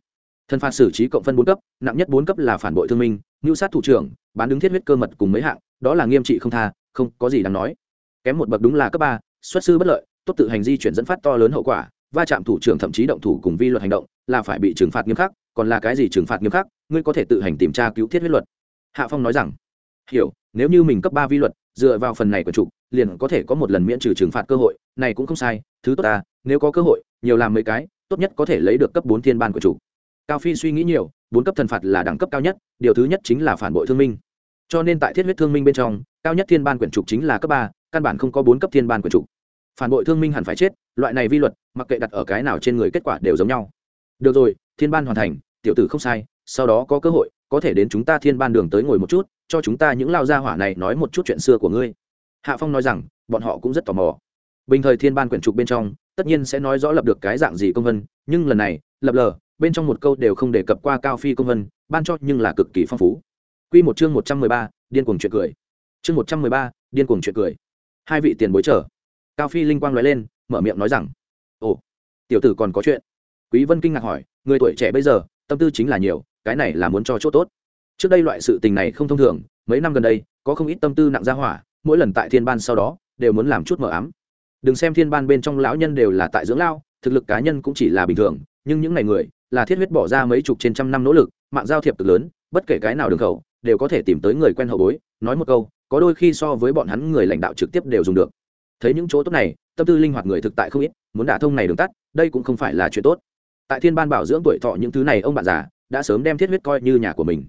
Thần phạt xử trí cộng phân bốn cấp, nặng nhất bốn cấp là phản bội thương minh ngưu sát thủ trưởng, bán đứng thiết huyết cơ mật cùng mấy hạng, đó là nghiêm trị không tha, không có gì đáng nói. Kém một bậc đúng là cấp ba, xuất sư bất lợi tốt tự hành di chuyển dẫn phát to lớn hậu quả, va chạm thủ trưởng thậm chí động thủ cùng vi luật hành động là phải bị trừng phạt nghiêm khắc, còn là cái gì trừng phạt nghiêm khắc, ngươi có thể tự hành tìm tra cứu thiết huyết luật. Hạ phong nói rằng, hiểu, nếu như mình cấp ba vi luật, dựa vào phần này của chủ, liền có thể có một lần miễn trừ trừng phạt cơ hội, này cũng không sai, thứ tốt ta, nếu có cơ hội, nhiều làm mấy cái, tốt nhất có thể lấy được cấp bốn thiên ban của chủ. Cao phi suy nghĩ nhiều, bốn cấp thần phạt là đẳng cấp cao nhất, điều thứ nhất chính là phản bội thương minh. Cho nên tại thiết huyết thương minh bên trong, cao nhất thiên ban quyển trục chính là cấp ba, căn bản không có bốn cấp thiên ban quyển trục phản bội thương minh hẳn phải chết, loại này vi luật, mặc kệ đặt ở cái nào trên người kết quả đều giống nhau. Được rồi, thiên ban hoàn thành, tiểu tử không sai, sau đó có cơ hội, có thể đến chúng ta thiên ban đường tới ngồi một chút, cho chúng ta những lao gia hỏa này nói một chút chuyện xưa của ngươi. Hạ phong nói rằng, bọn họ cũng rất tò mò. Bình thời thiên ban quyển trục bên trong, tất nhiên sẽ nói rõ lập được cái dạng gì công vân, nhưng lần này, lập lờ, bên trong một câu đều không đề cập qua cao phi công vân, ban cho nhưng là cực kỳ phong phú. Q một chương một trăm mười ba, điên cuồng chuyện cười. Chương một trăm mười ba, điên cuồng chuyện cười. Hai vị tiền bối trở cao phi linh quang nói lên, mở miệng nói rằng, ồ, tiểu tử còn có chuyện. Quý vân kinh ngạc hỏi, người tuổi trẻ bây giờ, tâm tư chính là nhiều, cái này là muốn cho chỗ tốt. Trước đây loại sự tình này không thông thường, mấy năm gần đây, có không ít tâm tư nặng ra hỏa, mỗi lần tại thiên ban sau đó, đều muốn làm chút mờ ám. Đừng xem thiên ban bên trong lão nhân đều là tại dưỡng lao, thực lực cá nhân cũng chỉ là bình thường, nhưng những ngày người, là thiết huyết bỏ ra mấy chục trên trăm năm nỗ lực, mạng giao thiệp cực lớn, bất kể cái nào đường khẩu, đều có thể tìm tới người quen hậu bối, nói một câu, có đôi khi so với bọn hắn người lãnh đạo trực tiếp đều dùng được thấy những chỗ tốt này tâm tư linh hoạt người thực tại không ít muốn đả thông này đường tắt đây cũng không phải là chuyện tốt. Tại thiên ban bảo dưỡng tuổi thọ những thứ này ông bạn già đã sớm đem thiết huyết coi như nhà của mình.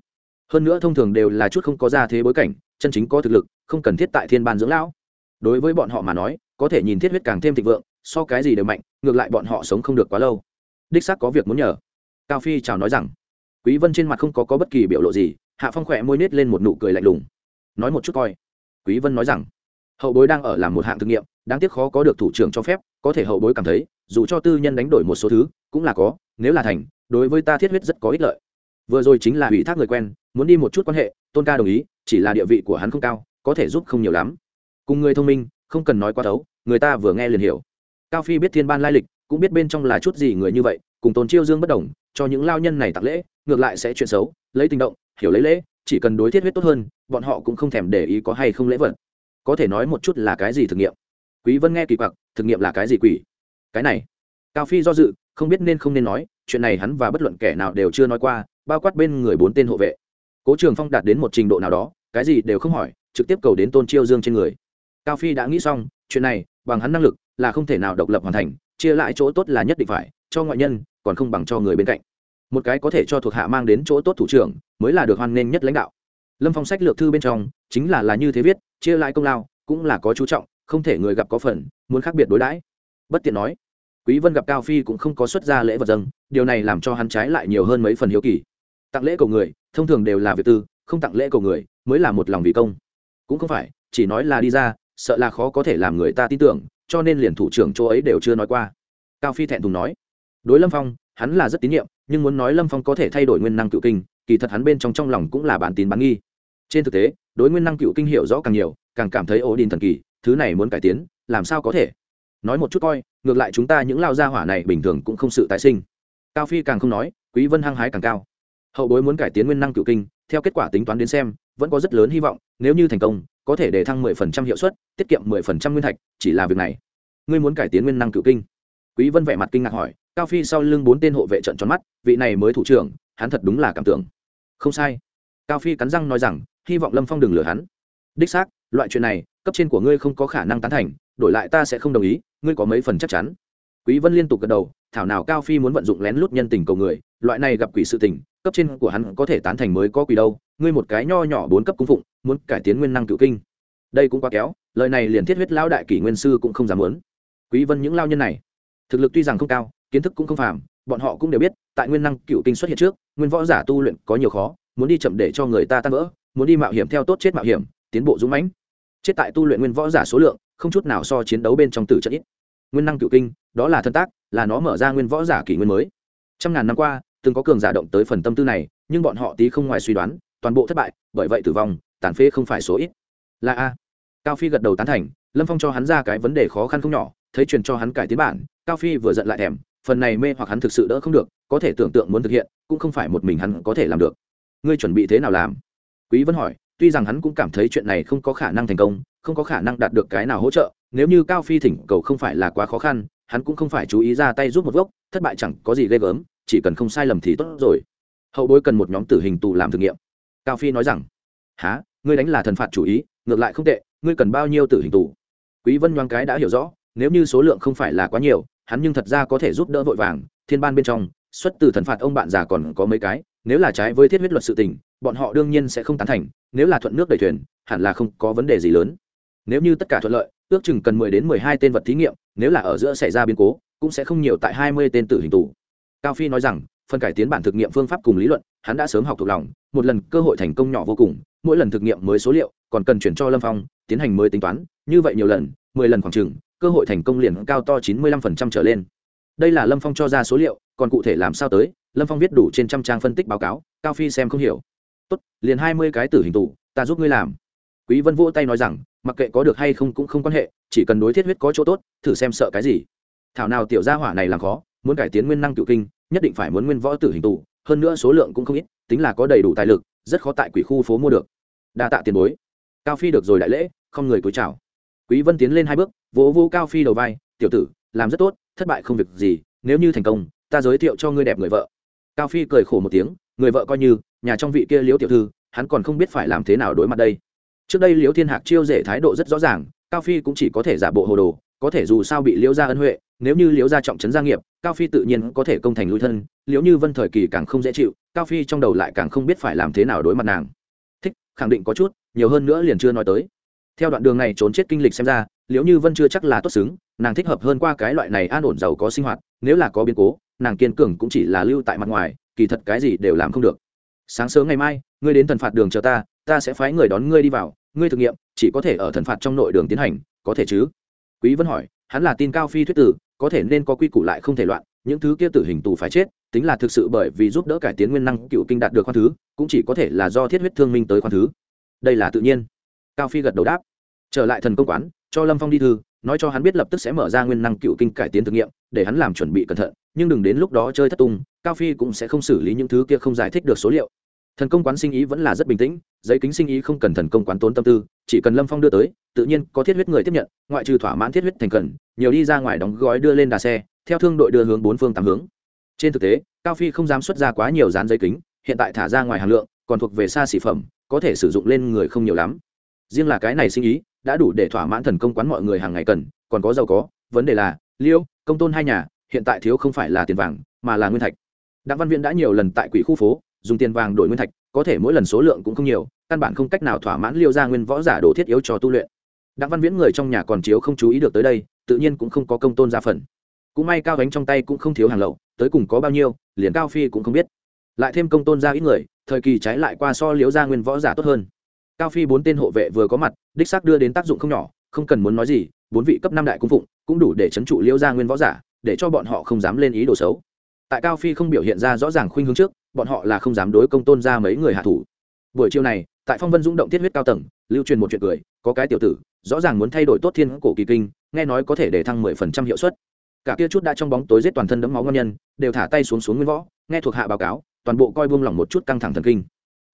Hơn nữa thông thường đều là chút không có ra thế bối cảnh chân chính có thực lực không cần thiết tại thiên ban dưỡng lão. Đối với bọn họ mà nói có thể nhìn thiết huyết càng thêm thịnh vượng so cái gì đều mạnh ngược lại bọn họ sống không được quá lâu. Đích xác có việc muốn nhờ. Cao phi chào nói rằng quý vân trên mặt không có, có bất kỳ biểu lộ gì hạ phong khỏe môi nết lên một nụ cười lạnh lùng. Nói một chút coi. Quý vân nói rằng hậu bối đang ở làm một hạng thực nghiệm, đáng tiếc khó có được thủ trưởng cho phép, có thể hậu bối cảm thấy, dù cho tư nhân đánh đổi một số thứ, cũng là có, nếu là thành, đối với ta thiết huyết rất có ích lợi. Vừa rồi chính là ủy thác người quen, muốn đi một chút quan hệ, tôn ca đồng ý, chỉ là địa vị của hắn không cao, có thể giúp không nhiều lắm. Cùng người thông minh, không cần nói quá thấu, người ta vừa nghe liền hiểu. Cao phi biết thiên ban lai lịch, cũng biết bên trong là chút gì người như vậy, cùng tôn chiêu dương bất đồng, cho những lao nhân này tặng lễ, ngược lại sẽ chuyện xấu, lấy tình động, hiểu lấy lễ, chỉ cần đối thiết huyết tốt hơn, bọn họ cũng không thèm để ý có hay không lễ vật có thể nói một chút là cái gì thực nghiệm? Quý vân nghe kỳ quặc, thực nghiệm là cái gì quỷ? Cái này, cao phi do dự, không biết nên không nên nói, chuyện này hắn và bất luận kẻ nào đều chưa nói qua, bao quát bên người bốn tên hộ vệ. Cố trường phong đạt đến một trình độ nào đó, cái gì đều không hỏi, trực tiếp cầu đến tôn chiêu dương trên người. Cao phi đã nghĩ xong, chuyện này, bằng hắn năng lực, là không thể nào độc lập hoàn thành, chia lại chỗ tốt là nhất định phải, cho ngoại nhân, còn không bằng cho người bên cạnh. Một cái có thể cho thuộc hạ mang đến chỗ tốt thủ trưởng, mới là được hoan nghênh nhất lãnh đạo. Lâm phong sách lược thư bên trong chính là là như thế viết, chia lại công lao, cũng là có chú trọng, không thể người gặp có phần, muốn khác biệt đối đãi. Bất tiện nói, quý vân gặp cao phi cũng không có xuất ra lễ vật dâng, điều này làm cho hắn trái lại nhiều hơn mấy phần hiếu kỳ. Tặng lễ cầu người, thông thường đều là việc tư, không tặng lễ cầu người, mới là một lòng vì công. Cũng không phải, chỉ nói là đi ra, sợ là khó có thể làm người ta tin tưởng, cho nên liền thủ trưởng chỗ ấy đều chưa nói qua. Cao phi thẹn thùng nói, đối lâm phong, hắn là rất tín nhiệm, nhưng muốn nói lâm phong có thể thay đổi nguyên năng cựu kinh, kỳ thật hắn bên trong trong lòng cũng là bản tín bán nghi trên thực tế, đối nguyên năng cựu kinh hiểu rõ càng nhiều, càng cảm thấy ổ đình thần kỳ, thứ này muốn cải tiến, làm sao có thể? Nói một chút coi, ngược lại chúng ta những lao gia hỏa này bình thường cũng không sự tái sinh. Cao phi càng không nói, quý vân hăng hái càng cao. Hậu bối muốn cải tiến nguyên năng cựu kinh, theo kết quả tính toán đến xem, vẫn có rất lớn hy vọng, nếu như thành công, có thể để thăng 10% hiệu suất, tiết kiệm 10% nguyên thạch, chỉ là việc này. Ngươi muốn cải tiến nguyên năng cựu kinh? Quý vân vẻ mặt kinh ngạc hỏi, cao phi sau lưng bốn tên hộ vệ trận tròn mắt, vị này mới thủ trưởng, hắn thật đúng là cảm tưởng. Không sai. Cao phi cắn răng nói rằng hy vọng lâm phong đừng lừa hắn. Đích xác, loại chuyện này, cấp trên của ngươi không có khả năng tán thành, đổi lại ta sẽ không đồng ý, ngươi có mấy phần chắc chắn. Quý vân liên tục gật đầu, thảo nào cao phi muốn vận dụng lén lút nhân tình cầu người, loại này gặp quỷ sự tình, cấp trên của hắn có thể tán thành mới có quỷ đâu, ngươi một cái nho nhỏ bốn cấp cung phụng, muốn cải tiến nguyên năng cựu kinh. Đây cũng quá kéo, lời này liền thiết huyết lão đại kỷ nguyên sư cũng không dám muốn. Quý vân những lao nhân này, thực lực tuy rằng không cao, kiến thức cũng không phàm, bọn họ cũng đều biết, tại nguyên năng cựu kinh xuất hiện trước, nguyên võ giả tu luyện có nhiều khó, muốn đi chậm để cho người ta tan vỡ muốn đi mạo hiểm theo tốt chết mạo hiểm, tiến bộ dũng mãnh. Chết tại tu luyện nguyên võ giả số lượng, không chút nào so chiến đấu bên trong tử trận ít. Nguyên năng cựu kinh, đó là thân tác, là nó mở ra nguyên võ giả kỷ nguyên mới. Trăm ngàn năm qua, từng có cường giả động tới phần tâm tư này, nhưng bọn họ tí không ngoài suy đoán, toàn bộ thất bại, bởi vậy tử vong, tàn phế không phải số ít. Là a. Cao phi gật đầu tán thành, lâm phong cho hắn ra cái vấn đề khó khăn không nhỏ, thấy truyền cho hắn cải tiến bản, cao phi vừa giận lại thèm, phần này mê hoặc hắn thực sự đỡ không được, có thể tưởng tượng muốn thực hiện, cũng không phải một mình hắn có thể làm được. Ngươi chuẩn bị thế nào làm? Quý vân hỏi, tuy rằng hắn cũng cảm thấy chuyện này không có khả năng thành công, không có khả năng đạt được cái nào hỗ trợ, nếu như cao phi thỉnh cầu không phải là quá khó khăn, hắn cũng không phải chú ý ra tay giúp một gốc, thất bại chẳng có gì ghê gớm, chỉ cần không sai lầm thì tốt rồi. Hậu bối cần một nhóm tử hình tù làm thử nghiệm. Cao phi nói rằng há ngươi đánh là thần phạt chủ ý, ngược lại không tệ, ngươi cần bao nhiêu tử hình tù? Quý vân nhoáng cái đã hiểu rõ, nếu như số lượng không phải là quá nhiều, hắn nhưng thật ra có thể giúp đỡ vội vàng, thiên ban bên trong, xuất từ thần phạt ông bạn già còn có mấy cái, nếu là trái với thiết huyết luật sự tình bọn họ đương nhiên sẽ không tán thành, nếu là thuận nước đẩy thuyền, hẳn là không có vấn đề gì lớn. Nếu như tất cả thuận lợi, ước chừng cần mười đến mười hai tên vật thí nghiệm, nếu là ở giữa xảy ra biến cố, cũng sẽ không nhiều tại hai mươi tên tử hình tù. Cao phi nói rằng, phần cải tiến bản thực nghiệm phương pháp cùng lý luận, hắn đã sớm học thuộc lòng, một lần cơ hội thành công nhỏ vô cùng, mỗi lần thực nghiệm mới số liệu, còn cần chuyển cho lâm phong, tiến hành mới tính toán, như vậy nhiều lần, mười lần khoảng chừng, cơ hội thành công liền cao to chín mươi lăm phần trăm trở lên. Đây là lâm phong cho ra số liệu, còn cụ thể làm sao tới, lâm phong viết đủ trên trăm trang phân tích báo cáo, cao phi xem không hiểu tốt, liền hai mươi cái tử hình tù, ta giúp ngươi làm. Quý vân vỗ tay nói rằng, mặc kệ có được hay không cũng không quan hệ, chỉ cần đối thiết huyết có chỗ tốt, thử xem sợ cái gì. Thảo nào tiểu gia hỏa này làm khó, muốn cải tiến nguyên năng cựu kinh, nhất định phải muốn nguyên võ tử hình tù, hơn nữa số lượng cũng không ít, tính là có đầy đủ tài lực, rất khó tại quỷ khu phố mua được. Đa tạ tiền bối. Cao phi được rồi đại lễ, không người cúi chào. Quý vân tiến lên hai bước, vỗ vỗ cao phi đầu vai, tiểu tử, làm rất tốt, thất bại không việc gì, nếu như thành công, ta giới thiệu cho ngươi đẹp người vợ. Cao phi cười khổ một tiếng, người vợ coi như nhà trong vị kia liễu tiểu thư, hắn còn không biết phải làm thế nào đối mặt đây. Trước đây liễu thiên hạc chiêu rể thái độ rất rõ ràng, cao phi cũng chỉ có thể giả bộ hồ đồ, có thể dù sao bị liễu gia ân huệ, nếu như liễu gia trọng trấn gia nghiệp, cao phi tự nhiên có thể công thành lui thân, liễu như vân thời kỳ càng không dễ chịu, cao phi trong đầu lại càng không biết phải làm thế nào đối mặt nàng. Thích, khẳng định có chút, nhiều hơn nữa liền chưa nói tới. Theo đoạn đường này trốn chết kinh lịch xem ra, liễu như vân chưa chắc là tốt xứng, nàng thích hợp hơn qua cái loại này an ổn giàu có sinh hoạt, nếu là có biến cố, nàng kiên cường cũng chỉ là lưu tại mặt ngoài, kỳ thật cái gì đều làm không được sáng sớm ngày mai, ngươi đến thần phạt đường chờ ta ta sẽ phái người đón ngươi đi vào, ngươi thực nghiệm, chỉ có thể ở thần phạt trong nội đường tiến hành, có thể chứ? Quý vân hỏi, hắn là tin cao phi thuyết tử, có thể nên có quy củ lại không thể loạn, những thứ kia tử hình tù phải chết, tính là thực sự bởi vì giúp đỡ cải tiến nguyên năng cựu kinh đạt được khoan thứ, cũng chỉ có thể là do thiết huyết thương minh tới khoan thứ. Đây là tự nhiên. Cao phi gật đầu đáp. Trở lại thần công quán, cho lâm phong đi thư, nói cho hắn biết lập tức sẽ mở ra nguyên năng cựu kinh cải tiến thực nghiệm, để hắn làm chuẩn bị cẩn thận, nhưng đừng đến lúc đó chơi thất tung, cao phi cũng sẽ không xử lý những thứ kia không giải thích được số liệu thần công quán sinh ý vẫn là rất bình tĩnh, giấy kính sinh ý không cần thần công quán tốn tâm tư, chỉ cần lâm phong đưa tới, tự nhiên có thiết huyết người tiếp nhận, ngoại trừ thỏa mãn thiết huyết thành cần, nhiều đi ra ngoài đóng gói đưa lên đà xe, theo thương đội đưa hướng bốn phương tám hướng. Trên thực tế, cao phi không dám xuất ra quá nhiều dán giấy kính, hiện tại thả ra ngoài hàng lượng, còn thuộc về xa xỉ phẩm, có thể sử dụng lên người không nhiều lắm. Riêng là cái này sinh ý, đã đủ để thỏa mãn thần công quán mọi người hàng ngày cần, còn có giàu có, vấn đề là, liêu, công tôn hai nhà, hiện tại thiếu không phải là tiền vàng, mà là nguyên thạch. Đặng văn viễn đã nhiều lần tại quỷ khu phố dùng tiền vàng đổi nguyên thạch, có thể mỗi lần số lượng cũng không nhiều, căn bản không cách nào thỏa mãn liêu ra nguyên võ giả đồ thiết yếu cho tu luyện. Đặng văn viễn người trong nhà còn chiếu không chú ý được tới đây, tự nhiên cũng không có công tôn ra phần. Cũng may cao gánh trong tay cũng không thiếu hàng lậu, tới cùng có bao nhiêu, liền cao phi cũng không biết. Lại thêm công tôn ra ít người, thời kỳ trái lại qua so liếu ra nguyên võ giả tốt hơn. Cao phi bốn tên hộ vệ vừa có mặt, đích xác đưa đến tác dụng không nhỏ, không cần muốn nói gì, bốn vị cấp năm đại cung phụng cũng đủ để chấn trụ liễu ra nguyên võ giả, để cho bọn họ không dám lên ý đồ xấu. Tại cao phi không biểu hiện ra rõ ràng khuynh hướng trước bọn họ là không dám đối công tôn ra mấy người hạ thủ. Buổi chiều này, tại phong vân dũng động thiết huyết cao tầng, lưu truyền một chuyện cười, có cái tiểu tử, rõ ràng muốn thay đổi tốt thiên cổ kỳ kinh, nghe nói có thể để thăng mười phần trăm hiệu suất. Cả kia chút đã trong bóng tối giết toàn thân đẫm máu ngon nhân, đều thả tay xuống xuống nguyên võ, nghe thuộc hạ báo cáo, toàn bộ coi buông lỏng một chút căng thẳng thần kinh.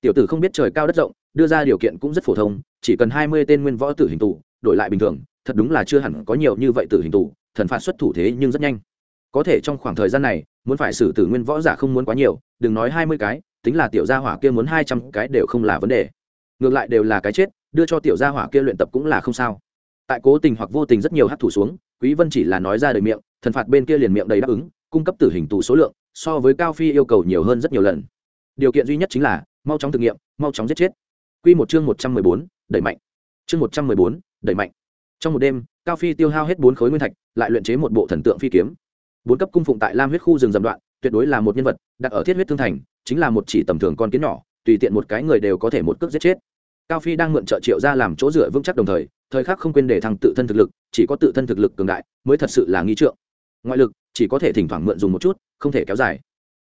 Tiểu tử không biết trời cao đất rộng, đưa ra điều kiện cũng rất phổ thông, chỉ cần hai mươi tên nguyên võ tử hình tù đổi lại bình thường, thật đúng là chưa hẳn có nhiều như vậy tử hình tù thần phạt xuất thủ thế nhưng rất nhanh có thể trong khoảng thời gian này muốn phải xử tử nguyên võ giả không muốn quá nhiều đừng nói hai mươi cái tính là tiểu gia hỏa kia muốn hai trăm cái đều không là vấn đề. Ngược lại đều là cái chết đưa cho tiểu gia hỏa kia luyện tập cũng là không sao. Tại cố tình hoặc vô tình rất nhiều hát thủ xuống quý vân chỉ là nói ra đời miệng thần phạt bên kia liền miệng đầy đáp ứng cung cấp tử hình tù số lượng so với cao phi yêu cầu nhiều hơn rất nhiều lần. Điều kiện duy nhất chính là mau chóng thực nghiệm mau chóng giết chết. Quy một chương 114, đẩy mạnh. Chương 114, đẩy mạnh. Trong một đêm cao phi tiêu hao hết bốn khối nguyên thạch lại luyện chế một bộ thần tượng phi kiếm bốn cấp cung phụng tại lam huyết khu rừng dầm đoạn, tuyệt đối là một nhân vật, đặt ở thiết huyết thương thành, chính là một chỉ tầm thường con kiến nhỏ, tùy tiện một cái người đều có thể một cước giết chết. Cao phi đang mượn trợ triệu ra làm chỗ dựa vững chắc đồng thời thời khắc không quên để thằng tự thân thực lực, chỉ có tự thân thực lực cường đại mới thật sự là nghi trượng. Ngoại lực, chỉ có thể thỉnh thoảng mượn dùng một chút, không thể kéo dài.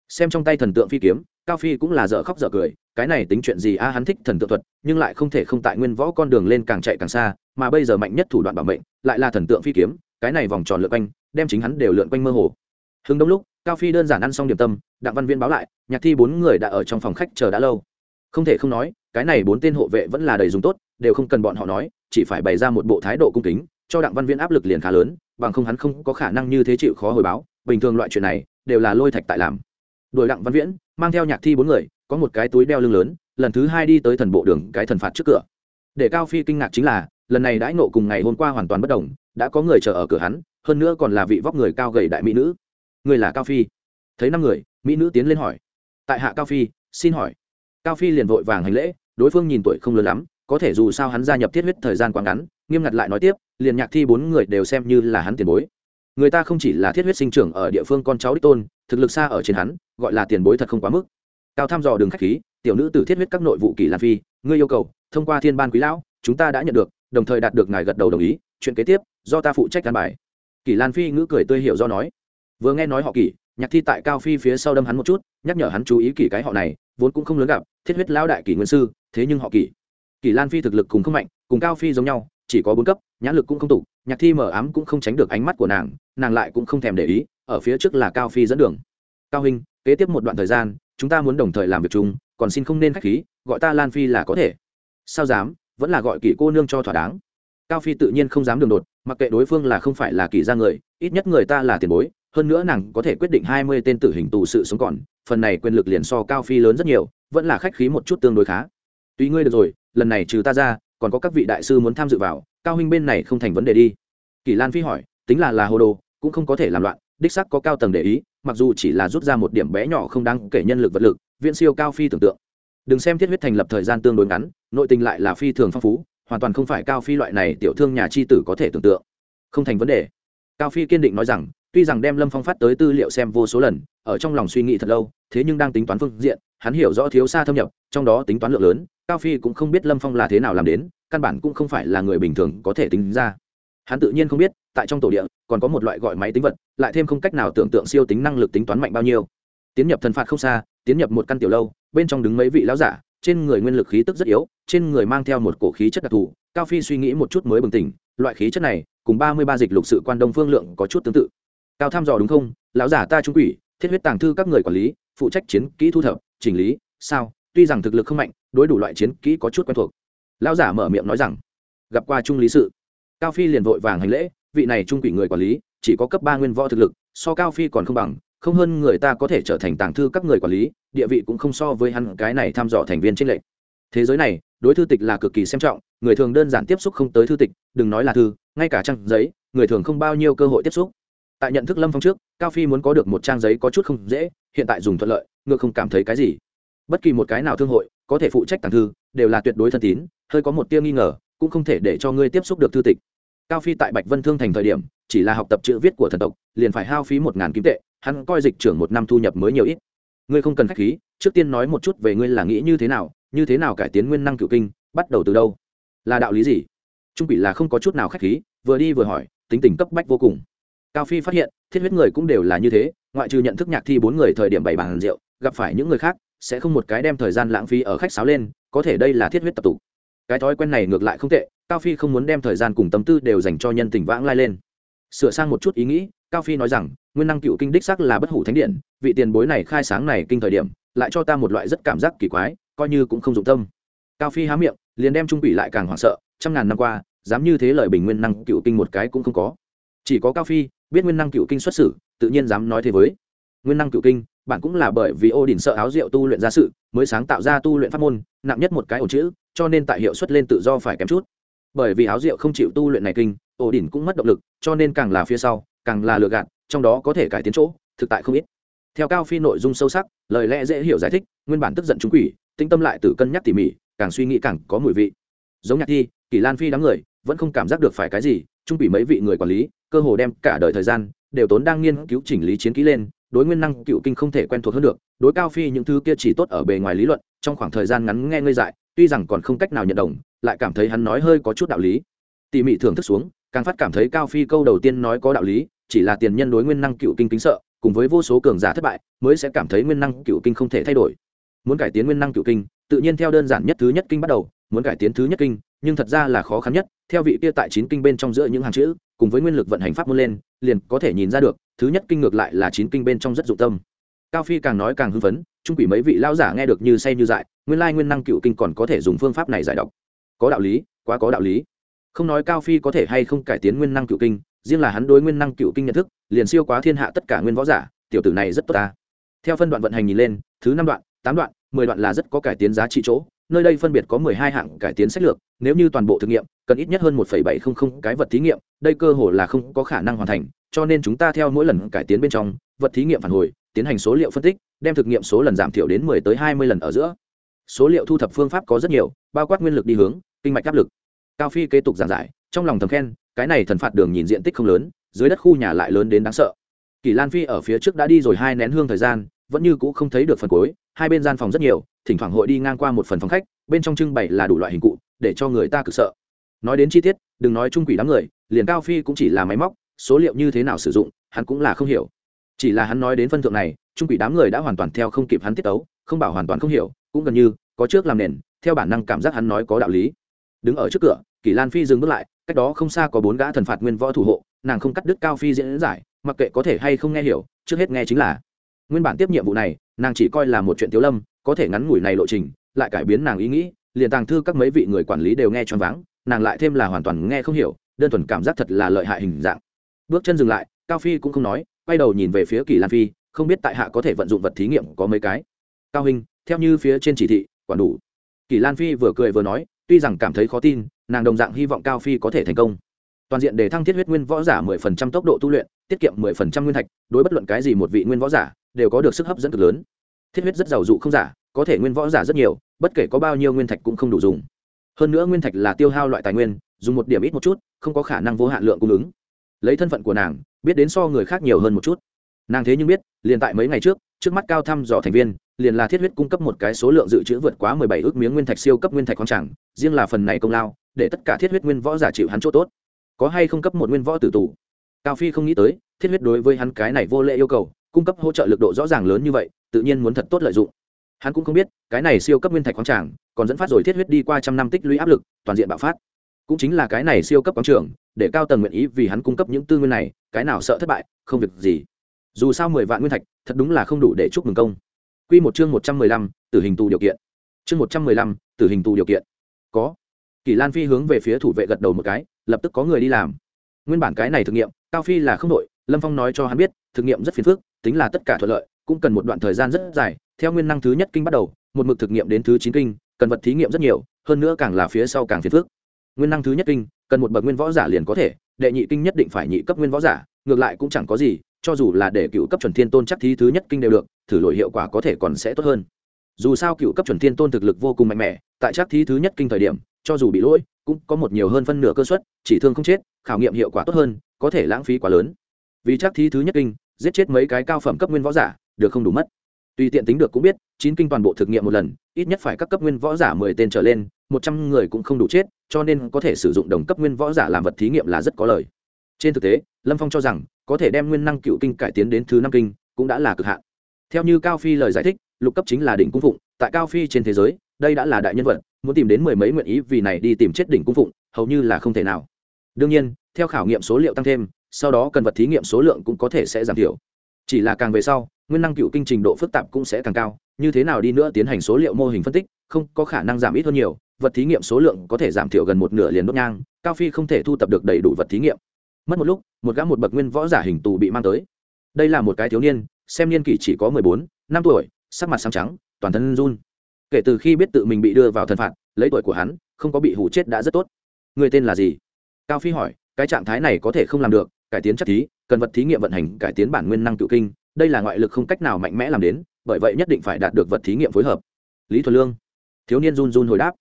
Xem trong tay thần tượng phi kiếm, cao phi cũng là dở khóc dở cười, cái này tính chuyện gì a, hắn thích thần tượng thuật, nhưng lại không thể không tại nguyên võ con đường lên càng chạy càng xa, mà bây giờ mạnh nhất thủ đoạn bảo mệnh, lại là thần tượng phi kiếm, cái này vòng tròn lượt anh đem chính hắn đều lượn quanh mơ hồ. Hưng đông lúc, cao phi đơn giản ăn xong điểm tâm, đặng văn viên báo lại, nhạc thi bốn người đã ở trong phòng khách chờ đã lâu. Không thể không nói, cái này bốn tên hộ vệ vẫn là đầy dùng tốt, đều không cần bọn họ nói, chỉ phải bày ra một bộ thái độ cung kính, cho đặng văn viên áp lực liền khá lớn, bằng không hắn không có khả năng như thế chịu khó hồi báo, bình thường loại chuyện này, đều là lôi thạch tại làm. Đuổi đặng văn viễn, mang theo nhạc thi bốn người, có một cái túi đeo lưng lớn, lần thứ hai đi tới thần bộ đường, cái thần phạt trước cửa. Để cao phi kinh ngạc chính là, lần này đãi nộ cùng ngày hôm qua hoàn toàn bất đồng, đã có người chờ ở cửa hắn hơn nữa còn là vị vóc người cao gầy đại mỹ nữ. Người là cao phi. Thấy năm người, mỹ nữ tiến lên hỏi. Tại hạ cao phi, xin hỏi. Cao phi liền vội vàng hành lễ, đối phương nhìn tuổi không lớn lắm, có thể dù sao hắn gia nhập thiết huyết thời gian quá ngắn, nghiêm ngặt lại nói tiếp, liền nhạc thi bốn người đều xem như là hắn tiền bối. Người ta không chỉ là thiết huyết sinh trưởng ở địa phương con cháu đích tôn, thực lực xa ở trên hắn, gọi là tiền bối thật không quá mức. Cao thăm dò đường khách khí, tiểu nữ từ thiết huyết các nội vụ kỳ lan phi, ngươi yêu cầu, thông qua thiên ban quý lão, chúng ta đã nhận được, đồng thời đạt được ngài gật đầu đồng ý, chuyện kế tiếp, do ta phụ trách căn bài kỳ lan phi ngữ cười tươi hiểu do nói. Vừa nghe nói họ kỳ, nhạc thi tại cao phi phía sau đâm hắn một chút, nhắc nhở hắn chú ý kỳ cái họ này, vốn cũng không lớn gặp, thiết huyết lão đại kỷ nguyên sư, thế nhưng họ kỷ kỷ lan phi thực lực cùng không mạnh, cùng cao phi giống nhau, chỉ có bốn cấp, nhãn lực cũng không tụ, nhạc thi mở ám cũng không tránh được ánh mắt của nàng nàng lại cũng không thèm để ý, ở phía trước là cao phi dẫn đường. Cao hình kế tiếp một đoạn thời gian, chúng ta muốn đồng thời làm việc chung, còn xin không nên khách khí, gọi ta lan phi là có thể. Sao dám, vẫn là gọi kỷ cô nương cho thỏa đáng. Cao phi tự nhiên không dám đường đột mặc kệ đối phương là không phải là kỳ ra người, ít nhất người ta là tiền bối, hơn nữa nàng có thể quyết định hai mươi tên tử hình tù sự sống còn, phần này quyền lực liền so cao phi lớn rất nhiều, vẫn là khách khí một chút tương đối khá. Tùy ngươi được rồi, lần này trừ ta ra, còn có các vị đại sư muốn tham dự vào, cao huynh bên này không thành vấn đề đi. Kỳ lan phi hỏi, tính là là hồ đồ, cũng không có thể làm loạn, đích sắc có cao tầng để ý, mặc dù chỉ là rút ra một điểm bé nhỏ không đáng kể nhân lực vật lực viện siêu cao phi tưởng tượng. Đừng xem thiết huyết thành lập thời gian tương đối ngắn, nội tình lại là phi thường phong phú hoàn toàn không phải cao phi loại này tiểu thương nhà chi tử có thể tưởng tượng. Không thành vấn đề. Cao phi kiên định nói rằng, tuy rằng đem lâm phong phát tới tư liệu xem vô số lần, ở trong lòng suy nghĩ thật lâu, thế nhưng đang tính toán phương diện, hắn hiểu rõ thiếu xa thâm nhập, trong đó tính toán lượng lớn, cao phi cũng không biết lâm phong là thế nào làm đến, căn bản cũng không phải là người bình thường có thể tính ra. Hắn tự nhiên không biết, tại trong tổ địa, còn có một loại gọi máy tính vật, lại thêm không cách nào tưởng tượng siêu tính năng lực tính toán mạnh bao nhiêu. Tiến nhập thần phạt không xa, tiến nhập một căn tiểu lâu, bên trong đứng mấy vị lão giả trên người nguyên lực khí tức rất yếu, trên người mang theo một cổ khí chất đặc thù, cao phi suy nghĩ một chút mới bừng tỉnh, loại khí chất này, cùng ba mươi ba dịch lục sự quan đông phương lượng có chút tương tự. Cao thăm dò đúng không? Lão giả ta trung quỷ, thiết huyết tàng thư các người quản lý, phụ trách chiến kỹ thu thập, chỉnh lý, sao? Tuy rằng thực lực không mạnh, đối đủ loại chiến kỹ có chút quen thuộc. Lão giả mở miệng nói rằng, gặp qua trung lý sự. Cao phi liền vội vàng hành lễ, vị này trung quỷ người quản lý, chỉ có cấp ba nguyên võ thực lực, so cao phi còn không bằng, không hơn người ta có thể trở thành tàng thư các người quản lý địa vị cũng không so với hắn, cái này thăm dò thành viên trên lệnh thế giới này, đối thư tịch là cực kỳ xem trọng, người thường đơn giản tiếp xúc không tới thư tịch, đừng nói là thư, ngay cả trang giấy, người thường không bao nhiêu cơ hội tiếp xúc. Tại nhận thức lâm phong trước, cao phi muốn có được một trang giấy có chút không dễ, hiện tại dùng thuận lợi, ngược không cảm thấy cái gì. Bất kỳ một cái nào thương hội, có thể phụ trách tàng thư, đều là tuyệt đối thân tín, hơi có một tia nghi ngờ, cũng không thể để cho ngươi tiếp xúc được thư tịch. Cao phi tại bạch vân thương thành thời điểm, chỉ là học tập chữ viết của thần tộc, liền phải hao phí một ngàn kim tệ, hắn coi dịch trưởng một năm thu nhập mới nhiều ít ngươi không cần khách khí, trước tiên nói một chút về ngươi là nghĩ như thế nào, như thế nào cải tiến nguyên năng cựu kinh, bắt đầu từ đâu? Là đạo lý gì? Trung bị là không có chút nào khách khí, vừa đi vừa hỏi, tính tình cấp bách vô cùng. Cao phi phát hiện, thiết huyết người cũng đều là như thế, ngoại trừ nhận thức nhạc thi bốn người thời điểm bảy bàn rượu, gặp phải những người khác, sẽ không một cái đem thời gian lãng phí ở khách sáo lên, có thể đây là thiết huyết tập tụ. Cái thói quen này ngược lại không tệ, cao phi không muốn đem thời gian cùng tâm tư đều dành cho nhân tình vãng lai lên. Sửa sang một chút ý nghĩ, cao phi nói rằng nguyên năng cựu kinh đích sắc là bất hủ thánh điện, vị tiền bối này khai sáng này kinh thời điểm, lại cho ta một loại rất cảm giác kỳ quái, coi như cũng không dụng tâm. Cao phi há miệng, liền đem trung quỷ lại càng hoảng sợ, trăm ngàn năm qua, dám như thế lời bình nguyên năng cựu kinh một cái cũng không có. Chỉ có cao phi, biết nguyên năng cựu kinh xuất xử, tự nhiên dám nói thế với. Nguyên năng cựu kinh, bạn cũng là bởi vì ô đình sợ áo rượu tu luyện ra sự, mới sáng tạo ra tu luyện pháp môn, nặng nhất một cái ổ chữ, cho nên tại hiệu suất lên tự do phải kém chút. Bởi vì áo rượu không chịu tu luyện này kinh ổ đỉnh cũng mất động lực, cho nên càng là phía sau, càng là lừa gạt trong đó có thể cải tiến chỗ, thực tại không ít. Theo cao phi nội dung sâu sắc, lời lẽ dễ hiểu giải thích, nguyên bản tức giận chúng quỷ tinh tâm lại từ cân nhắc tỉ mỉ, càng suy nghĩ càng có mùi vị. Giống nhạc thi kỳ lan phi đám người, vẫn không cảm giác được phải cái gì trung quỷ mấy vị người quản lý, cơ hồ đem cả đời thời gian, đều tốn đang nghiên cứu chỉnh lý chiến kỹ lên, đối nguyên năng cựu kinh không thể quen thuộc hơn được, đối cao phi những thứ kia chỉ tốt ở bề ngoài lý luận, trong khoảng thời gian ngắn nghe ngơi dại, tuy rằng còn không cách nào nhận đồng, lại cảm thấy hắn nói hơi có chút đạo lý. Tỉ mỉ thưởng thức xuống, càng phát cảm thấy cao phi câu đầu tiên nói có đạo lý chỉ là tiền nhân đối nguyên năng cựu kinh kính sợ, cùng với vô số cường giả thất bại, mới sẽ cảm thấy nguyên năng cựu kinh không thể thay đổi. Muốn cải tiến nguyên năng cựu kinh, tự nhiên theo đơn giản nhất thứ nhất kinh bắt đầu, muốn cải tiến thứ nhất kinh, nhưng thật ra là khó khăn nhất, theo vị kia tại chín kinh bên trong giữa những hàng chữ, cùng với nguyên lực vận hành pháp môn lên, liền có thể nhìn ra được, thứ nhất kinh ngược lại là chín kinh bên trong rất dụng tâm. Cao phi càng nói càng hưng phấn trung quỷ mấy vị lao giả nghe được như say như dại, nguyên lai nguyên năng cựu kinh còn có thể dùng phương pháp này giải đọc có đạo lý, quá có đạo lý. Không nói cao phi có thể hay không cải tiến nguyên năng cựu kinh riêng là hắn đối nguyên năng cựu kinh nhận thức, liền siêu quá thiên hạ tất cả nguyên võ giả, tiểu tử này rất tốt ta. Theo phân đoạn vận hành nhìn lên, thứ năm đoạn, tám đoạn, mười đoạn là rất có cải tiến giá trị chỗ, nơi đây phân biệt có mười hai hạng cải tiến sách lược, nếu như toàn bộ thực nghiệm, cần ít nhất hơn một phẩy bảy không không cái vật thí nghiệm, đây cơ hồ là không có khả năng hoàn thành, cho nên chúng ta theo mỗi lần cải tiến bên trong, vật thí nghiệm phản hồi, tiến hành số liệu phân tích, đem thực nghiệm số lần giảm thiểu đến mười tới hai mươi lần ở giữa. Số liệu thu thập phương pháp có rất nhiều, bao quát nguyên lực đi hướng, kinh mạch áp lực, cao phi kế tục giảng giải trong lòng thầm khen, cái này thần phạt đường nhìn diện tích không lớn, dưới đất khu nhà lại lớn đến đáng sợ. Kỳ lan phi ở phía trước đã đi rồi hai nén hương thời gian, vẫn như cũ không thấy được phần cuối, hai bên gian phòng rất nhiều, thỉnh thoảng hội đi ngang qua một phần phòng khách, bên trong trưng bày là đủ loại hình cụ, để cho người ta cực sợ. Nói đến chi tiết, đừng nói trung quỷ đám người, liền cao phi cũng chỉ là máy móc, số liệu như thế nào sử dụng, hắn cũng là không hiểu. Chỉ là hắn nói đến phân thượng này, trung quỷ đám người đã hoàn toàn theo không kịp hắn tiết tấu, không bảo hoàn toàn không hiểu, cũng gần như có trước làm nền, theo bản năng cảm giác hắn nói có đạo lý. Đứng ở trước cửa, Kỳ lan phi dừng bước lại cách đó không xa có bốn gã thần phạt nguyên võ thủ hộ, nàng không cắt đứt cao phi diễn giải, mặc kệ có thể hay không nghe hiểu, trước hết nghe chính là. Nguyên bản tiếp nhiệm vụ này, nàng chỉ coi là một chuyện tiếu lâm, có thể ngắn ngủi này lộ trình, lại cải biến nàng ý nghĩ, liền tàng thư các mấy vị người quản lý đều nghe choáng váng, nàng lại thêm là hoàn toàn nghe không hiểu, đơn thuần cảm giác thật là lợi hại hình dạng. Bước chân dừng lại, cao phi cũng không nói, quay đầu nhìn về phía kỳ lan phi, không biết tại hạ có thể vận dụng vật thí nghiệm có mấy cái. Cao hình theo như phía trên chỉ thị, quản đủ. Kỳ lan phi vừa cười vừa nói tuy rằng cảm thấy khó tin, nàng đồng dạng hy vọng cao phi có thể thành công. Toàn diện để thăng thiết huyết nguyên võ giả mười phần trăm tốc độ tu luyện, tiết kiệm mười phần trăm nguyên thạch, đối bất luận cái gì một vị nguyên võ giả, đều có được sức hấp dẫn cực lớn. Thiết huyết rất giàu dụ không giả, có thể nguyên võ giả rất nhiều, bất kể có bao nhiêu nguyên thạch cũng không đủ dùng. Hơn nữa nguyên thạch là tiêu hao loại tài nguyên, dùng một điểm ít một chút, không có khả năng vô hạn lượng cung ứng. Lấy thân phận của nàng, biết đến so người khác nhiều hơn một chút. Nàng thế nhưng biết, liền tại mấy ngày trước trước mắt cao thăm dò thành viên liền là thiết huyết cung cấp một cái số lượng dự trữ vượt quá mười bảy ước miếng nguyên thạch siêu cấp nguyên thạch khoáng chẳng, riêng là phần này công lao để tất cả thiết huyết nguyên võ giả chịu hắn chỗ tốt. Có hay không cấp một nguyên võ tử tù? Cao phi không nghĩ tới thiết huyết đối với hắn cái này vô lệ yêu cầu cung cấp hỗ trợ lực độ rõ ràng lớn như vậy tự nhiên muốn thật tốt lợi dụng. Hắn cũng không biết cái này siêu cấp nguyên thạch khoáng chẳng, còn dẫn phát rồi thiết huyết đi qua trăm năm tích lũy áp lực toàn diện bạo phát. Cũng chính là cái này siêu cấp quán trưởng, để cao tầng nguyện ý vì hắn cung cấp những tư nguyên này cái nào sợ thất bại không việc gì. Dù sao mười vạn nguyên thạch thật đúng là không đủ để chúc mừng công. Quy một chương một trăm mười lăm, tử hình tù điều kiện. Chương một trăm mười lăm, tử hình tù điều kiện. Có. Kỳ lan phi hướng về phía thủ vệ gật đầu một cái, lập tức có người đi làm. Nguyên bản cái này thực nghiệm, cao phi là không đổi. lâm phong nói cho hắn biết, thực nghiệm rất phiền phức, tính là tất cả thuận lợi, cũng cần một đoạn thời gian rất dài. Theo nguyên năng thứ nhất kinh bắt đầu, một mực thực nghiệm đến thứ chín kinh, cần vật thí nghiệm rất nhiều, hơn nữa càng là phía sau càng phiền phức. Nguyên năng thứ nhất kinh, cần một bậc nguyên võ giả liền có thể, đệ nhị kinh nhất định phải nhị cấp nguyên võ giả, ngược lại cũng chẳng có gì, cho dù là để cựu cấp chuẩn thiên tôn chắc thí thứ nhất kinh đều được thử lội hiệu quả có thể còn sẽ tốt hơn. Dù sao cựu cấp chuẩn thiên tôn thực lực vô cùng mạnh mẽ, tại chắc thí thứ nhất kinh thời điểm, cho dù bị lỗi, cũng có một nhiều hơn phân nửa cơ suất, chỉ thương không chết, khảo nghiệm hiệu quả tốt hơn, có thể lãng phí quá lớn. Vì chắc thí thứ nhất kinh, giết chết mấy cái cao phẩm cấp nguyên võ giả, được không đủ mất. Tùy tiện tính được cũng biết, chín kinh toàn bộ thực nghiệm một lần, ít nhất phải các cấp nguyên võ giả mười tên trở lên, một trăm người cũng không đủ chết, cho nên có thể sử dụng đồng cấp nguyên võ giả làm vật thí nghiệm là rất có lời trên thực tế, lâm phong cho rằng, có thể đem nguyên năng cựu kinh cải tiến đến thứ năm kinh, cũng đã là cực hạn theo như cao phi lời giải thích, lục cấp chính là đỉnh cung phụng, tại cao phi trên thế giới, đây đã là đại nhân vật, muốn tìm đến mười mấy nguyện ý vì này đi tìm chết đỉnh cung phụng, hầu như là không thể nào. Đương nhiên, theo khảo nghiệm số liệu tăng thêm, sau đó cần vật thí nghiệm số lượng cũng có thể sẽ giảm thiểu. Chỉ là càng về sau, nguyên năng cựu kinh trình độ phức tạp cũng sẽ càng cao, như thế nào đi nữa tiến hành số liệu mô hình phân tích, không có khả năng giảm ít hơn nhiều, vật thí nghiệm số lượng có thể giảm thiểu gần một nửa liền đốt nhang, cao phi không thể thu tập được đầy đủ vật thí nghiệm. Mất một lúc, một gã một bậc nguyên võ giả hình tù bị mang tới. Đây là một cái thiếu niên xem niên kỷ chỉ có mười bốn, năm tuổi, sắc mặt sáng trắng, toàn thân run. Kể từ khi biết tự mình bị đưa vào thân phạt, lấy tuổi của hắn, không có bị hủ chết đã rất tốt. Người tên là gì? Cao phi hỏi, cái trạng thái này có thể không làm được, cải tiến chắc thí, cần vật thí nghiệm vận hành, cải tiến bản nguyên năng cựu kinh, đây là ngoại lực không cách nào mạnh mẽ làm đến, bởi vậy nhất định phải đạt được vật thí nghiệm phối hợp. Lý thuần lương, thiếu niên run run hồi đáp,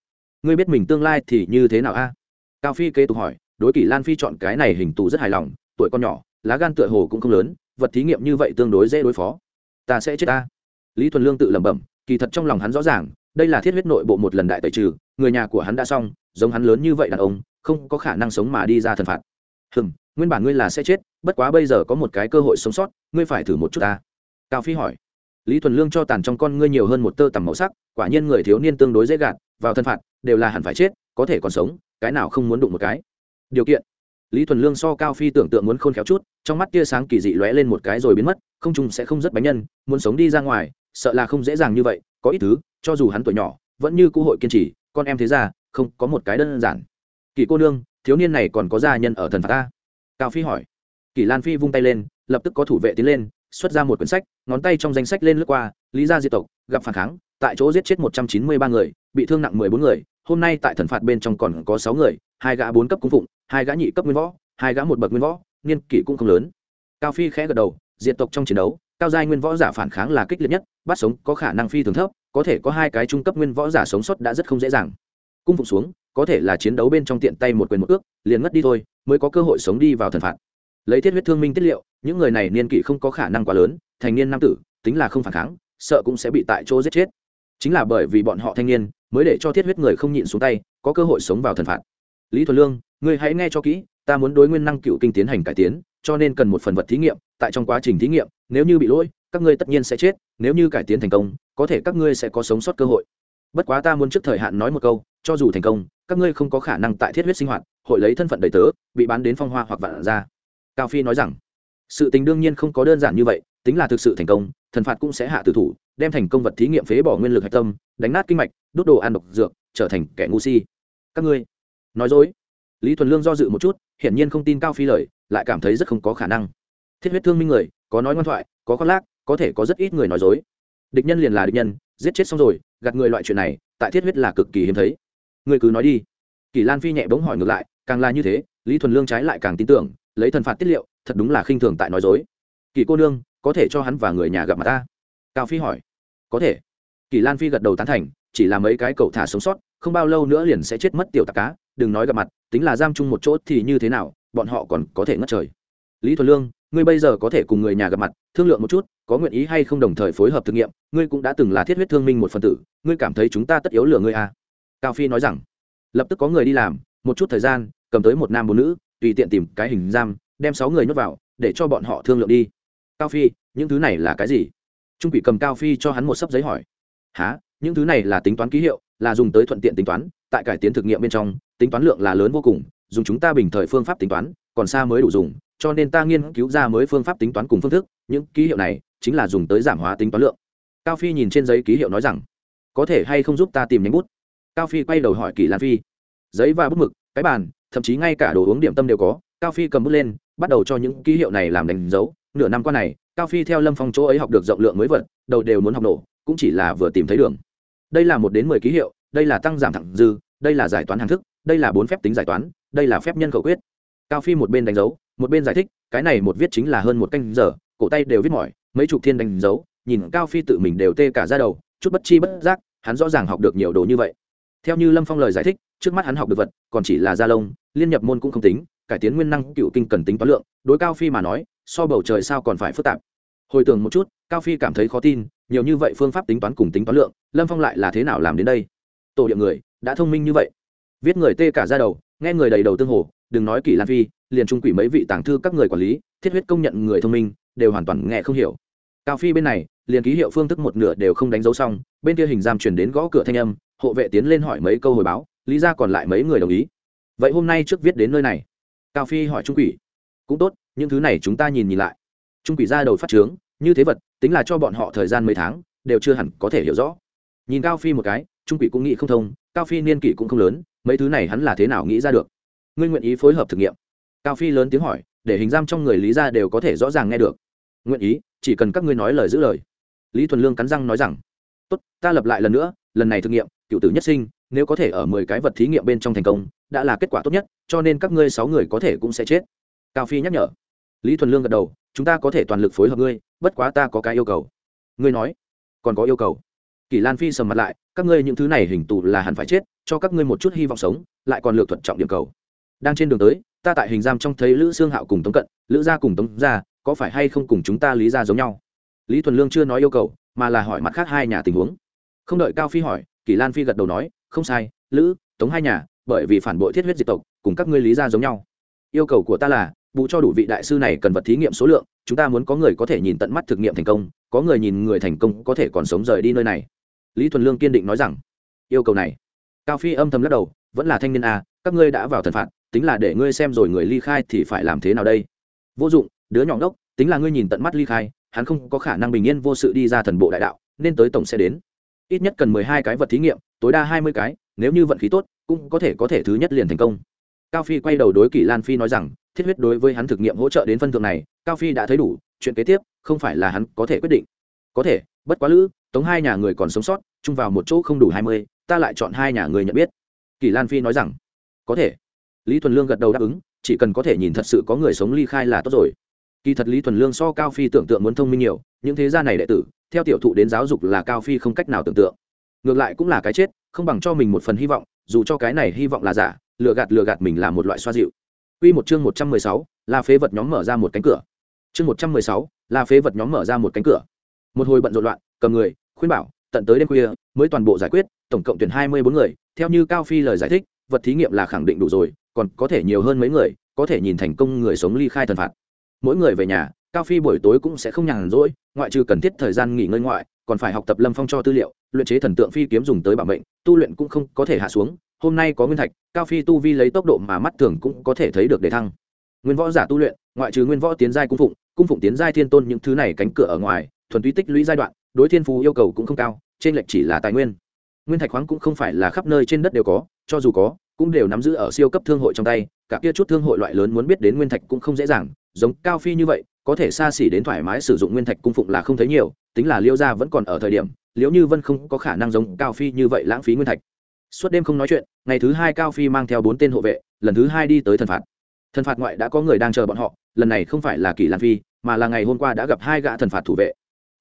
ngươi biết mình tương lai thì như thế nào a? Cao phi kế tục hỏi, đối kỷ lan phi chọn cái này hình tù rất hài lòng, tuổi con nhỏ, lá gan tựa hồ cũng không lớn vật thí nghiệm như vậy tương đối dễ đối phó. Ta sẽ chết ta. Lý thuần lương tự lẩm bẩm, kỳ thật trong lòng hắn rõ ràng, đây là thiết huyết nội bộ một lần đại tẩy trừ, người nhà của hắn đã xong, giống hắn lớn như vậy đàn ông, không có khả năng sống mà đi ra thần phạt. Hừm, nguyên bản ngươi là sẽ chết, bất quá bây giờ có một cái cơ hội sống sót, ngươi phải thử một chút ta. Cao phi hỏi. Lý thuần lương cho tàn trong con ngươi nhiều hơn một tơ tằm màu sắc, quả nhiên người thiếu niên tương đối dễ gạt, vào thân phạt, đều là hẳn phải chết, có thể còn sống, cái nào không muốn đụng một cái. Điều kiện lý thuần lương so cao phi tưởng tượng muốn khôn khéo chút, trong mắt tia sáng kỳ dị lóe lên một cái rồi biến mất, không trùng sẽ không rất bánh nhân, muốn sống đi ra ngoài, sợ là không dễ dàng như vậy, có ít thứ, cho dù hắn tuổi nhỏ, vẫn như cơ hội kiên trì, con em thế ra không có một cái đơn giản. Kỳ cô nương, thiếu niên này còn có gia nhân ở thần phạt ta? Cao phi hỏi. Kỳ lan phi vung tay lên, lập tức có thủ vệ tiến lên, xuất ra một quyển sách, ngón tay trong danh sách lên lướt qua, lý gia diệt tộc, gặp phản kháng, tại chỗ giết chết một trăm chín mươi ba người, bị thương nặng mười bốn người, hôm nay tại thần phạt bên trong còn có sáu người, hai gã bốn cấp cung phụng hai gã nhị cấp nguyên võ, hai gã một bậc nguyên võ, niên kỷ cũng không lớn. Cao phi khẽ gật đầu, diệt tộc trong chiến đấu, cao giai nguyên võ giả phản kháng là kích liệt nhất, bắt sống có khả năng phi thường thấp, có thể có hai cái trung cấp nguyên võ giả sống sót đã rất không dễ dàng. Cung phục xuống, có thể là chiến đấu bên trong tiện tay một quyền một ước liền ngất đi thôi, mới có cơ hội sống đi vào thần phạt. Lấy thiết huyết thương minh tiết liệu, những người này niên kỷ không có khả năng quá lớn, thành niên nam tử, tính là không phản kháng, sợ cũng sẽ bị tại chỗ giết chết. Chính là bởi vì bọn họ thanh niên, mới để cho thiết huyết người không nhịn xuống tay, có cơ hội sống vào thần phạt. Lý thuần lương ngươi hãy nghe cho kỹ, ta muốn đối nguyên năng cựu kinh tiến hành cải tiến, cho nên cần một phần vật thí nghiệm, tại trong quá trình thí nghiệm, nếu như bị lỗi, các ngươi tất nhiên sẽ chết, nếu như cải tiến thành công, có thể các ngươi sẽ có sống sót cơ hội. Bất quá ta muốn trước thời hạn nói một câu, cho dù thành công, các ngươi không có khả năng tại thiết huyết sinh hoạt, hội lấy thân phận đầy tớ, bị bán đến phong hoa hoặc vạn ra cao phi nói rằng, sự tình đương nhiên không có đơn giản như vậy, tính là thực sự thành công, thần phạt cũng sẽ hạ tử thủ, đem thành công vật thí nghiệm phế bỏ nguyên lực hạch tâm, đánh nát kinh mạch, đốt đồ ăn độc dược, trở thành kẻ ngu si. Các ngươi, nói dối lý thuần lương do dự một chút, hiển nhiên không tin cao phi lời, lại cảm thấy rất không có khả năng. Thiết huyết thương minh người, có nói ngoan thoại, có khoác lác, có thể có rất ít người nói dối. Địch nhân liền là địch nhân, giết chết xong rồi, gạt người loại chuyện này, tại thiết huyết là cực kỳ hiếm thấy. Người cứ nói đi. Kỳ lan phi nhẹ bỗng hỏi ngược lại, càng là như thế, lý thuần lương trái lại càng tin tưởng, lấy thần phạt tiết liệu, thật đúng là khinh thường tại nói dối. Kỳ cô nương, có thể cho hắn và người nhà gặp mặt ta? Cao phi hỏi. Có thể. Kỳ lan phi gật đầu tán thành, chỉ là mấy cái cậu thả sống sót, không bao lâu nữa liền sẽ chết mất tiểu tạc cá đừng nói gặp mặt, tính là giam chung một chỗ thì như thế nào, bọn họ còn có thể ngất trời. Lý thuần lương, ngươi bây giờ có thể cùng người nhà gặp mặt, thương lượng một chút, có nguyện ý hay không đồng thời phối hợp thực nghiệm, ngươi cũng đã từng là thiết huyết thương minh một phần tử, ngươi cảm thấy chúng ta tất yếu lừa ngươi à. cao phi nói rằng, lập tức có người đi làm, một chút thời gian, cầm tới một nam một nữ, tùy tiện tìm cái hình giam, đem sáu người nhốt vào, để cho bọn họ thương lượng đi. Cao phi, những thứ này là cái gì? Trung quỷ cầm cao phi cho hắn một sấp giấy hỏi. Há những thứ này là tính toán ký hiệu, là dùng tới thuận tiện tính toán, tại cải tiến thực nghiệm bên trong tính toán lượng là lớn vô cùng, dùng chúng ta bình thời phương pháp tính toán, còn xa mới đủ dùng, cho nên ta nghiên cứu ra mới phương pháp tính toán cùng phương thức, những ký hiệu này chính là dùng tới giảm hóa tính toán lượng. Cao phi nhìn trên giấy ký hiệu nói rằng, có thể hay không giúp ta tìm nhánh bút? Cao phi quay đầu hỏi kỳ lan phi. Giấy và bút mực, cái bàn, thậm chí ngay cả đồ uống điểm tâm đều có. Cao phi cầm bút lên, bắt đầu cho những ký hiệu này làm đánh dấu. Nửa năm qua này, cao phi theo lâm phong chỗ ấy học được rộng lượng mới vật, đầu đều muốn học nổ, cũng chỉ là vừa tìm thấy đường. Đây là một đến mười ký hiệu, đây là tăng giảm thẳng dư đây là giải toán hàng thức, đây là bốn phép tính giải toán, đây là phép nhân khẩu quyết. Cao phi một bên đánh dấu, một bên giải thích, cái này một viết chính là hơn một canh giờ, cổ tay đều viết mỏi, mấy chục thiên đánh dấu, nhìn cao phi tự mình đều tê cả ra đầu, chút bất chi bất giác, hắn rõ ràng học được nhiều đồ như vậy. Theo như lâm phong lời giải thích, trước mắt hắn học được vật, còn chỉ là gia lông, liên nhập môn cũng không tính, cải tiến nguyên năng, cựu kinh cần tính toán lượng, đối cao phi mà nói, so bầu trời sao còn phải phức tạp. Hồi tưởng một chút, cao phi cảm thấy khó tin, nhiều như vậy phương pháp tính toán cùng tính toán lượng, lâm phong lại là thế nào làm đến đây? Tổ địa người đã thông minh như vậy. Viết người tê cả ra đầu, nghe người đầy đầu tương hồ, đừng nói kỷ lan phi, liền trung quỷ mấy vị tàng thư các người quản lý, thiết huyết công nhận người thông minh, đều hoàn toàn nghe không hiểu. Cao phi bên này, liền ký hiệu phương thức một nửa đều không đánh dấu xong, bên kia hình giam chuyển đến gõ cửa thanh âm, hộ vệ tiến lên hỏi mấy câu hồi báo, lý ra còn lại mấy người đồng ý. Vậy hôm nay trước viết đến nơi này? Cao phi hỏi trung quỷ. Cũng tốt, những thứ này chúng ta nhìn nhìn lại. Trung quỷ ra đầu phát trướng, như thế vật, tính là cho bọn họ thời gian mấy tháng, đều chưa hẳn có thể hiểu rõ. Nhìn cao phi một cái, trung quỷ cũng nghĩ không thông cao phi niên kỷ cũng không lớn, mấy thứ này hắn là thế nào nghĩ ra được? Ngươi nguyện ý phối hợp thực nghiệm? Cao phi lớn tiếng hỏi, để hình giam trong người lý ra đều có thể rõ ràng nghe được. Nguyện ý, chỉ cần các ngươi nói lời giữ lời. Lý thuần lương cắn răng nói rằng, tốt, ta lập lại lần nữa, lần này thực nghiệm, cựu tử nhất sinh, nếu có thể ở mười cái vật thí nghiệm bên trong thành công, đã là kết quả tốt nhất, cho nên các ngươi sáu người có thể cũng sẽ chết. Cao phi nhắc nhở. Lý thuần lương gật đầu, chúng ta có thể toàn lực phối hợp ngươi, bất quá ta có cái yêu cầu. Ngươi nói, còn có yêu cầu. Kỷ lan phi sầm mặt lại các ngươi những thứ này hình tù là hẳn phải chết, cho các ngươi một chút hy vọng sống, lại còn lược thuận trọng điểm cầu. Đang trên đường tới, ta tại hình giam trong thấy lữ xương hạo cùng tống cận, lữ gia cùng tống gia, có phải hay không cùng chúng ta lý ra giống nhau? Lý thuần lương chưa nói yêu cầu, mà là hỏi mặt khác hai nhà tình huống. Không đợi cao phi hỏi, kỳ lan phi gật đầu nói, không sai, lữ, tống hai nhà, bởi vì phản bội thiết huyết diệt tộc, cùng các ngươi lý ra giống nhau. Yêu cầu của ta là, bù cho đủ vị đại sư này cần vật thí nghiệm số lượng, chúng ta muốn có người có thể nhìn tận mắt thực nghiệm thành công, có người nhìn người thành công có thể còn sống rời đi nơi này lý thuần lương kiên định nói rằng, yêu cầu này. Cao phi âm thầm lắc đầu, vẫn là thanh niên a, các ngươi đã vào thần phạt, tính là để ngươi xem rồi người ly khai thì phải làm thế nào đây? Vô dụng, đứa nhỏ ngốc, tính là ngươi nhìn tận mắt ly khai, hắn không có khả năng bình yên vô sự đi ra thần bộ đại đạo, nên tới tổng sẽ đến. Ít nhất cần mười hai cái vật thí nghiệm, tối đa hai mươi cái, nếu như vận khí tốt, cũng có thể có thể thứ nhất liền thành công. Cao phi quay đầu đối kỳ lan phi nói rằng, thiết huyết đối với hắn thực nghiệm hỗ trợ đến phân thượng này, cao phi đã thấy đủ, chuyện kế tiếp không phải là hắn có thể quyết định. Có thể, bất quá lữ tống hai nhà người còn sống sót chung vào một chỗ không đủ hai mươi ta lại chọn hai nhà người nhận biết. Kỳ lan phi nói rằng có thể. Lý thuần lương gật đầu đáp ứng chỉ cần có thể nhìn thật sự có người sống ly khai là tốt rồi. Kỳ thật lý thuần lương so cao phi tưởng tượng muốn thông minh nhiều những thế gia này đệ tử theo tiểu thụ đến giáo dục là cao phi không cách nào tưởng tượng. Ngược lại cũng là cái chết không bằng cho mình một phần hy vọng dù cho cái này hy vọng là giả lừa gạt lừa gạt mình là một loại xoa dịu. Quy một chương 116, là phế vật nhóm mở ra một cánh cửa. Chương 116, là phế vật nhóm mở ra một cánh cửa. Một hồi bận rộn loạn, cầm người, khuyên bảo, tận tới đêm khuya mới toàn bộ giải quyết, tổng cộng tuyển 24 người, theo như Cao Phi lời giải thích, vật thí nghiệm là khẳng định đủ rồi, còn có thể nhiều hơn mấy người, có thể nhìn thành công người sống ly khai thần phạt. Mỗi người về nhà cao phi buổi tối cũng sẽ không nhàn rỗi ngoại trừ cần thiết thời gian nghỉ ngơi ngoại còn phải học tập lâm phong cho tư liệu luyện chế thần tượng phi kiếm dùng tới bảo mệnh tu luyện cũng không có thể hạ xuống hôm nay có nguyên thạch cao phi tu vi lấy tốc độ mà mắt thường cũng có thể thấy được để thăng. Nguyên võ giả tu luyện ngoại trừ nguyên võ tiến giai cung phụng cung phụng tiến giai thiên tôn những thứ này cánh cửa ở ngoài thuần túy tích lũy giai đoạn đối thiên phú yêu cầu cũng không cao, trên lệch chỉ là tài nguyên. Nguyên thạch khoáng cũng không phải là khắp nơi trên đất đều có, cho dù có, cũng đều nắm giữ ở siêu cấp thương hội trong tay, cả kia chút thương hội loại lớn muốn biết đến nguyên thạch cũng không dễ dàng, giống cao phi như vậy, có thể xa xỉ đến thoải mái sử dụng nguyên thạch cung phụng là không thấy nhiều, tính là liêu gia vẫn còn ở thời điểm, liễu như vân không có khả năng giống cao phi như vậy lãng phí nguyên thạch. Suốt đêm không nói chuyện, ngày thứ hai cao phi mang theo bốn tên hộ vệ, lần thứ hai đi tới thần phạt. Thần phạt ngoại đã có người đang chờ bọn họ, lần này không phải là kỳ lan phi, mà là ngày hôm qua đã gặp hai gã thần phạt thủ vệ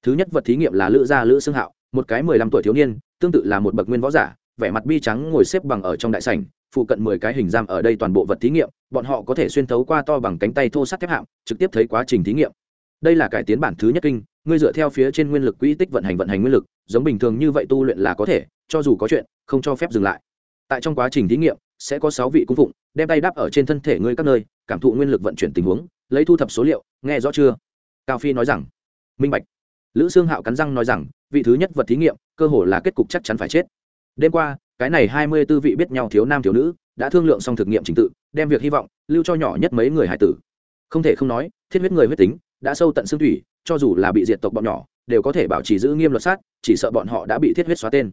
thứ nhất vật thí nghiệm là lữ gia lữ xương hạo, một cái mười lăm tuổi thiếu niên, tương tự là một bậc nguyên võ giả, vẻ mặt bi trắng ngồi xếp bằng ở trong đại sảnh, phụ cận mười cái hình giam ở đây toàn bộ vật thí nghiệm, bọn họ có thể xuyên thấu qua to bằng cánh tay thô sắt thép hạm trực tiếp thấy quá trình thí nghiệm. Đây là cải tiến bản thứ nhất kinh, ngươi dựa theo phía trên nguyên lực quỹ tích vận hành vận hành nguyên lực, giống bình thường như vậy tu luyện là có thể, cho dù có chuyện, không cho phép dừng lại. Tại trong quá trình thí nghiệm, sẽ có sáu vị cung phụng, đem tay đắp ở trên thân thể ngươi các nơi, cảm thụ nguyên lực vận chuyển tình huống, lấy thu thập số liệu, nghe rõ chưa? Cao phi nói rằng, minh bạch lữ xương hạo cắn răng nói rằng, vị thứ nhất vật thí nghiệm, cơ hồ là kết cục chắc chắn phải chết. Đêm qua, cái này hai mươi tư vị biết nhau thiếu nam thiếu nữ, đã thương lượng xong thực nghiệm trình tự, đem việc hy vọng lưu cho nhỏ nhất mấy người hải tử. Không thể không nói, thiết huyết người huyết tính, đã sâu tận xương thủy, cho dù là bị diệt tộc bọn nhỏ, đều có thể bảo trì giữ nghiêm luật sát, chỉ sợ bọn họ đã bị thiết huyết xóa tên.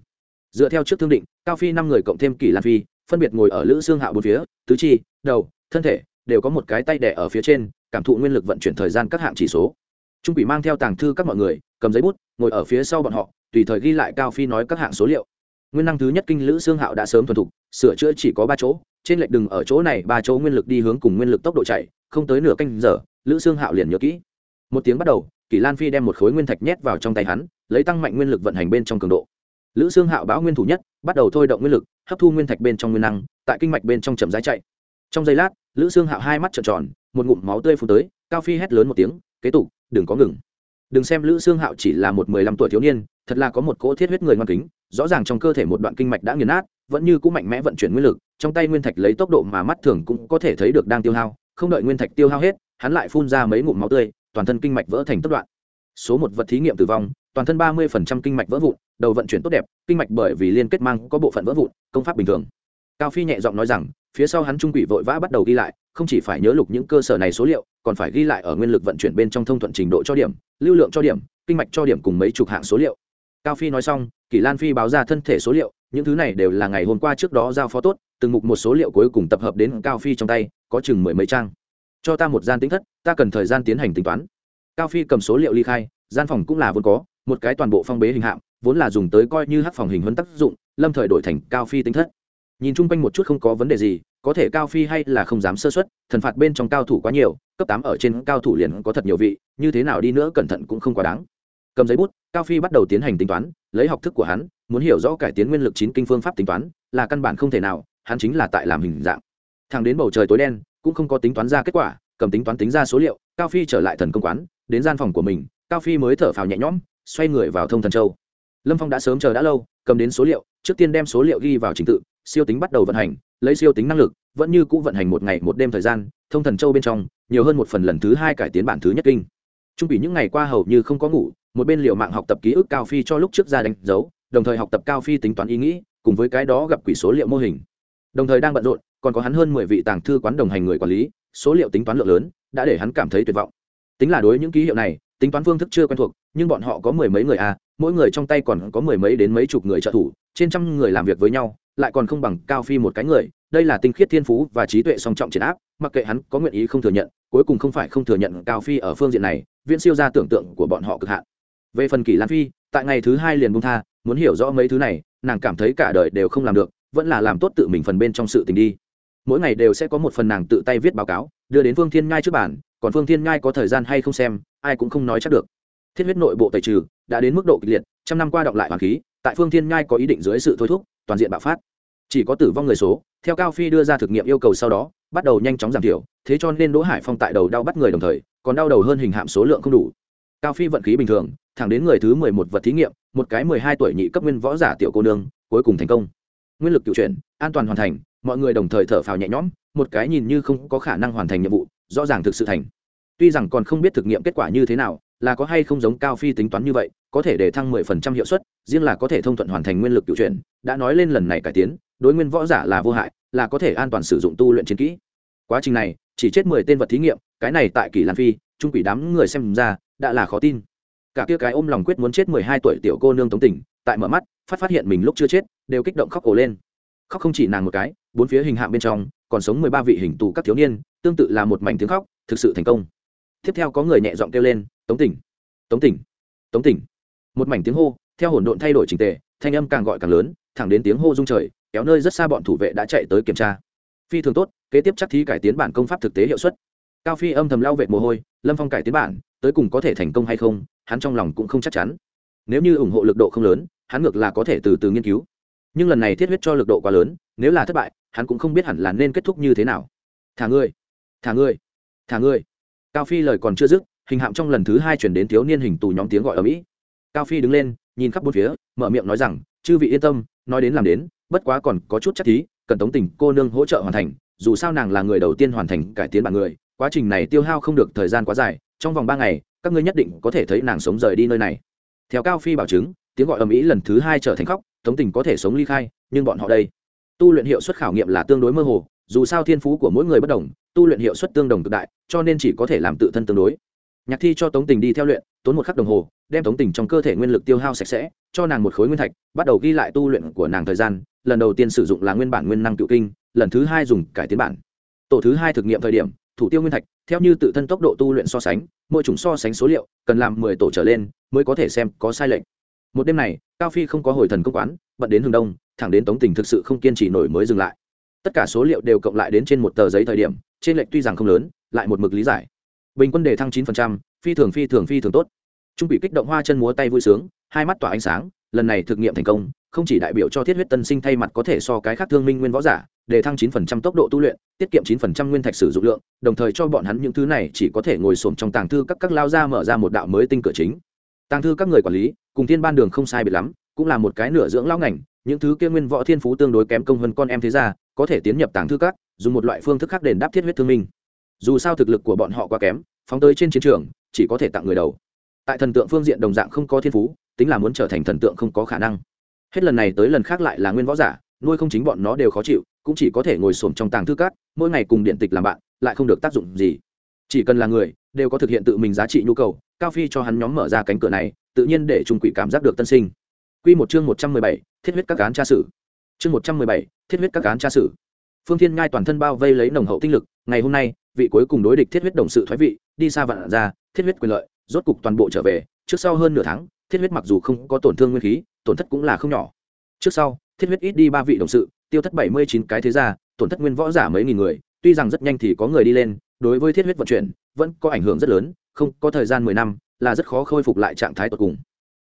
Dựa theo trước thương định, cao phi năm người cộng thêm kỳ lan phi, phân biệt ngồi ở lữ xương hạo bốn phía, tứ chi, đầu, thân thể, đều có một cái tay đẻ ở phía trên, cảm thụ nguyên lực vận chuyển thời gian các hạng chỉ số. Trung quỷ mang theo tàng thư các mọi người cầm giấy bút, ngồi ở phía sau bọn họ, tùy thời ghi lại cao phi nói các hạng số liệu. Nguyên năng thứ nhất kinh lữ xương hạo đã sớm thuần thục, sửa chữa chỉ có ba chỗ, trên lệch đừng ở chỗ này, ba chỗ nguyên lực đi hướng cùng nguyên lực tốc độ chạy, không tới nửa canh giờ, lữ xương hạo liền nhớ kỹ. Một tiếng bắt đầu, kỷ lan phi đem một khối nguyên thạch nhét vào trong tay hắn, lấy tăng mạnh nguyên lực vận hành bên trong cường độ. Lữ xương hạo báo nguyên thủ nhất, bắt đầu thôi động nguyên lực, hấp thu nguyên thạch bên trong nguyên năng, tại kinh mạch bên trong chậm rãi chạy. Trong giây lát, lữ xương hạo hai mắt trợn tròn, một ngụm máu tươi phun tới, cao phi hét lớn một tiếng, kế tục, đừng có ngừng đừng xem lữ xương hạo chỉ là một mười lăm tuổi thiếu niên, thật là có một cỗ thiết huyết người ngoan kính, rõ ràng trong cơ thể một đoạn kinh mạch đã nghiền nát, vẫn như cũng mạnh mẽ vận chuyển nguyên lực, trong tay nguyên thạch lấy tốc độ mà mắt thường cũng có thể thấy được đang tiêu hao, không đợi nguyên thạch tiêu hao hết, hắn lại phun ra mấy ngụm máu tươi, toàn thân kinh mạch vỡ thành tất đoạn. Số một vật thí nghiệm tử vong, toàn thân ba mươi phần trăm kinh mạch vỡ vụn, đầu vận chuyển tốt đẹp, kinh mạch bởi vì liên kết mang có bộ phận vỡ vụn, công pháp bình thường. Cao phi nhẹ giọng nói rằng, phía sau hắn trung quỷ vội vã bắt đầu ghi lại, không chỉ phải nhớ lục những cơ sở này số liệu còn phải ghi lại ở nguyên lực vận chuyển bên trong thông thuận trình độ cho điểm, lưu lượng cho điểm, kinh mạch cho điểm cùng mấy chục hạng số liệu. Cao phi nói xong kỷ lan phi báo ra thân thể số liệu, những thứ này đều là ngày hôm qua trước đó giao phó tốt, từng mục một số liệu cuối cùng tập hợp đến cao phi trong tay, có chừng mười mấy trang. Cho ta một gian tính thất, ta cần thời gian tiến hành tính toán. Cao phi cầm số liệu ly khai, gian phòng cũng là vốn có, một cái toàn bộ phong bế hình hạm vốn là dùng tới coi như hát phòng hình huấn tác dụng, lâm thời đổi thành cao phi tính thất nhìn chung quanh một chút không có vấn đề gì, có thể cao phi hay là không dám sơ xuất thần phạt bên trong cao thủ quá nhiều, cấp tám ở trên cao thủ liền có thật nhiều vị, như thế nào đi nữa cẩn thận cũng không quá đáng. Cầm giấy bút, cao phi bắt đầu tiến hành tính toán, lấy học thức của hắn, muốn hiểu rõ cải tiến nguyên lực chín kinh phương pháp tính toán, là căn bản không thể nào, hắn chính là tại làm hình dạng. Thằng đến bầu trời tối đen, cũng không có tính toán ra kết quả, cầm tính toán tính ra số liệu, cao phi trở lại thần công quán, đến gian phòng của mình, cao phi mới thở phào nhẹ nhõm, xoay người vào thông thần châu. Lâm phong đã sớm chờ đã lâu, cầm đến số liệu, trước tiên đem số liệu ghi vào trình tự siêu tính bắt đầu vận hành, lấy siêu tính năng lực, vẫn như cũ vận hành một ngày một đêm thời gian, thông thần châu bên trong, nhiều hơn một phần lần thứ hai cải tiến bản thứ nhất kinh. Trung bị những ngày qua hầu như không có ngủ, một bên liệu mạng học tập ký ức cao phi cho lúc trước ra đánh dấu, đồng thời học tập cao phi tính toán ý nghĩ, cùng với cái đó gặp quỷ số liệu mô hình. Đồng thời đang bận rộn, còn có hắn hơn mười vị tàng thư quán đồng hành người quản lý, số liệu tính toán lượng lớn, đã để hắn cảm thấy tuyệt vọng. Tính là đối những ký hiệu này, tính toán phương thức chưa quen thuộc, nhưng bọn họ có mười mấy người à mỗi người trong tay còn có mười mấy đến mấy chục người trợ thủ, trên trăm người làm việc với nhau lại còn không bằng cao phi một cái người, đây là tinh khiết thiên phú và trí tuệ song trọng triển áp, mặc kệ hắn có nguyện ý không thừa nhận, cuối cùng không phải không thừa nhận cao phi ở phương diện này, viễn siêu ra tưởng tượng của bọn họ cực hạn. Về phần kỷ lan phi, tại ngày thứ hai liền bung tha, muốn hiểu rõ mấy thứ này, nàng cảm thấy cả đời đều không làm được, vẫn là làm tốt tự mình phần bên trong sự tình đi. Mỗi ngày đều sẽ có một phần nàng tự tay viết báo cáo, đưa đến phương thiên ngai trước bản còn phương thiên ngai có thời gian hay không xem, ai cũng không nói chắc được. Thiết huyết nội bộ tẩy trừ, đã đến mức độ kịch liệt, trăm năm qua đọc lại hoàng khí, tại phương thiên ngai có ý định dưới sự thôi thúc toàn diện bạo phát. Chỉ có tử vong người số, theo cao phi đưa ra thực nghiệm yêu cầu sau đó, bắt đầu nhanh chóng giảm thiểu, thế cho nên đỗ hải phong tại đầu đau bắt người đồng thời, còn đau đầu hơn hình hạm số lượng không đủ. Cao phi vận khí bình thường, thẳng đến người thứ mười một vật thí nghiệm, một cái mười hai tuổi nhị cấp nguyên võ giả tiểu cô nương, cuối cùng thành công. Nguyên lực cựu chuyển, an toàn hoàn thành, mọi người đồng thời thở phào nhẹ nhõm, một cái nhìn như không có khả năng hoàn thành nhiệm vụ, rõ ràng thực sự thành. Tuy rằng còn không biết thực nghiệm kết quả như thế nào, là có hay không giống cao phi tính toán như vậy, có thể để thăng mười phần trăm hiệu suất riêng là có thể thông thuận hoàn thành nguyên lực cựu chuyển, đã nói lên lần này cải tiến, đối nguyên võ giả là vô hại, là có thể an toàn sử dụng tu luyện chiến kỹ. Quá trình này, chỉ chết mười tên vật thí nghiệm, cái này tại kỳ lan phi, trung quỷ đám người xem ra, đã là khó tin. Cả kia cái ôm lòng quyết muốn chết mười hai tuổi tiểu cô nương tống tỉnh, tại mở mắt, phát phát hiện mình lúc chưa chết, đều kích động khóc ổ lên. Khóc không chỉ nàng một cái, bốn phía hình hạng bên trong, còn sống mười ba vị hình tù các thiếu niên, tương tự là một mảnh tiếng khóc, thực sự thành công. Tiếp theo có người nhẹ giọng kêu lên, tống tỉnh tống tỉnh tống tỉnh. Một mảnh tiếng hô theo hỗn độn thay đổi trình tề, thanh âm càng gọi càng lớn, thẳng đến tiếng hô rung trời, kéo nơi rất xa bọn thủ vệ đã chạy tới kiểm tra. Phi thường tốt, kế tiếp chắc thí cải tiến bản công pháp thực tế hiệu suất. Cao phi âm thầm lau vệt mồ hôi, lâm phong cải tiến bản, tới cùng có thể thành công hay không, hắn trong lòng cũng không chắc chắn. Nếu như ủng hộ lực độ không lớn, hắn ngược là có thể từ từ nghiên cứu. Nhưng lần này thiết huyết cho lực độ quá lớn, nếu là thất bại, hắn cũng không biết hẳn là nên kết thúc như thế nào. Thả ngươi thả ngươi thả ngươi. Cao phi lời còn chưa dứt, hình hạm trong lần thứ hai chuyển đến thiếu niên hình tù nhóm tiếng gọi ở mỹ. Cao phi đứng lên nhìn khắp bốn phía, mở miệng nói rằng, chư vị yên tâm, nói đến làm đến, bất quá còn có chút chắc thí, cần tống tình cô nương hỗ trợ hoàn thành, dù sao nàng là người đầu tiên hoàn thành cải tiến bản người, quá trình này tiêu hao không được thời gian quá dài, trong vòng ba ngày, các ngươi nhất định có thể thấy nàng sống rời đi nơi này. Theo cao phi bảo chứng, tiếng gọi ầm ĩ lần thứ hai trở thành khóc, tống tình có thể sống ly khai, nhưng bọn họ đây, tu luyện hiệu suất khảo nghiệm là tương đối mơ hồ, dù sao thiên phú của mỗi người bất đồng, tu luyện hiệu suất tương đồng cực đại, cho nên chỉ có thể làm tự thân tương đối nhạc thi cho tống tình đi theo luyện, tốn một khắc đồng hồ, đem tống tình trong cơ thể nguyên lực tiêu hao sạch sẽ, cho nàng một khối nguyên thạch, bắt đầu ghi lại tu luyện của nàng thời gian. Lần đầu tiên sử dụng là nguyên bản nguyên năng cựu kinh, lần thứ hai dùng cải tiến bản. Tổ thứ hai thực nghiệm thời điểm, thủ tiêu nguyên thạch, theo như tự thân tốc độ tu luyện so sánh, mỗi chủng so sánh số liệu, cần làm mười tổ trở lên mới có thể xem có sai lệch. Một đêm này, cao phi không có hồi thần công quán, bận đến hướng đông, thẳng đến tống tình thực sự không kiên trì nổi mới dừng lại. Tất cả số liệu đều cộng lại đến trên một tờ giấy thời điểm, trên lệch tuy rằng không lớn, lại một mực lý giải bình quân đề thăng chín phần trăm, phi thường phi thường phi thường tốt. Trung bị kích động hoa chân múa tay vui sướng, hai mắt tỏa ánh sáng, lần này thực nghiệm thành công, không chỉ đại biểu cho thiết huyết tân sinh thay mặt có thể so cái khác thương minh nguyên võ giả để thăng 9% tốc độ tu luyện, tiết kiệm 9% nguyên thạch sử dụng lượng, đồng thời cho bọn hắn những thứ này chỉ có thể ngồi xổm trong tàng thư các các lao ra mở ra một đạo mới tinh cửa chính. Tàng thư các người quản lý, cùng thiên ban đường không sai biệt lắm, cũng là một cái nửa dưỡng lão ngành, những thứ kia nguyên võ thiên phú tương đối kém công hơn con em thế ra có thể tiến nhập tàng thư các, dùng một loại phương thức khác đền đáp thiết huyết thương minh dù sao thực lực của bọn họ quá kém phóng tới trên chiến trường chỉ có thể tặng người đầu tại thần tượng phương diện đồng dạng không có thiên phú tính là muốn trở thành thần tượng không có khả năng hết lần này tới lần khác lại là nguyên võ giả nuôi không chính bọn nó đều khó chịu cũng chỉ có thể ngồi xổm trong tàng thư cát mỗi ngày cùng điện tịch làm bạn lại không được tác dụng gì chỉ cần là người đều có thực hiện tự mình giá trị nhu cầu cao phi cho hắn nhóm mở ra cánh cửa này tự nhiên để trung quỷ cảm giác được tân sinh Quy một chương một trăm mười bảy, thiết huyết các cán tra sử. Chương một trăm mười bảy, thiết huyết các cán tra sử. Phương Thiên Ngai toàn thân bao vây lấy nồng hậu tinh lực, ngày hôm nay, vị cuối cùng đối địch thiết huyết đồng sự thoái vị, đi xa vạn ra, thiết huyết quyền lợi, rốt cục toàn bộ trở về, trước sau hơn nửa tháng, thiết huyết mặc dù không có tổn thương nguyên khí, tổn thất cũng là không nhỏ. Trước sau, thiết huyết ít đi ba vị đồng sự, tiêu thất bảy mươi chín cái thế gia, tổn thất nguyên võ giả mấy nghìn người, tuy rằng rất nhanh thì có người đi lên, đối với thiết huyết vận chuyển, vẫn có ảnh hưởng rất lớn, không, có thời gian mười năm, là rất khó khôi phục lại trạng thái tột cùng.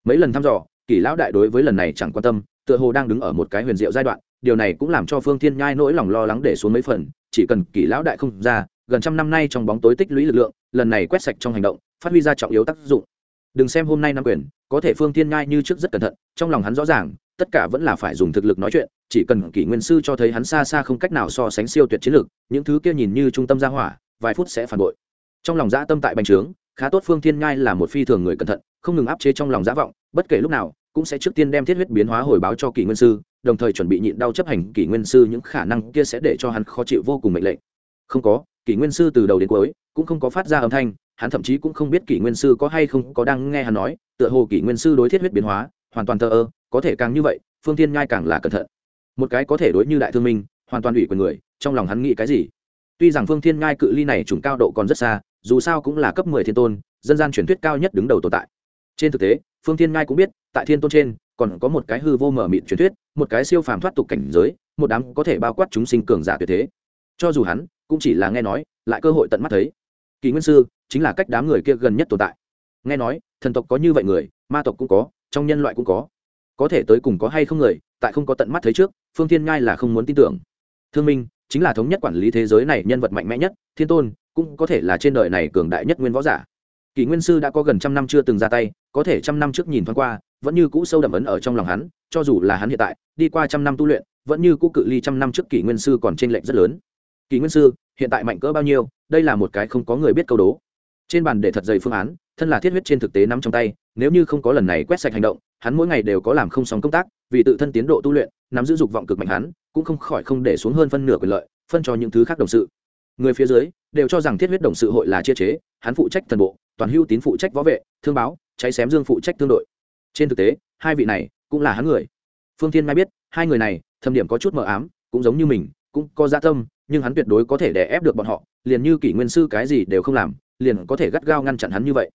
Mấy lần thăm dò, Kỷ lão đại đối với lần này chẳng quan tâm, tựa hồ đang đứng ở một cái huyền diệu giai đoạn, điều này cũng làm cho Phương Thiên Nhai nỗi lòng lo lắng để xuống mấy phần, chỉ cần Kỷ lão đại không ra, gần trăm năm nay trong bóng tối tích lũy lực lượng, lần này quét sạch trong hành động, phát huy ra trọng yếu tác dụng. Đừng xem hôm nay Nam quyền, có thể Phương Thiên Nhai như trước rất cẩn thận, trong lòng hắn rõ ràng, tất cả vẫn là phải dùng thực lực nói chuyện chỉ cần kỷ nguyên sư cho thấy hắn xa xa không cách nào so sánh siêu tuyệt chiến lược những thứ kia nhìn như trung tâm gia hỏa vài phút sẽ phản bội trong lòng dã tâm tại bành trướng khá tốt phương thiên nhai là một phi thường người cẩn thận không ngừng áp chế trong lòng dã vọng bất kể lúc nào cũng sẽ trước tiên đem thiết huyết biến hóa hồi báo cho kỷ nguyên sư đồng thời chuẩn bị nhịn đau chấp hành kỷ nguyên sư những khả năng kia sẽ để cho hắn khó chịu vô cùng mệnh lệnh không có, kỷ nguyên sư từ đầu đến cuối cũng không có phát ra âm thanh, hắn thậm chí cũng không biết kỷ nguyên sư có hay không có đang nghe hắn nói, tựa hồ kỷ nguyên sư đối thiết huyết biến hóa hoàn toàn thờ ơ, có thể càng như vậy, phương thiên nhai càng là cẩn thận. Một cái có thể đối như đại thương minh, hoàn toàn ủy quyền người, trong lòng hắn nghĩ cái gì? Tuy rằng phương thiên nhai cự ly này trùng cao độ còn rất xa, dù sao cũng là cấp mười thiên tôn, dân gian truyền thuyết cao nhất đứng đầu tồn tại. Trên thực tế, phương thiên nhai cũng biết, tại thiên tôn trên, còn có một cái hư vô mở mịn truyền thuyết, một cái siêu phàm thoát tục cảnh giới, một đám có thể bao quát chúng sinh cường giả tuyệt thế. Cho dù hắn cũng chỉ là nghe nói, lại cơ hội tận mắt thấy. Kỳ nguyên sư chính là cách đám người kia gần nhất tồn tại. Nghe nói, thần tộc có như vậy người, ma tộc cũng có, trong nhân loại cũng có. Có thể tới cùng có hay không người, tại không có tận mắt thấy trước, phương thiên ngai là không muốn tin tưởng. Thương minh chính là thống nhất quản lý thế giới này nhân vật mạnh mẽ nhất, thiên tôn cũng có thể là trên đời này cường đại nhất nguyên võ giả. Kỷ nguyên sư đã có gần trăm năm chưa từng ra tay, có thể trăm năm trước nhìn thoáng qua, vẫn như cũ sâu đậm ấn ở trong lòng hắn, cho dù là hắn hiện tại, đi qua trăm năm tu luyện, vẫn như cũ cự ly trăm năm trước kỷ nguyên sư còn t r ê n lệch rất lớn. Kỳ nguyên sư, hiện tại mạnh cỡ bao nhiêu, đây là một cái không có người biết câu đố. Trên bàn để thật dày phương án, thân là thiết huyết trên thực tế nắm trong tay, nếu như không có lần này quét sạch hành động, hắn mỗi ngày đều có làm không sóng công tác, vì tự thân tiến độ tu luyện, nắm giữ dục vọng cực mạnh hắn, cũng không khỏi không để xuống hơn phân nửa quyền lợi, phân cho những thứ khác đồng sự. Người phía dưới đều cho rằng thiết huyết đồng sự hội là chia chế, hắn phụ trách thần bộ, toàn hưu tín phụ trách võ vệ, thương báo, cháy xém dương phụ trách thương đội. Trên thực tế, hai vị này cũng là hắn người. Phương thiên mai biết, hai người này, thâm điểm có chút mờ ám, cũng giống như mình, cũng có gia tâm nhưng hắn tuyệt đối có thể đè ép được bọn họ, liền như kỷ nguyên sư cái gì đều không làm, liền có thể gắt gao ngăn chặn hắn như vậy.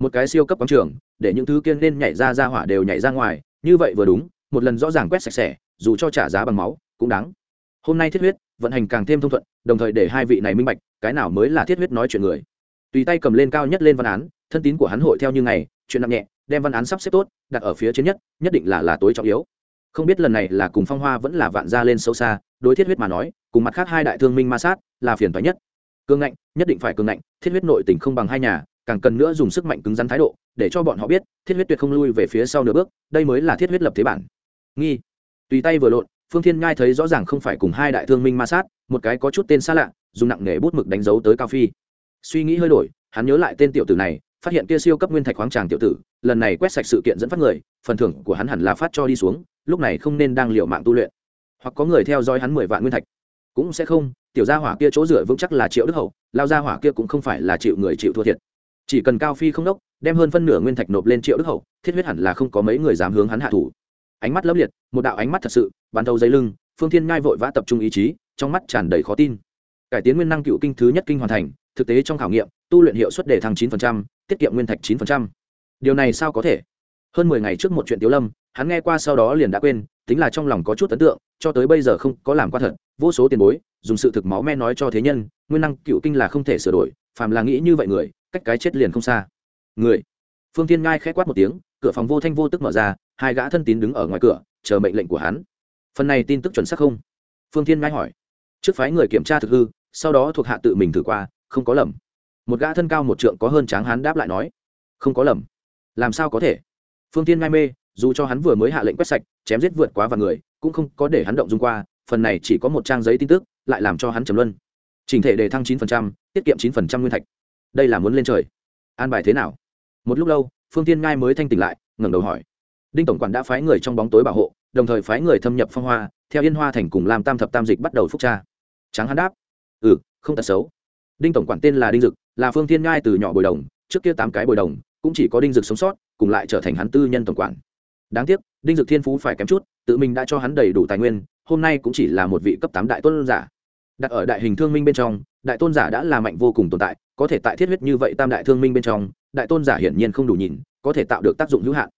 Một cái siêu cấp quán trường, để những thứ kiên nên nhảy ra ra hỏa đều nhảy ra ngoài, như vậy vừa đúng, một lần rõ ràng quét sạch sẽ, dù cho trả giá bằng máu, cũng đáng. Hôm nay thiết huyết, vận hành càng thêm thông thuận, đồng thời để hai vị này minh bạch, cái nào mới là thiết huyết nói chuyện người. Tùy tay cầm lên cao nhất lên văn án, thân tín của hắn hội theo như ngày, chuyện nặng nhẹ, đem văn án sắp xếp tốt, đặt ở phía trên nhất nhất định là là tối trọng yếu không biết lần này là cùng phong hoa vẫn là vạn gia lên sâu xa, đối thiết huyết mà nói, cùng mặt khác hai đại thương minh ma sát là phiền toái nhất. Cương ngạnh, nhất định phải cương ngạnh, thiết huyết nội tình không bằng hai nhà, càng cần nữa dùng sức mạnh cứng rắn thái độ, để cho bọn họ biết, thiết huyết tuyệt không lui về phía sau nửa bước, đây mới là thiết huyết lập thế bản. Nghi. Tùy tay vừa lộn, phương thiên ngai thấy rõ ràng không phải cùng hai đại thương minh ma sát, một cái có chút tên xa lạ, dùng nặng nghề bút mực đánh dấu tới cao phi. Suy nghĩ hơi đổi, hắn nhớ lại tên tiểu tử này, phát hiện kia siêu cấp nguyên thạch khoáng tràng tiểu tử, lần này quét sạch sự kiện dẫn phát người, phần thưởng của hắn hẳn là phát cho đi xuống lúc này không nên đang liệu mạng tu luyện. Hoặc có người theo dõi hắn mười vạn nguyên thạch. Cũng sẽ không, tiểu gia hỏa kia chỗ rửa vững chắc là triệu đức hậu, lao gia hỏa kia cũng không phải là chịu người chịu thua thiệt. Chỉ cần cao phi không đốc, đem hơn phân nửa nguyên thạch nộp lên triệu đức hậu, thiết huyết hẳn là không có mấy người dám hướng hắn hạ thủ. Ánh mắt lấp liệt, một đạo ánh mắt thật sự bàn đầu dây lưng, phương thiên ngai vội vã tập trung ý chí, trong mắt tràn đầy khó tin. Cải tiến nguyên năng cựu kinh thứ nhất kinh hoàn thành, thực tế trong khảo nghiệm, tu luyện hiệu suất để thăng chín tiết kiệm nguyên thạch chín điều này sao có thể? Hơn mười ngày trước một chuyện tiếu lâm, hắn nghe qua sau đó liền đã quên, tính là trong lòng có chút ấn tượng, cho tới bây giờ không có làm qua thật. Vô số tiền bối, dùng sự thực máu me nói cho thế nhân, nguyên năng cựu kinh là không thể sửa đổi, phàm là nghĩ như vậy người, cách cái chết liền không xa. Người. Phương tiên ngai khẽ quát một tiếng, cửa phòng vô thanh vô tức mở ra, hai gã thân tín đứng ở ngoài cửa, chờ mệnh lệnh của hắn. Phần này tin tức chuẩn xác không? Phương tiên ngai hỏi. Trước phái người kiểm tra thực hư, sau đó thuộc hạ tự mình thử qua, không có lầm. Một gã thân cao một trượng có hơn tráng hắn đáp lại nói. Không có lầm. Làm sao có thể? Phương tiên ngai mê dù cho hắn vừa mới hạ lệnh quét sạch chém giết vượt quá và người cũng không có để hắn động dung qua phần này chỉ có một trang giấy tin tức lại làm cho hắn trầm luân. Trình thể đề thăng chín phần trăm, tiết kiệm chín phần trăm nguyên thạch. Đây là muốn lên trời. An bài thế nào? Một lúc lâu phương tiên ngai mới thanh tỉnh lại ngẩng đầu hỏi. Đinh tổng quản đã phái người trong bóng tối bảo hộ đồng thời phái người thâm nhập phong hoa theo yên hoa thành cùng làm tam thập tam dịch bắt đầu phúc tra. Tráng hắn đáp. Ừ không tật xấu. Đinh tổng quản tên là đinh dực là phương tiên ngai từ nhỏ bồi đồng trước kia tám cái bồi đồng cũng chỉ có đinh dực sống sót, cùng lại trở thành hắn tư nhân tổng quản. Đáng tiếc, đinh dực thiên phú phải kém chút, tự mình đã cho hắn đầy đủ tài nguyên, hôm nay cũng chỉ là một vị cấp tám đại tôn giả. Đặt ở đại hình thương minh bên trong, đại tôn giả đã là mạnh vô cùng tồn tại, có thể tại thiết huyết như vậy tam đại thương minh bên trong, đại tôn giả hiển nhiên không đủ nhìn, có thể tạo được tác dụng hữu hạn.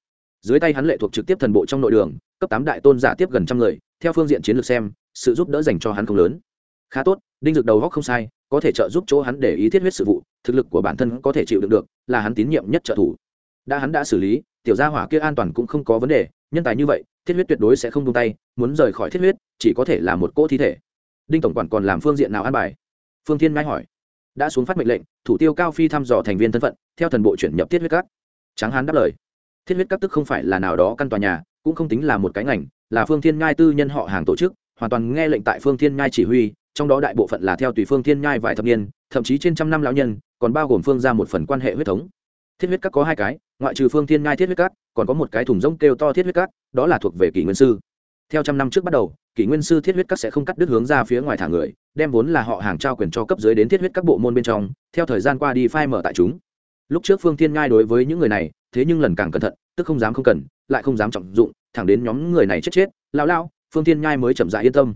Dưới tay hắn lệ thuộc trực tiếp thần bộ trong nội đường, cấp tám đại tôn giả tiếp gần trăm người, theo phương diện chiến lược xem, sự giúp đỡ dành cho hắn không lớn khá tốt, đinh dược đầu góc không sai, có thể trợ giúp chỗ hắn để ý thiết huyết sự vụ, thực lực của bản thân có thể chịu đựng được, là hắn tín nhiệm nhất trợ thủ. Đã hắn đã xử lý, tiểu gia hỏa kia an toàn cũng không có vấn đề, nhân tài như vậy, thiết huyết tuyệt đối sẽ không tung tay, muốn rời khỏi thiết huyết, chỉ có thể là một cỗ thi thể. Đinh tổng quản còn làm phương diện nào an bài? Phương thiên ngai hỏi. Đã xuống phát mệnh lệnh, thủ tiêu cao phi thăm dò thành viên thân phận, theo thần bộ chuyển nhập thiết huyết các. Tráng hán đáp lời. Thiết huyết các tức không phải là nào đó căn tòa nhà, cũng không tính là một cái ngành, là phương thiên ngai tư nhân họ hàng tổ chức, hoàn toàn nghe lệnh tại phương thiên ngai chỉ huy trong đó đại bộ phận là theo tùy phương thiên nhai vài thập niên, thậm chí trên trăm năm lão nhân, còn bao gồm phương ra một phần quan hệ huyết thống. Thiết huyết các có hai cái, ngoại trừ phương thiên nhai thiết huyết các, còn có một cái thùng rỗng kêu to thiết huyết các, đó là thuộc về kỷ nguyên sư. Theo trăm năm trước bắt đầu, kỷ nguyên sư thiết huyết các sẽ không cắt đứt hướng ra phía ngoài thả người, đem vốn là họ hàng trao quyền cho cấp dưới đến thiết huyết các bộ môn bên trong, theo thời gian qua đi phai mở tại chúng. Lúc trước phương thiên nhai đối với những người này, thế nhưng lần càng cẩn thận, tức không dám không cần, lại không dám trọng dụng, thẳng đến nhóm người này chết chết, lao lao, phương thiên nhai mới chậm dại yên tâm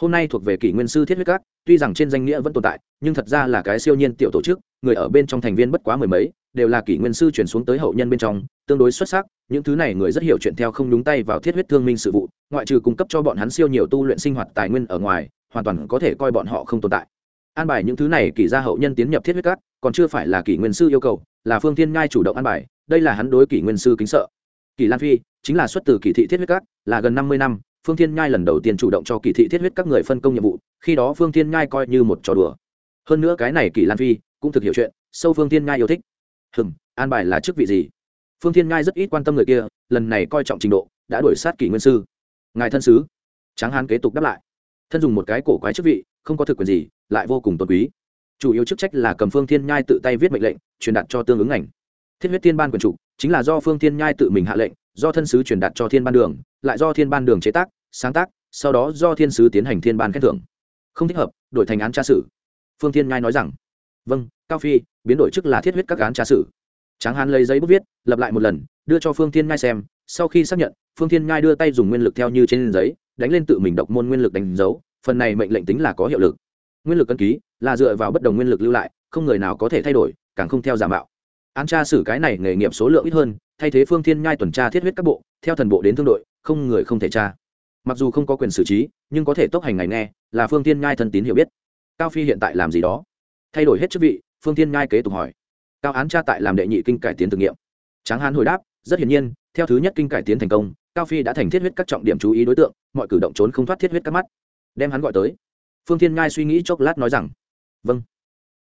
hôm nay thuộc về kỷ nguyên sư thiết huyết các, tuy rằng trên danh nghĩa vẫn tồn tại, nhưng thật ra là cái siêu nhiên tiểu tổ chức, người ở bên trong thành viên bất quá mười mấy, đều là kỷ nguyên sư chuyển xuống tới hậu nhân bên trong, tương đối xuất sắc, những thứ này người rất hiểu chuyện theo không đúng tay vào thiết huyết thương minh sự vụ, ngoại trừ cung cấp cho bọn hắn siêu nhiều tu luyện sinh hoạt tài nguyên ở ngoài, hoàn toàn có thể coi bọn họ không tồn tại. An bài những thứ này kỷ gia hậu nhân tiến nhập thiết huyết các, còn chưa phải là kỷ nguyên sư yêu cầu, là phương thiên ngai chủ động an bài, đây là hắn đối kỷ nguyên sư kính sợ. Kỷ lan phi, chính là xuất từ kỷ thị thiết huyết các, là gần năm mươi năm phương thiên nhai lần đầu tiên chủ động cho kỳ thị thiết huyết các người phân công nhiệm vụ, khi đó phương thiên nhai coi như một trò đùa. Hơn nữa cái này kỳ lan phi cũng thực hiểu chuyện, sâu phương thiên nhai yêu thích. Hừng an bài là chức vị gì? Phương thiên nhai rất ít quan tâm người kia, lần này coi trọng trình độ, đã đuổi sát kỷ nguyên sư. Ngài thân sứ. Tráng hán kế tục đáp lại. Thân dùng một cái cổ quái chức vị, không có thực quyền gì, lại vô cùng tôn quý. Chủ yếu chức trách là cầm phương thiên nhai tự tay viết mệnh lệnh, truyền đạt cho tương ứng ngành. Thiết huyết tiên ban quyền chủ, chính là do phương thiên nhai tự mình hạ lệnh do thân sứ truyền đạt cho thiên ban đường, lại do thiên ban đường chế tác, sáng tác, sau đó do thiên sứ tiến hành thiên ban khen thưởng. Không thích hợp, đổi thành án tra xử phương thiên nhai nói rằng vâng cao phi, biến đổi chức là thiết huyết các án tra xử tráng hán lấy giấy bút viết lập lại một lần, đưa cho phương thiên nhai xem, sau khi xác nhận, phương thiên nhai đưa tay dùng nguyên lực theo như trên giấy, đánh lên tự mình độc môn nguyên lực đánh dấu, phần này mệnh lệnh tính là có hiệu lực. Nguyên lực cân ký là dựa vào bất đồng nguyên lực lưu lại, không người nào có thể thay đổi, càng không theo giả mạo. Án tra xử cái này nghề nghiệp số lượng ít hơn thay thế phương thiên nhai tuần tra thiết huyết các bộ, theo thần bộ đến thương đội, không người không thể tra. Mặc dù không có quyền xử trí, nhưng có thể tốc hành ngày nghe, là phương thiên nhai thân tín hiểu biết. Cao phi hiện tại làm gì đó? Thay đổi hết chức vị, phương thiên nhai kế tục hỏi. Cao án tra tại làm đệ nhị kinh cải tiến thử nghiệm. Tráng hán hồi đáp, rất hiển nhiên, theo thứ nhất kinh cải tiến thành công, cao phi đã thành thiết huyết các trọng điểm chú ý đối tượng, mọi cử động trốn không thoát thiết huyết các mắt. Đem hắn gọi tới. Phương thiên nhai suy nghĩ chốc lát nói rằng vâng.